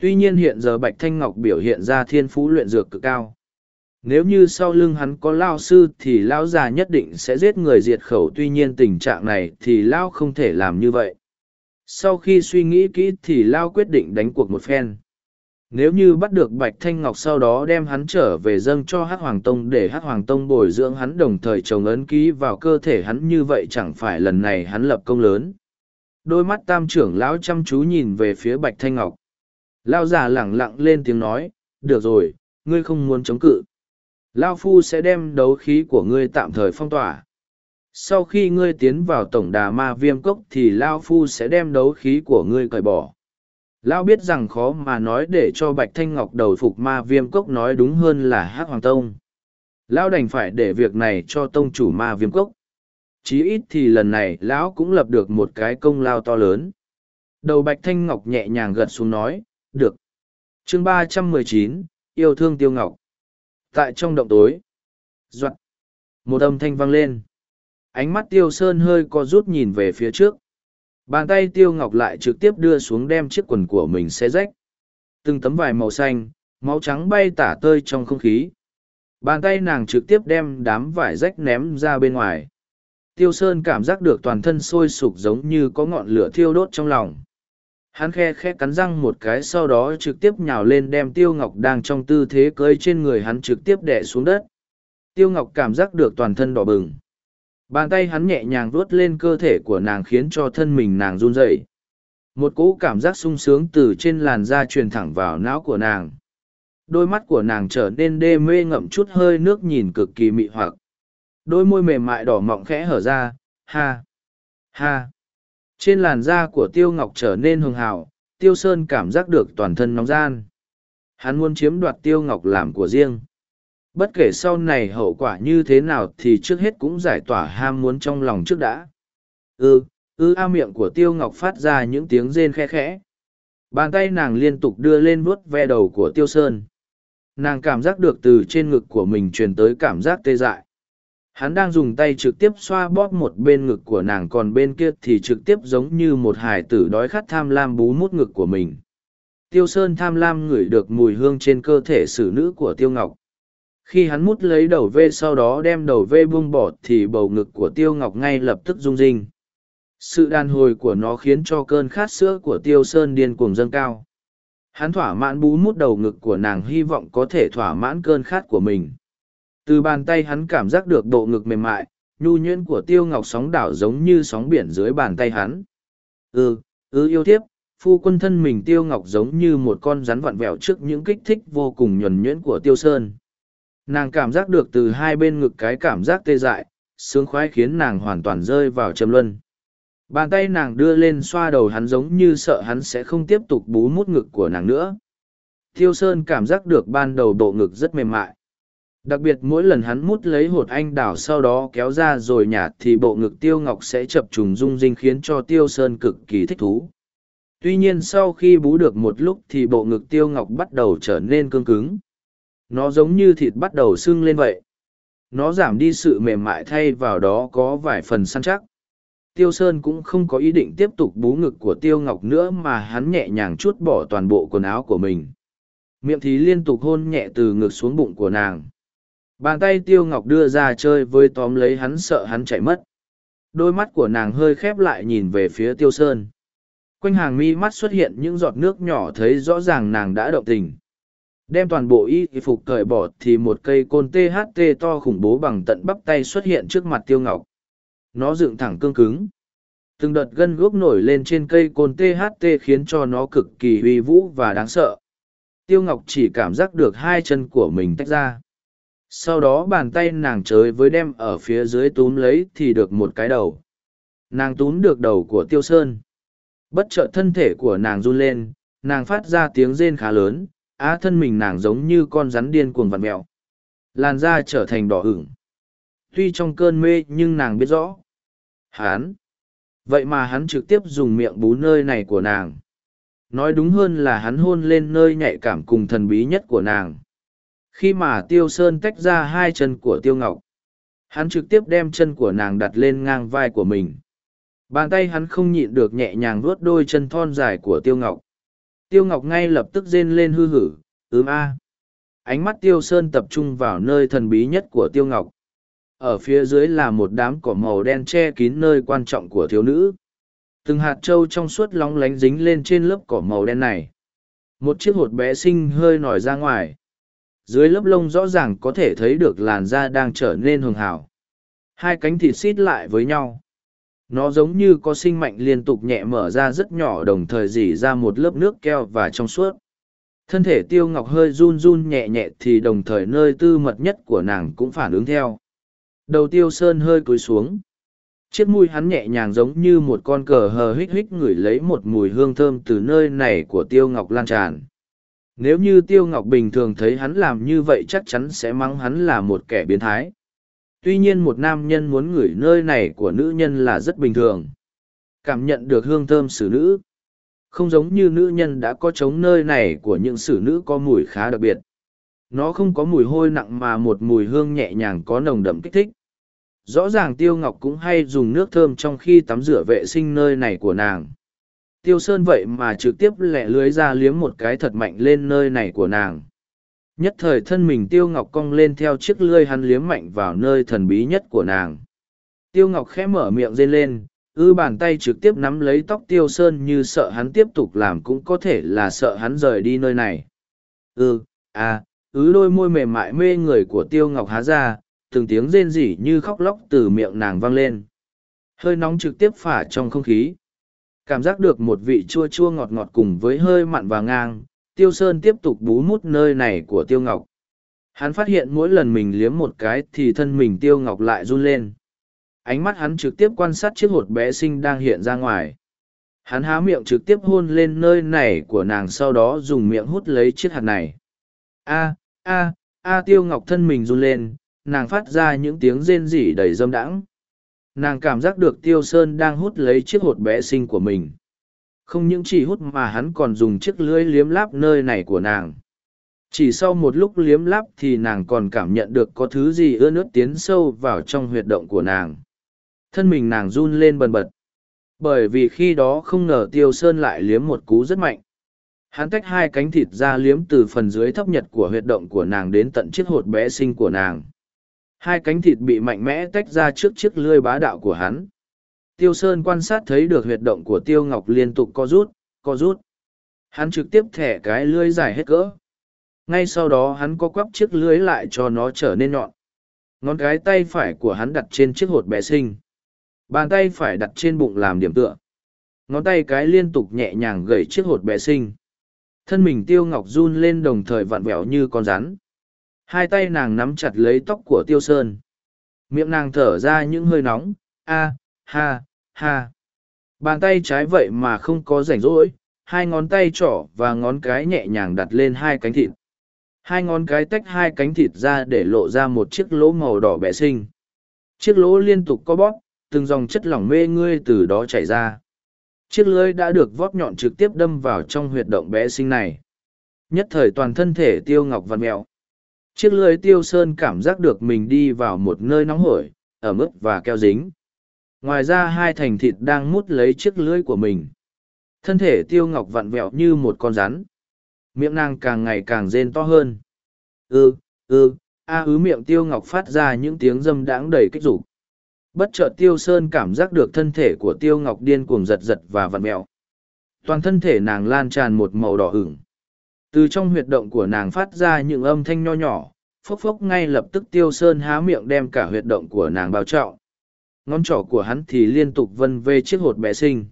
Tuy nhiên hiện giờ Bạch Thanh Ngọc biểu hiện ra thiên phú luyện dược cực cao. Nếu như sau lưng hắn có Lao sư thì Lão già nhất định sẽ giết người diệt khẩu, tuy nhiên tình trạng này thì Lao không thể làm như vậy sau khi suy nghĩ kỹ thì lao quyết định đánh cuộc một phen nếu như bắt được bạch thanh ngọc sau đó đem hắn trở về dâng cho hát hoàng tông để hát hoàng tông bồi dưỡng hắn đồng thời trồng ấn ký vào cơ thể hắn như vậy chẳng phải lần này hắn lập công lớn. Đôi mắt tam trưởng lão chăm chú nhìn về phía bạch thanh ngọc. Lao già lẳng lặng lên tiếng nói, được rồi, ngươi không muốn chống cự. Lao phu sẽ đem đấu khí của ngươi tạm thời phong tỏa. Sau khi ngươi tiến vào tổng đà ma viêm cốc thì lao phu sẽ đem đấu khí của ngươi cởi bỏ lão biết rằng khó mà nói để cho bạch thanh ngọc đầu phục ma viêm cốc nói đúng hơn là hát hoàng tông. Lão đành phải để việc này cho tông chủ ma viêm cốc. Chí ít thì lần này lão cũng lập được một cái công lao to lớn. Đầu bạch thanh ngọc nhẹ nhàng gật xuống nói, được. Chương ba trăm mười chín, yêu thương tiêu ngọc. Tại trong động tối doặt một âm thanh vang lên. Ánh mắt tiêu sơn hơi co rút nhìn về phía trước bàn tay tiêu ngọc lại trực tiếp đưa xuống đem chiếc quần của mình xe rách. Từng tấm vải màu xanh, máu trắng bay tả tơi trong không khí. Bàn tay nàng trực tiếp đem đám vải rách ném ra bên ngoài. Tiêu sơn cảm giác được toàn thân sôi sục giống như có ngọn lửa thiêu đốt trong lòng. Hắn khe khe cắn răng một cái sau đó trực tiếp nhào lên đem tiêu ngọc đang trong tư thế cơi trên người hắn trực tiếp đẻ xuống đất. Tiêu ngọc cảm giác được toàn thân đỏ bừng bàn tay hắn nhẹ nhàng vuốt lên cơ thể của nàng khiến cho thân mình nàng run rẩy. Một cỗ cảm giác sung sướng từ trên làn da truyền thẳng vào não của nàng. Đôi mắt của nàng trở nên đê mê ngậm chút hơi nước nhìn cực kỳ mị hoặc. Đôi môi mềm mại đỏ mọng khẽ hở ra, ha ha. Trên làn da của tiêu ngọc trở nên hường hào, tiêu sơn cảm giác được toàn thân nóng gian. Hắn muốn chiếm đoạt tiêu ngọc làm của riêng bất kể sau này hậu quả như thế nào thì trước hết cũng giải tỏa ham muốn trong lòng trước đã. Ư ư a miệng của tiêu ngọc phát ra những tiếng rên khe khẽ. Bàn tay nàng liên tục đưa lên vuốt ve đầu của tiêu sơn. Nàng cảm giác được từ trên ngực của mình truyền tới cảm giác tê dại. Hắn đang dùng tay trực tiếp xoa bóp một bên ngực của nàng còn bên kia thì trực tiếp giống như một hải tử đói khát tham lam bú mút ngực của mình. Tiêu sơn tham lam ngửi được mùi hương trên cơ thể xử nữ của tiêu ngọc khi hắn mút lấy đầu vê sau đó đem đầu vê buông bỏ thì bầu ngực của tiêu ngọc ngay lập tức rung rinh. Sự đàn hồi của nó khiến cho cơn khát sữa của tiêu sơn điên cuồng dâng cao. Hắn thỏa mãn bú mút đầu ngực của nàng hy vọng có thể thỏa mãn cơn khát của mình. Từ bàn tay hắn cảm giác được độ ngực mềm mại, nhu nhuyễn của tiêu ngọc sóng đảo giống như sóng biển dưới bàn tay hắn. Ừ ừ yêu thiếp, phu quân thân mình tiêu ngọc giống như một con rắn vặn vẹo trước những kích thích vô cùng nhuần nhuyễn của tiêu sơn nàng cảm giác được từ hai bên ngực cái cảm giác tê dại, sướng khoái khiến nàng hoàn toàn rơi vào trầm luân. Bàn tay nàng đưa lên xoa đầu hắn giống như sợ hắn sẽ không tiếp tục bú mút ngực của nàng nữa. Tiêu sơn cảm giác được ban đầu bộ ngực rất mềm mại. Đặc biệt mỗi lần hắn mút lấy hột anh đào sau đó kéo ra rồi nhạt thì bộ ngực tiêu ngọc sẽ chập trùng rung rinh khiến cho tiêu sơn cực kỳ thích thú. Tuy nhiên sau khi bú được một lúc thì bộ ngực tiêu ngọc bắt đầu trở nên cương cứng nó giống như thịt bắt đầu sưng lên vậy. Nó giảm đi sự mềm mại thay vào đó có vài phần săn chắc. Tiêu sơn cũng không có ý định tiếp tục bú ngực của tiêu ngọc nữa mà hắn nhẹ nhàng chút bỏ toàn bộ quần áo của mình. Miệng thì liên tục hôn nhẹ từ ngực xuống bụng của nàng. Bàn tay tiêu ngọc đưa ra chơi với tóm lấy hắn sợ hắn chạy mất. Đôi mắt của nàng hơi khép lại nhìn về phía tiêu sơn. Quanh hàng mi mắt xuất hiện những giọt nước nhỏ thấy rõ ràng nàng đã động tình đem toàn bộ y phục cởi bỏ thì một cây côn tht to khủng bố bằng tận bắp tay xuất hiện trước mặt tiêu ngọc. Nó dựng thẳng cương cứng. Từng đợt gân guốc nổi lên trên cây côn tht khiến cho nó cực kỳ uy vũ và đáng sợ. Tiêu ngọc chỉ cảm giác được hai chân của mình tách ra. Sau đó bàn tay nàng chới với đem ở phía dưới túm lấy thì được một cái đầu. Nàng túm được đầu của tiêu sơn. Bất chợt thân thể của nàng run lên, nàng phát ra tiếng rên khá lớn á thân mình nàng giống như con rắn điên cuồng vặt mẹo làn da trở thành đỏ ửng. Tuy trong cơn mê nhưng nàng biết rõ. Hán. Vậy mà hắn trực tiếp dùng miệng bú nơi này của nàng. Nói đúng hơn là hắn hôn lên nơi nhạy cảm cùng thần bí nhất của nàng. Khi mà tiêu sơn tách ra hai chân của tiêu ngọc, hắn trực tiếp đem chân của nàng đặt lên ngang vai của mình. Bàn tay hắn không nhịn được nhẹ nhàng vuốt đôi chân thon dài của tiêu ngọc tiêu ngọc ngay lập tức rên lên hư hử ướm a. Ánh mắt tiêu sơn tập trung vào nơi thần bí nhất của tiêu ngọc. Ở phía dưới là một đám cỏ màu đen che kín nơi quan trọng của thiếu nữ. Từng hạt trâu trong suốt lóng lánh dính lên trên lớp cỏ màu đen này. Một chiếc hột bé sinh hơi nổi ra ngoài. Dưới lớp lông rõ ràng có thể thấy được làn da đang trở nên hường hào hai cánh thịt xít lại với nhau nó giống như có sinh mạnh liên tục nhẹ mở ra rất nhỏ đồng thời dỉ ra một lớp nước keo và trong suốt. Thân thể tiêu ngọc hơi run run nhẹ nhẹ thì đồng thời nơi tư mật nhất của nàng cũng phản ứng theo. Đầu tiêu sơn hơi cúi xuống. Chiếc mùi hắn nhẹ nhàng giống như một con cờ hờ hích hích ngửi lấy một mùi hương thơm từ nơi này của tiêu ngọc lan tràn. Nếu như tiêu ngọc bình thường thấy hắn làm như vậy chắc chắn sẽ mắng hắn là một kẻ biến thái. Tuy nhiên một nam nhân muốn ngửi nơi này của nữ nhân là rất bình thường. Cảm nhận được hương thơm xử nữ. Không giống như nữ nhân đã có chống nơi này của những xử nữ có mùi khá đặc biệt. Nó không có mùi hôi nặng mà một mùi hương nhẹ nhàng có nồng đậm kích thích. Rõ ràng Tiêu Ngọc cũng hay dùng nước thơm trong khi tắm rửa vệ sinh nơi này của nàng. Tiêu Sơn vậy mà trực tiếp lẹ lưới ra liếm một cái thật mạnh lên nơi này của nàng. Nhất thời thân mình Tiêu Ngọc cong lên theo chiếc lươi hắn liếm mạnh vào nơi thần bí nhất của nàng. Tiêu Ngọc khẽ mở miệng rên lên, ư bàn tay trực tiếp nắm lấy tóc Tiêu Sơn như sợ hắn tiếp tục làm cũng có thể là sợ hắn rời đi nơi này. Ừ, à, ứ đôi môi mềm mại mê người của Tiêu Ngọc há ra, từng tiếng rên rỉ như khóc lóc từ miệng nàng vang lên. Hơi nóng trực tiếp phả trong không khí. Cảm giác được một vị chua chua ngọt ngọt cùng với hơi mặn và ngang, Tiêu Sơn tiếp tục bú mút nơi này của Tiêu Ngọc. Hắn phát hiện mỗi lần mình liếm một cái thì thân mình Tiêu Ngọc lại run lên. Ánh mắt hắn trực tiếp quan sát chiếc hột bé sinh đang hiện ra ngoài. Hắn há miệng trực tiếp hôn lên nơi này của nàng sau đó dùng miệng hút lấy chiếc hạt này. A, a, a Tiêu Ngọc thân mình run lên, nàng phát ra những tiếng rên rỉ đầy dâm đãng nàng cảm giác được tiêu sơn đang hút lấy chiếc hột bé sinh của mình không những chỉ hút mà hắn còn dùng chiếc lưỡi liếm láp nơi này của nàng. Chỉ sau một lúc liếm láp thì nàng còn cảm nhận được có thứ gì ưa nước tiến sâu vào trong huyệt động của nàng. Thân mình nàng run lên bần bật. Bởi vì khi đó không ngờ tiêu sơn lại liếm một cú rất mạnh. Hắn tách hai cánh thịt ra liếm từ phần dưới thấp nhật của huyệt động của nàng đến tận chiếc hột bé sinh của nàng. Hai cánh thịt bị mạnh mẽ tách ra trước chiếc lưỡi bá đạo của hắn. Tiêu Sơn quan sát thấy được huyệt động của Tiêu Ngọc liên tục co rút, co rút. Hắn trực tiếp thẻ cái lưới dài hết cỡ. Ngay sau đó hắn có quắp chiếc lưới lại cho nó trở nên nhọn. Ngón cái tay phải của hắn đặt trên chiếc hột bé sinh. Bàn tay phải đặt trên bụng làm điểm tựa. Ngón tay cái liên tục nhẹ nhàng gẩy chiếc hột bé sinh. Thân mình Tiêu Ngọc run lên đồng thời vặn vẹo như con rắn hai tay nàng nắm chặt lấy tóc của tiêu sơn miệng nàng thở ra những hơi nóng a ha ha. Bàn tay trái vậy mà không có rảnh rỗi, hai ngón tay trỏ và ngón cái nhẹ nhàng đặt lên hai cánh thịt. Hai ngón cái tách hai cánh thịt ra để lộ ra một chiếc lỗ màu đỏ bẹ sinh chiếc lỗ liên tục co bóp, từng dòng chất lỏng mê ngươi từ đó chảy ra. Chiếc lưới đã được vóp nhọn trực tiếp đâm vào trong huyệt động bé sinh này. Nhất thời toàn thân thể tiêu ngọc vằn mẹo. Chiếc lưới tiêu sơn cảm giác được mình đi vào một nơi nóng hổi, ẩm ướt và keo dính ngoài ra hai thành thịt đang mút lấy chiếc lưới của mình. Thân thể tiêu ngọc vặn vẹo như một con rắn. Miệng nàng càng ngày càng rên to hơn. Ư ư a ứ miệng tiêu ngọc phát ra những tiếng dâm đãng đầy kích dục. Bất chợt tiêu sơn cảm giác được thân thể của tiêu ngọc điên cuồng giật giật và vặn vẹo. Toàn thân thể nàng lan tràn một màu đỏ ửng. Từ trong huyệt động của nàng phát ra những âm thanh nho nhỏ, phốc phốc ngay lập tức tiêu sơn há miệng đem cả huyệt động của nàng bao trọng ngón trỏ của hắn thì liên tục vân vê chiếc hột bé sinh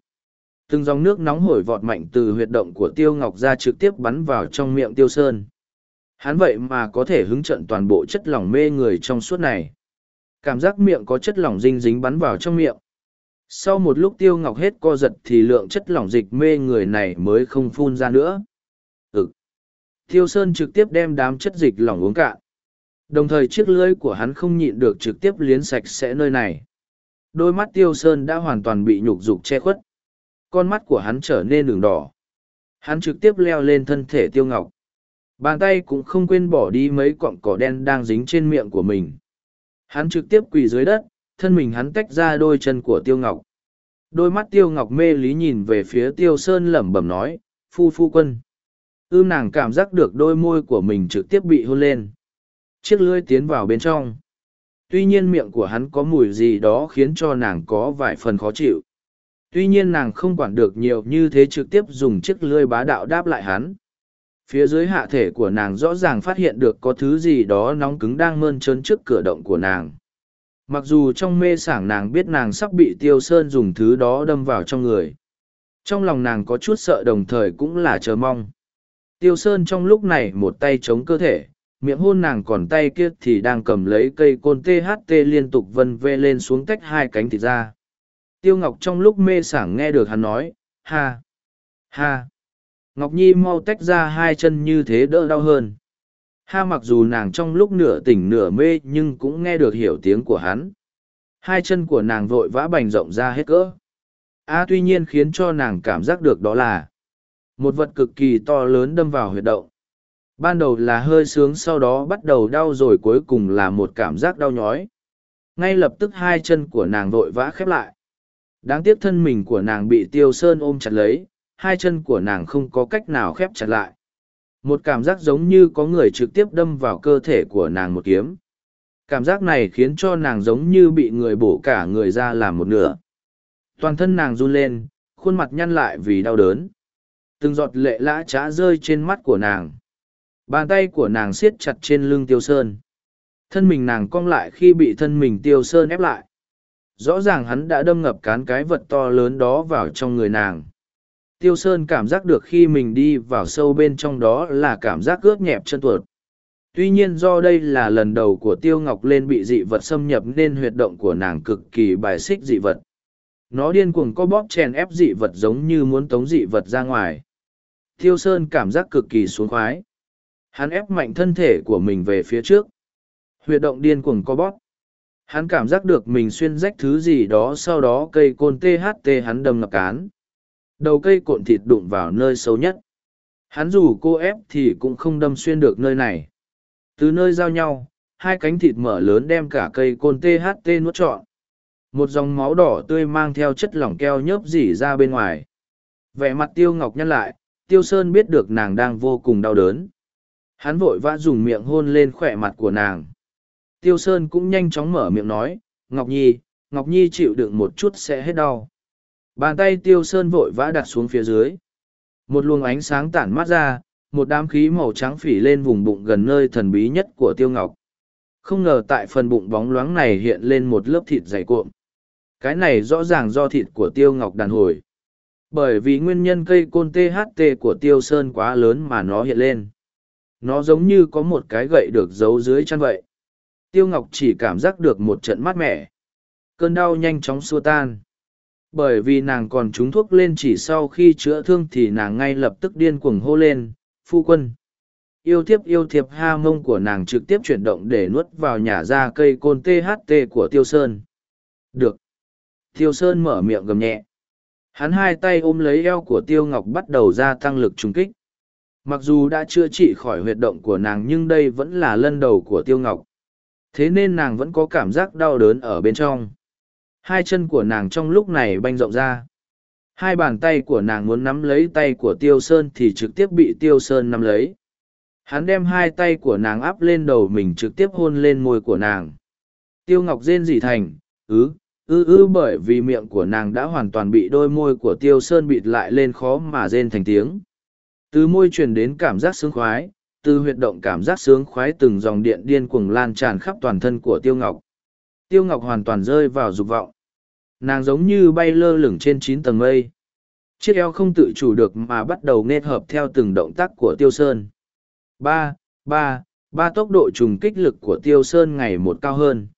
từng dòng nước nóng hổi vọt mạnh từ huyệt động của tiêu ngọc ra trực tiếp bắn vào trong miệng tiêu sơn. Hắn vậy mà có thể hứng trận toàn bộ chất lỏng mê người trong suốt này. Cảm giác miệng có chất lỏng dinh dính bắn vào trong miệng. Sau một lúc tiêu ngọc hết co giật thì lượng chất lỏng dịch mê người này mới không phun ra nữa. Ừ. Tiêu Sơn trực tiếp đem đám chất dịch lỏng uống cạn. Đồng thời chiếc lưỡi của hắn không nhịn được trực tiếp liến sạch sẽ nơi này. Đôi mắt Tiêu Sơn đã hoàn toàn bị nhục dục che khuất. Con mắt của hắn trở nên đường đỏ. Hắn trực tiếp leo lên thân thể Tiêu Ngọc. Bàn tay cũng không quên bỏ đi mấy cọng cỏ đen đang dính trên miệng của mình. Hắn trực tiếp quỳ dưới đất, thân mình hắn tách ra đôi chân của Tiêu Ngọc. Đôi mắt Tiêu Ngọc mê lý nhìn về phía Tiêu Sơn lẩm bẩm nói, phu phu quân. Ưm nàng cảm giác được đôi môi của mình trực tiếp bị hôn lên. Chiếc lưỡi tiến vào bên trong. Tuy nhiên miệng của hắn có mùi gì đó khiến cho nàng có vài phần khó chịu. Tuy nhiên nàng không quản được nhiều như thế trực tiếp dùng chiếc lưỡi bá đạo đáp lại hắn. Phía dưới hạ thể của nàng rõ ràng phát hiện được có thứ gì đó nóng cứng đang mơn trớn trước cửa động của nàng. Mặc dù trong mê sảng nàng biết nàng sắp bị tiêu sơn dùng thứ đó đâm vào trong người. Trong lòng nàng có chút sợ đồng thời cũng là chờ mong. Tiêu Sơn trong lúc này một tay chống cơ thể, miệng hôn nàng còn tay kia thì đang cầm lấy cây côn THT liên tục vân vê lên xuống tách hai cánh thịt ra. Tiêu Ngọc trong lúc mê sảng nghe được hắn nói, ha, ha. Ngọc Nhi mau tách ra hai chân như thế đỡ đau hơn. Ha mặc dù nàng trong lúc nửa tỉnh nửa mê nhưng cũng nghe được hiểu tiếng của hắn. Hai chân của nàng vội vã bành rộng ra hết cỡ. A tuy nhiên khiến cho nàng cảm giác được đó là một vật cực kỳ to lớn đâm vào huyệt động. Ban đầu là hơi sướng sau đó bắt đầu đau rồi cuối cùng là một cảm giác đau nhói. Ngay lập tức hai chân của nàng vội vã khép lại. Đáng tiếc thân mình của nàng bị tiêu sơn ôm chặt lấy, hai chân của nàng không có cách nào khép chặt lại. Một cảm giác giống như có người trực tiếp đâm vào cơ thể của nàng một kiếm. Cảm giác này khiến cho nàng giống như bị người bổ cả người ra làm một nửa. Toàn thân nàng run lên, khuôn mặt nhăn lại vì đau đớn. Từng giọt lệ lã trá rơi trên mắt của nàng. Bàn tay của nàng siết chặt trên lưng tiêu sơn. Thân mình nàng cong lại khi bị thân mình tiêu sơn ép lại. Rõ ràng hắn đã đâm ngập cán cái vật to lớn đó vào trong người nàng. Tiêu Sơn cảm giác được khi mình đi vào sâu bên trong đó là cảm giác ướt nhẹp chân tuột. Tuy nhiên do đây là lần đầu của Tiêu Ngọc lên bị dị vật xâm nhập nên huyệt động của nàng cực kỳ bài xích dị vật. Nó điên cuồng co bóp chèn ép dị vật giống như muốn tống dị vật ra ngoài. Tiêu Sơn cảm giác cực kỳ xuống khoái. Hắn ép mạnh thân thể của mình về phía trước. Huyệt động điên cuồng co bóp. Hắn cảm giác được mình xuyên rách thứ gì đó sau đó cây côn THT hắn đâm ngập cán. Đầu cây cộn thịt đụng vào nơi sâu nhất. Hắn dù cô ép thì cũng không đâm xuyên được nơi này. Từ nơi giao nhau, hai cánh thịt mở lớn đem cả cây côn THT nuốt trọn. Một dòng máu đỏ tươi mang theo chất lỏng keo nhớp dỉ ra bên ngoài. Vẻ mặt tiêu ngọc nhăn lại, tiêu sơn biết được nàng đang vô cùng đau đớn. Hắn vội vã dùng miệng hôn lên khỏe mặt của nàng. Tiêu Sơn cũng nhanh chóng mở miệng nói, Ngọc Nhi, Ngọc Nhi chịu đựng một chút sẽ hết đau. Bàn tay Tiêu Sơn vội vã đặt xuống phía dưới. Một luồng ánh sáng tản mát ra, một đám khí màu trắng phỉ lên vùng bụng gần nơi thần bí nhất của Tiêu Ngọc. Không ngờ tại phần bụng bóng loáng này hiện lên một lớp thịt dày cuộn. Cái này rõ ràng do thịt của Tiêu Ngọc đàn hồi. Bởi vì nguyên nhân cây côn THT của Tiêu Sơn quá lớn mà nó hiện lên. Nó giống như có một cái gậy được giấu dưới chân vậy. Tiêu Ngọc chỉ cảm giác được một trận mát mẻ. Cơn đau nhanh chóng xua tan. Bởi vì nàng còn trúng thuốc lên chỉ sau khi chữa thương thì nàng ngay lập tức điên cuồng hô lên, phu quân. Yêu thiếp yêu thiệp ha mông của nàng trực tiếp chuyển động để nuốt vào nhà ra cây côn THT của Tiêu Sơn. Được. Tiêu Sơn mở miệng gầm nhẹ. Hắn hai tay ôm lấy eo của Tiêu Ngọc bắt đầu gia tăng lực trúng kích. Mặc dù đã chữa trị khỏi huyệt động của nàng nhưng đây vẫn là lần đầu của Tiêu Ngọc. Thế nên nàng vẫn có cảm giác đau đớn ở bên trong. Hai chân của nàng trong lúc này banh rộng ra. Hai bàn tay của nàng muốn nắm lấy tay của tiêu sơn thì trực tiếp bị tiêu sơn nắm lấy. Hắn đem hai tay của nàng áp lên đầu mình trực tiếp hôn lên môi của nàng. Tiêu ngọc rên rỉ thành, ứ, ư ư, bởi vì miệng của nàng đã hoàn toàn bị đôi môi của tiêu sơn bịt lại lên khó mà rên thành tiếng từ môi truyền đến cảm giác sướng khoái, từ huyệt động cảm giác sướng khoái từng dòng điện điên cuồng lan tràn khắp toàn thân của tiêu ngọc. Tiêu ngọc hoàn toàn rơi vào dục vọng. Nàng giống như bay lơ lửng trên chín tầng mây. Chiếc eo không tự chủ được mà bắt đầu nên hợp theo từng động tác của tiêu sơn. Ba ba ba tốc độ trùng kích lực của tiêu sơn ngày một cao hơn.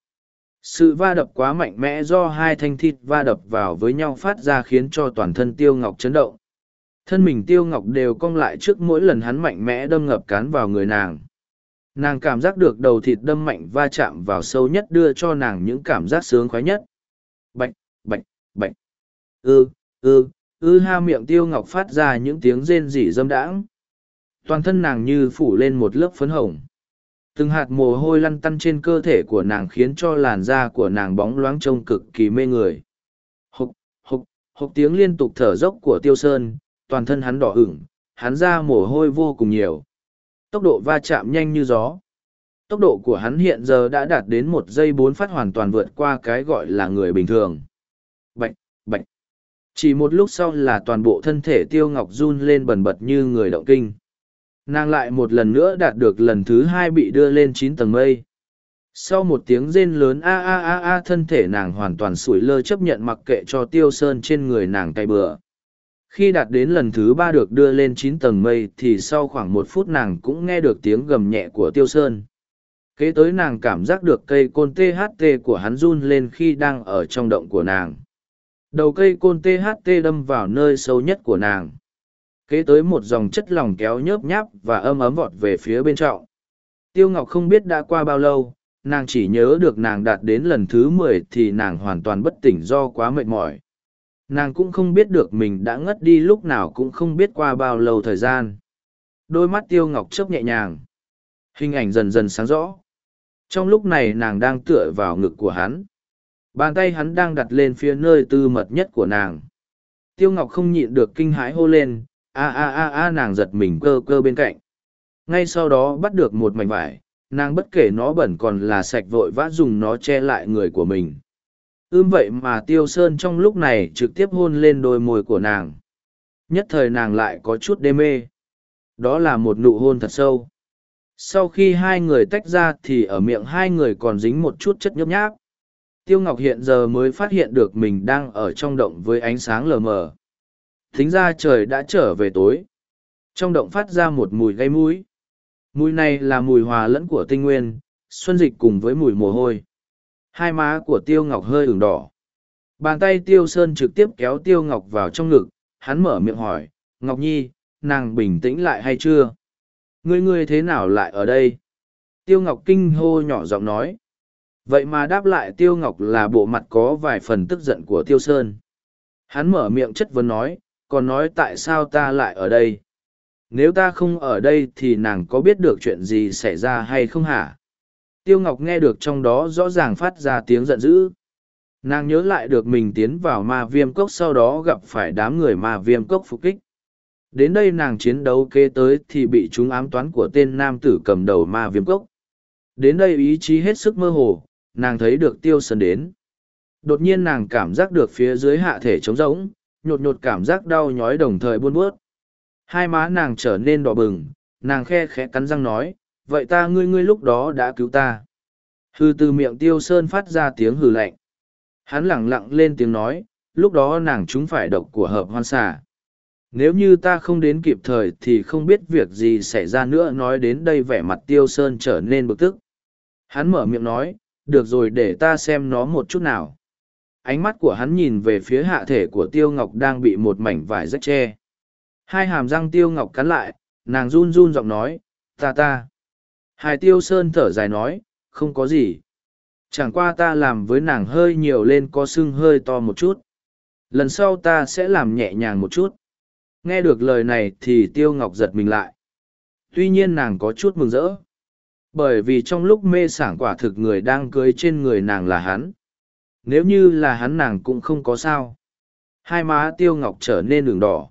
Sự va đập quá mạnh mẽ do hai thanh thịt va đập vào với nhau phát ra khiến cho toàn thân tiêu ngọc chấn động thân mình tiêu ngọc đều cong lại trước mỗi lần hắn mạnh mẽ đâm ngập cán vào người nàng. Nàng cảm giác được đầu thịt đâm mạnh va chạm vào sâu nhất đưa cho nàng những cảm giác sướng khoái nhất. Bệnh bệnh bệnh ư ư ư ha miệng tiêu ngọc phát ra những tiếng rên rỉ dâm đãng. Toàn thân nàng như phủ lên một lớp phấn hồng. Từng hạt mồ hôi lăn tăn trên cơ thể của nàng khiến cho làn da của nàng bóng loáng trông cực kỳ mê người. Hộc hộc hộc tiếng liên tục thở dốc của tiêu sơn toàn thân hắn đỏ ửng, hắn ra mồ hôi vô cùng nhiều. Tốc độ va chạm nhanh như gió. Tốc độ của hắn hiện giờ đã đạt đến một giây bốn phát hoàn toàn vượt qua cái gọi là người bình thường. Bạch, bạch. Chỉ một lúc sau là toàn bộ thân thể tiêu ngọc run lên bần bật như người động kinh. Nàng lại một lần nữa đạt được lần thứ hai bị đưa lên chín tầng mây. Sau một tiếng rên lớn a a a a thân thể nàng hoàn toàn sủi lơ chấp nhận mặc kệ cho tiêu sơn trên người nàng cay bừa khi đạt đến lần thứ ba được đưa lên chín tầng mây thì sau khoảng một phút nàng cũng nghe được tiếng gầm nhẹ của tiêu sơn kế tới nàng cảm giác được cây côn tht của hắn run lên khi đang ở trong động của nàng đầu cây côn tht đâm vào nơi sâu nhất của nàng kế tới một dòng chất lỏng kéo nhớp nháp và âm ấm vọt về phía bên trọng. Tiêu Ngọc không biết đã qua bao lâu, nàng chỉ nhớ được nàng đạt đến lần thứ mười thì nàng hoàn toàn bất tỉnh do quá mệt mỏi. Nàng cũng không biết được mình đã ngất đi lúc nào cũng không biết qua bao lâu thời gian. Đôi mắt Tiêu Ngọc chớp nhẹ nhàng. Hình ảnh dần dần sáng rõ. Trong lúc này nàng đang tựa vào ngực của hắn. Bàn tay hắn đang đặt lên phía nơi tư mật nhất của nàng. Tiêu Ngọc không nhịn được kinh hãi hô lên, a a a a nàng giật mình cơ cơ bên cạnh. Ngay sau đó bắt được một mảnh vải, nàng bất kể nó bẩn còn là sạch vội vã dùng nó che lại người của mình. Ưm vậy mà Tiêu Sơn trong lúc này trực tiếp hôn lên đôi môi của nàng. Nhất thời nàng lại có chút đê mê. Đó là một nụ hôn thật sâu. Sau khi hai người tách ra thì ở miệng hai người còn dính một chút chất nhấp nháp. Tiêu Ngọc hiện giờ mới phát hiện được mình đang ở trong động với ánh sáng lờ mờ. Thính ra trời đã trở về tối. Trong động phát ra một mùi gây mũi. Mùi này là mùi hòa lẫn của tinh nguyên, xuân dịch cùng với mùi mồ hôi. Hai má của Tiêu Ngọc hơi ửng đỏ. Bàn tay Tiêu Sơn trực tiếp kéo Tiêu Ngọc vào trong ngực, hắn mở miệng hỏi, Ngọc Nhi, nàng bình tĩnh lại hay chưa? Ngươi ngươi thế nào lại ở đây? Tiêu Ngọc kinh hô nhỏ giọng nói. Vậy mà đáp lại Tiêu Ngọc là bộ mặt có vài phần tức giận của Tiêu Sơn. Hắn mở miệng chất vấn nói, còn nói tại sao ta lại ở đây? Nếu ta không ở đây thì nàng có biết được chuyện gì xảy ra hay không hả? Tiêu Ngọc nghe được trong đó rõ ràng phát ra tiếng giận dữ. Nàng nhớ lại được mình tiến vào ma viêm cốc sau đó gặp phải đám người ma viêm cốc phục kích. Đến đây nàng chiến đấu kế tới thì bị chúng ám toán của tên nam tử cầm đầu ma viêm cốc. Đến đây ý chí hết sức mơ hồ, nàng thấy được tiêu sơn đến. Đột nhiên nàng cảm giác được phía dưới hạ thể trống rỗng, nhột nhột cảm giác đau nhói đồng thời buôn bước. Hai má nàng trở nên đỏ bừng, nàng khe khẽ cắn răng nói, vậy ta ngươi ngươi lúc đó đã cứu ta. Hư từ miệng tiêu sơn phát ra tiếng hừ lạnh. Hắn lẳng lặng lên tiếng nói, lúc đó nàng chúng phải độc của hợp hoan xà. Nếu như ta không đến kịp thời thì không biết việc gì xảy ra nữa nói đến đây vẻ mặt tiêu sơn trở nên bực tức. Hắn mở miệng nói, được rồi để ta xem nó một chút nào. Ánh mắt của hắn nhìn về phía hạ thể của tiêu ngọc đang bị một mảnh vải rách che. Hai hàm răng tiêu ngọc cắn lại, nàng run run giọng nói, ta ta. Hải tiêu sơn thở dài nói, không có gì. Chẳng qua ta làm với nàng hơi nhiều lên có sưng hơi to một chút. Lần sau ta sẽ làm nhẹ nhàng một chút. Nghe được lời này thì tiêu ngọc giật mình lại. Tuy nhiên nàng có chút mừng rỡ. Bởi vì trong lúc mê sảng quả thực người đang cưới trên người nàng là hắn. Nếu như là hắn nàng cũng không có sao. Hai má tiêu ngọc trở nên đường đỏ.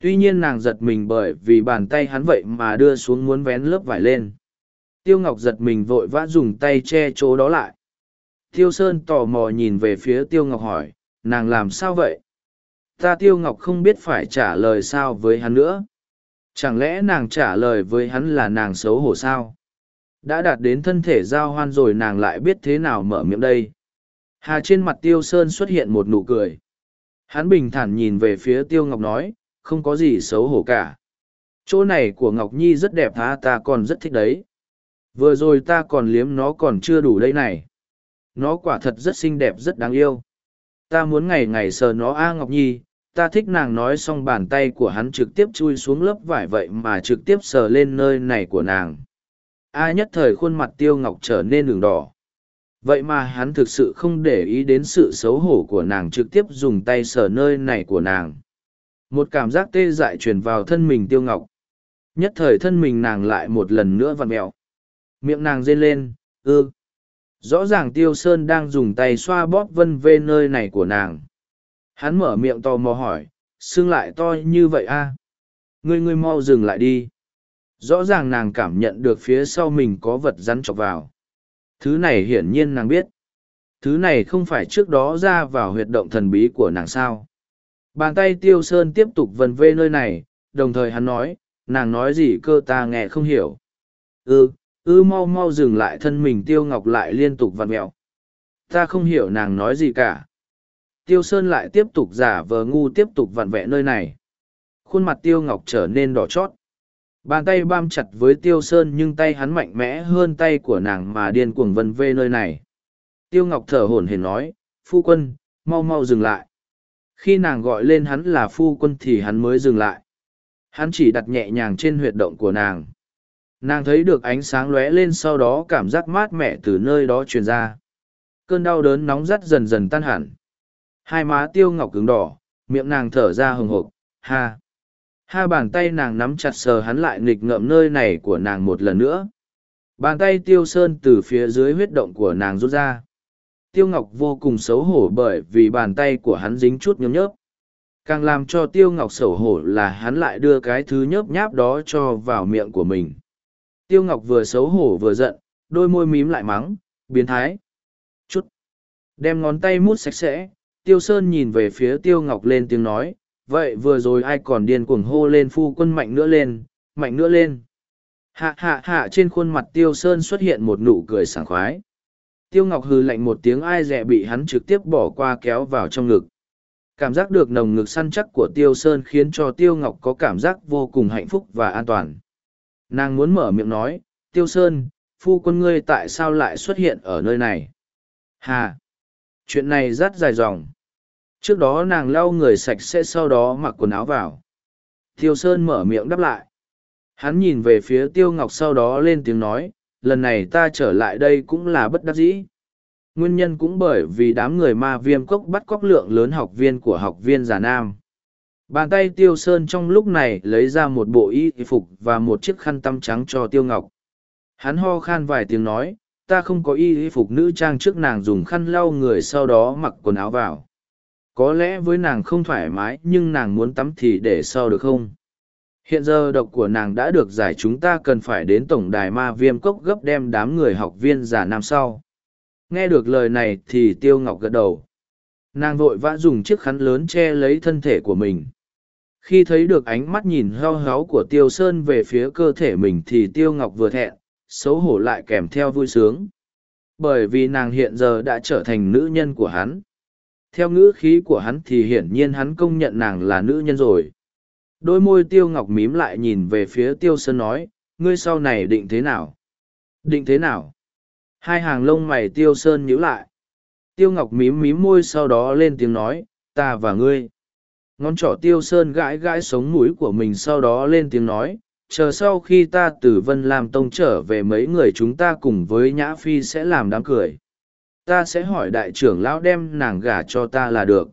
Tuy nhiên nàng giật mình bởi vì bàn tay hắn vậy mà đưa xuống muốn vén lớp vải lên. Tiêu Ngọc giật mình vội vã dùng tay che chỗ đó lại. Tiêu Sơn tò mò nhìn về phía Tiêu Ngọc hỏi, nàng làm sao vậy? Ta Tiêu Ngọc không biết phải trả lời sao với hắn nữa. Chẳng lẽ nàng trả lời với hắn là nàng xấu hổ sao? Đã đạt đến thân thể giao hoan rồi nàng lại biết thế nào mở miệng đây. Hà trên mặt Tiêu Sơn xuất hiện một nụ cười. Hắn bình thản nhìn về phía Tiêu Ngọc nói, không có gì xấu hổ cả. Chỗ này của Ngọc Nhi rất đẹp hả ta còn rất thích đấy. Vừa rồi ta còn liếm nó còn chưa đủ đây này. Nó quả thật rất xinh đẹp rất đáng yêu. Ta muốn ngày ngày sờ nó A Ngọc Nhi, ta thích nàng nói xong bàn tay của hắn trực tiếp chui xuống lớp vải vậy mà trực tiếp sờ lên nơi này của nàng. A nhất thời khuôn mặt tiêu ngọc trở nên đường đỏ. Vậy mà hắn thực sự không để ý đến sự xấu hổ của nàng trực tiếp dùng tay sờ nơi này của nàng. Một cảm giác tê dại truyền vào thân mình tiêu ngọc. Nhất thời thân mình nàng lại một lần nữa vặn mẹo. Miệng nàng rên lên, ư. Rõ ràng Tiêu Sơn đang dùng tay xoa bóp vân vê nơi này của nàng. Hắn mở miệng to mò hỏi, xương lại to như vậy a à? Ngươi ngươi mau dừng lại đi. Rõ ràng nàng cảm nhận được phía sau mình có vật rắn chọc vào. Thứ này hiển nhiên nàng biết. Thứ này không phải trước đó ra vào huyệt động thần bí của nàng sao. Bàn tay Tiêu Sơn tiếp tục vần vê nơi này, đồng thời hắn nói, nàng nói gì cơ ta nghe không hiểu. Ừ, ư mau mau dừng lại thân mình tiêu ngọc lại liên tục vặn mẹo. Ta không hiểu nàng nói gì cả. Tiêu sơn lại tiếp tục giả vờ ngu tiếp tục vặn vẹ nơi này. Khuôn mặt tiêu ngọc trở nên đỏ chót. Bàn tay bam chặt với tiêu sơn nhưng tay hắn mạnh mẽ hơn tay của nàng mà điên cuồng vân vê nơi này. Tiêu ngọc thở hổn hển nói, phu quân, mau mau dừng lại. Khi nàng gọi lên hắn là phu quân thì hắn mới dừng lại. Hắn chỉ đặt nhẹ nhàng trên huyệt động của nàng nàng thấy được ánh sáng lóe lên sau đó cảm giác mát mẻ từ nơi đó truyền ra. Cơn đau đớn nóng rắt dần dần tan hẳn. Hai má tiêu ngọc cứng đỏ, miệng nàng thở ra hừng hộp ha. Ha bàn tay nàng nắm chặt sờ hắn lại nghịch ngợm nơi này của nàng một lần nữa. Bàn tay tiêu sơn từ phía dưới huyết động của nàng rút ra. Tiêu ngọc vô cùng xấu hổ bởi vì bàn tay của hắn dính chút nhấm nhớp. Càng làm cho tiêu ngọc xấu hổ là hắn lại đưa cái thứ nhớp nháp đó cho vào miệng của mình tiêu ngọc vừa xấu hổ vừa giận, đôi môi mím lại mắng, biến thái. Chút. Đem ngón tay mút sạch sẽ, tiêu sơn nhìn về phía tiêu ngọc lên tiếng nói, vậy vừa rồi ai còn điên cuồng hô lên phu quân mạnh nữa lên, mạnh nữa lên. Hạ hạ hạ trên khuôn mặt tiêu sơn xuất hiện một nụ cười sảng khoái. Tiêu ngọc hừ lạnh một tiếng ai dè bị hắn trực tiếp bỏ qua kéo vào trong ngực. Cảm giác được nồng ngực săn chắc của tiêu sơn khiến cho tiêu ngọc có cảm giác vô cùng hạnh phúc và an toàn nàng muốn mở miệng nói, tiêu sơn, phu quân ngươi tại sao lại xuất hiện ở nơi này? Hà, chuyện này rất dài dòng. Trước đó nàng lau người sạch sẽ sau đó mặc quần áo vào. Tiêu sơn mở miệng đáp lại. Hắn nhìn về phía tiêu ngọc sau đó lên tiếng nói, lần này ta trở lại đây cũng là bất đắc dĩ. Nguyên nhân cũng bởi vì đám người ma viêm cốc bắt cóc lượng lớn học viên của học viên già nam bàn tay tiêu sơn trong lúc này lấy ra một bộ y phục và một chiếc khăn tăm trắng cho tiêu ngọc. Hắn ho khan vài tiếng nói, ta không có y phục nữ trang trước nàng dùng khăn lau người sau đó mặc quần áo vào. Có lẽ với nàng không thoải mái, nhưng nàng muốn tắm thì để sau được không? Hiện giờ độc của nàng đã được giải chúng ta cần phải đến tổng đài ma viêm cốc gấp đem đám người học viên giả nam sau. Nghe được lời này thì tiêu ngọc gật đầu. Nàng vội vã dùng chiếc khăn lớn che lấy thân thể của mình khi thấy được ánh mắt nhìn heo héo của tiêu sơn về phía cơ thể mình thì tiêu ngọc vừa thẹn, xấu hổ lại kèm theo vui sướng. Bởi vì nàng hiện giờ đã trở thành nữ nhân của hắn. Theo ngữ khí của hắn thì hiển nhiên hắn công nhận nàng là nữ nhân rồi. Đôi môi tiêu ngọc mím lại nhìn về phía tiêu sơn nói, ngươi sau này định thế nào? Định thế nào? Hai hàng lông mày tiêu sơn nhíu lại. Tiêu ngọc mím mím môi sau đó lên tiếng nói, ta và ngươi ngón trỏ tiêu sơn gãi gãi sống mũi của mình sau đó lên tiếng nói, chờ sau khi ta từ vân làm tông trở về mấy người chúng ta cùng với nhã phi sẽ làm đám cười. Ta sẽ hỏi đại trưởng lão đem nàng gả cho ta là được.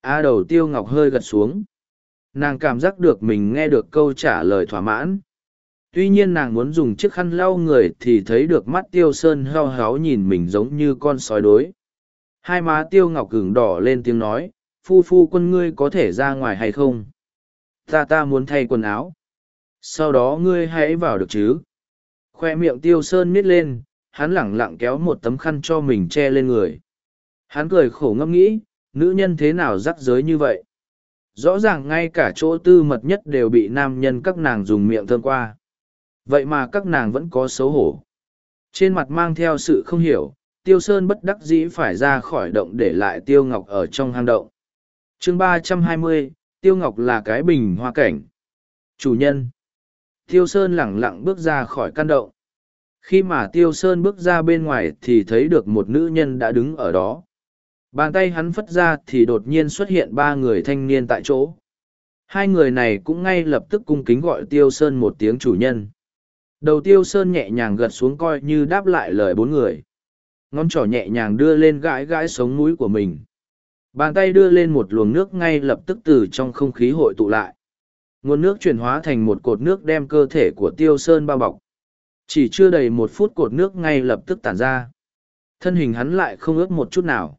A đầu tiêu ngọc hơi gật xuống. Nàng cảm giác được mình nghe được câu trả lời thỏa mãn. Tuy nhiên nàng muốn dùng chiếc khăn lau người thì thấy được mắt tiêu sơn heo héo nhìn mình giống như con sói đối. Hai má tiêu ngọc gừng đỏ lên tiếng nói phu phu quân ngươi có thể ra ngoài hay không? Ta ta muốn thay quần áo. Sau đó ngươi hãy vào được chứ? Khoe miệng tiêu sơn miết lên, hắn lẳng lặng kéo một tấm khăn cho mình che lên người. Hắn cười khổ ngẫm nghĩ, nữ nhân thế nào rắc giới như vậy? Rõ ràng ngay cả chỗ tư mật nhất đều bị nam nhân các nàng dùng miệng thơm qua. Vậy mà các nàng vẫn có xấu hổ. Trên mặt mang theo sự không hiểu, tiêu sơn bất đắc dĩ phải ra khỏi động để lại tiêu ngọc ở trong hang động chương ba trăm hai mươi, tiêu ngọc là cái bình hoa cảnh. Chủ nhân. Tiêu sơn lẳng lặng bước ra khỏi căn động. Khi mà tiêu sơn bước ra bên ngoài thì thấy được một nữ nhân đã đứng ở đó. Bàn tay hắn phất ra thì đột nhiên xuất hiện ba người thanh niên tại chỗ. Hai người này cũng ngay lập tức cung kính gọi tiêu sơn một tiếng chủ nhân. Đầu tiêu sơn nhẹ nhàng gật xuống coi như đáp lại lời bốn người. Ngón trỏ nhẹ nhàng đưa lên gãi gãi sống mũi của mình bàn tay đưa lên một luồng nước ngay lập tức từ trong không khí hội tụ lại. Nguồn nước chuyển hóa thành một cột nước đem cơ thể của tiêu sơn bao bọc. Chỉ chưa đầy một phút cột nước ngay lập tức tản ra. Thân hình hắn lại không ướt một chút nào.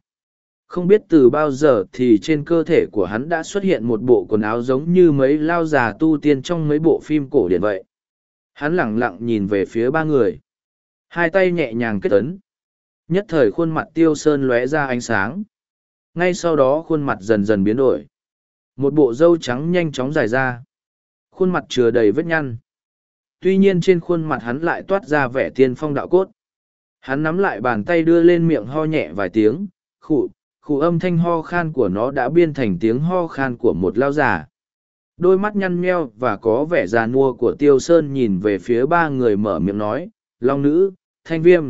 Không biết từ bao giờ thì trên cơ thể của hắn đã xuất hiện một bộ quần áo giống như mấy lao già tu tiên trong mấy bộ phim cổ điển vậy. Hắn lẳng lặng nhìn về phía ba người. Hai tay nhẹ nhàng kết ấn. Nhất thời khuôn mặt tiêu sơn lóe ra ánh sáng ngay sau đó khuôn mặt dần dần biến đổi. Một bộ râu trắng nhanh chóng dài ra. Khuôn mặt chừa đầy vết nhăn. Tuy nhiên trên khuôn mặt hắn lại toát ra vẻ tiên phong đạo cốt. Hắn nắm lại bàn tay đưa lên miệng ho nhẹ vài tiếng. Khụ khụ âm thanh ho khan của nó đã biên thành tiếng ho khan của một lao già. Đôi mắt nhăn nheo và có vẻ già nua của tiêu sơn nhìn về phía ba người mở miệng nói, long nữ, thanh viêm,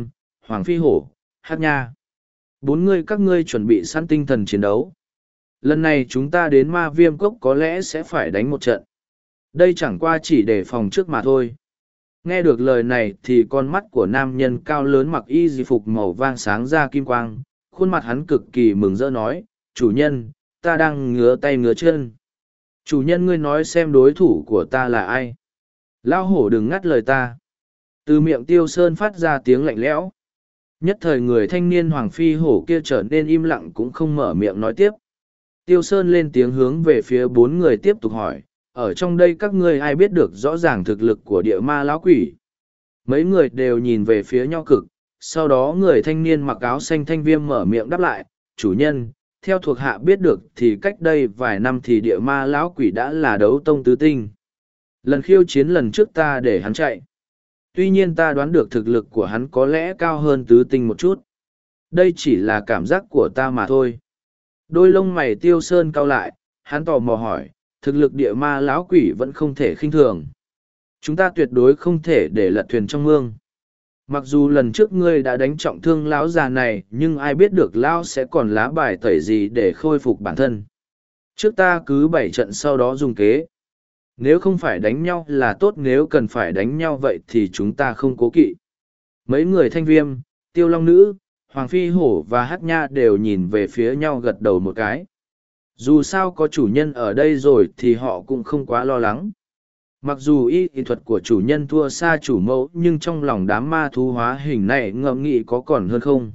hoàng phi hổ hát nha bốn ngươi các ngươi chuẩn bị săn tinh thần chiến đấu. Lần này chúng ta đến ma viêm cốc có lẽ sẽ phải đánh một trận. Đây chẳng qua chỉ để phòng trước mà thôi. Nghe được lời này thì con mắt của nam nhân cao lớn mặc y di phục màu vang sáng ra kim quang, khuôn mặt hắn cực kỳ mừng rỡ nói, chủ nhân, ta đang ngứa tay ngứa chân. Chủ nhân ngươi nói xem đối thủ của ta là ai? Lão hổ đừng ngắt lời ta. Từ miệng tiêu sơn phát ra tiếng lạnh lẽo nhất thời người thanh niên hoàng phi hổ kia trở nên im lặng cũng không mở miệng nói tiếp. Tiêu sơn lên tiếng hướng về phía bốn người tiếp tục hỏi, ở trong đây các ngươi ai biết được rõ ràng thực lực của địa ma lão quỷ? Mấy người đều nhìn về phía nho cực, sau đó người thanh niên mặc áo xanh thanh viêm mở miệng đáp lại, chủ nhân, theo thuộc hạ biết được thì cách đây vài năm thì địa ma lão quỷ đã là đấu tông tứ tinh. Lần khiêu chiến lần trước ta để hắn chạy tuy nhiên ta đoán được thực lực của hắn có lẽ cao hơn tứ tinh một chút. Đây chỉ là cảm giác của ta mà thôi. Đôi lông mày tiêu sơn cao lại, hắn tò mò hỏi, thực lực địa ma lão quỷ vẫn không thể khinh thường. Chúng ta tuyệt đối không thể để lật thuyền trong mương. Mặc dù lần trước ngươi đã đánh trọng thương lão già này, nhưng ai biết được lão sẽ còn lá bài tẩy gì để khôi phục bản thân. Trước ta cứ bảy trận sau đó dùng kế nếu không phải đánh nhau là tốt, nếu cần phải đánh nhau vậy thì chúng ta không cố kỵ. Mấy người thanh viêm, tiêu long nữ, hoàng phi hổ và hát nha đều nhìn về phía nhau gật đầu một cái. Dù sao có chủ nhân ở đây rồi thì họ cũng không quá lo lắng. Mặc dù y kỹ thuật của chủ nhân thua xa chủ mẫu, nhưng trong lòng đám ma thú hóa hình này ngẫm nghĩ có còn hơn không?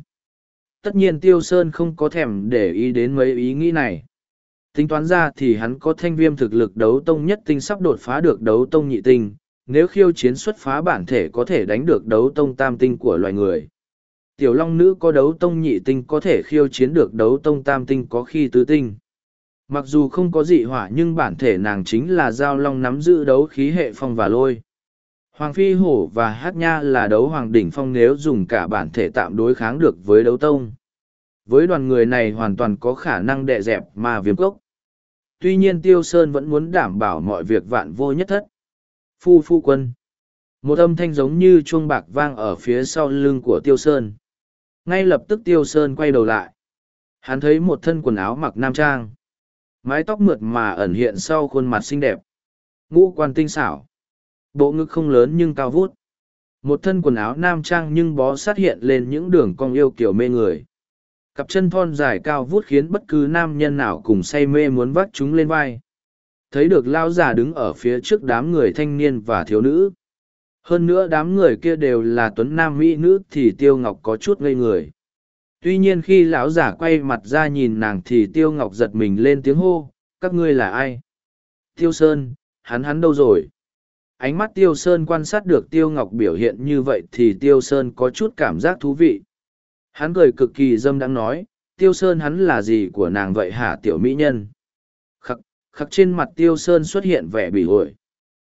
Tất nhiên tiêu sơn không có thèm để ý đến mấy ý nghĩ này tính toán ra thì hắn có thanh viêm thực lực đấu tông nhất tinh sắp đột phá được đấu tông nhị tinh, nếu khiêu chiến xuất phá bản thể có thể đánh được đấu tông tam tinh của loài người. Tiểu long nữ có đấu tông nhị tinh có thể khiêu chiến được đấu tông tam tinh có khi tứ tinh. Mặc dù không có dị hỏa nhưng bản thể nàng chính là giao long nắm giữ đấu khí hệ phong và lôi. Hoàng phi hổ và hát nha là đấu hoàng đỉnh phong nếu dùng cả bản thể tạm đối kháng được với đấu tông với đoàn người này hoàn toàn có khả năng đè dẹp mà viêm cốc. Tuy nhiên tiêu sơn vẫn muốn đảm bảo mọi việc vạn vô nhất thất. Phu phu quân. Một âm thanh giống như chuông bạc vang ở phía sau lưng của tiêu sơn. Ngay lập tức tiêu sơn quay đầu lại. Hắn thấy một thân quần áo mặc nam trang. Mái tóc mượt mà ẩn hiện sau khuôn mặt xinh đẹp. Ngũ quan tinh xảo. Bộ ngực không lớn nhưng cao vút. Một thân quần áo nam trang nhưng bó sát hiện lên những đường cong yêu kiểu mê người cặp chân thon dài cao vút khiến bất cứ nam nhân nào cùng say mê muốn vắt chúng lên vai. Thấy được lao già đứng ở phía trước đám người thanh niên và thiếu nữ. Hơn nữa đám người kia đều là tuấn nam mỹ nữ thì tiêu ngọc có chút ngây người. Tuy nhiên khi lão giả quay mặt ra nhìn nàng thì tiêu ngọc giật mình lên tiếng hô, các ngươi là ai? Tiêu sơn, hắn hắn đâu rồi? Ánh mắt tiêu sơn quan sát được tiêu ngọc biểu hiện như vậy thì tiêu sơn có chút cảm giác thú vị hắn cười cực kỳ dâm đang nói tiêu sơn hắn là gì của nàng vậy hả tiểu mỹ nhân khắc khắc trên mặt tiêu sơn xuất hiện vẻ bỉ ổi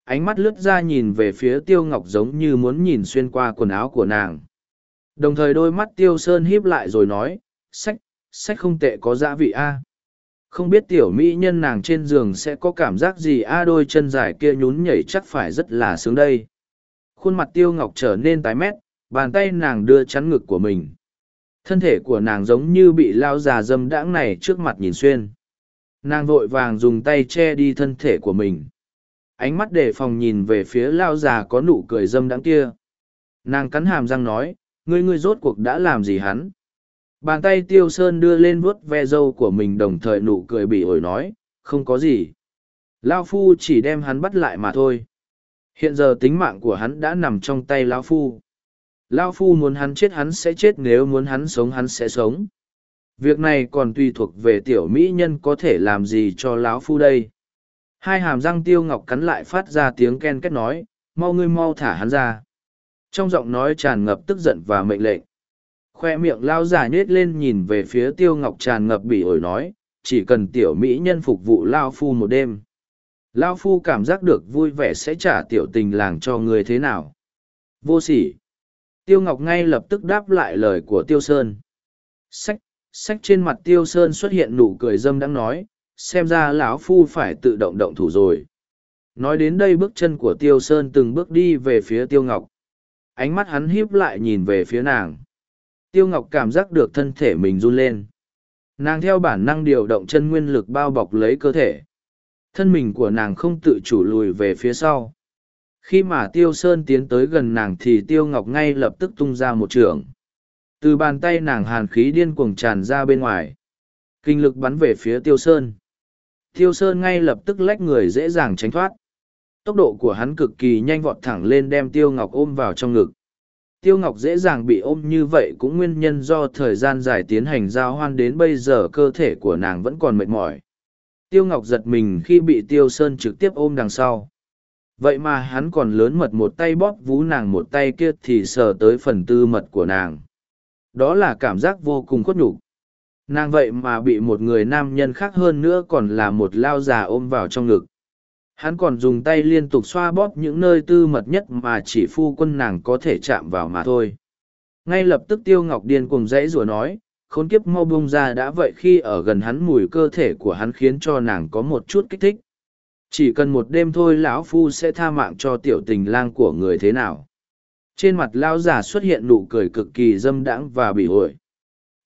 ánh mắt lướt ra nhìn về phía tiêu ngọc giống như muốn nhìn xuyên qua quần áo của nàng Đồng thời đôi mắt tiêu sơn híp lại rồi nói, sách, sách không tệ có dã vị a. Không biết tiểu mỹ nhân nàng trên giường sẽ có cảm giác gì a đôi chân dài kia nhún nhảy chắc phải rất là sướng đây. Khuôn mặt tiêu ngọc trở nên tái mét, bàn tay nàng đưa chắn ngực của mình. Thân thể của nàng giống như bị lao già dâm đãng này trước mặt nhìn xuyên. Nàng vội vàng dùng tay che đi thân thể của mình. Ánh mắt đề phòng nhìn về phía lao già có nụ cười dâm đãng kia. Nàng cắn hàm răng nói, ngươi ngươi rốt cuộc đã làm gì hắn bàn tay tiêu sơn đưa lên vuốt ve râu của mình đồng thời nụ cười bị ổi nói không có gì lao phu chỉ đem hắn bắt lại mà thôi hiện giờ tính mạng của hắn đã nằm trong tay lao phu lao phu muốn hắn chết hắn sẽ chết, nếu muốn hắn sống hắn sẽ sống. Việc này còn tùy thuộc về tiểu mỹ nhân có thể làm gì cho lão phu đây. Hai hàm răng tiêu ngọc cắn lại phát ra tiếng ken két nói, mau ngươi mau thả hắn ra. Trong giọng nói tràn ngập tức giận và mệnh lệnh. Khoe miệng lao giả nhết lên nhìn về phía tiêu ngọc tràn ngập bỉ ổi nói, chỉ cần tiểu mỹ nhân phục vụ lao phu một đêm, lao phu cảm giác được vui vẻ sẽ trả tiểu tình làng cho người thế nào. Vô sỉ tiêu ngọc ngay lập tức đáp lại lời của tiêu sơn. Sách sách trên mặt tiêu sơn xuất hiện nụ cười dâm đang nói, xem ra lão phu phải tự động động thủ rồi. Nói đến đây bước chân của tiêu sơn từng bước đi về phía tiêu ngọc. Ánh mắt hắn híp lại nhìn về phía nàng. Tiêu ngọc cảm giác được thân thể mình run lên. Nàng theo bản năng điều động chân nguyên lực bao bọc lấy cơ thể. Thân mình của nàng không tự chủ lùi về phía sau khi mà tiêu sơn tiến tới gần nàng thì tiêu ngọc ngay lập tức tung ra một trường. Từ bàn tay nàng hàn khí điên cuồng tràn ra bên ngoài. Kinh lực bắn về phía tiêu sơn. Tiêu sơn ngay lập tức lách người dễ dàng tránh thoát. Tốc độ của hắn cực kỳ nhanh vọt thẳng lên đem tiêu ngọc ôm vào trong ngực. Tiêu ngọc dễ dàng bị ôm như vậy cũng nguyên nhân do thời gian dài tiến hành giao hoan đến bây giờ cơ thể của nàng vẫn còn mệt mỏi. Tiêu ngọc giật mình khi bị tiêu sơn trực tiếp ôm đằng sau vậy mà hắn còn lớn mật một tay bóp vú nàng một tay kia thì sờ tới phần tư mật của nàng. Đó là cảm giác vô cùng khuất nhục. Nàng vậy mà bị một người nam nhân khác hơn nữa còn là một lao già ôm vào trong ngực. Hắn còn dùng tay liên tục xoa bóp những nơi tư mật nhất mà chỉ phu quân nàng có thể chạm vào mà thôi. Ngay lập tức tiêu ngọc điên cùng dãy rủa nói, khốn kiếp mau bông ra đã, vậy khi ở gần hắn mùi cơ thể của hắn khiến cho nàng có một chút kích thích chỉ cần một đêm thôi lão phu sẽ tha mạng cho tiểu tình lang của người thế nào. Trên mặt lão già xuất hiện nụ cười cực kỳ dâm đãng và bị ổi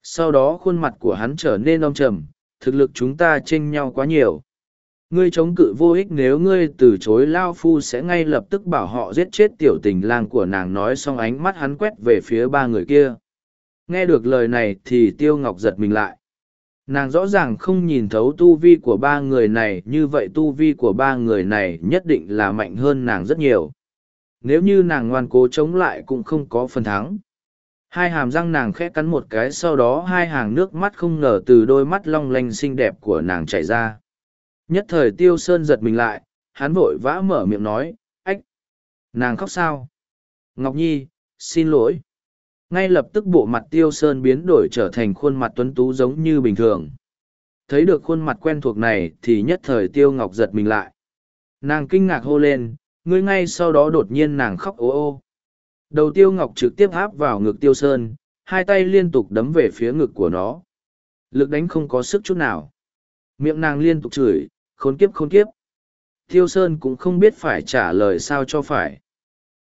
sau đó khuôn mặt của hắn trở nên ông trầm, thực lực chúng ta chênh nhau quá nhiều. Ngươi chống cự vô ích nếu ngươi từ chối lao phu sẽ ngay lập tức bảo họ giết chết tiểu tình lang của nàng nói xong ánh mắt hắn quét về phía ba người kia. Nghe được lời này thì tiêu ngọc giật mình lại nàng rõ ràng không nhìn thấu tu vi của ba người này, như vậy tu vi của ba người này nhất định là mạnh hơn nàng rất nhiều. Nếu như nàng ngoan cố chống lại cũng không có phần thắng. Hai hàm răng nàng khẽ cắn một cái, sau đó hai hàng nước mắt không ngờ từ đôi mắt long lanh xinh đẹp của nàng chảy ra. Nhất thời tiêu sơn giật mình lại, hắn vội vã mở miệng nói, ách, nàng khóc sao? Ngọc nhi, xin lỗi ngay lập tức bộ mặt tiêu sơn biến đổi trở thành khuôn mặt tuấn tú giống như bình thường. Thấy được khuôn mặt quen thuộc này thì nhất thời tiêu ngọc giật mình lại. Nàng kinh ngạc hô lên, ngươi ngay sau đó đột nhiên nàng khóc ố ô đầu tiêu ngọc trực tiếp áp vào ngực tiêu sơn, hai tay liên tục đấm về phía ngực của nó. Lực đánh không có sức chút nào. Miệng nàng liên tục chửi, khốn kiếp khốn kiếp. Tiêu sơn cũng không biết phải trả lời sao cho phải.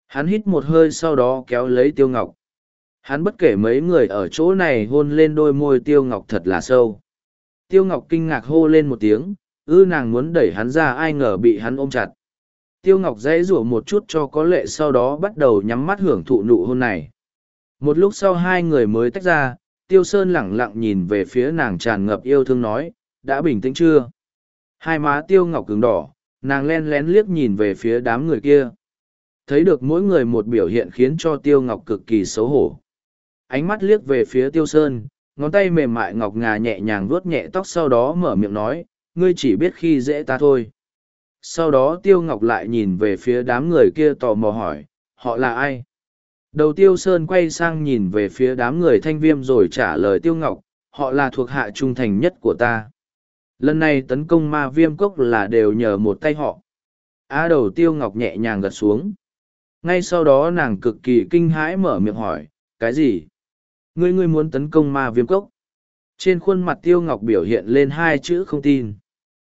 Hắn hít một hơi sau đó kéo lấy tiêu ngọc. Hắn bất kể mấy người ở chỗ này hôn lên đôi môi Tiêu Ngọc thật là sâu. Tiêu Ngọc kinh ngạc hô lên một tiếng, ư nàng muốn đẩy hắn ra ai ngờ bị hắn ôm chặt. Tiêu Ngọc dãy rủa một chút cho có lệ sau đó bắt đầu nhắm mắt hưởng thụ nụ hôn này. Một lúc sau hai người mới tách ra, Tiêu Sơn lẳng lặng nhìn về phía nàng tràn ngập yêu thương nói, đã bình tĩnh chưa? Hai má Tiêu Ngọc cứng đỏ, nàng len lén liếc nhìn về phía đám người kia. Thấy được mỗi người một biểu hiện khiến cho Tiêu Ngọc cực kỳ xấu hổ ánh mắt liếc về phía tiêu sơn, ngón tay mềm mại ngọc ngà nhẹ nhàng vuốt nhẹ tóc sau đó mở miệng nói, ngươi chỉ biết khi dễ ta thôi. Sau đó tiêu ngọc lại nhìn về phía đám người kia tò mò hỏi, họ là ai? Đầu tiêu sơn quay sang nhìn về phía đám người thanh viêm rồi trả lời tiêu ngọc, họ là thuộc hạ trung thành nhất của ta. Lần này tấn công ma viêm cốc là đều nhờ một tay họ. Á đầu tiêu ngọc nhẹ nhàng gật xuống. Ngay sau đó nàng cực kỳ kinh hãi mở miệng hỏi, cái gì? Ngươi ngươi muốn tấn công ma viêm cốc. Trên khuôn mặt Tiêu Ngọc biểu hiện lên hai chữ không tin.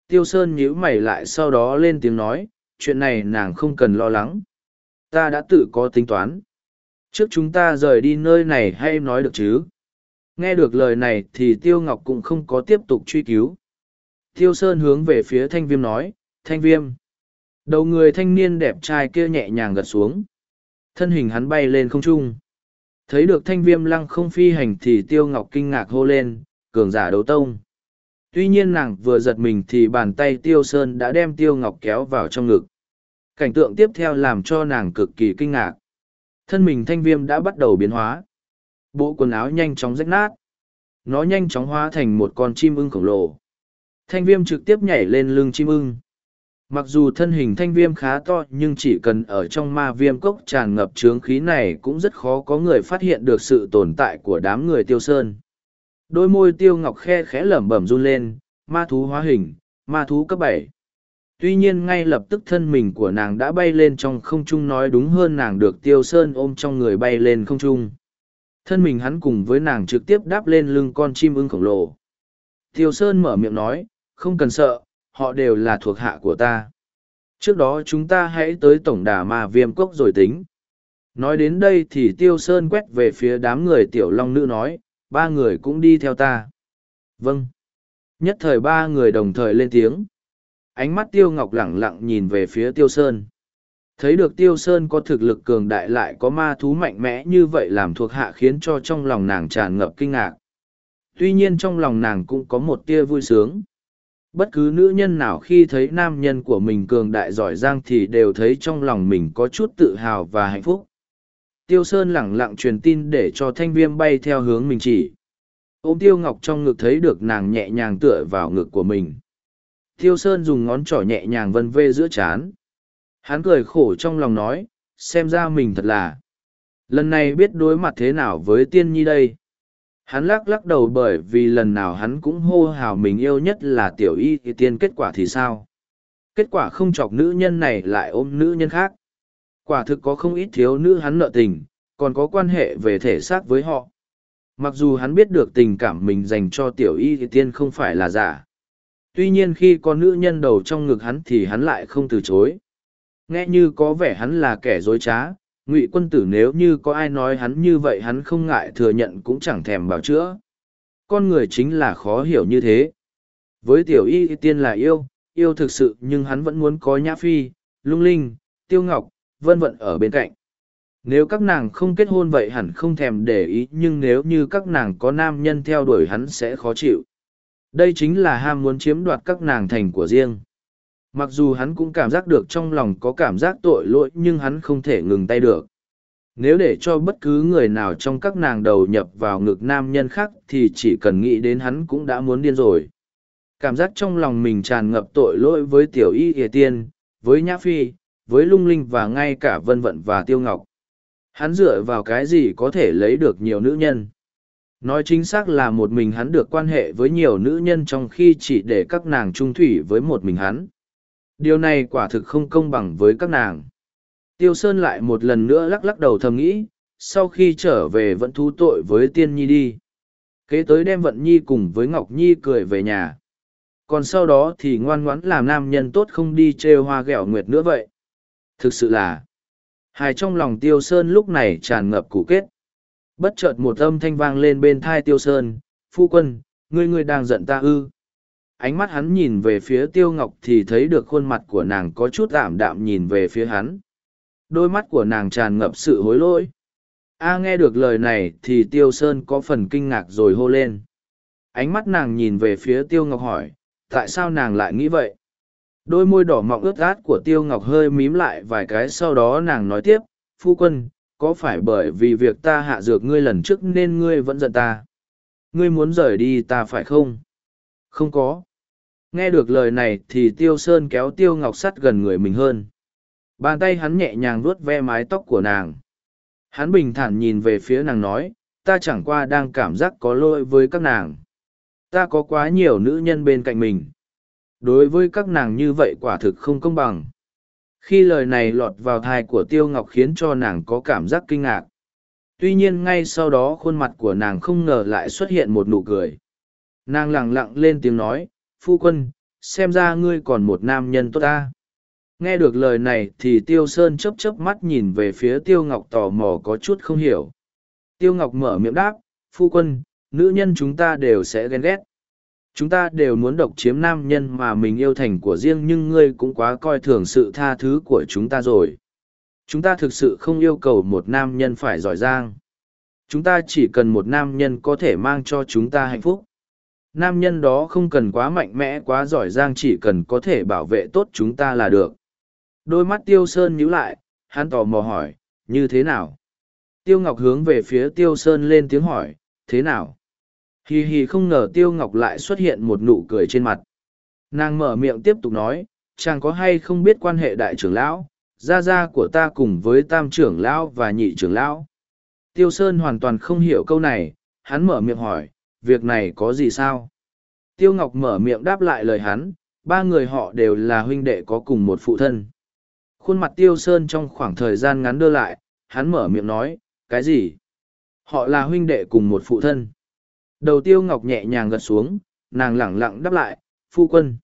Tiêu Sơn nhíu mày lại sau đó lên tiếng nói, chuyện này nàng không cần lo lắng. Ta đã tự có tính toán. Trước chúng ta rời đi nơi này hay nói được chứ? Nghe được lời này thì Tiêu Ngọc cũng không có tiếp tục truy cứu. Tiêu Sơn hướng về phía thanh viêm nói, thanh viêm. Đầu người thanh niên đẹp trai kia nhẹ nhàng gật xuống. Thân hình hắn bay lên không trung. Thấy được thanh viêm lăng không phi hành thì tiêu ngọc kinh ngạc hô lên, cường giả đấu tông. Tuy nhiên nàng vừa giật mình thì bàn tay tiêu sơn đã đem tiêu ngọc kéo vào trong ngực. Cảnh tượng tiếp theo làm cho nàng cực kỳ kinh ngạc. Thân mình thanh viêm đã bắt đầu biến hóa. Bộ quần áo nhanh chóng rách nát. Nó nhanh chóng hóa thành một con chim ưng khổng lồ. Thanh viêm trực tiếp nhảy lên lưng chim ưng. Mặc dù thân hình thanh viêm khá to nhưng chỉ cần ở trong ma viêm cốc tràn ngập trướng khí này cũng rất khó có người phát hiện được sự tồn tại của đám người tiêu sơn. Đôi môi tiêu ngọc khe khẽ lẩm bẩm run lên, ma thú hóa hình, ma thú cấp bảy. Tuy nhiên ngay lập tức thân mình của nàng đã bay lên trong không trung nói đúng hơn nàng được tiêu sơn ôm trong người bay lên không trung. Thân mình hắn cùng với nàng trực tiếp đáp lên lưng con chim ưng khổng lồ. Tiêu sơn mở miệng nói, không cần sợ, họ đều là thuộc hạ của ta. Trước đó chúng ta hãy tới tổng đà ma viêm cốc rồi tính. Nói đến đây thì Tiêu Sơn quét về phía đám người tiểu long nữ nói, ba người cũng đi theo ta. Vâng. Nhất thời ba người đồng thời lên tiếng. Ánh mắt Tiêu Ngọc lẳng lặng nhìn về phía Tiêu Sơn. Thấy được Tiêu Sơn có thực lực cường đại lại có ma thú mạnh mẽ như vậy làm thuộc hạ khiến cho trong lòng nàng tràn ngập kinh ngạc. Tuy nhiên trong lòng nàng cũng có một tia vui sướng. Bất cứ nữ nhân nào khi thấy nam nhân của mình cường đại giỏi giang thì đều thấy trong lòng mình có chút tự hào và hạnh phúc. Tiêu Sơn lẳng lặng truyền tin để cho thanh viêm bay theo hướng mình chỉ. Ôm Tiêu Ngọc trong ngực thấy được nàng nhẹ nhàng tựa vào ngực của mình. Tiêu Sơn dùng ngón trỏ nhẹ nhàng vân vê giữa chán. Hắn cười khổ trong lòng nói, xem ra mình thật là. Lần này biết đối mặt thế nào với tiên nhi đây. Hắn lắc lắc đầu bởi vì lần nào hắn cũng hô hào mình yêu nhất là tiểu y thì tiên kết quả thì sao? Kết quả không chọc nữ nhân này lại ôm nữ nhân khác. Quả thực có không ít thiếu nữ hắn nợ tình, còn có quan hệ về thể xác với họ. Mặc dù hắn biết được tình cảm mình dành cho tiểu y thì tiên không phải là giả. Tuy nhiên khi có nữ nhân đầu trong ngực hắn thì hắn lại không từ chối. Nghe như có vẻ hắn là kẻ dối trá, ngụy quân tử nếu như có ai nói hắn như vậy hắn không ngại thừa nhận cũng chẳng thèm bảo chữa. Con người chính là khó hiểu như thế. Với tiểu y tiên là yêu, yêu thực sự nhưng hắn vẫn muốn có nhã phi, lung linh, tiêu ngọc, vân vận ở bên cạnh. Nếu các nàng không kết hôn vậy hẳn không thèm để ý nhưng nếu như các nàng có nam nhân theo đuổi hắn sẽ khó chịu. Đây chính là ham muốn chiếm đoạt các nàng thành của riêng. Mặc dù hắn cũng cảm giác được trong lòng có cảm giác tội lỗi nhưng hắn không thể ngừng tay được. Nếu để cho bất cứ người nào trong các nàng đầu nhập vào ngực nam nhân khác thì chỉ cần nghĩ đến hắn cũng đã muốn điên rồi. Cảm giác trong lòng mình tràn ngập tội lỗi với tiểu y hề tiên, với nhã phi, với lung linh và ngay cả vân vận và tiêu ngọc. Hắn dựa vào cái gì có thể lấy được nhiều nữ nhân. Nói chính xác là một mình hắn được quan hệ với nhiều nữ nhân trong khi chỉ để các nàng trung thủy với một mình hắn. Điều này quả thực không công bằng với các nàng. Tiêu Sơn lại một lần nữa lắc lắc đầu thầm nghĩ, sau khi trở về vẫn thú tội với Tiên Nhi đi. Kế tới đem Vận Nhi cùng với Ngọc Nhi cười về nhà. Còn sau đó thì ngoan ngoãn làm nam nhân tốt không đi trêu hoa ghẹo nguyệt nữa vậy. Thực sự là, hài trong lòng Tiêu Sơn lúc này tràn ngập củ kết. Bất chợt một âm thanh vang lên bên thai Tiêu Sơn, phu quân, ngươi ngươi đang giận ta ư ánh mắt hắn nhìn về phía tiêu ngọc thì thấy được khuôn mặt của nàng có chút ảm đạm nhìn về phía hắn. Đôi mắt của nàng tràn ngập sự hối lỗi. A, nghe được lời này thì tiêu sơn có phần kinh ngạc rồi hô lên. Ánh mắt nàng nhìn về phía tiêu ngọc hỏi, tại sao nàng lại nghĩ vậy? Đôi môi đỏ mọng ướt át của tiêu ngọc hơi mím lại vài cái sau đó nàng nói tiếp, phu quân, có phải bởi vì việc ta hạ dược ngươi lần trước nên ngươi vẫn giận ta? Ngươi muốn rời đi ta phải không? Không có. Nghe được lời này thì Tiêu Sơn kéo Tiêu Ngọc sắt gần người mình hơn. Bàn tay hắn nhẹ nhàng vuốt ve mái tóc của nàng. Hắn bình thản nhìn về phía nàng nói, ta chẳng qua đang cảm giác có lỗi với các nàng. Ta có quá nhiều nữ nhân bên cạnh mình. Đối với các nàng như vậy quả thực không công bằng. Khi lời này lọt vào thai của Tiêu Ngọc khiến cho nàng có cảm giác kinh ngạc. Tuy nhiên ngay sau đó khuôn mặt của nàng không ngờ lại xuất hiện một nụ cười nàng lẳng lặng lên tiếng nói phu quân, xem ra ngươi còn một nam nhân tốt ta. Nghe được lời này thì tiêu sơn chấp chấp mắt nhìn về phía tiêu ngọc tò mò có chút không hiểu. Tiêu ngọc mở miệng đáp, phu quân, nữ nhân chúng ta đều sẽ ghen ghét. Chúng ta đều muốn độc chiếm nam nhân mà mình yêu thành của riêng nhưng ngươi cũng quá coi thường sự tha thứ của chúng ta rồi. Chúng ta thực sự không yêu cầu một nam nhân phải giỏi giang. Chúng ta chỉ cần một nam nhân có thể mang cho chúng ta hạnh phúc nam nhân đó không cần quá mạnh mẽ, quá giỏi giang chỉ cần có thể bảo vệ tốt chúng ta là được. Đôi mắt tiêu sơn nhíu lại, hắn tò mò hỏi, như thế nào? Tiêu ngọc hướng về phía tiêu sơn lên tiếng hỏi, thế nào? Hì hì không ngờ tiêu ngọc lại xuất hiện một nụ cười trên mặt. Nàng mở miệng tiếp tục nói, chàng có hay không biết quan hệ đại trưởng lão, gia gia của ta cùng với tam trưởng lão và nhị trưởng lão? Tiêu sơn hoàn toàn không hiểu câu này, hắn mở miệng hỏi việc này có gì sao? Tiêu Ngọc mở miệng đáp lại lời hắn, ba người họ đều là huynh đệ có cùng một phụ thân. Khuôn mặt Tiêu Sơn trong khoảng thời gian ngắn đưa lại, hắn mở miệng nói, cái gì? Họ là huynh đệ cùng một phụ thân. Đầu Tiêu Ngọc nhẹ nhàng gật xuống, nàng lẳng lặng đáp lại, phu quân.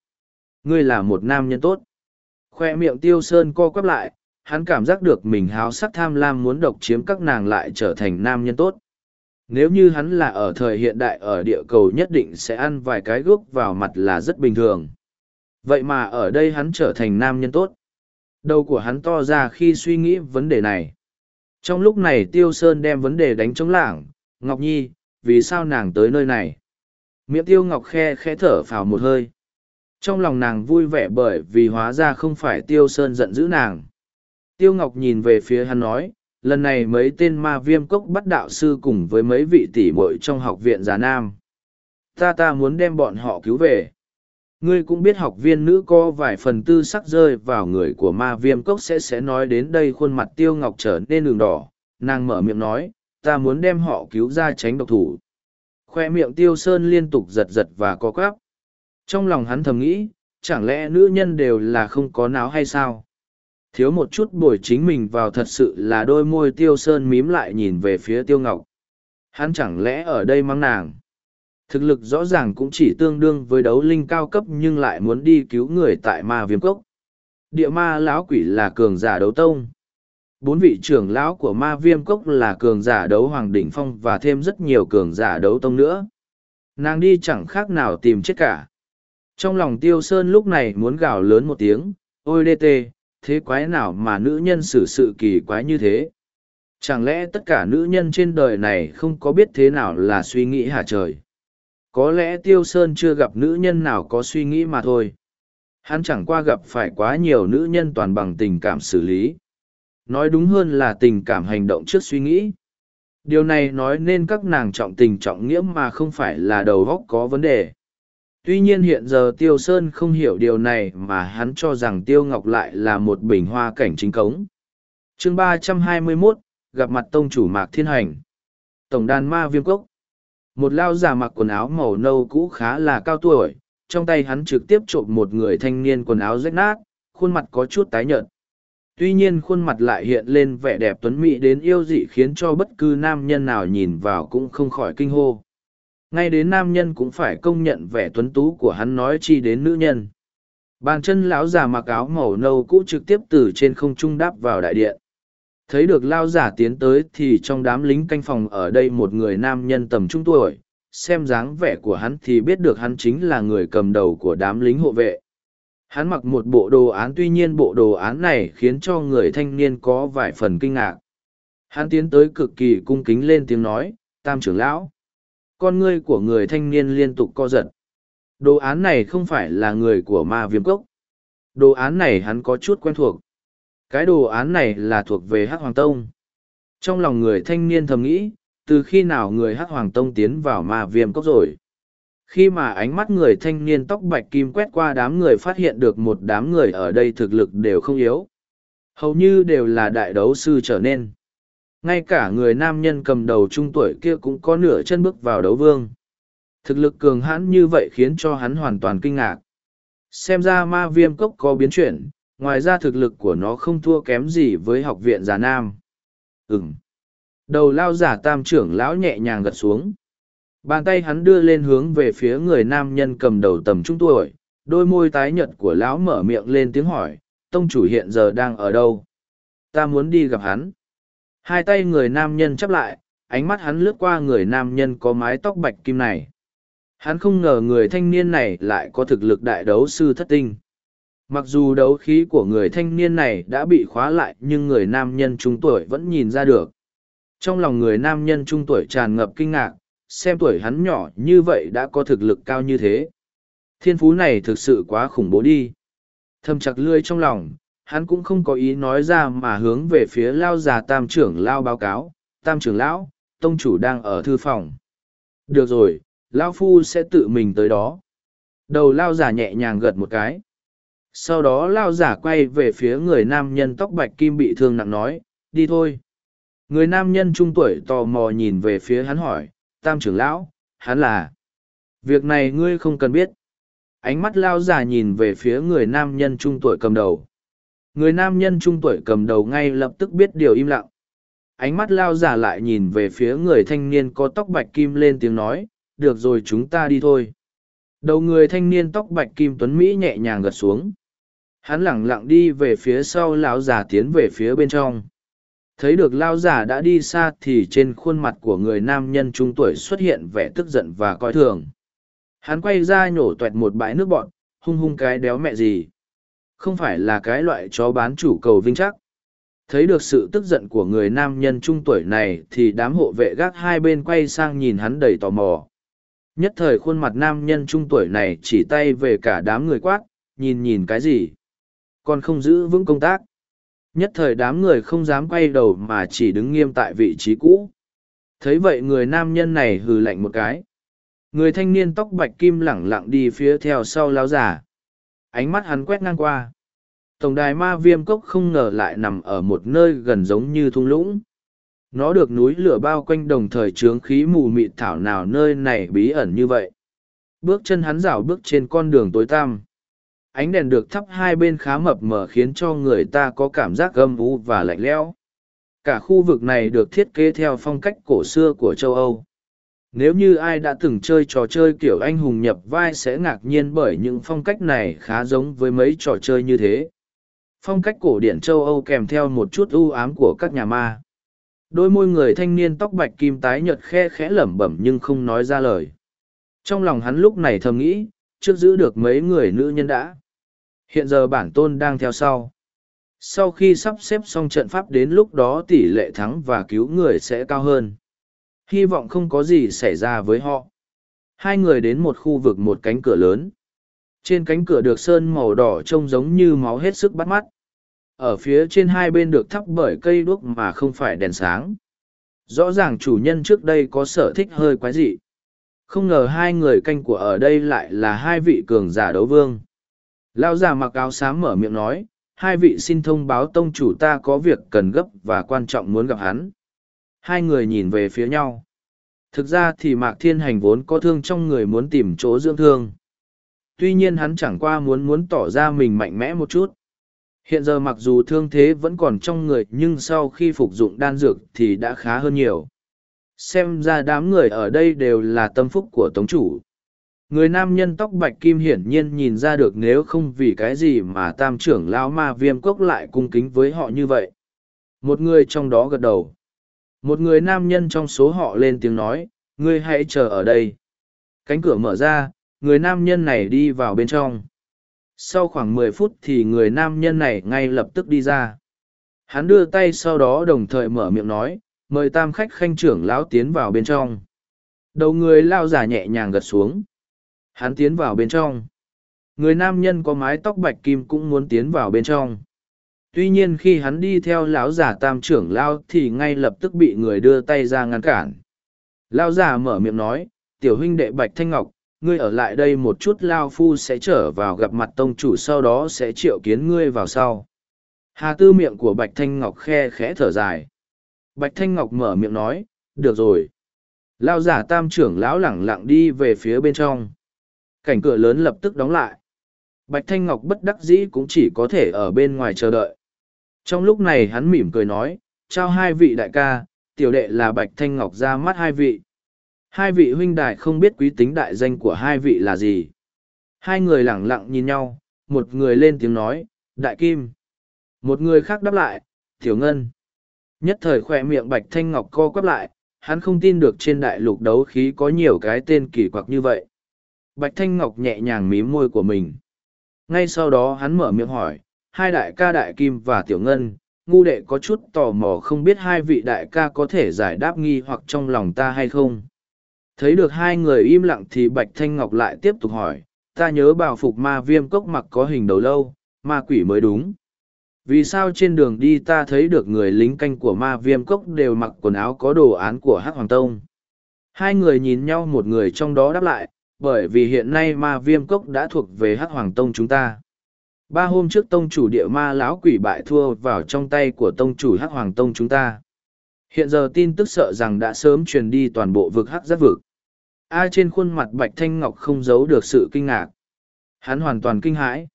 Ngươi là một nam nhân tốt. Khoe miệng Tiêu Sơn co quắp lại, hắn cảm giác được mình háo sắc tham lam muốn độc chiếm các nàng lại trở thành nam nhân tốt nếu như hắn là ở thời hiện đại ở địa cầu nhất định sẽ ăn vài cái gốc vào mặt là rất bình thường. Vậy mà ở đây hắn trở thành nam nhân tốt. Đầu của hắn to ra khi suy nghĩ vấn đề này. Trong lúc này tiêu sơn đem vấn đề đánh trống lảng. Ngọc nhi, vì sao nàng tới nơi này? Miệng tiêu ngọc khe khẽ thở phào một hơi. Trong lòng nàng vui vẻ bởi vì hóa ra không phải tiêu sơn giận dữ nàng. Tiêu ngọc nhìn về phía hắn nói lần này mấy tên ma viêm cốc bắt đạo sư cùng với mấy vị tỷ muội trong học viện già nam. Ta ta muốn đem bọn họ cứu về. Ngươi cũng biết học viên nữ có vài phần tư sắc rơi vào người của ma viêm cốc sẽ sẽ nói đến đây khuôn mặt tiêu ngọc trở nên đường đỏ. Nàng mở miệng nói, ta muốn đem họ cứu ra tránh độc thủ. Khoe miệng tiêu sơn liên tục giật giật và co quắp. Trong lòng hắn thầm nghĩ, chẳng lẽ nữ nhân đều là không có náo hay sao? Thiếu một chút bồi chính mình vào thật sự là đôi môi tiêu sơn mím lại nhìn về phía tiêu ngọc. Hắn chẳng lẽ ở đây mắng nàng? Thực lực rõ ràng cũng chỉ tương đương với đấu linh cao cấp nhưng lại muốn đi cứu người tại ma viêm cốc. Địa ma lão quỷ là cường giả đấu tông. Bốn vị trưởng lão của ma viêm cốc là cường giả đấu hoàng đỉnh phong và thêm rất nhiều cường giả đấu tông nữa. Nàng đi chẳng khác nào tìm chết cả. Trong lòng tiêu sơn lúc này muốn gào lớn một tiếng, ôi đê tê thế quái nào mà nữ nhân xử sự kỳ quái như thế? Chẳng lẽ tất cả nữ nhân trên đời này không có biết thế nào là suy nghĩ hả trời? Có lẽ tiêu sơn chưa gặp nữ nhân nào có suy nghĩ mà thôi. Hắn chẳng qua gặp phải quá nhiều nữ nhân toàn bằng tình cảm xử lý. Nói đúng hơn là tình cảm hành động trước suy nghĩ. Điều này nói nên các nàng trọng tình trọng nghĩa mà không phải là đầu góc có vấn đề tuy nhiên hiện giờ tiêu sơn không hiểu điều này mà hắn cho rằng tiêu ngọc lại là một bình hoa cảnh chính cống. Chương ba trăm hai mươi 321, gặp mặt tông chủ mạc thiên hành. Tổng đàn ma viêm cốc. Một lao già mặc quần áo màu nâu cũ khá là cao tuổi trong tay hắn trực tiếp trộm một người thanh niên quần áo rách nát khuôn mặt có chút tái nhợt. Tuy nhiên khuôn mặt lại hiện lên vẻ đẹp tuấn mỹ đến yêu dị khiến cho bất cứ nam nhân nào nhìn vào cũng không khỏi kinh hô ngay đến nam nhân cũng phải công nhận vẻ tuấn tú của hắn nói chi đến nữ nhân. Bàn chân lão già mặc áo màu nâu cũ trực tiếp từ trên không trung đáp vào đại điện. Thấy được lao giả tiến tới thì trong đám lính canh phòng ở đây một người nam nhân tầm trung tuổi, xem dáng vẻ của hắn thì biết được hắn chính là người cầm đầu của đám lính hộ vệ. Hắn mặc một bộ đồ án, tuy nhiên bộ đồ án này khiến cho người thanh niên có vài phần kinh ngạc. Hắn tiến tới cực kỳ cung kính lên tiếng nói, tam trưởng lão con ngươi của người thanh niên liên tục co giật. Đồ án này không phải là người của ma viêm cốc. Đồ án này hắn có chút quen thuộc. Cái đồ án này là thuộc về hắc hoàng tông. Trong lòng người thanh niên thầm nghĩ, từ khi nào người hắc hoàng tông tiến vào ma viêm cốc rồi? Khi mà ánh mắt người thanh niên tóc bạch kim quét qua đám người phát hiện được một đám người ở đây thực lực đều không yếu. Hầu như đều là đại đấu sư trở nên ngay cả người nam nhân cầm đầu trung tuổi kia cũng có nửa chân bước vào đấu vương. Thực lực cường hãn như vậy khiến cho hắn hoàn toàn kinh ngạc. Xem ra ma viêm cốc có biến chuyển, ngoài ra thực lực của nó không thua kém gì với học viện già nam. Ừng đầu lao giả tam trưởng lão nhẹ nhàng gật xuống. Bàn tay hắn đưa lên hướng về phía người nam nhân cầm đầu tầm trung tuổi, đôi môi tái nhợt của lão mở miệng lên tiếng hỏi, tông chủ hiện giờ đang ở đâu? Ta muốn đi gặp hắn hai tay người nam nhân chắp lại, ánh mắt hắn lướt qua người nam nhân có mái tóc bạch kim này. Hắn không ngờ người thanh niên này lại có thực lực đại đấu sư thất tinh. Mặc dù đấu khí của người thanh niên này đã bị khóa lại nhưng người nam nhân trung tuổi vẫn nhìn ra được. Trong lòng người nam nhân trung tuổi tràn ngập kinh ngạc, xem tuổi hắn nhỏ như vậy đã có thực lực cao như thế. Thiên phú này thực sự quá khủng bố đi. Thâm chặt lươi trong lòng hắn cũng không có ý nói ra mà hướng về phía lao già tam trưởng lao báo cáo. Tam trưởng lão, tông chủ đang ở thư phòng. Được rồi lao phu sẽ tự mình tới đó. Đầu lao già nhẹ nhàng gật một cái. Sau đó lao giả quay về phía người nam nhân tóc bạch kim bị thương nặng nói, đi thôi. Người nam nhân trung tuổi tò mò nhìn về phía hắn hỏi, tam trưởng lão, hắn là? Việc này ngươi không cần biết. Ánh mắt lao giả nhìn về phía người nam nhân trung tuổi cầm đầu người nam nhân trung tuổi cầm đầu ngay lập tức biết điều im lặng. Ánh mắt lao giả lại nhìn về phía người thanh niên có tóc bạch kim lên tiếng nói, được rồi, chúng ta đi thôi. Đầu người thanh niên tóc bạch kim tuấn mỹ nhẹ nhàng gật xuống. Hắn lẳng lặng đi về phía sau lão già tiến về phía bên trong. Thấy được lao già đã đi xa thì trên khuôn mặt của người nam nhân trung tuổi xuất hiện vẻ tức giận và coi thường. Hắn quay ra nhổ toẹt một bãi nước bọn hung hung cái đéo mẹ gì. Không phải là cái loại chó bán chủ cầu vinh chắc. Thấy được sự tức giận của người nam nhân trung tuổi này thì đám hộ vệ gác hai bên quay sang nhìn hắn đầy tò mò. Nhất thời khuôn mặt nam nhân trung tuổi này chỉ tay về cả đám người quát, nhìn nhìn cái gì. Còn không giữ vững công tác. Nhất thời đám người không dám quay đầu mà chỉ đứng nghiêm tại vị trí cũ. Thấy vậy người nam nhân này hừ lạnh một cái. Người thanh niên tóc bạch kim lẳng lặng đi phía theo sau lão giả. Ánh mắt hắn quét ngang qua. Tổng đài ma viêm cốc không ngờ lại nằm ở một nơi gần giống như thung lũng. Nó được núi lửa bao quanh đồng thời trướng khí mù mịt thảo nào nơi này bí ẩn như vậy. Bước chân hắn rảo bước trên con đường tối tăm. Ánh đèn được thắp hai bên khá mập mờ khiến cho người ta có cảm giác gâm u và lạnh lẽo. Cả khu vực này được thiết kế theo phong cách cổ xưa của châu Âu. Nếu như ai đã từng chơi trò chơi kiểu anh hùng nhập vai sẽ ngạc nhiên bởi những phong cách này khá giống với mấy trò chơi như thế. Phong cách cổ điển châu Âu kèm theo một chút ưu ám của các nhà ma. Đôi môi người thanh niên tóc bạch kim tái nhợt khe khẽ lẩm bẩm nhưng không nói ra lời. Trong lòng hắn lúc này thầm nghĩ, trước giữ được mấy người nữ nhân đã. Hiện giờ bản tôn đang theo sau. Sau khi sắp xếp xong trận pháp đến lúc đó tỷ lệ thắng và cứu người sẽ cao hơn. Hy vọng không có gì xảy ra với họ. Hai người đến một khu vực một cánh cửa lớn. Trên cánh cửa được sơn màu đỏ trông giống như máu hết sức bắt mắt. Ở phía trên hai bên được thắp bởi cây đuốc mà không phải đèn sáng. Rõ ràng chủ nhân trước đây có sở thích hơi quái dị. Không ngờ hai người canh của ở đây lại là hai vị cường giả đấu vương. Lao già mặc áo xám mở miệng nói, hai vị xin thông báo tông chủ ta có việc cần gấp và quan trọng muốn gặp hắn. Hai người nhìn về phía nhau. Thực ra thì Mạc Thiên Hành vốn có thương trong người muốn tìm chỗ dưỡng thương. Tuy nhiên hắn chẳng qua muốn muốn tỏ ra mình mạnh mẽ một chút. Hiện giờ mặc dù thương thế vẫn còn trong người, nhưng sau khi phục dụng đan dược thì đã khá hơn nhiều. Xem ra đám người ở đây đều là tâm phúc của Tống chủ. Người nam nhân tóc bạch kim hiển nhiên nhìn ra được nếu không vì cái gì mà tam trưởng lão ma viêm cốc lại cung kính với họ như vậy. Một người trong đó gật đầu. Một người nam nhân trong số họ lên tiếng nói, ngươi hãy chờ ở đây. Cánh cửa mở ra, người nam nhân này đi vào bên trong. Sau khoảng mười phút thì người nam nhân này ngay lập tức đi ra. Hắn đưa tay sau đó đồng thời mở miệng nói, mời tam khách khanh trưởng lão tiến vào bên trong. Đầu người lao giả nhẹ nhàng gật xuống. Hắn tiến vào bên trong. Người nam nhân có mái tóc bạch kim cũng muốn tiến vào bên trong. Tuy nhiên khi hắn đi theo lão giả tam trưởng lao thì ngay lập tức bị người đưa tay ra ngăn cản. Lao giả mở miệng nói, tiểu huynh đệ bạch thanh ngọc, ngươi ở lại đây một chút lao phu sẽ trở vào gặp mặt tông chủ sau đó sẽ triệu kiến ngươi vào sau. Hà tư miệng của bạch thanh ngọc khe khẽ thở dài. Bạch thanh ngọc mở miệng nói, được rồi. Lao giả tam trưởng lão lẳng lặng đi về phía bên trong. Cảnh cửa lớn lập tức đóng lại. Bạch Thanh Ngọc bất đắc dĩ cũng chỉ có thể ở bên ngoài chờ đợi. Trong lúc này hắn mỉm cười nói, trao hai vị đại ca, tiểu đệ là Bạch Thanh Ngọc ra mắt hai vị. Hai vị huynh đại không biết quý tính đại danh của hai vị là gì. Hai người lẳng lặng nhìn nhau, một người lên tiếng nói, đại kim. Một người khác đáp lại, tiểu ngân. Nhất thời khỏe miệng Bạch Thanh Ngọc co quắp lại, hắn không tin được trên đại lục đấu khí có nhiều cái tên kỳ quặc như vậy. Bạch Thanh Ngọc nhẹ nhàng mím môi của mình. Ngay sau đó hắn mở miệng hỏi, hai đại ca đại kim và tiểu ngân, ngu đệ có chút tò mò không biết hai vị đại ca có thể giải đáp nghi hoặc trong lòng ta hay không. Thấy được hai người im lặng thì Bạch Thanh Ngọc lại tiếp tục hỏi, ta nhớ bảo phục ma viêm cốc mặc có hình đầu lâu, ma quỷ mới đúng. Vì sao trên đường đi ta thấy được người lính canh của ma viêm cốc đều mặc quần áo có đồ án của Hắc Hoàng Tông? Hai người nhìn nhau một người trong đó đáp lại, bởi vì hiện nay ma viêm cốc đã thuộc về hắc hoàng tông chúng ta ba hôm trước tông chủ địa ma lão quỷ bại thua vào trong tay của tông chủ hắc hoàng tông chúng ta. Hiện giờ tin tức sợ rằng đã sớm truyền đi toàn bộ vực hắc giác vực. Ai trên khuôn mặt bạch thanh ngọc không giấu được sự kinh ngạc. Hắn hoàn toàn kinh hãi.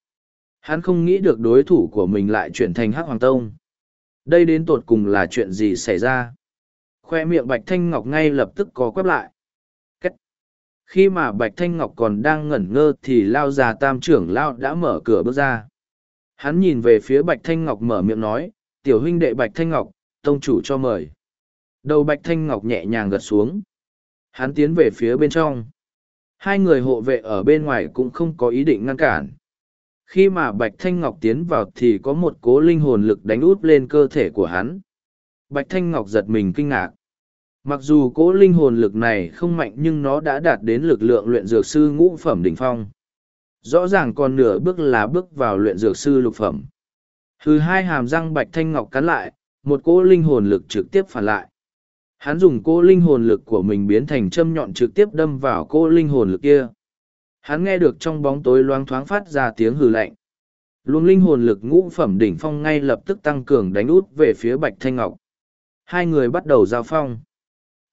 Hắn không nghĩ được đối thủ của mình lại chuyển thành hắc hoàng tông. Đây đến tột cùng là chuyện gì xảy ra? Khoe miệng bạch thanh ngọc ngay lập tức có quép lại khi mà bạch thanh ngọc còn đang ngẩn ngơ thì lao già tam trưởng lao đã mở cửa bước ra. Hắn nhìn về phía bạch thanh ngọc mở miệng nói, tiểu huynh đệ bạch thanh ngọc, tông chủ cho mời. Đầu bạch thanh ngọc nhẹ nhàng gật xuống. Hắn tiến về phía bên trong. Hai người hộ vệ ở bên ngoài cũng không có ý định ngăn cản. Khi mà bạch thanh ngọc tiến vào thì có một cố linh hồn lực đánh út lên cơ thể của hắn. Bạch thanh ngọc giật mình kinh ngạc mặc dù cỗ linh hồn lực này không mạnh nhưng nó đã đạt đến lực lượng luyện dược sư ngũ phẩm đ ỉ n h phong rõ ràng còn nửa bước là bước vào luyện dược sư lục phẩm thứ hai hàm răng bạch thanh ngọc cắn lại, một cỗ linh hồn lực trực tiếp phản lại hắn dùng cỗ linh hồn lực của mình biến thành châm nhọn trực tiếp đâm vào cỗ linh hồn lực kia Hắn nghe được trong bóng tối loáng thoáng phát ra tiếng hừ lạnh. Luồng linh hồn lực ngũ phẩm đỉnh phong ngay lập tức tăng cường đánh út về phía Bạch Thanh Ngọc. Hai người bắt đầu giao phong.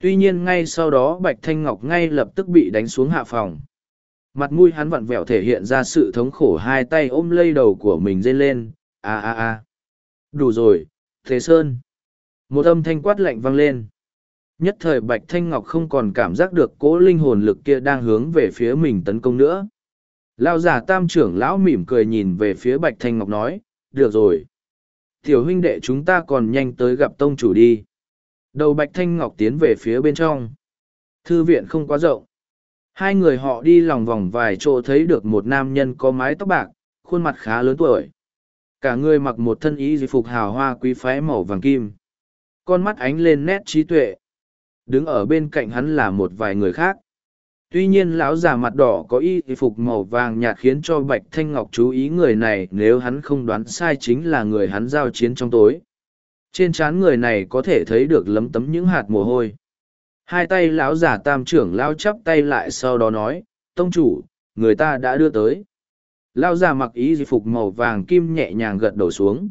Tuy nhiên ngay sau đó Bạch Thanh Ngọc ngay lập tức bị đánh xuống hạ phòng. Mặt mũi hắn vặn vẹo thể hiện ra sự thống khổ hai tay ôm lây đầu của mình dên lên. a a a Đủ rồi, Thế Sơn. Một âm thanh quát lạnh vang lên nhất thời bạch thanh ngọc không còn cảm giác được cỗ linh hồn lực kia đang hướng về phía mình tấn công nữa lao giả tam trưởng lão mỉm cười nhìn về phía bạch thanh ngọc nói được rồi tiểu huynh đệ chúng ta còn nhanh tới gặp tông chủ đi đầu bạch thanh ngọc tiến về phía bên trong. Thư viện không quá rộng. Hai người họ đi lòng vòng vài chỗ thấy được một nam nhân có mái tóc bạc, khuôn mặt khá lớn tuổi. Cả người mặc một thân ý di phục hào hoa quý phái màu vàng kim. Con mắt ánh lên nét trí tuệ. Đứng ở bên cạnh hắn là một vài người khác. Tuy nhiên lão già mặt đỏ có y phục màu vàng nhạt khiến cho bạch thanh ngọc chú ý người này nếu hắn không đoán sai chính là người hắn giao chiến trong tối trên trán người này có thể thấy được lấm tấm những hạt mồ hôi. Hai tay lão già tam trưởng lao chắp tay lại sau đó nói tông chủ người ta đã đưa tới. Lao già mặc y phục màu vàng kim nhẹ nhàng gật đầu xuống.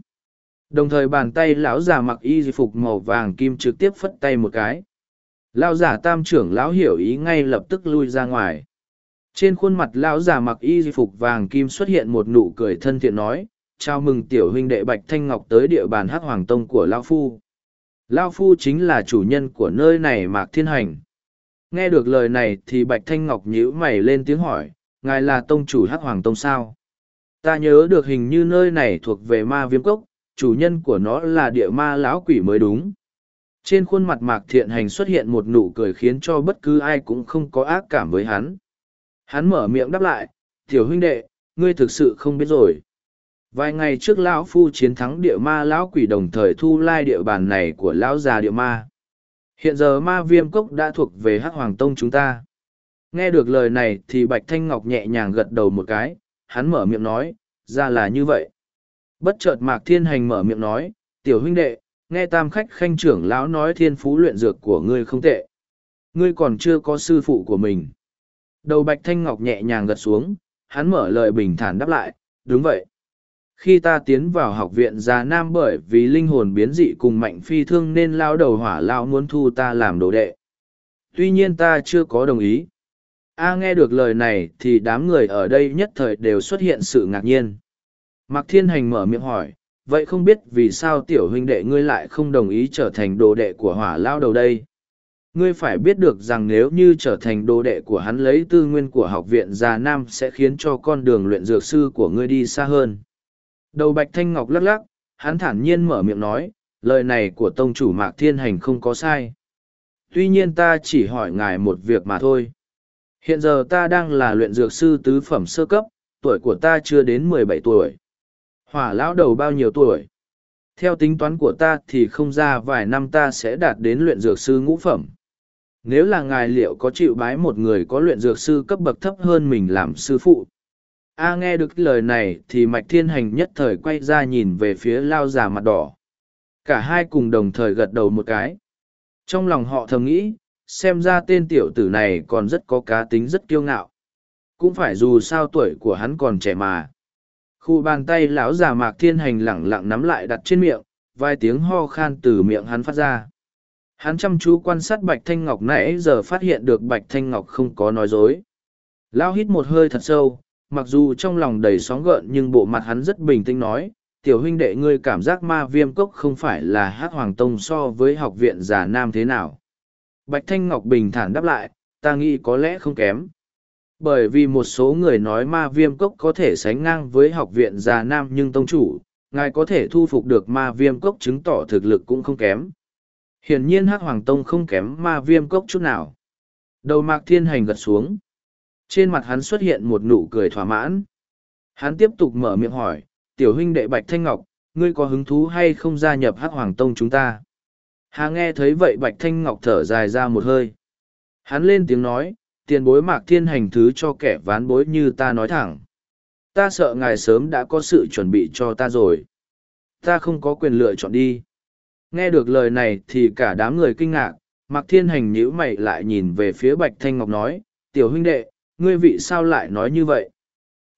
Đồng thời bàn tay lão già mặc y phục màu vàng kim trực tiếp phất tay một cái. Lao giả tam trưởng lão hiểu ý ngay lập tức lui ra ngoài. Trên khuôn mặt lão giả mặc y phục vàng kim xuất hiện một nụ cười thân thiện nói, chào mừng tiểu huynh đệ Bạch Thanh Ngọc tới địa bàn hắc hoàng tông của Lao Phu. Lao Phu chính là chủ nhân của nơi này Mạc Thiên Hành. Nghe được lời này thì Bạch Thanh Ngọc nhíu mày lên tiếng hỏi, ngài là tông chủ hắc hoàng tông sao? Ta nhớ được hình như nơi này thuộc về ma viêm cốc, chủ nhân của nó là địa ma lão quỷ mới đúng. Trên khuôn mặt mạc thiện hành xuất hiện một nụ cười khiến cho bất cứ ai cũng không có ác cảm với hắn. Hắn mở miệng đáp lại, tiểu huynh đệ, ngươi thực sự không biết rồi. Vài ngày trước lão phu chiến thắng địa ma lão quỷ đồng thời thu lai địa bàn này của lão già địa ma. Hiện giờ ma viêm cốc đã thuộc về hắc hoàng tông chúng ta. Nghe được lời này thì Bạch Thanh Ngọc nhẹ nhàng gật đầu một cái, hắn mở miệng nói, ra là như vậy. Bất chợt Mạc Thiên Hành mở miệng nói, tiểu huynh đệ, nghe tam khách khanh trưởng lão nói thiên phú luyện dược của ngươi không tệ. Ngươi còn chưa có sư phụ của mình. Đầu bạch thanh ngọc nhẹ nhàng gật xuống, hắn mở lời bình thản đáp lại, đúng vậy. Khi ta tiến vào học viện già nam bởi vì linh hồn biến dị cùng mạnh phi thương nên lao đầu hỏa lao muốn thu ta làm đồ đệ. Tuy nhiên ta chưa có đồng ý. A nghe được lời này thì đám người ở đây nhất thời đều xuất hiện sự ngạc nhiên. Mạc Thiên Hành mở miệng hỏi, vậy không biết vì sao tiểu huynh đệ ngươi lại không đồng ý trở thành đồ đệ của hỏa lao đầu đây ngươi phải biết được rằng nếu như trở thành đồ đệ của hắn lấy tư nguyên của học viện già nam sẽ khiến cho con đường luyện dược sư của ngươi đi xa hơn đầu bạch thanh ngọc lắc lắc, hắn thản nhiên mở miệng nói, lời này của tông chủ mạc thiên hành không có sai tuy nhiên ta chỉ hỏi ngài một việc mà thôi hiện giờ ta đang là luyện dược sư tứ phẩm sơ cấp, tuổi của ta chưa đến mười bảy tuổi Hỏa lão đầu bao nhiêu tuổi? Theo tính toán của ta thì không ra vài năm ta sẽ đạt đến luyện dược sư ngũ phẩm. Nếu là ngài liệu có chịu bái một người có luyện dược sư cấp bậc thấp hơn mình làm sư phụ? A nghe được lời này thì mạch thiên hành nhất thời quay ra nhìn về phía lao già mặt đỏ. Cả hai cùng đồng thời gật đầu một cái. Trong lòng họ thầm nghĩ, xem ra tên tiểu tử này còn rất có cá tính rất kiêu ngạo. Cũng phải dù sao tuổi của hắn còn trẻ mà khu bàn tay lão già mạc thiên hành lẳng lặng nắm lại đặt trên miệng vài tiếng ho khan từ miệng hắn phát ra hắn chăm chú quan sát bạch thanh ngọc nãy giờ phát hiện được bạch thanh ngọc không có nói dối lão hít một hơi thật sâu mặc dù trong lòng đầy sóng gợn nhưng bộ mặt hắn rất bình tĩnh nói, tiểu huynh đệ, ngươi cảm giác ma viêm cốc không phải là hát hoàng tông so với học viện già nam thế nào? Bạch thanh ngọc bình thản đáp lại, ta nghĩ có lẽ không kém. Bởi vì một số người nói ma viêm cốc có thể sánh ngang với học viện già nam nhưng tông chủ, ngài có thể thu phục được ma viêm cốc chứng tỏ thực lực cũng không kém. Hiển nhiên hắc hoàng tông không kém ma viêm cốc chút nào. Đầu mạc thiên hành gật xuống trên mặt hắn xuất hiện một nụ cười thỏa mãn Hắn tiếp tục mở miệng hỏi, tiểu huynh đệ Bạch Thanh Ngọc, ngươi có hứng thú hay không gia nhập hắc hoàng tông chúng ta? Hà nghe thấy vậy Bạch Thanh Ngọc thở dài ra một hơi. Hắn lên tiếng nói, tiền bối mạc thiên hành thứ cho kẻ ván bối như ta nói thẳng. Ta sợ ngài sớm đã có sự chuẩn bị cho ta rồi. Ta không có quyền lựa chọn đi. Nghe được lời này thì cả đám người kinh ngạc, Mạc Thiên Hành nhíu mày lại nhìn về phía Bạch Thanh Ngọc nói, tiểu huynh đệ, ngươi vị sao lại nói như vậy?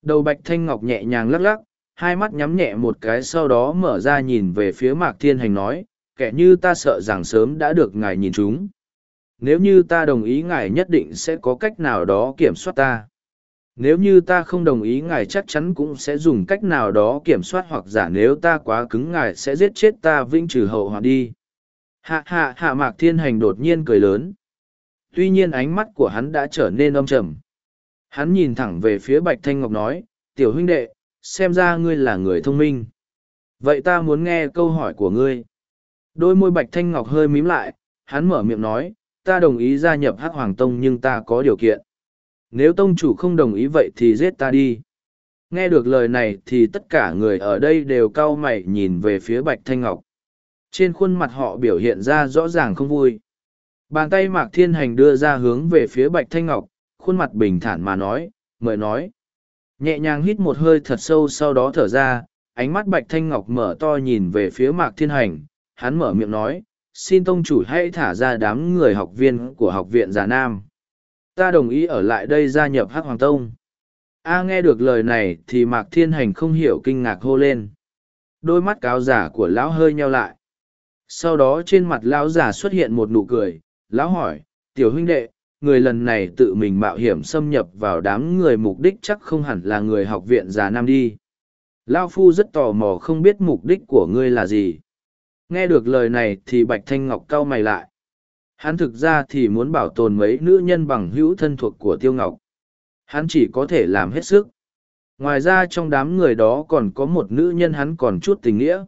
Đầu Bạch Thanh Ngọc nhẹ nhàng lắc lắc, hai mắt nhắm nhẹ một cái sau đó mở ra nhìn về phía Mạc Thiên Hành nói, kẻ như ta sợ rằng sớm đã được ngài nhìn chúng. Nếu như ta đồng ý ngài nhất định sẽ có cách nào đó kiểm soát ta. Nếu như ta không đồng ý ngài chắc chắn cũng sẽ dùng cách nào đó kiểm soát hoặc giả nếu ta quá cứng ngài sẽ giết chết ta vĩnh trừ hậu hoạn đi. Hạ hạ hạ mạc thiên hành đột nhiên cười lớn. Tuy nhiên ánh mắt của hắn đã trở nên âm trầm. Hắn nhìn thẳng về phía Bạch Thanh Ngọc nói, tiểu huynh đệ, xem ra ngươi là người thông minh. Vậy ta muốn nghe câu hỏi của ngươi. Đôi môi Bạch Thanh Ngọc hơi mím lại, hắn mở miệng nói, ta đồng ý gia nhập Hắc Hoàng Tông nhưng ta có điều kiện. Nếu tông chủ không đồng ý vậy thì giết ta đi. Nghe được lời này thì tất cả người ở đây đều cau mày nhìn về phía Bạch Thanh Ngọc. Trên khuôn mặt họ biểu hiện ra rõ ràng không vui. Bàn tay Mạc Thiên Hành đưa ra hướng về phía Bạch Thanh Ngọc, khuôn mặt bình thản mà nói, mời nói. Nhẹ nhàng hít một hơi thật sâu sau đó thở ra, ánh mắt Bạch Thanh Ngọc mở to nhìn về phía Mạc Thiên Hành, hắn mở miệng nói, xin tông chủ hãy thả ra đám người học viên của học viện Già Nam. Ta đồng ý ở lại đây gia nhập Hắc Hoàng Tông. A nghe được lời này thì Mạc Thiên Hành không hiểu kinh ngạc hô lên. Đôi mắt cáo giả của lão hơi nheo lại. Sau đó trên mặt lão giả xuất hiện một nụ cười, lão hỏi, tiểu huynh đệ, người lần này tự mình mạo hiểm xâm nhập vào đám người mục đích chắc không hẳn là người học viện già nam đi. Lao Phu rất tò mò không biết mục đích của ngươi là gì. Nghe được lời này thì Bạch Thanh Ngọc cau mày lại. Hắn thực ra thì muốn bảo tồn mấy nữ nhân bằng hữu thân thuộc của Tiêu Ngọc. Hắn chỉ có thể làm hết sức. Ngoài ra trong đám người đó còn có một nữ nhân hắn còn chút tình nghĩa.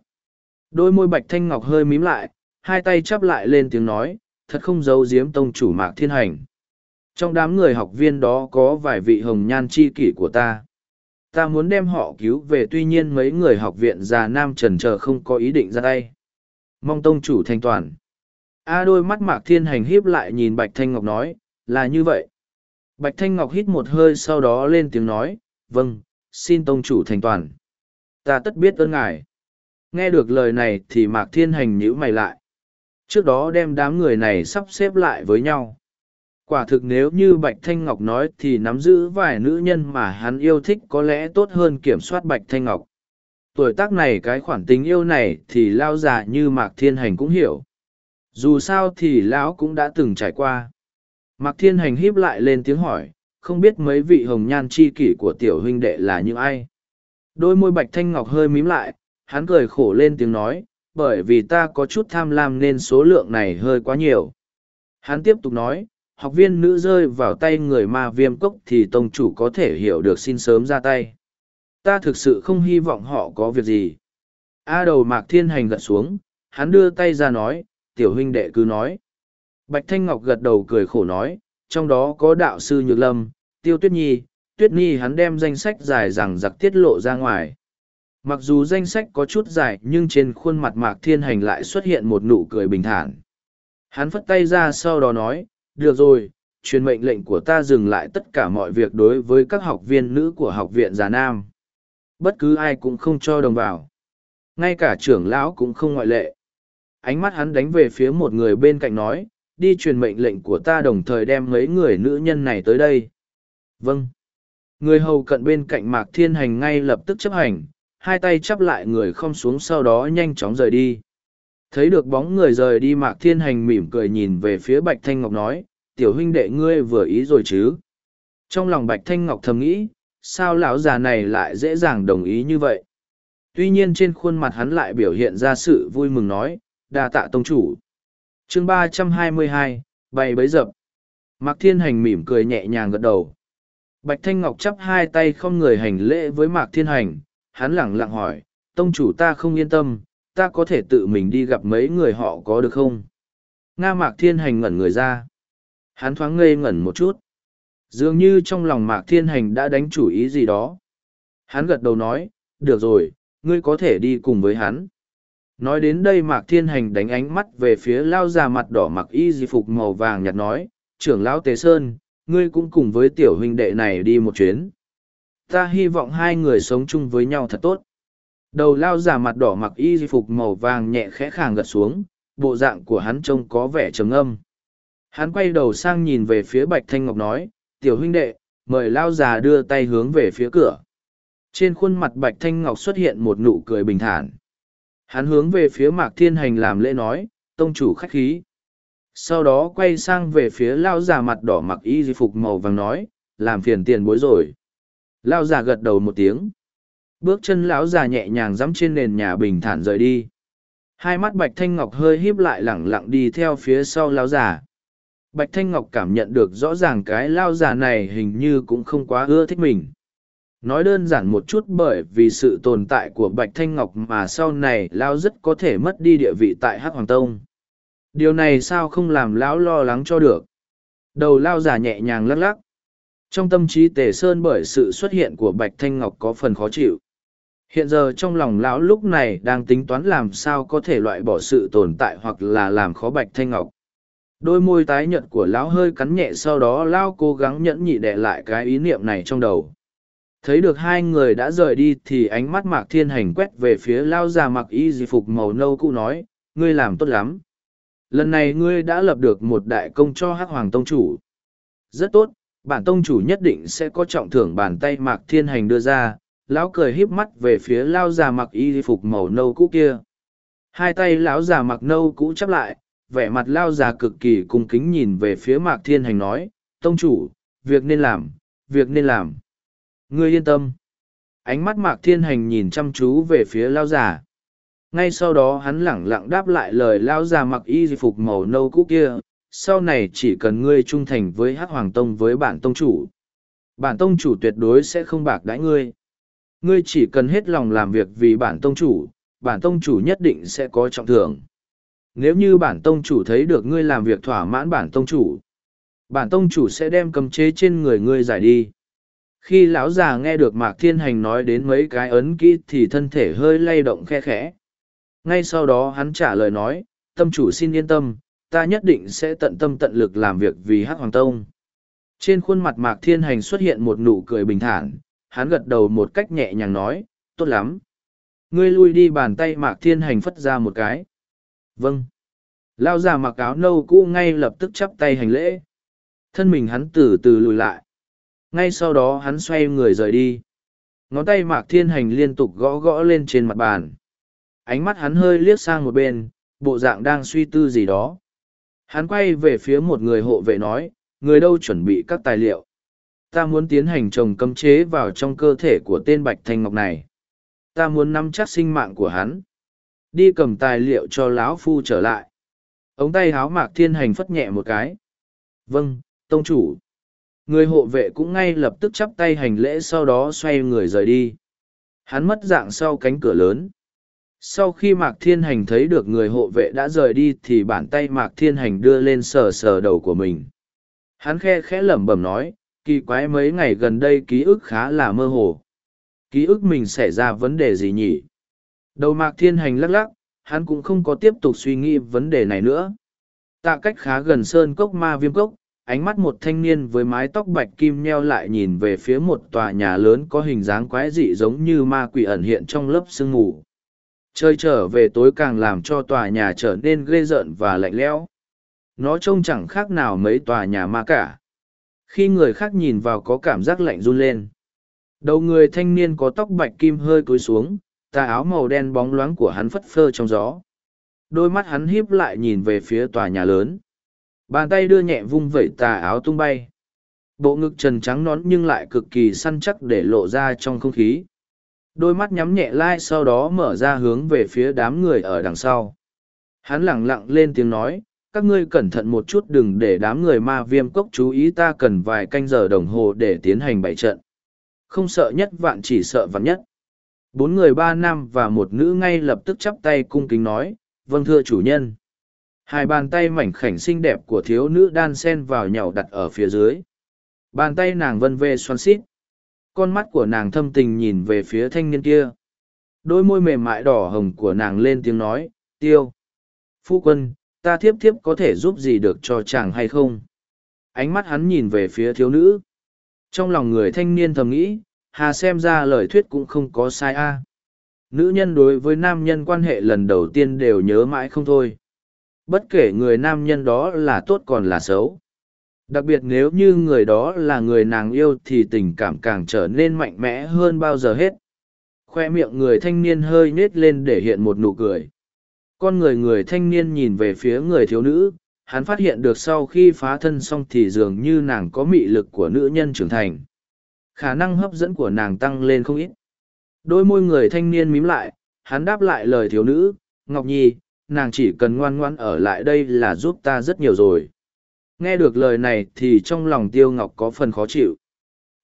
Đôi môi Bạch Thanh Ngọc hơi mím lại, hai tay chắp lại lên tiếng nói, thật không giấu giếm tông chủ mạc thiên hành. Trong đám người học viên đó có vài vị hồng nhan chi kỷ của ta. Ta muốn đem họ cứu về tuy nhiên mấy người học viện già nam trần chờ không có ý định ra tay. Mong tông chủ thanh toàn. A đôi mắt mạc thiên hành híp lại nhìn Bạch Thanh Ngọc nói, là như vậy. Bạch Thanh Ngọc hít một hơi sau đó lên tiếng nói, vâng, xin tông chủ thành toàn. Ta tất biết ơn ngài. Nghe được lời này thì mạc thiên hành nhíu mày lại. Trước đó đem đám người này sắp xếp lại với nhau. Quả thực nếu như Bạch Thanh Ngọc nói thì nắm giữ vài nữ nhân mà hắn yêu thích có lẽ tốt hơn kiểm soát Bạch Thanh Ngọc. Tuổi tác này cái khoản tình yêu này thì lao già như Mạc Thiên Hành cũng hiểu. Dù sao thì lão cũng đã từng trải qua. Mạc Thiên Hành híp lại lên tiếng hỏi, không biết mấy vị hồng nhan chi kỷ của tiểu huynh đệ là những ai. Đôi môi Bạch Thanh Ngọc hơi mím lại, hắn cười khổ lên tiếng nói, bởi vì ta có chút tham lam nên số lượng này hơi quá nhiều. Hắn tiếp tục nói, học viên nữ rơi vào tay người ma viêm cốc thì tông chủ có thể hiểu được xin sớm ra tay. Ta thực sự không hy vọng họ có việc gì. A đầu mạc thiên hành gật xuống, hắn đưa tay ra nói, tiểu huynh đệ cứ nói. Bạch Thanh Ngọc gật đầu cười khổ nói, trong đó có đạo sư Nhược Lâm, Tiêu Tuyết Nhi, Tuyết Nhi hắn đem danh sách dài rằng giặc tiết lộ ra ngoài. Mặc dù danh sách có chút dài nhưng trên khuôn mặt Mạc Thiên Hành lại xuất hiện một nụ cười bình thản. Hắn phất tay ra sau đó nói, được rồi, truyền mệnh lệnh của ta dừng lại tất cả mọi việc đối với các học viên nữ của học viện Già Nam. Bất cứ ai cũng không cho đồng vào. Ngay cả trưởng lão cũng không ngoại lệ. Ánh mắt hắn đánh về phía một người bên cạnh nói, đi truyền mệnh lệnh của ta đồng thời đem mấy người nữ nhân này tới đây. Vâng. Người hầu cận bên cạnh Mạc Thiên Hành ngay lập tức chấp hành, hai tay chắp lại người không xuống sau đó nhanh chóng rời đi. Thấy được bóng người rời đi Mạc Thiên Hành mỉm cười nhìn về phía Bạch Thanh Ngọc nói, tiểu huynh đệ ngươi vừa ý rồi chứ. Trong lòng Bạch Thanh Ngọc thầm nghĩ, sao lão già này lại dễ dàng đồng ý như vậy? Tuy nhiên trên khuôn mặt hắn lại biểu hiện ra sự vui mừng nói, đa tạ tông chủ. chương ba trăm hai mươi hai bay bấy dập. Mạc Thiên Hành mỉm cười nhẹ nhàng gật đầu. Bạch Thanh Ngọc chắp hai tay không người hành lễ với Mạc Thiên Hành, hắn lẳng lặng hỏi, tông chủ ta không yên tâm, ta có thể tự mình đi gặp mấy người họ có được không? Nga Mạc Thiên Hành ngẩn người ra. Hắn thoáng ngây ngẩn một chút. Dường như trong lòng Mạc Thiên Hành đã đánh chủ ý gì đó. Hắn gật đầu nói, được rồi, ngươi có thể đi cùng với hắn. Nói đến đây Mạc Thiên Hành đánh ánh mắt về phía lao già mặt đỏ mặc y di phục màu vàng nhạt nói, trưởng lão Tế Sơn, ngươi cũng cùng với tiểu huynh đệ này đi một chuyến. Ta hy vọng hai người sống chung với nhau thật tốt. Đầu lao già mặt đỏ mặc y di phục màu vàng nhẹ khẽ khàng gật xuống, bộ dạng của hắn trông có vẻ trầm âm. Hắn quay đầu sang nhìn về phía Bạch Thanh Ngọc nói, tiểu huynh đệ, mời lao già đưa tay hướng về phía cửa. Trên khuôn mặt Bạch Thanh Ngọc xuất hiện một nụ cười bình thản. Hắn hướng về phía Mạc Thiên Hành làm lễ nói, tông chủ khách khí. Sau đó quay sang về phía lao già mặt đỏ mặc y di phục màu vàng nói, làm phiền tiền bối rồi. Lao già gật đầu một tiếng. Bước chân lão già nhẹ nhàng dẫm trên nền nhà bình thản rời đi. Hai mắt Bạch Thanh Ngọc hơi híp lại lẳng lặng đi theo phía sau lão già. Bạch Thanh Ngọc cảm nhận được rõ ràng cái lao già này hình như cũng không quá ưa thích mình. Nói đơn giản một chút bởi vì sự tồn tại của Bạch Thanh Ngọc mà sau này Lao rất có thể mất đi địa vị tại Hắc Hoàng Tông. Điều này sao không làm Lão lo lắng cho được. Đầu Lao già nhẹ nhàng lắc lắc. Trong tâm trí Tề Sơn bởi sự xuất hiện của Bạch Thanh Ngọc có phần khó chịu. Hiện giờ trong lòng Lão lúc này đang tính toán làm sao có thể loại bỏ sự tồn tại hoặc là làm khó Bạch Thanh Ngọc. Đôi môi tái nhợt của Lão hơi cắn nhẹ sau đó Lão cố gắng nhẫn nhị đệ lại cái ý niệm này trong đầu. Thấy được hai người đã rời đi thì ánh mắt mạc thiên hành quét về phía Lão già mặc y di phục màu nâu cũ nói, ngươi làm tốt lắm. Lần này ngươi đã lập được một đại công cho hắc hoàng tông chủ. Rất tốt, bản tông chủ nhất định sẽ có trọng thưởng bàn tay mạc thiên hành đưa ra lão cười híp mắt về phía lao già mặc y phục màu nâu cũ kia hai tay lão già mặc nâu cũ chắp lại vẻ mặt lao già cực kỳ cung kính nhìn về phía mạc thiên hành nói tông chủ việc nên làm việc nên làm Ngươi yên tâm. Ánh mắt mạc thiên hành nhìn chăm chú về phía lao già, Ngay sau đó hắn lẳng lặng đáp lại lời lao già mặc y phục màu nâu cũ kia. Sau này chỉ cần ngươi trung thành với hắc hoàng tông với bản tông chủ. Bản tông chủ tuyệt đối sẽ không bạc đãi ngươi. Ngươi chỉ cần hết lòng làm việc vì bản tông chủ, bản tông chủ nhất định sẽ có trọng thưởng. Nếu như bản tông chủ thấy được ngươi làm việc thỏa mãn bản tông chủ, bản tông chủ sẽ đem cầm chế trên người ngươi giải đi. Khi lão già nghe được mạc thiên hành nói đến mấy cái ấn kỹ thì thân thể hơi lay động khe khẽ. Ngay sau đó hắn trả lời nói tâm chủ xin yên tâm ta nhất định sẽ tận tâm tận lực làm việc vì hắc hoàng tông. Trên khuôn mặt mạc thiên hành xuất hiện một nụ cười bình thản hắn gật đầu một cách nhẹ nhàng nói, tốt lắm. Ngươi lui đi bàn tay mạc thiên hành phất ra một cái. Vâng. Lao già mặc áo nâu cũ ngay lập tức chắp tay hành lễ. Thân mình hắn từ từ lùi lại. Ngay sau đó hắn xoay người rời đi. Ngón tay mạc thiên hành liên tục gõ gõ lên trên mặt bàn. Ánh mắt hắn hơi liếc sang một bên, bộ dạng đang suy tư gì đó. Hắn quay về phía một người hộ vệ nói, người đâu chuẩn bị các tài liệu? Ta muốn tiến hành trồng cấm chế vào trong cơ thể của tên bạch thanh ngọc này. Ta muốn nắm chắc sinh mạng của hắn. Đi cầm tài liệu cho lão phu trở lại. Ống tay háo mạc thiên hành phất nhẹ một cái. Vâng tông chủ. Người hộ vệ cũng ngay lập tức chắp tay hành lễ sau đó xoay người rời đi. Hắn mất dạng sau cánh cửa lớn. Sau khi mạc thiên hành thấy được người hộ vệ đã rời đi thì bàn tay mạc thiên hành đưa lên sờ sờ đầu của mình. Hắn khe khẽ lẩm bẩm nói kỳ quái mấy ngày gần đây ký ức khá là mơ hồ. Ký ức mình xảy ra vấn đề gì nhỉ? Đầu mạc thiên hành lắc lắc, hắn cũng không có tiếp tục suy nghĩ vấn đề này nữa. Tạ cách khá gần sơn cốc ma viêm cốc, ánh mắt một thanh niên với mái tóc bạch kim neo lại nhìn về phía một tòa nhà lớn có hình dáng quái dị giống như ma quỷ ẩn hiện trong lớp sương mù. Chơi trở về tối càng làm cho tòa nhà trở nên ghê rợn và lạnh lẽo. Nó trông chẳng khác nào mấy tòa nhà ma cả khi người khác nhìn vào có cảm giác lạnh run lên đầu người thanh niên có tóc bạch kim hơi cúi xuống tà áo màu đen bóng loáng của hắn phất phơ trong gió đôi mắt hắn híp lại nhìn về phía tòa nhà lớn Bàn tay đưa nhẹ vung vẩy tà áo tung bay. Bộ ngực trần trắng nón nhưng lại cực kỳ săn chắc để lộ ra trong không khí. Đôi mắt nhắm nhẹ lai sau đó mở ra hướng về phía đám người ở đằng sau. Hắn lẳng lặng lên tiếng nói, các ngươi cẩn thận một chút đừng để đám người ma viêm cốc chú ý ta cần vài canh giờ đồng hồ để tiến hành bảy trận. Không sợ nhất vạn chỉ sợ vạn nhất. Bốn người ba nam và một nữ ngay lập tức chắp tay cung kính nói, vâng thưa chủ nhân. Hai bàn tay mảnh khảnh xinh đẹp của thiếu nữ đan sen vào nhau đặt ở phía dưới. Bàn tay nàng vân vê xoắn xít. con mắt của nàng thâm tình nhìn về phía thanh niên kia đôi môi mềm mại đỏ hồng của nàng lên tiếng nói tiêu phu quân ta thiếp thiếp có thể giúp gì được cho chàng hay không? Ánh mắt hắn nhìn về phía thiếu nữ. Trong lòng người thanh niên thầm nghĩ, hà xem ra lời thuyết cũng không có sai a. Nữ nhân đối với nam nhân quan hệ lần đầu tiên đều nhớ mãi không thôi. Bất kể người nam nhân đó là tốt còn là xấu. Đặc biệt nếu như người đó là người nàng yêu thì tình cảm càng trở nên mạnh mẽ hơn bao giờ hết. Khoe miệng người thanh niên hơi nết lên để hiện một nụ cười con người người thanh niên nhìn về phía người thiếu nữ, hắn phát hiện được sau khi phá thân xong thì dường như nàng có mị lực của nữ nhân trưởng thành. Khả năng hấp dẫn của nàng tăng lên không ít. Đôi môi người thanh niên mím lại, hắn đáp lại lời thiếu nữ, ngọc nhi, nàng chỉ cần ngoan ngoan ở lại đây là giúp ta rất nhiều rồi. Nghe được lời này thì trong lòng tiêu ngọc có phần khó chịu.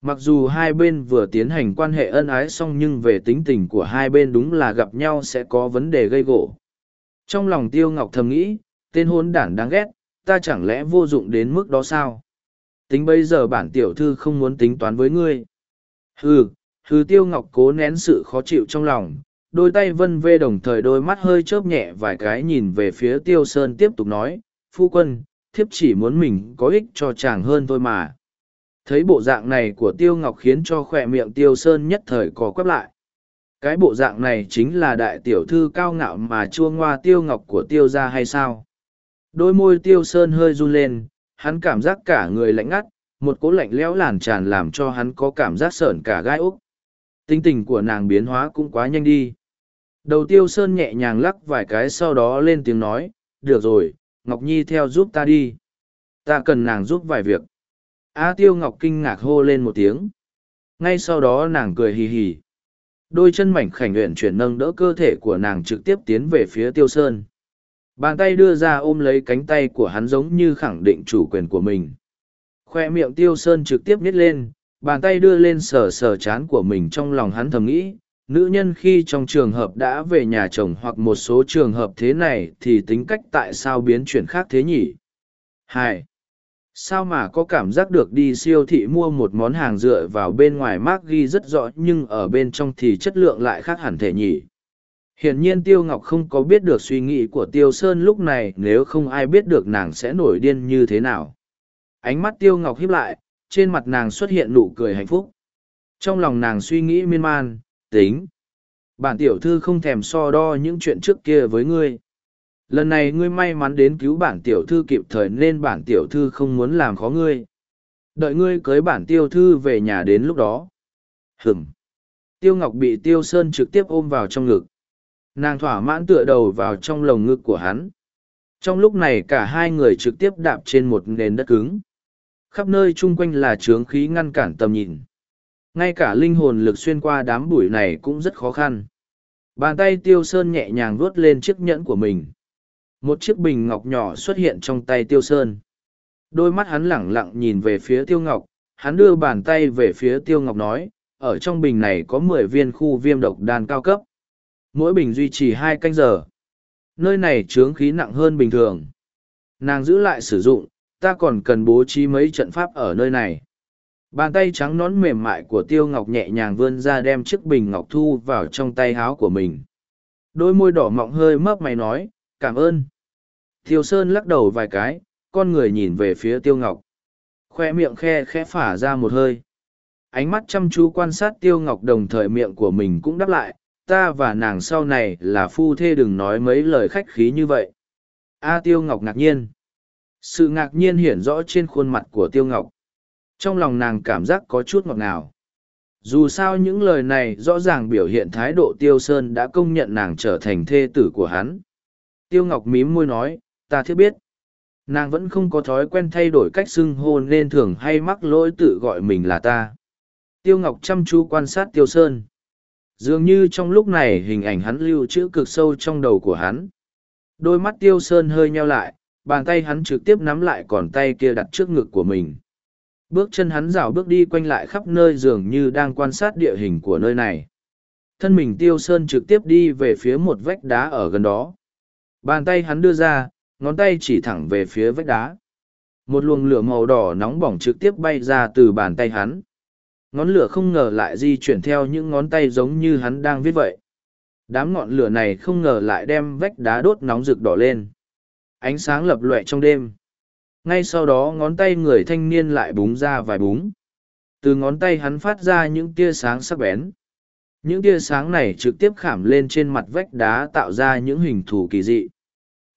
Mặc dù hai bên vừa tiến hành quan hệ ân ái xong nhưng về tính tình của hai bên đúng là gặp nhau sẽ có vấn đề gây gỗ trong lòng tiêu ngọc thầm nghĩ, tên hôn đản đáng ghét, ta chẳng lẽ vô dụng đến mức đó sao? Tính bây giờ bản tiểu thư không muốn tính toán với ngươi. Hừ hừ tiêu ngọc cố nén sự khó chịu trong lòng, đôi tay vân vê đồng thời đôi mắt hơi chớp nhẹ vài cái nhìn về phía tiêu sơn tiếp tục nói, phu quân, thiếp chỉ muốn mình có ích cho chàng hơn thôi mà. Thấy bộ dạng này của tiêu ngọc khiến cho khỏe miệng tiêu sơn nhất thời có quắp lại cái bộ dạng này chính là đại tiểu thư cao ngạo mà chua ngoa tiêu ngọc của tiêu ra hay sao? Đôi môi tiêu sơn hơi run lên, hắn cảm giác cả người lạnh ngắt, một cỗ lạnh lẽo làn tràn làm cho hắn có cảm giác sởn cả gai úc. Tinh tình của nàng biến hóa cũng quá nhanh đi. Đầu tiêu sơn nhẹ nhàng lắc vài cái sau đó lên tiếng nói, được rồi, ngọc nhi theo giúp ta đi. Ta cần nàng giúp vài việc. A tiêu ngọc kinh ngạc hô lên một tiếng. Ngay sau đó nàng cười hì hì đôi chân mảnh khảnh luyện chuyển nâng đỡ cơ thể của nàng trực tiếp tiến về phía tiêu sơn. Bàn tay đưa ra ôm lấy cánh tay của hắn giống như khẳng định chủ quyền của mình. Khoe miệng tiêu sơn trực tiếp nhét lên, bàn tay đưa lên sờ sờ chán của mình trong lòng hắn thầm nghĩ, nữ nhân khi trong trường hợp đã về nhà chồng hoặc một số trường hợp thế này thì tính cách tại sao biến chuyển khác thế nhỉ? Hai sao mà có cảm giác được đi siêu thị mua một món hàng dựa vào bên ngoài mác ghi rất rõ nhưng ở bên trong thì chất lượng lại khác hẳn thể nhỉ? Hiển nhiên tiêu ngọc không có biết được suy nghĩ của tiêu sơn lúc này, nếu không ai biết được nàng sẽ nổi điên như thế nào. Ánh mắt tiêu ngọc hiếp lại, trên mặt nàng xuất hiện nụ cười hạnh phúc. Trong lòng nàng suy nghĩ miên man, tính. Bản tiểu thư không thèm so đo những chuyện trước kia với ngươi lần này ngươi may mắn đến cứu bản tiểu thư kịp thời nên bản tiểu thư không muốn làm khó ngươi. Đợi ngươi cưới bản tiêu thư về nhà đến lúc đó. Hừm tiêu ngọc bị tiêu sơn trực tiếp ôm vào trong ngực. Nàng thỏa mãn tựa đầu vào trong lồng ngực của hắn. Trong lúc này cả hai người trực tiếp đạp trên một nền đất cứng. Khắp nơi chung quanh là trướng khí ngăn cản tầm nhìn. Ngay cả linh hồn lực xuyên qua đám bụi này cũng rất khó khăn. Bàn tay tiêu sơn nhẹ nhàng vuốt lên chiếc nhẫn của mình một chiếc bình ngọc nhỏ xuất hiện trong tay tiêu sơn. Đôi mắt hắn lẳng lặng nhìn về phía tiêu ngọc, hắn đưa bàn tay về phía tiêu ngọc nói, ở trong bình này có mười viên khu viêm độc đan cao cấp. Mỗi bình duy trì hai canh giờ. Nơi này chướng khí nặng hơn bình thường. Nàng giữ lại sử dụng, ta còn cần bố trí mấy trận pháp ở nơi này. Bàn tay trắng nón mềm mại của tiêu ngọc nhẹ nhàng vươn ra đem chiếc bình ngọc thu vào trong tay háo của mình. Đôi môi đỏ mọng hơi mấp mày nói, cảm ơn tiêu sơn lắc đầu vài cái, con người nhìn về phía tiêu ngọc. Khoe miệng khe khẽ phả ra một hơi. Ánh mắt chăm chú quan sát tiêu ngọc đồng thời miệng của mình cũng đáp lại, ta và nàng sau này là phu thê đừng nói mấy lời khách khí như vậy. A à, tiêu ngọc ngạc nhiên. Sự ngạc nhiên hiển rõ trên khuôn mặt của tiêu ngọc. Trong lòng nàng cảm giác có chút ngọt ngào. Dù sao những lời này rõ ràng biểu hiện thái độ tiêu sơn đã công nhận nàng trở thành thê tử của hắn. Tiêu ngọc mím môi nói ta thiết biết. Nàng vẫn không có thói quen thay đổi cách xưng hô nên thường hay mắc lỗi tự gọi mình là ta. Tiêu ngọc chăm chú quan sát tiêu sơn. Dường như trong lúc này hình ảnh hắn lưu trữ cực sâu trong đầu của hắn. Đôi mắt tiêu sơn hơi nheo lại, bàn tay hắn trực tiếp nắm lại còn tay kia đặt trước ngực của mình. Bước chân hắn rảo bước đi quanh lại khắp nơi dường như đang quan sát địa hình của nơi này. Thân mình tiêu sơn trực tiếp đi về phía một vách đá ở gần đó. Bàn tay hắn đưa ra ngón tay chỉ thẳng về phía vách đá. Một luồng lửa màu đỏ nóng bỏng trực tiếp bay ra từ bàn tay hắn. Ngón lửa không ngờ lại di chuyển theo những ngón tay giống như hắn đang viết vậy. Đám ngọn lửa này không ngờ lại đem vách đá đốt nóng rực đỏ lên. Ánh sáng lập lọe trong đêm. Ngay sau đó ngón tay người thanh niên lại búng ra vài búng. Từ ngón tay hắn phát ra những tia sáng sắc bén. Những tia sáng này trực tiếp khảm lên trên mặt vách đá tạo ra những hình thù kỳ dị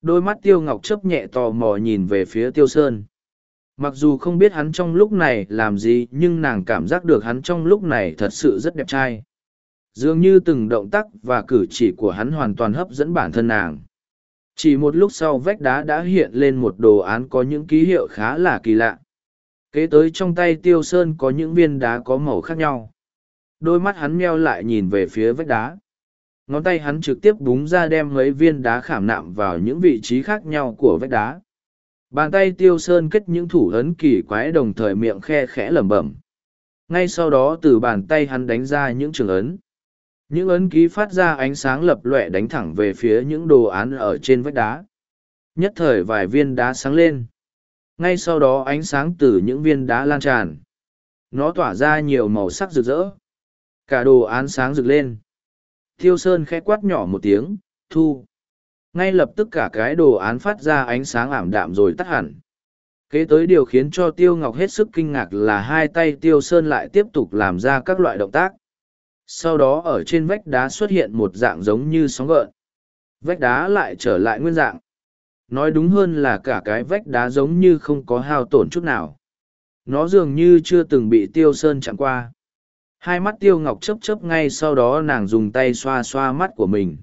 đôi mắt tiêu ngọc chấp nhẹ tò mò nhìn về phía tiêu sơn. Mặc dù không biết hắn trong lúc này làm gì, nhưng nàng cảm giác được hắn trong lúc này thật sự rất đẹp trai. Dường như từng động tác và cử chỉ của hắn hoàn toàn hấp dẫn bản thân nàng. Chỉ một lúc sau vách đá đã hiện lên một đồ án có những ký hiệu khá là kỳ lạ. Kế tới trong tay tiêu sơn có những viên đá có màu khác nhau. Đôi mắt hắn meo lại nhìn về phía vách đá ngón tay hắn trực tiếp búng ra đem mấy viên đá khảm nạm vào những vị trí khác nhau của vách đá. Bàn tay tiêu sơn kết những thủ ấn kỳ quái đồng thời miệng khe khẽ lẩm bẩm. Ngay sau đó từ bàn tay hắn đánh ra những trường ấn. Những ấn ký phát ra ánh sáng lập lọe đánh thẳng về phía những đồ án ở trên vách đá. Nhất thời vài viên đá sáng lên. Ngay sau đó ánh sáng từ những viên đá lan tràn. Nó tỏa ra nhiều màu sắc rực rỡ. Cả đồ án sáng rực lên thiêu sơn khẽ quát nhỏ một tiếng, thu! Ngay lập tức cả cái đồ án phát ra ánh sáng ảm đạm rồi tắt hẳn. Kế tới điều khiến cho tiêu ngọc hết sức kinh ngạc là hai tay tiêu sơn lại tiếp tục làm ra các loại động tác. Sau đó ở trên vách đá xuất hiện một dạng giống như sóng gợn. Vách đá lại trở lại nguyên dạng. Nói đúng hơn là cả cái vách đá giống như không có hao tổn chút nào. Nó dường như chưa từng bị tiêu sơn chạm qua hai mắt tiêu ngọc chấp chấp ngay sau đó nàng dùng tay xoa xoa mắt của mình.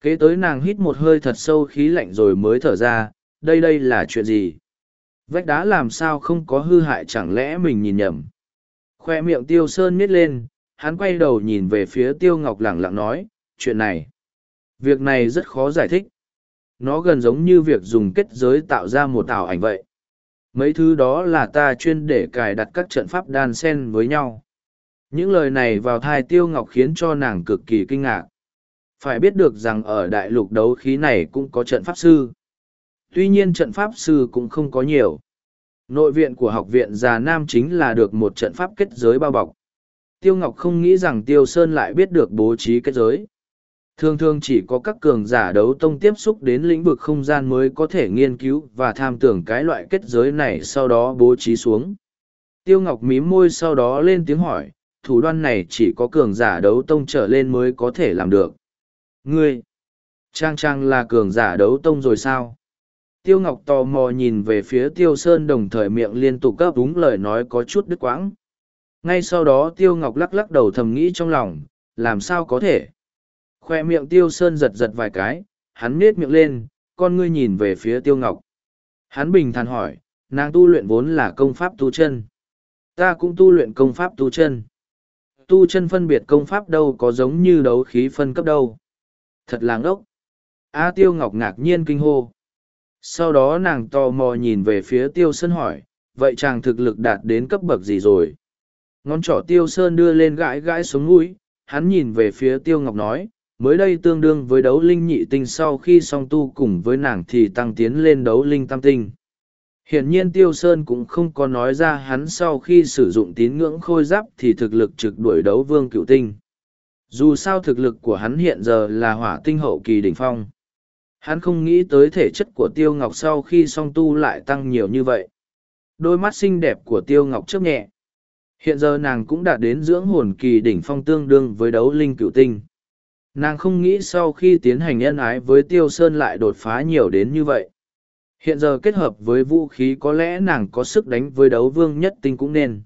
Kế tới nàng hít một hơi thật sâu khí lạnh rồi mới thở ra, đây đây là chuyện gì? Vách đá làm sao không có hư hại chẳng lẽ mình nhìn nhầm? Khoe miệng tiêu sơn miết lên, hắn quay đầu nhìn về phía tiêu ngọc lẳng lặng nói, chuyện này, việc này rất khó giải thích. Nó gần giống như việc dùng kết giới tạo ra một ảo ảnh vậy. Mấy thứ đó là ta chuyên để cài đặt các trận pháp đan sen với nhau những lời này vào thai tiêu ngọc khiến cho nàng cực kỳ kinh ngạc. Phải biết được rằng ở đại lục đấu khí này cũng có trận pháp sư. Tuy nhiên trận pháp sư cũng không có nhiều. Nội viện của học viện già nam chính là được một trận pháp kết giới bao bọc. Tiêu ngọc không nghĩ rằng tiêu sơn lại biết được bố trí kết giới. Thường thường chỉ có các cường giả đấu tông tiếp xúc đến lĩnh vực không gian mới có thể nghiên cứu và tham tưởng cái loại kết giới này sau đó bố trí xuống. Tiêu ngọc mím môi sau đó lên tiếng hỏi thủ đoan này chỉ có cường giả đấu tông trở lên mới có thể làm được. Ngươi, trang trang là cường giả đấu tông rồi sao? Tiêu ngọc tò mò nhìn về phía tiêu sơn đồng thời miệng liên tục gấp đúng lời nói có chút đứt quãng. Ngay sau đó tiêu ngọc lắc lắc đầu thầm nghĩ trong lòng, làm sao có thể? Khoe miệng tiêu sơn giật giật vài cái, hắn nết miệng lên, con ngươi nhìn về phía tiêu ngọc. Hắn bình thản hỏi, nàng tu luyện vốn là công pháp tu chân. Ta cũng tu luyện công pháp tu chân tu chân phân biệt công pháp đâu có giống như đấu khí phân cấp đâu. Thật là ngốc. a tiêu ngọc ngạc nhiên kinh hô. Sau đó nàng tò mò nhìn về phía tiêu sơn hỏi, vậy chàng thực lực đạt đến cấp bậc gì rồi? Ngón trỏ tiêu sơn đưa lên gãi gãi xuống mũi, hắn nhìn về phía tiêu ngọc nói, mới đây tương đương với đấu linh nhị tinh sau khi song tu cùng với nàng thì tăng tiến lên đấu linh tam tinh hiển nhiên tiêu sơn cũng không có nói ra hắn sau khi sử dụng tín ngưỡng khôi giáp thì thực lực trực đuổi đấu vương cựu tinh. Dù sao thực lực của hắn hiện giờ là hỏa tinh hậu kỳ đỉnh phong. Hắn không nghĩ tới thể chất của tiêu ngọc sau khi song tu lại tăng nhiều như vậy. Đôi mắt xinh đẹp của tiêu ngọc chớp nhẹ. Hiện giờ nàng cũng đã đến dưỡng hồn kỳ đỉnh phong tương đương với đấu linh cựu tinh. Nàng không nghĩ sau khi tiến hành nhân ái với tiêu sơn lại đột phá nhiều đến như vậy hiện giờ kết hợp với vũ khí có lẽ nàng có sức đánh với đấu vương nhất tinh cũng nên.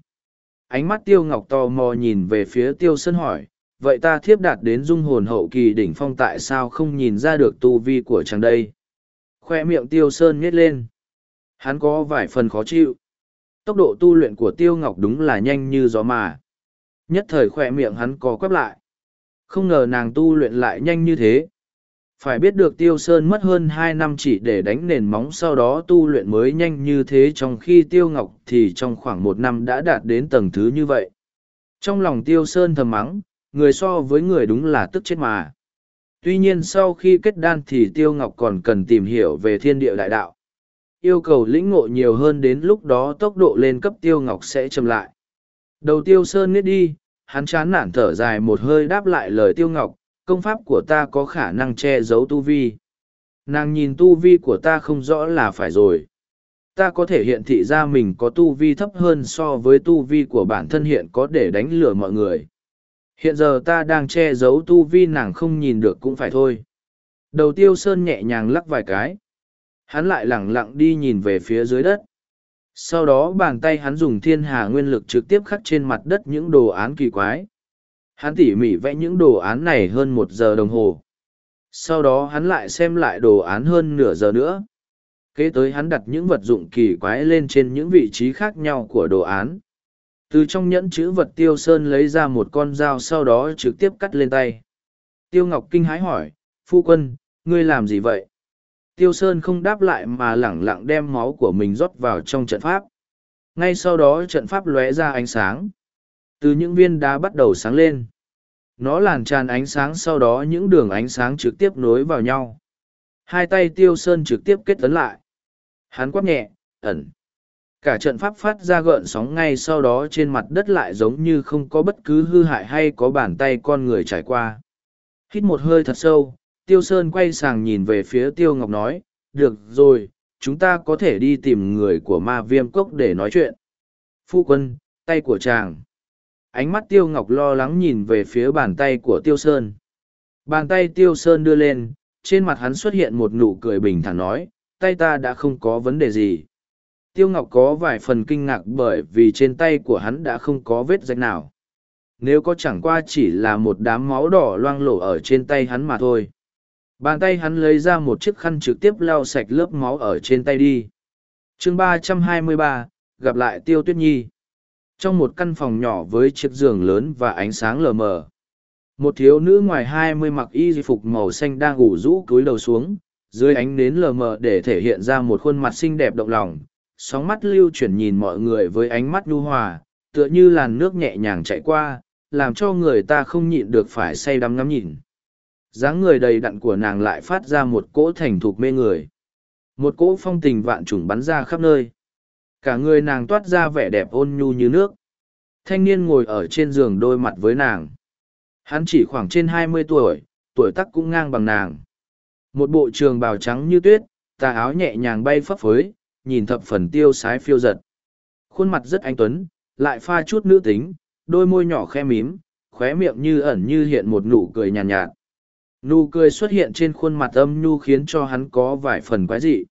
Ánh mắt tiêu ngọc tò mò nhìn về phía tiêu sơn hỏi, vậy ta thiếp đạt đến dung hồn hậu kỳ đỉnh phong tại sao không nhìn ra được tu vi của chàng đây? Khoe miệng tiêu sơn nhét lên. Hắn có vài phần khó chịu. Tốc độ tu luyện của tiêu ngọc đúng là nhanh như gió mà. Nhất thời khoe miệng hắn có quắp lại. Không ngờ nàng tu luyện lại nhanh như thế phải biết được tiêu sơn mất hơn hai năm chỉ để đánh nền móng sau đó tu luyện mới nhanh như thế trong khi tiêu ngọc thì trong khoảng một năm đã đạt đến tầng thứ như vậy. Trong lòng tiêu sơn thầm mắng người so với người đúng là tức chết mà. Tuy nhiên sau khi kết đan thì tiêu ngọc còn cần tìm hiểu về thiên địa đại đạo. Yêu cầu lĩnh ngộ nhiều hơn đến lúc đó tốc độ lên cấp tiêu ngọc sẽ chậm lại. Đầu tiêu sơn nghiết đi, hắn chán nản thở dài một hơi đáp lại lời tiêu ngọc, công pháp của ta có khả năng che giấu tu vi. Nàng nhìn tu vi của ta không rõ là phải rồi. Ta có thể hiện thị ra mình có tu vi thấp hơn so với tu vi của bản thân hiện có để đánh lừa mọi người. Hiện giờ ta đang che giấu tu vi nàng không nhìn được cũng phải thôi. Đầu tiêu sơn nhẹ nhàng lắc vài cái. Hắn lại lẳng lặng đi nhìn về phía dưới đất. Sau đó bàn tay hắn dùng thiên hà nguyên lực trực tiếp khắc trên mặt đất những đồ án kỳ quái. Hắn tỉ mỉ vẽ những đồ án này hơn một giờ đồng hồ. Sau đó hắn lại xem lại đồ án hơn nửa giờ nữa. Kế tới hắn đặt những vật dụng kỳ quái lên trên những vị trí khác nhau của đồ án. Từ trong nhẫn chữ vật Tiêu Sơn lấy ra một con dao sau đó trực tiếp cắt lên tay. Tiêu Ngọc kinh hái hỏi, Phu quân, ngươi làm gì vậy? Tiêu Sơn không đáp lại mà lẳng lặng đem máu của mình rót vào trong trận pháp. Ngay sau đó trận pháp lóe ra ánh sáng. Từ những viên đá bắt đầu sáng lên. Nó làn tràn ánh sáng sau đó những đường ánh sáng trực tiếp nối vào nhau. Hai tay Tiêu Sơn trực tiếp kết tấn lại. Hắn quát nhẹ, ẩn. Cả trận pháp phát ra gợn sóng ngay sau đó trên mặt đất lại giống như không có bất cứ hư hại hay có bàn tay con người trải qua. Hít một hơi thật sâu, Tiêu Sơn quay sang nhìn về phía Tiêu Ngọc nói, được rồi, chúng ta có thể đi tìm người của ma viêm cốc để nói chuyện. Phu quân, tay của chàng. Ánh mắt Tiêu Ngọc lo lắng nhìn về phía bàn tay của Tiêu Sơn. Bàn tay Tiêu Sơn đưa lên, trên mặt hắn xuất hiện một nụ cười bình thản nói, tay ta đã không có vấn đề gì. Tiêu Ngọc có vài phần kinh ngạc bởi vì trên tay của hắn đã không có vết rách nào. Nếu có chẳng qua chỉ là một đám máu đỏ loang lổ ở trên tay hắn mà thôi. Bàn tay hắn lấy ra một chiếc khăn trực tiếp lau sạch lớp máu ở trên tay đi. chương ba trăm hai mươi ba gặp lại Tiêu Tuyết Nhi. Trong một căn phòng nhỏ với chiếc giường lớn và ánh sáng lờ mờ. Một thiếu nữ ngoài hai mươi mặc y phục màu xanh đang ủ rũ cúi đầu xuống, dưới ánh nến lờ mờ để thể hiện ra một khuôn mặt xinh đẹp động lòng, sóng mắt lưu chuyển nhìn mọi người với ánh mắt nhu hòa, tựa như làn nước nhẹ nhàng chạy qua, làm cho người ta không nhịn được phải say đắm ngắm nhìn. dáng người đầy đặn của nàng lại phát ra một cỗ thành thục mê người. Một cỗ phong tình vạn trùng bắn ra khắp nơi. Cả người nàng toát ra vẻ đẹp ôn nhu như nước. Thanh niên ngồi ở trên giường đôi mặt với nàng. Hắn chỉ khoảng trên hai mươi tuổi, tuổi tác cũng ngang bằng nàng. Một bộ trường bào trắng như tuyết, tà áo nhẹ nhàng bay phấp phới, nhìn thập phần tiêu sái phiêu giật. Khuôn mặt rất anh tuấn, lại pha chút nữ tính, đôi môi nhỏ khe mím, khóe miệng như ẩn như hiện một nụ cười nhàn nhạt, nhạt. Nụ cười xuất hiện trên khuôn mặt âm nhu khiến cho hắn có vài phần quái dị.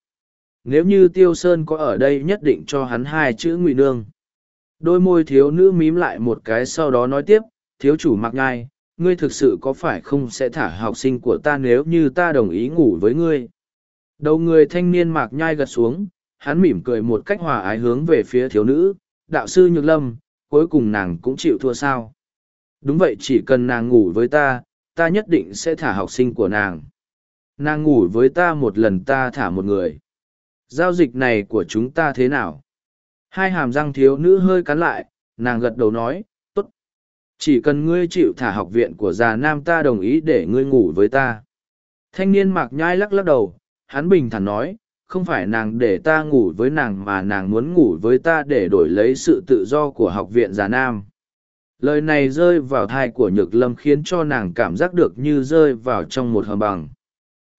Nếu như Tiêu Sơn có ở đây nhất định cho hắn hai chữ ngụy nương. Đôi môi thiếu nữ mím lại một cái sau đó nói tiếp, thiếu chủ mặc ngai, ngươi thực sự có phải không sẽ thả học sinh của ta nếu như ta đồng ý ngủ với ngươi. Đầu người thanh niên mạc nhai gật xuống, hắn mỉm cười một cách hòa ái hướng về phía thiếu nữ, đạo sư Nhược Lâm, cuối cùng nàng cũng chịu thua sao. Đúng vậy chỉ cần nàng ngủ với ta, ta nhất định sẽ thả học sinh của nàng. Nàng ngủ với ta một lần ta thả một người. Giao dịch này của chúng ta thế nào? Hai hàm răng thiếu nữ hơi cắn lại, nàng gật đầu nói, tốt. Chỉ cần ngươi chịu thả học viện của già nam ta đồng ý để ngươi ngủ với ta. Thanh niên mạc nhai lắc lắc đầu, hắn bình thản nói, không phải nàng để ta ngủ với nàng mà nàng muốn ngủ với ta để đổi lấy sự tự do của học viện già nam lời này rơi vào thai của nhược lâm khiến cho nàng cảm giác được như rơi vào trong một hầm bằng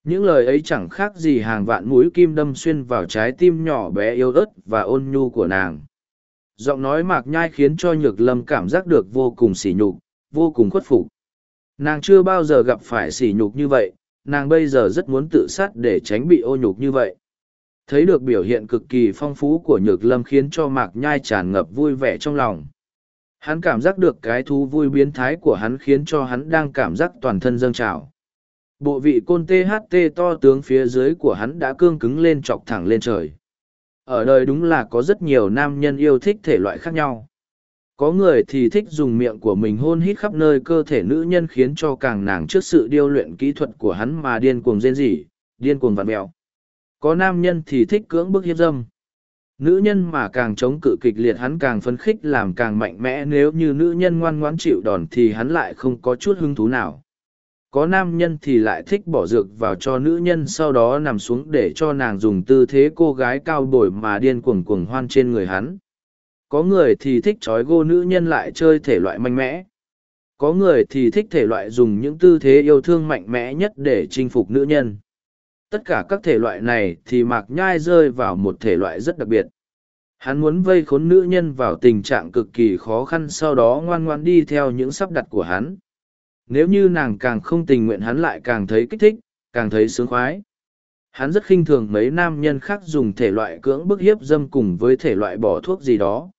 những lời ấy chẳng khác gì hàng vạn mũi kim đâm xuyên vào trái tim nhỏ bé yếu ớt và ôn nhu của nàng. Giọng nói mạc nhai khiến cho nhược lâm cảm giác được vô cùng sỉ nhục, vô cùng khuất phục. Nàng chưa bao giờ gặp phải sỉ nhục như vậy, nàng bây giờ rất muốn tự sát để tránh bị ô nhục như vậy. Thấy được biểu hiện cực kỳ phong phú của nhược lâm khiến cho mạc nhai tràn ngập vui vẻ trong lòng. Hắn cảm giác được cái thú vui biến thái của hắn khiến cho hắn đang cảm giác toàn thân dâng trào bộ vị côn tht to tướng phía dưới của hắn đã cương cứng lên chọc thẳng lên trời ở đời đúng là có rất nhiều nam nhân yêu thích thể loại khác nhau có người thì thích dùng miệng của mình hôn hít khắp nơi cơ thể nữ nhân khiến cho càng nàng trước sự điêu luyện kỹ thuật của hắn mà điên cuồng rên rỉ, điên cuồng vặt mẹo có nam nhân thì thích cưỡng bức hiếp dâm. Nữ nhân mà càng chống cự kịch liệt hắn càng phấn khích làm càng mạnh mẽ, nếu như nữ nhân ngoan ngoãn chịu đòn thì hắn lại không có chút hứng thú nào. Có nam nhân thì lại thích bỏ dược vào cho nữ nhân sau đó nằm xuống để cho nàng dùng tư thế cô gái cao bồi mà điên cuồng cuồng hoan trên người hắn. có người thì thích trói gô nữ nhân lại chơi thể loại mạnh mẽ. Có người thì thích thể loại dùng những tư thế yêu thương mạnh mẽ nhất để chinh phục nữ nhân. Tất cả các thể loại này thì mạc nhai rơi vào một thể loại rất đặc biệt. Hắn muốn vây khốn nữ nhân vào tình trạng cực kỳ khó khăn sau đó ngoan ngoan đi theo những sắp đặt của hắn nếu như nàng càng không tình nguyện hắn lại càng thấy kích thích, càng thấy sướng khoái. Hắn rất khinh thường mấy nam nhân khác dùng thể loại cưỡng bức hiếp dâm cùng với thể loại bỏ thuốc gì đó.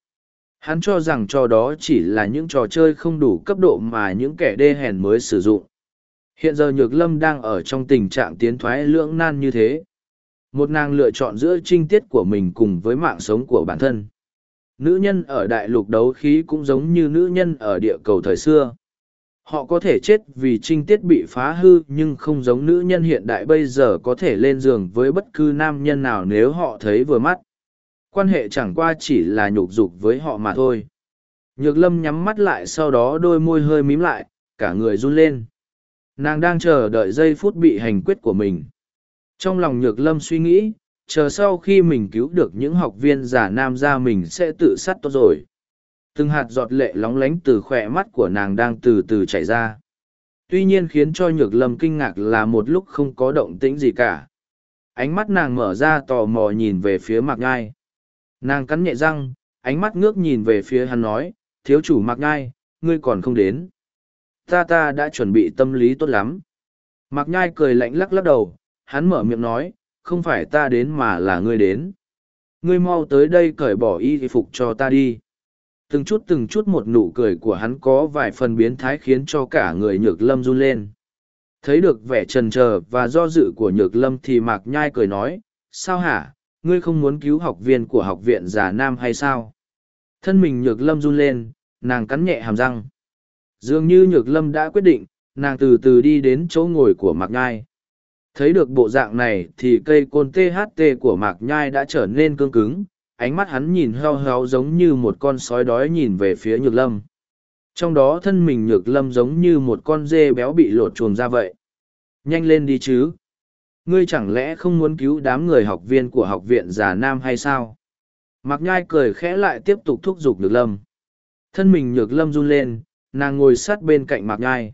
Hắn cho rằng trò đó chỉ là những trò chơi không đủ cấp độ mà những kẻ đê hèn mới sử dụng. Hiện giờ nhược lâm đang ở trong tình trạng tiến thoái lưỡng nan như thế. Một nàng lựa chọn giữa trinh tiết của mình cùng với mạng sống của bản thân. Nữ nhân ở đại lục đấu khí cũng giống như nữ nhân ở địa cầu thời xưa họ có thể chết vì trinh tiết bị phá hư, nhưng không giống nữ nhân hiện đại bây giờ có thể lên giường với bất cứ nam nhân nào nếu họ thấy vừa mắt. Quan hệ chẳng qua chỉ là nhục dục với họ mà thôi. Nhược lâm nhắm mắt lại sau đó đôi môi hơi mím lại, cả người run lên. Nàng đang chờ đợi giây phút bị hành quyết của mình. Trong lòng nhược lâm suy nghĩ, chờ sau khi mình cứu được những học viên giả nam ra mình sẽ tự sát tốt rồi từng hạt giọt lệ lóng lánh từ khỏe mắt của nàng đang từ từ chảy ra. Tuy nhiên khiến cho nhược lâm kinh ngạc là một lúc không có động tĩnh gì cả. Ánh mắt nàng mở ra tò mò nhìn về phía mạc ngai nàng cắn nhẹ răng, ánh mắt ngước nhìn về phía hắn nói, thiếu chủ mạc ngai ngươi còn không đến. Ta ta đã chuẩn bị tâm lý tốt lắm. Mạc nhai cười lạnh lắc lắc đầu, hắn mở miệng nói, không phải ta đến mà là ngươi đến. Ngươi mau tới đây cởi bỏ y phục cho ta đi từng chút từng chút một nụ cười của hắn có vài phần biến thái khiến cho cả người nhược lâm run lên. Thấy được vẻ trần trờ và do dự của nhược lâm thì mạc nhai cười nói, sao hả? Ngươi không muốn cứu học viên của học viện già nam hay sao? Thân mình nhược lâm run lên, nàng cắn nhẹ hàm răng. Dường như nhược lâm đã quyết định, nàng từ từ đi đến chỗ ngồi của mạc nhai. Thấy được bộ dạng này thì cây côn tht của mạc nhai đã trở nên cương cứng ánh mắt hắn nhìn heo heo giống như một con sói đói nhìn về phía nhược lâm. Trong đó thân mình nhược lâm giống như một con dê béo bị lột chuồng ra vậy. Nhanh lên đi chứ. Ngươi chẳng lẽ không muốn cứu đám người học viên của học viện già nam hay sao? Mặc nhai cười khẽ lại tiếp tục thúc giục nhược lâm. Thân mình nhược lâm run lên, nàng ngồi sát bên cạnh mạc nhai.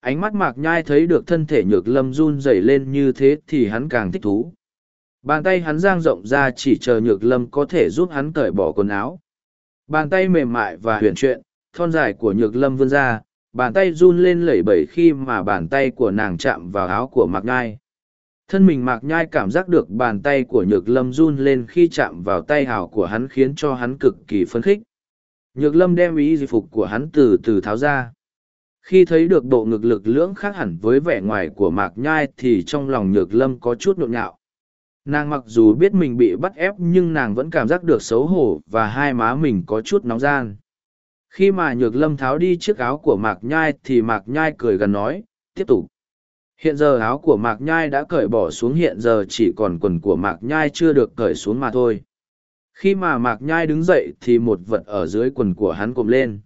Ánh mắt mạc nhai thấy được thân thể nhược lâm run rẩy lên như thế thì hắn càng thích thú bàn tay hắn giang rộng ra chỉ chờ nhược lâm có thể giúp hắn cởi bỏ quần áo. Bàn tay mềm mại và huyền chuyện thon dài của nhược lâm vươn ra, bàn tay run lên lẩy bẩy khi mà bàn tay của nàng chạm vào áo của mạc nhai. Thân mình mạc nhai cảm giác được bàn tay của nhược lâm run lên khi chạm vào tay hào của hắn khiến cho hắn cực kỳ phấn khích. Nhược lâm đem ý di phục của hắn từ từ tháo ra. Khi thấy được bộ ngực lực lưỡng khác hẳn với vẻ ngoài của mạc nhai thì trong lòng nhược lâm có chút nhộn nhạo nàng mặc dù biết mình bị bắt ép nhưng nàng vẫn cảm giác được xấu hổ và hai má mình có chút nóng gian. Khi mà nhược lâm tháo đi chiếc áo của mạc nhai thì mạc nhai cười gần nói, tiếp tục. Hiện giờ áo của mạc nhai đã cởi bỏ xuống, hiện giờ chỉ còn quần của mạc nhai chưa được cởi xuống mà thôi. Khi mà mạc nhai đứng dậy thì một vật ở dưới quần của hắn cộm lên.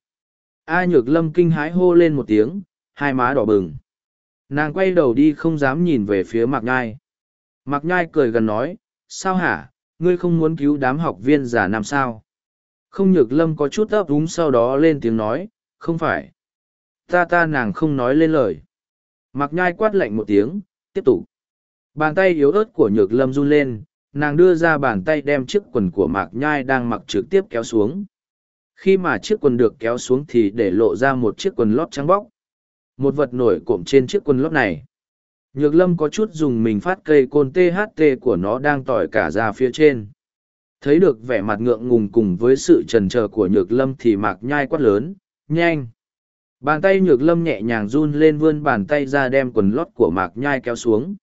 A nhược lâm kinh hãi hô lên một tiếng, hai má đỏ bừng. Nàng quay đầu đi không dám nhìn về phía mạc nhai mạc nhai cười gần nói, sao hả? Ngươi không muốn cứu đám học viên giả nam sao? Không nhược lâm có chút ấp úng sau đó lên tiếng nói, không phải. Ta ta nàng không nói lên lời. Mạc nhai quát lạnh một tiếng, tiếp tục. Bàn tay yếu ớt của nhược lâm run lên, nàng đưa ra bàn tay đem chiếc quần của mạc nhai đang mặc trực tiếp kéo xuống. Khi mà chiếc quần được kéo xuống thì để lộ ra một chiếc quần lót trắng bóc. Một vật nổi cộm trên chiếc quần lót này nhược lâm có chút dùng mình phát cây côn tht của nó đang tỏi cả ra phía trên. Thấy được vẻ mặt ngượng ngùng cùng với sự trần trờ của nhược lâm thì mạc nhai quát lớn, nhanh! Bàn tay nhược lâm nhẹ nhàng run lên vươn bàn tay ra đem quần lót của mạc nhai kéo xuống.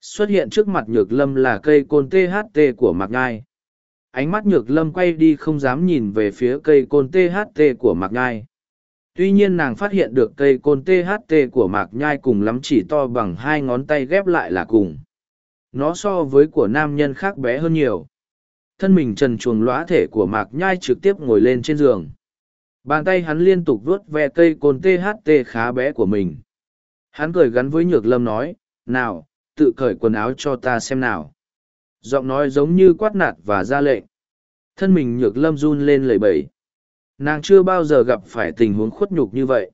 Xuất hiện trước mặt nhược lâm là cây côn tht của mạc nhai. Ánh mắt nhược lâm quay đi không dám nhìn về phía cây côn tht của mạc nhai tuy nhiên nàng phát hiện được cây côn tht của mạc nhai cùng lắm chỉ to bằng hai ngón tay ghép lại là cùng. Nó so với của nam nhân khác bé hơn nhiều. Thân mình trần chuồng lóa thể của mạc nhai trực tiếp ngồi lên trên giường. Bàn tay hắn liên tục vuốt ve cây côn tht khá bé của mình. Hắn cười gắn với nhược lâm nói, nào, tự cởi quần áo cho ta xem nào. Giọng nói giống như quát nạt và ra lệnh. Thân mình nhược lâm run lên lầy bẩy. Nàng chưa bao giờ gặp phải tình huống khuất nhục như vậy.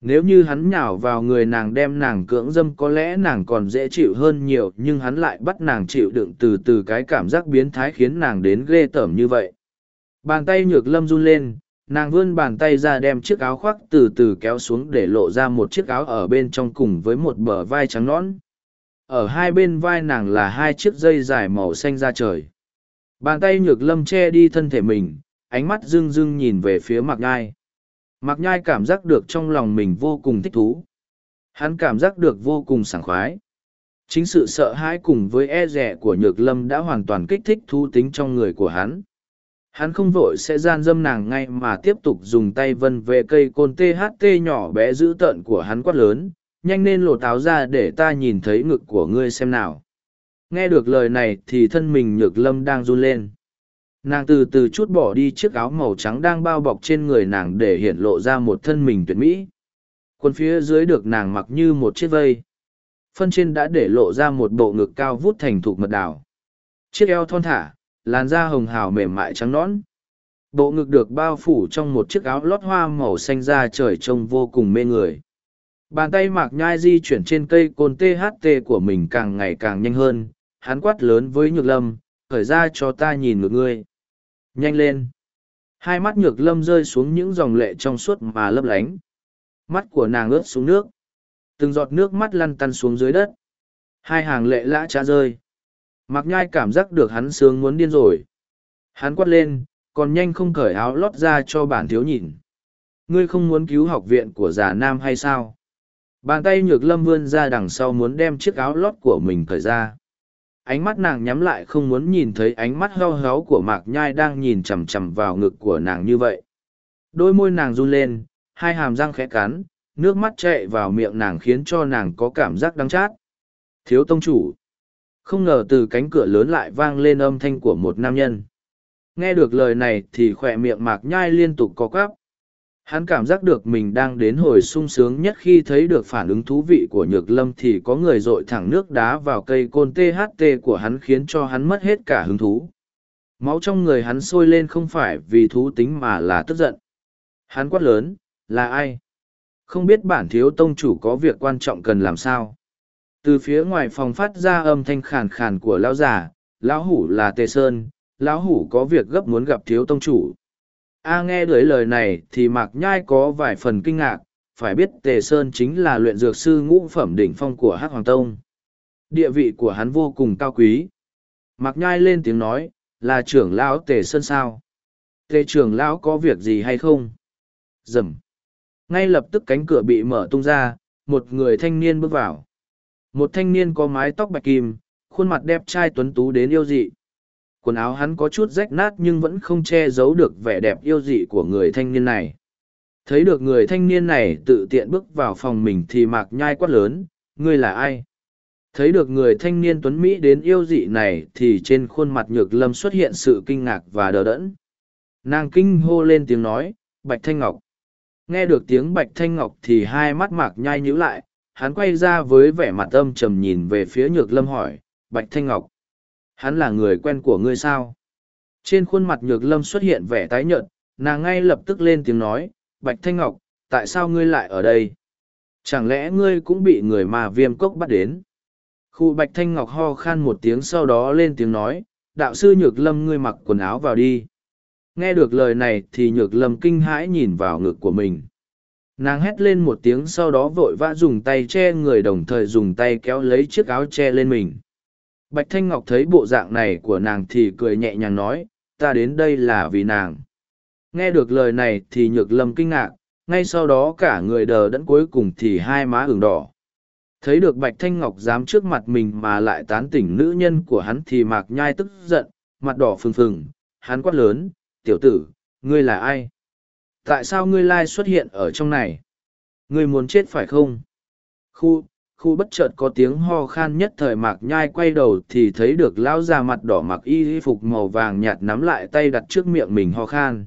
Nếu như hắn nhào vào người nàng đem nàng cưỡng dâm có lẽ nàng còn dễ chịu hơn nhiều nhưng hắn lại bắt nàng chịu đựng từ từ cái cảm giác biến thái khiến nàng đến ghê tởm như vậy. Bàn tay nhược lâm run lên, nàng vươn bàn tay ra đem chiếc áo khoác từ từ kéo xuống để lộ ra một chiếc áo ở bên trong cùng với một bờ vai trắng nõn ở hai bên vai nàng là hai chiếc dây dài màu xanh ra trời bàn tay nhược lâm che đi thân thể mình ánh mắt rưng rưng nhìn về phía mạc nhai. Mạc nhai cảm giác được trong lòng mình vô cùng thích thú. Hắn cảm giác được vô cùng sảng khoái. Chính sự sợ hãi cùng với e rẻ của nhược lâm đã hoàn toàn kích thích thú tính trong người của hắn. Hắn không vội sẽ gian dâm nàng ngay mà tiếp tục dùng tay vân về cây côn tht nhỏ bé dữ tợn của hắn quát lớn, nhanh nên lột áo ra để ta nhìn thấy ngực của ngươi xem nào. Nghe được lời này thì thân mình nhược lâm đang run lên nàng từ từ chút bỏ đi chiếc áo màu trắng đang bao bọc trên người nàng để hiện lộ ra một thân mình tuyệt mỹ. Quần phía dưới được nàng mặc như một chiếc vây. Phân trên đã để lộ ra một bộ ngực cao vút thành thục mật đảo chiếc eo thon thả, làn da hồng hào mềm mại trắng nõn. Bộ ngực được bao phủ trong một chiếc áo lót hoa màu xanh da trời trông vô cùng mê người. Bàn tay mạc nhai di chuyển trên cây côn tht của mình càng ngày càng nhanh hơn. Hắn quát lớn với nhược lâm, khởi ra cho ta nhìn ngược ngươi nhanh lên hai mắt nhược lâm rơi xuống những dòng lệ trong suốt mà lấp lánh mắt của nàng ướt xuống nước từng giọt nước mắt lăn tăn xuống dưới đất hai hàng lệ lã trá rơi mặc nhai cảm giác được hắn sướng muốn điên rồi. Hắn quát lên, còn nhanh không cởi áo lót ra cho bản thiếu nhìn. Ngươi không muốn cứu học viện của già nam hay sao? Bàn tay nhược lâm vươn ra đằng sau muốn đem chiếc áo lót của mình cởi ra. Ánh mắt nàng nhắm lại không muốn nhìn thấy ánh mắt heo héo của mạc nhai đang nhìn chằm chằm vào ngực của nàng như vậy. Đôi môi nàng run lên, hai hàm răng khẽ cắn, nước mắt chạy vào miệng nàng khiến cho nàng có cảm giác đắng chát. Thiếu tông chủ không ngờ từ cánh cửa lớn lại vang lên âm thanh của một nam nhân nghe được lời này thì khỏe miệng mạc nhai liên tục có quắp hắn cảm giác được mình đang đến hồi sung sướng nhất khi thấy được phản ứng thú vị của nhược lâm thì có người dội thẳng nước đá vào cây côn tht của hắn khiến cho hắn mất hết cả hứng thú. Máu trong người hắn sôi lên không phải vì thú tính mà là tức giận. Hắn quát lớn, là ai? Không biết bản thiếu tông chủ có việc quan trọng cần làm sao? Từ phía ngoài phòng phát ra âm thanh khàn khàn của lão già, lão hủ là tề sơn, lão hủ có việc gấp muốn gặp thiếu tông chủ a nghe đ lời này thì mạc nhai có vài phần kinh ngạc phải biết tề sơn chính là luyện dược sư ngũ phẩm đỉnh phong của hắc hoàng tông. Địa vị của hắn vô cùng cao quý. Mạc nhai lên tiếng nói là trưởng lão tề sơn sao? Tề trưởng lão có việc gì hay không? Dầm. Ngay lập tức cánh cửa bị mở tung ra một người thanh niên bước vào. Một thanh niên có mái tóc bạch kim, khuôn mặt đẹp trai tuấn tú đến yêu dị. Quần áo hắn có chút rách nát nhưng vẫn không che giấu được vẻ đẹp yêu dị của người thanh niên này. Thấy được người thanh niên này tự tiện bước vào phòng mình thì mạc nhai quát lớn, ngươi là ai? Thấy được người thanh niên tuấn Mỹ đến yêu dị này thì trên khuôn mặt nhược lâm xuất hiện sự kinh ngạc và đờ đẫn. Nàng kinh hô lên tiếng nói, Bạch Thanh Ngọc. Nghe được tiếng Bạch Thanh Ngọc thì hai mắt mạc nhai nhíu lại, hắn quay ra với vẻ mặt âm trầm nhìn về phía nhược lâm hỏi bạch thanh ngọc hắn là người quen của ngươi sao? Trên khuôn mặt nhược lâm xuất hiện vẻ tái nhợt, nàng ngay lập tức lên tiếng nói, bạch thanh ngọc, tại sao ngươi lại ở đây? Chẳng lẽ ngươi cũng bị người mà viêm cốc bắt đến? Khu bạch thanh ngọc ho khan một tiếng sau đó lên tiếng nói, đạo sư nhược lâm, ngươi mặc quần áo vào đi. Nghe được lời này thì nhược lâm kinh hãi nhìn vào ngực của mình. Nàng hét lên một tiếng sau đó vội vã dùng tay che người, đồng thời dùng tay kéo lấy chiếc áo che lên mình bạch thanh ngọc thấy bộ dạng này của nàng thì cười nhẹ nhàng nói, ta đến đây là vì nàng. Nghe được lời này thì nhược lâm kinh ngạc, ngay sau đó cả người đờ đẫn cuối cùng thì hai má ửng đỏ. Thấy được bạch thanh ngọc dám trước mặt mình mà lại tán tỉnh nữ nhân của hắn thì mạc nhai tức giận, mặt đỏ phừng phừng, hắn quát lớn, tiểu tử, ngươi là ai? Tại sao ngươi lai xuất hiện ở trong này? Ngươi muốn chết phải không? Khu khu bất chợt có tiếng ho khan nhất thời mạc nhai quay đầu thì thấy được lão già mặt đỏ mặc y phục màu vàng nhạt nắm lại tay đặt trước miệng mình ho khan.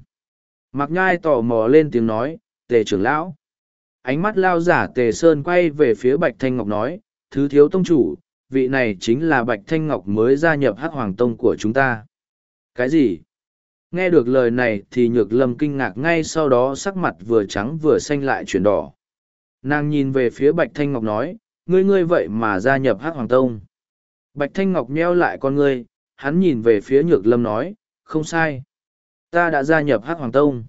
Mạc nhai tò mò lên tiếng nói tề trưởng lão. Ánh mắt lao giả tề sơn quay về phía bạch thanh ngọc nói thứ thiếu tông chủ vị này chính là bạch thanh ngọc mới gia nhập hắc hoàng tông của chúng ta. Cái gì? Nghe được lời này thì nhược lâm kinh ngạc ngay sau đó sắc mặt vừa trắng vừa xanh lại chuyển đỏ. Nàng nhìn về phía Bạch Thanh Ngọc nói, ngươi ngươi vậy mà gia nhập Hắc Hoàng Tông. Bạch Thanh Ngọc nheo lại con ngươi, hắn nhìn về phía nhược lâm nói, không sai. Ta đã gia nhập Hắc Hoàng Tông.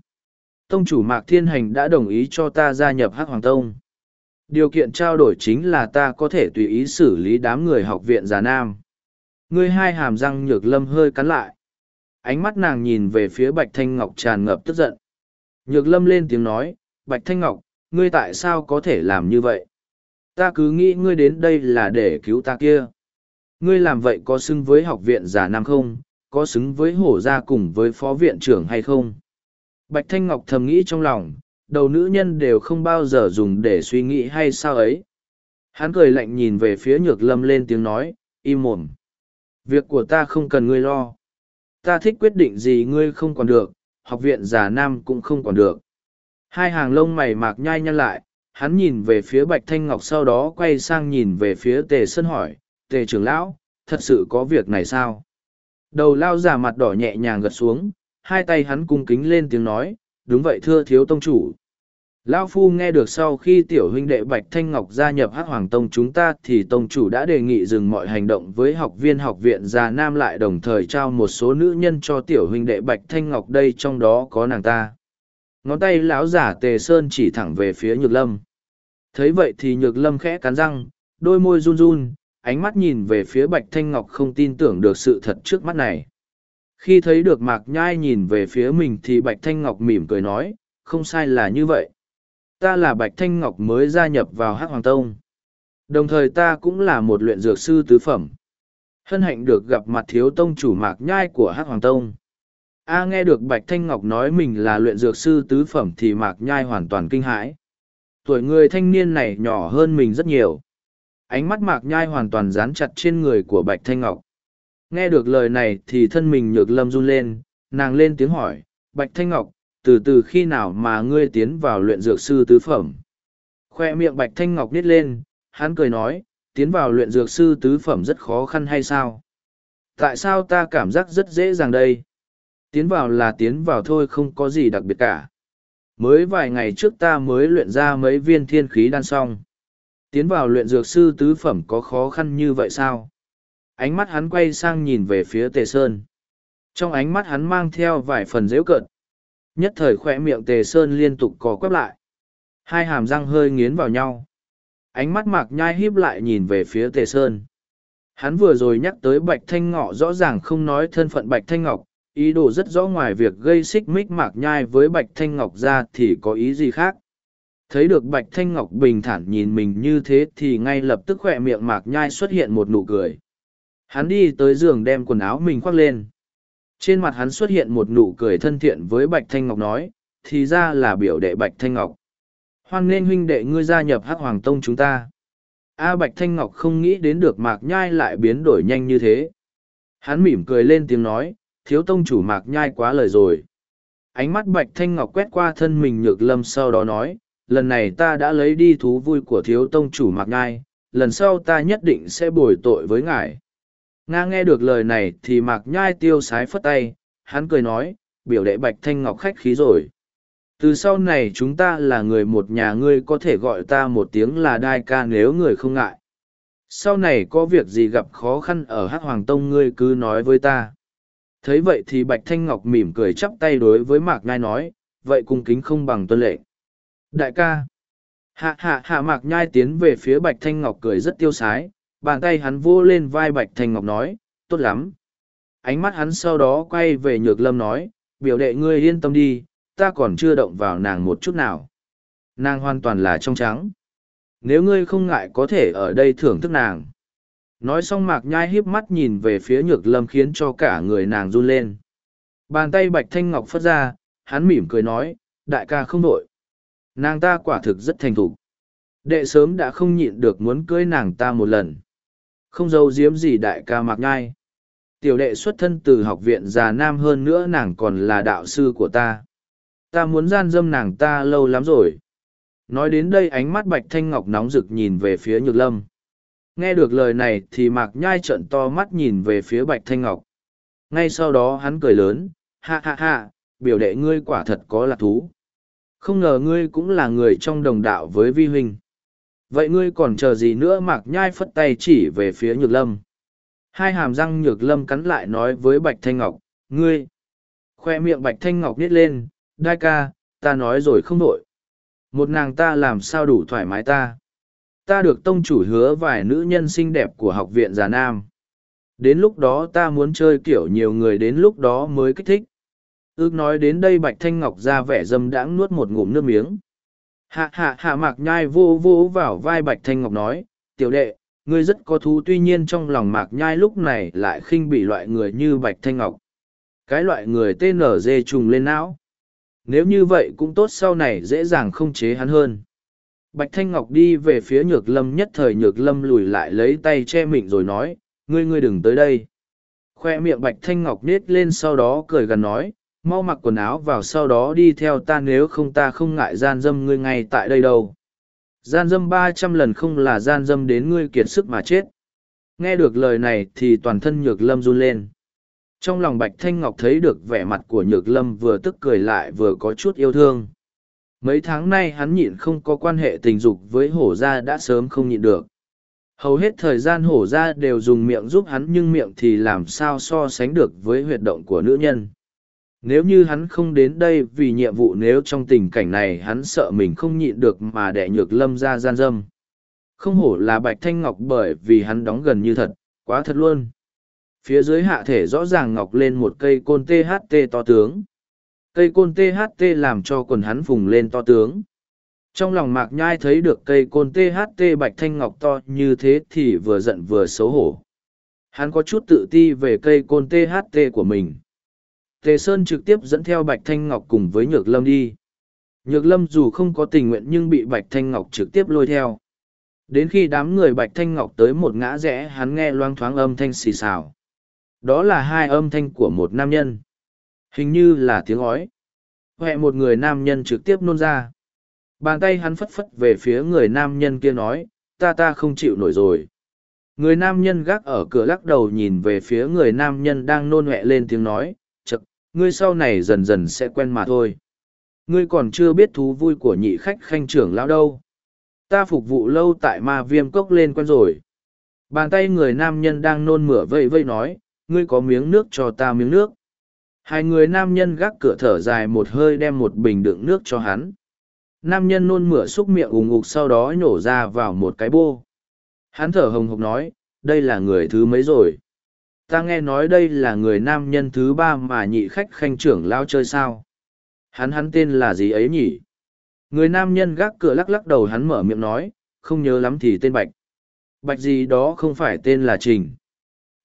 Tông chủ Mạc Thiên Hành đã đồng ý cho ta gia nhập Hắc Hoàng Tông. Điều kiện trao đổi chính là ta có thể tùy ý xử lý đám người học viện già nam. Ngươi hai hàm răng nhược lâm hơi cắn lại. Ánh mắt nàng nhìn về phía Bạch Thanh Ngọc tràn ngập tức giận. Nhược lâm lên tiếng nói, Bạch Thanh Ngọc, ngươi tại sao có thể làm như vậy? Ta cứ nghĩ ngươi đến đây là để cứu ta kia. Ngươi làm vậy có xứng với học viện giả nam không? Có xứng với hổ gia cùng với phó viện trưởng hay không? Bạch Thanh Ngọc thầm nghĩ trong lòng, đầu nữ nhân đều không bao giờ dùng để suy nghĩ hay sao ấy. Hắn cười lạnh nhìn về phía nhược lâm lên tiếng nói, im mồm. Việc của ta không cần ngươi lo. Ta thích quyết định gì ngươi không còn được, học viện giả nam cũng không còn được. Hai hàng lông mày mạc nhai nhăn lại, hắn nhìn về phía Bạch Thanh Ngọc sau đó quay sang nhìn về phía Tề Sơn hỏi, Tề trưởng lão, thật sự có việc này sao? Đầu lao giả mặt đỏ nhẹ nhàng gật xuống, hai tay hắn cung kính lên tiếng nói, đúng vậy thưa thiếu tông chủ. Lao Phu nghe được sau khi tiểu huynh đệ Bạch Thanh Ngọc gia nhập Hắc Hoàng Tông chúng ta thì Tông chủ đã đề nghị dừng mọi hành động với học viên học viện Già Nam lại đồng thời trao một số nữ nhân cho tiểu huynh đệ Bạch Thanh Ngọc đây trong đó có nàng ta. Ngón tay lão giả Tề Sơn chỉ thẳng về phía Nhược Lâm. thấy vậy thì Nhược Lâm khẽ cắn răng, đôi môi run run, ánh mắt nhìn về phía Bạch Thanh Ngọc không tin tưởng được sự thật trước mắt này. Khi thấy được Mạc Nhai nhìn về phía mình thì Bạch Thanh Ngọc mỉm cười nói, không sai là như vậy ta là Bạch Thanh Ngọc mới gia nhập vào Hắc Hoàng Tông. Đồng thời ta cũng là một luyện dược sư tứ phẩm. Hân hạnh được gặp mặt thiếu tông chủ mạc nhai của Hắc Hoàng Tông. A nghe được Bạch Thanh Ngọc nói mình là luyện dược sư tứ phẩm thì mạc nhai hoàn toàn kinh hãi. Tuổi người thanh niên này nhỏ hơn mình rất nhiều. Ánh mắt mạc nhai hoàn toàn dán chặt trên người của Bạch Thanh Ngọc. Nghe được lời này thì thân mình nhược lâm run lên, nàng lên tiếng hỏi, Bạch Thanh Ngọc, từ từ khi nào mà ngươi tiến vào luyện dược sư tứ phẩm. Khoe miệng bạch thanh ngọc nít lên, hắn cười nói, tiến vào luyện dược sư tứ phẩm rất khó khăn hay sao? Tại sao ta cảm giác rất dễ dàng đây? Tiến vào là tiến vào thôi không có gì đặc biệt cả. Mới vài ngày trước ta mới luyện ra mấy viên thiên khí đan xong. Tiến vào luyện dược sư tứ phẩm có khó khăn như vậy sao? Ánh mắt hắn quay sang nhìn về phía tề sơn. Trong ánh mắt hắn mang theo vài phần dễu cợt, Nhất thời khoe miệng tề sơn liên tục cò quắp lại. Hai hàm răng hơi nghiến vào nhau. Ánh mắt mạc nhai híp lại nhìn về phía tề sơn. Hắn vừa rồi nhắc tới Bạch Thanh Ngọ rõ ràng không nói thân phận Bạch Thanh Ngọc, ý đồ rất rõ ngoài việc gây xích mích mạc nhai với Bạch Thanh Ngọc ra thì có ý gì khác. Thấy được Bạch Thanh Ngọc bình thản nhìn mình như thế thì ngay lập tức khỏe miệng mạc nhai xuất hiện một nụ cười. Hắn đi tới giường đem quần áo mình khoác lên. Trên mặt hắn xuất hiện một nụ cười thân thiện với Bạch Thanh Ngọc nói, thì ra là biểu đệ Bạch Thanh Ngọc. Hoan nghênh huynh đệ ngươi gia nhập Hắc Hoàng Tông chúng ta. A Bạch Thanh Ngọc không nghĩ đến được Mạc Nhai lại biến đổi nhanh như thế. Hắn mỉm cười lên tiếng nói, thiếu tông chủ Mạc Nhai quá lời rồi. Ánh mắt Bạch Thanh Ngọc quét qua thân mình nhược lâm sau đó nói, lần này ta đã lấy đi thú vui của thiếu tông chủ Mạc Nhai, lần sau ta nhất định sẽ bồi tội với ngài. Nga nghe được lời này thì mạc nhai tiêu sái phất tay, hắn cười nói, biểu đệ bạch thanh ngọc khách khí rồi. Từ sau này chúng ta là người một nhà ngươi có thể gọi ta một tiếng là đai ca nếu người không ngại. Sau này có việc gì gặp khó khăn ở Hắc Hoàng Tông ngươi cứ nói với ta. Thấy vậy thì Bạch Thanh Ngọc mỉm cười chắp tay đối với Mạc Nhai nói, vậy cung kính không bằng tuân lệ. Đại ca. Hạ hạ hạ Mạc Nhai tiến về phía Bạch Thanh Ngọc cười rất tiêu sái, bàn tay hắn vô lên vai bạch thanh ngọc nói tốt lắm ánh mắt hắn sau đó quay về nhược lâm nói biểu đệ ngươi yên tâm đi ta còn chưa động vào nàng một chút nào nàng hoàn toàn là trong trắng nếu ngươi không ngại có thể ở đây thưởng thức nàng nói xong mạc nhai híp mắt nhìn về phía nhược lâm khiến cho cả người nàng run lên bàn tay bạch thanh ngọc phất ra, hắn mỉm cười nói, đại ca không đội nàng ta quả thực rất thành thục đệ sớm đã không nhịn được muốn cưới nàng ta một lần không giấu giếm gì đại ca mạc nhai. Tiểu đệ xuất thân từ học viện già nam hơn nữa nàng còn là đạo sư của ta. Ta muốn gian dâm nàng ta lâu lắm rồi. Nói đến đây ánh mắt bạch thanh ngọc nóng rực nhìn về phía nhược lâm. Nghe được lời này thì mạc nhai trợn to mắt nhìn về phía bạch thanh ngọc. Ngay sau đó hắn cười lớn, ha ha ha, biểu đệ ngươi quả thật có lạc thú. Không ngờ ngươi cũng là người trong đồng đạo với vi huynh. Vậy ngươi còn chờ gì nữa mạc nhai phất tay chỉ về phía nhược lâm. Hai hàm răng nhược lâm cắn lại nói với Bạch Thanh Ngọc, ngươi. Khoe miệng Bạch Thanh Ngọc nít lên, đai ca, ta nói rồi không đổi. Một nàng ta làm sao đủ thoải mái ta. Ta được tông chủ hứa vài nữ nhân xinh đẹp của học viện già nam. Đến lúc đó ta muốn chơi kiểu nhiều người đến lúc đó mới kích thích. Ước nói đến đây Bạch Thanh Ngọc ra vẻ dâm đãng nuốt một ngụm nước miếng. Hạ hạ hạ mạc nhai vô vô vào vai Bạch Thanh Ngọc nói, tiểu đệ, ngươi rất có thú tuy nhiên trong lòng mạc nhai lúc này lại khinh bị loại người như Bạch Thanh Ngọc. Cái loại người TNG trùng lên não. Nếu như vậy cũng tốt sau này dễ dàng không chế hắn hơn. Bạch Thanh Ngọc đi về phía nhược lâm nhất thời nhược lâm lùi lại lấy tay che miệng rồi nói, ngươi ngươi đừng tới đây. Khoe miệng Bạch Thanh Ngọc nết lên sau đó cười gần nói, mau mặc quần áo vào sau đó đi theo ta nếu không ta không ngại gian dâm ngươi ngay tại đây đâu. Gian dâm ba trăm lần không là gian dâm đến ngươi kiệt sức mà chết. Nghe được lời này thì toàn thân nhược lâm run lên. Trong lòng Bạch Thanh Ngọc thấy được vẻ mặt của nhược lâm vừa tức cười lại vừa có chút yêu thương. Mấy tháng nay hắn nhịn không có quan hệ tình dục với hổ gia đã sớm không nhịn được. Hầu hết thời gian hổ gia đều dùng miệng giúp hắn nhưng miệng thì làm sao so sánh được với huyệt động của nữ nhân. Nếu như hắn không đến đây vì nhiệm vụ nếu trong tình cảnh này hắn sợ mình không nhịn được mà đẻ nhược lâm ra gian dâm. Không hổ là bạch thanh ngọc bởi vì hắn đóng gần như thật, quá thật luôn. Phía dưới hạ thể rõ ràng ngọc lên một cây côn THT to tướng. Cây côn THT làm cho quần hắn vùng lên to tướng. Trong lòng mạc nhai thấy được cây côn THT bạch thanh ngọc to như thế thì vừa giận vừa xấu hổ. Hắn có chút tự ti về cây côn THT của mình. Tề Sơn trực tiếp dẫn theo Bạch Thanh Ngọc cùng với Nhược Lâm đi. Nhược Lâm dù không có tình nguyện nhưng bị Bạch Thanh Ngọc trực tiếp lôi theo. Đến khi đám người Bạch Thanh Ngọc tới một ngã rẽ, hắn nghe loang thoáng âm thanh xì xào. Đó là hai âm thanh của một nam nhân. Hình như là tiếng ói. Huệ một người nam nhân trực tiếp nôn ra. Bàn tay hắn phất phất về phía người nam nhân kia nói, ta ta không chịu nổi rồi. Người nam nhân gác ở cửa lắc đầu nhìn về phía người nam nhân đang nôn huệ lên tiếng nói, chật, ngươi sau này dần dần sẽ quen mà thôi. Ngươi còn chưa biết thú vui của nhị khách khanh trưởng lão đâu. Ta phục vụ lâu tại ma viêm cốc lên quen rồi. Bàn tay người nam nhân đang nôn mửa vây vây nói, ngươi có miếng nước cho ta miếng nước. Hai người nam nhân gác cửa thở dài một hơi đem một bình đựng nước cho hắn. Nam nhân nôn mửa xúc miệng ủng ục sau đó nhổ ra vào một cái bô. Hắn thở hồng hộc nói, đây là người thứ mấy rồi. Ta nghe nói đây là người nam nhân thứ ba mà nhị khách khanh trưởng lao chơi sao. Hắn hắn tên là gì ấy nhỉ? Người nam nhân gác cửa lắc lắc đầu hắn mở miệng nói, không nhớ lắm thì tên Bạch. Bạch gì đó không phải tên là Trình.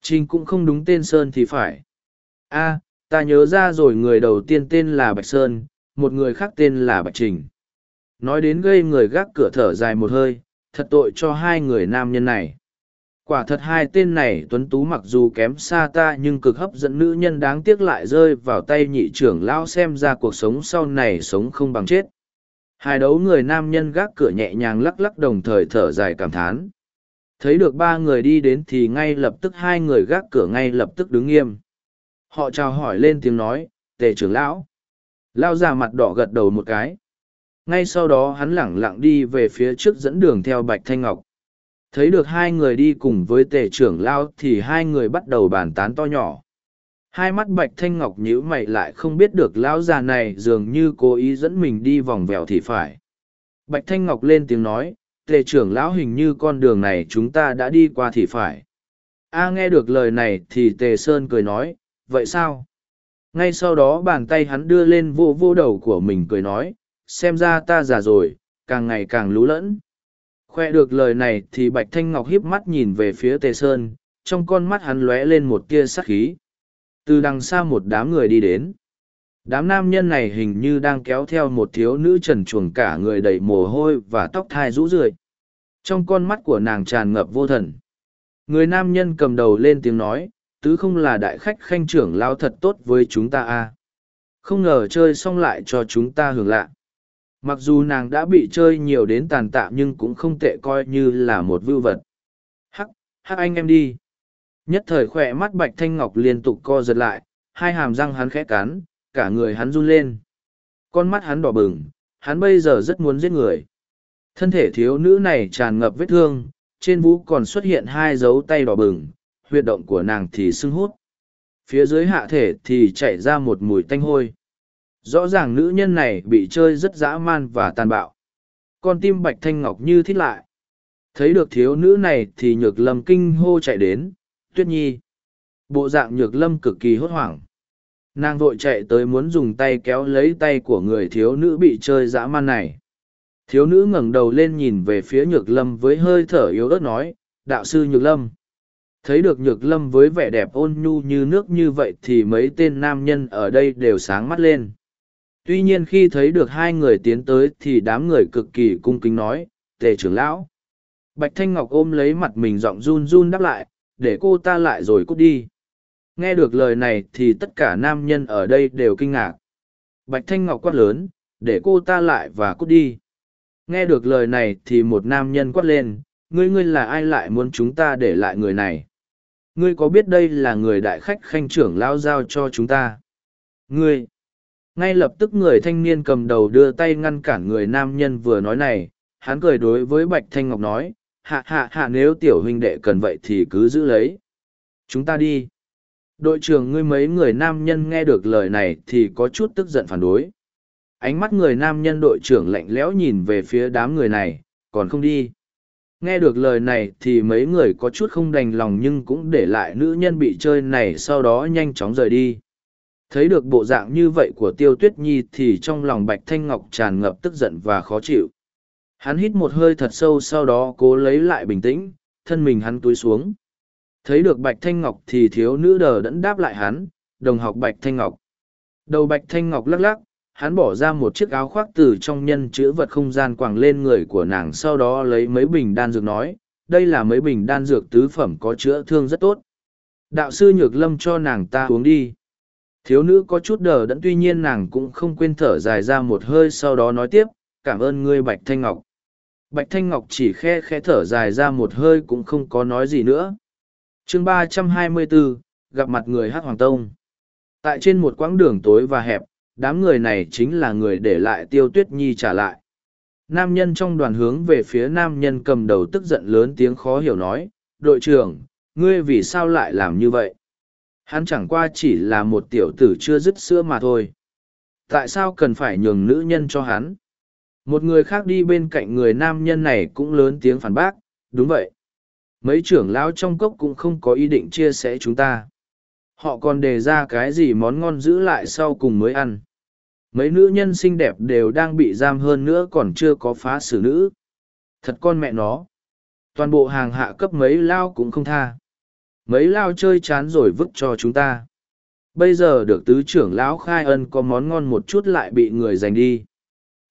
Trình cũng không đúng tên Sơn thì phải. a ta nhớ ra rồi người đầu tiên tên là Bạch Sơn, một người khác tên là Bạch Trình. Nói đến gây người gác cửa thở dài một hơi, thật tội cho hai người nam nhân này. Quả thật hai tên này tuấn tú mặc dù kém xa ta nhưng cực hấp dẫn nữ nhân đáng tiếc lại rơi vào tay nhị trưởng lao xem ra cuộc sống sau này sống không bằng chết. Hai đấu người nam nhân gác cửa nhẹ nhàng lắc lắc đồng thời thở dài cảm thán. Thấy được ba người đi đến thì ngay lập tức hai người gác cửa ngay lập tức đứng nghiêm. Họ chào hỏi lên tiếng nói, tề trưởng lão. Lao già mặt đỏ gật đầu một cái. Ngay sau đó hắn lẳng lặng đi về phía trước dẫn đường theo Bạch Thanh Ngọc. Thấy được hai người đi cùng với tề trưởng lao thì hai người bắt đầu bàn tán to nhỏ. Hai mắt Bạch Thanh Ngọc nhíu mày lại không biết được lão già này dường như cố ý dẫn mình đi vòng vèo thì phải. Bạch Thanh Ngọc lên tiếng nói, tề trưởng lão hình như con đường này chúng ta đã đi qua thì phải. A nghe được lời này thì tề Sơn cười nói, vậy sao? Ngay sau đó bàn tay hắn đưa lên vô vô đầu của mình cười nói, xem ra ta già rồi, càng ngày càng lú lẫn. Khoe được lời này thì Bạch Thanh Ngọc hiếp mắt nhìn về phía Tề Sơn, trong con mắt hắn lóe lên một tia sắc khí. Từ đằng xa một đám người đi đến. Đám nam nhân này hình như đang kéo theo một thiếu nữ trần chuồng cả người đầy mồ hôi và tóc thai rũ rượi. Trong con mắt của nàng tràn ngập vô thần. Người nam nhân cầm đầu lên tiếng nói, tứ không là đại khách khanh trưởng lao thật tốt với chúng ta à. Không ngờ chơi xong lại cho chúng ta hưởng lạ mặc dù nàng đã bị chơi nhiều đến tàn tạ nhưng cũng không tệ coi như là một vưu vật hắc hắc anh em đi nhất thời khỏe mắt bạch thanh ngọc liên tục co giật lại hai hàm răng hắn khẽ cắn, cả người hắn run lên. Con mắt hắn đỏ bừng, hắn bây giờ rất muốn giết người. Thân thể thiếu nữ này tràn ngập vết thương, trên vũ còn xuất hiện hai dấu tay đỏ bừng, huyệt động của nàng thì sưng hút. Phía dưới hạ thể thì chảy ra một mùi tanh hôi. Rõ ràng nữ nhân này bị chơi rất dã man và tàn bạo. Con tim bạch thanh ngọc như thít lại. Thấy được thiếu nữ này thì nhược lâm kinh hô chạy đến, tuyết nhi. Bộ dạng nhược lâm cực kỳ hốt hoảng. Nàng vội chạy tới muốn dùng tay kéo lấy tay của người thiếu nữ bị chơi dã man này. Thiếu nữ ngẩng đầu lên nhìn về phía nhược lâm với hơi thở yếu ớt nói, đạo sư nhược lâm. Thấy được nhược lâm với vẻ đẹp ôn nhu như nước như vậy thì mấy tên nam nhân ở đây đều sáng mắt lên. Tuy nhiên khi thấy được hai người tiến tới thì đám người cực kỳ cung kính nói, tề trưởng lão. Bạch Thanh Ngọc ôm lấy mặt mình giọng run run đáp lại, để cô ta lại rồi cút đi. Nghe được lời này thì tất cả nam nhân ở đây đều kinh ngạc. Bạch Thanh Ngọc quát lớn, để cô ta lại và cút đi. Nghe được lời này thì một nam nhân quát lên, ngươi ngươi là ai lại muốn chúng ta để lại người này? Ngươi có biết đây là người đại khách khanh trưởng lao giao cho chúng ta? Ngươi! Ngay lập tức người thanh niên cầm đầu đưa tay ngăn cản người nam nhân vừa nói này, hắn cười đối với Bạch Thanh Ngọc nói, hạ hạ hạ nếu tiểu huynh đệ cần vậy thì cứ giữ lấy. Chúng ta đi. Đội trưởng ngươi mấy người nam nhân nghe được lời này thì có chút tức giận phản đối. Ánh mắt người nam nhân đội trưởng lạnh lẽo nhìn về phía đám người này, còn không đi. Nghe được lời này thì mấy người có chút không đành lòng nhưng cũng để lại nữ nhân bị chơi này sau đó nhanh chóng rời đi. Thấy được bộ dạng như vậy của Tiêu Tuyết Nhi thì trong lòng Bạch Thanh Ngọc tràn ngập tức giận và khó chịu. Hắn hít một hơi thật sâu sau đó cố lấy lại bình tĩnh, thân mình hắn túi xuống. Thấy được Bạch Thanh Ngọc thì thiếu nữ đờ đẫn đáp lại hắn, đồng học Bạch Thanh Ngọc. Đầu Bạch Thanh Ngọc lắc lắc, hắn bỏ ra một chiếc áo khoác từ trong nhân chữ vật không gian quàng lên người của nàng sau đó lấy mấy bình đan dược nói, đây là mấy bình đan dược tứ phẩm có chữa thương rất tốt. Đạo sư Nhược Lâm cho nàng ta uống đi. Thiếu nữ có chút đờ đẫn tuy nhiên nàng cũng không quên thở dài ra một hơi sau đó nói tiếp, cảm ơn ngươi Bạch Thanh Ngọc. Bạch Thanh Ngọc chỉ khe khe thở dài ra một hơi cũng không có nói gì nữa. chương ba trăm hai mươi bốn gặp mặt người hát Hoàng Tông. Tại trên một quãng đường tối và hẹp, đám người này chính là người để lại tiêu tuyết nhi trả lại. Nam nhân trong đoàn hướng về phía nam nhân cầm đầu tức giận lớn tiếng khó hiểu nói, đội trưởng, ngươi vì sao lại làm như vậy? Hắn chẳng qua chỉ là một tiểu tử chưa dứt sữa mà thôi. Tại sao cần phải nhường nữ nhân cho hắn? Một người khác đi bên cạnh người nam nhân này cũng lớn tiếng phản bác, đúng vậy. Mấy trưởng lão trong cốc cũng không có ý định chia sẻ chúng ta. Họ còn đề ra cái gì món ngon giữ lại sau cùng mới ăn. Mấy nữ nhân xinh đẹp đều đang bị giam hơn nữa còn chưa có phá xử nữ. Thật con mẹ nó. Toàn bộ hàng hạ cấp mấy lao cũng không tha. Mấy lao chơi chán rồi vứt cho chúng ta. Bây giờ được tứ trưởng lão khai ân có món ngon một chút lại bị người giành đi.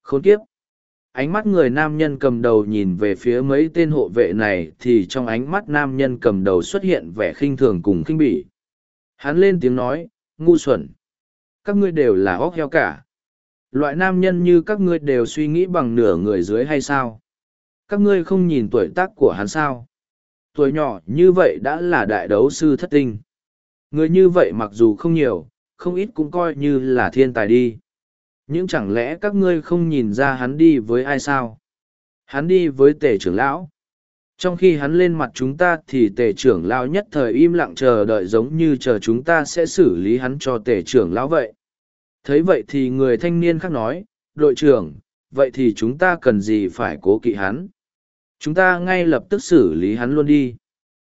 Khốn kiếp ánh mắt người nam nhân cầm đầu nhìn về phía mấy tên hộ vệ này thì trong ánh mắt nam nhân cầm đầu xuất hiện vẻ khinh thường cùng khinh bỉ hắn lên tiếng nói, ngu xuẩn. Các ngươi đều là óc heo cả. Loại nam nhân như các ngươi đều suy nghĩ bằng nửa người dưới hay sao? Các ngươi không nhìn tuổi tác của hắn sao? Tuổi nhỏ như vậy đã là đại đấu sư thất tinh. Người như vậy mặc dù không nhiều, không ít cũng coi như là thiên tài đi. Nhưng chẳng lẽ các ngươi không nhìn ra hắn đi với ai sao? Hắn đi với tể trưởng lão. Trong khi hắn lên mặt chúng ta thì tể trưởng lão nhất thời im lặng chờ đợi giống như chờ chúng ta sẽ xử lý hắn cho tể trưởng lão vậy. Thấy vậy thì người thanh niên khác nói, đội trưởng, vậy thì chúng ta cần gì phải cố kỵ hắn? Chúng ta ngay lập tức xử lý hắn luôn đi.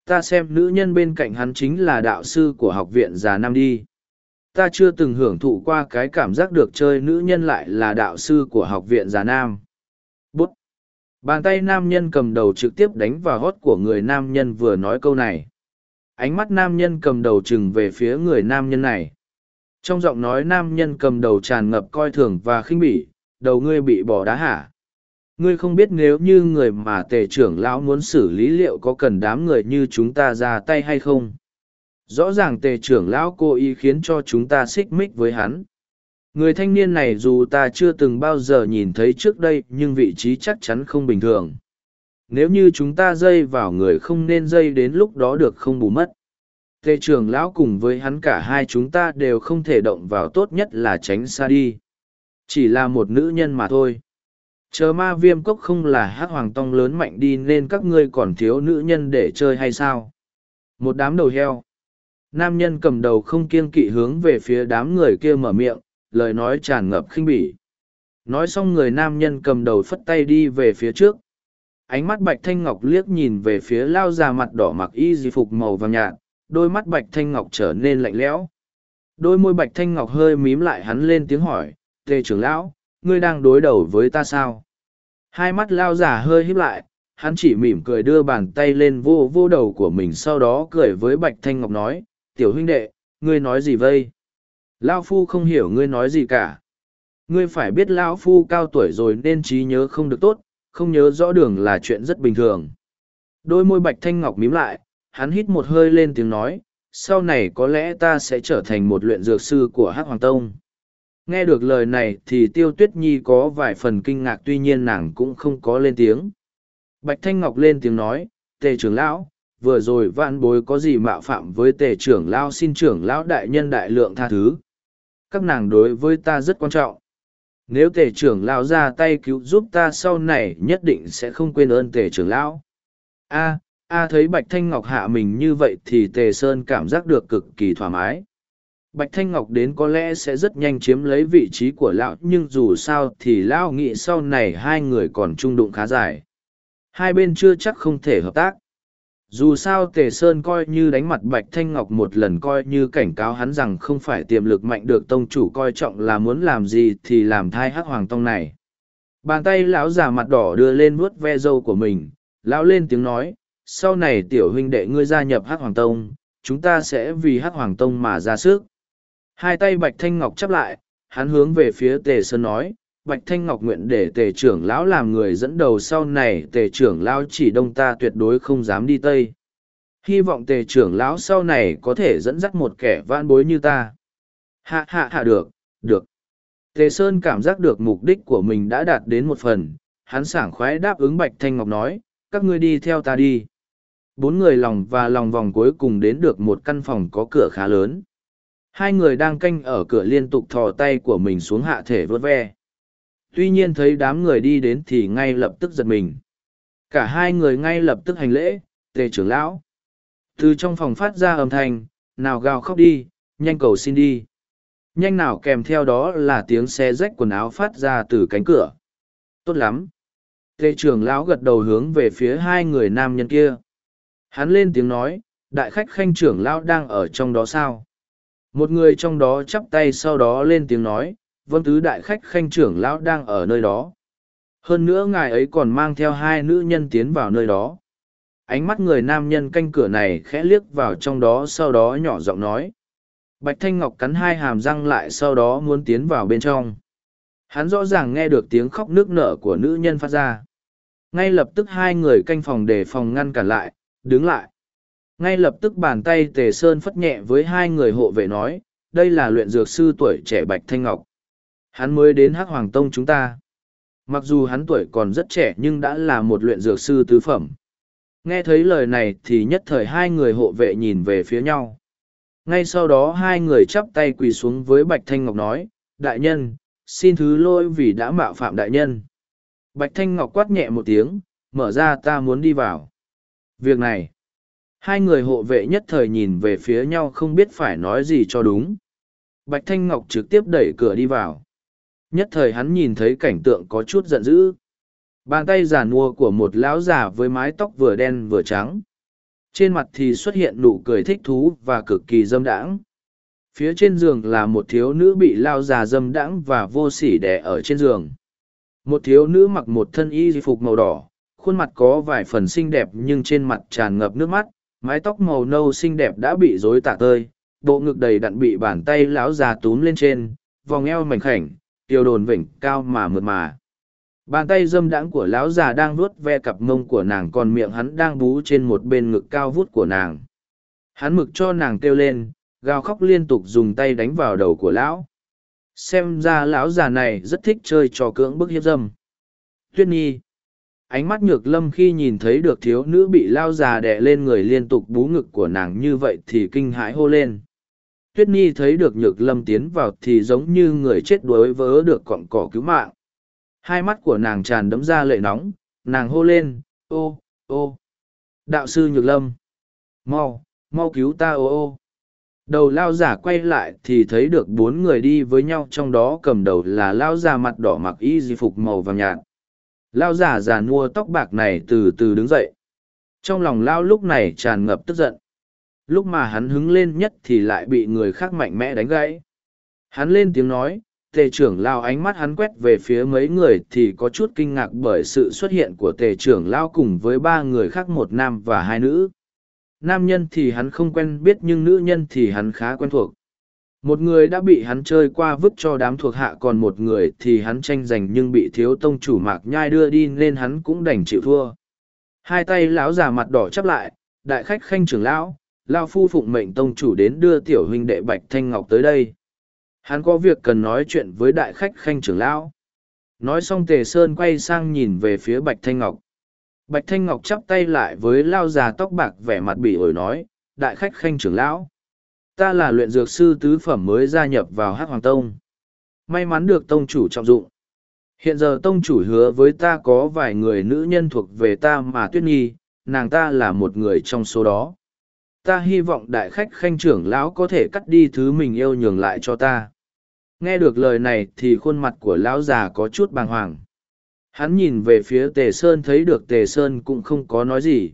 Ta xem nữ nhân bên cạnh hắn chính là đạo sư của học viện già nam đi ta chưa từng hưởng thụ qua cái cảm giác được chơi nữ nhân lại là đạo sư của học viện già nam bàn tay nam nhân cầm đầu trực tiếp đánh vào hót của người nam nhân vừa nói câu này. Ánh mắt nam nhân cầm đầu chừng về phía người nam nhân này. Trong giọng nói nam nhân cầm đầu tràn ngập coi thường và khinh bỉ, đầu ngươi bị bỏ đá hả? Ngươi không biết nếu như người mà tề trưởng lão muốn xử lý liệu có cần đám người như chúng ta ra tay hay không? Rõ ràng tề trưởng lão cố ý khiến cho chúng ta xích mích với hắn. Người thanh niên này dù ta chưa từng bao giờ nhìn thấy trước đây, nhưng vị trí chắc chắn không bình thường. Nếu như chúng ta dây vào người không nên dây đến lúc đó được không bù mất. tề trưởng lão cùng với hắn cả hai chúng ta đều không thể động vào tốt nhất là tránh xa đi chỉ là một nữ nhân mà thôi chờ ma viêm cốc không là hát hoàng tông lớn mạnh đi nên các ngươi còn thiếu nữ nhân để chơi hay sao một đám đầu heo nam nhân cầm đầu không kiêng kỵ hướng về phía đám người kia mở miệng lời nói tràn ngập khinh bỉ. Nói xong người nam nhân cầm đầu phất tay đi về phía trước. Ánh mắt bạch thanh ngọc liếc nhìn về phía lao già mặt đỏ mặc y di phục màu vàng nhạt, đôi mắt bạch thanh ngọc trở nên lạnh lẽo. Đôi môi bạch thanh ngọc hơi mím lại hắn lên tiếng hỏi, tề trưởng lão, ngươi đang đối đầu với ta sao? Hai mắt lao già hơi híp lại, hắn chỉ mỉm cười đưa bàn tay lên vô vô đầu của mình sau đó cười với bạch thanh ngọc nói, tiểu huynh đệ, ngươi nói gì vây? Lao phu không hiểu ngươi nói gì cả. Ngươi phải biết lão phu cao tuổi rồi nên trí nhớ không được tốt, không nhớ rõ đường là chuyện rất bình thường. Đôi môi bạch thanh ngọc mím lại, hắn hít một hơi lên tiếng nói, sau này có lẽ ta sẽ trở thành một luyện dược sư của hắc hoàng tông. Nghe được lời này thì tiêu tuyết nhi có vài phần kinh ngạc tuy nhiên nàng cũng không có lên tiếng. Bạch thanh ngọc lên tiếng nói, tề trưởng lão, vừa rồi vạn bối có gì mạo phạm với tề trưởng lão xin trưởng lão đại nhân đại lượng tha thứ các nàng đối với ta rất quan trọng. Nếu tề trưởng lão ra tay cứu giúp ta sau này nhất định sẽ không quên ơn tề trưởng lão. A a thấy bạch thanh ngọc hạ mình như vậy thì tề sơn cảm giác được cực kỳ thoải mái. Bạch thanh ngọc đến có lẽ sẽ rất nhanh chiếm lấy vị trí của lão, nhưng dù sao thì lão nghĩ sau này hai người còn trung đụng khá dài. Hai bên chưa chắc không thể hợp tác dù sao tề sơn coi như đánh mặt bạch thanh ngọc một lần coi như cảnh cáo hắn rằng không phải tiềm lực mạnh được tông chủ coi trọng là muốn làm gì thì làm thai hắc hoàng tông này. Bàn tay lão già mặt đỏ đưa lên vuốt ve râu của mình, lão lên tiếng nói, sau này tiểu huynh đệ ngươi gia nhập hắc hoàng tông, chúng ta sẽ vì hắc hoàng tông mà ra sức. Hai tay bạch thanh ngọc chắp lại, hắn hướng về phía tề sơn nói Bạch Thanh Ngọc nguyện để tề trưởng lão làm người dẫn đầu sau này tề trưởng lão chỉ đông ta tuyệt đối không dám đi tây. Hy vọng tề trưởng lão sau này có thể dẫn dắt một kẻ vãn bối như ta. Hạ hạ hạ được, được. Tề Sơn cảm giác được mục đích của mình đã đạt đến một phần, hắn sảng khoái đáp ứng Bạch Thanh Ngọc nói, các ngươi đi theo ta đi. Bốn người lòng và lòng vòng cuối cùng đến được một căn phòng có cửa khá lớn. Hai người đang canh ở cửa liên tục thò tay của mình xuống hạ thể vớt ve tuy nhiên thấy đám người đi đến thì ngay lập tức giật mình. Cả hai người ngay lập tức hành lễ, tề trưởng lão. Từ trong phòng phát ra âm thanh, nào gào khóc đi, nhanh cầu xin đi. Nhanh nào kèm theo đó là tiếng xe rách quần áo phát ra từ cánh cửa. Tốt lắm. Tề trưởng lão gật đầu hướng về phía hai người nam nhân kia. Hắn lên tiếng nói, đại khách khanh trưởng lão đang ở trong đó sao? Một người trong đó chắp tay sau đó lên tiếng nói vân tứ đại khách khanh trưởng lão đang ở nơi đó. Hơn nữa ngài ấy còn mang theo hai nữ nhân tiến vào nơi đó. Ánh mắt người nam nhân canh cửa này khẽ liếc vào trong đó sau đó nhỏ giọng nói. Bạch Thanh Ngọc cắn hai hàm răng lại sau đó muốn tiến vào bên trong. Hắn rõ ràng nghe được tiếng khóc nước nở của nữ nhân phát ra. Ngay lập tức hai người canh phòng để phòng ngăn cản lại, đứng lại. Ngay lập tức bàn tay Tề Sơn phất nhẹ với hai người hộ vệ nói, đây là luyện dược sư tuổi trẻ Bạch Thanh Ngọc. Hắn mới đến Hắc Hoàng Tông chúng ta. Mặc dù hắn tuổi còn rất trẻ nhưng đã là một luyện dược sư tứ phẩm. Nghe thấy lời này thì nhất thời hai người hộ vệ nhìn về phía nhau. Ngay sau đó hai người chắp tay quỳ xuống với Bạch Thanh Ngọc nói, Đại nhân, xin thứ lỗi vì đã mạo phạm đại nhân. Bạch Thanh Ngọc quát nhẹ một tiếng, mở ra ta muốn đi vào. Việc này, hai người hộ vệ nhất thời nhìn về phía nhau không biết phải nói gì cho đúng. Bạch Thanh Ngọc trực tiếp đẩy cửa đi vào nhất thời hắn nhìn thấy cảnh tượng có chút giận dữ. Bàn tay giàn mua của một lão già với mái tóc vừa đen vừa trắng. Trên mặt thì xuất hiện nụ cười thích thú và cực kỳ dâm đãng. Phía trên giường là một thiếu nữ bị lao già dâm đãng và vô sỉ đẻ ở trên giường. Một thiếu nữ mặc một thân y phục màu đỏ, khuôn mặt có vài phần xinh đẹp nhưng trên mặt tràn ngập nước mắt, mái tóc màu nâu xinh đẹp đã bị rối tả tơi, bộ ngực đầy đặn bị bàn tay lão già túm lên trên, vòng eo mảnh khảnh tiêu đồn vểnh cao mà mượt mà. Bàn tay dâm đãng của lão già đang vuốt ve cặp mông của nàng còn miệng hắn đang bú trên một bên ngực cao vút của nàng. Hắn mực cho nàng kêu lên, gào khóc liên tục dùng tay đánh vào đầu của lão. Xem ra lão già này rất thích chơi trò cưỡng bức hiếp dâm. Tuyết nhi, ánh mắt nhược lâm khi nhìn thấy được thiếu nữ bị lao già đè lên người liên tục bú ngực của nàng như vậy thì kinh hãi hô lên tuyết nhi thấy được nhược lâm tiến vào thì giống như người chết đuối vớ được cọng cỏ cứu mạng. Hai mắt của nàng tràn đấm ra lệ nóng, nàng hô lên, ô ô, đạo sư nhược lâm, mau mau cứu ta ô ô. Đầu lao giả quay lại thì thấy được bốn người đi với nhau, trong đó cầm đầu là lao giả mặt đỏ mặc y di phục màu vàng nhạt. Lao giả già nua tóc bạc này từ từ đứng dậy. Trong lòng lao lúc này tràn ngập tức giận lúc mà hắn hứng lên nhất thì lại bị người khác mạnh mẽ đánh gãy. Hắn lên tiếng nói, tề trưởng lao ánh mắt hắn quét về phía mấy người thì có chút kinh ngạc bởi sự xuất hiện của tề trưởng lao cùng với ba người khác một nam và hai nữ. Nam nhân thì hắn không quen biết nhưng nữ nhân thì hắn khá quen thuộc. Một người đã bị hắn chơi qua vứt cho đám thuộc hạ còn một người thì hắn tranh giành nhưng bị thiếu tông chủ mạc nhai đưa đi nên hắn cũng đành chịu thua. Hai tay lão già mặt đỏ chắp lại, đại khách khanh trưởng lão lao phu phụng mệnh tông chủ đến đưa tiểu huynh đệ bạch thanh ngọc tới đây. Hắn có việc cần nói chuyện với đại khách khanh trưởng lão. Nói xong tề sơn quay sang nhìn về phía bạch thanh ngọc. Bạch thanh ngọc chắp tay lại với lao già tóc bạc vẻ mặt bị ổi nói, đại khách khanh trưởng lão, ta là luyện dược sư tứ phẩm mới gia nhập vào hắc hoàng tông. May mắn được tông chủ trọng dụng. Hiện giờ tông chủ hứa với ta có vài người nữ nhân thuộc về ta mà tuyết nghi nàng ta là một người trong số đó ta hy vọng đại khách khanh trưởng lão có thể cắt đi thứ mình yêu nhường lại cho ta. Nghe được lời này thì khuôn mặt của lão già có chút bàng hoàng. Hắn nhìn về phía tề sơn thấy được tề sơn cũng không có nói gì.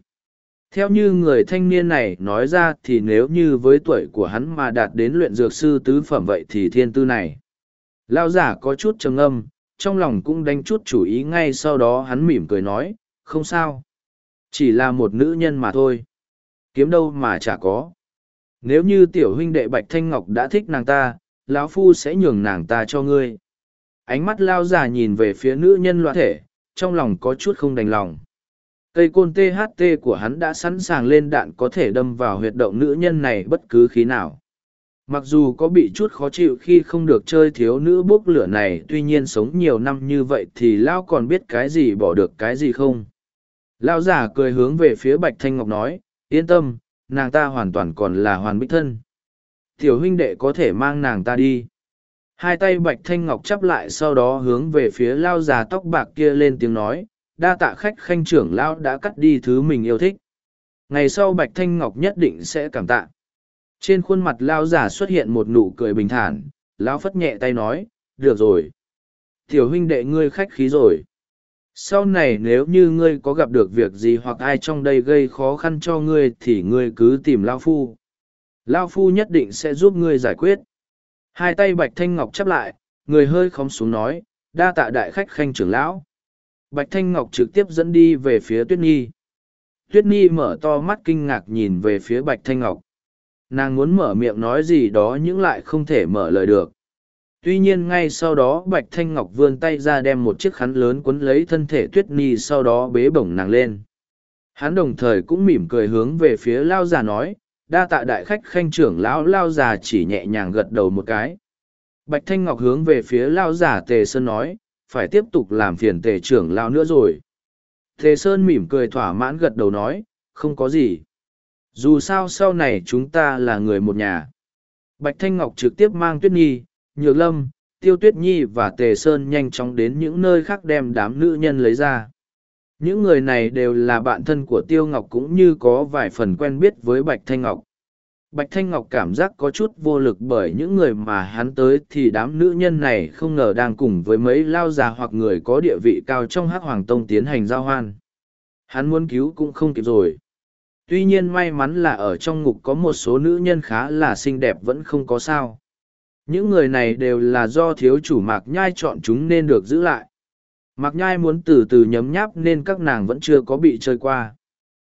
Theo như người thanh niên này nói ra thì nếu như với tuổi của hắn mà đạt đến luyện dược sư tứ phẩm vậy thì thiên tư này. Lão giả có chút trầm âm trong lòng cũng đánh chút chủ ý ngay sau đó hắn mỉm cười nói, không sao. Chỉ là một nữ nhân mà thôi kiếm đâu mà chả có. Nếu như tiểu huynh đệ bạch thanh ngọc đã thích nàng ta, lão phu sẽ nhường nàng ta cho ngươi. Ánh mắt lao già nhìn về phía nữ nhân loạn thể, trong lòng có chút không đành lòng. Cây côn tht của hắn đã sẵn sàng lên đạn có thể đâm vào huyệt động nữ nhân này bất cứ khí nào. Mặc dù có bị chút khó chịu khi không được chơi thiếu nữ bốc lửa này, tuy nhiên sống nhiều năm như vậy thì lao còn biết cái gì bỏ được cái gì không? Lao giả cười hướng về phía bạch thanh ngọc nói yên tâm, nàng ta hoàn toàn còn là hoàn bích thân. Tiểu huynh đệ có thể mang nàng ta đi. Hai tay bạch thanh ngọc chắp lại sau đó hướng về phía lao già tóc bạc kia lên tiếng nói, đa tạ khách khanh trưởng lao đã cắt đi thứ mình yêu thích. Ngày sau bạch thanh ngọc nhất định sẽ cảm tạ. Trên khuôn mặt lao già xuất hiện một nụ cười bình thản lao phất nhẹ tay nói, được rồi. Tiểu huynh đệ ngươi khách khí rồi sau này nếu như ngươi có gặp được việc gì hoặc ai trong đây gây khó khăn cho ngươi thì ngươi cứ tìm lao phu. Lao phu nhất định sẽ giúp ngươi giải quyết. Hai tay bạch thanh ngọc chắp lại, người hơi khóm xuống nói, đa tạ đại khách khanh trưởng lão. Bạch thanh ngọc trực tiếp dẫn đi về phía tuyết nhi. Tuyết nhi mở to mắt kinh ngạc nhìn về phía bạch thanh ngọc. Nàng muốn mở miệng nói gì đó nhưng lại không thể mở lời được tuy nhiên ngay sau đó bạch thanh ngọc vươn tay ra đem một chiếc khắn lớn quấn lấy thân thể tuyết nhi sau đó bế bổng nàng lên. Hắn đồng thời cũng mỉm cười hướng về phía lao già nói, đa tạ đại khách khanh trưởng lão. Lao già chỉ nhẹ nhàng gật đầu một cái. Bạch thanh ngọc hướng về phía lao già tề sơn nói, phải tiếp tục làm phiền tề trưởng lao nữa rồi. Tề sơn mỉm cười thỏa mãn gật đầu nói, không có gì. Dù sao sau này chúng ta là người một nhà. Bạch thanh ngọc trực tiếp mang tuyết nhi nhược lâm, tiêu tuyết nhi và tề sơn nhanh chóng đến những nơi khác đem đám nữ nhân lấy ra. Những người này đều là bạn thân của tiêu ngọc cũng như có vài phần quen biết với bạch thanh ngọc. Bạch thanh ngọc cảm giác có chút vô lực bởi những người mà hắn tới thì đám nữ nhân này không ngờ đang cùng với mấy lao già hoặc người có địa vị cao trong hắc hoàng tông tiến hành giao hoan. Hắn muốn cứu cũng không kịp rồi. Tuy nhiên may mắn là ở trong ngục có một số nữ nhân khá là xinh đẹp vẫn không có sao những người này đều là do thiếu chủ mạc nhai chọn chúng nên được giữ lại. Mạc nhai muốn từ từ nhấm nháp nên các nàng vẫn chưa có bị chơi qua.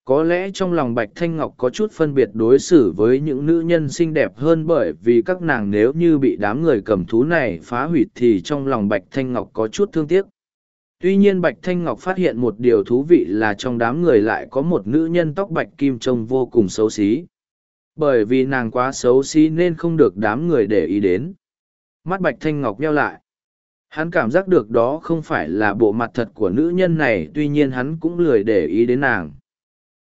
Có lẽ trong lòng bạch thanh ngọc có chút phân biệt đối xử với những nữ nhân xinh đẹp hơn bởi vì các nàng nếu như bị đám người cầm thú này phá hủy thì trong lòng bạch thanh ngọc có chút thương tiếc. Tuy nhiên bạch thanh ngọc phát hiện một điều thú vị là trong đám người lại có một nữ nhân tóc bạch kim trông vô cùng xấu xí bởi vì nàng quá xấu xí nên không được đám người để ý đến mắt bạch thanh ngọc nheo lại Hắn cảm giác được đó không phải là bộ mặt thật của nữ nhân này tuy nhiên hắn cũng lười để ý đến nàng.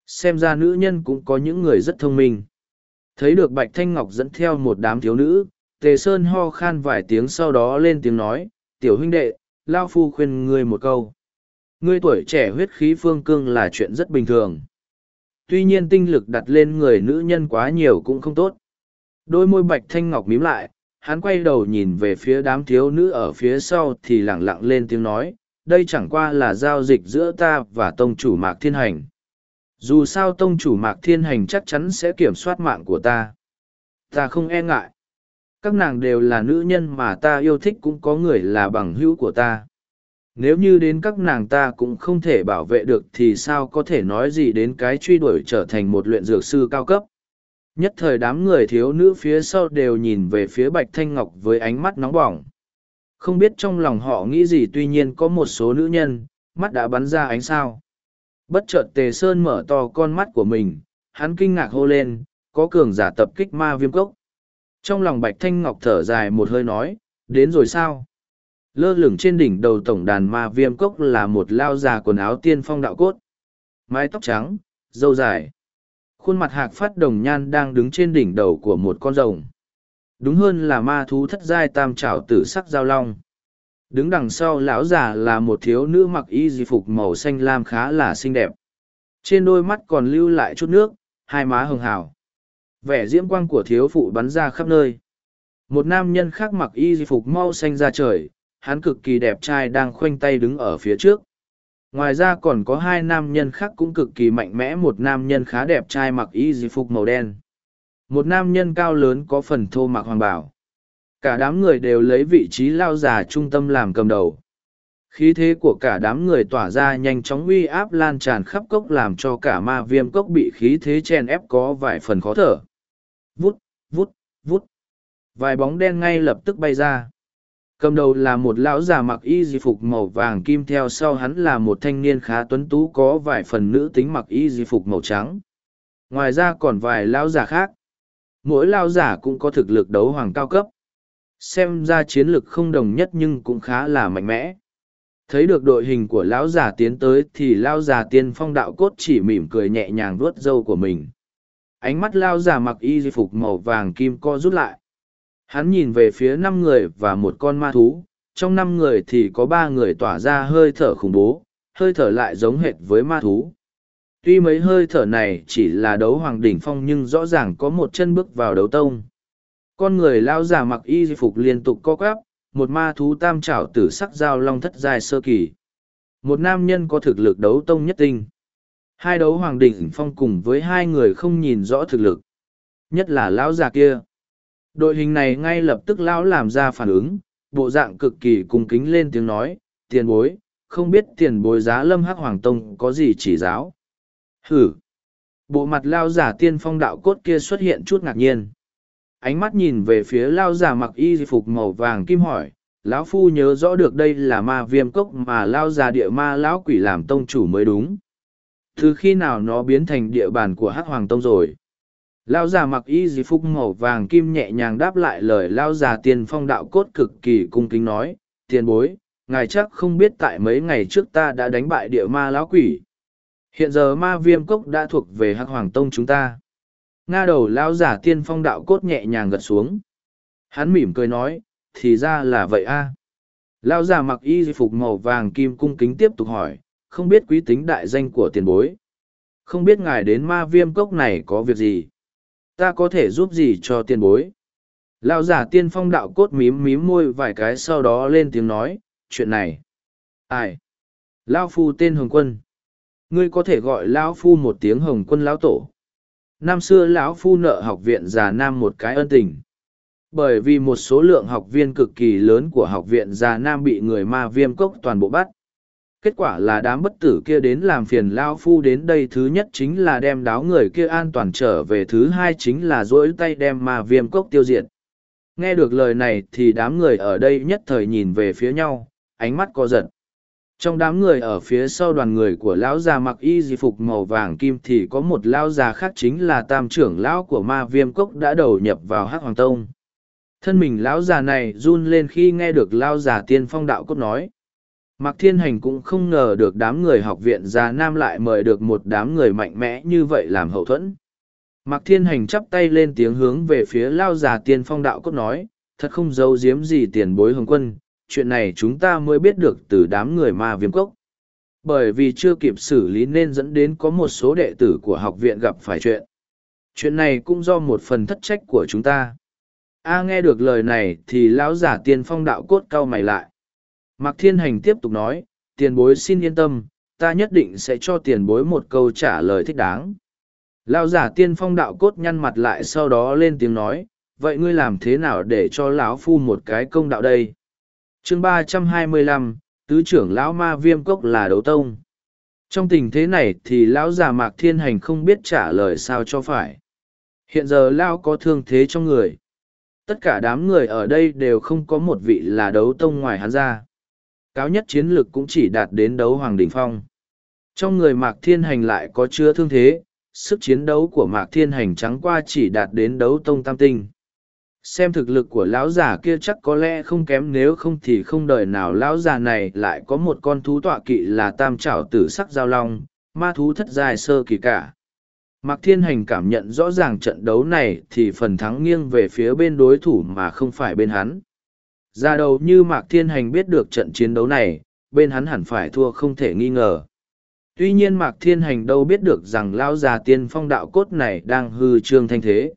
Xem ra nữ nhân cũng có những người rất thông minh. Thấy được Bạch Thanh Ngọc dẫn theo một đám thiếu nữ, Tề Sơn ho khan vài tiếng sau đó lên tiếng nói, tiểu huynh đệ, Lao Phu khuyên ngươi một câu. Ngươi tuổi trẻ huyết khí phương cương là chuyện rất bình thường. Tuy nhiên tinh lực đặt lên người nữ nhân quá nhiều cũng không tốt. Đôi môi Bạch Thanh Ngọc mím lại, hắn quay đầu nhìn về phía đám thiếu nữ ở phía sau thì lẳng lặng lên tiếng nói, đây chẳng qua là giao dịch giữa ta và tông chủ Mạc Thiên Hành. Dù sao tông chủ Mạc Thiên Hành chắc chắn sẽ kiểm soát mạng của ta. Ta không e ngại. Các nàng đều là nữ nhân mà ta yêu thích cũng có người là bằng hữu của ta. Nếu như đến các nàng ta cũng không thể bảo vệ được thì sao có thể nói gì đến cái truy đuổi trở thành một luyện dược sư cao cấp. Nhất thời đám người thiếu nữ phía sau đều nhìn về phía Bạch Thanh Ngọc với ánh mắt nóng bỏng. Không biết trong lòng họ nghĩ gì tuy nhiên có một số nữ nhân, mắt đã bắn ra ánh sao. Bất chợt Tề Sơn mở to con mắt của mình, hắn kinh ngạc hô lên, có cường giả tập kích ma viêm cốc. Trong lòng Bạch Thanh Ngọc thở dài một hơi nói, đến rồi sao? Lơ lửng trên đỉnh đầu tổng đàn ma viêm cốc là một lao già quần áo tiên phong đạo cốt. Mái tóc trắng, dâu dài. Khuôn mặt hạc phát đồng nhan đang đứng trên đỉnh đầu của một con rồng. Đúng hơn là ma thú thất giai tam trảo tử sắc giao long. Đứng đằng sau lão già là một thiếu nữ mặc y di phục màu xanh lam khá là xinh đẹp. Trên đôi mắt còn lưu lại chút nước hai má hường hào. Vẻ diễm quang của thiếu phụ bắn ra khắp nơi. Một nam nhân khác mặc y di phục mau xanh ra trời hắn cực kỳ đẹp trai đang khoanh tay đứng ở phía trước. Ngoài ra còn có hai nam nhân khác cũng cực kỳ mạnh mẽ, một nam nhân khá đẹp trai mặc y di phục màu đen. Một nam nhân cao lớn có phần thô mặc hoàng bảo cả đám người đều lấy vị trí lao già trung tâm làm cầm đầu. Khí thế của cả đám người tỏa ra nhanh chóng uy áp lan tràn khắp cốc làm cho cả ma viêm cốc bị khí thế chen ép có vài phần khó thở. Vút vút vút. Vài bóng đen ngay lập tức bay ra cầm đầu là một lão già mặc y di phục màu vàng kim, theo sau hắn là một thanh niên khá tuấn tú có vài phần nữ tính mặc y di phục màu trắng. Ngoài ra còn vài lão già khác. Mỗi lão giả cũng có thực lực đấu hoàng cao cấp. Xem ra chiến lực không đồng nhất nhưng cũng khá là mạnh mẽ. Thấy được đội hình của lão già tiến tới thì lão già tiên phong đạo cốt chỉ mỉm cười nhẹ nhàng vuốt râu của mình. Ánh mắt lão già mặc y di phục màu vàng kim co rút lại. Hắn nhìn về phía năm người và một con ma thú, trong năm người thì có ba người tỏa ra hơi thở khủng bố, hơi thở lại giống hệt với ma thú. Tuy mấy hơi thở này chỉ là đấu hoàng đỉnh phong nhưng rõ ràng có một chân bước vào đấu tông. Con người lao giả mặc y phục liên tục co quắp, một ma thú tam trảo tử sắc dao long thất dài sơ kỳ. Một nam nhân có thực lực đấu tông nhất tinh. Hai đấu hoàng đỉnh phong cùng với hai người không nhìn rõ thực lực. Nhất là lão già kia. Đội hình này ngay lập tức lão làm ra phản ứng, bộ dạng cực kỳ cung kính lên tiếng nói, tiền bối, không biết tiền bối giá lâm hắc hoàng tông có gì chỉ giáo. Hử! Bộ mặt lao giả tiên phong đạo cốt kia xuất hiện chút ngạc nhiên. Ánh mắt nhìn về phía lao giả mặc y phục màu vàng kim hỏi, lão phu nhớ rõ được đây là ma viêm cốc mà lao giả địa ma lão quỷ làm tông chủ mới đúng. Từ khi nào nó biến thành địa bàn của hắc hoàng tông rồi? Lao già mặc y dì phúc màu vàng kim nhẹ nhàng đáp lại lời lao già tiền phong đạo cốt cực kỳ cung kính nói, tiền bối, ngài chắc không biết tại mấy ngày trước ta đã đánh bại địa ma lão quỷ. Hiện giờ ma viêm cốc đã thuộc về hắc hoàng tông chúng ta. Nga đầu lao giả tiên phong đạo cốt nhẹ nhàng gật xuống. Hắn mỉm cười nói, thì ra là vậy a. Lao giả mặc y phục màu vàng kim cung kính tiếp tục hỏi, không biết quý tính đại danh của tiền bối. Không biết ngài đến ma viêm cốc này có việc gì ta có thể giúp gì cho tiền bối? Lão giả tiên phong đạo cốt mím mím môi vài cái sau đó lên tiếng nói, chuyện này. Ai? Lao phu tên hồng quân. Ngươi có thể gọi lão phu một tiếng hồng quân lão tổ. Năm xưa lão phu nợ học viện già nam một cái ân tình. Bởi vì một số lượng học viên cực kỳ lớn của học viện già nam bị người ma viêm cốc toàn bộ bắt kết quả là đám bất tử kia đến làm phiền lao phu đến đây thứ nhất chính là đem đáo người kia an toàn trở về, thứ hai chính là dỗi tay đem ma viêm cốc tiêu diệt. Nghe được lời này thì đám người ở đây nhất thời nhìn về phía nhau, ánh mắt co giật. Trong đám người ở phía sau đoàn người của lão già mặc y di phục màu vàng kim thì có một lão già khác chính là tam trưởng lão của ma viêm cốc đã đầu nhập vào hắc hoàng tông. Thân mình lão già này run lên khi nghe được lao già tiên phong đạo cốt nói mạc thiên hành cũng không ngờ được đám người học viện già nam lại mời được một đám người mạnh mẽ như vậy làm hậu thuẫn. Mạc thiên hành chắp tay lên tiếng hướng về phía lao già tiên phong đạo cốt nói, thật không giấu giếm gì tiền bối hồng quân, chuyện này chúng ta mới biết được từ đám người ma viêm cốc. Bởi vì chưa kịp xử lý nên dẫn đến có một số đệ tử của học viện gặp phải chuyện. Chuyện này cũng do một phần thất trách của chúng ta. A nghe được lời này thì lão giả tiên phong đạo cốt cau mày lại mạc thiên hành tiếp tục nói, tiền bối xin yên tâm, ta nhất định sẽ cho tiền bối một câu trả lời thích đáng. Lão giả tiên phong đạo cốt nhăn mặt lại sau đó lên tiếng nói, vậy ngươi làm thế nào để cho lão phu một cái công đạo đây? Chương ba trăm hai mươi lăm, tứ trưởng lão ma viêm cốc là đấu tông. Trong tình thế này thì lão già mạc thiên hành không biết trả lời sao cho phải. Hiện giờ lão có thương thế trong người. Tất cả đám người ở đây đều không có một vị là đấu tông ngoài hắn ra cáo nhất chiến lực cũng chỉ đạt đến đấu hoàng đ ỉ n h phong. Trong người mạc thiên hành lại có chứa thương thế, sức chiến đấu của mạc thiên hành trắng qua chỉ đạt đến đấu tông tam tinh. Xem thực lực của lão già kia chắc có lẽ không kém nếu không thì không đời nào lão già này lại có một con thú tọa kỵ là tam trảo tử sắc giao long, ma thú thất dài sơ kỳ cả. Mạc thiên hành cảm nhận rõ ràng trận đấu này thì phần thắng nghiêng về phía bên đối thủ mà không phải bên hắn ra đầu như mạc thiên hành biết được trận chiến đấu này bên hắn hẳn phải thua không thể nghi ngờ tuy nhiên mạc thiên hành đâu biết được rằng lão già tiên phong đạo cốt này đang hư trương thanh thế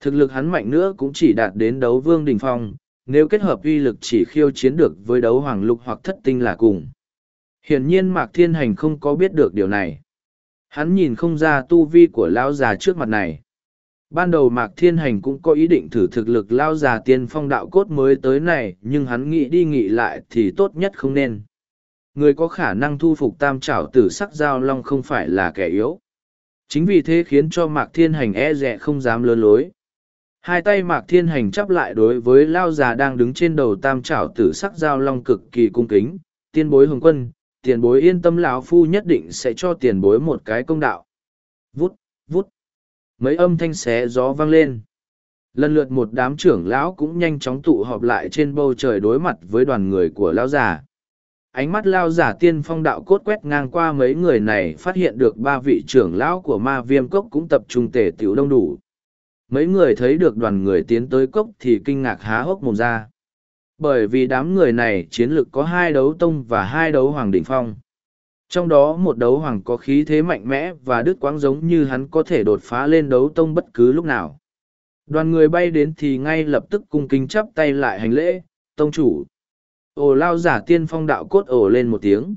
Thực lực hắn mạnh nữa cũng chỉ đạt đến đấu vương đỉnh phong, nếu kết hợp uy lực chỉ khiêu chiến được với đấu hoàng lục hoặc thất tinh là cùng. Hiển nhiên Mạc Thiên Hành không có biết được điều này. Hắn nhìn không ra tu vi của lão già trước mặt này. Ban đầu Mạc Thiên Hành cũng có ý định thử thực lực lao già tiên phong đạo cốt mới tới này, nhưng hắn nghĩ đi nghĩ lại thì tốt nhất không nên. Người có khả năng thu phục tam trảo tử sắc giao long không phải là kẻ yếu. Chính vì thế khiến cho Mạc Thiên Hành e rẻ không dám lơn lối. Hai tay Mạc Thiên Hành chắp lại đối với Lao già đang đứng trên đầu tam trảo tử sắc giao long cực kỳ cung kính, tiên bối hồng quân, tiền bối yên tâm lão phu nhất định sẽ cho tiền bối một cái công đạo. Vút, vút. Mấy âm thanh xé gió vang lên. Lần lượt một đám trưởng lão cũng nhanh chóng tụ họp lại trên bầu trời đối mặt với đoàn người của lão giả. Ánh mắt lao giả tiên phong đạo cốt quét ngang qua mấy người này phát hiện được ba vị trưởng lão của ma viêm cốc cũng tập trung tề tiểu đông đủ Mấy người thấy được đoàn người tiến tới cốc thì kinh ngạc há hốc mồm ra. Bởi vì đám người này chiến lực có hai đấu tông và hai đấu hoàng đỉnh phong. Trong đó một đấu hoàng có khí thế mạnh mẽ và đứt quãng giống như hắn có thể đột phá lên đấu tông bất cứ lúc nào. Đoàn người bay đến thì ngay lập tức cung kính chắp tay lại hành lễ, tông chủ. Ồ lao giả tiên phong đạo cốt ồ lên một tiếng.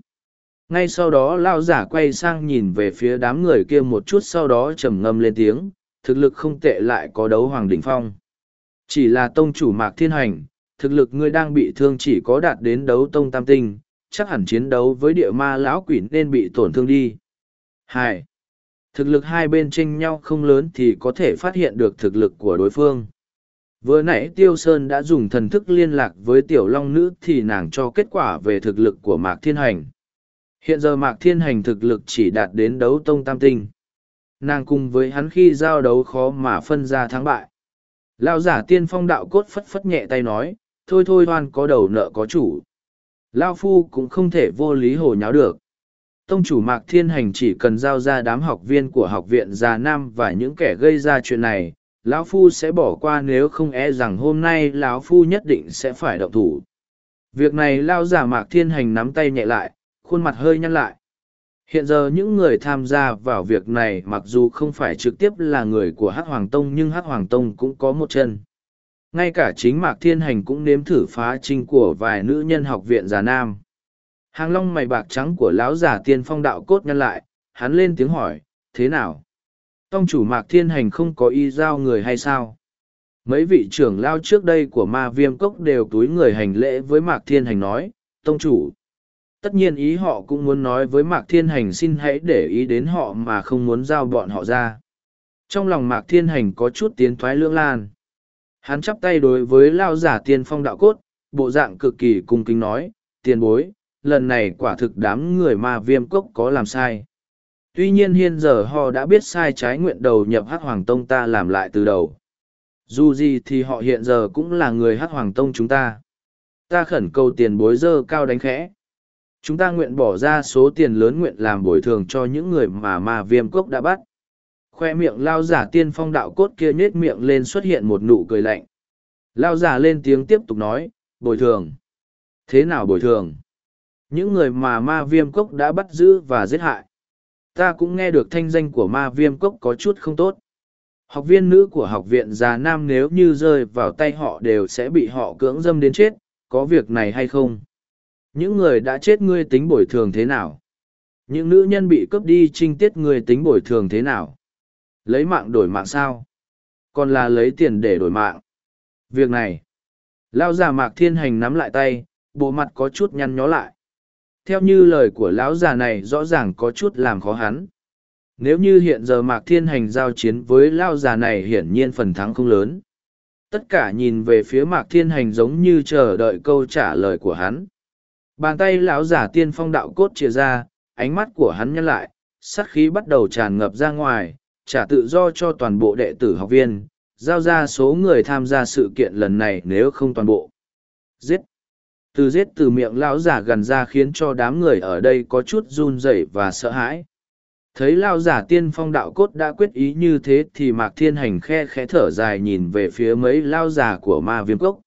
Ngay sau đó lao giả quay sang nhìn về phía đám người kia một chút sau đó trầm ngâm lên tiếng, thực lực không tệ lại có đấu hoàng đỉnh phong. Chỉ là tông chủ mạc thiên hành, thực lực ngươi đang bị thương chỉ có đạt đến đấu tông tam tinh, chắc hẳn chiến đấu với địa ma lão quỷ nên bị tổn thương đi. Hai, Thực lực hai bên tranh nhau không lớn thì có thể phát hiện được thực lực của đối phương. Vừa nãy Tiêu Sơn đã dùng thần thức liên lạc với Tiểu Long Nữ thì nàng cho kết quả về thực lực của Mạc Thiên Hành. Hiện giờ Mạc Thiên Hành thực lực chỉ đạt đến đấu tông tam tinh nàng cùng với hắn khi giao đấu khó mà phân ra thắng bại lao giả tiên phong đạo cốt phất phất nhẹ tay nói thôi thôi hoan có đầu nợ có chủ lao phu cũng không thể vô lý hồ nháo được. Tông chủ mạc thiên hành chỉ cần giao ra đám học viên của học viện già nam và những kẻ gây ra chuyện này, lão phu sẽ bỏ qua nếu không e rằng hôm nay lão phu nhất định sẽ phải động thủ. Việc này lao giả mạc thiên hành nắm tay nhẹ lại, khuôn mặt hơi nhăn lại. Hiện giờ những người tham gia vào việc này mặc dù không phải trực tiếp là người của Hắc Hoàng Tông nhưng Hắc Hoàng Tông cũng có một chân. Ngay cả chính Mạc Thiên Hành cũng nếm thử phá trinh của vài nữ nhân học viện già nam. Hàng long mày bạc trắng của lão già tiên phong đạo cốt nhăn lại, hắn lên tiếng hỏi, thế nào? Tông chủ Mạc Thiên Hành không có y giao người hay sao? Mấy vị trưởng lao trước đây của ma viêm cốc đều túi người hành lễ với Mạc Thiên Hành nói, Tông chủ, tất nhiên ý họ cũng muốn nói với mạc thiên hành xin hãy để ý đến họ mà không muốn giao bọn họ ra trong lòng mạc thiên hành có chút tiến thoái lưỡng lan hắn chắp tay đối với lao giả tiên phong đạo cốt, bộ dạng cực kỳ cung kính nói, tiền bối, lần này quả thực đám người ma viêm cốc có làm sai tuy nhiên hiện giờ họ đã biết sai trái nguyện đầu nhập hắc hoàng tông ta làm lại từ đầu Dù gì thì họ hiện giờ cũng là người hát hoàng tông chúng ta. Ta khẩn cầu tiền bối dơ cao đánh khẽ. Chúng ta nguyện bỏ ra số tiền lớn nguyện làm bồi thường cho những người mà ma viêm cốc đã bắt. Khoe miệng lao giả tiên phong đạo cốt kia nhết miệng lên xuất hiện một nụ cười lạnh. Lao giả lên tiếng tiếp tục nói, bồi thường. Thế nào bồi thường? Những người mà ma viêm cốc đã bắt giữ và giết hại. Ta cũng nghe được thanh danh của ma viêm cốc có chút không tốt. Học viên nữ của học viện già nam nếu như rơi vào tay họ đều sẽ bị họ cưỡng dâm đến chết, có việc này hay không? Những người đã chết ngươi tính bồi thường thế nào? Những nữ nhân bị cướp đi trinh tiết ngươi tính bồi thường thế nào? Lấy mạng đổi mạng sao? Còn là lấy tiền để đổi mạng. Việc này, lão già mạc thiên hành nắm lại tay, bộ mặt có chút nhăn nhó lại. Theo như lời của lão già này rõ ràng có chút làm khó hắn. Nếu như hiện giờ mạc thiên hành giao chiến với lao già này hiển nhiên phần thắng không lớn. Tất cả nhìn về phía mạc thiên hành giống như chờ đợi câu trả lời của hắn. Bàn tay lão giả tiên phong đạo cốt chia ra, ánh mắt của hắn nhăn lại, sát khí bắt đầu tràn ngập ra ngoài, trả tự do cho toàn bộ đệ tử học viên, giao ra số người tham gia sự kiện lần này nếu không toàn bộ. Giết! Từ giết từ miệng lão giả gần ra khiến cho đám người ở đây có chút run rẩy và sợ hãi. Thấy lão giả tiên phong đạo cốt đã quyết ý như thế thì Mạc Thiên Hành khe khẽ thở dài nhìn về phía mấy lão giả của ma viêm cốc.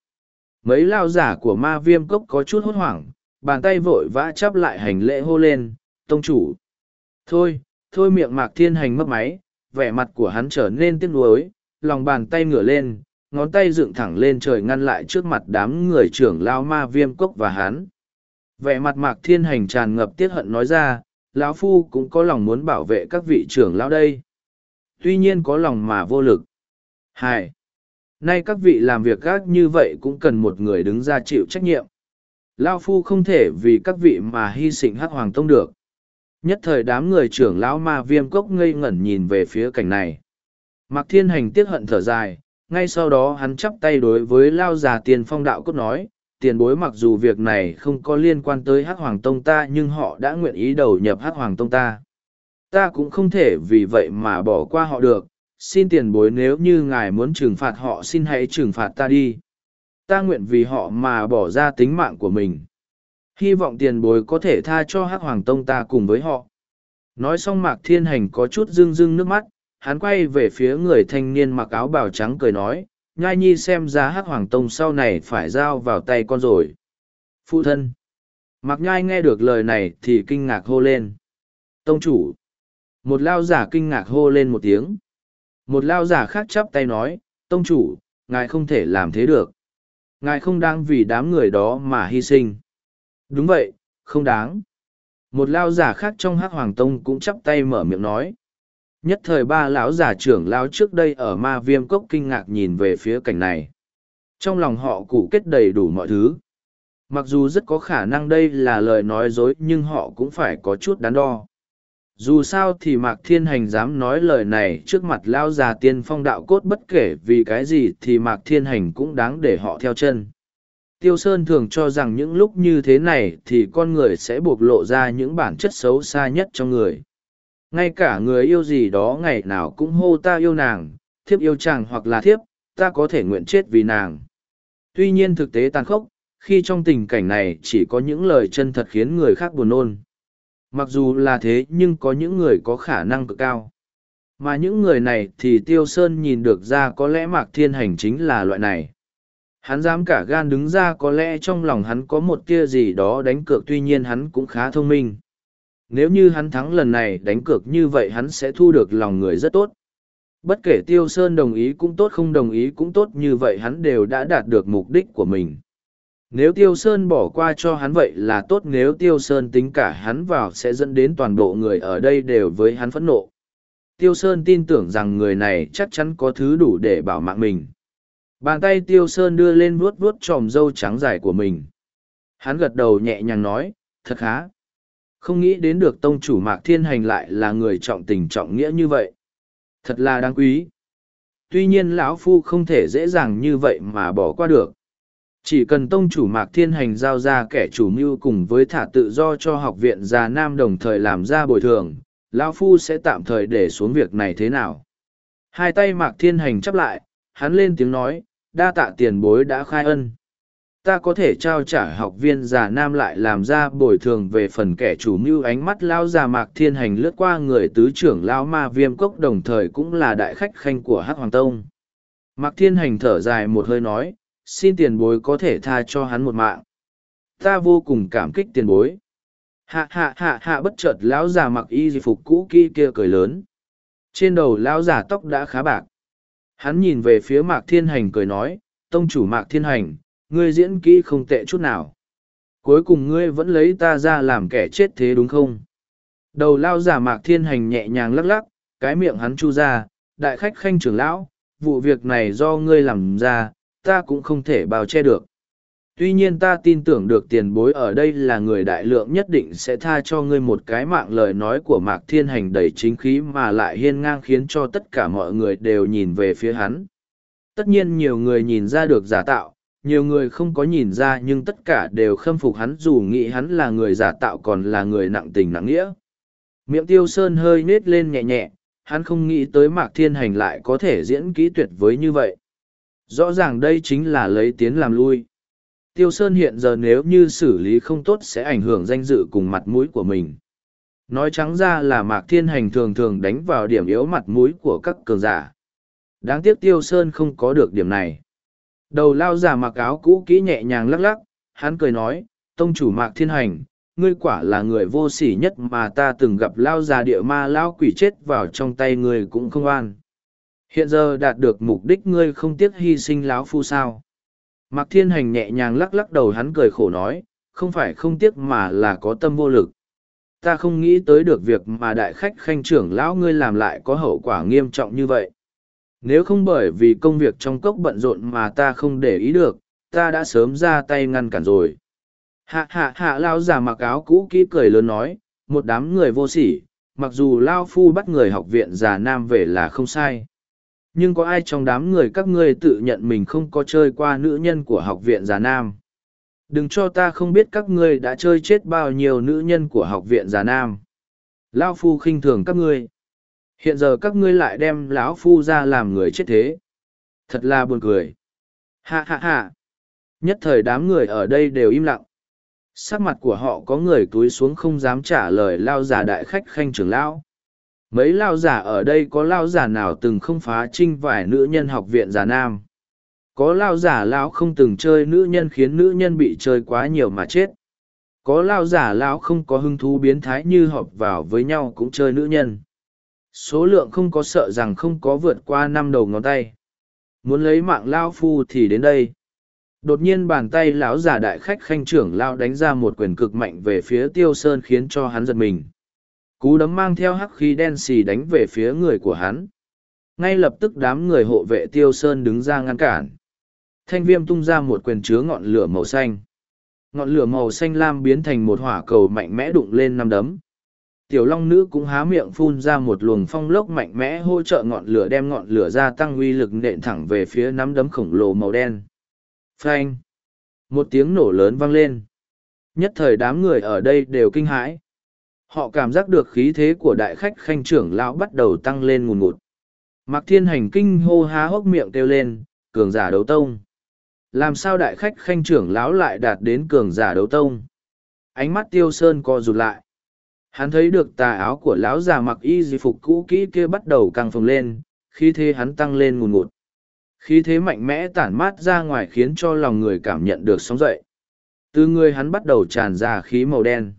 Mấy lão giả của ma viêm cốc có chút hốt hoảng, bàn tay vội vã chắp lại hành lễ hô lên, tông chủ. Thôi, thôi miệng Mạc Thiên Hành mất máy, vẻ mặt của hắn trở nên tiếc nuối, lòng bàn tay ngửa lên, ngón tay dựng thẳng lên trời ngăn lại trước mặt đám người trưởng lao ma viêm cốc và hắn. Vẻ mặt Mạc Thiên Hành tràn ngập tiết hận nói ra, lão phu cũng có lòng muốn bảo vệ các vị trưởng lão đây. Tuy nhiên có lòng mà vô lực. Hai. Nay các vị làm việc gác như vậy cũng cần một người đứng ra chịu trách nhiệm. Lao phu không thể vì các vị mà hy sinh hắc hoàng tông được. Nhất thời đám người trưởng lão ma viêm cốc ngây ngẩn nhìn về phía cảnh này. Mạc Thiên Hành tiếc hận thở dài, ngay sau đó hắn chắp tay đối với Lao già tiền phong đạo cốt nói, tiền bối mặc dù việc này không có liên quan tới hắc hoàng tông ta nhưng họ đã nguyện ý đầu nhập hắc hoàng tông ta. Ta cũng không thể vì vậy mà bỏ qua họ được, xin tiền bối nếu như ngài muốn trừng phạt họ xin hãy trừng phạt ta đi. Ta nguyện vì họ mà bỏ ra tính mạng của mình hy vọng tiền bối có thể tha cho hắc hoàng tông ta cùng với họ. Nói xong mạc thiên hành có chút rưng rưng nước mắt, hắn quay về phía người thanh niên mặc áo bào trắng cười nói, nhai nhi xem ra hắc hoàng tông sau này phải giao vào tay con rồi. Phụ thân. Mặc nhai nghe được lời này thì kinh ngạc hô lên. Tông chủ. Một lao giả kinh ngạc hô lên một tiếng. Một lao giả khác chắp tay nói, tông chủ, ngài không thể làm thế được. Ngài không đang vì đám người đó mà hy sinh đúng vậy, không đáng. Một lao giả khác trong hắc hoàng tông cũng chắp tay mở miệng nói. Nhất thời ba lão giả trưởng lao trước đây ở ma viêm cốc kinh ngạc nhìn về phía cảnh này. Trong lòng họ cụ kết đầy đủ mọi thứ. Mặc dù rất có khả năng đây là lời nói dối nhưng họ cũng phải có chút đắn đo. Dù sao thì mạc thiên hành dám nói lời này trước mặt lao già tiên phong đạo cốt bất kể vì cái gì thì mạc thiên hành cũng đáng để họ theo chân. Tiêu Sơn thường cho rằng những lúc như thế này thì con người sẽ bộc lộ ra những bản chất xấu xa nhất trong người. Ngay cả người yêu gì đó ngày nào cũng hô ta yêu nàng, thiếp yêu chàng hoặc là thiếp, ta có thể nguyện chết vì nàng. Tuy nhiên thực tế tàn khốc, khi trong tình cảnh này chỉ có những lời chân thật khiến người khác buồn nôn. Mặc dù là thế nhưng có những người có khả năng cực cao. Mà những người này thì Tiêu Sơn nhìn được ra có lẽ Mạc Thiên Hành chính là loại này. Hắn dám cả gan đứng ra có lẽ trong lòng hắn có một tia gì đó đánh cược, tuy nhiên hắn cũng khá thông minh. Nếu như hắn thắng lần này, đánh cược như vậy hắn sẽ thu được lòng người rất tốt. Bất kể Tiêu Sơn đồng ý cũng tốt, không đồng ý cũng tốt, như vậy hắn đều đã đạt được mục đích của mình. Nếu Tiêu Sơn bỏ qua cho hắn vậy là tốt, nếu Tiêu Sơn tính cả hắn vào sẽ dẫn đến toàn bộ người ở đây đều với hắn phẫn nộ. Tiêu Sơn tin tưởng rằng người này chắc chắn có thứ đủ để bảo mạng mình. Bàn tay tiêu sơn đưa lên vuốt vuốt tròm râu trắng dài của mình. Hắn gật đầu nhẹ nhàng nói, thật khá. Không nghĩ đến được tông chủ mạc thiên hành lại là người trọng tình trọng nghĩa như vậy. Thật là đáng quý. Tuy nhiên lão phu không thể dễ dàng như vậy mà bỏ qua được. Chỉ cần tông chủ mạc thiên hành giao ra kẻ chủ mưu cùng với thả tự do cho học viện già nam đồng thời làm ra bồi thường, lão phu sẽ tạm thời để xuống việc này thế nào. Hai tay mạc thiên hành chắp lại, hắn lên tiếng nói, đa tạ tiền bối đã khai ân. Ta có thể trao trả học viên già nam lại làm ra bồi thường về phần kẻ chủ mưu ánh mắt lao già mạc thiên hành lướt qua người tứ trưởng lao ma viêm cốc đồng thời cũng là đại khách khanh của hắc hoàng tông. Mạc thiên hành thở dài một hơi nói, xin tiền bối có thể tha cho hắn một mạng. Ta vô cùng cảm kích tiền bối. Hạ hạ hạ hạ bất chợt lão già mặc y di phục cũ kỹ kia cười lớn. Trên đầu lão già tóc đã khá bạc. Hắn nhìn về phía Mạc Thiên Hành cười nói, tông chủ Mạc Thiên Hành, ngươi diễn kỹ không tệ chút nào. Cuối cùng ngươi vẫn lấy ta ra làm kẻ chết thế đúng không? Đầu lao giả Mạc Thiên Hành nhẹ nhàng lắc lắc, cái miệng hắn chu ra, đại khách khanh trưởng lão, vụ việc này do ngươi làm ra, ta cũng không thể bào che được. Tuy nhiên ta tin tưởng được tiền bối ở đây là người đại lượng nhất định sẽ tha cho ngươi một cái mạng lời nói của Mạc Thiên Hành đầy chính khí mà lại hiên ngang khiến cho tất cả mọi người đều nhìn về phía hắn. Tất nhiên nhiều người nhìn ra được giả tạo, nhiều người không có nhìn ra nhưng tất cả đều khâm phục hắn dù nghĩ hắn là người giả tạo còn là người nặng tình nặng nghĩa. Miệng tiêu sơn hơi nết lên nhẹ nhẹ, hắn không nghĩ tới Mạc Thiên Hành lại có thể diễn kỹ tuyệt với như vậy. Rõ ràng đây chính là lấy tiến làm lui Tiêu Sơn hiện giờ nếu như xử lý không tốt sẽ ảnh hưởng danh dự cùng mặt mũi của mình. Nói trắng ra là Mạc Thiên Hành thường thường đánh vào điểm yếu mặt mũi của các cường giả. Đáng tiếc Tiêu Sơn không có được điểm này. Đầu lao giả mặc áo cũ kỹ nhẹ nhàng lắc lắc, hắn cười nói, Tông chủ Mạc Thiên Hành, ngươi quả là người vô sỉ nhất mà ta từng gặp lao già địa ma lao quỷ chết vào trong tay ngươi cũng không an. Hiện giờ đạt được mục đích ngươi không tiếc hy sinh lão phu sao. Mạc Thiên Hành nhẹ nhàng lắc lắc đầu hắn cười khổ nói, không phải không tiếc mà là có tâm vô lực. Ta không nghĩ tới được việc mà đại khách khanh trưởng lão ngươi làm lại có hậu quả nghiêm trọng như vậy. Nếu không bởi vì công việc trong cốc bận rộn mà ta không để ý được, ta đã sớm ra tay ngăn cản rồi. Hạ hạ hạ lao già mặc áo cũ kỹ cười lớn nói, một đám người vô sỉ, mặc dù lao phu bắt người học viện già nam về là không sai nhưng có ai trong đám người các ngươi tự nhận mình không có chơi qua nữ nhân của học viện già nam? Đừng cho ta không biết các ngươi đã chơi chết bao nhiêu nữ nhân của học viện già nam. Lão phu khinh thường các ngươi. Hiện giờ các ngươi lại đem lão phu ra làm người chết thế. Thật là buồn cười. Hạ hạ hạ nhất thời đám người ở đây đều im lặng. Sắc mặt của họ có người túi xuống không dám trả lời lao giả đại khách khanh trưởng lão mấy lao giả ở đây có lao giả nào từng không phá trinh vài nữ nhân học viện giả nam? Có lao giả lão không từng chơi nữ nhân khiến nữ nhân bị chơi quá nhiều mà chết. Có lao giả lão không có hứng thú biến thái như họp vào với nhau cũng chơi nữ nhân. Số lượng không có sợ rằng không có vượt qua năm đầu ngón tay. Muốn lấy mạng lao phu thì đến đây. Đột nhiên bàn tay lão giả đại khách khanh trưởng lao đánh ra một quyền cực mạnh về phía tiêu sơn khiến cho hắn giật mình cú đấm mang theo hắc khí đen xì đánh về phía người của hắn. Ngay lập tức đám người hộ vệ tiêu sơn đứng ra ngăn cản. Thanh viêm tung ra một quyền chứa ngọn lửa màu xanh. Ngọn lửa màu xanh lam biến thành một hỏa cầu mạnh mẽ đụng lên năm đấm. Tiểu long nữ cũng há miệng phun ra một luồng phong lốc mạnh mẽ hỗ trợ ngọn lửa đem ngọn lửa gia tăng uy lực nện thẳng về phía nắm đấm khổng lồ màu đen. Phanh! Một tiếng nổ lớn vang lên. Nhất thời đám người ở đây đều kinh hãi họ cảm giác được khí thế của đại khách khanh trưởng lão bắt đầu tăng lên ngùn ngụt. Mặc thiên hành kinh hô há hốc miệng kêu lên, cường giả đấu tông! Làm sao đại khách khanh trưởng lão lại đạt đến cường giả đấu tông? Ánh mắt tiêu sơn co rụt lại. Hắn thấy được tà áo của lão già mặc y di phục cũ kỹ kia bắt đầu căng phồng lên, khí thế hắn tăng lên ngùn ngụt. Khí thế mạnh mẽ tản mát ra ngoài khiến cho lòng người cảm nhận được sóng dậy. Từ người hắn bắt đầu tràn ra khí màu đen.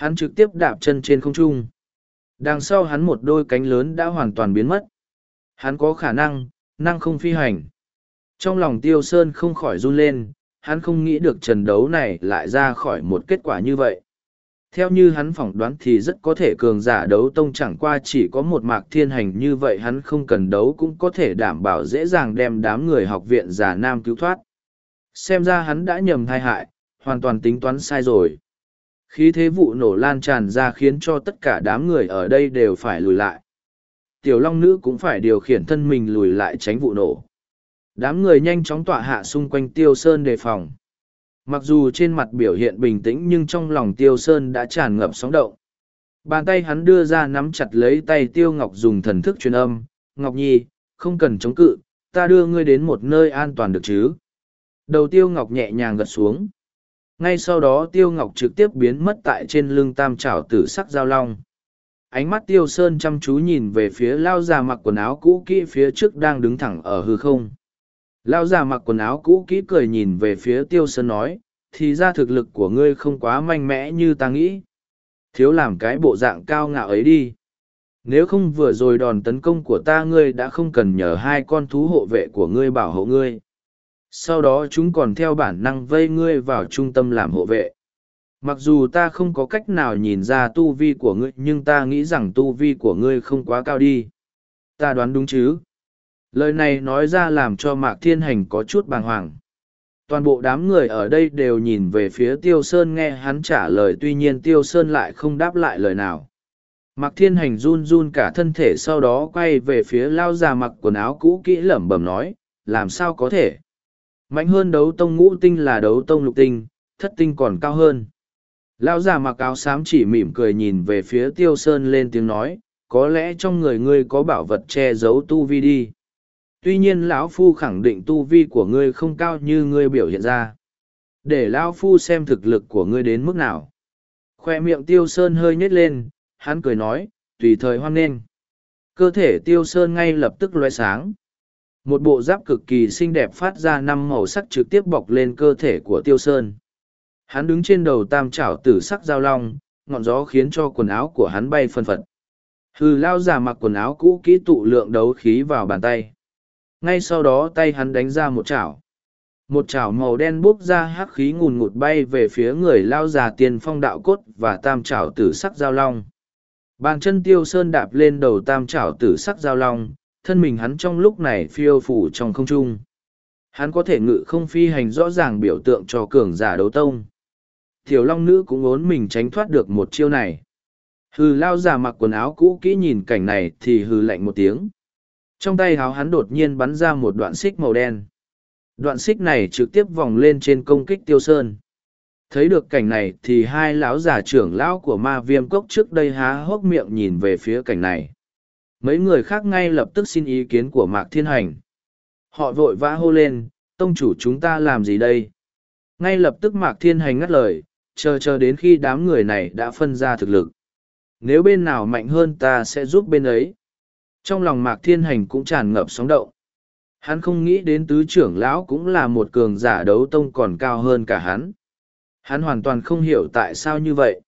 Hắn trực tiếp đạp chân trên không trung. Đằng sau hắn một đôi cánh lớn đã hoàn toàn biến mất. Hắn có khả năng, năng không phi hành. Trong lòng tiêu sơn không khỏi run lên, hắn không nghĩ được trận đấu này lại ra khỏi một kết quả như vậy. Theo như hắn phỏng đoán thì rất có thể cường giả đấu tông chẳng qua chỉ có một mạc thiên hành như vậy hắn không cần đấu cũng có thể đảm bảo dễ dàng đem đám người học viện giả nam cứu thoát. Xem ra hắn đã nhầm thai hại, hoàn toàn tính toán sai rồi khí thế vụ nổ lan tràn ra khiến cho tất cả đám người ở đây đều phải lùi lại. Tiểu long nữ cũng phải điều khiển thân mình lùi lại tránh vụ nổ. Đám người nhanh chóng tọa hạ xung quanh tiêu sơn đề phòng. Mặc dù trên mặt biểu hiện bình tĩnh nhưng trong lòng tiêu sơn đã tràn ngập sóng động. Bàn tay hắn đưa ra nắm chặt lấy tay tiêu ngọc dùng thần thức truyền âm. Ngọc nhi, không cần chống cự, ta đưa ngươi đến một nơi an toàn được chứ? Đầu tiêu ngọc nhẹ nhàng gật xuống ngay sau đó tiêu ngọc trực tiếp biến mất tại trên lưng tam trảo tử sắc giao long. Ánh mắt tiêu sơn chăm chú nhìn về phía lao già mặc quần áo cũ kỹ phía trước đang đứng thẳng ở hư không. Lao già mặc quần áo cũ kỹ cười nhìn về phía tiêu sơn nói, thì ra thực lực của ngươi không quá mạnh mẽ như ta nghĩ. Thiếu làm cái bộ dạng cao ngạo ấy đi. Nếu không vừa rồi đòn tấn công của ta ngươi đã không cần nhờ hai con thú hộ vệ của ngươi bảo hộ ngươi sau đó chúng còn theo bản năng vây ngươi vào trung tâm làm hộ vệ. Mặc dù ta không có cách nào nhìn ra tu vi của ngươi, nhưng ta nghĩ rằng tu vi của ngươi không quá cao đi. Ta đoán đúng chứ? Lời này nói ra làm cho mạc thiên hành có chút bàng hoàng. Toàn bộ đám người ở đây đều nhìn về phía tiêu sơn nghe hắn trả lời, tuy nhiên tiêu sơn lại không đáp lại lời nào. Mạc thiên hành run run cả thân thể, sau đó quay về phía lao già mặc quần áo cũ kỹ lẩm bẩm nói, làm sao có thể? Mạnh hơn đấu tông ngũ tinh là đấu tông lục tinh, thất tinh còn cao hơn. Lão già mặc áo xám chỉ mỉm cười nhìn về phía tiêu sơn lên tiếng nói, có lẽ trong người ngươi có bảo vật che giấu tu vi đi. Tuy nhiên lão phu khẳng định tu vi của ngươi không cao như ngươi biểu hiện ra. Để lão phu xem thực lực của ngươi đến mức nào. Khoe miệng tiêu sơn hơi nhếch lên, hắn cười nói, tùy thời hoan nghênh. Cơ thể tiêu sơn ngay lập tức loe sáng một bộ giáp cực kỳ xinh đẹp phát ra năm màu sắc trực tiếp bọc lên cơ thể của tiêu sơn. Hắn đứng trên đầu tam trảo tử sắc giao long, ngọn gió khiến cho quần áo của hắn bay phân phật. Hừ, lao già mặc quần áo cũ kỹ tụ lượng đấu khí vào bàn tay. Ngay sau đó tay hắn đánh ra một chảo. Một chảo màu đen bốc ra hắc khí ngùn ngụt bay về phía người lao già tiền phong đạo cốt và tam chảo tử sắc giao long. Bàn chân tiêu sơn đạp lên đầu tam chảo tử sắc giao long thân mình hắn trong lúc này phiêu phủ trong không trung. Hắn có thể ngự không phi hành rõ ràng biểu tượng cho cường giả đấu tông. Tiểu long nữ cũng ốn mình tránh thoát được một chiêu này. Hừ, lao già mặc quần áo cũ kỹ nhìn cảnh này thì hừ lạnh một tiếng. Trong tay háo hắn đột nhiên bắn ra một đoạn xích màu đen. Đoạn xích này trực tiếp vòng lên trên công kích tiêu sơn. Thấy được cảnh này thì hai lão già trưởng lão của ma viêm cốc trước đây há hốc miệng nhìn về phía cảnh này mấy người khác ngay lập tức xin ý kiến của mạc thiên hành. Họ vội vã hô lên, tông chủ chúng ta làm gì đây? Ngay lập tức mạc thiên hành ngắt lời, chờ chờ đến khi đám người này đã phân ra thực lực. Nếu bên nào mạnh hơn ta sẽ giúp bên ấy. Trong lòng mạc thiên hành cũng tràn ngập sóng động. Hắn không nghĩ đến tứ trưởng lão cũng là một cường giả đấu tông còn cao hơn cả hắn. Hắn hoàn toàn không hiểu tại sao như vậy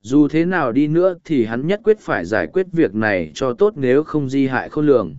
dù thế nào đi nữa thì hắn nhất quyết phải giải quyết việc này cho tốt nếu không di hại khôn lường.